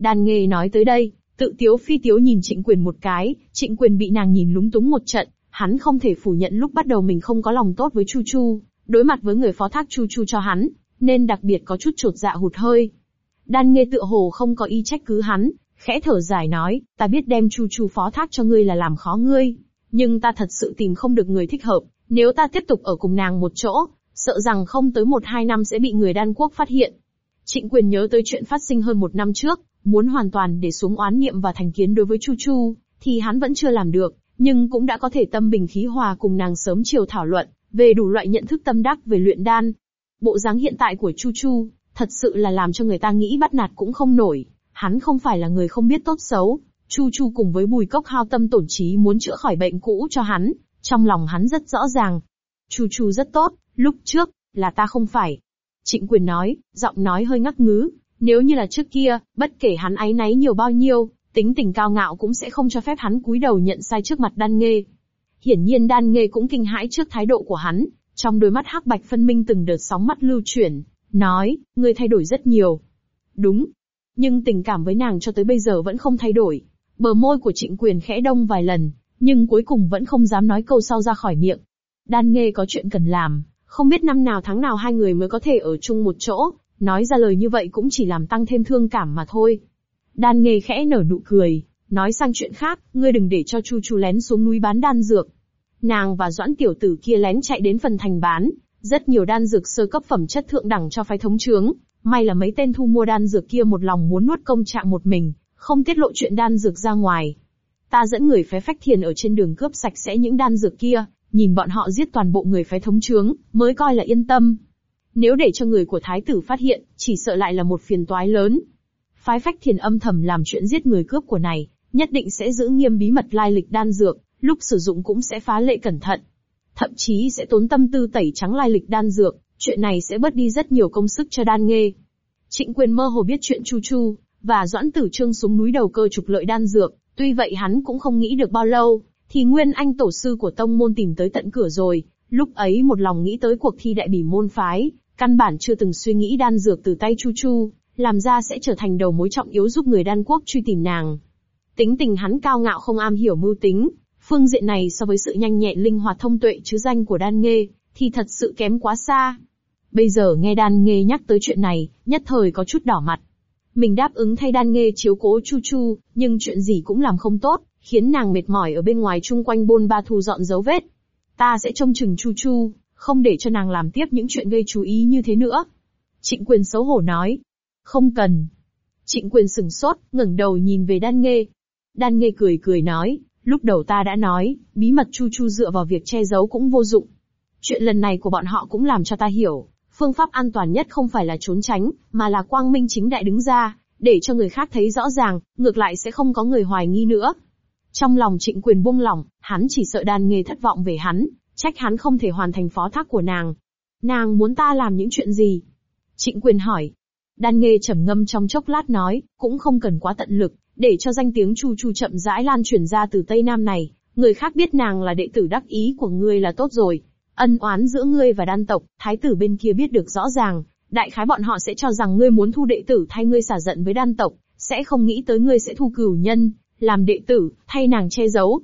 Đan nghề nói tới đây, tự tiếu phi tiếu nhìn trịnh quyền một cái, trịnh quyền bị nàng nhìn lúng túng một trận, hắn không thể phủ nhận lúc bắt đầu mình không có lòng tốt với Chu Chu, đối mặt với người phó thác Chu Chu cho hắn, nên đặc biệt có chút trột dạ hụt hơi. Đan nghe tựa hồ không có ý trách cứ hắn, khẽ thở dài nói, ta biết đem Chu Chu phó thác cho ngươi là làm khó ngươi, nhưng ta thật sự tìm không được người thích hợp, nếu ta tiếp tục ở cùng nàng một chỗ, sợ rằng không tới một hai năm sẽ bị người đan quốc phát hiện. Trịnh quyền nhớ tới chuyện phát sinh hơn một năm trước, muốn hoàn toàn để xuống oán niệm và thành kiến đối với Chu Chu, thì hắn vẫn chưa làm được, nhưng cũng đã có thể tâm bình khí hòa cùng nàng sớm chiều thảo luận, về đủ loại nhận thức tâm đắc về luyện đan. Bộ dáng hiện tại của Chu Chu, thật sự là làm cho người ta nghĩ bắt nạt cũng không nổi. Hắn không phải là người không biết tốt xấu. Chu Chu cùng với Bùi Cốc hao tâm tổn trí muốn chữa khỏi bệnh cũ cho hắn, trong lòng hắn rất rõ ràng. Chu Chu rất tốt, lúc trước, là ta không phải. Trịnh quyền nói, giọng nói hơi ngắc ngứ, nếu như là trước kia, bất kể hắn áy náy nhiều bao nhiêu, tính tình cao ngạo cũng sẽ không cho phép hắn cúi đầu nhận sai trước mặt đan nghê. Hiển nhiên đan nghê cũng kinh hãi trước thái độ của hắn, trong đôi mắt hắc bạch phân minh từng đợt sóng mắt lưu chuyển, nói, ngươi thay đổi rất nhiều. Đúng. Nhưng tình cảm với nàng cho tới bây giờ vẫn không thay đổi. Bờ môi của trịnh quyền khẽ đông vài lần, nhưng cuối cùng vẫn không dám nói câu sau ra khỏi miệng. Đan nghê có chuyện cần làm, không biết năm nào tháng nào hai người mới có thể ở chung một chỗ, nói ra lời như vậy cũng chỉ làm tăng thêm thương cảm mà thôi. Đan Nghe khẽ nở nụ cười, nói sang chuyện khác, ngươi đừng để cho Chu Chu lén xuống núi bán đan dược. Nàng và Doãn tiểu tử kia lén chạy đến phần thành bán, rất nhiều đan dược sơ cấp phẩm chất thượng đẳng cho phái thống trướng, may là mấy tên thu mua đan dược kia một lòng muốn nuốt công trạng một mình, không tiết lộ chuyện đan dược ra ngoài. Ta dẫn người phái phách thiền ở trên đường cướp sạch sẽ những đan dược kia, nhìn bọn họ giết toàn bộ người phái thống trướng, mới coi là yên tâm. Nếu để cho người của thái tử phát hiện, chỉ sợ lại là một phiền toái lớn. Phái phách thiền âm thầm làm chuyện giết người cướp của này, nhất định sẽ giữ nghiêm bí mật lai lịch đan dược, lúc sử dụng cũng sẽ phá lệ cẩn thận. Thậm chí sẽ tốn tâm tư tẩy trắng lai lịch đan dược, chuyện này sẽ bớt đi rất nhiều công sức cho đan nghê. Trịnh quyền mơ hồ biết chuyện Chu Chu, và Doãn Tử Trương xuống núi đầu cơ trục lợi đan dược, tuy vậy hắn cũng không nghĩ được bao lâu, thì Nguyên Anh tổ sư của tông môn tìm tới tận cửa rồi, lúc ấy một lòng nghĩ tới cuộc thi đại bỉ môn phái, căn bản chưa từng suy nghĩ đan dược từ tay Chu Chu, làm ra sẽ trở thành đầu mối trọng yếu giúp người đan quốc truy tìm nàng. Tính tình hắn cao ngạo không am hiểu mưu tính, phương diện này so với sự nhanh nhẹn linh hoạt thông tuệ chứ danh của đan nghê, thì thật sự kém quá xa. Bây giờ nghe đan nghê nhắc tới chuyện này, nhất thời có chút đỏ mặt. Mình đáp ứng thay đan nghê chiếu cố Chu Chu, nhưng chuyện gì cũng làm không tốt, khiến nàng mệt mỏi ở bên ngoài chung quanh bôn ba thu dọn dấu vết. Ta sẽ trông chừng Chu Chu, không để cho nàng làm tiếp những chuyện gây chú ý như thế nữa. Trịnh quyền xấu hổ nói. Không cần. Trịnh quyền sửng sốt, ngẩng đầu nhìn về đan nghê. Đan nghê cười cười nói, lúc đầu ta đã nói, bí mật Chu Chu dựa vào việc che giấu cũng vô dụng. Chuyện lần này của bọn họ cũng làm cho ta hiểu, phương pháp an toàn nhất không phải là trốn tránh, mà là quang minh chính đại đứng ra, để cho người khác thấy rõ ràng, ngược lại sẽ không có người hoài nghi nữa. Trong lòng trịnh quyền buông lỏng, hắn chỉ sợ đan nghề thất vọng về hắn, trách hắn không thể hoàn thành phó thác của nàng. Nàng muốn ta làm những chuyện gì? Trịnh quyền hỏi. Đan nghề trầm ngâm trong chốc lát nói, cũng không cần quá tận lực, để cho danh tiếng chu chu chậm rãi lan truyền ra từ Tây Nam này, người khác biết nàng là đệ tử đắc ý của ngươi là tốt rồi. Ân oán giữa ngươi và đan tộc, thái tử bên kia biết được rõ ràng, đại khái bọn họ sẽ cho rằng ngươi muốn thu đệ tử thay ngươi xả giận với đan tộc, sẽ không nghĩ tới ngươi sẽ thu cửu nhân, làm đệ tử, thay nàng che giấu.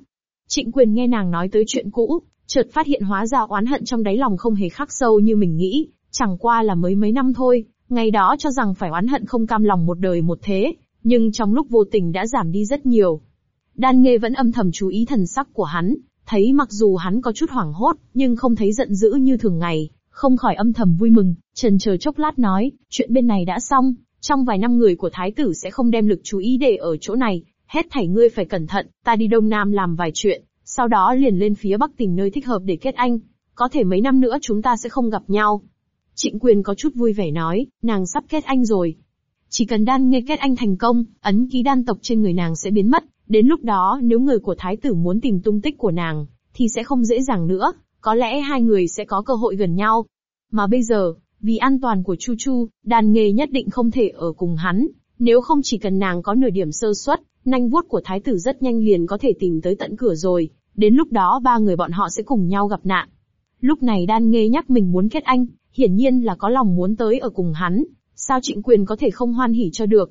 Trịnh quyền nghe nàng nói tới chuyện cũ, chợt phát hiện hóa ra oán hận trong đáy lòng không hề khắc sâu như mình nghĩ, chẳng qua là mới mấy năm thôi, ngày đó cho rằng phải oán hận không cam lòng một đời một thế, nhưng trong lúc vô tình đã giảm đi rất nhiều. Đan Nghê vẫn âm thầm chú ý thần sắc của hắn, thấy mặc dù hắn có chút hoảng hốt, nhưng không thấy giận dữ như thường ngày, không khỏi âm thầm vui mừng, trần chờ chốc lát nói, chuyện bên này đã xong, trong vài năm người của thái tử sẽ không đem lực chú ý để ở chỗ này, hết thảy ngươi phải cẩn thận, ta đi đông nam làm vài chuyện, sau đó liền lên phía bắc tìm nơi thích hợp để kết anh, có thể mấy năm nữa chúng ta sẽ không gặp nhau. Trịnh quyền có chút vui vẻ nói, nàng sắp kết anh rồi. Chỉ cần đan nghe kết anh thành công, ấn ký đan tộc trên người nàng sẽ biến mất, đến lúc đó nếu người của thái tử muốn tìm tung tích của nàng, thì sẽ không dễ dàng nữa, có lẽ hai người sẽ có cơ hội gần nhau. Mà bây giờ, vì an toàn của Chu Chu, đàn nghề nhất định không thể ở cùng hắn, nếu không chỉ cần nàng có nửa điểm sơ suất, nanh vuốt của thái tử rất nhanh liền có thể tìm tới tận cửa rồi, đến lúc đó ba người bọn họ sẽ cùng nhau gặp nạn. Lúc này đan nghề nhắc mình muốn kết anh, hiển nhiên là có lòng muốn tới ở cùng hắn, sao trịnh quyền có thể không hoan hỉ cho được.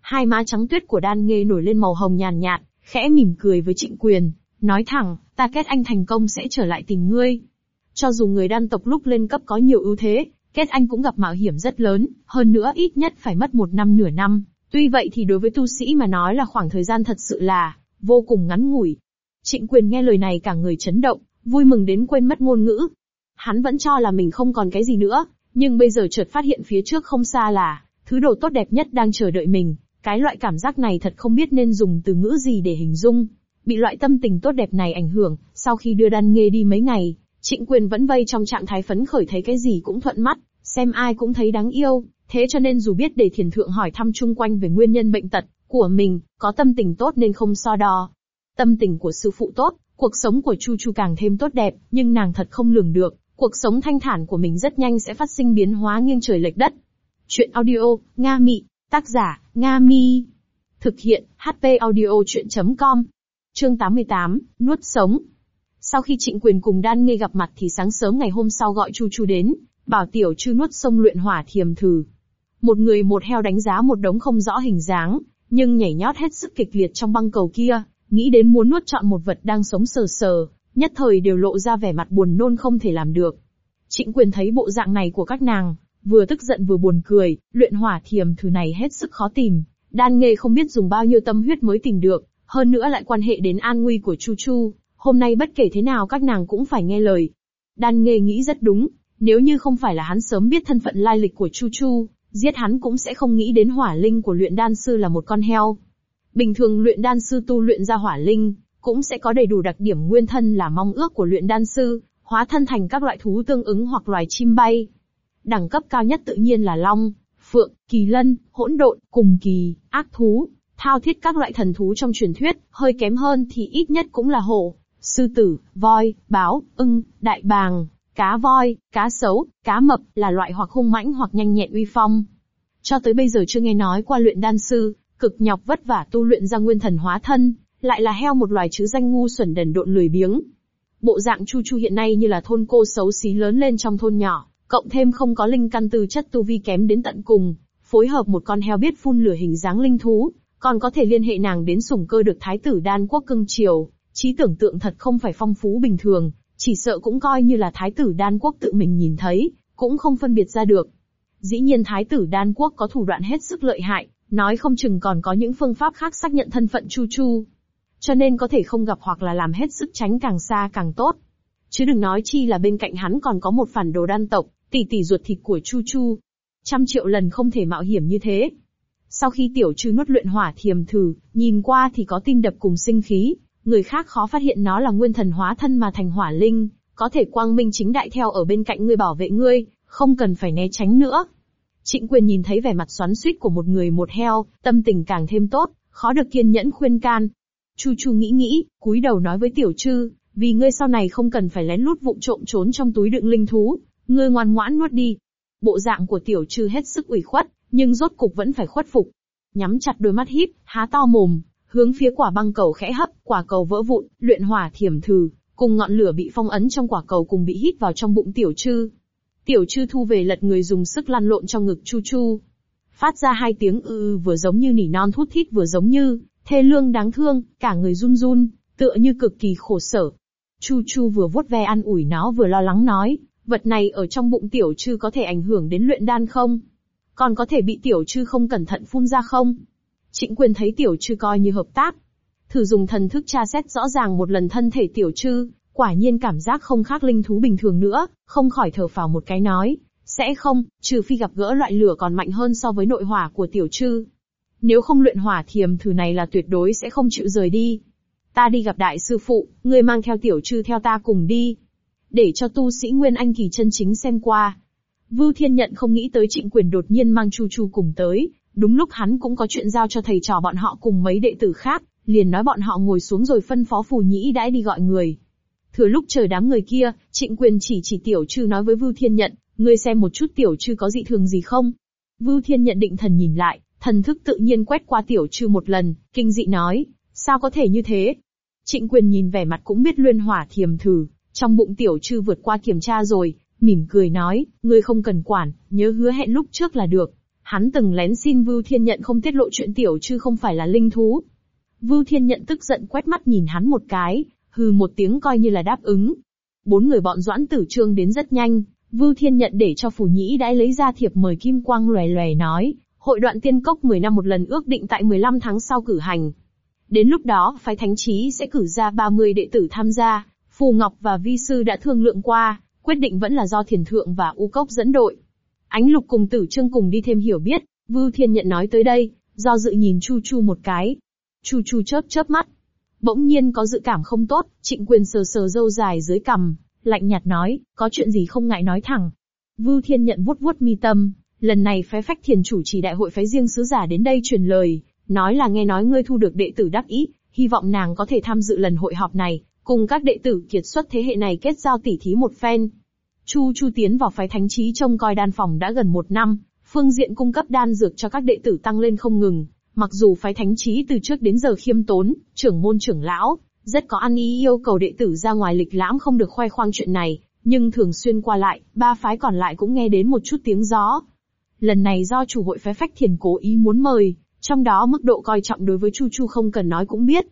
Hai má trắng tuyết của đan nghê nổi lên màu hồng nhàn nhạt, khẽ mỉm cười với trịnh quyền, nói thẳng, ta kết anh thành công sẽ trở lại tìm ngươi. Cho dù người đan tộc lúc lên cấp có nhiều ưu thế, kết anh cũng gặp mạo hiểm rất lớn, hơn nữa ít nhất phải mất một năm nửa năm. Tuy vậy thì đối với tu sĩ mà nói là khoảng thời gian thật sự là vô cùng ngắn ngủi. Trịnh quyền nghe lời này cả người chấn động, vui mừng đến quên mất ngôn ngữ. Hắn vẫn cho là mình không còn cái gì nữa, nhưng bây giờ chợt phát hiện phía trước không xa là thứ đồ tốt đẹp nhất đang chờ đợi mình. Cái loại cảm giác này thật không biết nên dùng từ ngữ gì để hình dung. Bị loại tâm tình tốt đẹp này ảnh hưởng, sau khi đưa đan nghê đi mấy ngày, trịnh quyền vẫn vây trong trạng thái phấn khởi thấy cái gì cũng thuận mắt, xem ai cũng thấy đáng yêu, thế cho nên dù biết để thiền thượng hỏi thăm chung quanh về nguyên nhân bệnh tật của mình, có tâm tình tốt nên không so đo. Tâm tình của sư phụ tốt, cuộc sống của Chu Chu càng thêm tốt đẹp, nhưng nàng thật không lường được, cuộc sống thanh thản của mình rất nhanh sẽ phát sinh biến hóa nghiêng trời lệch đất. Chuyện audio, Nga Mị, tác giả, Nga Mi. Thực hiện, HP audio chuyện.com. Chương 88, nuốt sống. Sau khi trịnh quyền cùng đan nghê gặp mặt thì sáng sớm ngày hôm sau gọi Chu Chu đến, bảo tiểu chư nuốt sông luyện hỏa thiềm thử. Một người một heo đánh giá một đống không rõ hình dáng, nhưng nhảy nhót hết sức kịch liệt trong băng cầu kia, nghĩ đến muốn nuốt chọn một vật đang sống sờ sờ, nhất thời đều lộ ra vẻ mặt buồn nôn không thể làm được. Trịnh quyền thấy bộ dạng này của các nàng, vừa tức giận vừa buồn cười, luyện hỏa thiềm thứ này hết sức khó tìm, đan nghề không biết dùng bao nhiêu tâm huyết mới tìm được, hơn nữa lại quan hệ đến an nguy của Chu Chu, hôm nay bất kể thế nào các nàng cũng phải nghe lời. Đan nghề nghĩ rất đúng, nếu như không phải là hắn sớm biết thân phận lai lịch của Chu Chu, giết hắn cũng sẽ không nghĩ đến hỏa linh của luyện đan sư là một con heo. Bình thường luyện đan sư tu luyện ra hỏa linh, cũng sẽ có đầy đủ đặc điểm nguyên thân là mong ước của luyện đan sư, hóa thân thành các loại thú tương ứng hoặc loài chim bay. Đẳng cấp cao nhất tự nhiên là long, phượng, kỳ lân, hỗn độn, cùng kỳ, ác thú, thao thiết các loại thần thú trong truyền thuyết, hơi kém hơn thì ít nhất cũng là hổ, sư tử, voi, báo, ưng, đại bàng, cá voi, cá sấu, cá mập là loại hoặc hung mãnh hoặc nhanh nhẹn uy phong. Cho tới bây giờ chưa nghe nói qua luyện đan sư, cực nhọc vất vả tu luyện ra nguyên thần hóa thân, lại là heo một loài chứ danh ngu xuẩn đần độn lười biếng. Bộ dạng Chu Chu hiện nay như là thôn cô xấu xí lớn lên trong thôn nhỏ, cộng thêm không có linh căn tư chất tu vi kém đến tận cùng, phối hợp một con heo biết phun lửa hình dáng linh thú, còn có thể liên hệ nàng đến sủng cơ được thái tử đan quốc cưng chiều, trí tưởng tượng thật không phải phong phú bình thường, chỉ sợ cũng coi như là thái tử đan quốc tự mình nhìn thấy, cũng không phân biệt ra được. Dĩ nhiên thái tử đan quốc có thủ đoạn hết sức lợi hại, Nói không chừng còn có những phương pháp khác xác nhận thân phận Chu Chu. Cho nên có thể không gặp hoặc là làm hết sức tránh càng xa càng tốt. Chứ đừng nói chi là bên cạnh hắn còn có một phản đồ đan tộc, tỷ tỷ ruột thịt của Chu Chu. Trăm triệu lần không thể mạo hiểm như thế. Sau khi tiểu trư nuốt luyện hỏa thiềm thử, nhìn qua thì có tim đập cùng sinh khí, người khác khó phát hiện nó là nguyên thần hóa thân mà thành hỏa linh, có thể quang minh chính đại theo ở bên cạnh ngươi bảo vệ ngươi, không cần phải né tránh nữa. Trịnh quyền nhìn thấy vẻ mặt xoắn xuýt của một người một heo, tâm tình càng thêm tốt, khó được kiên nhẫn khuyên can. Chu Chu nghĩ nghĩ, cúi đầu nói với tiểu trư, vì ngươi sau này không cần phải lén lút vụng trộm trốn trong túi đựng linh thú, ngươi ngoan ngoãn nuốt đi. Bộ dạng của tiểu trư hết sức ủy khuất, nhưng rốt cục vẫn phải khuất phục. Nhắm chặt đôi mắt híp, há to mồm, hướng phía quả băng cầu khẽ hấp, quả cầu vỡ vụn, luyện hỏa thiểm thử, cùng ngọn lửa bị phong ấn trong quả cầu cùng bị hít vào trong bụng tiểu trư. Tiểu trư thu về lật người dùng sức lăn lộn trong ngực chu chu. Phát ra hai tiếng ư ư vừa giống như nỉ non thút thít vừa giống như, thê lương đáng thương, cả người run run, tựa như cực kỳ khổ sở. Chu chu vừa vuốt ve ăn ủi nó vừa lo lắng nói, vật này ở trong bụng tiểu trư có thể ảnh hưởng đến luyện đan không? Còn có thể bị tiểu trư không cẩn thận phun ra không? Trịnh quyền thấy tiểu trư coi như hợp tác. Thử dùng thần thức tra xét rõ ràng một lần thân thể tiểu trư, quả nhiên cảm giác không khác linh thú bình thường nữa, không khỏi thở phào một cái nói, sẽ không, trừ phi gặp gỡ loại lửa còn mạnh hơn so với nội hỏa của tiểu trư. Nếu không luyện hỏa thiềm thử này là tuyệt đối sẽ không chịu rời đi. Ta đi gặp đại sư phụ, ngươi mang theo tiểu trư theo ta cùng đi. Để cho tu sĩ Nguyên Anh kỳ chân chính xem qua. Vưu Thiên Nhận không nghĩ tới trịnh quyền đột nhiên mang Chu Chu cùng tới, đúng lúc hắn cũng có chuyện giao cho thầy trò bọn họ cùng mấy đệ tử khác, liền nói bọn họ ngồi xuống rồi phân phó phù nhĩ đãi đi gọi người. Thừa lúc chờ đám người kia, trịnh quyền chỉ chỉ tiểu trư nói với Vưu Thiên Nhận, ngươi xem một chút tiểu trư có dị thường gì không? Vưu Thiên Nhận định thần nhìn lại, thần thức tự nhiên quét qua tiểu trư một lần, kinh dị nói, sao có thể như thế? Trịnh quyền nhìn vẻ mặt cũng biết luyên hỏa thiềm thử, trong bụng tiểu trư vượt qua kiểm tra rồi, mỉm cười nói, ngươi không cần quản, nhớ hứa hẹn lúc trước là được. Hắn từng lén xin Vưu Thiên Nhận không tiết lộ chuyện tiểu trư không phải là linh thú. Vưu Thiên Nhận tức giận quét mắt nhìn hắn một cái, hừ một tiếng coi như là đáp ứng. Bốn người bọn Doãn Tử Trương đến rất nhanh, Vưu Thiên Nhận để cho Phù Nhĩ đã lấy ra thiệp mời kim quang lòe lòe nói, hội đoạn tiên cốc 10 năm một lần ước định tại 15 tháng sau cử hành. Đến lúc đó, phái thánh trí sẽ cử ra 30 đệ tử tham gia, Phù Ngọc và Vi Sư đã thương lượng qua, quyết định vẫn là do Thiền Thượng và U Cốc dẫn đội. Ánh Lục cùng Tử Trương cùng đi thêm hiểu biết, Vưu Thiên Nhận nói tới đây, do dự nhìn Chu Chu một cái. Chu Chu chớp chớp mắt, Bỗng nhiên có dự cảm không tốt, trịnh quyền sờ sờ râu dài dưới cằm, lạnh nhạt nói, có chuyện gì không ngại nói thẳng. Vưu Thiên nhận vuốt vuốt mi tâm, lần này phái phách thiền chủ chỉ đại hội phái riêng sứ giả đến đây truyền lời, nói là nghe nói ngươi thu được đệ tử đắc ý, hy vọng nàng có thể tham dự lần hội họp này, cùng các đệ tử kiệt xuất thế hệ này kết giao tỉ thí một phen. Chu Chu tiến vào phái thánh trí trông coi đan phòng đã gần một năm, phương diện cung cấp đan dược cho các đệ tử tăng lên không ngừng, Mặc dù phái thánh trí từ trước đến giờ khiêm tốn, trưởng môn trưởng lão, rất có ăn ý yêu cầu đệ tử ra ngoài lịch lãm không được khoe khoang chuyện này, nhưng thường xuyên qua lại, ba phái còn lại cũng nghe đến một chút tiếng gió. Lần này do chủ hội phái phách thiền cố ý muốn mời, trong đó mức độ coi trọng đối với Chu Chu không cần nói cũng biết.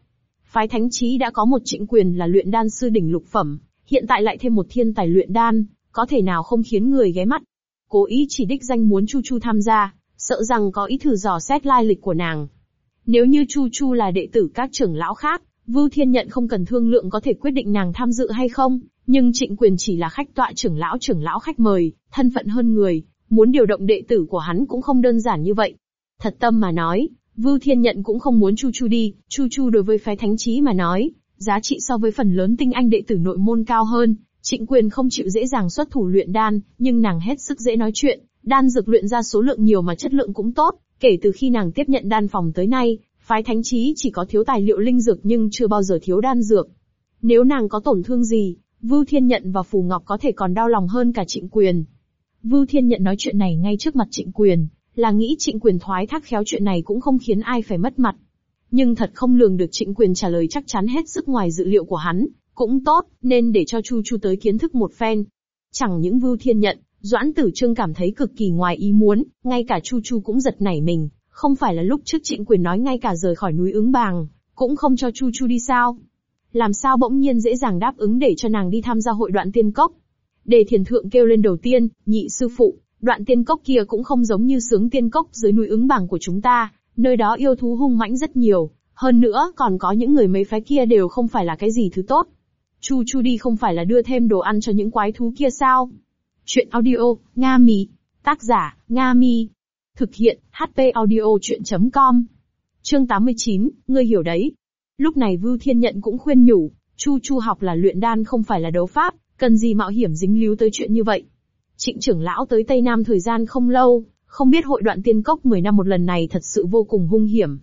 Phái thánh trí đã có một trịnh quyền là luyện đan sư đỉnh lục phẩm, hiện tại lại thêm một thiên tài luyện đan, có thể nào không khiến người ghé mắt. Cố ý chỉ đích danh muốn Chu Chu tham gia, sợ rằng có ý thử dò xét lai lịch của nàng. Nếu như Chu Chu là đệ tử các trưởng lão khác, Vưu Thiên Nhận không cần thương lượng có thể quyết định nàng tham dự hay không, nhưng Trịnh Quyền chỉ là khách tọa trưởng lão trưởng lão khách mời, thân phận hơn người, muốn điều động đệ tử của hắn cũng không đơn giản như vậy. Thật tâm mà nói, Vưu Thiên Nhận cũng không muốn Chu Chu đi, Chu Chu đối với phái thánh trí mà nói, giá trị so với phần lớn tinh anh đệ tử nội môn cao hơn, Trịnh Quyền không chịu dễ dàng xuất thủ luyện đan, nhưng nàng hết sức dễ nói chuyện, Đan dược luyện ra số lượng nhiều mà chất lượng cũng tốt, kể từ khi nàng tiếp nhận đan phòng tới nay, phái thánh trí chỉ có thiếu tài liệu linh dược nhưng chưa bao giờ thiếu đan dược. Nếu nàng có tổn thương gì, Vưu Thiên Nhận và Phù Ngọc có thể còn đau lòng hơn cả Trịnh Quyền. Vưu Thiên Nhận nói chuyện này ngay trước mặt Trịnh Quyền, là nghĩ Trịnh Quyền thoái thác khéo chuyện này cũng không khiến ai phải mất mặt. Nhưng thật không lường được Trịnh Quyền trả lời chắc chắn hết sức ngoài dự liệu của hắn, cũng tốt, nên để cho Chu Chu tới kiến thức một phen. Chẳng những Vưu Thiên Nhận, Doãn Tử Trương cảm thấy cực kỳ ngoài ý muốn, ngay cả Chu Chu cũng giật nảy mình, không phải là lúc trước trịnh quyền nói ngay cả rời khỏi núi ứng bàng, cũng không cho Chu Chu đi sao. Làm sao bỗng nhiên dễ dàng đáp ứng để cho nàng đi tham gia hội đoạn tiên cốc. Đề thiền thượng kêu lên đầu tiên, nhị sư phụ, đoạn tiên cốc kia cũng không giống như sướng tiên cốc dưới núi ứng bảng của chúng ta, Nơi đó yêu thú hung mãnh rất nhiều, hơn nữa còn có những người mấy phái kia đều không phải là cái gì thứ tốt. Chu Chu đi không phải là đưa thêm đồ ăn cho những quái thú kia sao? Chuyện audio, Nga Mi. Tác giả, Nga Mi. Thực hiện, HP audio chuyện.com. Chương 89, ngươi hiểu đấy. Lúc này Vưu Thiên Nhận cũng khuyên nhủ, Chu Chu học là luyện đan không phải là đấu pháp, cần gì mạo hiểm dính líu tới chuyện như vậy. Trịnh trưởng lão tới Tây Nam thời gian không lâu, không biết hội đoạn tiên cốc 10 năm một lần này thật sự vô cùng hung hiểm.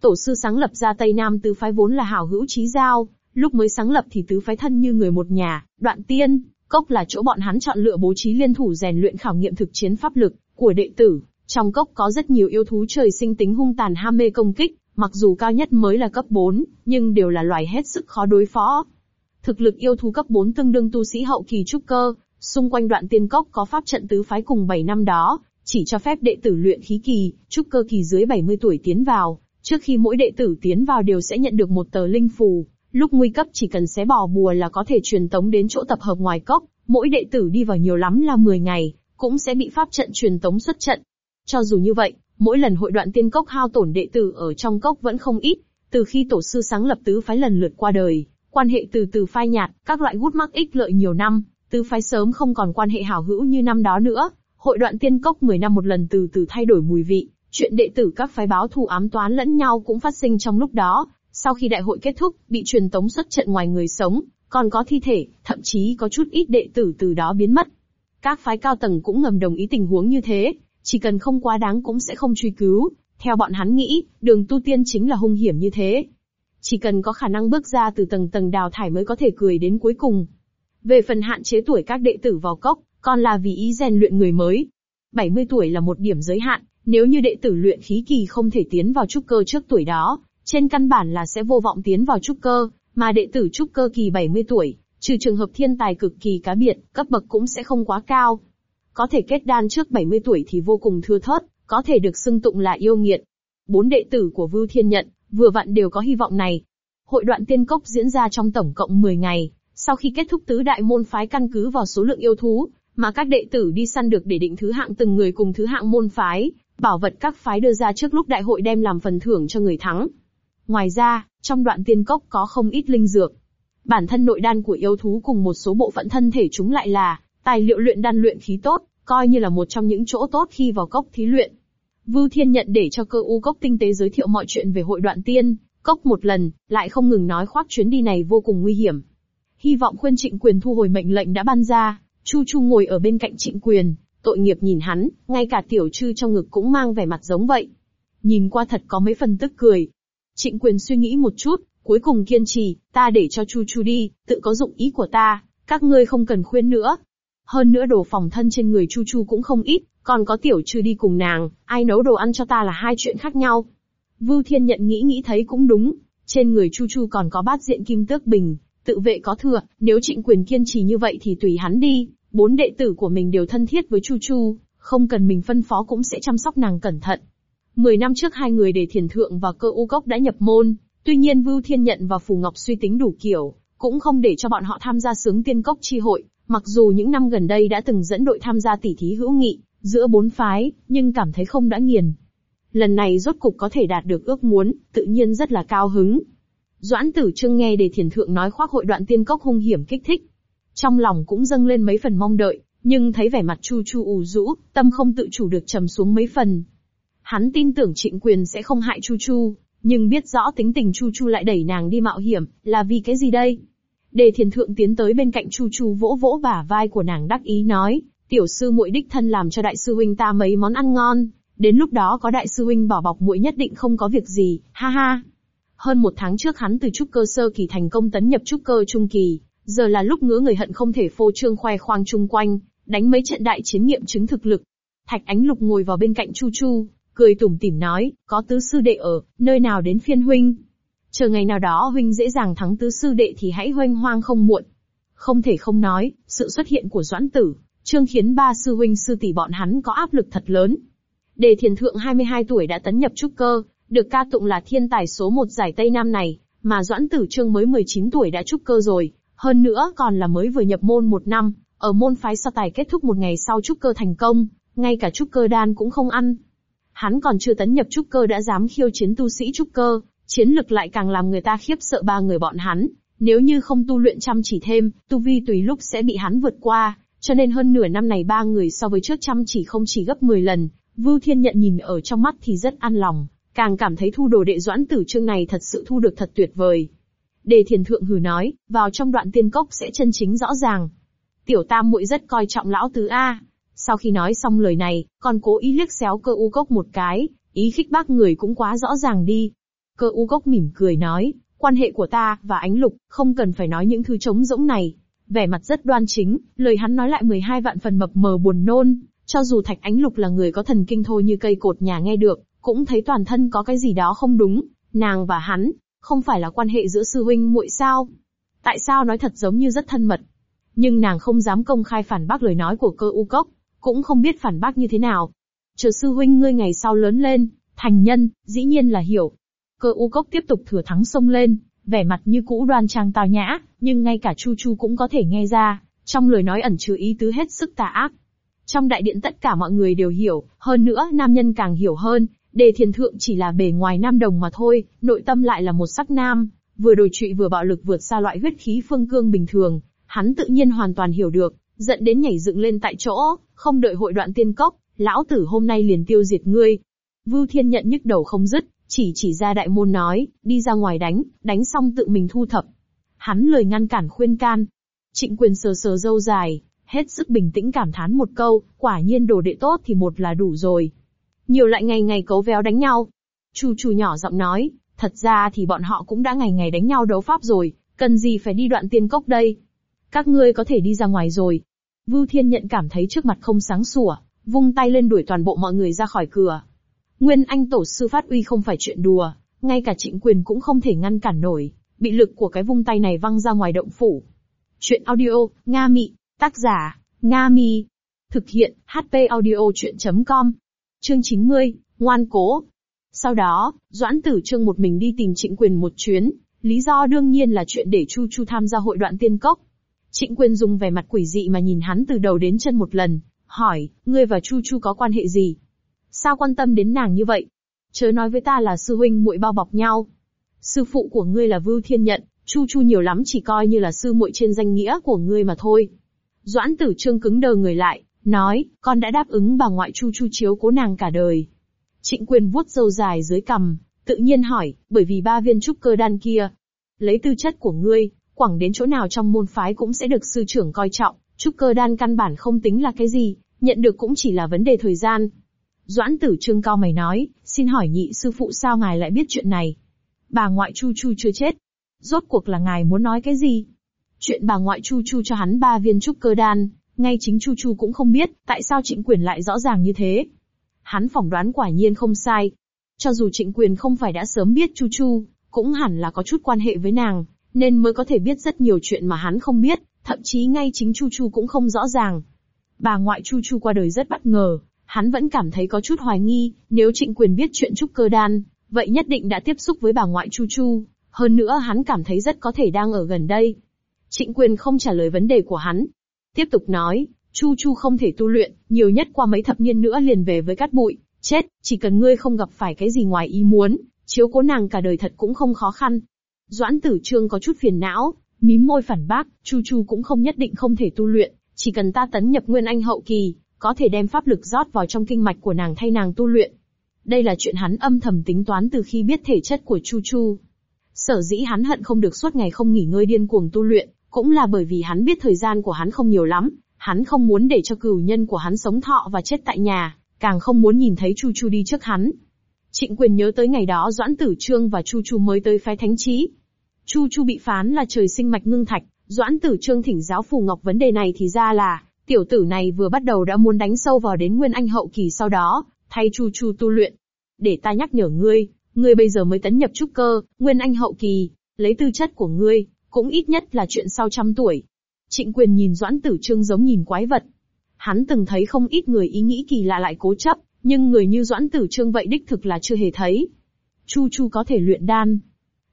Tổ sư sáng lập ra Tây Nam tứ phái vốn là hảo hữu trí giao, lúc mới sáng lập thì tứ phái thân như người một nhà, đoạn tiên, cốc là chỗ bọn hắn chọn lựa bố trí liên thủ rèn luyện khảo nghiệm thực chiến pháp lực của đệ tử. Trong cốc có rất nhiều yêu thú trời sinh tính hung tàn ham mê công kích, mặc dù cao nhất mới là cấp 4, nhưng đều là loài hết sức khó đối phó. Thực lực yêu thú cấp 4 tương đương tu sĩ hậu kỳ trúc cơ, xung quanh đoạn tiên cốc có pháp trận tứ phái cùng 7 năm đó, chỉ cho phép đệ tử luyện khí kỳ, trúc cơ kỳ dưới 70 tuổi tiến vào, trước khi mỗi đệ tử tiến vào đều sẽ nhận được một tờ linh phù, lúc nguy cấp chỉ cần xé bỏ bùa là có thể truyền tống đến chỗ tập hợp ngoài cốc, mỗi đệ tử đi vào nhiều lắm là 10 ngày, cũng sẽ bị pháp trận truyền tống xuất trận. Cho dù như vậy, mỗi lần hội đoạn tiên cốc hao tổn đệ tử ở trong cốc vẫn không ít, từ khi tổ sư sáng lập tứ phái lần lượt qua đời, quan hệ từ từ phai nhạt, các loại gút mắc ích lợi nhiều năm, tứ phái sớm không còn quan hệ hảo hữu như năm đó nữa, hội đoạn tiên cốc 10 năm một lần từ từ thay đổi mùi vị, chuyện đệ tử các phái báo thù ám toán lẫn nhau cũng phát sinh trong lúc đó, sau khi đại hội kết thúc, bị truyền tống xuất trận ngoài người sống, còn có thi thể, thậm chí có chút ít đệ tử từ đó biến mất. Các phái cao tầng cũng ngầm đồng ý tình huống như thế, chỉ cần không quá đáng cũng sẽ không truy cứu. Theo bọn hắn nghĩ, đường tu tiên chính là hung hiểm như thế. Chỉ cần có khả năng bước ra từ tầng tầng đào thải mới có thể cười đến cuối cùng. Về phần hạn chế tuổi các đệ tử vào cốc, còn là vì ý rèn luyện người mới. 70 tuổi là một điểm giới hạn, nếu như đệ tử luyện khí kỳ không thể tiến vào trúc cơ trước tuổi đó, trên căn bản là sẽ vô vọng tiến vào trúc cơ, mà đệ tử trúc cơ kỳ 70 tuổi, trừ trường hợp thiên tài cực kỳ cá biệt, cấp bậc cũng sẽ không quá cao. Có thể kết đan trước 70 tuổi thì vô cùng thưa thớt, có thể được xưng tụng là yêu nghiệt. Bốn đệ tử của Vưu Thiên Nhận, vừa vặn đều có hy vọng này. Hội đoạn tiên cốc diễn ra trong tổng cộng 10 ngày, sau khi kết thúc tứ đại môn phái căn cứ vào số lượng yêu thú, mà các đệ tử đi săn được để định thứ hạng từng người cùng thứ hạng môn phái, bảo vật các phái đưa ra trước lúc đại hội đem làm phần thưởng cho người thắng. Ngoài ra, trong đoạn tiên cốc có không ít linh dược. Bản thân nội đan của yêu thú cùng một số bộ phận thân thể chúng lại là tài liệu luyện đan luyện khí tốt, coi như là một trong những chỗ tốt khi vào cốc thí luyện. Vưu Thiên nhận để cho cơ u cốc tinh tế giới thiệu mọi chuyện về hội đoạn tiên, cốc một lần, lại không ngừng nói khoác chuyến đi này vô cùng nguy hiểm. Hy vọng khuyên trịnh quyền thu hồi mệnh lệnh đã ban ra, Chu Chu ngồi ở bên cạnh trịnh quyền, tội nghiệp nhìn hắn, ngay cả tiểu trư trong ngực cũng mang vẻ mặt giống vậy. Nhìn qua thật có mấy phần tức cười. Trịnh quyền suy nghĩ một chút, cuối cùng kiên trì, ta để cho Chu Chu đi, tự có dụng ý của ta, các ngươi không cần khuyên nữa. Hơn nữa đồ phòng thân trên người Chu Chu cũng không ít, còn có tiểu trừ đi cùng nàng, ai nấu đồ ăn cho ta là hai chuyện khác nhau. Vưu Thiên nhận nghĩ nghĩ thấy cũng đúng, trên người Chu Chu còn có bát diện kim tước bình, tự vệ có thừa, nếu trịnh quyền kiên trì như vậy thì tùy hắn đi, bốn đệ tử của mình đều thân thiết với Chu Chu, không cần mình phân phó cũng sẽ chăm sóc nàng cẩn thận. Mười năm trước hai người để thiền thượng và cơ u cốc đã nhập môn, tuy nhiên Vưu Thiên Nhận và Phù Ngọc suy tính đủ kiểu, cũng không để cho bọn họ tham gia sướng tiên cốc chi hội, mặc dù những năm gần đây đã từng dẫn đội tham gia tỉ thí hữu nghị, giữa bốn phái, nhưng cảm thấy không đã nghiền. Lần này rốt cục có thể đạt được ước muốn, tự nhiên rất là cao hứng. Doãn tử trương nghe để thiền thượng nói khoác hội đoạn tiên cốc hung hiểm kích thích. Trong lòng cũng dâng lên mấy phần mong đợi, nhưng thấy vẻ mặt chu chu ủ rũ, tâm không tự chủ được trầm xuống mấy phần. Hắn tin tưởng trịnh quyền sẽ không hại chu chu, nhưng biết rõ tính tình chu chu lại đẩy nàng đi mạo hiểm, là vì cái gì đây? Đề thiền thượng tiến tới bên cạnh chu chu vỗ vỗ bả vai của nàng đắc ý nói, tiểu sư muội đích thân làm cho đại sư huynh ta mấy món ăn ngon, đến lúc đó có đại sư huynh bỏ bọc muội nhất định không có việc gì, ha ha. Hơn một tháng trước hắn từ trúc cơ sơ kỳ thành công tấn nhập trúc cơ trung kỳ, giờ là lúc ngứa người hận không thể phô trương khoe khoang chung quanh, đánh mấy trận đại chiến nghiệm chứng thực lực. Thạch Ánh Lục ngồi vào bên cạnh Chu Chu, cười tủm tỉm nói, có tứ sư đệ ở, nơi nào đến phiên huynh. Chờ ngày nào đó huynh dễ dàng thắng tứ sư đệ thì hãy hoanh hoang không muộn. Không thể không nói, sự xuất hiện của Doãn Tử, Trương khiến ba sư huynh sư tỷ bọn hắn có áp lực thật lớn. Đề thiền thượng 22 tuổi đã tấn nhập trúc cơ, được ca tụng là thiên tài số một giải Tây Nam này, mà Doãn Tử Trương mới 19 tuổi đã trúc cơ rồi, hơn nữa còn là mới vừa nhập môn một năm, ở môn phái so tài kết thúc một ngày sau trúc cơ thành công, ngay cả trúc cơ đan cũng không ăn. Hắn còn chưa tấn nhập trúc cơ đã dám khiêu chiến tu sĩ trúc cơ, chiến lực lại càng làm người ta khiếp sợ ba người bọn hắn. Nếu như không tu luyện chăm chỉ thêm, tu vi tùy lúc sẽ bị hắn vượt qua, cho nên hơn nửa năm này ba người so với trước chăm chỉ không chỉ gấp 10 lần. Vưu Thiên nhận nhìn ở trong mắt thì rất an lòng, càng cảm thấy thu đồ đệ doãn tử chương này thật sự thu được thật tuyệt vời. Đề thiền thượng hừ nói, vào trong đoạn tiên cốc sẽ chân chính rõ ràng. Tiểu tam muội rất coi trọng lão tứ A. Sau khi nói xong lời này, còn cố ý liếc xéo cơ u cốc một cái, ý khích bác người cũng quá rõ ràng đi. Cơ u cốc mỉm cười nói, quan hệ của ta và ánh lục, không cần phải nói những thứ trống rỗng này. Vẻ mặt rất đoan chính, lời hắn nói lại 12 vạn phần mập mờ buồn nôn, cho dù thạch ánh lục là người có thần kinh thôi như cây cột nhà nghe được, cũng thấy toàn thân có cái gì đó không đúng, nàng và hắn, không phải là quan hệ giữa sư huynh muội sao? Tại sao nói thật giống như rất thân mật? Nhưng nàng không dám công khai phản bác lời nói của cơ u cốc, cũng không biết phản bác như thế nào. Chờ sư huynh ngươi ngày sau lớn lên, thành nhân, dĩ nhiên là hiểu. Cơ u cốc tiếp tục thừa thắng xông lên, vẻ mặt như cũ đoan trang tào nhã, nhưng ngay cả Chu Chu cũng có thể nghe ra, trong lời nói ẩn chứa ý tứ hết sức tà ác. Trong đại điện tất cả mọi người đều hiểu, hơn nữa nam nhân càng hiểu hơn, đề thiền thượng chỉ là bề ngoài nam đồng mà thôi, nội tâm lại là một sắc nam, vừa đổi trụy vừa bạo lực vượt xa loại huyết khí phương cương bình thường, hắn tự nhiên hoàn toàn hiểu được, giận đến nhảy dựng lên tại chỗ, không đợi hội đoạn tiên cốc, lão tử hôm nay liền tiêu diệt ngươi. Vưu Thiên nhận nhức đầu không dứt, chỉ chỉ ra đại môn nói, đi ra ngoài đánh, đánh xong tự mình thu thập. Hắn lời ngăn cản khuyên can. Trịnh quyền sờ sờ dâu dài, hết sức bình tĩnh cảm thán một câu, quả nhiên đồ đệ tốt thì một là đủ rồi. Nhiều lại ngày ngày cấu véo đánh nhau. Chu chu nhỏ giọng nói, thật ra thì bọn họ cũng đã ngày ngày đánh nhau đấu pháp rồi, cần gì phải đi đoạn tiên cốc đây. Các ngươi có thể đi ra ngoài rồi. Vưu Thiên Nhận cảm thấy trước mặt không sáng sủa, vung tay lên đuổi toàn bộ mọi người ra khỏi cửa. Nguyên Anh tổ sư phát uy không phải chuyện đùa, ngay cả trịnh quyền cũng không thể ngăn cản nổi, bị lực của cái vung tay này văng ra ngoài động phủ. Chuyện audio, Nga Mị, tác giả, Nga Mi. Thực hiện, HP audio chuyện.com. Chương 90, ngoan cố. Sau đó, Doãn Tử Trương một mình đi tìm trịnh quyền một chuyến, lý do đương nhiên là chuyện để Chu Chu tham gia hội đoạn tiên cốc. Trịnh quyền dùng vẻ mặt quỷ dị mà nhìn hắn từ đầu đến chân một lần, hỏi, ngươi và Chu Chu có quan hệ gì? Sao quan tâm đến nàng như vậy? Chớ nói với ta là sư huynh muội bao bọc nhau. Sư phụ của ngươi là Vưu Thiên Nhận, Chu Chu nhiều lắm chỉ coi như là sư muội trên danh nghĩa của ngươi mà thôi. Doãn Tử Trương cứng đờ người lại, nói, con đã đáp ứng bà ngoại Chu Chu chiếu cố nàng cả đời. Trịnh quyền vuốt râu dài dưới cằm, tự nhiên hỏi, bởi vì ba viên trúc cơ đan kia. Lấy tư chất của ngươi, quẳng đến chỗ nào trong môn phái cũng sẽ được sư trưởng coi trọng, trúc cơ đan căn bản không tính là cái gì, nhận được cũng chỉ là vấn đề thời gian. Doãn tử trương cao mày nói, xin hỏi nhị sư phụ sao ngài lại biết chuyện này? Bà ngoại Chu Chu chưa chết. Rốt cuộc là ngài muốn nói cái gì? Chuyện bà ngoại Chu Chu cho hắn ba viên trúc cơ đan, ngay chính Chu Chu cũng không biết, tại sao trịnh quyền lại rõ ràng như thế. Hắn phỏng đoán quả nhiên không sai. Cho dù trịnh quyền không phải đã sớm biết Chu Chu, cũng hẳn là có chút quan hệ với nàng, nên mới có thể biết rất nhiều chuyện mà hắn không biết, thậm chí ngay chính Chu Chu cũng không rõ ràng. Bà ngoại Chu Chu qua đời rất bất ngờ, hắn vẫn cảm thấy có chút hoài nghi, nếu trịnh quyền biết chuyện trúc cơ đan, vậy nhất định đã tiếp xúc với bà ngoại Chu Chu, hơn nữa hắn cảm thấy rất có thể đang ở gần đây. Trịnh quyền không trả lời vấn đề của hắn. Tiếp tục nói, Chu Chu không thể tu luyện, nhiều nhất qua mấy thập niên nữa liền về với cát bụi, chết, chỉ cần ngươi không gặp phải cái gì ngoài ý muốn, chiếu cố nàng cả đời thật cũng không khó khăn. Doãn tử trương có chút phiền não, mím môi phản bác, Chu Chu cũng không nhất định không thể tu luyện, chỉ cần ta tấn nhập nguyên anh hậu kỳ, có thể đem pháp lực rót vào trong kinh mạch của nàng thay nàng tu luyện. Đây là chuyện hắn âm thầm tính toán từ khi biết thể chất của Chu Chu. Sở dĩ hắn hận không được suốt ngày không nghỉ ngơi điên cuồng tu luyện, cũng là bởi vì hắn biết thời gian của hắn không nhiều lắm, hắn không muốn để cho cửu nhân của hắn sống thọ và chết tại nhà, càng không muốn nhìn thấy Chu Chu đi trước hắn. Trịnh quyền nhớ tới ngày đó Doãn Tử Trương và Chu Chu mới tới phái thánh trí. Chu Chu bị phán là trời sinh mạch ngưng thạch, Doãn Tử Trương thỉnh giáo Phù Ngọc vấn đề này thì ra là, tiểu tử này vừa bắt đầu đã muốn đánh sâu vào đến Nguyên Anh hậu kỳ sau đó, thay Chu Chu tu luyện. Để ta nhắc nhở ngươi, ngươi bây giờ mới tấn nhập trúc cơ, Nguyên Anh hậu kỳ, lấy tư chất của ngươi, cũng ít nhất là chuyện sau trăm tuổi. Trịnh quyền nhìn Doãn Tử Trương giống nhìn quái vật. Hắn từng thấy không ít người ý nghĩ kỳ lạ lại cố chấp, nhưng người như Doãn Tử Trương vậy đích thực là chưa hề thấy. Chu Chu có thể luyện đan.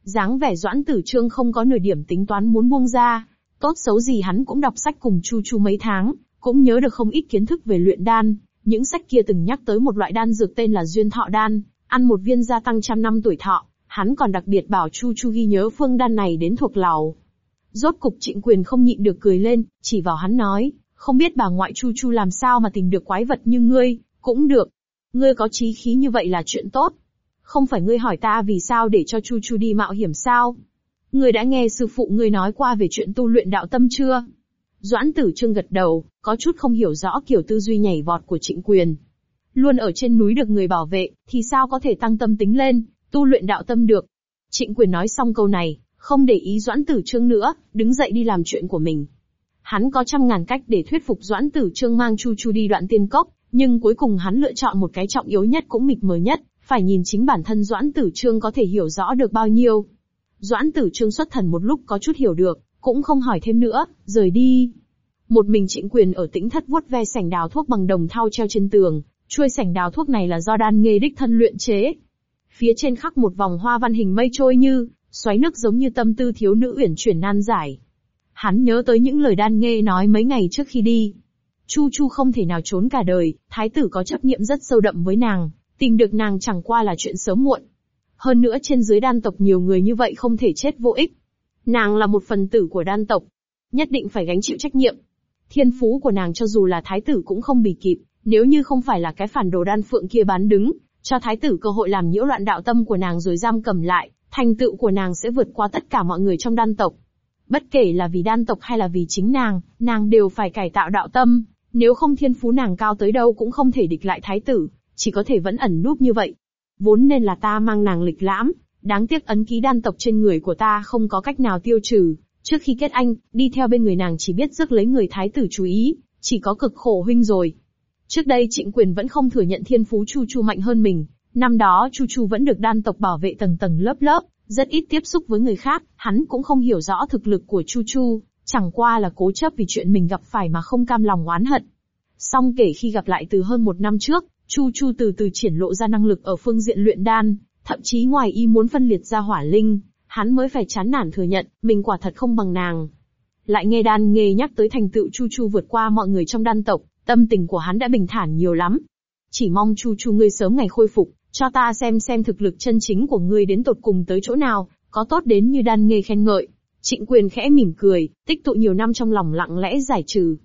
dáng vẻ Doãn Tử Trương không có nửa điểm tính toán muốn buông ra. Tốt xấu gì hắn cũng đọc sách cùng Chu Chu mấy tháng, cũng nhớ được không ít kiến thức về luyện đan, những sách kia từng nhắc tới một loại đan dược tên là duyên thọ đan, ăn một viên gia tăng trăm năm tuổi thọ, hắn còn đặc biệt bảo Chu Chu ghi nhớ phương đan này đến thuộc lầu. Rốt cục trịnh quyền không nhịn được cười lên, chỉ vào hắn nói, không biết bà ngoại Chu Chu làm sao mà tìm được quái vật như ngươi, cũng được. Ngươi có trí khí như vậy là chuyện tốt. Không phải ngươi hỏi ta vì sao để cho Chu Chu đi mạo hiểm sao? Ngươi đã nghe sư phụ ngươi nói qua về chuyện tu luyện đạo tâm chưa? Doãn tử trương gật đầu, có chút không hiểu rõ kiểu tư duy nhảy vọt của trịnh quyền. Luôn ở trên núi được người bảo vệ, thì sao có thể tăng tâm tính lên, tu luyện đạo tâm được. Trịnh quyền nói xong câu này, không để ý Doãn Tử Trương nữa, đứng dậy đi làm chuyện của mình. Hắn có trăm ngàn cách để thuyết phục Doãn Tử Trương mang Chu Chu đi đoạn tiên cốc, nhưng cuối cùng hắn lựa chọn một cái trọng yếu nhất cũng mịt mờ nhất, phải nhìn chính bản thân Doãn Tử Trương có thể hiểu rõ được bao nhiêu. Doãn Tử Trương xuất thần một lúc có chút hiểu được, cũng không hỏi thêm nữa, rời đi. Một mình trịnh quyền ở tĩnh thất vuốt ve sảnh đào thuốc bằng đồng thau treo trên tường, chuôi sảnh đào thuốc này là do đan nghề đích thân luyện chế. Phía trên khắc một vòng hoa văn hình mây trôi như, xoáy nước giống như tâm tư thiếu nữ uyển chuyển nan giải. Hắn nhớ tới những lời đan nghê nói mấy ngày trước khi đi. Chu Chu không thể nào trốn cả đời, thái tử có chấp niệm rất sâu đậm với nàng, tìm được nàng chẳng qua là chuyện sớm muộn. Hơn nữa trên dưới đan tộc nhiều người như vậy không thể chết vô ích. Nàng là một phần tử của đan tộc, nhất định phải gánh chịu trách nhiệm. Thiên phú của nàng cho dù là thái tử cũng không bì kịp, nếu như không phải là cái phản đồ đan phượng kia bán đứng, cho thái tử cơ hội làm nhiễu loạn đạo tâm của nàng rồi giam cầm lại, thành tựu của nàng sẽ vượt qua tất cả mọi người trong đan tộc. Bất kể là vì đan tộc hay là vì chính nàng, nàng đều phải cải tạo đạo tâm, nếu không thiên phú nàng cao tới đâu cũng không thể địch lại thái tử, chỉ có thể vẫn ẩn núp như vậy. Vốn nên là ta mang nàng lịch lãm, đáng tiếc ấn ký đan tộc trên người của ta không có cách nào tiêu trừ. Trước khi kết anh, đi theo bên người nàng chỉ biết rước lấy người thái tử chú ý, chỉ có cực khổ huynh rồi. Trước đây trịnh quyền vẫn không thừa nhận thiên phú Chu Chu mạnh hơn mình, Năm đó Chu Chu vẫn được đan tộc bảo vệ tầng tầng lớp lớp, rất ít tiếp xúc với người khác, hắn cũng không hiểu rõ thực lực của Chu Chu, chẳng qua là cố chấp vì chuyện mình gặp phải mà không cam lòng oán hận. Song kể khi gặp lại từ hơn một năm trước, Chu Chu từ từ triển lộ ra năng lực ở phương diện luyện đan, thậm chí ngoài ý muốn phân liệt ra hỏa linh, hắn mới phải chán nản thừa nhận, mình quả thật không bằng nàng. Lại nghe đan nghề nhắc tới thành tựu Chu Chu vượt qua mọi người trong đan tộc, tâm tình của hắn đã bình thản nhiều lắm. Chỉ mong Chu Chu ngươi sớm ngày khôi phục, cho ta xem xem thực lực chân chính của ngươi đến tột cùng tới chỗ nào, có tốt đến như đan nghề khen ngợi. Trịnh quyền khẽ mỉm cười, tích tụ nhiều năm trong lòng lặng lẽ giải trừ.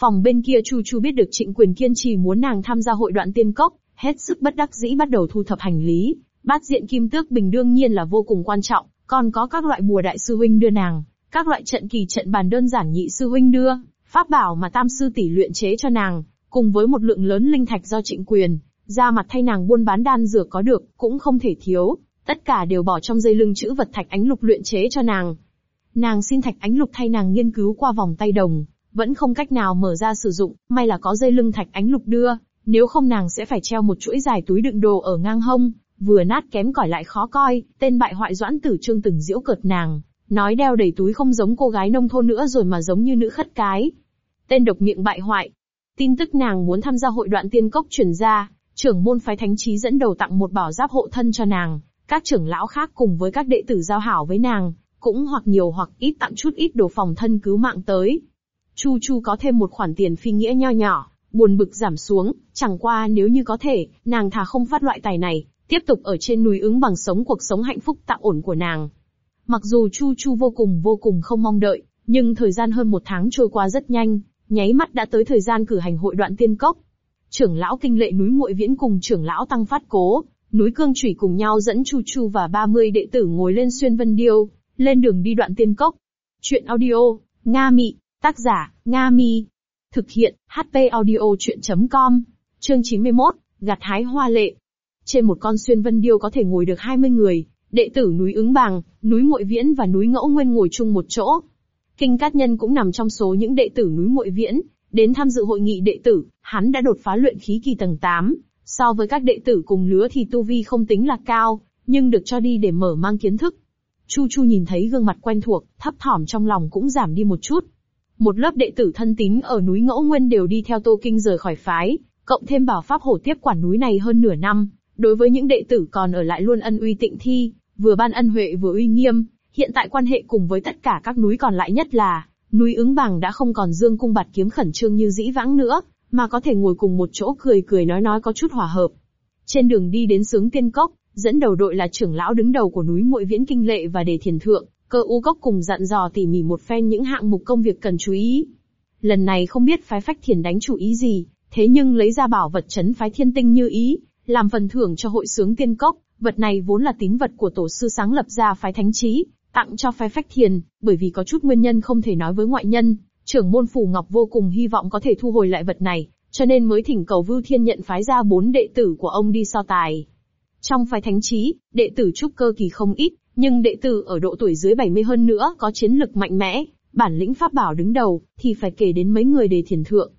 Phòng bên kia Chu Chu biết được trịnh quyền kiên trì muốn nàng tham gia hội đoạn tiên cốc, hết sức bất đắc dĩ bắt đầu thu thập hành lý. Bát diện kim tước bình đương nhiên là vô cùng quan trọng, còn có các loại bùa đại sư huynh đưa nàng, các loại trận kỳ trận bàn đơn giản nhị sư huynh đưa, pháp bảo mà tam sư tỷ luyện chế cho nàng, cùng với một lượng lớn linh thạch do trịnh quyền, ra mặt thay nàng buôn bán đan dược có được, cũng không thể thiếu, tất cả đều bỏ trong dây lưng chữ vật thạch ánh lục luyện chế cho nàng. Nàng xin thạch ánh lục thay nàng nghiên cứu qua vòng tay đồng, vẫn không cách nào mở ra sử dụng, may là có dây lưng thạch ánh lục đưa, nếu không nàng sẽ phải treo một chuỗi dài túi đựng đồ ở ngang hông, vừa nát kém cỏi lại khó coi, tên bại hoại doãn tử trương từng diễu cợt nàng, nói đeo đầy túi không giống cô gái nông thôn nữa rồi mà giống như nữ khất cái. Tên độc miệng bại hoại. Tin tức nàng muốn tham gia hội đoạn tiên cốc truyền ra, trưởng môn phái thánh trí dẫn đầu tặng một bảo giáp hộ thân cho nàng, các trưởng lão khác cùng với các đệ tử giao hảo với nàng, cũng hoặc nhiều hoặc ít tặng chút ít đồ phòng thân cứu mạng tới. Chu Chu có thêm một khoản tiền phi nghĩa nho nhỏ, buồn bực giảm xuống, chẳng qua nếu như có thể, nàng thà không phát loại tài này, tiếp tục ở trên núi ứng bằng sống cuộc sống hạnh phúc tạm ổn của nàng. Mặc dù Chu Chu vô cùng vô cùng không mong đợi, nhưng thời gian hơn một tháng trôi qua rất nhanh, nháy mắt đã tới thời gian cử hành hội đoạn tiên cốc. Trưởng lão kinh lệ núi muội viễn cùng trưởng lão tăng phát cố, núi cương chủy cùng nhau dẫn Chu Chu và 30 đệ tử ngồi lên xuyên vân điêu, lên đường đi đoạn tiên cốc. Chuyện audio, Nga Mị, tác giả, Nga Mi. Thực hiện, HP audio chuyện.com. Chương 91, gặt hái hoa lệ. Trên một con xuyên vân điêu có thể ngồi được 20 người, đệ tử núi ứng bằng núi muội viễn và núi ngẫu nguyên ngồi chung một chỗ. Kinh Cát Nhân cũng nằm trong số những đệ tử núi muội viễn, Đến tham dự hội nghị đệ tử, hắn đã đột phá luyện khí kỳ tầng 8. So với các đệ tử cùng lứa thì tu vi không tính là cao, nhưng được cho đi để mở mang kiến thức. Chu Chu nhìn thấy gương mặt quen thuộc, thấp thỏm trong lòng cũng giảm đi một chút. Một lớp đệ tử thân tín ở núi Ngẫu Nguyên đều đi theo Tô Kinh rời khỏi phái, cộng thêm bảo pháp hổ tiếp quản núi này hơn nửa năm. Đối với những đệ tử còn ở lại luôn ân uy tịnh thi, vừa ban ân huệ vừa uy nghiêm, hiện tại quan hệ cùng với tất cả các núi còn lại nhất là Núi ứng bằng đã không còn dương cung bạt kiếm khẩn trương như dĩ vãng nữa, mà có thể ngồi cùng một chỗ cười cười nói nói có chút hòa hợp. Trên đường đi đến sướng tiên cốc, dẫn đầu đội là trưởng lão đứng đầu của núi muội viễn kinh lệ và đề thiền thượng, cơ u cốc cùng dặn dò tỉ mỉ một phen những hạng mục công việc cần chú ý. Lần này không biết phái phách thiền đánh chủ ý gì, thế nhưng lấy ra bảo vật chấn phái thiên tinh như ý, làm phần thưởng cho hội sướng tiên cốc, vật này vốn là tín vật của tổ sư sáng lập ra phái thánh trí, tặng cho phái phách thiền, bởi vì có chút nguyên nhân không thể nói với ngoại nhân, trưởng môn phủ ngọc vô cùng hy vọng có thể thu hồi lại vật này, cho nên mới thỉnh cầu Vưu Thiên nhận phái ra bốn đệ tử của ông đi so tài. Trong phái thánh trí, đệ tử trúc cơ kỳ không ít, nhưng đệ tử ở độ tuổi dưới 70 hơn nữa có chiến lực mạnh mẽ, bản lĩnh pháp bảo đứng đầu, thì phải kể đến mấy người đề thiền thượng.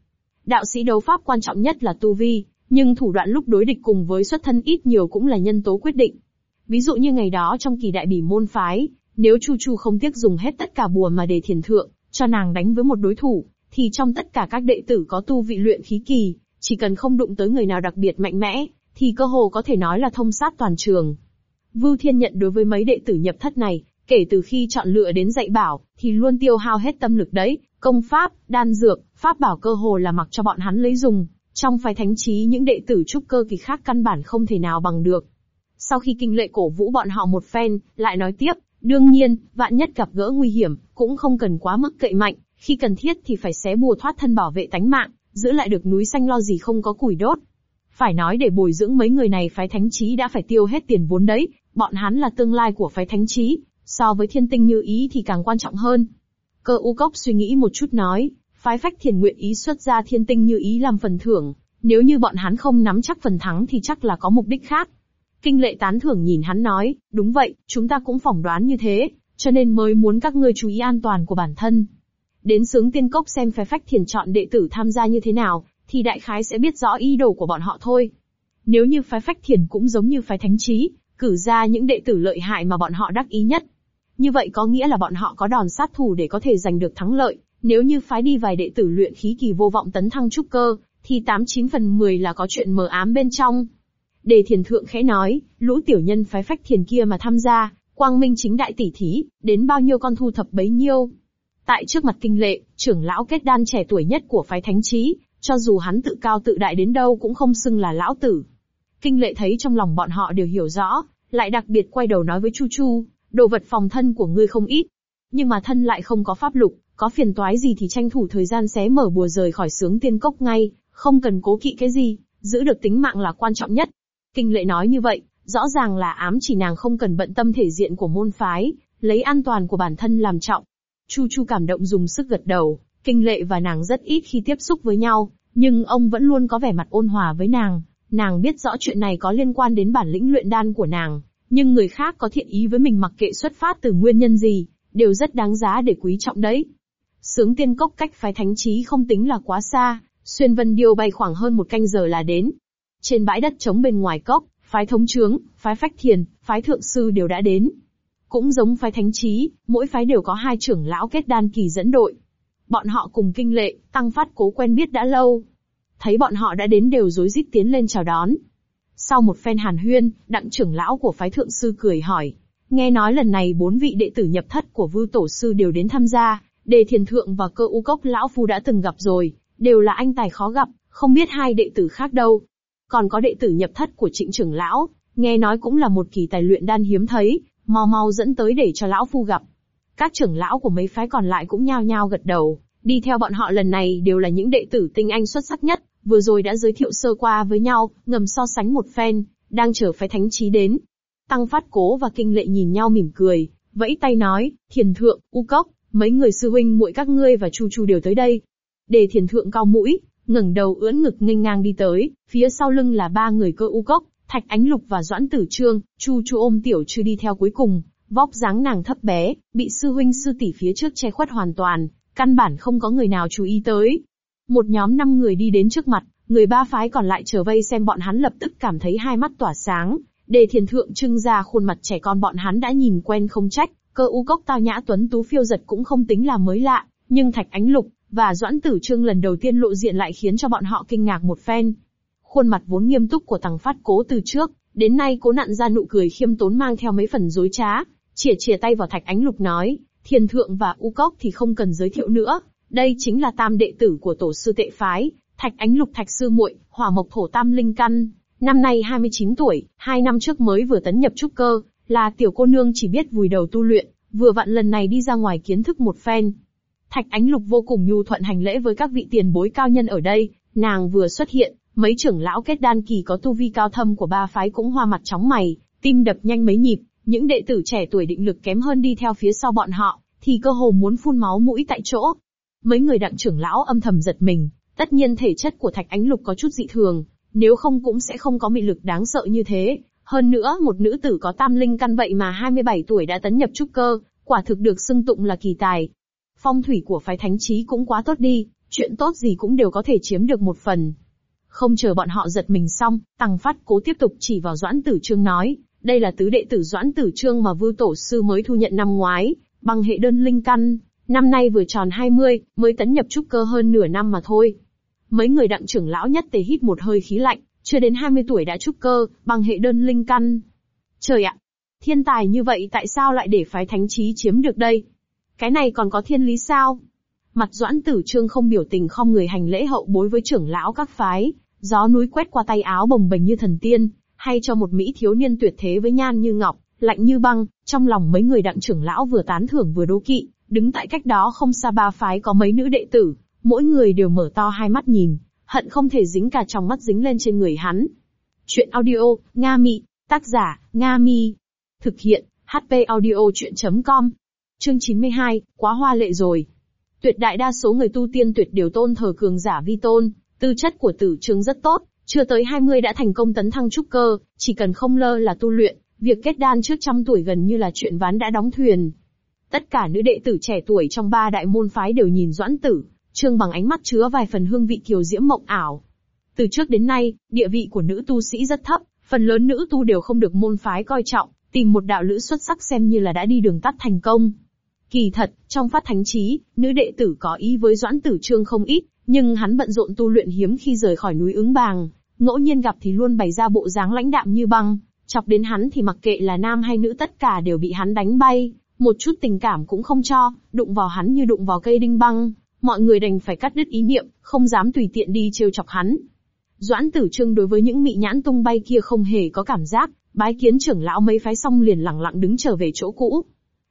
Đạo sĩ đấu pháp quan trọng nhất là tu vi, nhưng thủ đoạn lúc đối địch cùng với xuất thân ít nhiều cũng là nhân tố quyết định. Ví dụ như ngày đó trong kỳ đại bỉ môn phái, nếu Chu Chu không tiếc dùng hết tất cả bùa mà đề thiền thượng, cho nàng đánh với một đối thủ, thì trong tất cả các đệ tử có tu vị luyện khí kỳ, chỉ cần không đụng tới người nào đặc biệt mạnh mẽ, thì cơ hồ có thể nói là thông sát toàn trường. Vưu Thiên nhận đối với mấy đệ tử nhập thất này, kể từ khi chọn lựa đến dạy bảo, thì luôn tiêu hao hết tâm lực đấy, công pháp, đan dược, pháp bảo cơ hồ là mặc cho bọn hắn lấy dùng, trong phái thánh trí những đệ tử trúc cơ kỳ khác căn bản không thể nào bằng được. Sau khi kinh lệ cổ vũ bọn họ một phen, lại nói tiếp, đương nhiên, vạn nhất gặp gỡ nguy hiểm, cũng không cần quá mức cậy mạnh, khi cần thiết thì phải xé bùa thoát thân bảo vệ tánh mạng, giữ lại được núi xanh lo gì không có củi đốt. Phải nói để bồi dưỡng mấy người này phái thánh trí đã phải tiêu hết tiền vốn đấy, bọn hắn là tương lai của phái thánh trí, so với thiên tinh như ý thì càng quan trọng hơn. Cơ u cốc suy nghĩ một chút nói, phái phách thiền nguyện ý xuất ra thiên tinh như ý làm phần thưởng, nếu như bọn hắn không nắm chắc phần thắng thì chắc là có mục đích khác. Kinh lệ tán thưởng nhìn hắn nói, đúng vậy, chúng ta cũng phỏng đoán như thế, cho nên mới muốn các ngươi chú ý an toàn của bản thân. Đến sướng tiên cốc xem phái phách thiền chọn đệ tử tham gia như thế nào, thì đại khái sẽ biết rõ ý đồ của bọn họ thôi. Nếu như phái phách thiền cũng giống như phái thánh trí, cử ra những đệ tử lợi hại mà bọn họ đắc ý nhất. Như vậy có nghĩa là bọn họ có đòn sát thủ để có thể giành được thắng lợi, nếu như phái đi vài đệ tử luyện khí kỳ vô vọng tấn thăng trúc cơ, thì 89 phần 10 là có chuyện mờ ám bên trong. Đề thiền thượng khẽ nói, lũ tiểu nhân phái phách thiền kia mà tham gia, quang minh chính đại tỷ thí, đến bao nhiêu con thu thập bấy nhiêu. Tại trước mặt kinh lệ, trưởng lão kết đan trẻ tuổi nhất của phái thánh trí, cho dù hắn tự cao tự đại đến đâu cũng không xưng là lão tử. Kinh lệ thấy trong lòng bọn họ đều hiểu rõ, lại đặc biệt quay đầu nói với Chu Chu, đồ vật phòng thân của ngươi không ít. Nhưng mà thân lại không có pháp lục, có phiền toái gì thì tranh thủ thời gian xé mở bùa rời khỏi sướng tiên cốc ngay, không cần cố kỵ cái gì, giữ được tính mạng là quan trọng nhất. Kinh lệ nói như vậy, rõ ràng là ám chỉ nàng không cần bận tâm thể diện của môn phái, lấy an toàn của bản thân làm trọng. Chu Chu cảm động dùng sức gật đầu, kinh lệ và nàng rất ít khi tiếp xúc với nhau, nhưng ông vẫn luôn có vẻ mặt ôn hòa với nàng. Nàng biết rõ chuyện này có liên quan đến bản lĩnh luyện đan của nàng, nhưng người khác có thiện ý với mình mặc kệ xuất phát từ nguyên nhân gì, đều rất đáng giá để quý trọng đấy. Sướng tiên cốc cách phái thánh trí không tính là quá xa, xuyên vân điêu bay khoảng hơn một canh giờ là đến. Trên bãi đất trống bên ngoài cốc, phái thống trướng, phái phách thiền, phái thượng sư đều đã đến. Cũng giống phái thánh trí, mỗi phái đều có hai trưởng lão kết đan kỳ dẫn đội. Bọn họ cùng kinh lệ, tăng phát cố quen biết đã lâu. Thấy bọn họ đã đến đều rối rít tiến lên chào đón. Sau một phen hàn huyên, đặng trưởng lão của phái thượng sư cười hỏi. Nghe nói lần này bốn vị đệ tử nhập thất của vư tổ sư đều đến tham gia, đề thiền thượng và cơ u cốc lão phu đã từng gặp rồi, đều là anh tài khó gặp, không biết hai đệ tử khác đâu. Còn có đệ tử nhập thất của trịnh trưởng lão, nghe nói cũng là một kỳ tài luyện đan hiếm thấy, mau mau dẫn tới để cho lão phu gặp. Các trưởng lão của mấy phái còn lại cũng nhao nhao gật đầu, đi theo bọn họ lần này đều là những đệ tử tinh anh xuất sắc nhất, vừa rồi đã giới thiệu sơ qua với nhau, ngầm so sánh một phen, đang chờ phái thánh trí đến. Tăng Phát Cố và Kinh Lệ nhìn nhau mỉm cười, vẫy tay nói, thiền thượng, u cốc, mấy người sư huynh muội các ngươi và chu chu đều tới đây. Đề thiền thượng cao mũi, ngẩng đầu ưỡn ngực nghênh ngang đi tới, phía sau lưng là ba người cơ u cốc, Thạch Ánh Lục và Doãn Tử Trương, Chu Chu ôm tiểu trư đi theo cuối cùng, vóc dáng nàng thấp bé, bị sư huynh sư tỷ phía trước che khuất hoàn toàn, căn bản không có người nào chú ý tới. Một nhóm năm người đi đến trước mặt, người ba phái còn lại chờ vây xem bọn hắn lập tức cảm thấy hai mắt tỏa sáng, đề thiền thượng trưng ra khuôn mặt trẻ con bọn hắn đã nhìn quen không trách, cơ u cốc tao nhã tuấn tú phiêu giật cũng không tính là mới lạ, nhưng Thạch Ánh Lục và Doãn Tử Trương lần đầu tiên lộ diện lại khiến cho bọn họ kinh ngạc một phen. Khuôn mặt vốn nghiêm túc của Tằng Phát Cố từ trước, đến nay cố nặn ra nụ cười khiêm tốn mang theo mấy phần dối trá, chìa chìa tay vào Thạch Ánh Lục nói, Thiền Thượng và U Cốc thì không cần giới thiệu nữa, đây chính là tam đệ tử của tổ sư tệ phái, Thạch Ánh Lục Thạch sư muội, Hỏa Mộc Thổ Tam linh căn, năm nay 29 tuổi, hai năm trước mới vừa tấn nhập trúc cơ, là tiểu cô nương chỉ biết vùi đầu tu luyện, vừa vặn lần này đi ra ngoài kiến thức một phen. Thạch Ánh Lục vô cùng nhu thuận hành lễ với các vị tiền bối cao nhân ở đây, nàng vừa xuất hiện, mấy trưởng lão kết đan kỳ có tu vi cao thâm của ba phái cũng hoa mặt chóng mày, tim đập nhanh mấy nhịp, những đệ tử trẻ tuổi định lực kém hơn đi theo phía sau bọn họ, thì cơ hồ muốn phun máu mũi tại chỗ. Mấy người đặng trưởng lão âm thầm giật mình, tất nhiên thể chất của Thạch Ánh Lục có chút dị thường, nếu không cũng sẽ không có mị lực đáng sợ như thế. Hơn nữa một nữ tử có tam linh căn vậy mà 27 tuổi đã tấn nhập trúc cơ, quả thực được xưng tụng là kỳ tài. Phong thủy của phái thánh trí cũng quá tốt đi, chuyện tốt gì cũng đều có thể chiếm được một phần. Không chờ bọn họ giật mình xong, Tăng Phát cố tiếp tục chỉ vào Doãn Tử Trương nói, đây là tứ đệ tử Doãn Tử Trương mà vưu Tổ Sư mới thu nhận năm ngoái, bằng hệ đơn linh căn, năm nay vừa tròn 20, mới tấn nhập trúc cơ hơn nửa năm mà thôi. Mấy người đặng trưởng lão nhất tề hít một hơi khí lạnh, chưa đến 20 tuổi đã trúc cơ, bằng hệ đơn linh căn. Trời ạ! Thiên tài như vậy tại sao lại để phái thánh trí chiếm được đây? Cái này còn có thiên lý sao? Mặt doãn tử trương không biểu tình không người hành lễ hậu bối với trưởng lão các phái, gió núi quét qua tay áo bồng bềnh như thần tiên, hay cho một mỹ thiếu niên tuyệt thế với nhan như ngọc, lạnh như băng, trong lòng mấy người đặng trưởng lão vừa tán thưởng vừa đố kỵ, đứng tại cách đó không xa ba phái có mấy nữ đệ tử, mỗi người đều mở to hai mắt nhìn, hận không thể dính cả trong mắt dính lên trên người hắn. Chuyện audio, Nga Mị, tác giả, Nga Mi. Thực hiện, HP audio chuyện.com. Chương 92, quá hoa lệ rồi. Tuyệt đại đa số người tu tiên tuyệt đều tôn thờ cường giả vi tôn, tư chất của tử trương rất tốt, chưa tới 20 đã thành công tấn thăng trúc cơ, chỉ cần không lơ là tu luyện, việc kết đan trước trăm tuổi gần như là chuyện ván đã đóng thuyền. Tất cả nữ đệ tử trẻ tuổi trong ba đại môn phái đều nhìn doãn tử, trương bằng ánh mắt chứa vài phần hương vị kiều diễm mộng ảo. Từ trước đến nay, địa vị của nữ tu sĩ rất thấp, phần lớn nữ tu đều không được môn phái coi trọng, tìm một đạo lữ xuất sắc xem như là đã đi đường tắt thành công. Kỳ thật, trong phát thánh trí, nữ đệ tử có ý với doãn tử trương không ít, nhưng hắn bận rộn tu luyện hiếm khi rời khỏi núi ứng bàng, ngẫu nhiên gặp thì luôn bày ra bộ dáng lãnh đạm như băng, chọc đến hắn thì mặc kệ là nam hay nữ tất cả đều bị hắn đánh bay, một chút tình cảm cũng không cho, đụng vào hắn như đụng vào cây đinh băng, mọi người đành phải cắt đứt ý niệm, không dám tùy tiện đi trêu chọc hắn. Doãn tử trương đối với những mị nhãn tung bay kia không hề có cảm giác, bái kiến trưởng lão mấy phái xong liền lặng lặng đứng trở về chỗ cũ.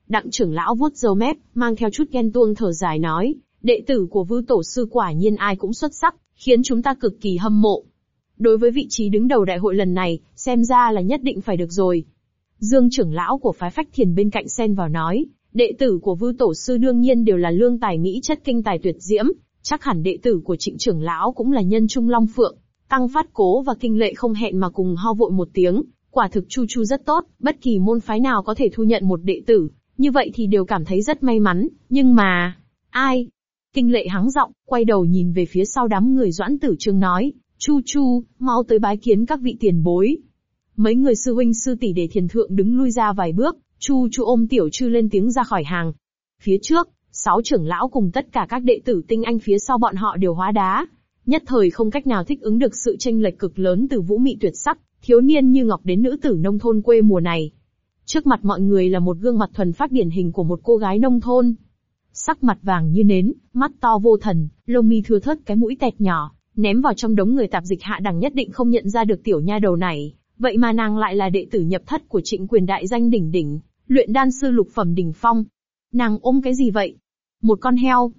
Đặng trưởng lão vuốt râu mép, mang theo chút ghen tuông thở dài nói, đệ tử của vư tổ sư quả nhiên ai cũng xuất sắc, khiến chúng ta cực kỳ hâm mộ. Đối với vị trí đứng đầu đại hội lần này, xem ra là nhất định phải được rồi. Dương trưởng lão của phái phách thiền bên cạnh xen vào nói, đệ tử của vư tổ sư đương nhiên đều là lương tài mỹ chất kinh tài tuyệt diễm, chắc hẳn đệ tử của trịnh trưởng lão cũng là nhân trung long phượng. Tăng phát cố và kinh lệ không hẹn mà cùng ho vội một tiếng, quả thực chu chu rất tốt, bất kỳ môn phái nào có thể thu nhận một đệ tử, như vậy thì đều cảm thấy rất may mắn, nhưng mà... Ai? Kinh lệ hắng giọng, quay đầu nhìn về phía sau đám người doãn tử trương nói, Chu Chu, mau tới bái kiến các vị tiền bối. Mấy người sư huynh sư tỷ để thiền thượng đứng lui ra vài bước, Chu Chu ôm tiểu trư lên tiếng ra khỏi hàng. Phía trước, sáu trưởng lão cùng tất cả các đệ tử tinh anh phía sau bọn họ đều hóa đá. Nhất thời không cách nào thích ứng được sự tranh lệch cực lớn từ vũ mị tuyệt sắc, thiếu niên như ngọc đến nữ tử nông thôn quê mùa này. Trước mặt mọi người là một gương mặt thuần phát điển hình của một cô gái nông thôn. Sắc mặt vàng như nến, mắt to vô thần, lông mi thưa thớt cái mũi tẹt nhỏ, ném vào trong đống người tạp dịch hạ đẳng nhất định không nhận ra được tiểu nha đầu này. Vậy mà nàng lại là đệ tử nhập thất của trịnh quyền đại danh đỉnh đỉnh, luyện đan sư lục phẩm đỉnh phong. Nàng ôm cái gì vậy? Một con heo.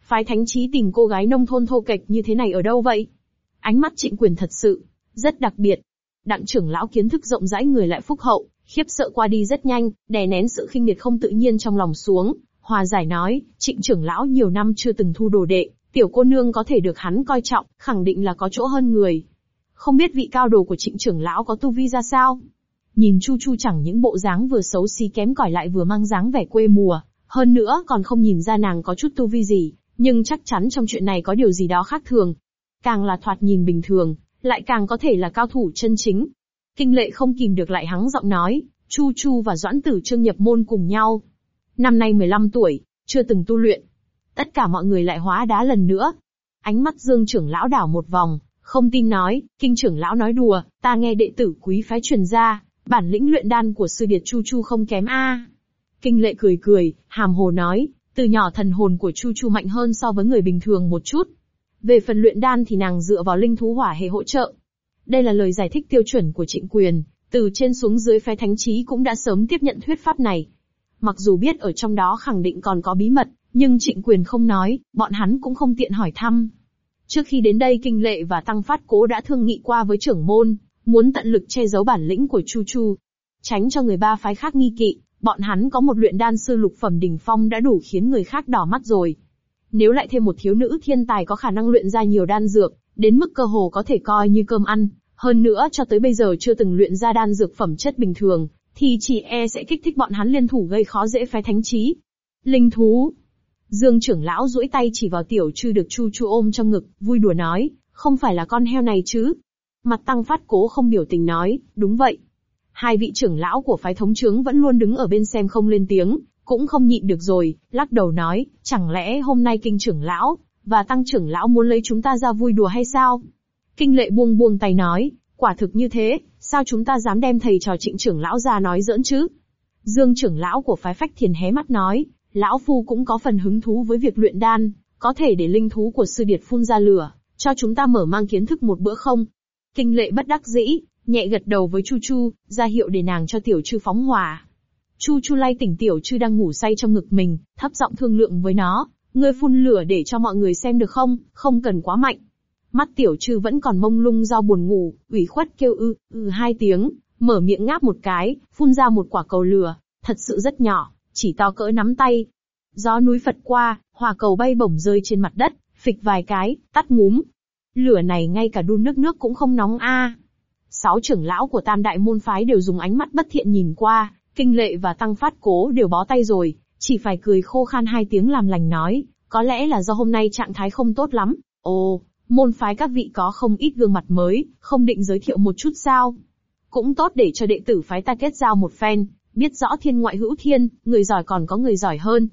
Phái thánh trí tìm cô gái nông thôn thô kệch như thế này ở đâu vậy? Ánh mắt trịnh quyền thật sự, rất đặc biệt. Đặng trưởng lão kiến thức rộng rãi người lại phúc hậu, khiếp sợ qua đi rất nhanh, đè nén sự khinh miệt không tự nhiên trong lòng xuống, hòa giải nói, trịnh trưởng lão nhiều năm chưa từng thu đồ đệ, tiểu cô nương có thể được hắn coi trọng, khẳng định là có chỗ hơn người. Không biết vị cao đồ của trịnh trưởng lão có tu vi ra sao? Nhìn Chu Chu chẳng những bộ dáng vừa xấu xí kém cỏi lại vừa mang dáng vẻ quê mùa, hơn nữa còn không nhìn ra nàng có chút tu vi gì, nhưng chắc chắn trong chuyện này có điều gì đó khác thường. Càng là thoạt nhìn bình thường, lại càng có thể là cao thủ chân chính. Kinh lệ không kìm được lại hắng giọng nói, Chu Chu và Doãn Tử Trương nhập môn cùng nhau. Năm nay 15 tuổi, chưa từng tu luyện. Tất cả mọi người lại hóa đá lần nữa. Ánh mắt Dương trưởng lão đảo một vòng, không tin nói, kinh trưởng lão nói đùa, ta nghe đệ tử quý phái truyền ra, bản lĩnh luyện đan của sư điệt Chu Chu không kém a. Kinh lệ cười cười, hàm hồ nói, từ nhỏ thần hồn của Chu Chu mạnh hơn so với người bình thường một chút. Về phần luyện đan thì nàng dựa vào linh thú hỏa hệ hỗ trợ. Đây là lời giải thích tiêu chuẩn của trịnh quyền, từ trên xuống dưới phái thánh trí cũng đã sớm tiếp nhận thuyết pháp này. Mặc dù biết ở trong đó khẳng định còn có bí mật, nhưng trịnh quyền không nói, bọn hắn cũng không tiện hỏi thăm. Trước khi đến đây kinh lệ và tăng phát cố đã thương nghị qua với trưởng môn, muốn tận lực che giấu bản lĩnh của Chu Chu. Tránh cho người ba phái khác nghi kỵ, bọn hắn có một luyện đan sư lục phẩm đỉnh phong đã đủ khiến người khác đỏ mắt rồi. Nếu lại thêm một thiếu nữ thiên tài có khả năng luyện ra nhiều đan dược, đến mức cơ hồ có thể coi như cơm ăn, hơn nữa cho tới bây giờ chưa từng luyện ra đan dược phẩm chất bình thường, thì chỉ e sẽ kích thích bọn hắn liên thủ gây khó dễ phái thánh trí. Linh thú. Dương trưởng lão duỗi tay chỉ vào tiểu trư được chu chu ôm trong ngực, vui đùa nói, không phải là con heo này chứ. Mặt tăng phát cố không biểu tình nói, đúng vậy. Hai vị trưởng lão của phái thống trướng vẫn luôn đứng ở bên xem không lên tiếng, cũng không nhịn được rồi, lắc đầu nói, chẳng lẽ hôm nay kinh trưởng lão, và tăng trưởng lão muốn lấy chúng ta ra vui đùa hay sao? Kinh lệ buông buông tay nói, quả thực như thế, sao chúng ta dám đem thầy trò trịnh trưởng lão ra nói giỡn chứ? Dương trưởng lão của phái phách thiền hé mắt nói, lão phu cũng có phần hứng thú với việc luyện đan, có thể để linh thú của sư điệt phun ra lửa, cho chúng ta mở mang kiến thức một bữa không? Kinh lệ bất đắc dĩ, nhẹ gật đầu với Chu Chu, ra hiệu để nàng cho tiểu chư phóng hỏa. Chu Chu lay tỉnh tiểu chư đang ngủ say trong ngực mình, thấp giọng thương lượng với nó, ngươi phun lửa để cho mọi người xem được không, không cần quá mạnh. Mắt tiểu chư vẫn còn mông lung do buồn ngủ, ủy khuất kêu ư, ư hai tiếng, mở miệng ngáp một cái, phun ra một quả cầu lửa, thật sự rất nhỏ, chỉ to cỡ nắm tay. Gió núi phật qua, hỏa cầu bay bổng rơi trên mặt đất, phịch vài cái, tắt ngúm. Lửa này ngay cả đun nước nước cũng không nóng a. Sáu trưởng lão của tam đại môn phái đều dùng ánh mắt bất thiện nhìn qua, kinh lệ và tăng phát cố đều bó tay rồi, chỉ phải cười khô khan hai tiếng làm lành nói, có lẽ là do hôm nay trạng thái không tốt lắm. Ồ, môn phái các vị có không ít gương mặt mới, không định giới thiệu một chút sao? Cũng tốt để cho đệ tử phái ta kết giao một phen, biết rõ thiên ngoại hữu thiên, người giỏi còn có người giỏi hơn.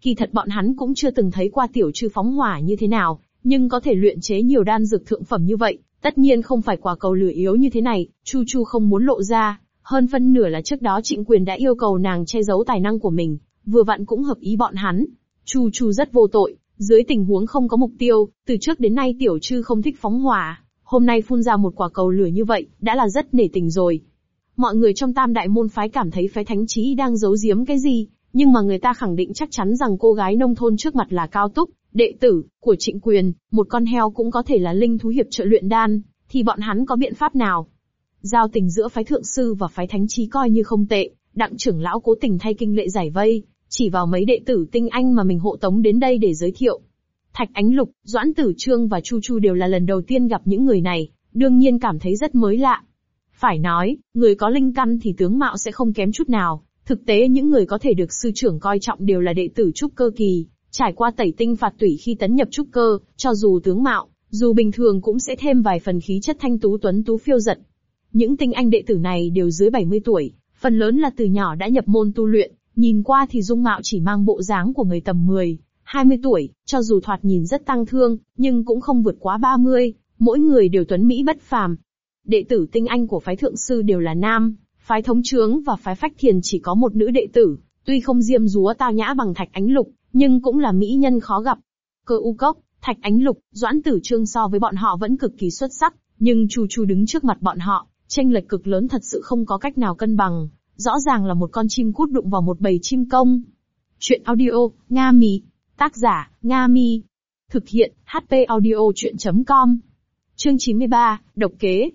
Kỳ thật bọn hắn cũng chưa từng thấy qua tiểu trư phóng hỏa như thế nào, nhưng có thể luyện chế nhiều đan dược thượng phẩm như vậy, tất nhiên không phải quả cầu lửa yếu như thế này, Chu Chu không muốn lộ ra, hơn phân nửa là trước đó trịnh quyền đã yêu cầu nàng che giấu tài năng của mình, vừa vặn cũng hợp ý bọn hắn. Chu Chu rất vô tội, dưới tình huống không có mục tiêu, từ trước đến nay tiểu trư không thích phóng hỏa, hôm nay phun ra một quả cầu lửa như vậy, đã là rất nể tình rồi. Mọi người trong tam đại môn phái cảm thấy phái thánh trí đang giấu giếm cái gì, nhưng mà người ta khẳng định chắc chắn rằng cô gái nông thôn trước mặt là cao túc, đệ tử, của trịnh quyền, một con heo cũng có thể là linh thú hiệp trợ luyện đan, thì bọn hắn có biện pháp nào? Giao tình giữa phái thượng sư và phái thánh trí coi như không tệ, đặng trưởng lão cố tình thay kinh lệ giải vây, chỉ vào mấy đệ tử tinh anh mà mình hộ tống đến đây để giới thiệu. Thạch Ánh Lục, Doãn Tử Trương và Chu Chu đều là lần đầu tiên gặp những người này, đương nhiên cảm thấy rất mới lạ. Phải nói, người có linh căn thì tướng mạo sẽ không kém chút nào, thực tế những người có thể được sư trưởng coi trọng đều là đệ tử trúc cơ kỳ, trải qua tẩy tinh phạt tủy khi tấn nhập trúc cơ, cho dù tướng mạo, dù bình thường cũng sẽ thêm vài phần khí chất thanh tú tuấn tú phiêu giật. Những tinh anh đệ tử này đều dưới 70 tuổi, phần lớn là từ nhỏ đã nhập môn tu luyện, nhìn qua thì dung mạo chỉ mang bộ dáng của người tầm 10, 20 tuổi, cho dù thoạt nhìn rất tăng thương, nhưng cũng không vượt quá 30, mỗi người đều tuấn mỹ bất phàm. Đệ tử tinh anh của phái thượng sư đều là nam, phái thống trướng và phái phách thiền chỉ có một nữ đệ tử, tuy không diêm dúa tao nhã bằng thạch ánh lục, nhưng cũng là mỹ nhân khó gặp. Cơ u cốc, thạch ánh lục, doãn tử trương so với bọn họ vẫn cực kỳ xuất sắc, nhưng chu chu đứng trước mặt bọn họ, tranh lệch cực lớn thật sự không có cách nào cân bằng, rõ ràng là một con chim cút đụng vào một bầy chim công. Chuyện audio, Nga Mi. Tác giả, Nga Mi. Thực hiện, HP audio chuyện.com. Chương 93, Độc kế.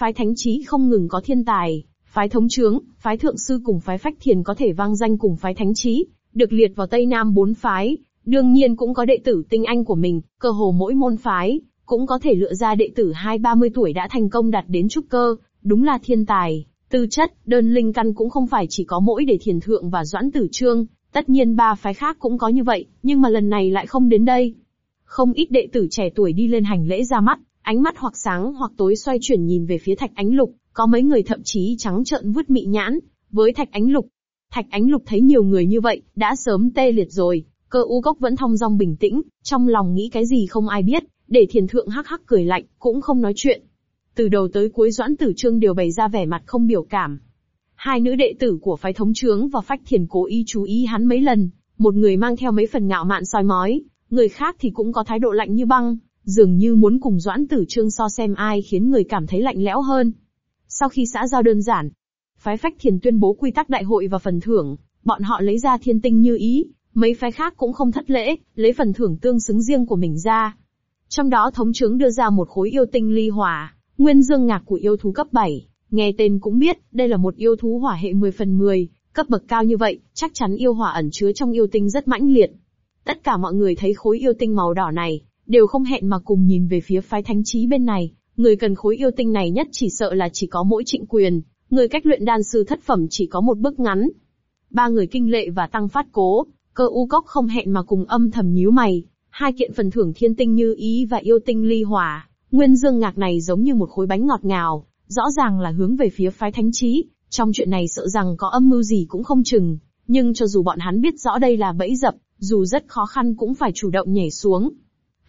Phái thánh trí không ngừng có thiên tài, phái thống trướng, phái thượng sư cùng phái phách thiền có thể vang danh cùng phái thánh trí, được liệt vào Tây Nam bốn phái, đương nhiên cũng có đệ tử tinh anh của mình, cơ hồ mỗi môn phái, cũng có thể lựa ra đệ tử hai ba mươi tuổi đã thành công đạt đến trúc cơ, đúng là thiên tài. Tư chất, đơn linh căn cũng không phải chỉ có mỗi để thiền thượng và doãn tử trương, tất nhiên ba phái khác cũng có như vậy, nhưng mà lần này lại không đến đây. Không ít đệ tử trẻ tuổi đi lên hành lễ ra mắt, ánh mắt hoặc sáng hoặc tối xoay chuyển nhìn về phía thạch ánh lục, có mấy người thậm chí trắng trợn vứt mị nhãn, với thạch ánh lục. Thạch ánh lục thấy nhiều người như vậy, đã sớm tê liệt rồi, cơ u cốc vẫn thong dong bình tĩnh, trong lòng nghĩ cái gì không ai biết, để thiền thượng hắc hắc cười lạnh, cũng không nói chuyện. Từ đầu tới cuối Doãn Tử Trương đều bày ra vẻ mặt không biểu cảm. Hai nữ đệ tử của phái thống trướng và phách thiền cố ý chú ý hắn mấy lần, một người mang theo mấy phần ngạo mạn soi mói, người khác thì cũng có thái độ lạnh như băng, dường như muốn cùng Doãn Tử Trương so xem ai khiến người cảm thấy lạnh lẽo hơn. Sau khi xã giao đơn giản, phái phách thiền tuyên bố quy tắc đại hội và phần thưởng, bọn họ lấy ra thiên tinh như ý, mấy phái khác cũng không thất lễ, lấy phần thưởng tương xứng riêng của mình ra. Trong đó thống chứng đưa ra một khối yêu tinh ly hỏa, nguyên dương ngạc của yêu thú cấp 7, nghe tên cũng biết, đây là một yêu thú hỏa hệ 10 phần 10, cấp bậc cao như vậy, chắc chắn yêu hỏa ẩn chứa trong yêu tinh rất mãnh liệt. Tất cả mọi người thấy khối yêu tinh màu đỏ này, đều không hẹn mà cùng nhìn về phía phái thánh trí bên này, người cần khối yêu tinh này nhất chỉ sợ là chỉ có mỗi trịnh quyền, người cách luyện đan sư thất phẩm chỉ có một bước ngắn. Ba người kinh lệ và tăng phát cố, cơ u cốc không hẹn mà cùng âm thầm nhíu mày, hai kiện phần thưởng thiên tinh như ý và yêu tinh ly hỏa, nguyên dương ngạc này giống như một khối bánh ngọt ngào, rõ ràng là hướng về phía phái thánh trí, trong chuyện này sợ rằng có âm mưu gì cũng không chừng, nhưng cho dù bọn hắn biết rõ đây là bẫy dập, dù rất khó khăn cũng phải chủ động nhảy xuống.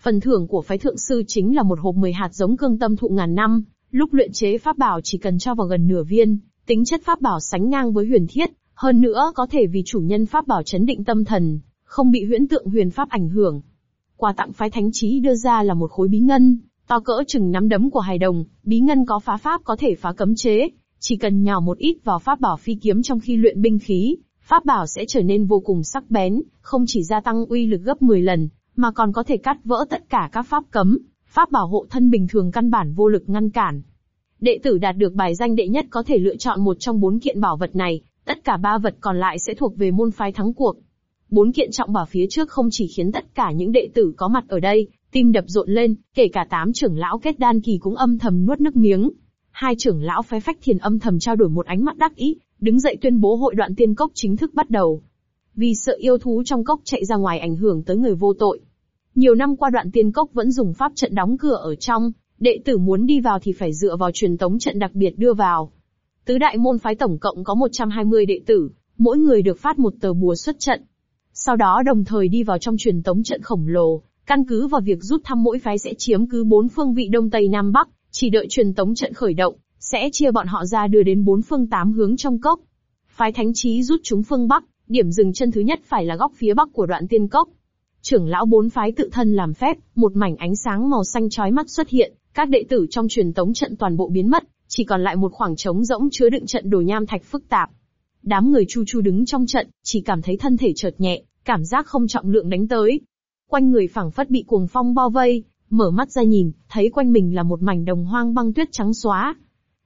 Phần thưởng của phái thượng sư chính là một hộp 10 hạt giống cương tâm thụ ngàn năm, lúc luyện chế pháp bảo chỉ cần cho vào gần nửa viên, tính chất pháp bảo sánh ngang với huyền thiết, hơn nữa có thể vì chủ nhân pháp bảo chấn định tâm thần, không bị huyễn tượng huyền pháp ảnh hưởng. Quà tặng phái thánh trí đưa ra là một khối bí ngân, to cỡ chừng nắm đấm của hài đồng, bí ngân có phá pháp có thể phá cấm chế, chỉ cần nhỏ một ít vào pháp bảo phi kiếm trong khi luyện binh khí, pháp bảo sẽ trở nên vô cùng sắc bén, không chỉ gia tăng uy lực gấp 10 lần, mà còn có thể cắt vỡ tất cả các pháp cấm, pháp bảo hộ thân bình thường căn bản vô lực ngăn cản. Đệ tử đạt được bài danh đệ nhất có thể lựa chọn một trong bốn kiện bảo vật này, tất cả ba vật còn lại sẽ thuộc về môn phái thắng cuộc. Bốn kiện trọng bảo phía trước không chỉ khiến tất cả những đệ tử có mặt ở đây, tim đập rộn lên, kể cả tám trưởng lão kết đan kỳ cũng âm thầm nuốt nước miếng. Hai trưởng lão phái phách thiền âm thầm trao đổi một ánh mắt đắc ý, đứng dậy tuyên bố hội đoạn tiên cốc chính thức bắt đầu. Vì sợ yêu thú trong cốc chạy ra ngoài ảnh hưởng tới người vô tội. Nhiều năm qua đoạn tiên cốc vẫn dùng pháp trận đóng cửa ở trong, đệ tử muốn đi vào thì phải dựa vào truyền tống trận đặc biệt đưa vào. Tứ đại môn phái tổng cộng có 120 đệ tử, mỗi người được phát một tờ bùa xuất trận. Sau đó đồng thời đi vào trong truyền tống trận khổng lồ, căn cứ vào việc rút thăm mỗi phái sẽ chiếm cứ bốn phương vị đông tây nam bắc, chỉ đợi truyền tống trận khởi động, sẽ chia bọn họ ra đưa đến bốn phương tám hướng trong cốc. Phái thánh trí rút chúng phương bắc, điểm dừng chân thứ nhất phải là góc phía bắc của đoạn tiên cốc. Trưởng lão bốn phái tự thân làm phép, một mảnh ánh sáng màu xanh chói mắt xuất hiện, các đệ tử trong truyền tống trận toàn bộ biến mất, chỉ còn lại một khoảng trống rỗng chứa đựng trận đồ nham thạch phức tạp. Đám người chu chu đứng trong trận, chỉ cảm thấy thân thể chợt nhẹ, cảm giác không trọng lượng đánh tới. Quanh người phảng phất bị cuồng phong bao vây, mở mắt ra nhìn, thấy quanh mình là một mảnh đồng hoang băng tuyết trắng xóa.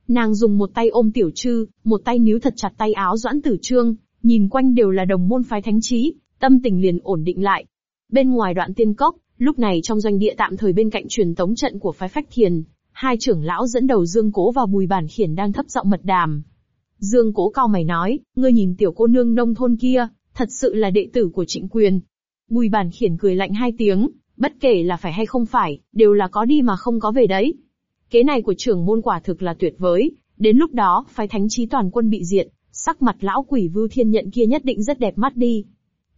Nàng dùng một tay ôm tiểu trư, một tay níu thật chặt tay áo doãn tử trương, nhìn quanh đều là đồng môn phái thánh trí, tâm tình liền ổn định lại. Bên ngoài đoạn tiên cốc, lúc này trong doanh địa tạm thời bên cạnh truyền tống trận của phái phách thiền, hai trưởng lão dẫn đầu Dương Cố và Bùi Bản Khiển đang thấp giọng mật đàm. Dương Cố cao mày nói, ngươi nhìn tiểu cô nương nông thôn kia, thật sự là đệ tử của trịnh quyền. Bùi Bản Khiển cười lạnh hai tiếng, bất kể là phải hay không phải, đều là có đi mà không có về đấy. Kế này của trưởng môn quả thực là tuyệt vời, đến lúc đó, phái thánh trí toàn quân bị diệt, sắc mặt lão quỷ vưu thiên nhận kia nhất định rất đẹp mắt đi.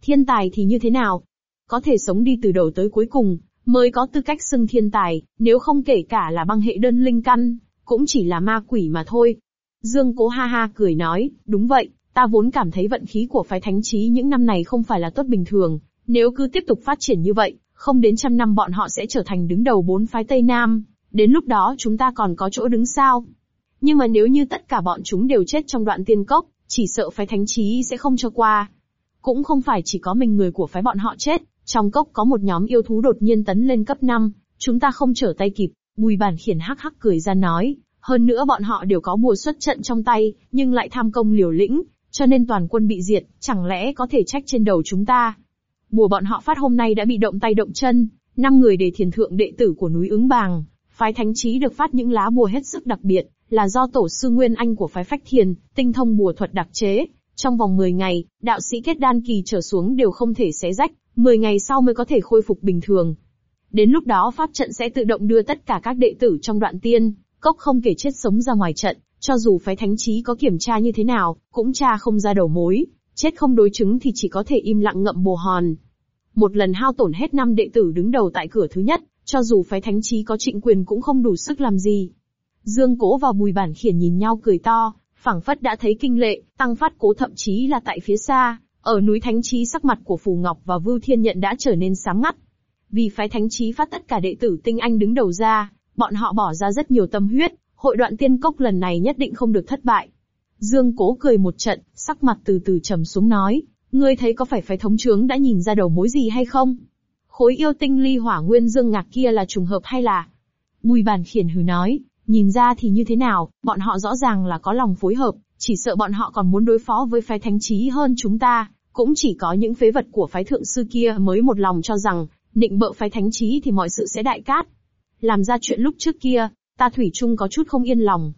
Thiên tài thì như thế nào? Có thể sống đi từ đầu tới cuối cùng, mới có tư cách xưng thiên tài, nếu không kể cả là băng hệ đơn linh căn, cũng chỉ là ma quỷ mà thôi. Dương Cố ha ha cười nói, đúng vậy, ta vốn cảm thấy vận khí của phái thánh trí những năm này không phải là tốt bình thường, nếu cứ tiếp tục phát triển như vậy, không đến trăm năm bọn họ sẽ trở thành đứng đầu bốn phái Tây Nam, đến lúc đó chúng ta còn có chỗ đứng sao. Nhưng mà nếu như tất cả bọn chúng đều chết trong đoạn tiên cốc, chỉ sợ phái thánh trí sẽ không cho qua. Cũng không phải chỉ có mình người của phái bọn họ chết, trong cốc có một nhóm yêu thú đột nhiên tấn lên cấp 5, chúng ta không trở tay kịp, bùi bản khiển hắc hắc cười ra nói, hơn nữa bọn họ đều có bùa xuất trận trong tay, nhưng lại tham công liều lĩnh, cho nên toàn quân bị diệt, chẳng lẽ có thể trách trên đầu chúng ta. Bùa bọn họ phát hôm nay đã bị động tay động chân, năm người để thiền thượng đệ tử của núi ứng bàng, phái thánh trí được phát những lá bùa hết sức đặc biệt, là do tổ sư Nguyên Anh của phái phách thiền, tinh thông bùa thuật đặc chế. Trong vòng 10 ngày, đạo sĩ kết đan kỳ trở xuống đều không thể xé rách, 10 ngày sau mới có thể khôi phục bình thường. Đến lúc đó pháp trận sẽ tự động đưa tất cả các đệ tử trong đoạn tiên, cốc không kể chết sống ra ngoài trận, cho dù phái thánh trí có kiểm tra như thế nào, cũng tra không ra đầu mối, chết không đối chứng thì chỉ có thể im lặng ngậm bồ hòn. Một lần hao tổn hết năm đệ tử đứng đầu tại cửa thứ nhất, cho dù phái thánh trí có trịnh quyền cũng không đủ sức làm gì. Dương Cố và Bùi Bản Khiển nhìn nhau cười to, phảng phất đã thấy kinh lệ, tăng phát cố thậm chí là tại phía xa, ở núi Thánh Chí sắc mặt của Phù Ngọc và Vưu Thiên Nhận đã trở nên sáng ngắt. Vì phái thánh Chí phát tất cả đệ tử tinh anh đứng đầu ra, bọn họ bỏ ra rất nhiều tâm huyết, hội đoạn tiên cốc lần này nhất định không được thất bại. Dương Cố cười một trận, sắc mặt từ từ trầm xuống nói, ngươi thấy có phải phái thống trướng đã nhìn ra đầu mối gì hay không? Khối yêu tinh ly hỏa nguyên dương ngạc kia là trùng hợp hay là? Bùi bàn khiển hừ nói, nhìn ra thì như thế nào, bọn họ rõ ràng là có lòng phối hợp, chỉ sợ bọn họ còn muốn đối phó với phái thánh trí hơn chúng ta, cũng chỉ có những phế vật của phái thượng sư kia mới một lòng cho rằng, nịnh bợ phái thánh trí thì mọi sự sẽ đại cát. Làm ra chuyện lúc trước kia, ta thủy chung có chút không yên lòng.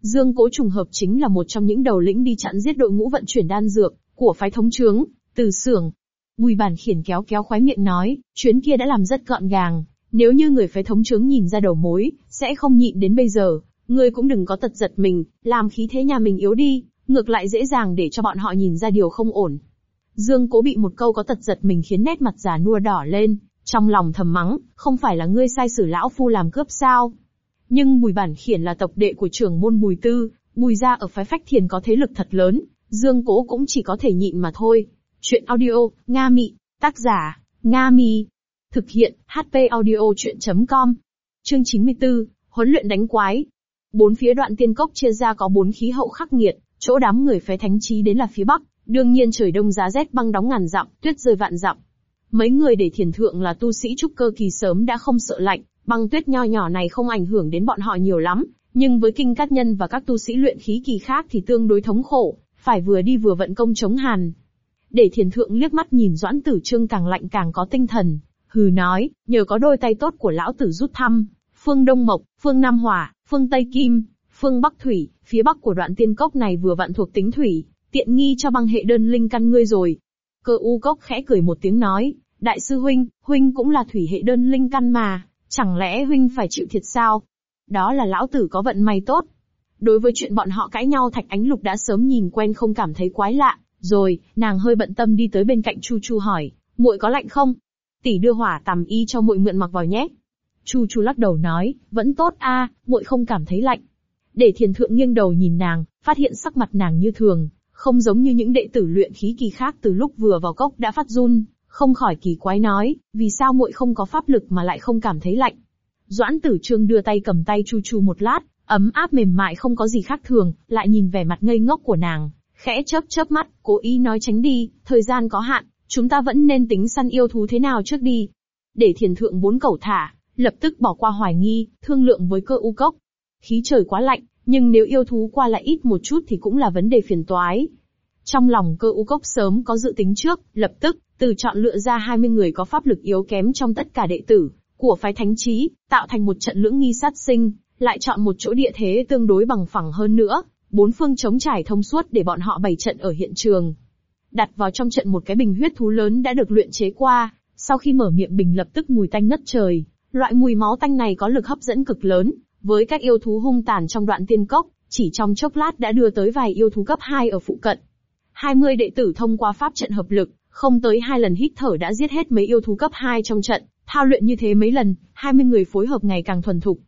Dương Cố trùng hợp chính là một trong những đầu lĩnh đi chặn giết đội ngũ vận chuyển đan dược của phái thống trướng, từ xưởng. Bùi bản khiển kéo kéo khoái miệng nói, chuyến kia đã làm rất gọn gàng, nếu như người phái thống trướng nhìn ra đầu mối, sẽ không nhịn đến bây giờ, ngươi cũng đừng có tật giật mình, làm khí thế nhà mình yếu đi, ngược lại dễ dàng để cho bọn họ nhìn ra điều không ổn. Dương Cố bị một câu có tật giật mình khiến nét mặt già nua đỏ lên, trong lòng thầm mắng, không phải là ngươi sai sử lão phu làm cướp sao? Nhưng Bùi Bản Khiển là tộc đệ của trưởng môn Bùi Tư, Bùi gia ở phái Phách Thiền có thế lực thật lớn, Dương Cố cũng chỉ có thể nhịn mà thôi. Chuyện audio, Nga Mị, tác giả, Nga Mi. Thực hiện, HP audio chuyện.com. Chương 94, huấn luyện đánh quái. Bốn phía đoạn tiên cốc chia ra có bốn khí hậu khắc nghiệt, chỗ đám người phái thánh trí đến là phía bắc, đương nhiên trời đông giá rét băng đóng ngàn dặm, tuyết rơi vạn dặm. Mấy người để thiền thượng là tu sĩ trúc cơ kỳ sớm đã không sợ lạnh, băng tuyết nho nhỏ này không ảnh hưởng đến bọn họ nhiều lắm, nhưng với kinh cát nhân và các tu sĩ luyện khí kỳ khác thì tương đối thống khổ, phải vừa đi vừa vận công chống hàn. Để thiền thượng liếc mắt nhìn doãn tử trương càng lạnh càng có tinh thần, hừ nói, nhờ có đôi tay tốt của lão tử rút thăm, phương Đông Mộc, phương Nam Hỏa, phương Tây Kim, phương Bắc Thủy, phía bắc của đoạn tiên cốc này vừa vặn thuộc tính thủy, tiện nghi cho băng hệ đơn linh căn ngươi rồi. Cơ u cốc khẽ cười một tiếng nói, đại sư huynh, huynh cũng là thủy hệ đơn linh căn mà, chẳng lẽ huynh phải chịu thiệt sao? Đó là lão tử có vận may tốt. Đối với chuyện bọn họ cãi nhau Thạch Ánh Lục đã sớm nhìn quen không cảm thấy quái lạ, rồi, nàng hơi bận tâm đi tới bên cạnh Chu Chu hỏi, muội có lạnh không? Tỷ đưa hỏa tầm y cho muội mượn mặc vào nhé. Chu Chu lắc đầu nói, vẫn tốt a, muội không cảm thấy lạnh. Để thiền thượng nghiêng đầu nhìn nàng, phát hiện sắc mặt nàng như thường, không giống như những đệ tử luyện khí kỳ khác từ lúc vừa vào cốc đã phát run, không khỏi kỳ quái nói, vì sao muội không có pháp lực mà lại không cảm thấy lạnh. Doãn tử trương đưa tay cầm tay Chu Chu một lát, ấm áp mềm mại không có gì khác thường, lại nhìn vẻ mặt ngây ngốc của nàng, khẽ chớp chớp mắt, cố ý nói tránh đi, thời gian có hạn, chúng ta vẫn nên tính săn yêu thú thế nào trước đi. Để thiền thượng bốn cẩu thả, lập tức bỏ qua hoài nghi, thương lượng với cơ u cốc. Khí trời quá lạnh, nhưng nếu yêu thú qua lại ít một chút thì cũng là vấn đề phiền toái. Trong lòng cơ u cốc sớm có dự tính trước, lập tức, từ chọn lựa ra 20 người có pháp lực yếu kém trong tất cả đệ tử, của phái thánh trí, tạo thành một trận lưỡng nghi sát sinh, lại chọn một chỗ địa thế tương đối bằng phẳng hơn nữa, bốn phương chống trải thông suốt để bọn họ bày trận ở hiện trường. Đặt vào trong trận một cái bình huyết thú lớn đã được luyện chế qua, sau khi mở miệng bình lập tức mùi tanh ngất trời, loại mùi máu tanh này có lực hấp dẫn cực lớn, với các yêu thú hung tàn trong đoạn tiên cốc, chỉ trong chốc lát đã đưa tới vài yêu thú cấp 2 ở phụ cận. 20 đệ tử thông qua pháp trận hợp lực, không tới hai lần hít thở đã giết hết mấy yêu thú cấp 2 trong trận, thao luyện như thế mấy lần, 20 người phối hợp ngày càng thuần thục.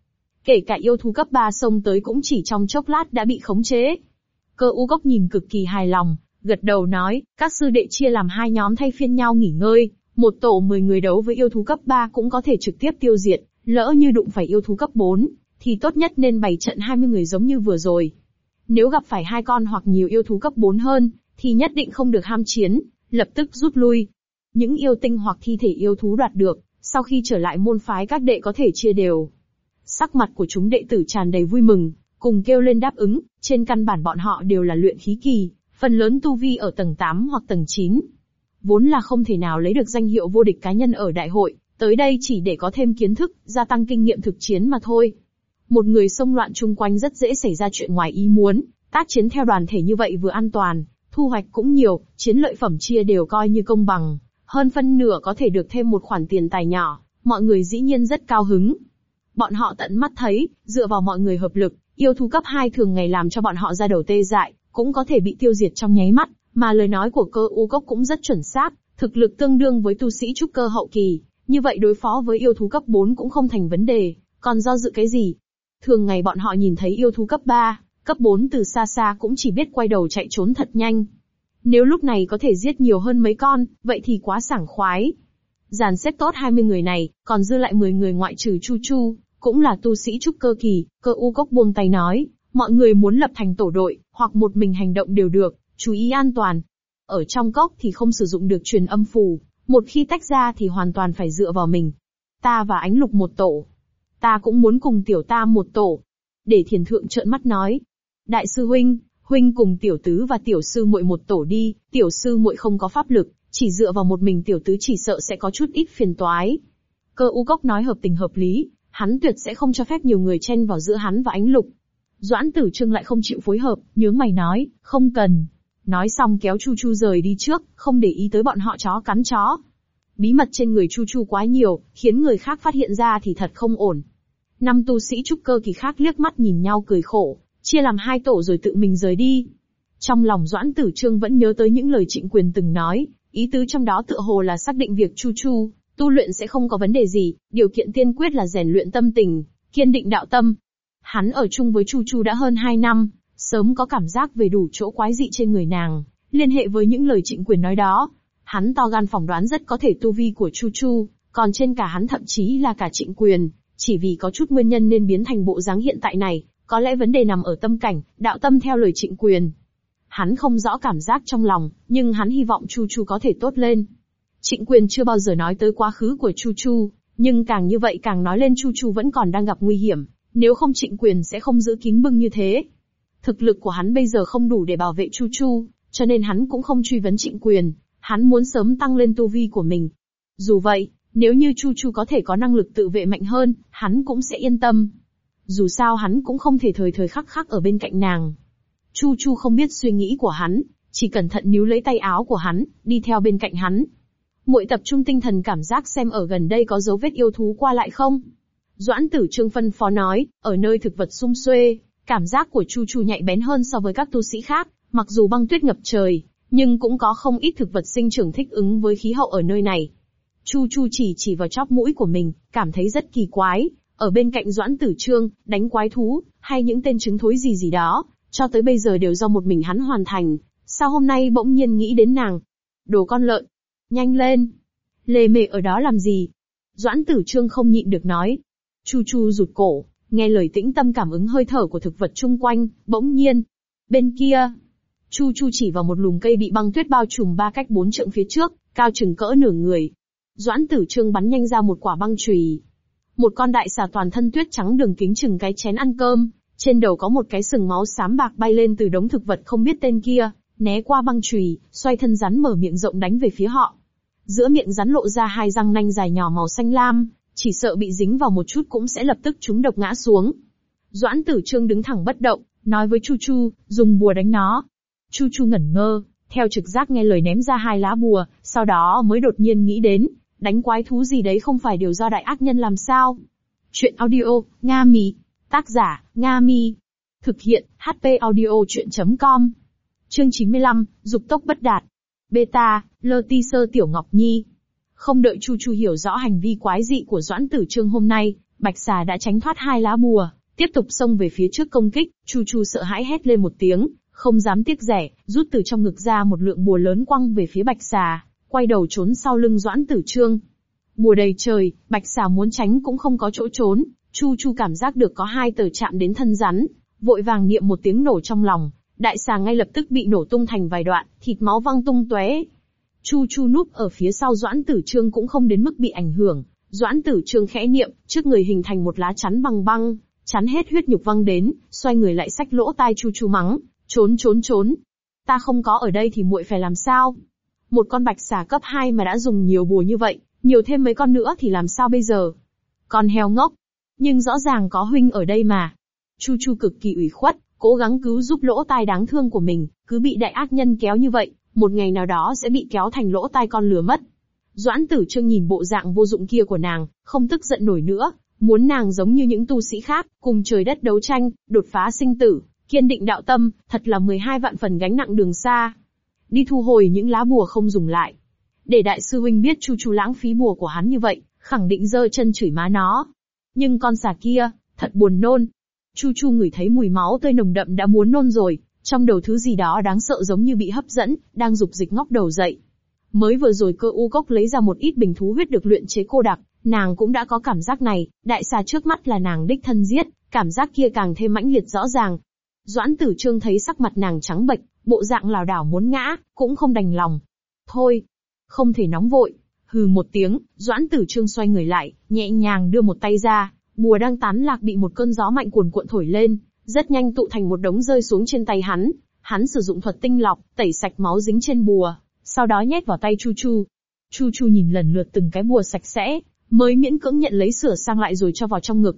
Kể cả yêu thú cấp 3 xông tới cũng chỉ trong chốc lát đã bị khống chế. Cơ u gốc nhìn cực kỳ hài lòng, gật đầu nói, các sư đệ chia làm hai nhóm thay phiên nhau nghỉ ngơi, một tổ 10 người đấu với yêu thú cấp 3 cũng có thể trực tiếp tiêu diệt, lỡ như đụng phải yêu thú cấp 4, thì tốt nhất nên bày trận 20 người giống như vừa rồi. Nếu gặp phải hai con hoặc nhiều yêu thú cấp 4 hơn, thì nhất định không được ham chiến, lập tức rút lui. Những yêu tinh hoặc thi thể yêu thú đoạt được, sau khi trở lại môn phái các đệ có thể chia đều. Sắc mặt của chúng đệ tử tràn đầy vui mừng, cùng kêu lên đáp ứng, trên căn bản bọn họ đều là luyện khí kỳ, phần lớn tu vi ở tầng 8 hoặc tầng 9. Vốn là không thể nào lấy được danh hiệu vô địch cá nhân ở đại hội, tới đây chỉ để có thêm kiến thức, gia tăng kinh nghiệm thực chiến mà thôi. Một người xông loạn chung quanh rất dễ xảy ra chuyện ngoài ý muốn, tác chiến theo đoàn thể như vậy vừa an toàn, thu hoạch cũng nhiều, chiến lợi phẩm chia đều coi như công bằng, hơn phân nửa có thể được thêm một khoản tiền tài nhỏ, mọi người dĩ nhiên rất cao hứng. Bọn họ tận mắt thấy, dựa vào mọi người hợp lực, yêu thú cấp 2 thường ngày làm cho bọn họ ra đầu tê dại, cũng có thể bị tiêu diệt trong nháy mắt, mà lời nói của cơ u cốc cũng rất chuẩn xác, thực lực tương đương với tu sĩ trúc cơ hậu kỳ, như vậy đối phó với yêu thú cấp 4 cũng không thành vấn đề, còn do dự cái gì? Thường ngày bọn họ nhìn thấy yêu thú cấp 3, cấp 4 từ xa xa cũng chỉ biết quay đầu chạy trốn thật nhanh. Nếu lúc này có thể giết nhiều hơn mấy con, vậy thì quá sảng khoái. Dàn xếp tốt 20 người này, còn dư lại 10 người ngoại trừ Chu Chu, cũng là tu sĩ trúc cơ kỳ, cơ u cốc buông tay nói, mọi người muốn lập thành tổ đội, hoặc một mình hành động đều được, chú ý an toàn. Ở trong cốc thì không sử dụng được truyền âm phù, một khi tách ra thì hoàn toàn phải dựa vào mình. Ta và ánh lục một tổ. Ta cũng muốn cùng tiểu ta một tổ. Để thiền thượng trợn mắt nói. Đại sư huynh, huynh cùng tiểu tứ và tiểu sư muội một tổ đi, tiểu sư muội không có pháp lực, chỉ dựa vào một mình tiểu tứ chỉ sợ sẽ có chút ít phiền toái. Cơ u cốc nói hợp tình hợp lý, hắn tuyệt sẽ không cho phép nhiều người chen vào giữa hắn và ánh lục. Doãn tử trưng lại không chịu phối hợp, nhướng mày nói, không cần. Nói xong kéo Chu Chu rời đi trước, không để ý tới bọn họ chó cắn chó. Bí mật trên người Chu Chu quá nhiều, khiến người khác phát hiện ra thì thật không ổn. Năm tu sĩ trúc cơ kỳ khác liếc mắt nhìn nhau cười khổ, chia làm hai tổ rồi tự mình rời đi. Trong lòng Doãn Tử Trương vẫn nhớ tới những lời trịnh quyền từng nói, ý tứ trong đó tựa hồ là xác định việc Chu Chu, tu luyện sẽ không có vấn đề gì, điều kiện tiên quyết là rèn luyện tâm tình, kiên định đạo tâm. Hắn ở chung với Chu Chu đã hơn 2 năm, sớm có cảm giác về đủ chỗ quái dị trên người nàng, liên hệ với những lời trịnh quyền nói đó. Hắn to gan phỏng đoán rất có thể tu vi của Chu Chu, còn trên cả hắn thậm chí là cả trịnh quyền, chỉ vì có chút nguyên nhân nên biến thành bộ dáng hiện tại này, có lẽ vấn đề nằm ở tâm cảnh, đạo tâm theo lời trịnh quyền. Hắn không rõ cảm giác trong lòng, nhưng hắn hy vọng Chu Chu có thể tốt lên. Trịnh quyền chưa bao giờ nói tới quá khứ của Chu Chu, nhưng càng như vậy càng nói lên Chu Chu vẫn còn đang gặp nguy hiểm, nếu không trịnh quyền sẽ không giữ kín bưng như thế. Thực lực của hắn bây giờ không đủ để bảo vệ Chu Chu, cho nên hắn cũng không truy vấn trịnh quyền, hắn muốn sớm tăng lên tu vi của mình. Dù vậy, nếu như Chu Chu có thể có năng lực tự vệ mạnh hơn, hắn cũng sẽ yên tâm. Dù sao hắn cũng không thể thời thời khắc khắc ở bên cạnh nàng. Chu Chu không biết suy nghĩ của hắn, chỉ cẩn thận níu lấy tay áo của hắn, đi theo bên cạnh hắn. Muội tập trung tinh thần cảm giác xem ở gần đây có dấu vết yêu thú qua lại không. Doãn tử trương phân phó nói, ở nơi thực vật sung xuê, cảm giác của Chu Chu nhạy bén hơn so với các tu sĩ khác, mặc dù băng tuyết ngập trời, nhưng cũng có không ít thực vật sinh trưởng thích ứng với khí hậu ở nơi này. Chu Chu chỉ chỉ vào chóp mũi của mình, cảm thấy rất kỳ quái, ở bên cạnh Doãn Tử Trương, đánh quái thú, hay những tên trứng thối gì gì đó, cho tới bây giờ đều do một mình hắn hoàn thành, sao hôm nay bỗng nhiên nghĩ đến nàng? Đồ con lợn, nhanh lên! Lê mệ ở đó làm gì? Doãn Tử Trương không nhịn được nói. Chu Chu rụt cổ, nghe lời tĩnh tâm cảm ứng hơi thở của thực vật chung quanh, bỗng nhiên. Bên kia, Chu Chu chỉ vào một lùm cây bị băng tuyết bao trùm ba cách bốn trượng phía trước, cao chừng cỡ nửa người. Doãn Tử Trương bắn nhanh ra một quả băng chùy, một con đại xà toàn thân tuyết trắng đường kính chừng cái chén ăn cơm, trên đầu có một cái sừng máu xám bạc bay lên từ đống thực vật không biết tên kia, né qua băng chùy, xoay thân rắn mở miệng rộng đánh về phía họ. Giữa miệng rắn lộ ra hai răng nanh dài nhỏ màu xanh lam, chỉ sợ bị dính vào một chút cũng sẽ lập tức trúng độc ngã xuống. Doãn Tử Trương đứng thẳng bất động, nói với Chu Chu, dùng bùa đánh nó. Chu Chu ngẩn ngơ, theo trực giác nghe lời ném ra hai lá bùa, sau đó mới đột nhiên nghĩ đến, đánh quái thú gì đấy không phải điều do đại ác nhân làm sao. Chuyện audio, Nga Mi. Tác giả, Nga Mi. Thực hiện, HP audio chuyện.com. Chương 95, Dục tốc bất đạt. Beta, Lơ Ti Sơ Tiểu Ngọc Nhi. Không đợi Chu Chu hiểu rõ hành vi quái dị của Doãn Tử Trương hôm nay, Bạch Xà đã tránh thoát hai lá bùa, tiếp tục xông về phía trước công kích, Chu Chu sợ hãi hét lên một tiếng, không dám tiếc rẻ, rút từ trong ngực ra một lượng bùa lớn quăng về phía Bạch Xà quay đầu trốn sau lưng Doãn Tử Trương. Bùa đầy trời, bạch xà muốn tránh cũng không có chỗ trốn, Chu Chu cảm giác được có hai tờ chạm đến thân rắn, vội vàng niệm một tiếng nổ trong lòng, đại xà ngay lập tức bị nổ tung thành vài đoạn, thịt máu văng tung tóe. Chu Chu núp ở phía sau Doãn Tử Trương cũng không đến mức bị ảnh hưởng, Doãn Tử Trương khẽ niệm, trước người hình thành một lá chắn bằng băng, chắn hết huyết nhục văng đến, xoay người lại sách lỗ tai Chu Chu mắng, trốn trốn trốn. Ta không có ở đây thì muội phải làm sao? Một con bạch xà cấp 2 mà đã dùng nhiều bùa như vậy, nhiều thêm mấy con nữa thì làm sao bây giờ? Con heo ngốc. Nhưng rõ ràng có huynh ở đây mà. Chu Chu cực kỳ ủy khuất, cố gắng cứu giúp lỗ tai đáng thương của mình, cứ bị đại ác nhân kéo như vậy, một ngày nào đó sẽ bị kéo thành lỗ tai con lừa mất. Doãn tử trương nhìn bộ dạng vô dụng kia của nàng, không tức giận nổi nữa, muốn nàng giống như những tu sĩ khác, cùng trời đất đấu tranh, đột phá sinh tử, kiên định đạo tâm, thật là 12 vạn phần gánh nặng đường xa đi thu hồi những lá bùa không dùng lại. Để đại sư huynh biết Chu Chu lãng phí bùa của hắn như vậy, khẳng định dơ chân chửi má nó. Nhưng con xà kia, thật buồn nôn. Chu Chu ngửi thấy mùi máu tươi nồng đậm đã muốn nôn rồi, trong đầu thứ gì đó đáng sợ giống như bị hấp dẫn, đang dục dịch ngóc đầu dậy. Mới vừa rồi cơ u cốc lấy ra một ít bình thú huyết được luyện chế cô đặc, nàng cũng đã có cảm giác này, đại xà trước mắt là nàng đích thân giết, cảm giác kia càng thêm mãnh liệt rõ ràng. Doãn tử trương thấy sắc mặt nàng trắng bệch, bộ dạng lảo đảo muốn ngã, cũng không đành lòng. Thôi, không thể nóng vội. Hừ một tiếng, doãn tử trương xoay người lại, nhẹ nhàng đưa một tay ra, bùa đang tán lạc bị một cơn gió mạnh cuồn cuộn thổi lên, rất nhanh tụ thành một đống rơi xuống trên tay hắn. Hắn sử dụng thuật tinh lọc, tẩy sạch máu dính trên bùa, sau đó nhét vào tay Chu Chu. Chu Chu nhìn lần lượt từng cái bùa sạch sẽ, mới miễn cưỡng nhận lấy sửa sang lại rồi cho vào trong ngực.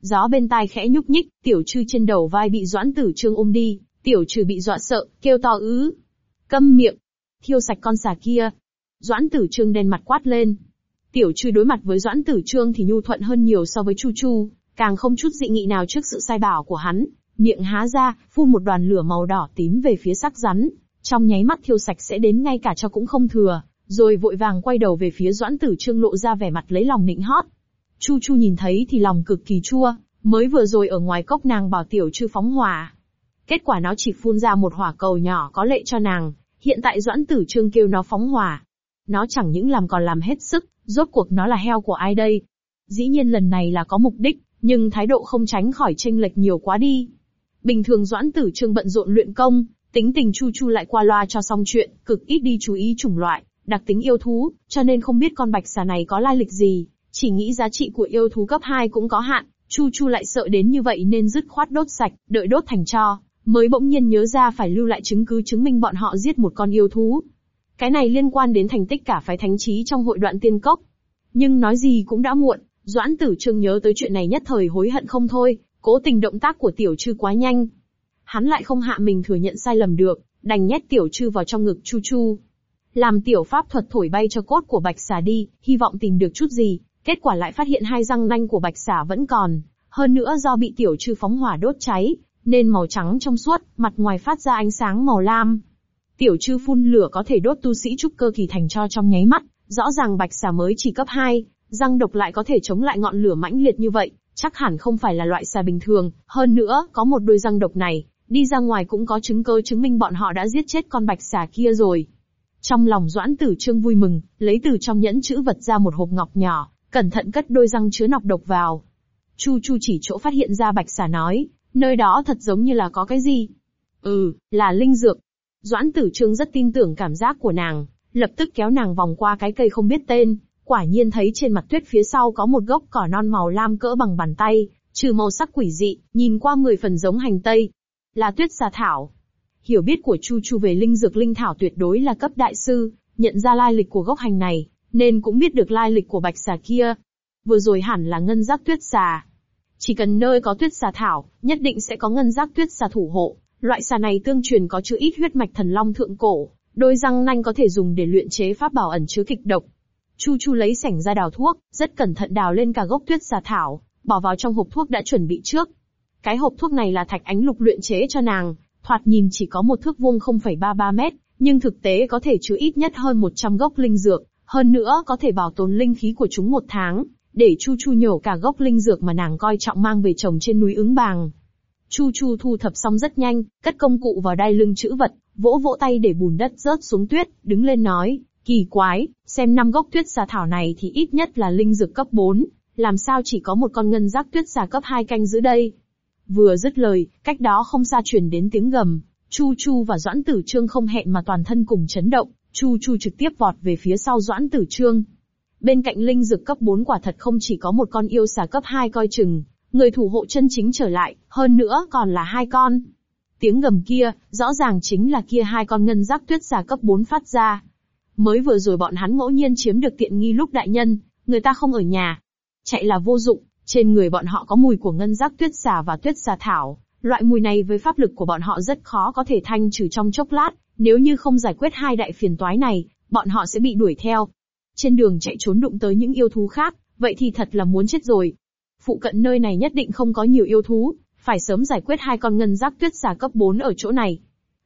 Gió bên tai khẽ nhúc nhích, tiểu trư trên đầu vai bị doãn tử trương ôm đi, tiểu trừ bị dọa sợ, kêu to ứ. Câm miệng, thiêu sạch con xà kia. Doãn tử trương đen mặt quát lên. Tiểu trư đối mặt với doãn tử trương thì nhu thuận hơn nhiều so với chu chu, càng không chút dị nghị nào trước sự sai bảo của hắn, miệng há ra, phun một đoàn lửa màu đỏ tím về phía sắc rắn, trong nháy mắt thiêu sạch sẽ đến ngay cả cho cũng không thừa, rồi vội vàng quay đầu về phía Doãn Tử Trương lộ ra vẻ mặt lấy lòng nịnh hót. Chu Chu nhìn thấy thì lòng cực kỳ chua, mới vừa rồi ở ngoài cốc nàng bảo tiểu chư phóng hỏa. Kết quả nó chỉ phun ra một hỏa cầu nhỏ có lệ cho nàng, hiện tại Doãn Tử Trương kêu nó phóng hỏa. Nó chẳng những làm còn làm hết sức, rốt cuộc nó là heo của ai đây? Dĩ nhiên lần này là có mục đích, nhưng thái độ không tránh khỏi tranh lệch nhiều quá đi. Bình thường Doãn Tử Trương bận rộn luyện công, tính tình Chu Chu lại qua loa cho xong chuyện, cực ít đi chú ý chủng loại, đặc tính yêu thú, cho nên không biết con bạch xà này có lai lịch gì, chỉ nghĩ giá trị của yêu thú cấp 2 cũng có hạn, Chu Chu lại sợ đến như vậy nên dứt khoát đốt sạch, đợi đốt thành cho, mới bỗng nhiên nhớ ra phải lưu lại chứng cứ chứng minh bọn họ giết một con yêu thú. Cái này liên quan đến thành tích cả phái thánh trí trong hội đoạn tiên cốc. Nhưng nói gì cũng đã muộn, Doãn Tử Trương nhớ tới chuyện này nhất thời hối hận không thôi, cố tình động tác của tiểu trư quá nhanh. Hắn lại không hạ mình thừa nhận sai lầm được, đành nhét tiểu trư vào trong ngực Chu Chu. Làm tiểu pháp thuật thổi bay cho cốt của bạch xà đi, hy vọng tìm được chút gì, kết quả lại phát hiện hai răng nanh của bạch xà vẫn còn. Hơn nữa do bị tiểu trư phóng hỏa đốt cháy, nên màu trắng trong suốt, mặt ngoài phát ra ánh sáng màu lam. Tiểu trư phun lửa có thể đốt tu sĩ trúc cơ kỳ thành cho trong nháy mắt, rõ ràng bạch xà mới chỉ cấp 2, răng độc lại có thể chống lại ngọn lửa mãnh liệt như vậy, chắc hẳn không phải là loại xà bình thường, hơn nữa, có một đôi răng độc này, đi ra ngoài cũng có chứng cơ chứng minh bọn họ đã giết chết con bạch xà kia rồi. Trong lòng Doãn Tử Trương vui mừng, lấy từ trong nhẫn chữ vật ra một hộp ngọc nhỏ, cẩn thận cất đôi răng chứa nọc độc vào. Chu Chu chỉ chỗ phát hiện ra bạch xà nói, nơi đó thật giống như là có cái gì. Ừ, là linh dược. Doãn Tử Trương rất tin tưởng cảm giác của nàng, lập tức kéo nàng vòng qua cái cây không biết tên, quả nhiên thấy trên mặt tuyết phía sau có một gốc cỏ non màu lam cỡ bằng bàn tay, trừ màu sắc quỷ dị, nhìn qua mười phần giống hành tây. Là tuyết xà thảo. Hiểu biết của Chu Chu về linh dược linh thảo tuyệt đối là cấp đại sư, nhận ra lai lịch của gốc hành này, nên cũng biết được lai lịch của bạch xà kia. Vừa rồi hẳn là ngân giác tuyết xà. Chỉ cần nơi có tuyết xà thảo, nhất định sẽ có ngân giác tuyết xà thủ hộ. Loại xà này tương truyền có chứa ít huyết mạch thần long thượng cổ, đôi răng nanh có thể dùng để luyện chế pháp bảo ẩn chứa kịch độc. Chu Chu lấy sảnh ra đào thuốc, rất cẩn thận đào lên cả gốc tuyết xà thảo, bỏ vào trong hộp thuốc đã chuẩn bị trước. Cái hộp thuốc này là thạch ánh lục luyện chế cho nàng, thoạt nhìn chỉ có một thước vuông 0,33 mét, nhưng thực tế có thể chứa ít nhất hơn 100 gốc linh dược, hơn nữa có thể bảo tồn linh khí của chúng một tháng, để Chu Chu nhổ cả gốc linh dược mà nàng coi trọng mang về trồng trên núi ứng bàng. Chu Chu thu thập xong rất nhanh, cất công cụ vào đai lưng chữ vật, vỗ vỗ tay để bùn đất rớt xuống tuyết, đứng lên nói, kỳ quái, xem năm gốc tuyết xà thảo này thì ít nhất là linh dược cấp 4, làm sao chỉ có một con ngân giác tuyết xà cấp 2 canh giữ đây. Vừa dứt lời, cách đó không xa truyền đến tiếng gầm, Chu Chu và Doãn Tử Trương không hẹn mà toàn thân cùng chấn động, Chu Chu trực tiếp vọt về phía sau Doãn Tử Trương. Bên cạnh linh dược cấp 4 quả thật không chỉ có một con yêu xà cấp 2 coi chừng, người thủ hộ chân chính trở lại, hơn nữa còn là hai con. Tiếng gầm kia, rõ ràng chính là kia hai con ngân giác tuyết xà cấp 4 phát ra. Mới vừa rồi bọn hắn ngẫu nhiên chiếm được tiện nghi lúc đại nhân, người ta không ở nhà. Chạy là vô dụng, trên người bọn họ có mùi của ngân giác tuyết xà và tuyết xà thảo, loại mùi này với pháp lực của bọn họ rất khó có thể thanh trừ trong chốc lát, nếu như không giải quyết hai đại phiền toái này, bọn họ sẽ bị đuổi theo. Trên đường chạy trốn đụng tới những yêu thú khác, vậy thì thật là muốn chết rồi. Phụ cận nơi này nhất định không có nhiều yêu thú, phải sớm giải quyết hai con ngân giác tuyết xà cấp 4 ở chỗ này.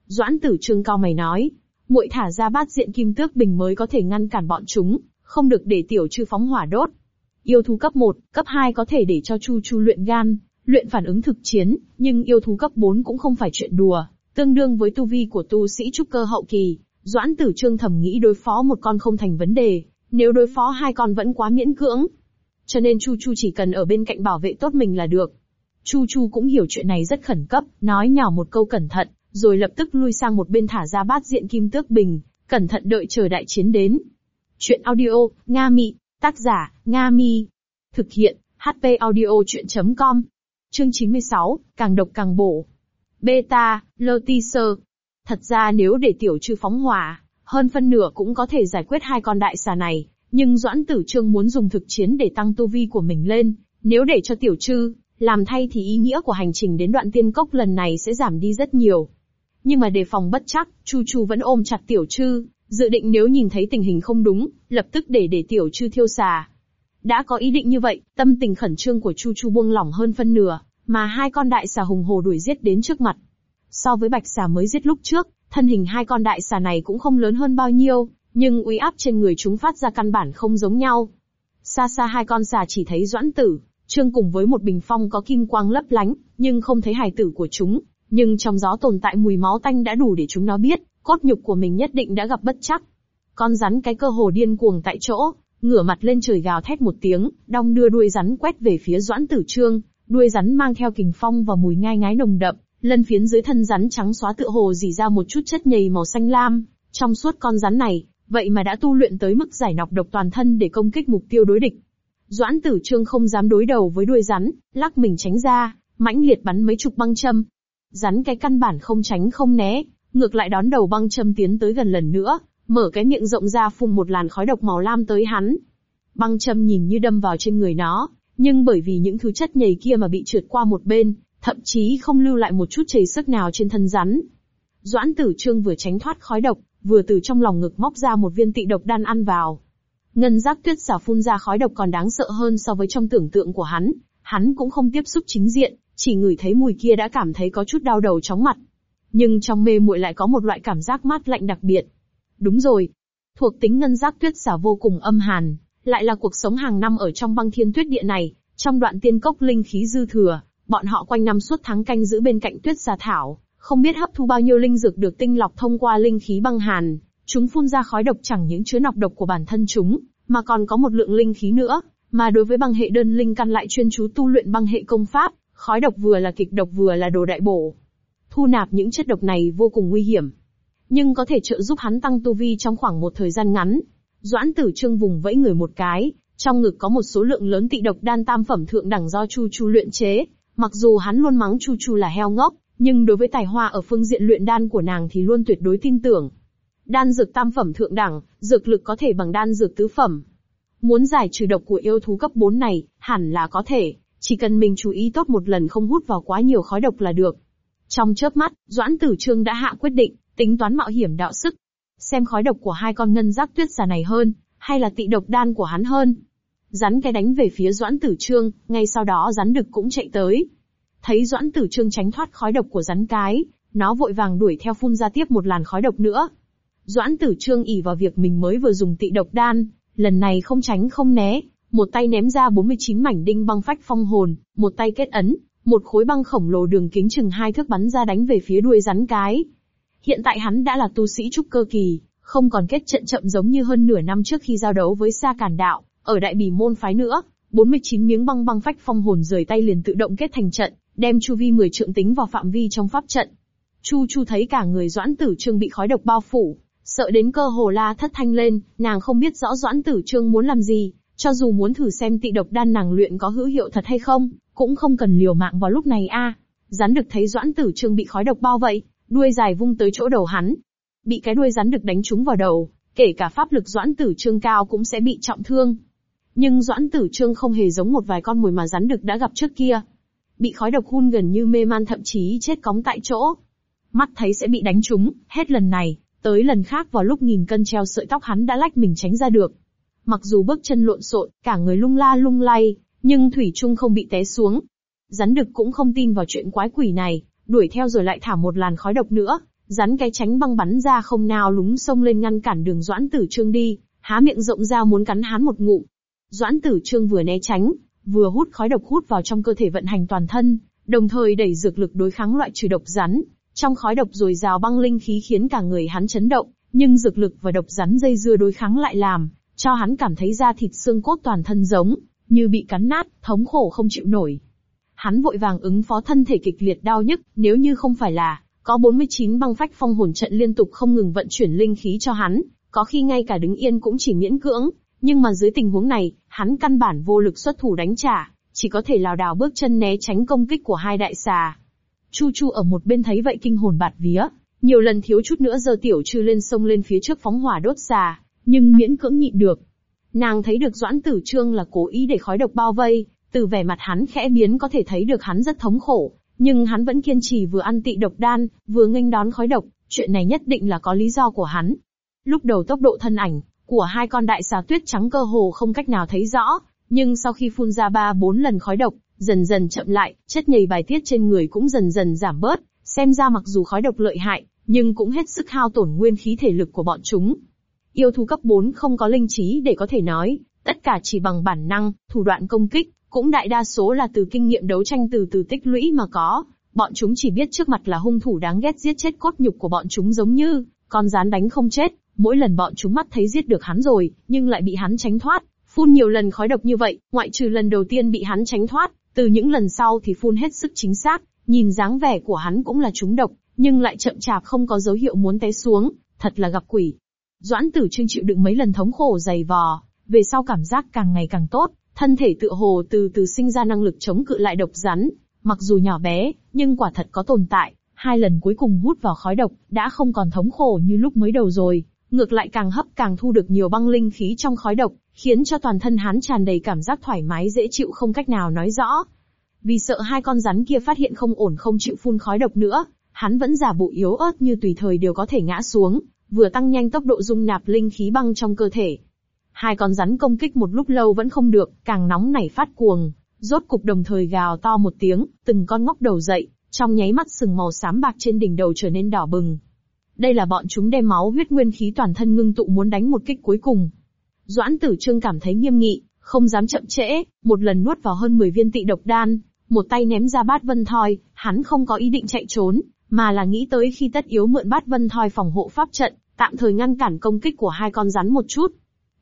Doãn tử trương cao mày nói, muội thả ra bát diện kim tước bình mới có thể ngăn cản bọn chúng, không được để tiểu chư phóng hỏa đốt. Yêu thú cấp 1, cấp 2 có thể để cho Chu Chu luyện gan, luyện phản ứng thực chiến, nhưng yêu thú cấp 4 cũng không phải chuyện đùa, tương đương với tu vi của tu sĩ trúc cơ hậu kỳ, Doãn tử trương thầm nghĩ đối phó một con không thành vấn đề, nếu đối phó hai con vẫn quá miễn cưỡng. Cho nên Chu Chu chỉ cần ở bên cạnh bảo vệ tốt mình là được. Chu Chu cũng hiểu chuyện này rất khẩn cấp, nói nhỏ một câu cẩn thận, rồi lập tức lui sang một bên thả ra bát diện kim tước bình, cẩn thận đợi chờ đại chiến đến. Chuyện audio, Nga Mị, tác giả, Nga Mi. Thực hiện, HP audio chuyện.com. Chương 96, càng độc càng bổ. Beta, lơ. Thật ra nếu để tiểu trư phóng hỏa, hơn phân nửa cũng có thể giải quyết hai con đại xà này, nhưng Doãn Tử Trương muốn dùng thực chiến để tăng tu vi của mình lên, nếu để cho tiểu trư, làm thay thì ý nghĩa của hành trình đến đoạn tiên cốc lần này sẽ giảm đi rất nhiều. Nhưng mà đề phòng bất chắc, Chu Chu vẫn ôm chặt tiểu trư, dự định nếu nhìn thấy tình hình không đúng, lập tức để để tiểu trư thiêu xà. Đã có ý định như vậy, tâm tình khẩn trương của Chu Chu buông lỏng hơn phân nửa, mà hai con đại xà hùng hồ đuổi giết đến trước mặt. So với bạch xà mới giết lúc trước, thân hình hai con đại xà này cũng không lớn hơn bao nhiêu, nhưng uy áp trên người chúng phát ra căn bản không giống nhau. Xa xa hai con xà chỉ thấy doãn tử, trương cùng với một bình phong có kim quang lấp lánh, nhưng không thấy hài tử của chúng, nhưng trong gió tồn tại mùi máu tanh đã đủ để chúng nó biết, cốt nhục của mình nhất định đã gặp bất chắc. Con rắn cái cơ hồ điên cuồng tại chỗ, ngửa mặt lên trời gào thét một tiếng, đong đưa đuôi rắn quét về phía Doãn Tử Trương, đuôi rắn mang theo kình phong và mùi ngai ngái nồng đậm, lân phiến dưới thân rắn trắng xóa tựa hồ dì ra một chút chất nhầy màu xanh lam, trong suốt con rắn này, vậy mà đã tu luyện tới mức giải nọc độc toàn thân để công kích mục tiêu đối địch. Doãn Tử Trương không dám đối đầu với đuôi rắn, lắc mình tránh ra, mãnh liệt bắn mấy chục băng châm. Rắn cái căn bản không tránh không né, ngược lại đón đầu băng châm tiến tới gần lần nữa, mở cái miệng rộng ra phun một làn khói độc màu lam tới hắn. Băng châm nhìn như đâm vào trên người nó, nhưng bởi vì những thứ chất nhầy kia mà bị trượt qua một bên, thậm chí không lưu lại một chút chảy sức nào trên thân rắn. Doãn Tử Trương vừa tránh thoát khói độc, vừa từ trong lòng ngực móc ra một viên tị độc đan ăn vào. Ngân giác tuyết xả phun ra khói độc còn đáng sợ hơn so với trong tưởng tượng của hắn, hắn cũng không tiếp xúc chính diện, chỉ ngửi thấy mùi kia đã cảm thấy có chút đau đầu chóng mặt. Nhưng trong mê muội lại có một loại cảm giác mát lạnh đặc biệt. Đúng rồi. Thuộc tính ngân giác tuyết xả vô cùng âm hàn, lại là cuộc sống hàng năm ở trong băng thiên tuyết địa này, trong đoạn tiên cốc linh khí dư thừa, bọn họ quanh năm suốt tháng canh giữ bên cạnh tuyết xà thảo, không biết hấp thu bao nhiêu linh dược được tinh lọc thông qua linh khí băng hàn, chúng phun ra khói độc chẳng những chứa nọc độc của bản thân chúng, mà còn có một lượng linh khí nữa, mà đối với băng hệ đơn linh căn lại chuyên chú tu luyện băng hệ công pháp, khói độc vừa là kịch độc vừa là đồ đại bổ. Thu nạp những chất độc này vô cùng nguy hiểm, nhưng có thể trợ giúp hắn tăng tu vi trong khoảng một thời gian ngắn. Doãn Tử Trương vùng vẫy người một cái, trong ngực có một số lượng lớn tị độc đan tam phẩm thượng đẳng do Chu Chu luyện chế, mặc dù hắn luôn mắng Chu Chu là heo ngốc, nhưng đối với tài hoa ở phương diện luyện đan của nàng thì luôn tuyệt đối tin tưởng. Đan dược tam phẩm thượng đẳng, dược lực có thể bằng đan dược tứ phẩm. Muốn giải trừ độc của yêu thú cấp 4 này, hẳn là có thể, chỉ cần mình chú ý tốt một lần không hút vào quá nhiều khói độc là được. Trong chớp mắt, Doãn Tử Trương đã hạ quyết định, tính toán mạo hiểm đạo sức. Xem khói độc của hai con ngân giác tuyết giả này hơn, hay là tị độc đan của hắn hơn. Rắn cái đánh về phía Doãn Tử Trương, ngay sau đó rắn đực cũng chạy tới. Thấy Doãn Tử Trương tránh thoát khói độc của rắn cái, nó vội vàng đuổi theo phun ra tiếp một làn khói độc nữa. Doãn Tử Trương ỉ vào việc mình mới vừa dùng tị độc đan, lần này không tránh không né, một tay ném ra 49 mảnh đinh băng phách phong hồn, một tay kết ấn, một khối băng khổng lồ đường kính chừng hai thước bắn ra đánh về phía đuôi rắn cái. Hiện tại hắn đã là tu sĩ trúc cơ kỳ, không còn kết trận chậm giống như hơn nửa năm trước khi giao đấu với Sa Càn Đạo, ở đại bỉ môn phái nữa. 49 miếng băng băng phách phong hồn rời tay liền tự động kết thành trận, đem chu vi 10 trượng tính vào phạm vi trong pháp trận. Chu Chu thấy cả người Doãn Tử Trương bị khói độc bao phủ, sợ đến cơ hồ la thất thanh lên, nàng không biết rõ Doãn Tử Trương muốn làm gì, cho dù muốn thử xem tị độc đan nàng luyện có hữu hiệu thật hay không, cũng không cần liều mạng vào lúc này a. Rắn được thấy Doãn Tử Trương bị khói độc bao vậy, đuôi dài vung tới chỗ đầu hắn. Bị cái đuôi rắn được đánh trúng vào đầu, kể cả pháp lực Doãn Tử Trương cao cũng sẽ bị trọng thương. Nhưng Doãn Tử Trương không hề giống một vài con mồi mà rắn được đã gặp trước kia. Bị khói độc hun gần như mê man thậm chí chết cóng tại chỗ. Mắt thấy sẽ bị đánh trúng, hết lần này, tới lần khác vào lúc nghìn cân treo sợi tóc hắn đã lách mình tránh ra được. Mặc dù bước chân lộn xộn, cả người lung la lung lay, nhưng Thủy Trung không bị té xuống. Rắn đực cũng không tin vào chuyện quái quỷ này, đuổi theo rồi lại thả một làn khói độc nữa, rắn cái tránh băng bắn ra không nào lúng sông lên ngăn cản đường Doãn Tử Trương đi, há miệng rộng ra muốn cắn hắn một ngụm. Doãn Tử Trương vừa né tránh, vừa hút khói độc hút vào trong cơ thể vận hành toàn thân, đồng thời đẩy dược lực đối kháng loại trừ độc rắn. Trong khói độc rồi rào băng linh khí khiến cả người hắn chấn động, nhưng dược lực và độc rắn dây dưa đối kháng lại làm, cho hắn cảm thấy da thịt xương cốt toàn thân giống, như bị cắn nát, thống khổ không chịu nổi. Hắn vội vàng ứng phó thân thể kịch liệt đau nhức, nếu như không phải là, có 49 băng phách phong hồn trận liên tục không ngừng vận chuyển linh khí cho hắn, có khi ngay cả đứng yên cũng chỉ miễn cưỡng, nhưng mà dưới tình huống này, hắn căn bản vô lực xuất thủ đánh trả, chỉ có thể lảo đảo bước chân né tránh công kích của hai đại xà. Chu Chu ở một bên thấy vậy kinh hồn bạt vía, nhiều lần thiếu chút nữa giơ tiểu trư lên sông lên phía trước phóng hỏa đốt xà, nhưng miễn cưỡng nhịn được. Nàng thấy được Doãn Tử Trương là cố ý để khói độc bao vây, từ vẻ mặt hắn khẽ biến có thể thấy được hắn rất thống khổ, nhưng hắn vẫn kiên trì vừa ăn tị độc đan, vừa nghênh đón khói độc, chuyện này nhất định là có lý do của hắn. Lúc đầu tốc độ thân ảnh của hai con đại xà tuyết trắng cơ hồ không cách nào thấy rõ, nhưng sau khi phun ra ba bốn lần khói độc, dần dần chậm lại, chất nhầy bài tiết trên người cũng dần dần giảm bớt, xem ra mặc dù khói độc lợi hại, nhưng cũng hết sức hao tổn nguyên khí thể lực của bọn chúng. Yêu thú cấp 4 không có linh trí để có thể nói, tất cả chỉ bằng bản năng, thủ đoạn công kích, cũng đại đa số là từ kinh nghiệm đấu tranh từ từ tích lũy mà có. Bọn chúng chỉ biết trước mặt là hung thủ đáng ghét giết chết cốt nhục của bọn chúng giống như, con rán đánh không chết, mỗi lần bọn chúng mắt thấy giết được hắn rồi, nhưng lại bị hắn tránh thoát, phun nhiều lần khói độc như vậy, ngoại trừ lần đầu tiên bị hắn tránh thoát, từ những lần sau thì phun hết sức chính xác, nhìn dáng vẻ của hắn cũng là trúng độc, nhưng lại chậm chạp không có dấu hiệu muốn té xuống, thật là gặp quỷ. Doãn tử trương chịu đựng mấy lần thống khổ dày vò, về sau cảm giác càng ngày càng tốt, thân thể tự hồ từ từ sinh ra năng lực chống cự lại độc rắn, mặc dù nhỏ bé, nhưng quả thật có tồn tại, hai lần cuối cùng hút vào khói độc, đã không còn thống khổ như lúc mới đầu rồi, ngược lại càng hấp càng thu được nhiều băng linh khí trong khói độc, khiến cho toàn thân hắn tràn đầy cảm giác thoải mái dễ chịu không cách nào nói rõ. Vì sợ hai con rắn kia phát hiện không ổn không chịu phun khói độc nữa, hắn vẫn giả bộ yếu ớt như tùy thời đều có thể ngã xuống, vừa tăng nhanh tốc độ dung nạp linh khí băng trong cơ thể. Hai con rắn công kích một lúc lâu vẫn không được, càng nóng nảy phát cuồng, rốt cục đồng thời gào to một tiếng, từng con ngóc đầu dậy, trong nháy mắt sừng màu xám bạc trên đỉnh đầu trở nên đỏ bừng. Đây là bọn chúng đem máu huyết nguyên khí toàn thân ngưng tụ muốn đánh một kích cuối cùng. Doãn tử trương cảm thấy nghiêm nghị, không dám chậm trễ, một lần nuốt vào hơn 10 viên tị độc đan, một tay ném ra bát vân thoi, hắn không có ý định chạy trốn, mà là nghĩ tới khi tất yếu mượn bát vân thoi phòng hộ pháp trận, tạm thời ngăn cản công kích của hai con rắn một chút.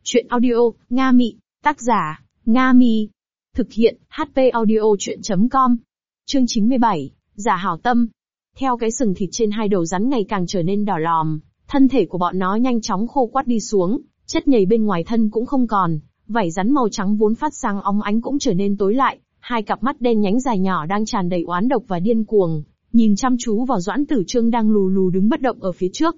Chuyện audio, Nga Mị, tác giả, Nga Mi. Thực hiện, HP audio chuyện.com. Chương 97, giả hảo tâm. Theo cái sừng thịt trên hai đầu rắn ngày càng trở nên đỏ lòm, thân thể của bọn nó nhanh chóng khô quắt đi xuống, chất nhầy bên ngoài thân cũng không còn, vảy rắn màu trắng vốn phát sáng óng ánh cũng trở nên tối lại, hai cặp mắt đen nhánh dài nhỏ đang tràn đầy oán độc và điên cuồng, nhìn chăm chú vào Doãn Tử Trương đang lù lù đứng bất động ở phía trước.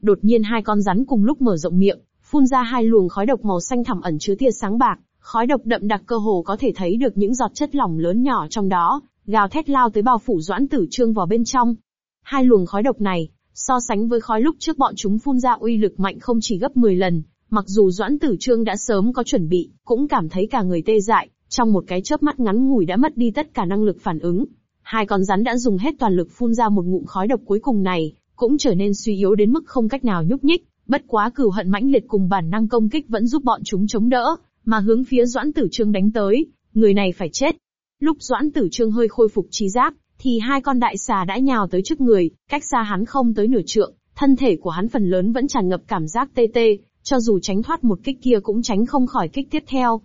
Đột nhiên hai con rắn cùng lúc mở rộng miệng, phun ra hai luồng khói độc màu xanh thẳm ẩn chứa tia sáng bạc, khói độc đậm đặc cơ hồ có thể thấy được những giọt chất lỏng lớn nhỏ trong đó, gào thét lao tới bao phủ Doãn Tử Trương vào bên trong. Hai luồng khói độc này, so sánh với khói lúc trước bọn chúng phun ra uy lực mạnh không chỉ gấp 10 lần, mặc dù Doãn Tử Trương đã sớm có chuẩn bị, cũng cảm thấy cả người tê dại, trong một cái chớp mắt ngắn ngủi đã mất đi tất cả năng lực phản ứng. Hai con rắn đã dùng hết toàn lực phun ra một ngụm khói độc cuối cùng này, cũng trở nên suy yếu đến mức không cách nào nhúc nhích, bất quá cửu hận mãnh liệt cùng bản năng công kích vẫn giúp bọn chúng chống đỡ, mà hướng phía Doãn Tử Trương đánh tới, người này phải chết. Lúc Doãn Tử Trương hơi khôi phục trí giác, thì hai con đại xà đã nhào tới trước người, cách xa hắn không tới nửa trượng, thân thể của hắn phần lớn vẫn tràn ngập cảm giác tê tê, cho dù tránh thoát một kích kia cũng tránh không khỏi kích tiếp theo.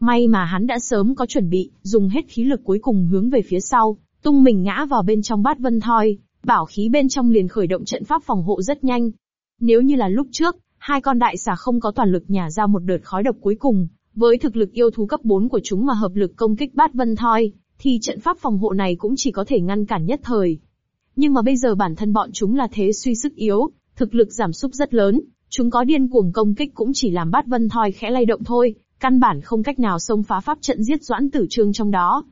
May mà hắn đã sớm có chuẩn bị, dùng hết khí lực cuối cùng hướng về phía sau, tung mình ngã vào bên trong bát vân thoi, bảo khí bên trong liền khởi động trận pháp phòng hộ rất nhanh. Nếu như là lúc trước, hai con đại xà không có toàn lực nhả ra một đợt khói độc cuối cùng, với thực lực yêu thú cấp 4 của chúng mà hợp lực công kích bát vân thoi, thì trận pháp phòng hộ này cũng chỉ có thể ngăn cản nhất thời. Nhưng mà bây giờ bản thân bọn chúng là thế suy sức yếu, thực lực giảm sút rất lớn, chúng có điên cuồng công kích cũng chỉ làm bát vân thoi khẽ lay động thôi, căn bản không cách nào xông phá pháp trận giết Doãn Tử Trương trong đó.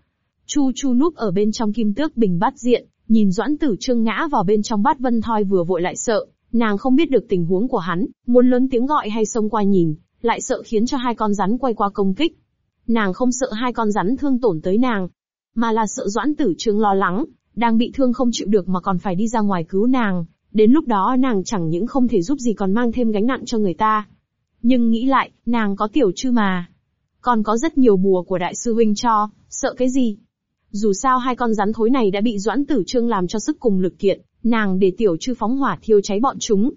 Chu Chu núp ở bên trong kim tước bình bát diện, nhìn Doãn Tử Trương ngã vào bên trong bát vân thoi vừa vội lại sợ, nàng không biết được tình huống của hắn, muốn lớn tiếng gọi hay xông qua nhìn, lại sợ khiến cho hai con rắn quay qua công kích. Nàng không sợ hai con rắn thương tổn tới nàng, mà là sợ Doãn Tử Trương lo lắng, đang bị thương không chịu được mà còn phải đi ra ngoài cứu nàng, đến lúc đó nàng chẳng những không thể giúp gì còn mang thêm gánh nặng cho người ta. Nhưng nghĩ lại, nàng có tiểu chư mà. Còn có rất nhiều bùa của đại sư huynh cho, sợ cái gì? Dù sao hai con rắn thối này đã bị Doãn Tử Trương làm cho sức cùng lực kiện, nàng để tiểu chư phóng hỏa thiêu cháy bọn chúng.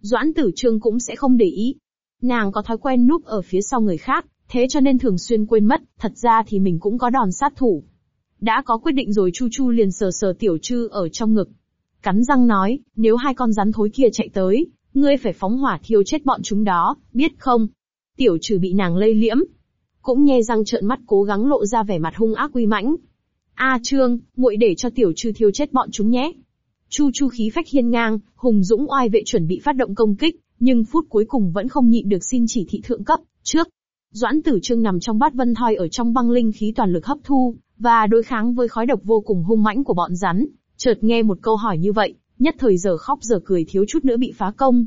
Doãn tử trương cũng sẽ không để ý. Nàng có thói quen núp ở phía sau người khác, thế cho nên thường xuyên quên mất, thật ra thì mình cũng có đòn sát thủ. Đã có quyết định rồi Chu Chu liền sờ sờ tiểu trư ở trong ngực. Cắn răng nói, nếu hai con rắn thối kia chạy tới, ngươi phải phóng hỏa thiêu chết bọn chúng đó, biết không? Tiểu trừ bị nàng lây liễm. Cũng nhe răng trợn mắt cố gắng lộ ra vẻ mặt hung ác uy mãnh. A Trương, muội để cho tiểu trừ thiêu chết bọn chúng nhé. Chu Chu khí phách hiên ngang, hùng dũng oai vệ chuẩn bị phát động công kích, nhưng phút cuối cùng vẫn không nhịn được xin chỉ thị thượng cấp, trước. Doãn tử trương nằm trong bát vân thoi ở trong băng linh khí toàn lực hấp thu, và đối kháng với khói độc vô cùng hung mãnh của bọn rắn, chợt nghe một câu hỏi như vậy, nhất thời giờ khóc giờ cười thiếu chút nữa bị phá công.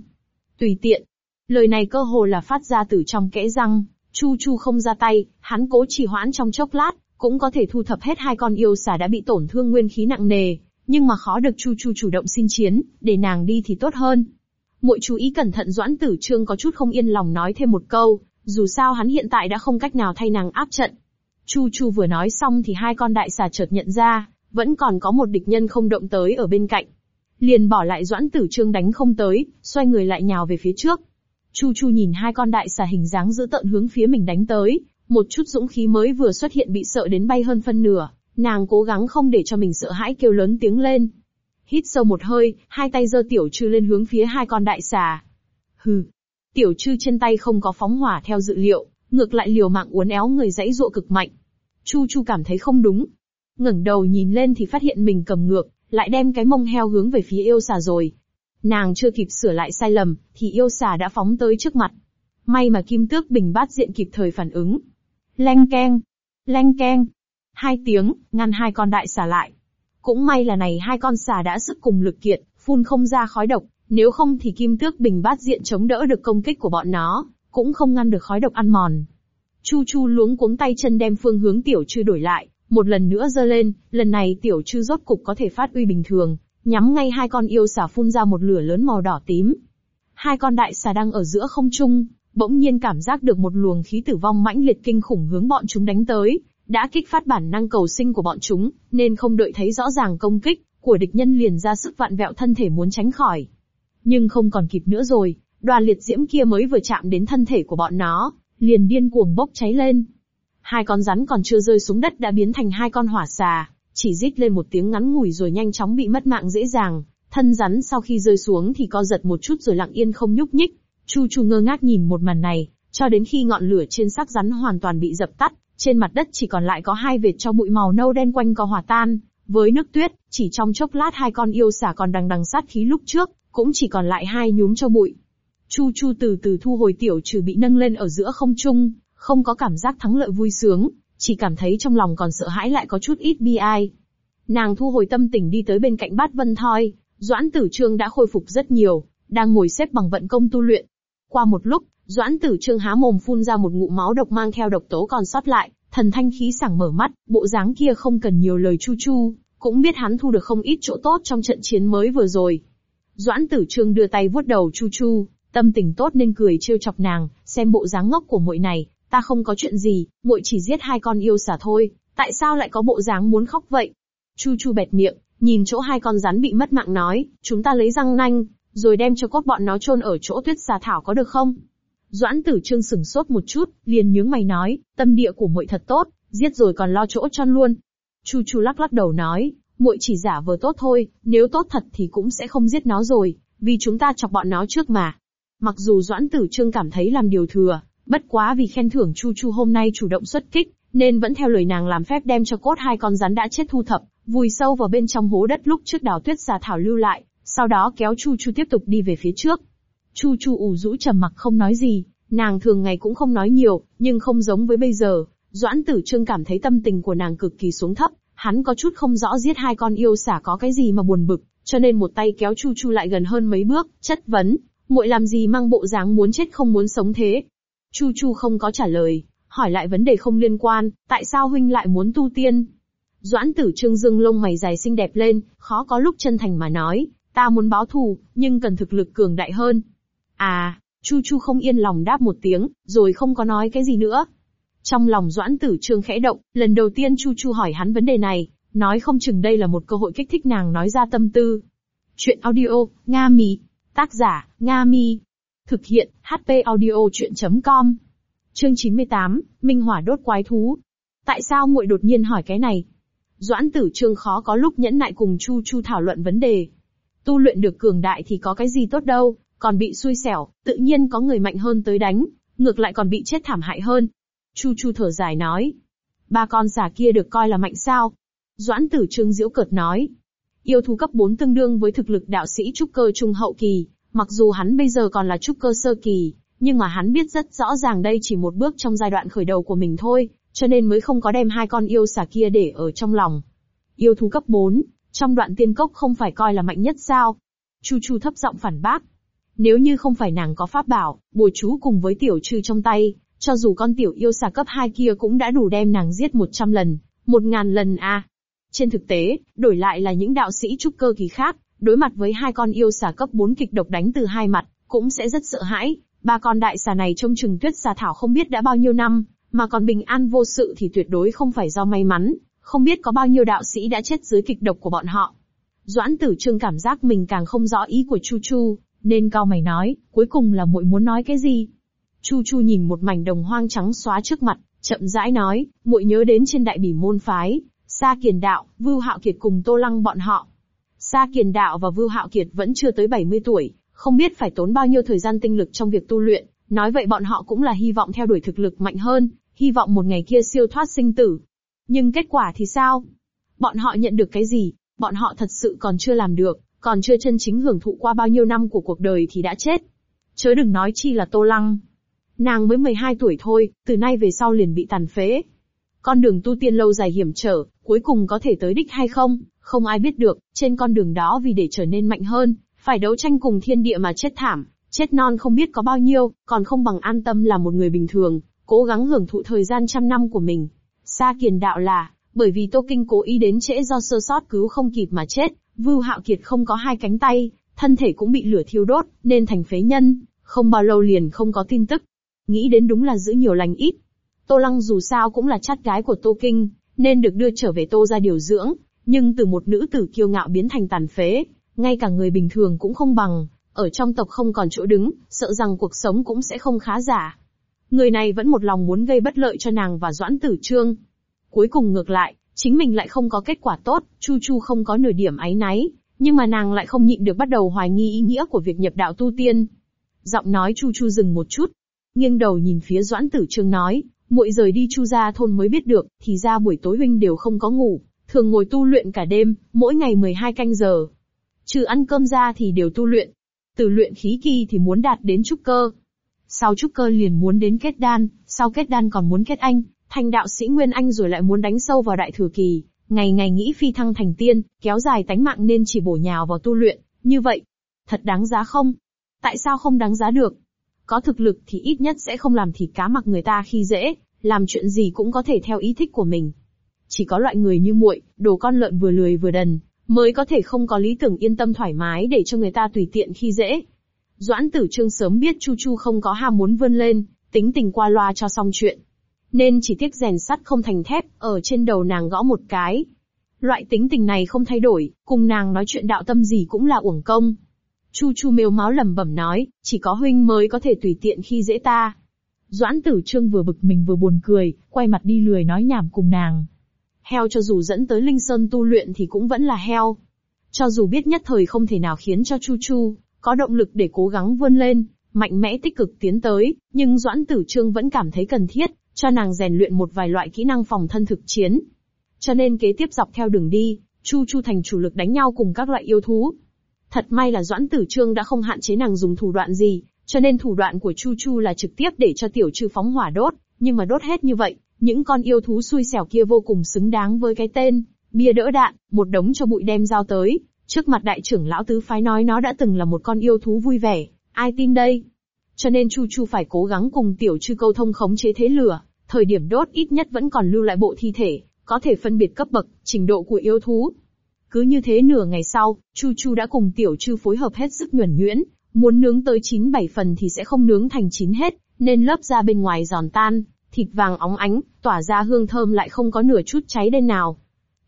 Tùy tiện. Lời này cơ hồ là phát ra từ trong kẽ răng, Chu Chu không ra tay, hắn cố trì hoãn trong chốc lát, cũng có thể thu thập hết hai con yêu xà đã bị tổn thương nguyên khí nặng nề, nhưng mà khó được Chu Chu chủ động xin chiến, để nàng đi thì tốt hơn. Muội chú ý cẩn thận Doãn Tử Trương có chút không yên lòng nói thêm một câu, dù sao hắn hiện tại đã không cách nào thay nàng áp trận. Chu Chu vừa nói xong thì hai con đại xà chợt nhận ra, vẫn còn có một địch nhân không động tới ở bên cạnh. Liền bỏ lại Doãn Tử Trương đánh không tới, xoay người lại nhào về phía trước. Chu Chu nhìn hai con đại xà hình dáng dữ tợn hướng phía mình đánh tới, một chút dũng khí mới vừa xuất hiện bị sợ đến bay hơn phân nửa, nàng cố gắng không để cho mình sợ hãi kêu lớn tiếng lên. Hít sâu một hơi, hai tay giơ tiểu trư lên hướng phía hai con đại xà. Hừ. Tiểu trư trên tay không có phóng hỏa theo dự liệu, ngược lại liều mạng uốn éo người dãy dụa cực mạnh. Chu Chu cảm thấy không đúng. ngẩng đầu nhìn lên thì phát hiện mình cầm ngược, lại đem cái mông heo hướng về phía yêu xà rồi. Nàng chưa kịp sửa lại sai lầm, thì yêu xà đã phóng tới trước mặt. May mà kim tước bình bát diện kịp thời phản ứng. Leng keng, leng keng. Hai tiếng, ngăn hai con đại xà lại. Cũng may là này hai con xà đã sức cùng lực kiện, phun không ra khói độc, nếu không thì kim tước bình bát diện chống đỡ được công kích của bọn nó, cũng không ngăn được khói độc ăn mòn. Chu Chu luống cuống tay chân đem phương hướng tiểu trư đổi lại, một lần nữa giơ lên, lần này tiểu trư rốt cục có thể phát uy bình thường, nhắm ngay hai con yêu xà phun ra một lửa lớn màu đỏ tím. Hai con đại xà đang ở giữa không trung, bỗng nhiên cảm giác được một luồng khí tử vong mãnh liệt kinh khủng hướng bọn chúng đánh tới, đã kích phát bản năng cầu sinh của bọn chúng, nên không đợi thấy rõ ràng công kích của địch nhân liền ra sức vạn vẹo thân thể muốn tránh khỏi. Nhưng không còn kịp nữa rồi, đoàn liệt diễm kia mới vừa chạm đến thân thể của bọn nó, liền điên cuồng bốc cháy lên. Hai con rắn còn chưa rơi xuống đất đã biến thành hai con hỏa xà, chỉ rít lên một tiếng ngắn ngủi rồi nhanh chóng bị mất mạng dễ dàng. Thân rắn sau khi rơi xuống thì co giật một chút rồi lặng yên không nhúc nhích. Chu Chu ngơ ngác nhìn một màn này, cho đến khi ngọn lửa trên xác rắn hoàn toàn bị dập tắt, trên mặt đất chỉ còn lại có hai vệt cho bụi màu nâu đen quanh co hòa tan. Với nước tuyết, chỉ trong chốc lát hai con yêu xả còn đằng đằng sát khí lúc trước, cũng chỉ còn lại hai nhúm cho bụi. Chu Chu từ từ thu hồi tiểu trừ bị nâng lên ở giữa không trung, không có cảm giác thắng lợi vui sướng, chỉ cảm thấy trong lòng còn sợ hãi lại có chút ít bi ai. Nàng thu hồi tâm tình đi tới bên cạnh bát vân thoi, Doãn Tử Trương đã khôi phục rất nhiều, đang ngồi xếp bằng vận công tu luyện. Qua một lúc, Doãn Tử Trương há mồm phun ra một ngụm máu độc mang theo độc tố còn sót lại, thần thanh khí sảng mở mắt, bộ dáng kia không cần nhiều lời chu chu, cũng biết hắn thu được không ít chỗ tốt trong trận chiến mới vừa rồi. Doãn Tử Trương đưa tay vuốt đầu chu chu, tâm tình tốt nên cười trêu chọc nàng, xem bộ dáng ngốc của muội này, ta không có chuyện gì, muội chỉ giết hai con yêu xả thôi, tại sao lại có bộ dáng muốn khóc vậy? Chu Chu bẹt miệng, nhìn chỗ hai con rắn bị mất mạng nói, chúng ta lấy răng nanh, rồi đem cho cốt bọn nó chôn ở chỗ tuyết xà thảo có được không? Doãn tử trương sửng sốt một chút, liền nhướng mày nói, tâm địa của muội thật tốt, giết rồi còn lo chỗ chôn luôn. Chu Chu lắc lắc đầu nói, muội chỉ giả vờ tốt thôi, nếu tốt thật thì cũng sẽ không giết nó rồi, vì chúng ta chọc bọn nó trước mà. Mặc dù Doãn Tử Trương cảm thấy làm điều thừa, bất quá vì khen thưởng Chu Chu hôm nay chủ động xuất kích, nên vẫn theo lời nàng làm phép đem cho cốt hai con rắn đã chết thu thập, vùi sâu vào bên trong hố đất lúc trước đào tuyết xà thảo lưu lại, sau đó kéo Chu Chu tiếp tục đi về phía trước. Chu Chu ủ rũ trầm mặc không nói gì, nàng thường ngày cũng không nói nhiều, nhưng không giống với bây giờ. Doãn Tử Trương cảm thấy tâm tình của nàng cực kỳ xuống thấp, hắn có chút không rõ giết hai con yêu xả có cái gì mà buồn bực, cho nên một tay kéo Chu Chu lại gần hơn mấy bước, chất vấn, muội làm gì mang bộ dáng muốn chết không muốn sống thế? Chu Chu không có trả lời, hỏi lại vấn đề không liên quan, tại sao huynh lại muốn tu tiên? Doãn tử trương dương lông mày dài xinh đẹp lên, khó có lúc chân thành mà nói, ta muốn báo thù, nhưng cần thực lực cường đại hơn. À, Chu Chu không yên lòng đáp một tiếng, rồi không có nói cái gì nữa. Trong lòng Doãn Tử Trương khẽ động, lần đầu tiên Chu Chu hỏi hắn vấn đề này, nói không chừng đây là một cơ hội kích thích nàng nói ra tâm tư. Chuyện audio, Nga Mi. Tác giả, Nga Mi. Thực hiện, HP audio chuyện.com. Chương 98, Minh Hỏa đốt quái thú. Tại sao muội đột nhiên hỏi cái này? Doãn tử trương khó có lúc nhẫn nại cùng Chu Chu thảo luận vấn đề. Tu luyện được cường đại thì có cái gì tốt đâu, còn bị xui xẻo, tự nhiên có người mạnh hơn tới đánh, ngược lại còn bị chết thảm hại hơn. Chu Chu thở dài nói. Ba con giả kia được coi là mạnh sao? Doãn tử trương diễu cợt nói. Yêu thú cấp 4 tương đương với thực lực đạo sĩ trúc cơ trung hậu kỳ, mặc dù hắn bây giờ còn là trúc cơ sơ kỳ, nhưng mà hắn biết rất rõ ràng đây chỉ một bước trong giai đoạn khởi đầu của mình thôi, cho nên mới không có đem hai con yêu xà kia để ở trong lòng. Yêu thú cấp 4, trong đoạn tiên cốc không phải coi là mạnh nhất sao? Chu Chu thấp giọng phản bác. Nếu như không phải nàng có pháp bảo, bùa chú cùng với tiểu trư trong tay, cho dù con tiểu yêu xà cấp 2 kia cũng đã đủ đem nàng giết 100 lần, 1000 lần à. Trên thực tế, đổi lại là những đạo sĩ trúc cơ kỳ khác, đối mặt với hai con yêu xà cấp 4 kịch độc đánh từ hai mặt, cũng sẽ rất sợ hãi. Ba con đại xà này trông chừng tuyết xà thảo không biết đã bao nhiêu năm, mà còn bình an vô sự thì tuyệt đối không phải do may mắn, không biết có bao nhiêu đạo sĩ đã chết dưới kịch độc của bọn họ. Doãn tử trương cảm giác mình càng không rõ ý của Chu Chu, nên cao mày nói, cuối cùng là muội muốn nói cái gì? Chu Chu nhìn một mảnh đồng hoang trắng xóa trước mặt, chậm rãi nói, muội nhớ đến trên đại bỉ môn phái, Sa Kiền Đạo, Vưu Hạo Kiệt cùng Tô Lăng bọn họ. Sa Kiền Đạo và Vưu Hạo Kiệt vẫn chưa tới 70 tuổi, không biết phải tốn bao nhiêu thời gian tinh lực trong việc tu luyện, nói vậy bọn họ cũng là hy vọng theo đuổi thực lực mạnh hơn, hy vọng một ngày kia siêu thoát sinh tử. Nhưng kết quả thì sao? Bọn họ nhận được cái gì? Bọn họ thật sự còn chưa làm được, còn chưa chân chính hưởng thụ qua bao nhiêu năm của cuộc đời thì đã chết. Chớ đừng nói chi là Tô Lăng. Nàng mới 12 tuổi thôi, từ nay về sau liền bị tàn phế. Con đường tu tiên lâu dài hiểm trở, cuối cùng có thể tới đích hay không, không ai biết được, trên con đường đó vì để trở nên mạnh hơn, phải đấu tranh cùng thiên địa mà chết thảm, chết non không biết có bao nhiêu, còn không bằng an tâm là một người bình thường, cố gắng hưởng thụ thời gian trăm năm của mình. Sa kiền đạo là, bởi vì Tô Kinh cố ý đến trễ do sơ sót cứu không kịp mà chết, Vưu Hạo Kiệt không có hai cánh tay, thân thể cũng bị lửa thiêu đốt, nên thành phế nhân, không bao lâu liền không có tin tức. Nghĩ đến đúng là giữ nhiều lành ít. Tô Lăng dù sao cũng là chát gái của Tô Kinh, nên được đưa trở về Tô ra điều dưỡng, nhưng từ một nữ tử kiêu ngạo biến thành tàn phế, ngay cả người bình thường cũng không bằng, ở trong tộc không còn chỗ đứng, sợ rằng cuộc sống cũng sẽ không khá giả. Người này vẫn một lòng muốn gây bất lợi cho nàng và Doãn Tử Trương. Cuối cùng ngược lại, chính mình lại không có kết quả tốt, Chu Chu không có nửa điểm áy náy, nhưng mà nàng lại không nhịn được bắt đầu hoài nghi ý nghĩa của việc nhập đạo tu tiên. Giọng nói Chu Chu dừng một chút, nghiêng đầu nhìn phía Doãn Tử Trương nói, muội rời đi Chu gia thôn mới biết được, thì ra buổi tối huynh đều không có ngủ, thường ngồi tu luyện cả đêm, mỗi ngày 12 canh giờ. Trừ ăn cơm ra thì đều tu luyện. Từ luyện khí kỳ thì muốn đạt đến trúc cơ. Sau trúc cơ liền muốn đến kết đan, sau kết đan còn muốn kết anh, thành đạo sĩ Nguyên Anh rồi lại muốn đánh sâu vào đại thừa kỳ, ngày ngày nghĩ phi thăng thành tiên, kéo dài tánh mạng nên chỉ bổ nhào vào tu luyện, như vậy. Thật đáng giá không? Tại sao không đáng giá được? Có thực lực thì ít nhất sẽ không làm thịt cá mặc người ta khi dễ, làm chuyện gì cũng có thể theo ý thích của mình. Chỉ có loại người như muội, đồ con lợn vừa lười vừa đần, mới có thể không có lý tưởng yên tâm thoải mái để cho người ta tùy tiện khi dễ. Doãn tử trương sớm biết Chu Chu không có ham muốn vươn lên, tính tình qua loa cho xong chuyện. Nên chỉ tiếc rèn sắt không thành thép, ở trên đầu nàng gõ một cái. Loại tính tình này không thay đổi, cùng nàng nói chuyện đạo tâm gì cũng là uổng công. Chu Chu mếu máu lẩm bẩm nói, chỉ có huynh mới có thể tùy tiện khi dễ ta. Doãn tử trương vừa bực mình vừa buồn cười, quay mặt đi lười nói nhảm cùng nàng. Heo cho dù dẫn tới Linh Sơn tu luyện thì cũng vẫn là heo. Cho dù biết nhất thời không thể nào khiến cho Chu Chu có động lực để cố gắng vươn lên, mạnh mẽ tích cực tiến tới, nhưng Doãn Tử Trương vẫn cảm thấy cần thiết, cho nàng rèn luyện một vài loại kỹ năng phòng thân thực chiến. Cho nên kế tiếp dọc theo đường đi, Chu Chu thành chủ lực đánh nhau cùng các loại yêu thú. Thật may là Doãn Tử Trương đã không hạn chế nàng dùng thủ đoạn gì, cho nên thủ đoạn của Chu Chu là trực tiếp để cho tiểu trừ phóng hỏa đốt, nhưng mà đốt hết như vậy, những con yêu thú xui xẻo kia vô cùng xứng đáng với cái tên, bia đỡ đạn, một đống cho bụi đem giao tới, trước mặt đại trưởng lão tứ phái nói nó đã từng là một con yêu thú vui vẻ, ai tin đây? Cho nên Chu Chu phải cố gắng cùng tiểu trư câu thông khống chế thế lửa, thời điểm đốt ít nhất vẫn còn lưu lại bộ thi thể, có thể phân biệt cấp bậc, trình độ của yêu thú. Cứ như thế nửa ngày sau, Chu Chu đã cùng tiểu trư phối hợp hết sức nhuẩn nhuyễn, muốn nướng tới 9-7 phần thì sẽ không nướng thành chín hết, nên lớp da bên ngoài giòn tan, thịt vàng óng ánh, tỏa ra hương thơm lại không có nửa chút cháy đen nào.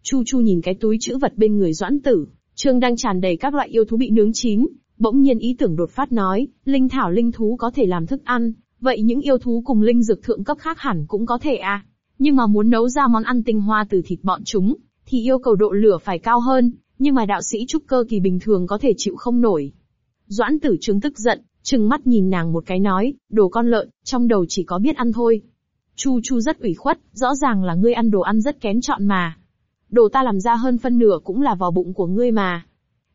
Chu Chu nhìn cái túi chữ vật bên người Doãn Tử, Trương đang tràn đầy các loại yêu thú bị nướng chín, bỗng nhiên ý tưởng đột phát nói, linh thảo linh thú có thể làm thức ăn, vậy những yêu thú cùng linh dược thượng cấp khác hẳn cũng có thể à. Nhưng mà muốn nấu ra món ăn tinh hoa từ thịt bọn chúng, thì yêu cầu độ lửa phải cao hơn, nhưng mà đạo sĩ trúc cơ kỳ bình thường có thể chịu không nổi. Doãn tử trương tức giận, trừng mắt nhìn nàng một cái nói, đồ con lợn, trong đầu chỉ có biết ăn thôi. Chu Chu rất ủy khuất, rõ ràng là ngươi ăn đồ ăn rất kén chọn mà. Đồ ta làm ra hơn phân nửa cũng là vào bụng của ngươi mà.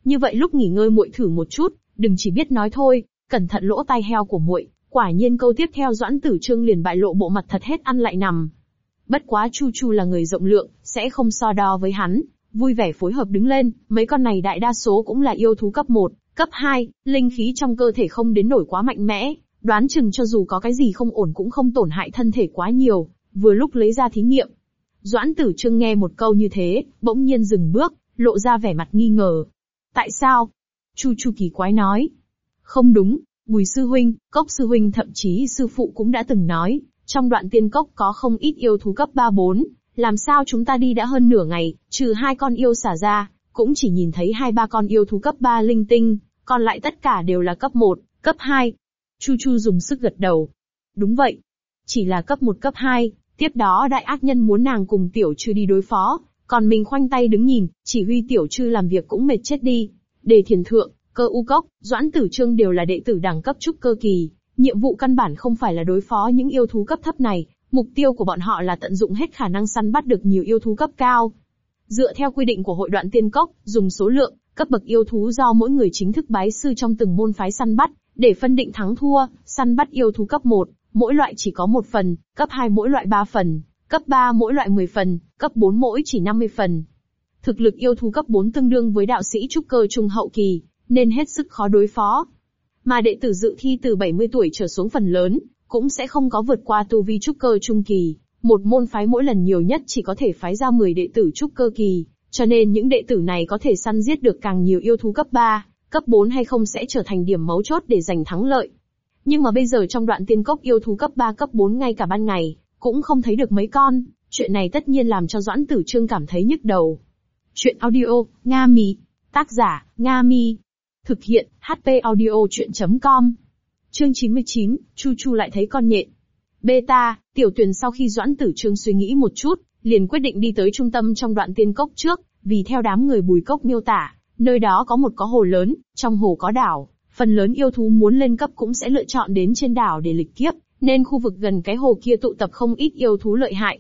Như vậy lúc nghỉ ngơi muội thử một chút, đừng chỉ biết nói thôi, cẩn thận lỗ tai heo của muội. Quả nhiên câu tiếp theo Doãn Tử Trương liền bại lộ bộ mặt thật hết ăn lại nằm. Bất quá Chu Chu là người rộng lượng, sẽ không so đo với hắn, vui vẻ phối hợp đứng lên, mấy con này đại đa số cũng là yêu thú cấp 1, cấp 2, linh khí trong cơ thể không đến nổi quá mạnh mẽ, đoán chừng cho dù có cái gì không ổn cũng không tổn hại thân thể quá nhiều, vừa lúc lấy ra thí nghiệm. Doãn tử trương nghe một câu như thế, bỗng nhiên dừng bước, lộ ra vẻ mặt nghi ngờ. Tại sao? Chu Chu kỳ quái nói. Không đúng, Bùi sư huynh, Cốc sư huynh thậm chí sư phụ cũng đã từng nói, trong đoạn tiên cốc có không ít yêu thú cấp 3-4, làm sao chúng ta đi đã hơn nửa ngày, trừ hai con yêu xả ra, cũng chỉ nhìn thấy hai ba con yêu thú cấp 3 linh tinh, còn lại tất cả đều là cấp 1, cấp 2. Chu Chu dùng sức gật đầu. Đúng vậy. Chỉ là cấp 1 cấp 2, tiếp đó đại ác nhân muốn nàng cùng tiểu chưa đi đối phó, còn mình khoanh tay đứng nhìn, chỉ huy tiểu trư làm việc cũng mệt chết đi. Đề thiền thượng, cơ u cốc, doãn tử trương đều là đệ tử đẳng cấp trúc cơ kỳ, nhiệm vụ căn bản không phải là đối phó những yêu thú cấp thấp này, mục tiêu của bọn họ là tận dụng hết khả năng săn bắt được nhiều yêu thú cấp cao. Dựa theo quy định của hội đoạn tiên cốc, dùng số lượng, cấp bậc yêu thú do mỗi người chính thức bái sư trong từng môn phái săn bắt, để phân định thắng thua, săn bắt yêu thú cấp 1, mỗi loại chỉ có một phần, cấp 2 mỗi loại 3 phần, cấp 3 mỗi loại 10 phần, cấp 4 mỗi chỉ 50 phần. Thực lực yêu thú cấp 4 tương đương với đạo sĩ trúc cơ trung hậu kỳ, nên hết sức khó đối phó. Mà đệ tử dự thi từ 70 tuổi trở xuống phần lớn, cũng sẽ không có vượt qua tu vi trúc cơ trung kỳ. Một môn phái mỗi lần nhiều nhất chỉ có thể phái ra 10 đệ tử trúc cơ kỳ, cho nên những đệ tử này có thể săn giết được càng nhiều yêu thú cấp 3, cấp 4 hay không sẽ trở thành điểm mấu chốt để giành thắng lợi. Nhưng mà bây giờ trong đoạn tiên cốc yêu thú cấp 3 cấp 4 ngay cả ban ngày, cũng không thấy được mấy con, chuyện này tất nhiên làm cho Doãn Tử Trương cảm thấy nhức đầu. Chuyện audio, Nga Mi. Tác giả, Nga Mi. Thực hiện, HP audio chuyện.com. Chương 99, Chu Chu lại thấy con nhện. Beta, tiểu tuyển sau khi Doãn Tử Trương suy nghĩ một chút, liền quyết định đi tới trung tâm trong đoạn tiên cốc trước, vì theo đám người bùi cốc miêu tả, nơi đó có một có hồ lớn, trong hồ có đảo, phần lớn yêu thú muốn lên cấp cũng sẽ lựa chọn đến trên đảo để lịch kiếp, nên khu vực gần cái hồ kia tụ tập không ít yêu thú lợi hại.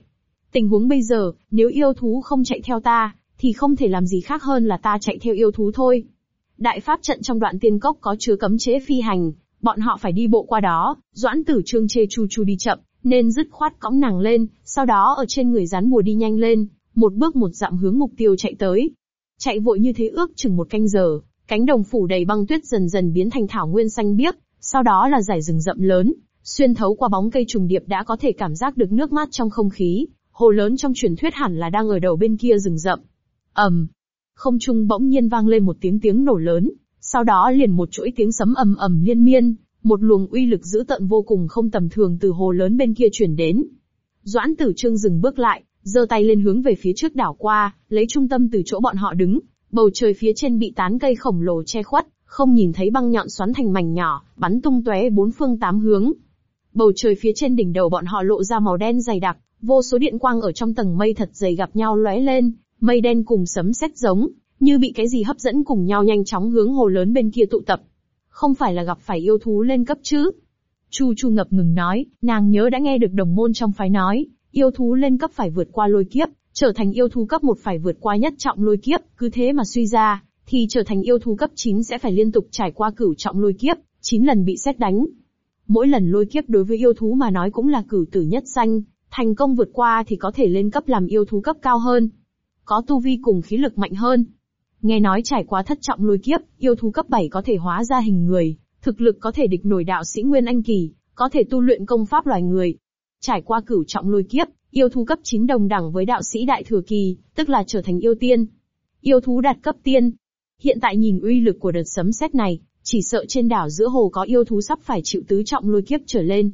Tình huống bây giờ, nếu yêu thú không chạy theo ta, thì không thể làm gì khác hơn là ta chạy theo yêu thú thôi. Đại pháp trận trong đoạn tiên cốc có chứa cấm chế phi hành, bọn họ phải đi bộ qua đó, doãn tử trương chê chu chu đi chậm, nên dứt khoát cõng nàng lên, sau đó ở trên người rắn bùa đi nhanh lên, một bước một dặm hướng mục tiêu chạy tới. Chạy vội như thế ước chừng một canh giờ, cánh đồng phủ đầy băng tuyết dần dần biến thành thảo nguyên xanh biếc, sau đó là giải rừng rậm lớn, xuyên thấu qua bóng cây trùng điệp đã có thể cảm giác được nước mát trong không khí, hồ lớn trong truyền thuyết hẳn là đang ở đầu bên kia rừng rậm. ầm, không trung bỗng nhiên vang lên một tiếng tiếng nổ lớn, sau đó liền một chuỗi tiếng sấm ầm ầm liên miên, một luồng uy lực dữ tợn vô cùng không tầm thường từ hồ lớn bên kia truyền đến. Doãn Tử Trương dừng bước lại, giơ tay lên hướng về phía trước đảo qua, lấy trung tâm từ chỗ bọn họ đứng, bầu trời phía trên bị tán cây khổng lồ che khuất, không nhìn thấy băng nhọn xoắn thành mảnh nhỏ, bắn tung tóe bốn phương tám hướng. Bầu trời phía trên đỉnh đầu bọn họ lộ ra màu đen dày đặc, vô số điện quang ở trong tầng mây thật dày gặp nhau lóe lên, mây đen cùng sấm sét giống, như bị cái gì hấp dẫn cùng nhau nhanh chóng hướng hồ lớn bên kia tụ tập. Không phải là gặp phải yêu thú lên cấp chứ? Chu Chu ngập ngừng nói, nàng nhớ đã nghe được đồng môn trong phái nói, yêu thú lên cấp phải vượt qua lôi kiếp, trở thành yêu thú cấp 1 phải vượt qua nhất trọng lôi kiếp, cứ thế mà suy ra, thì trở thành yêu thú cấp 9 sẽ phải liên tục trải qua cửu trọng lôi kiếp, 9 lần bị xét đánh. Mỗi lần lôi kiếp đối với yêu thú mà nói cũng là cử tử nhất danh, thành công vượt qua thì có thể lên cấp làm yêu thú cấp cao hơn. Có tu vi cùng khí lực mạnh hơn, Nghe nói trải qua thất trọng lôi kiếp, yêu thú cấp 7 có thể hóa ra hình người, thực lực có thể địch nổi đạo sĩ Nguyên Anh Kỳ, có thể tu luyện công pháp loài người. Trải qua cửu trọng lôi kiếp, yêu thú cấp 9 đồng đẳng với đạo sĩ Đại Thừa Kỳ, tức là trở thành yêu tiên. Yêu thú đạt cấp tiên. Hiện tại nhìn uy lực của đợt sấm sét này, chỉ sợ trên đảo giữa hồ có yêu thú sắp phải chịu tứ trọng lôi kiếp trở lên.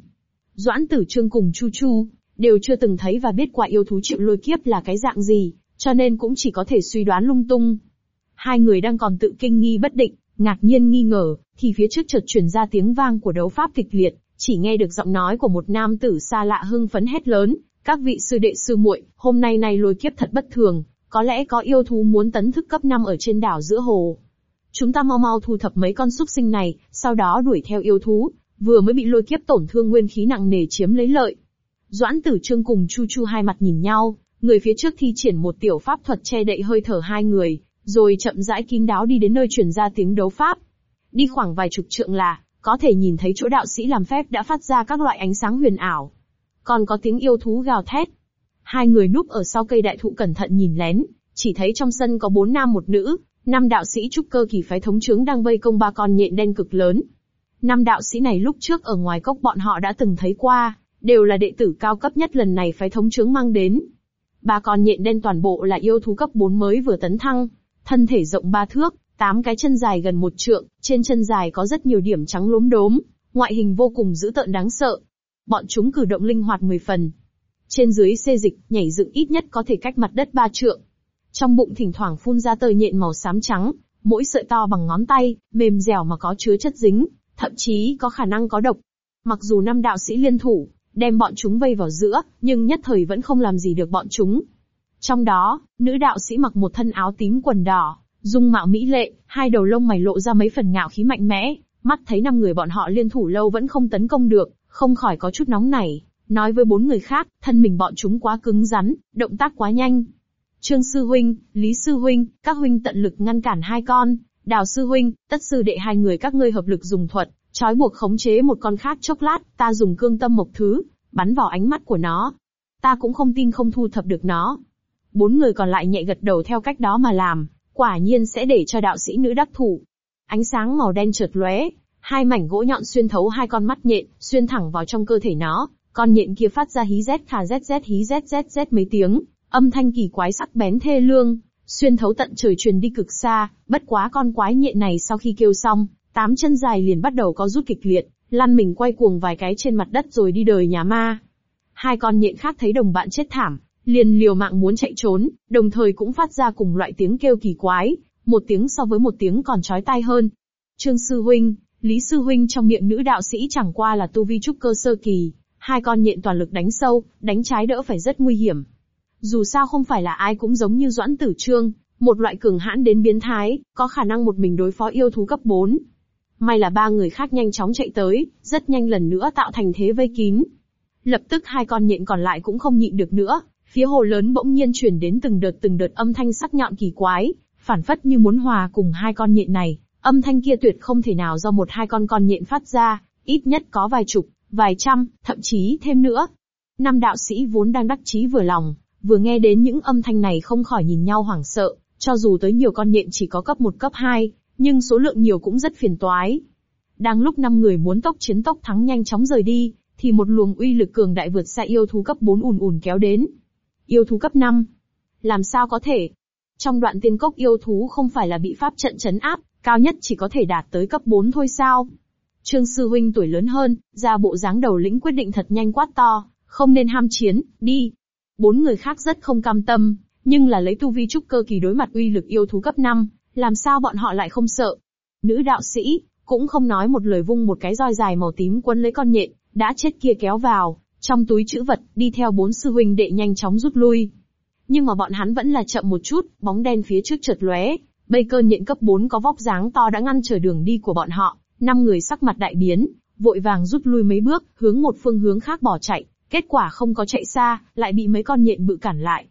Doãn Tử Trương cùng Chu Chu, đều chưa từng thấy và biết qua yêu thú chịu lôi kiếp là cái dạng gì, cho nên cũng chỉ có thể suy đoán lung tung. Hai người đang còn tự kinh nghi bất định, ngạc nhiên nghi ngờ, thì phía trước chợt truyền ra tiếng vang của đấu pháp kịch liệt, chỉ nghe được giọng nói của một nam tử xa lạ hưng phấn hét lớn, các vị sư đệ sư muội, hôm nay này lôi kiếp thật bất thường, có lẽ có yêu thú muốn tấn thức cấp 5 ở trên đảo giữa hồ. Chúng ta mau mau thu thập mấy con súc sinh này, sau đó đuổi theo yêu thú, vừa mới bị lôi kiếp tổn thương nguyên khí nặng nề chiếm lấy lợi. Doãn tử trương cùng Chu Chu hai mặt nhìn nhau, người phía trước thi triển một tiểu pháp thuật che đậy hơi thở hai người, rồi chậm rãi kín đáo đi đến nơi truyền ra tiếng đấu pháp. Đi khoảng vài chục trượng là, có thể nhìn thấy chỗ đạo sĩ làm phép đã phát ra các loại ánh sáng huyền ảo. Còn có tiếng yêu thú gào thét. Hai người núp ở sau cây đại thụ cẩn thận nhìn lén, chỉ thấy trong sân có bốn nam một nữ, năm đạo sĩ trúc cơ kỳ phái thống trướng đang vây công ba con nhện đen cực lớn. Năm đạo sĩ này lúc trước ở ngoài cốc bọn họ đã từng thấy qua, đều là đệ tử cao cấp nhất lần này phái thống trướng mang đến. Ba con nhện đen toàn bộ là yêu thú cấp 4 mới vừa tấn thăng, thân thể rộng ba thước, tám cái chân dài gần một trượng, trên chân dài có rất nhiều điểm trắng lốm đốm, ngoại hình vô cùng dữ tợn đáng sợ. Bọn chúng cử động linh hoạt 10 phần. Trên dưới xê dịch, nhảy dựng ít nhất có thể cách mặt đất ba trượng. Trong bụng thỉnh thoảng phun ra tơi nhện màu xám trắng, mỗi sợi to bằng ngón tay, mềm dẻo mà có chứa chất dính, thậm chí có khả năng có độc. Mặc dù năm đạo sĩ liên thủ, đem bọn chúng vây vào giữa, nhưng nhất thời vẫn không làm gì được bọn chúng. Trong đó, nữ đạo sĩ mặc một thân áo tím quần đỏ, dung mạo mỹ lệ, hai đầu lông mày lộ ra mấy phần ngạo khí mạnh mẽ, mắt thấy năm người bọn họ liên thủ lâu vẫn không tấn công được, không khỏi có chút nóng nảy, nói với bốn người khác, thân mình bọn chúng quá cứng rắn, động tác quá nhanh. Trương sư huynh, Lý sư huynh, các huynh tận lực ngăn cản hai con, Đào sư huynh, tất sư đệ hai người các ngươi hợp lực dùng thuật, trói buộc khống chế một con khác chốc lát, ta dùng cương tâm mộc thứ, bắn vào ánh mắt của nó. Ta cũng không tin không thu thập được nó. Bốn người còn lại nhẹ gật đầu theo cách đó mà làm, quả nhiên sẽ để cho đạo sĩ nữ đắc thủ. Ánh sáng màu đen chợt lóe, hai mảnh gỗ nhọn xuyên thấu hai con mắt nhện, xuyên thẳng vào trong cơ thể nó. Con nhện kia phát ra hí rét khà rét rét hí rét rét rét mấy tiếng, âm thanh kỳ quái sắc bén thê lương, xuyên thấu tận trời truyền đi cực xa. Bất quá con quái nhện này sau khi kêu xong, tám chân dài liền bắt đầu có rút kịch liệt, lăn mình quay cuồng vài cái trên mặt đất rồi đi đời nhà ma. Hai con nhện khác thấy đồng bạn chết thảm, liền liều mạng muốn chạy trốn, đồng thời cũng phát ra cùng loại tiếng kêu kỳ quái, một tiếng so với một tiếng còn chói tai hơn. Trương Sư Huynh, Lý Sư Huynh trong miệng nữ đạo sĩ chẳng qua là tu vi trúc cơ sơ kỳ, hai con nhện toàn lực đánh sâu, đánh trái đỡ phải rất nguy hiểm. Dù sao không phải là ai cũng giống như Doãn Tử Trương, một loại cường hãn đến biến thái, có khả năng một mình đối phó yêu thú cấp 4. May là ba người khác nhanh chóng chạy tới, rất nhanh lần nữa tạo thành thế vây kín. Lập tức hai con nhện còn lại cũng không nhịn được nữa, phía hồ lớn bỗng nhiên chuyển đến từng đợt từng đợt âm thanh sắc nhọn kỳ quái, phản phất như muốn hòa cùng hai con nhện này. Âm thanh kia tuyệt không thể nào do một hai con con nhện phát ra, ít nhất có vài chục, vài trăm, thậm chí thêm nữa. Năm đạo sĩ vốn đang đắc chí vừa lòng, vừa nghe đến những âm thanh này không khỏi nhìn nhau hoảng sợ, cho dù tới nhiều con nhện chỉ có cấp 1 cấp 2, nhưng số lượng nhiều cũng rất phiền toái. Đang lúc năm người muốn tốc chiến tốc thắng nhanh chóng rời đi, thì một luồng uy lực cường đại vượt xa yêu thú cấp 4 ùn ùn kéo đến. Yêu thú cấp 5. Làm sao có thể? Trong đoạn tiên cốc yêu thú không phải là bị pháp trận chấn áp, cao nhất chỉ có thể đạt tới cấp 4 thôi sao? Trương sư huynh tuổi lớn hơn, ra bộ dáng đầu lĩnh quyết định thật nhanh quát to, không nên ham chiến, đi. Bốn người khác rất không cam tâm, nhưng là lấy tu vi trúc cơ kỳ đối mặt uy lực yêu thú cấp 5, làm sao bọn họ lại không sợ? Nữ đạo sĩ, cũng không nói một lời vung một cái roi dài màu tím quấn lấy con nhện, đã chết kia kéo vào, trong túi chữ vật, đi theo bốn sư huynh đệ nhanh chóng rút lui. Nhưng mà bọn hắn vẫn là chậm một chút, bóng đen phía trước chợt lóe, bây cơn nhện cấp 4 có vóc dáng to đã ngăn trở đường đi của bọn họ, năm người sắc mặt đại biến, vội vàng rút lui mấy bước, hướng một phương hướng khác bỏ chạy, kết quả không có chạy xa, lại bị mấy con nhện bự cản lại.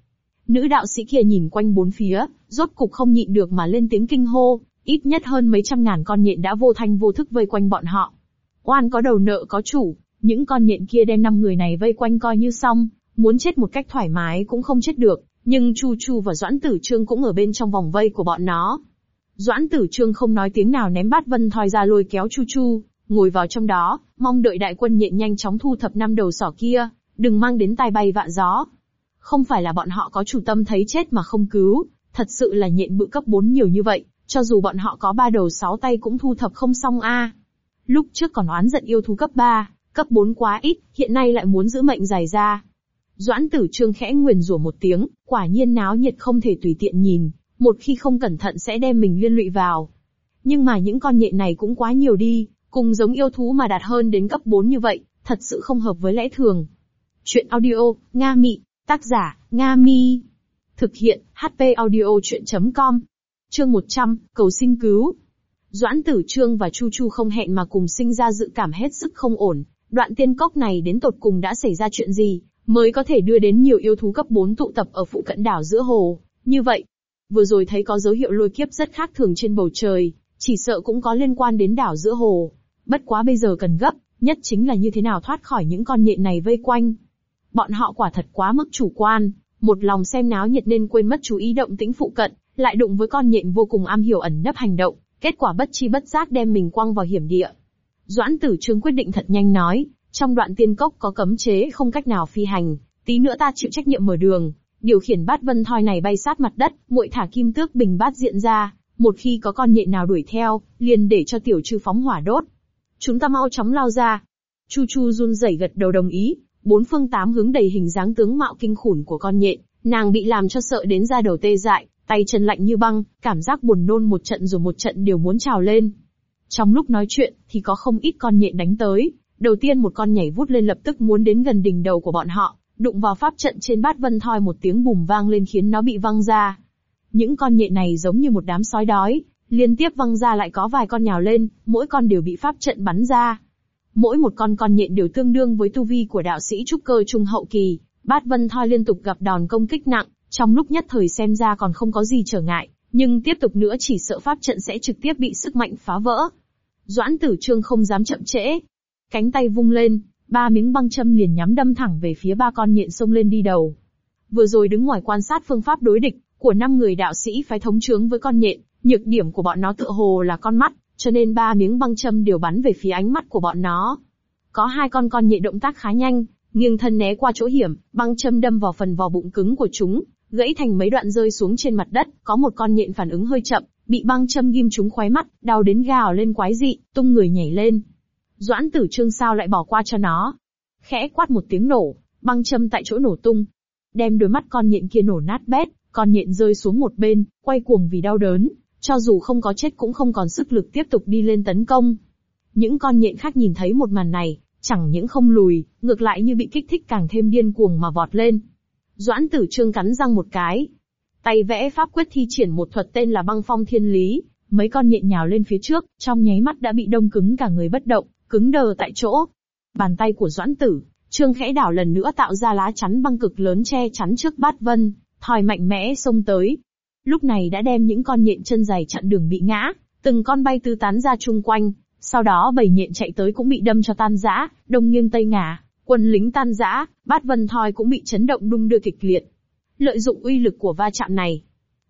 Nữ đạo sĩ kia nhìn quanh bốn phía, rốt cục không nhịn được mà lên tiếng kinh hô, ít nhất hơn mấy trăm ngàn con nhện đã vô thanh vô thức vây quanh bọn họ. Oan có đầu nợ có chủ, những con nhện kia đem năm người này vây quanh coi như xong, muốn chết một cách thoải mái cũng không chết được, nhưng Chu Chu và Doãn Tử Trương cũng ở bên trong vòng vây của bọn nó. Doãn Tử Trương không nói tiếng nào ném bát vân thoi ra lôi kéo Chu Chu, ngồi vào trong đó, mong đợi đại quân nhện nhanh chóng thu thập năm đầu sỏ kia, đừng mang đến tai bay vạ gió. Không phải là bọn họ có chủ tâm thấy chết mà không cứu, thật sự là nhện bự cấp 4 nhiều như vậy, cho dù bọn họ có ba đầu sáu tay cũng thu thập không xong a. Lúc trước còn oán giận yêu thú cấp 3, cấp 4 quá ít, hiện nay lại muốn giữ mệnh dài ra. Doãn tử trương khẽ nguyền rủa một tiếng, quả nhiên náo nhiệt không thể tùy tiện nhìn, một khi không cẩn thận sẽ đem mình liên lụy vào. Nhưng mà những con nhện này cũng quá nhiều đi, cùng giống yêu thú mà đạt hơn đến cấp 4 như vậy, thật sự không hợp với lẽ thường. Chuyện audio, Nga Mị, tác giả, Nga Mi. Thực hiện, HP audio chuyện.com. Chương 100, cầu xin cứu. Doãn tử trương và Chu Chu không hẹn mà cùng sinh ra dự cảm hết sức không ổn. Đoạn tiên cốc này đến tột cùng đã xảy ra chuyện gì, mới có thể đưa đến nhiều yêu thú cấp 4 tụ tập ở phụ cận đảo giữa hồ. Như vậy, vừa rồi thấy có dấu hiệu lôi kiếp rất khác thường trên bầu trời, chỉ sợ cũng có liên quan đến đảo giữa hồ. Bất quá bây giờ cần gấp, nhất chính là như thế nào thoát khỏi những con nhện này vây quanh. Bọn họ quả thật quá mức chủ quan, một lòng xem náo nhiệt nên quên mất chú ý động tĩnh phụ cận, lại đụng với con nhện vô cùng am hiểu ẩn nấp hành động, kết quả bất chi bất giác đem mình quăng vào hiểm địa. Doãn tử trương quyết định thật nhanh nói, trong đoạn tiên cốc có cấm chế không cách nào phi hành, tí nữa ta chịu trách nhiệm mở đường, điều khiển bát vân thoi này bay sát mặt đất, muội thả kim tước bình bát diện ra, một khi có con nhện nào đuổi theo, liền để cho tiểu trư phóng hỏa đốt. Chúng ta mau chóng lao ra. Chu Chu run rẩy gật đầu đồng ý, bốn phương tám hướng đầy hình dáng tướng mạo kinh khủng của con nhện, nàng bị làm cho sợ đến da đầu tê dại, tay chân lạnh như băng, cảm giác buồn nôn một trận rồi một trận đều muốn trào lên. Trong lúc nói chuyện, thì có không ít con nhện đánh tới, đầu tiên một con nhảy vút lên lập tức muốn đến gần đỉnh đầu của bọn họ, đụng vào pháp trận trên bát vân thoi một tiếng bùm vang lên khiến nó bị văng ra. Những con nhện này giống như một đám sói đói, liên tiếp văng ra lại có vài con nhào lên, mỗi con đều bị pháp trận bắn ra. Mỗi một con con nhện đều tương đương với tu vi của đạo sĩ trúc cơ trung hậu kỳ, bát vân thoi liên tục gặp đòn công kích nặng, trong lúc nhất thời xem ra còn không có gì trở ngại, nhưng tiếp tục nữa chỉ sợ pháp trận sẽ trực tiếp bị sức mạnh phá vỡ. Doãn tử trương không dám chậm trễ. Cánh tay vung lên, ba miếng băng châm liền nhắm đâm thẳng về phía ba con nhện xông lên đi đầu. Vừa rồi đứng ngoài quan sát phương pháp đối địch của năm người đạo sĩ phái thống trướng với con nhện, nhược điểm của bọn nó tựa hồ là con mắt, cho nên ba miếng băng châm đều bắn về phía ánh mắt của bọn nó. Có hai con con nhện động tác khá nhanh, nghiêng thân né qua chỗ hiểm, băng châm đâm vào phần vỏ bụng cứng của chúng, gãy thành mấy đoạn rơi xuống trên mặt đất, có một con nhện phản ứng hơi chậm, bị băng châm ghim trúng khóe mắt, đau đến gào lên quái dị, tung người nhảy lên. Doãn tử trương sao lại bỏ qua cho nó. Khẽ quát một tiếng nổ, băng châm tại chỗ nổ tung. Đem đôi mắt con nhện kia nổ nát bét, con nhện rơi xuống một bên, quay cuồng vì đau đớn, cho dù không có chết cũng không còn sức lực tiếp tục đi lên tấn công. Những con nhện khác nhìn thấy một màn này, chẳng những không lùi, ngược lại như bị kích thích càng thêm điên cuồng mà vọt lên. Doãn tử trương cắn răng một cái. Tay vẽ pháp quyết thi triển một thuật tên là băng phong thiên lý, mấy con nhện nhào lên phía trước, trong nháy mắt đã bị đông cứng cả người bất động, cứng đờ tại chỗ. Bàn tay của doãn tử, trương khẽ đảo lần nữa tạo ra lá chắn băng cực lớn che chắn trước bát vân, thòi mạnh mẽ xông tới. Lúc này đã đem những con nhện chân dày chặn đường bị ngã, từng con bay tứ tán ra chung quanh, sau đó bầy nhện chạy tới cũng bị đâm cho tan rã, đông nghiêng tây ngả, quân lính tan rã, bát vân thoi cũng bị chấn động đung đưa kịch liệt. Lợi dụng uy lực của va chạm này,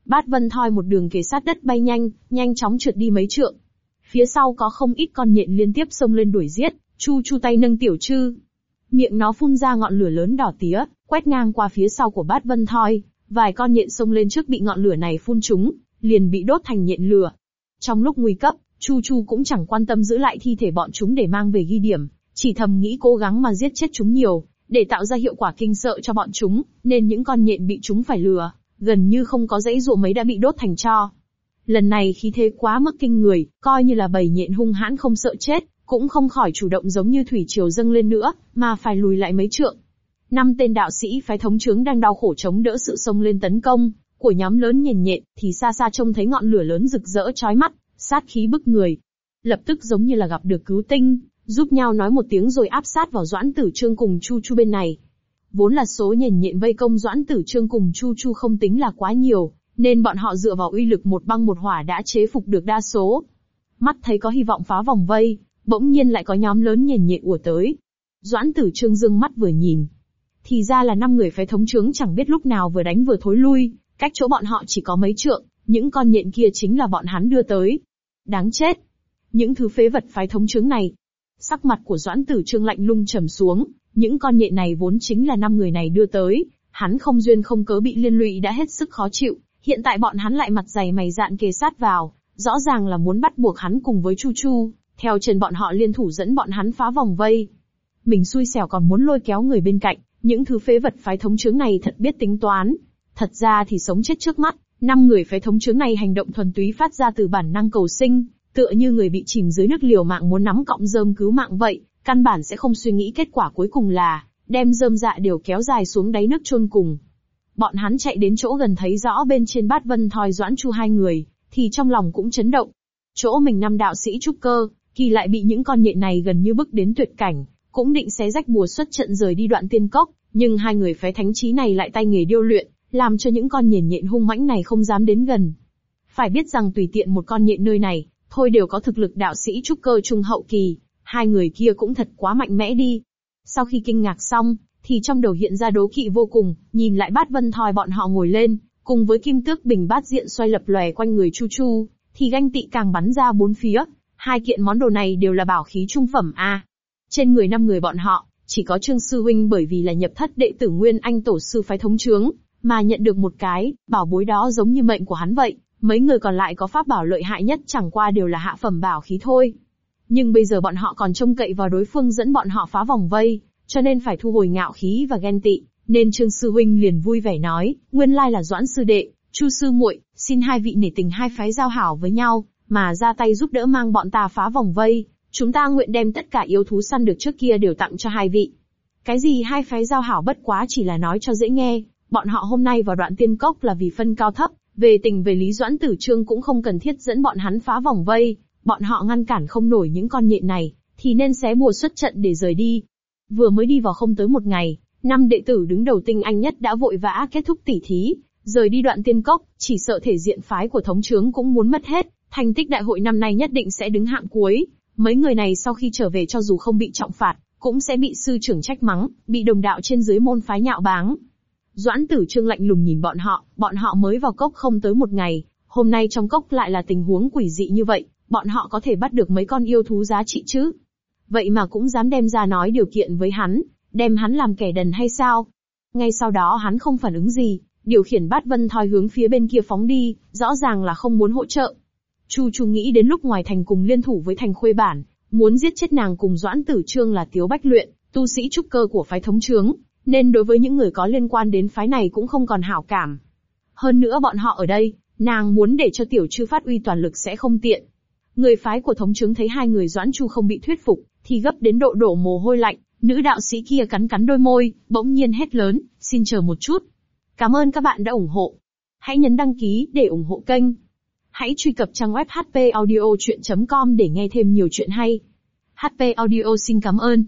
bát vân thoi một đường kề sát đất bay nhanh, nhanh chóng trượt đi mấy trượng. Phía sau có không ít con nhện liên tiếp xông lên đuổi giết, chu chu tay nâng tiểu trư. Miệng nó phun ra ngọn lửa lớn đỏ tía, quét ngang qua phía sau của bát vân thoi, vài con nhện xông lên trước bị ngọn lửa này phun trúng, liền bị đốt thành nhện lửa. Trong lúc nguy cấp, Chu Chu cũng chẳng quan tâm giữ lại thi thể bọn chúng để mang về ghi điểm, chỉ thầm nghĩ cố gắng mà giết chết chúng nhiều, để tạo ra hiệu quả kinh sợ cho bọn chúng, nên những con nhện bị chúng phải lừa, gần như không có dãy dụ mấy đã bị đốt thành cho. Lần này khí thế quá mức kinh người, coi như là bầy nhện hung hãn không sợ chết, cũng không khỏi chủ động giống như thủy triều dâng lên nữa, mà phải lùi lại mấy trượng. Năm tên đạo sĩ phái thống trướng đang đau khổ chống đỡ sự xông lên tấn công của nhóm lớn nhền nhện, thì xa xa trông thấy ngọn lửa lớn rực rỡ chói mắt, sát khí bức người. Lập tức giống như là gặp được cứu tinh, giúp nhau nói một tiếng rồi áp sát vào Doãn Tử Trương cùng Chu Chu bên này. Vốn là số nhền nhện vây công Doãn Tử Trương cùng Chu Chu không tính là quá nhiều, nên bọn họ dựa vào uy lực một băng một hỏa đã chế phục được đa số. Mắt thấy có hy vọng phá vòng vây, bỗng nhiên lại có nhóm lớn nhền nhện ùa tới. Doãn Tử Trương dương mắt vừa nhìn, thì ra là năm người phái thống trướng chẳng biết lúc nào vừa đánh vừa thối lui, cách chỗ bọn họ chỉ có mấy trượng, những con nhện kia chính là bọn hắn đưa tới. Đáng chết! Những thứ phế vật phái thống trướng này. Sắc mặt của Doãn Tử Trương lạnh lung trầm xuống, những con nhện này vốn chính là năm người này đưa tới, hắn không duyên không cớ bị liên lụy đã hết sức khó chịu, hiện tại bọn hắn lại mặt dày mày dạn kề sát vào, rõ ràng là muốn bắt buộc hắn cùng với Chu Chu, theo chân bọn họ liên thủ dẫn bọn hắn phá vòng vây. Mình xui xẻo còn muốn lôi kéo người bên cạnh, những thứ phế vật phái thống trướng này thật biết tính toán. Thật ra thì sống chết trước mắt, năm người phái thống trướng này hành động thuần túy phát ra từ bản năng cầu sinh, Tựa như người bị chìm dưới nước liều mạng muốn nắm cọng rơm cứu mạng vậy, căn bản sẽ không suy nghĩ kết quả cuối cùng là, đem rơm dạ đều kéo dài xuống đáy nước chôn cùng. Bọn hắn chạy đến chỗ gần thấy rõ bên trên bát vân thoi doãn chu hai người, thì trong lòng cũng chấn động. Chỗ mình năm đạo sĩ trúc cơ, kỳ lại bị những con nhện này gần như bức đến tuyệt cảnh, cũng định xé rách bùa xuất trận rời đi đoạn tiên cốc, nhưng hai người phái thánh trí này lại tay nghề điêu luyện, làm cho những con nhện nhện hung mãnh này không dám đến gần. Phải biết rằng tùy tiện một con nhện nơi này, thôi đều có thực lực đạo sĩ trúc cơ trung hậu kỳ, hai người kia cũng thật quá mạnh mẽ đi. Sau khi kinh ngạc xong, thì trong đầu hiện ra đố kỵ vô cùng, nhìn lại bát vân thoi bọn họ ngồi lên, cùng với kim tước bình bát diện xoay lập lòe quanh người chu chu, thì ganh tị càng bắn ra bốn phía. Hai kiện món đồ này đều là bảo khí trung phẩm A. Trên người năm người bọn họ, chỉ có Trương Sư Huynh bởi vì là nhập thất đệ tử Nguyên Anh Tổ Sư phái thống trướng, mà nhận được một cái, bảo bối đó giống như mệnh của hắn vậy, mấy người còn lại có pháp bảo lợi hại nhất chẳng qua đều là hạ phẩm bảo khí thôi. Nhưng bây giờ bọn họ còn trông cậy vào đối phương dẫn bọn họ phá vòng vây, cho nên phải thu hồi ngạo khí và ghen tị, nên Trương Sư Huynh liền vui vẻ nói, nguyên lai là Doãn Sư Đệ, Chu Sư muội, xin hai vị nể tình hai phái giao hảo với nhau, mà ra tay giúp đỡ mang bọn ta phá vòng vây, chúng ta nguyện đem tất cả yêu thú săn được trước kia đều tặng cho hai vị. Cái gì hai phái giao hảo bất quá chỉ là nói cho dễ nghe, bọn họ hôm nay vào đoạn tiên cốc là vì phân cao thấp, về tình về Lý Doãn Tử Trương cũng không cần thiết dẫn bọn hắn phá vòng vây, bọn họ ngăn cản không nổi những con nhện này, thì nên xé bùa xuất trận để rời đi. Vừa mới đi vào không tới một ngày, năm đệ tử đứng đầu tinh anh nhất đã vội vã kết thúc tỉ thí, rời đi đoạn tiên cốc, chỉ sợ thể diện phái của thống trướng cũng muốn mất hết, thành tích đại hội năm nay nhất định sẽ đứng hạng cuối. Mấy người này sau khi trở về cho dù không bị trọng phạt, cũng sẽ bị sư trưởng trách mắng, bị đồng đạo trên dưới môn phái nhạo báng. Doãn tử trương lạnh lùng nhìn bọn họ, bọn họ mới vào cốc không tới một ngày, hôm nay trong cốc lại là tình huống quỷ dị như vậy, bọn họ có thể bắt được mấy con yêu thú giá trị chứ? Vậy mà cũng dám đem ra nói điều kiện với hắn, đem hắn làm kẻ đần hay sao? Ngay sau đó hắn không phản ứng gì, điều khiển bát vân thoi hướng phía bên kia phóng đi, rõ ràng là không muốn hỗ trợ. Chu Chu nghĩ đến lúc ngoài thành cùng liên thủ với thành khuê bản, muốn giết chết nàng cùng Doãn Tử Trương là Tiếu Bách Luyện, tu sĩ trúc cơ của phái thống trướng, nên đối với những người có liên quan đến phái này cũng không còn hảo cảm. Hơn nữa bọn họ ở đây, nàng muốn để cho tiểu chư phát uy toàn lực sẽ không tiện. Người phái của thống trướng thấy hai người Doãn Chu không bị thuyết phục, thì gấp đến độ đổ mồ hôi lạnh, nữ đạo sĩ kia cắn cắn đôi môi, bỗng nhiên hét lớn, xin chờ một chút. Cảm ơn các bạn đã ủng hộ. Hãy nhấn đăng ký để ủng hộ kênh. Hãy truy cập trang web hpaudiochuyen.com để nghe thêm nhiều chuyện hay. HP Audio xin cảm ơn.